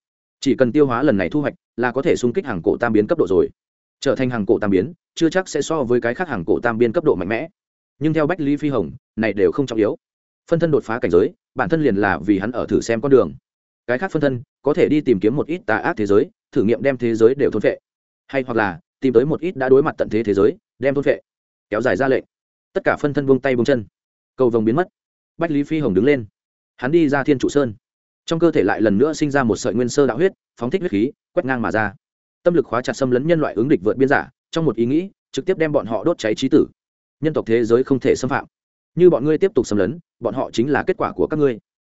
Chỉ cần tiêu hóa lần này thu hoạch, là có thể xung kích hàng cổ tam biến cấp độ rồi trở thành hàng cổ tam biến, chưa chắc sẽ so với cái khác hàng cổ tam biến cấp độ mạnh mẽ. Nhưng theo bách lý phi hồng, này đều không trọng yếu. Phân thân đột phá cảnh giới, bản thân liền là vì hắn ở thử xem con đường. Cái khác phân thân, có thể đi tìm kiếm một ít tà ác thế giới, thử nghiệm đem thế giới đều thôn vệ hay hoặc là, tìm tới một ít đã đối mặt tận thế thế giới, đem thôn vệ kéo dài ra lệnh. Tất cả phân thân buông tay buông chân. Cầu vồng biến mất. Bách lý phi hồng đứng lên. Hắn đi ra thiên trụ sơn. Trong cơ thể lại lần nữa sinh ra một sợi nguyên sơ đạo huyết, phóng thích huyết khí, quét ngang mà ra tâm lực khóa chặt xâm lấn nhân loại ứng địch vượt biên giả, trong một ý nghĩ, trực tiếp đem bọn họ đốt cháy trí tử. Nhân tộc thế giới không thể xâm phạm. Như bọn ngươi tiếp tục xâm lấn, bọn họ chính là kết quả của các ngươi.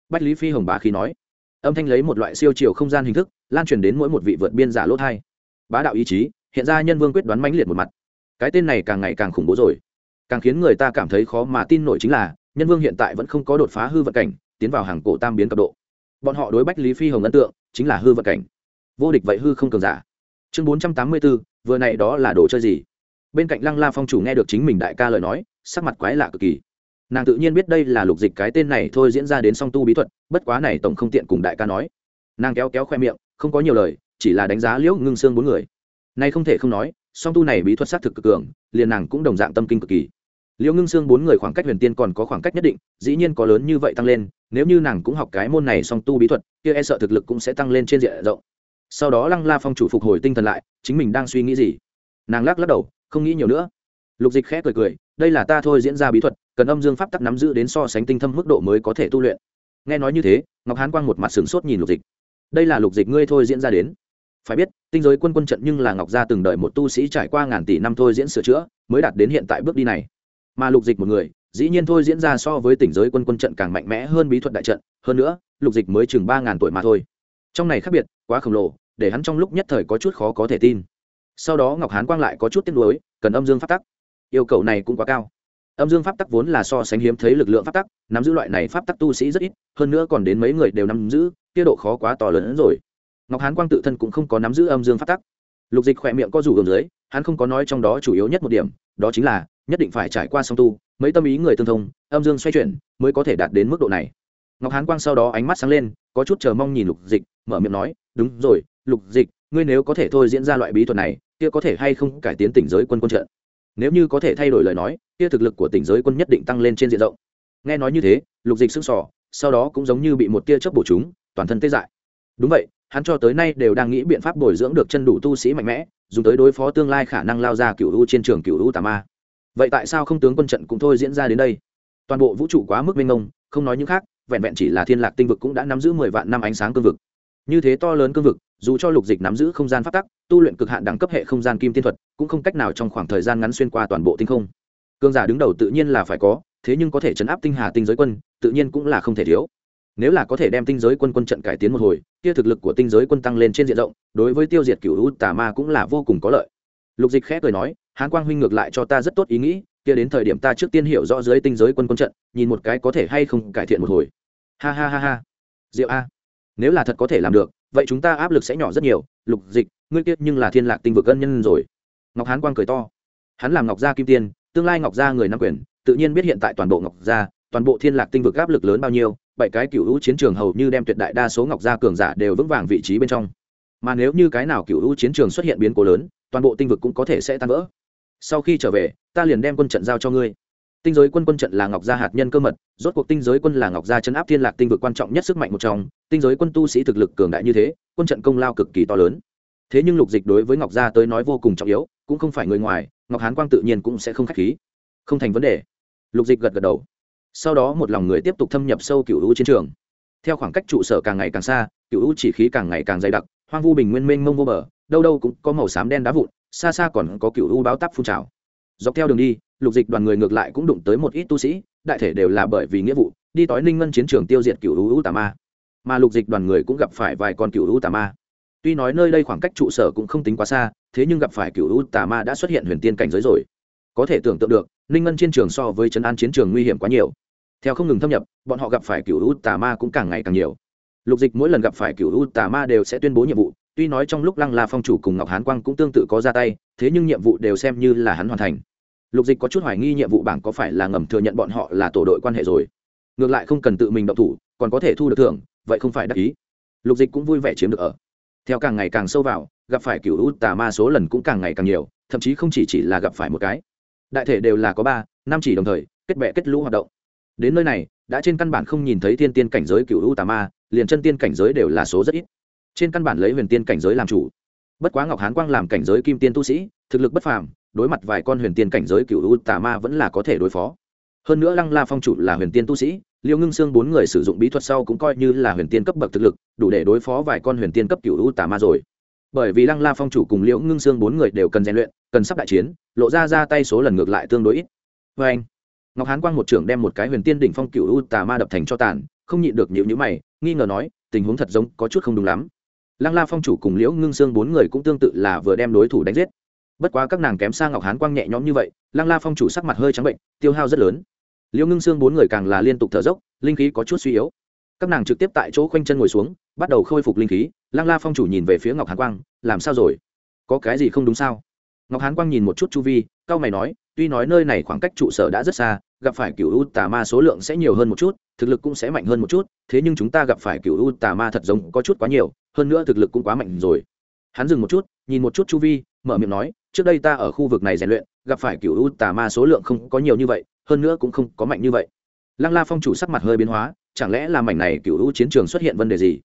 Bách lý phi hồng bá khí nói. Âm thanh lấy một loại siêu chiều không gian hình thức, lan truyền đến mỗi một vị vượt biên giả lỗ thai bá đạo ý chí, hiện ra nhân vương quyết đoán mãnh liệt một mặt. Cái tên này càng ngày càng khủng bố rồi. Càng khiến người ta cảm thấy khó mà tin nổi chính là, nhân vương hiện tại vẫn không có đột phá hư vật cảnh, tiến vào hàng cổ tam biến cấp độ. Bọn họ đối bách lý phi hồng ấn tượng, chính là hư vật cảnh. Vô địch vậy hư không cường giả chương bốn trăm tám mươi bốn vừa này đó là đồ chơi gì? Bên cạnh lăng la phong chủ nghe được chính mình đại ca lời nói, sắc mặt quái lạ cực kỳ. Nàng tự nhiên biết đây là lục dịch cái tên này thôi diễn ra đến song tu bí thuật, bất quá này tổng không tiện cùng đại ca nói. Nàng kéo kéo khoe miệng, không có nhiều lời, chỉ là đánh giá liễu ngưng xương bốn người. Nay không thể không nói, song tu này bí thuật xác thực cực cường, liền nàng cũng đồng dạng tâm kinh cực kỳ. Liễu ngưng xương bốn người khoảng cách huyền tiên còn có khoảng cách nhất định, dĩ nhiên có lớn như vậy tăng lên, nếu như nàng cũng học cái môn này song tu bí thuật, kia e sợ thực lực cũng sẽ tăng lên trên diện rộng sau đó lăng la phong chủ phục hồi tinh thần lại, chính mình đang suy nghĩ gì? Nàng lắc lắc đầu, không nghĩ nhiều nữa. Lục dịch khẽ cười cười, đây là ta thôi diễn ra bí thuật, cần âm dương pháp tắc nắm giữ đến so sánh tinh thâm mức độ mới có thể tu luyện. Nghe nói như thế, ngọc hán quang một mặt sửng sốt nhìn lục dịch. Đây là lục dịch ngươi thôi diễn ra đến. Phải biết, tinh giới quân quân trận nhưng là ngọc gia từng đợi một tu sĩ trải qua ngàn tỷ năm thôi diễn sửa chữa, mới đạt đến hiện tại bước đi này. Mà lục dịch một người, dĩ nhiên thôi diễn ra so với tỉnh giới quân quân trận càng mạnh mẽ hơn bí thuật đại trận. Hơn nữa, lục dịch mới chừng ba ngàn tuổi mà thôi trong này khác biệt, quá khổng lồ, để hắn trong lúc nhất thời có chút khó có thể tin. Sau đó ngọc hán quang lại có chút tiếc nuối, cần âm dương pháp tắc. Yêu cầu này cũng quá cao. Âm dương pháp tắc vốn là so sánh hiếm thấy lực lượng pháp tắc, nắm giữ loại này pháp tắc tu sĩ rất ít, hơn nữa còn đến mấy người đều nắm giữ tiết độ khó quá to lớn hơn rồi. Ngọc hán quang tự thân cũng không có nắm giữ âm dương pháp tắc. Lục dịch khỏe miệng có rủ gồm dưới, hắn không có nói trong đó chủ yếu nhất một điểm, đó chính là, nhất định phải trải qua song tu, mấy tâm ý người tương thông, âm dương xoay chuyển mới có thể đạt đến mức độ này. Ngọc hán quang sau đó ánh mắt sáng lên, có chút chờ mong nhìn lục dịch mở miệng nói, đúng rồi, lục dịch, ngươi nếu có thể thôi diễn ra loại bí thuật này, kia có thể hay không cải tiến tỉnh giới quân quân trận? Nếu như có thể thay đổi lời nói, kia thực lực của tỉnh giới quân nhất định tăng lên trên diện rộng. Nghe nói như thế, lục dịch sưng sỏ sau đó cũng giống như bị một tia chớp bổ chúng, toàn thân tê dại. Đúng vậy, hắn cho tới nay đều đang nghĩ biện pháp bồi dưỡng được chân đủ tu sĩ mạnh mẽ, dùng tới đối phó tương lai khả năng lao ra cựu u trên trường cựu u tà ma. Vậy tại sao không tướng quân trận cũng thôi diễn ra đến đây? Toàn bộ vũ trụ quá mức mênh mông, không nói những khác, vẹn vẹn chỉ là thiên lạc tinh vực cũng đã nắm giữ mười vạn năm ánh sáng cương vực như thế to lớn cương vực, dù cho lục dịch nắm giữ không gian phát tắc, tu luyện cực hạn đẳng cấp hệ không gian kim tiên thuật, cũng không cách nào trong khoảng thời gian ngắn xuyên qua toàn bộ tinh không. Cương giả đứng đầu tự nhiên là phải có, thế nhưng có thể chấn áp tinh hà tinh giới quân, tự nhiên cũng là không thể thiếu. Nếu là có thể đem tinh giới quân quân trận cải tiến một hồi, kia thực lực của tinh giới quân tăng lên trên diện rộng, đối với tiêu diệt cựu u tà ma cũng là vô cùng có lợi. Lục dịch khẽ cười nói, hán quang huynh ngược lại cho ta rất tốt ý nghĩ, kia đến thời điểm ta trước tiên hiểu rõ dưới tinh giới quân quân trận, nhìn một cái có thể hay không cải thiện một hồi. Ha ha ha ha. Diệu a nếu là thật có thể làm được, vậy chúng ta áp lực sẽ nhỏ rất nhiều. Lục dịch, ngươi kiết nhưng là thiên lạc tinh vực ân nhân rồi. Ngọc hán quang cười to. Hắn làm ngọc gia kim tiên, tương lai ngọc gia người nam quyền, tự nhiên biết hiện tại toàn bộ ngọc gia, toàn bộ thiên lạc tinh vực áp lực lớn bao nhiêu, bảy cái cựu hữu chiến trường hầu như đem tuyệt đại đa số ngọc gia cường giả đều vững vàng vị trí bên trong. Mà nếu như cái nào cựu hữu chiến trường xuất hiện biến cố lớn, toàn bộ tinh vực cũng có thể sẽ tan vỡ. Sau khi trở về, ta liền đem quân trận giao cho ngươi. Tinh giới quân quân trận là ngọc gia hạt nhân cơ mật, rốt cuộc tinh giới quân là ngọc gia chấn áp thiên lạc tinh vực quan trọng nhất sức mạnh một trong tinh giới quân tu sĩ thực lực cường đại như thế, quân trận công lao cực kỳ to lớn. Thế nhưng lục dịch đối với ngọc gia tới nói vô cùng trọng yếu, cũng không phải người ngoài, ngọc hán quang tự nhiên cũng sẽ không k h á c h khí. Không thành vấn đề. Lục dịch gật gật đầu. Sau đó một lòng người tiếp tục thâm nhập sâu cựu hữu chiến trường. Theo khoảng cách trụ sở càng ngày càng xa cựu hữu chỉ khí càng ngày càng dày đặc, hoang vu bình nguyên mênh mông vô bờ, đâu đâu cũng có màu xám đen đá vụn, xa xa còn có cựu hữu báo tắp phun trào. Dọc theo đường đi, lục dịch đoàn người ngược lại cũng đụng tới một ít tu sĩ, đại thể đều là bởi vì nghĩa vụ, đi tói ninh ngân chiến trường tiêu diệt cựu hữu tà ma mà lục dịch đoàn người cũng gặp phải vài con cựu u tà ma. Tuy nói nơi đây khoảng cách trụ sở cũng không tính quá xa, thế nhưng gặp phải cựu u tà ma đã xuất hiện huyền tiên cảnh giới rồi. Có thể tưởng tượng được, ninh ngân chiến trường so với trấn an chiến trường nguy hiểm quá nhiều. Theo không ngừng thâm nhập, bọn họ gặp phải cựu u tà ma cũng càng ngày càng nhiều. Lục dịch mỗi lần gặp phải cựu u tà ma đều sẽ tuyên bố nhiệm vụ, tuy nói trong lúc lăng la phong chủ cùng ngọc hán quang cũng tương tự có ra tay, thế nhưng nhiệm vụ đều xem như là hắn hoàn thành. Lục dịch có chút hoài nghi nhiệm vụ bảng có phải là ngầm thừa nhận bọn họ là tổ đội quan hệ rồi. Ngược lại không cần tự mình động thủ, còn có thể thu được thưởng vậy không phải đắc ý. Lục dịch cũng vui vẻ chiếm được ở. Theo càng ngày càng sâu vào, gặp phải cựu u tà ma số lần cũng càng ngày càng nhiều, thậm chí không chỉ chỉ là gặp phải một cái. Đại thể đều là có ba, năm chỉ đồng thời, kết bệ kết lũ hoạt động. Đến nơi này, đã trên căn bản không nhìn thấy thiên tiên cảnh giới cựu u tà ma, liền chân tiên cảnh giới đều là số rất ít. Trên căn bản lấy huyền tiên cảnh giới làm chủ. Bất quá ngọc hán quang làm cảnh giới kim tiên tu sĩ, thực lực bất phàm, đối mặt vài con huyền tiên cảnh giới cựu u tà ma vẫn là có thể đối phó hơn nữa lăng la phong chủ là huyền tiên tu sĩ, liêu ngưng xương bốn người sử dụng bí thuật sau cũng coi như là huyền tiên cấp bậc thực lực, đủ để đối phó vài con huyền tiên cấp cựu u tà ma rồi. Bởi vì lăng la phong chủ cùng liễu ngưng xương bốn người đều cần rèn luyện, cần sắp đại chiến, lộ ra ra tay số lần ngược lại tương đối ít. Vê anh, ngọc hán quang một trưởng đem một cái huyền tiên đỉnh phong cựu u tà ma đập thành cho tàn, không nhịn được nhịu nhữ mày, nghi ngờ nói, tình huống thật giống có chút không đúng lắm. Lăng la phong chủ cùng liễu ngưng xương bốn người cũng tương tự là vừa đem đối thủ đánh giết. Bất quá các nàng kém sang ngọc hán quang nhẹ nhõm như vậy, lăng la phong chủ sắc mặt hơi trắng bệnh, tiêu hao rất lớn liễu ngưng xương bốn người càng là liên tục thở dốc, linh khí có chút suy yếu. Các nàng trực tiếp tại chỗ khoanh chân ngồi xuống, bắt đầu khôi phục linh khí, lăng la phong chủ nhìn về phía ngọc hán quang, làm sao rồi? Có cái gì không đúng sao? Ngọc hán quang nhìn một chút chu vi cao mày nói, tuy nói nơi này khoảng cách trụ sở đã rất xa, gặp phải cựu u tà ma số lượng sẽ nhiều hơn một chút, thực lực cũng sẽ mạnh hơn một chút, thế nhưng chúng ta gặp phải cựu u tà ma thật giống có chút quá nhiều, hơn nữa thực lực cũng quá mạnh rồi. Hắn dừng một chút, nhìn một chút chu vi, mở miệng nói, trước đây ta ở khu vực này rèn luyện, gặp phải cựu u tà ma số lượng không có nhiều như vậy hơn nữa cũng không có mạnh như vậy. Lăng la phong chủ sắc mặt hơi biến hóa, chẳng lẽ là mảnh này cựu u chiến trường xuất hiện vấn đề gì?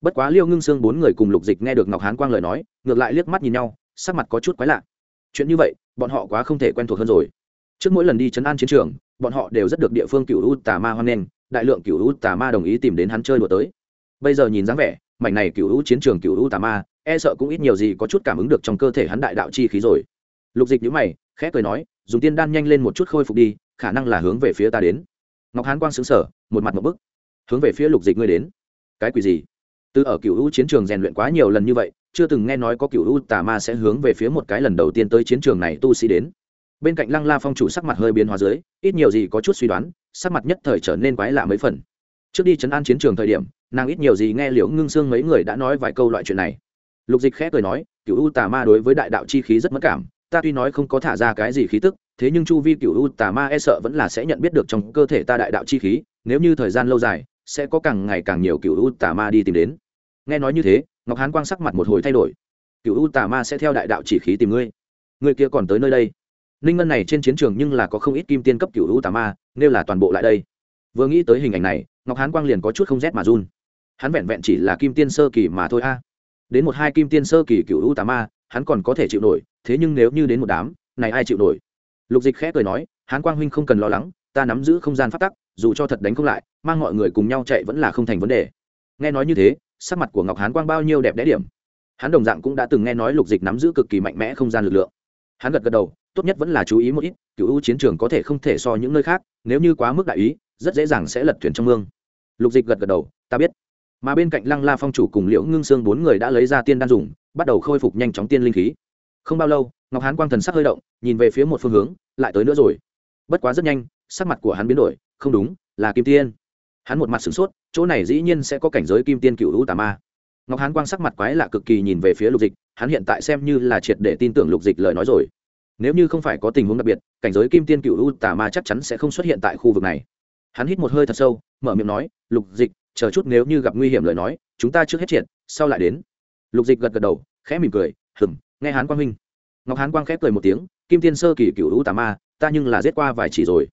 Bất quá liêu ngưng xương bốn người cùng lục dịch nghe được ngọc hán quang lời nói, ngược lại liếc mắt nhìn nhau, sắc mặt có chút quái lạ. Chuyện như vậy, bọn họ quá không thể quen thuộc hơn rồi. Trước mỗi lần đi chấn an chiến trường, bọn họ đều rất được địa phương cựu u tà ma hoan nghênh, đại lượng cựu u tà ma đồng ý tìm đến hắn chơi đùa tới. Bây giờ nhìn dáng vẻ, mảnh này cựu u chiến trường cựu u tà ma e sợ cũng ít nhiều gì có chút cảm ứng được trong cơ thể hắn đại đạo chi khí rồi. Lục dịch nhữ mày, khẽ cười nói, dùng tiên đan nhanh lên một chút khôi phục đi khả năng là hướng về phía ta đến. Ngọc hán quang xứng sở một mặt một bức. Hướng về phía lục dịch ngươi đến. Cái quỷ gì? Từ ở cựu u chiến trường rèn luyện quá nhiều lần như vậy, chưa từng nghe nói có cựu u tà ma sẽ hướng về phía một cái lần đầu tiên tới chiến trường này tu sĩ đến. Bên cạnh lăng la phong chủ sắc mặt hơi biến hóa dưới, ít nhiều gì có chút suy đoán, sắc mặt nhất thời trở nên quái lạ mấy phần. Trước đi chấn an chiến trường thời điểm, nàng ít nhiều gì nghe liễu ngưng xương mấy người đã nói vài câu loại chuyện này. Lục dịch khẽ cười nói, cựu u tà ma đối với đại đạo chi khí rất mất cảm, ta tuy nói không có thả ra cái gì khí tức thế nhưng chu vi cựu u tà ma e sợ vẫn là sẽ nhận biết được trong cơ thể ta đại đạo chi khí, nếu như thời gian lâu dài, sẽ có càng ngày càng nhiều cựu u tà ma đi tìm đến. Nghe nói như thế, ngọc hán quang sắc mặt một hồi thay đổi. Cựu u tà ma sẽ theo đại đạo chỉ khí tìm ngươi. Ngươi kia còn tới nơi đây? Ninh ngân này trên chiến trường nhưng là có không ít kim tiên cấp cựu u tà ma nếu là toàn bộ lại đây. Vừa nghĩ tới hình ảnh này, ngọc hán quang liền có chút không rét mà run. Hắn vẹn vẹn chỉ là kim tiên sơ kỳ mà thôi a. Đến một hai kim tiên sơ kỳ cựu u tà ma hắn còn có thể chịu nổi, thế nhưng nếu như đến một đám, này ai chịu nổi? Lục dịch khẽ cười nói, hán quang huynh không cần lo lắng, ta nắm giữ không gian phát tắc, dù cho thật đánh không lại, mang mọi người cùng nhau chạy vẫn là không thành vấn đề. Nghe nói như thế, sắc mặt của ngọc hán quang bao nhiêu đẹp đẽ điểm. Hắn đồng dạng cũng đã từng nghe nói lục dịch nắm giữ cực kỳ mạnh mẽ không gian lực lượng. Hắn gật gật đầu, tốt nhất vẫn là chú ý một ít, cựu ưu chiến trường có thể không thể so những nơi khác, nếu như quá mức đại ý, rất dễ dàng sẽ lật thuyền trong mương. Lục dịch gật gật đầu, ta biết. Mà bên cạnh lăng la phong chủ cùng liễu ngưng xương bốn người đã lấy ra tiên đan dùng, bắt đầu khôi phục nhanh chóng tiên linh khí không bao lâu, ngọc hán quang thần sắc hơi động, nhìn về phía một phương hướng, lại tới nữa rồi. Bất quá rất nhanh, sắc mặt của hắn biến đổi, không đúng, là kim tiên. Hắn một mặt sửng sốt, chỗ này dĩ nhiên sẽ có cảnh giới kim tiên cựu hữu tà ma. Ngọc hán quang sắc mặt quái lạ cực kỳ nhìn về phía lục dịch, hắn hiện tại xem như là triệt để tin tưởng lục dịch lời nói rồi. Nếu như không phải có tình huống đặc biệt, cảnh giới kim tiên cựu hữu tà ma chắc chắn sẽ không xuất hiện tại khu vực này. Hắn hít một hơi thật sâu, mở miệng nói, lục dịch, chờ chút nếu như gặp nguy hiểm lời nói, chúng ta trước hết triệt, sau lại đến. Lục dịch gật gật đầu, khẽ mỉm cười hừng nghe hán quang huynh. Ngọc hán quang khép cười một tiếng, kim tiên sơ kỳ cựu hữu tà ma, ta nhưng là giết qua vài chỉ rồi.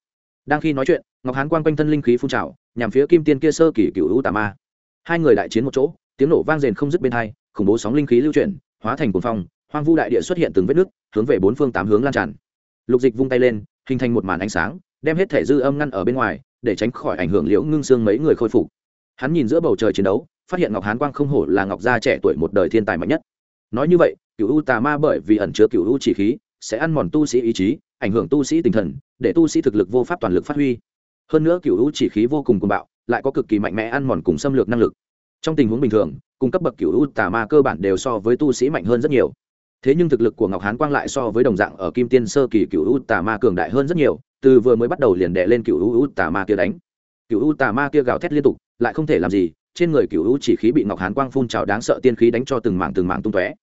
Đang khi nói chuyện, ngọc hán quang quanh thân linh khí phun trào, nhằm phía kim tiên kia sơ kỳ cựu hữu tà ma. Hai người đại chiến một chỗ, tiếng nổ vang rền không dứt bên hai, khủng bố sóng linh khí lưu chuyển, hóa thành cuồng phong, hoang vu đại địa xuất hiện từng vết nứt hướng về bốn phương tám hướng lan tràn. Lục dịch vung tay lên, hình thành một màn ánh sáng, đem hết thể dư âm ngăn ở bên ngoài, để tránh khỏi ảnh hưởng liễu ngưng xương mấy người khôi phục. Hắn nhìn giữa bầu trời chiến đấu, phát hiện ngọc hán quang không hổ là ngọc gia trẻ tuổi một đời thiên tài mạnh nhất. Nói như vậy cựu u tà ma bởi vì ẩn chứa cựu u chỉ khí, sẽ ăn mòn tu sĩ ý chí, ảnh hưởng tu sĩ tinh thần, để tu sĩ thực lực vô pháp toàn lực phát huy. Hơn nữa cựu u chỉ khí vô cùng cuồng bạo, lại có cực kỳ mạnh mẽ ăn mòn cùng xâm lược năng lực. Trong tình huống bình thường, cung cấp bậc cựu u tà ma cơ bản đều so với tu sĩ mạnh hơn rất nhiều. Thế nhưng thực lực của ngọc hán quang lại so với đồng dạng ở kim tiên sơ kỳ cựu u tà ma cường đại hơn rất nhiều, từ vừa mới bắt đầu liền đệ lên cựu u tà ma kia đánh. Cựu u tà ma kia gào thét liên tục, lại không thể làm gì, trên người cựu u chỉ khí bị ngọc hán quang phun trào đáng sợ tiên khí đánh cho từng mảng từng mảng tung tóe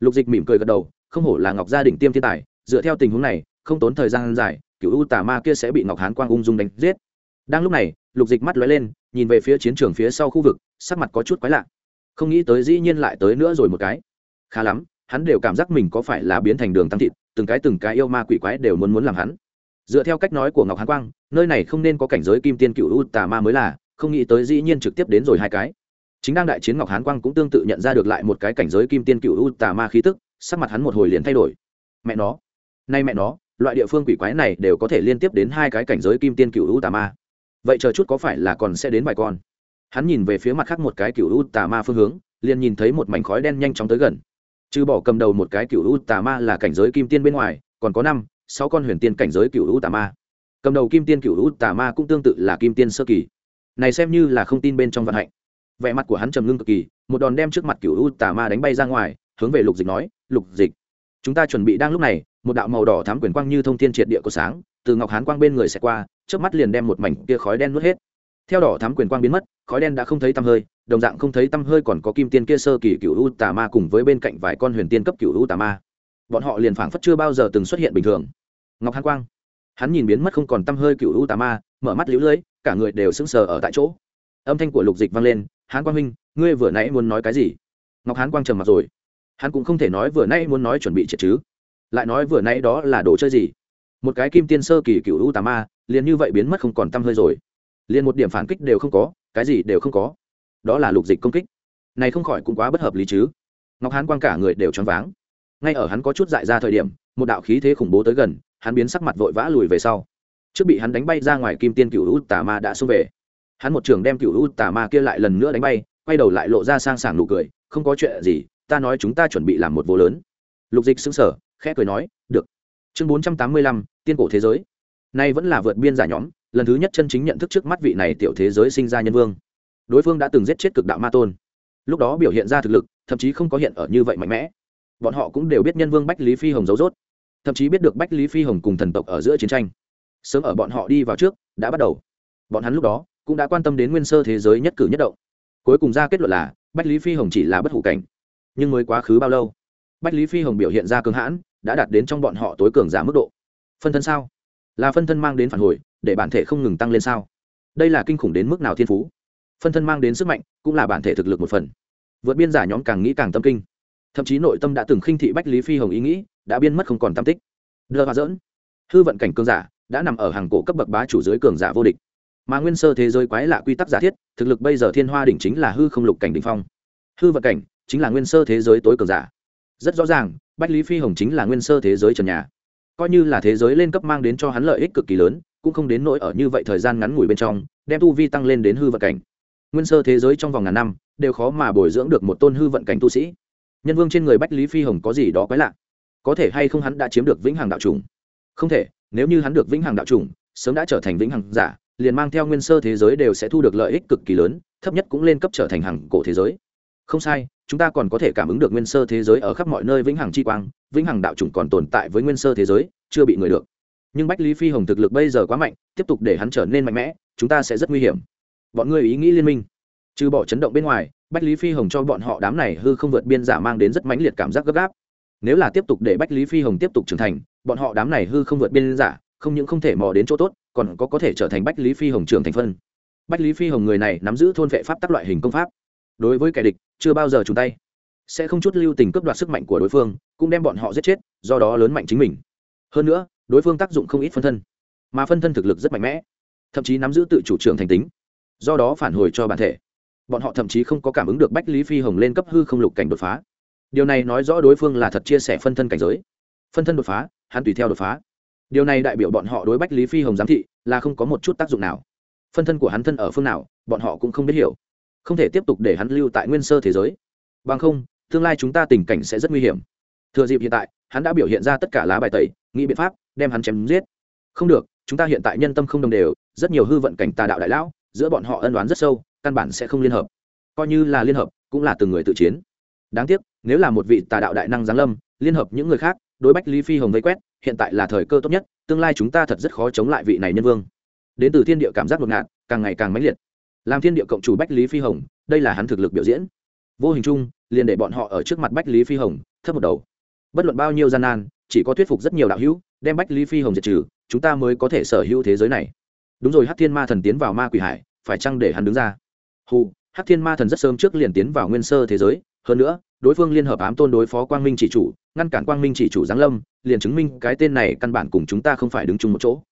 lục dịch mỉm cười gật đầu, không hổ là ngọc gia đình tiêm thiên tài, dựa theo tình huống này, không tốn thời gian dài, cựu u tà ma kia sẽ bị ngọc hán quang ung dung đánh giết. Đang lúc này, lục dịch mắt lóe lên, nhìn về phía chiến trường phía sau khu vực, sắc mặt có chút quái lạ. Không nghĩ tới dĩ nhiên lại tới nữa rồi một cái. Khá lắm, hắn đều cảm giác mình có phải là biến thành đường tăng thịt, từng cái từng cái yêu ma quỷ quái đều muốn muốn làm hắn. Dựa theo cách nói của ngọc hán quang, nơi này không nên có cảnh giới kim tiên cựu u tà ma mới là, không nghĩ tới dĩ nhiên trực tiếp đến rồi hai cái chính đang đại chiến ngọc hán quang cũng tương tự nhận ra được lại một cái cảnh giới kim tiên cựu u tà ma khí tức, sắc mặt hắn một hồi liền thay đổi. Mẹ nó! Nay mẹ nó, loại địa phương quỷ quái này đều có thể liên tiếp đến hai cái cảnh giới kim tiên cựu u tà ma. Vậy chờ chút có phải là còn sẽ đến vài con? Hắn nhìn về phía mặt khác một cái cựu u tà ma phương hướng, liền nhìn thấy một mảnh khói đen nhanh chóng tới gần. Trừ bỏ cầm đầu một cái cựu u tà ma là cảnh giới kim tiên bên ngoài, còn có năm, sáu con huyền tiên cảnh giới cựu u tà ma. Cầm đầu kim tiên cựu u tà ma cũng tương tự là kim tiên sơ kỳ. Này xem như là không tin bên trong vận hạnh vẻ mặt của hắn trầm ngưng cực kỳ, một đòn đem trước mặt cựu u tà ma đánh bay ra ngoài, hướng về lục dịch nói, lục dịch, chúng ta chuẩn bị đang lúc này, một đạo màu đỏ thám quyền quang như thông thiên triệt địa của sáng, từ ngọc hán quang bên người sẽ qua trước mắt liền đem một mảnh kia khói đen nuốt hết. Theo đỏ thám quyền quang biến mất, khói đen đã không thấy tăm hơi, đồng dạng không thấy tăm hơi còn có kim tiên kia sơ kỳ cựu u tà ma cùng với bên cạnh vài con huyền tiên cấp cựu u tà ma. Bọn họ liền phảng phất chưa bao giờ từng xuất hiện bình thường. Ngọc hán quang. Hắn nhìn biến mất không còn tăm hơi cựu u tà ma, mở mắt lũ lưỡi cả người đều sững sờ ở tại chỗ. Âm thanh của lục dịch vang lên hán quang huynh, ngươi vừa nãy muốn nói cái gì? Ngọc hán quang trầm mặt rồi. Hắn cũng không thể nói vừa nãy muốn nói chuẩn bị triệt chứ. Lại nói vừa nãy đó là đồ chơi gì? Một cái kim tiên sơ kỳ cựu u tà ma, liền như vậy biến mất không còn t hơi rồi. Liền một điểm phản kích đều không có, cái gì đều không có. Đó là lục dịch công kích. Này không khỏi cũng quá bất hợp lý chứ. Ngọc hán quang cả người đều choáng váng. Ngay ở hắn có chút dại ra thời điểm, một đạo khí thế khủng bố tới gần, hắn biến sắc mặt vội vã lùi về sau. Trước bị hắn đánh bay ra ngoài kim tiên cựu u tà ma đã xông về hắn một trường đem cựu u tà ma kia lại lần nữa đánh bay, quay đầu lại lộ ra sang sảng nụ cười, không có chuyện gì, ta nói chúng ta chuẩn bị làm một vô lớn. Lục dịch xứng sở khẽ cười nói, được. Chương bốn trăm tám mươi lăm, tiên cổ thế giới. Nay vẫn là vượt biên giả nhóm, lần thứ nhất chân chính nhận thức trước mắt vị này tiểu thế giới sinh ra nhân vương. Đối phương đã từng giết chết cực đạo ma tôn. Lúc đó biểu hiện ra thực lực, thậm chí không có hiện ở như vậy mạnh mẽ. Bọn họ cũng đều biết nhân vương bách lý phi hồng giấu rốt. Thậm chí biết được bách lý phi hồng cùng thần tộc ở giữa chiến tranh. Sớm ở bọn họ đi vào trước, đã bắt đầu. Bọn hắn lúc đó cũng đã quan tâm đến nguyên sơ thế giới nhất cử nhất động. Cuối cùng ra kết luận là, bách lý phi hồng chỉ là bất hủ cảnh, nhưng mới quá khứ bao lâu? Bách lý phi hồng biểu hiện ra cường hãn, đã đạt đến trong bọn họ tối cường giả mức độ. Phân thân sao? Là phân thân mang đến phản hồi, để bản thể không ngừng tăng lên sao? Đây là kinh khủng đến mức nào thiên phú? Phân thân mang đến sức mạnh, cũng là bản thể thực lực một phần. Vượt biên giả nhóm càng nghĩ càng tâm kinh. Thậm chí nội tâm đã từng khinh thị bách lý phi hồng ý nghĩ, đã biên mất không còn tam tích. Đưa hoa dỡn, hư vận cảnh cường giả, đã nằm ở hàng cổ cấp bậc bá chủ dưới cường giả vô địch mà nguyên sơ thế giới quái lạ quy tắc giả thiết, thực lực bây giờ thiên hoa đỉnh chính là hư không lục cảnh đ ỉ n h phong. Hư vận cảnh chính là nguyên sơ thế giới tối cường giả. Rất rõ ràng, bách lý phi hồng chính là nguyên sơ thế giới trần nhà. Coi như là thế giới lên cấp mang đến cho hắn lợi ích cực kỳ lớn, cũng không đến nỗi ở như vậy thời gian ngắn ngủi bên trong, đem tu vi tăng lên đến hư vận cảnh. Nguyên sơ thế giới trong vòng ngàn năm, đều khó mà bồi dưỡng được một tôn hư vận cảnh tu sĩ. Nhân vương trên người bách lý phi hồng có gì đó quái lạ? Có thể hay không hắn đã chiếm được vĩnh hằng đạo trùng? Không thể, nếu như hắn được vĩnh hằng đạo trùng, sớm đã trở thành vĩnh hằng giả liền mang theo nguyên sơ thế giới đều sẽ thu được lợi ích cực kỳ lớn, thấp nhất cũng lên cấp trở thành hàng cổ thế giới. Không sai, chúng ta còn có thể cảm ứng được nguyên sơ thế giới ở khắp mọi nơi vĩnh hằng chi quang, vĩnh hằng đạo chủng còn tồn tại với nguyên sơ thế giới, chưa bị người được. Nhưng bách lý phi hồng thực lực bây giờ quá mạnh, tiếp tục để hắn trở nên mạnh mẽ, chúng ta sẽ rất nguy hiểm. Bọn ngươi ý nghĩ liên minh. Trừ bỏ chấn động bên ngoài, bách lý phi hồng cho bọn họ đám này hư không vượt biên giả mang đến rất mãnh liệt cảm giác gấp gáp. Nếu là tiếp tục để bách lý phi hồng tiếp tục trưởng thành, bọn họ đám này hư không vượt biên giả không những không thể mò đến chỗ tốt còn có có thể trở thành bách lý phi hồng trưởng thành phân. Bách lý phi hồng người này nắm giữ thôn vệ pháp tác loại hình công pháp. Đối với kẻ địch, chưa bao giờ trùng tay. Sẽ không chút lưu tình cướp đoạt sức mạnh của đối phương, cũng đem bọn họ giết chết, do đó lớn mạnh chính mình. Hơn nữa, đối phương tác dụng không ít phân thân, mà phân thân thực lực rất mạnh mẽ, thậm chí nắm giữ tự chủ trường thành tính, do đó phản hồi cho bản thể. Bọn họ thậm chí không có cảm ứng được bách lý phi hồng lên cấp hư không lục cảnh đột phá. Điều này nói rõ đối phương là thật chia sẻ phân thân cảnh giới. Phân thân đột phá, hắn tùy theo đột phá điều này đại biểu bọn họ đối bách lý phi hồng giám thị là không có một chút tác dụng nào. Phân thân của hắn thân ở phương nào, bọn họ cũng không biết hiểu. Không thể tiếp tục để hắn lưu tại nguyên sơ thế giới. Bằng không, tương lai chúng ta tình cảnh sẽ rất nguy hiểm. Thừa dịp hiện tại, hắn đã biểu hiện ra tất cả lá bài tẩy, nghĩ biện pháp đem hắn chém giết. Không được, chúng ta hiện tại nhân tâm không đồng đều, rất nhiều hư vận cảnh tà đạo đại lão, giữa bọn họ ân đoán rất sâu, căn bản sẽ không liên hợp. Coi như là liên hợp, cũng là từng người tự chiến. Đáng tiếc, nếu là một vị tà đạo đại năng giáng lâm, liên hợp những người khác, đối bách lý phi hồng vây quét hiện tại là thời cơ tốt nhất, tương lai chúng ta thật rất khó chống lại vị này nhân vương. Đến từ thiên địa cảm giác ngột ngạt, càng ngày càng mãnh liệt. Làm thiên địa cộng chủ bách lý phi hồng, đây là hắn thực lực biểu diễn. Vô hình chung, liền để bọn họ ở trước mặt bách lý phi hồng, thấp một đầu. Bất luận bao nhiêu gian nan, chỉ có thuyết phục rất nhiều đạo hữu, đem bách lý phi hồng diệt trừ, chúng ta mới có thể sở hữu thế giới này. Đúng rồi hát thiên ma thần tiến vào ma quỷ hải, phải chăng để hắn đứng ra? Hù hát thiên ma thần rất sớm trước liền tiến vào nguyên sơ thế giới, hơn nữa, đối phương liên hợp ám tôn đối phó quang minh chỉ chủ ngăn cản quang minh chỉ chủ giáng lâm, liền chứng minh cái tên này căn bản cùng chúng ta không phải đứng chung một chỗ.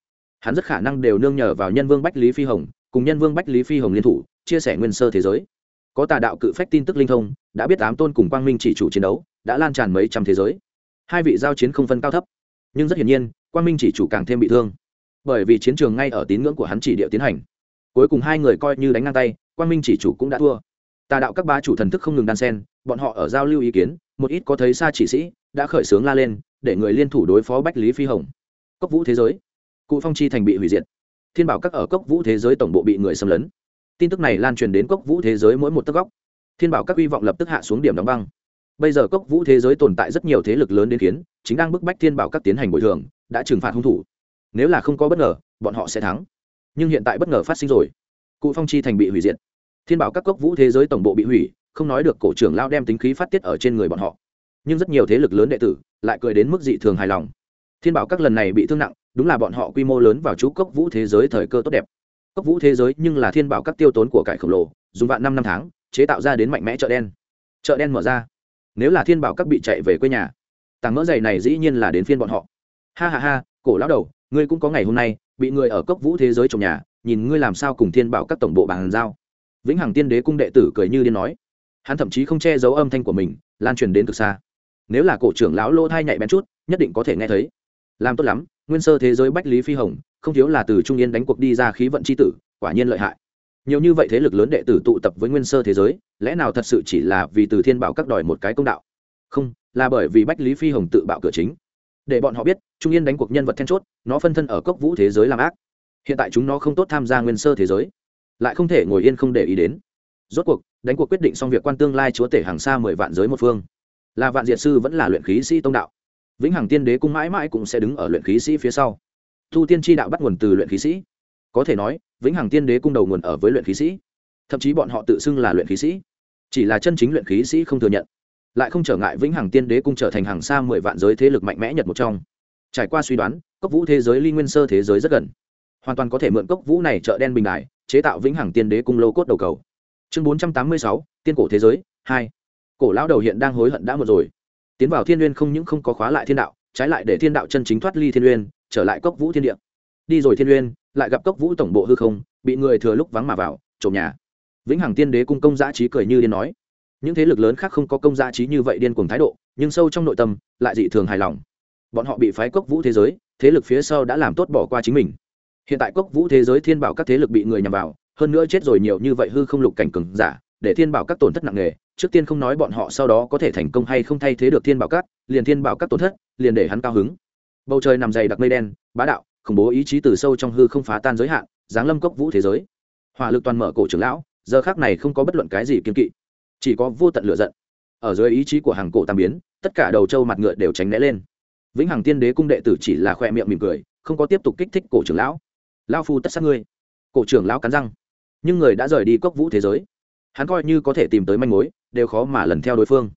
Hắn rất khả năng đều nương nhờ vào nhân vương bách lý phi hồng, cùng nhân vương bách lý phi hồng liên thủ, chia sẻ nguyên sơ thế giới. Có tà đạo cự phách tin tức linh thông, đã biết ám tôn cùng quang minh chỉ chủ chiến đấu, đã lan tràn mấy trăm thế giới. Hai vị giao chiến không phân cao thấp. Nhưng rất hiển nhiên, quang minh chỉ chủ càng thêm bị thương. Bởi vì chiến trường ngay ở tín ngưỡng của hắn chỉ địa tiến hành. Cuối cùng hai người coi như đánh ngang tay, quang minh chỉ chủ cũng đã thua. Tà đạo các ba chủ thần thức không ngừng đan sen, bọn họ ở giao lưu ý kiến một ít có thấy xa chỉ sĩ đã khởi xướng la lên để người liên thủ đối phó bách lý phi hồng cốc vũ thế giới cụ phong chi thành bị hủy diệt thiên bảo các ở cốc vũ thế giới tổng bộ bị người xâm lấn tin tức này lan truyền đến cốc vũ thế giới mỗi một tấc góc thiên bảo các hy vọng lập tức hạ xuống điểm đóng băng bây giờ cốc vũ thế giới tồn tại rất nhiều thế lực lớn đến khiến chính đang bức bách thiên bảo các tiến hành bồi thường đã trừng phạt hung thủ nếu là không có bất ngờ bọn họ sẽ thắng nhưng hiện tại bất ngờ phát sinh rồi cụ phong chi thành bị hủy diệt thiên bảo các cốc vũ thế giới tổng bộ bị hủy, không nói được cổ trưởng lao đem tính khí phát tiết ở trên người bọn họ. Nhưng rất nhiều thế lực lớn đệ tử lại cười đến mức dị thường hài lòng. Thiên bảo các lần này bị thương nặng, đúng là bọn họ quy mô lớn vào chú cốc vũ thế giới thời cơ tốt đẹp. Cốc vũ thế giới nhưng là thiên bảo các tiêu tốn của cải khổng lồ, dùng vạn năm năm tháng, chế tạo ra đến mạnh mẽ chợ đen. Chợ đen mở ra. Nếu là thiên bảo các bị chạy về quê nhà tàng mỡ dày này dĩ nhiên là đến phiên bọn họ. Ha ha ha, cổ lão đầu, ngươi cũng có ngày hôm nay bị người ở cốc vũ thế giới trồng nhà, nhìn ngươi làm sao cùng thiên bảo các tổng bộ bàn giao vĩnh hằng tiên đế cung đệ tử cười như điên nói. Hắn thậm chí không che giấu âm thanh của mình, lan truyền đến từ xa. Nếu là cổ trưởng lão lô thai nhạy bén chút, nhất định có thể nghe thấy. Làm tốt lắm, nguyên sơ thế giới bách lý phi hồng, không thiếu là từ trung yên đánh cuộc đi ra khí vận c h i tử, quả nhiên lợi hại. Nhiều như vậy thế lực lớn đệ tử tụ tập với nguyên sơ thế giới, lẽ nào thật sự chỉ là vì từ thiên bảo các đòi một cái công đạo? Không, là bởi vì bách lý phi hồng tự bạo cửa chính. Để bọn họ biết, trung yên đánh cuộc nhân vật then chốt, nó phân thân ở cốc vũ thế giới làm ác. Hiện tại chúng nó không tốt tham gia nguyên sơ thế giới lại không thể ngồi yên không để ý đến. Rốt cuộc, đánh cuộc quyết định xong việc quan tương lai chúa tể hàng xa mười vạn giới một phương. Là vạn diệt sư vẫn là luyện khí sĩ tông đạo. Vĩnh hằng tiên đế cung mãi mãi cũng sẽ đứng ở luyện khí sĩ phía sau. Thu tiên tri đạo bắt nguồn từ luyện khí sĩ. Có thể nói, vĩnh hằng tiên đế cung đầu nguồn ở với luyện khí sĩ. Thậm chí bọn họ tự xưng là luyện khí sĩ. Chỉ là chân chính luyện khí sĩ không thừa nhận. Lại không trở ngại vĩnh hằng tiên đế cung trở thành hàng xa mười vạn giới thế lực mạnh mẽ nhật một trong. Trải qua suy đoán, cốc vũ thế giới ly nguyên sơ thế giới rất gần. Hoàn toàn có thể mượn cốc vũ này chợ đen bình đại chế tạo vĩnh hằng tiên đế cung lô cốt đầu cầu. Chương bốn trăm tám mươi sáu, tiên cổ thế giới, hai. Cổ lão đầu hiện đang hối hận đã một rồi. Tiến vào thiên n g u y ê n không những không có khóa lại thiên đạo, trái lại để thiên đạo chân chính thoát ly thiên n g u y ê n trở lại cốc vũ thiên địa. Đi rồi thiên n g u y ê n lại gặp cốc vũ tổng bộ hư không, bị người thừa lúc vắng mà vào trộm nhà. Vĩnh hằng tiên đế cung công giã trí cười như điên nói. Những thế lực lớn khác không có công giã trí như vậy điên cùng thái độ, nhưng sâu trong nội tâm, lại dị thường hài lòng. Bọn họ bị phái cốc vũ thế giới, thế lực phía sau đã làm tốt bỏ qua chính mình hiện tại cốc vũ thế giới thiên bảo các thế lực bị người nhằm vào, hơn nữa chết rồi nhiều như vậy hư không lục cảnh cừng giả, để thiên bảo các tổn thất nặng nề. Trước tiên không nói bọn họ sau đó có thể thành công hay không thay thế được thiên bảo các, liền thiên bảo các tổn thất, liền để hắn cao hứng. Bầu trời nằm dày đặc mây đen, bá đạo, khủng bố ý chí từ sâu trong hư không phá tan giới hạn, giáng lâm cốc vũ thế giới. Hỏa lực toàn mở cổ trưởng lão, giờ khác này không có bất luận cái gì kiên kỵ, chỉ có vô tận lựa giận. Ở dưới ý chí của hàng cổ tam biến, tất cả đầu trâu mặt ngựa đều tránh né lên. Vĩnh hằng tiên đế cung đệ tử chỉ là khoe miệng mỉm cười, không có tiếp tục kích thích cổ trưởng lão lao phu tất sát ngươi. Cổ trưởng lão cắn răng. Nhưng người đã rời đi cốc vũ thế giới. Hắn coi như có thể tìm tới manh mối, đều khó mà lần theo đối phương.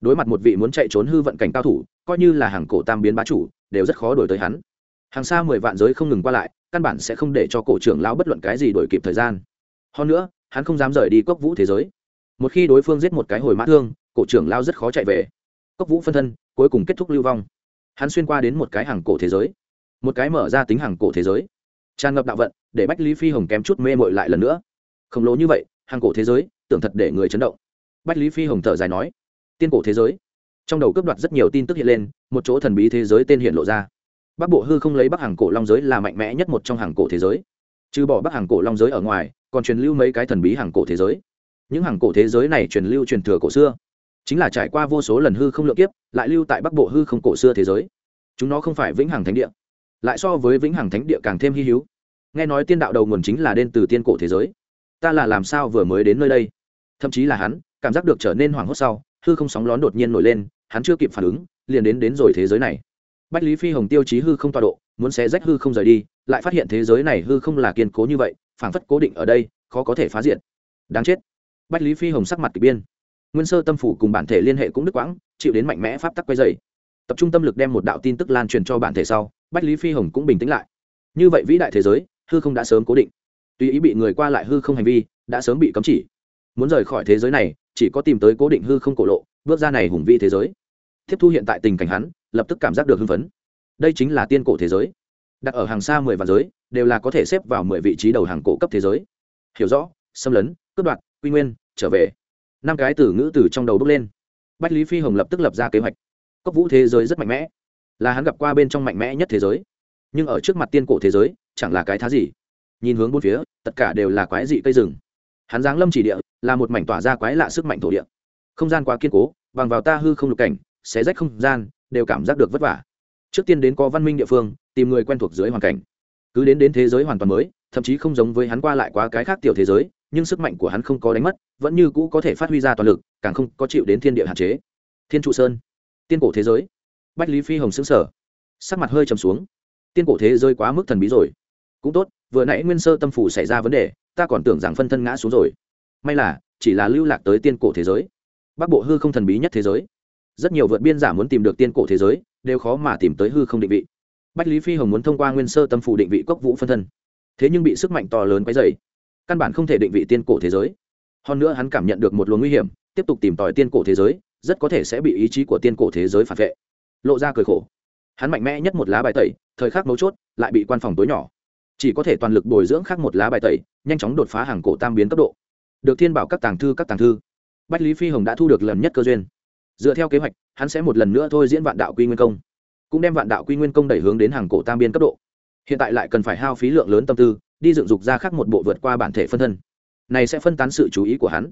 Đối mặt một vị muốn chạy trốn hư vận cảnh cao thủ, coi như là hàng cổ tam biến bá chủ, đều rất khó đổi tới hắn. Hàng xa mười vạn giới không ngừng qua lại, căn bản sẽ không để cho cổ trưởng lão bất luận cái gì đổi kịp thời gian. Hơn nữa, hắn không dám rời đi cốc vũ thế giới. Một khi đối phương giết một cái hồi mã thương, cổ trưởng lão rất khó chạy về. Cốc vũ phân thân, cuối cùng kết thúc lưu vong. Hắn xuyên qua đến một cái hàng cổ thế giới. Một cái mở ra tính hàng cổ thế giới tràn ngập đạo vận, để bách lý phi hồng kém chút mê mội lại lần nữa. Khổng lồ như vậy, hàng cổ thế giới, tưởng thật để người chấn động. Bách lý phi hồng thở dài nói, tiên cổ thế giới. Trong đầu cướp đoạt rất nhiều tin tức hiện lên, một chỗ thần bí thế giới tên hiện lộ ra. Bắc bộ hư không lấy bắc hàng cổ long giới là mạnh mẽ nhất một trong hàng cổ thế giới. Trừ bỏ bắc hàng cổ long giới ở ngoài, còn truyền lưu mấy cái thần bí hàng cổ thế giới. Những hàng cổ thế giới này truyền lưu truyền thừa cổ xưa. Chính là trải qua vô số lần hư không lượng kiếp, lại lưu tại bắc bộ hư không cổ xưa thế giới. Chúng nó không phải vĩnh hằng thánh địa lại so với vĩnh hằng thánh địa càng thêm hy hữu. Nghe nói tiên đạo đầu nguồn chính là đen từ tiên cổ thế giới. Ta là làm sao vừa mới đến nơi đây? Thậm chí là hắn, cảm giác được trở nên hoảng hốt sau, hư không sóng lón đột nhiên nổi lên, hắn chưa kịp phản ứng, liền đến đến rồi thế giới này. Bách lý phi hồng tiêu chí hư không tọa độ, muốn xé rách hư không rời đi, lại phát hiện thế giới này hư không là kiên cố như vậy, phảng phất cố định ở đây, khó có thể phá diện đáng chết. Bách lý phi hồng sắc mặt kịch biên nguyên sơ tâm phủ cùng bản thể liên hệ cũng đứt quãng, chịu đến mạnh mẽ pháp tắc quay dày tập trung tâm lực đem một đạo tin tức lan truyền cho bản thể sau, bách lý phi hồng cũng bình tĩnh lại. Như vậy vĩ đại thế giới, hư không đã sớm cố định. Tuy ý bị người qua lại hư không hành vi, đã sớm bị cấm chỉ. Muốn rời khỏi thế giới này, chỉ có tìm tới cố định hư không cổ lộ, bước ra này hùng vi thế giới. Tiếp thu hiện tại tình cảnh hắn, lập tức cảm giác được hưng phấn. Đây chính là tiên cổ thế giới. Đặt ở hàng xa mười vạn giới, đều là có thể xếp vào mười vị trí đầu hàng cổ cấp thế giới. Hiểu rõ, xâm lấn, cướp đoạt, quy nguyên, trở về. Năm cái từ ngữ từ trong đầu bước lên. Bách lý phi hồng lập tức lập ra kế hoạch cốc vũ thế giới rất mạnh mẽ. Là hắn gặp qua bên trong mạnh mẽ nhất thế giới. Nhưng ở trước mặt tiên cổ thế giới, chẳng là cái thá gì. Nhìn hướng bốn phía, tất cả đều là quái dị cây rừng. Hắn giáng lâm chỉ địa, là một mảnh tỏa ra quái lạ sức mạnh thổ địa. Không gian quá kiên cố, bằng vào ta hư không lục cảnh, xé rách không gian, đều cảm giác được vất vả. Trước tiên đến có văn minh địa phương, tìm người quen thuộc dưới hoàn cảnh. Cứ đến đến thế giới hoàn toàn mới, thậm chí không giống với hắn qua lại quá cái khác tiểu thế giới, nhưng sức mạnh của hắn không có đánh mất, vẫn như cũ có thể phát huy ra toàn lực, càng không có chịu đến thiên địa hạn chế. Thiên trụ sơn tiên cổ thế giới. Bách lý phi hồng xứng sở sắc mặt hơi trầm xuống. Tiên cổ thế giới quá mức thần bí rồi. Cũng tốt, vừa nãy nguyên sơ tâm phủ xảy ra vấn đề, ta còn tưởng rằng phân thân ngã xuống rồi. May là, chỉ là lưu lạc tới tiên cổ thế giới. Bắc bộ hư không thần bí nhất thế giới. Rất nhiều vượt biên giả muốn tìm được tiên cổ thế giới, đều khó mà tìm tới hư không định vị. Bách lý phi hồng muốn thông qua nguyên sơ tâm phủ định vị cốc vũ phân thân. Thế nhưng bị sức mạnh to lớn quấy dày căn bản không thể định vị tiên cổ thế giới. Hơn nữa hắn cảm nhận được một luồng nguy hiểm, tiếp tục tìm tòi tiên cổ thế giới rất có thể sẽ bị ý chí của tiên cổ thế giới phản vệ. Lộ ra cười khổ. Hắn mạnh mẽ nhất một lá bài tẩy, thời khắc mấu chốt, lại bị quan phòng tối nhỏ. Chỉ có thể toàn lực bồi dưỡng khác một lá bài tẩy, nhanh chóng đột phá hàng cổ tam biến cấp độ. Được thiên bảo các tàng thư, các tàng thư. Bách lý phi hồng đã thu được lần nhất cơ duyên. Dựa theo kế hoạch, hắn sẽ một lần nữa thôi diễn vạn đạo quy nguyên công, cũng đem vạn đạo quy nguyên công đẩy hướng đến hàng cổ tam biên cấp độ. Hiện tại lại cần phải hao phí lượng lớn tâm tư, đi dựng dục ra khác một bộ vượt qua bản thể phân thân. Này sẽ phân tán sự chú ý của hắn.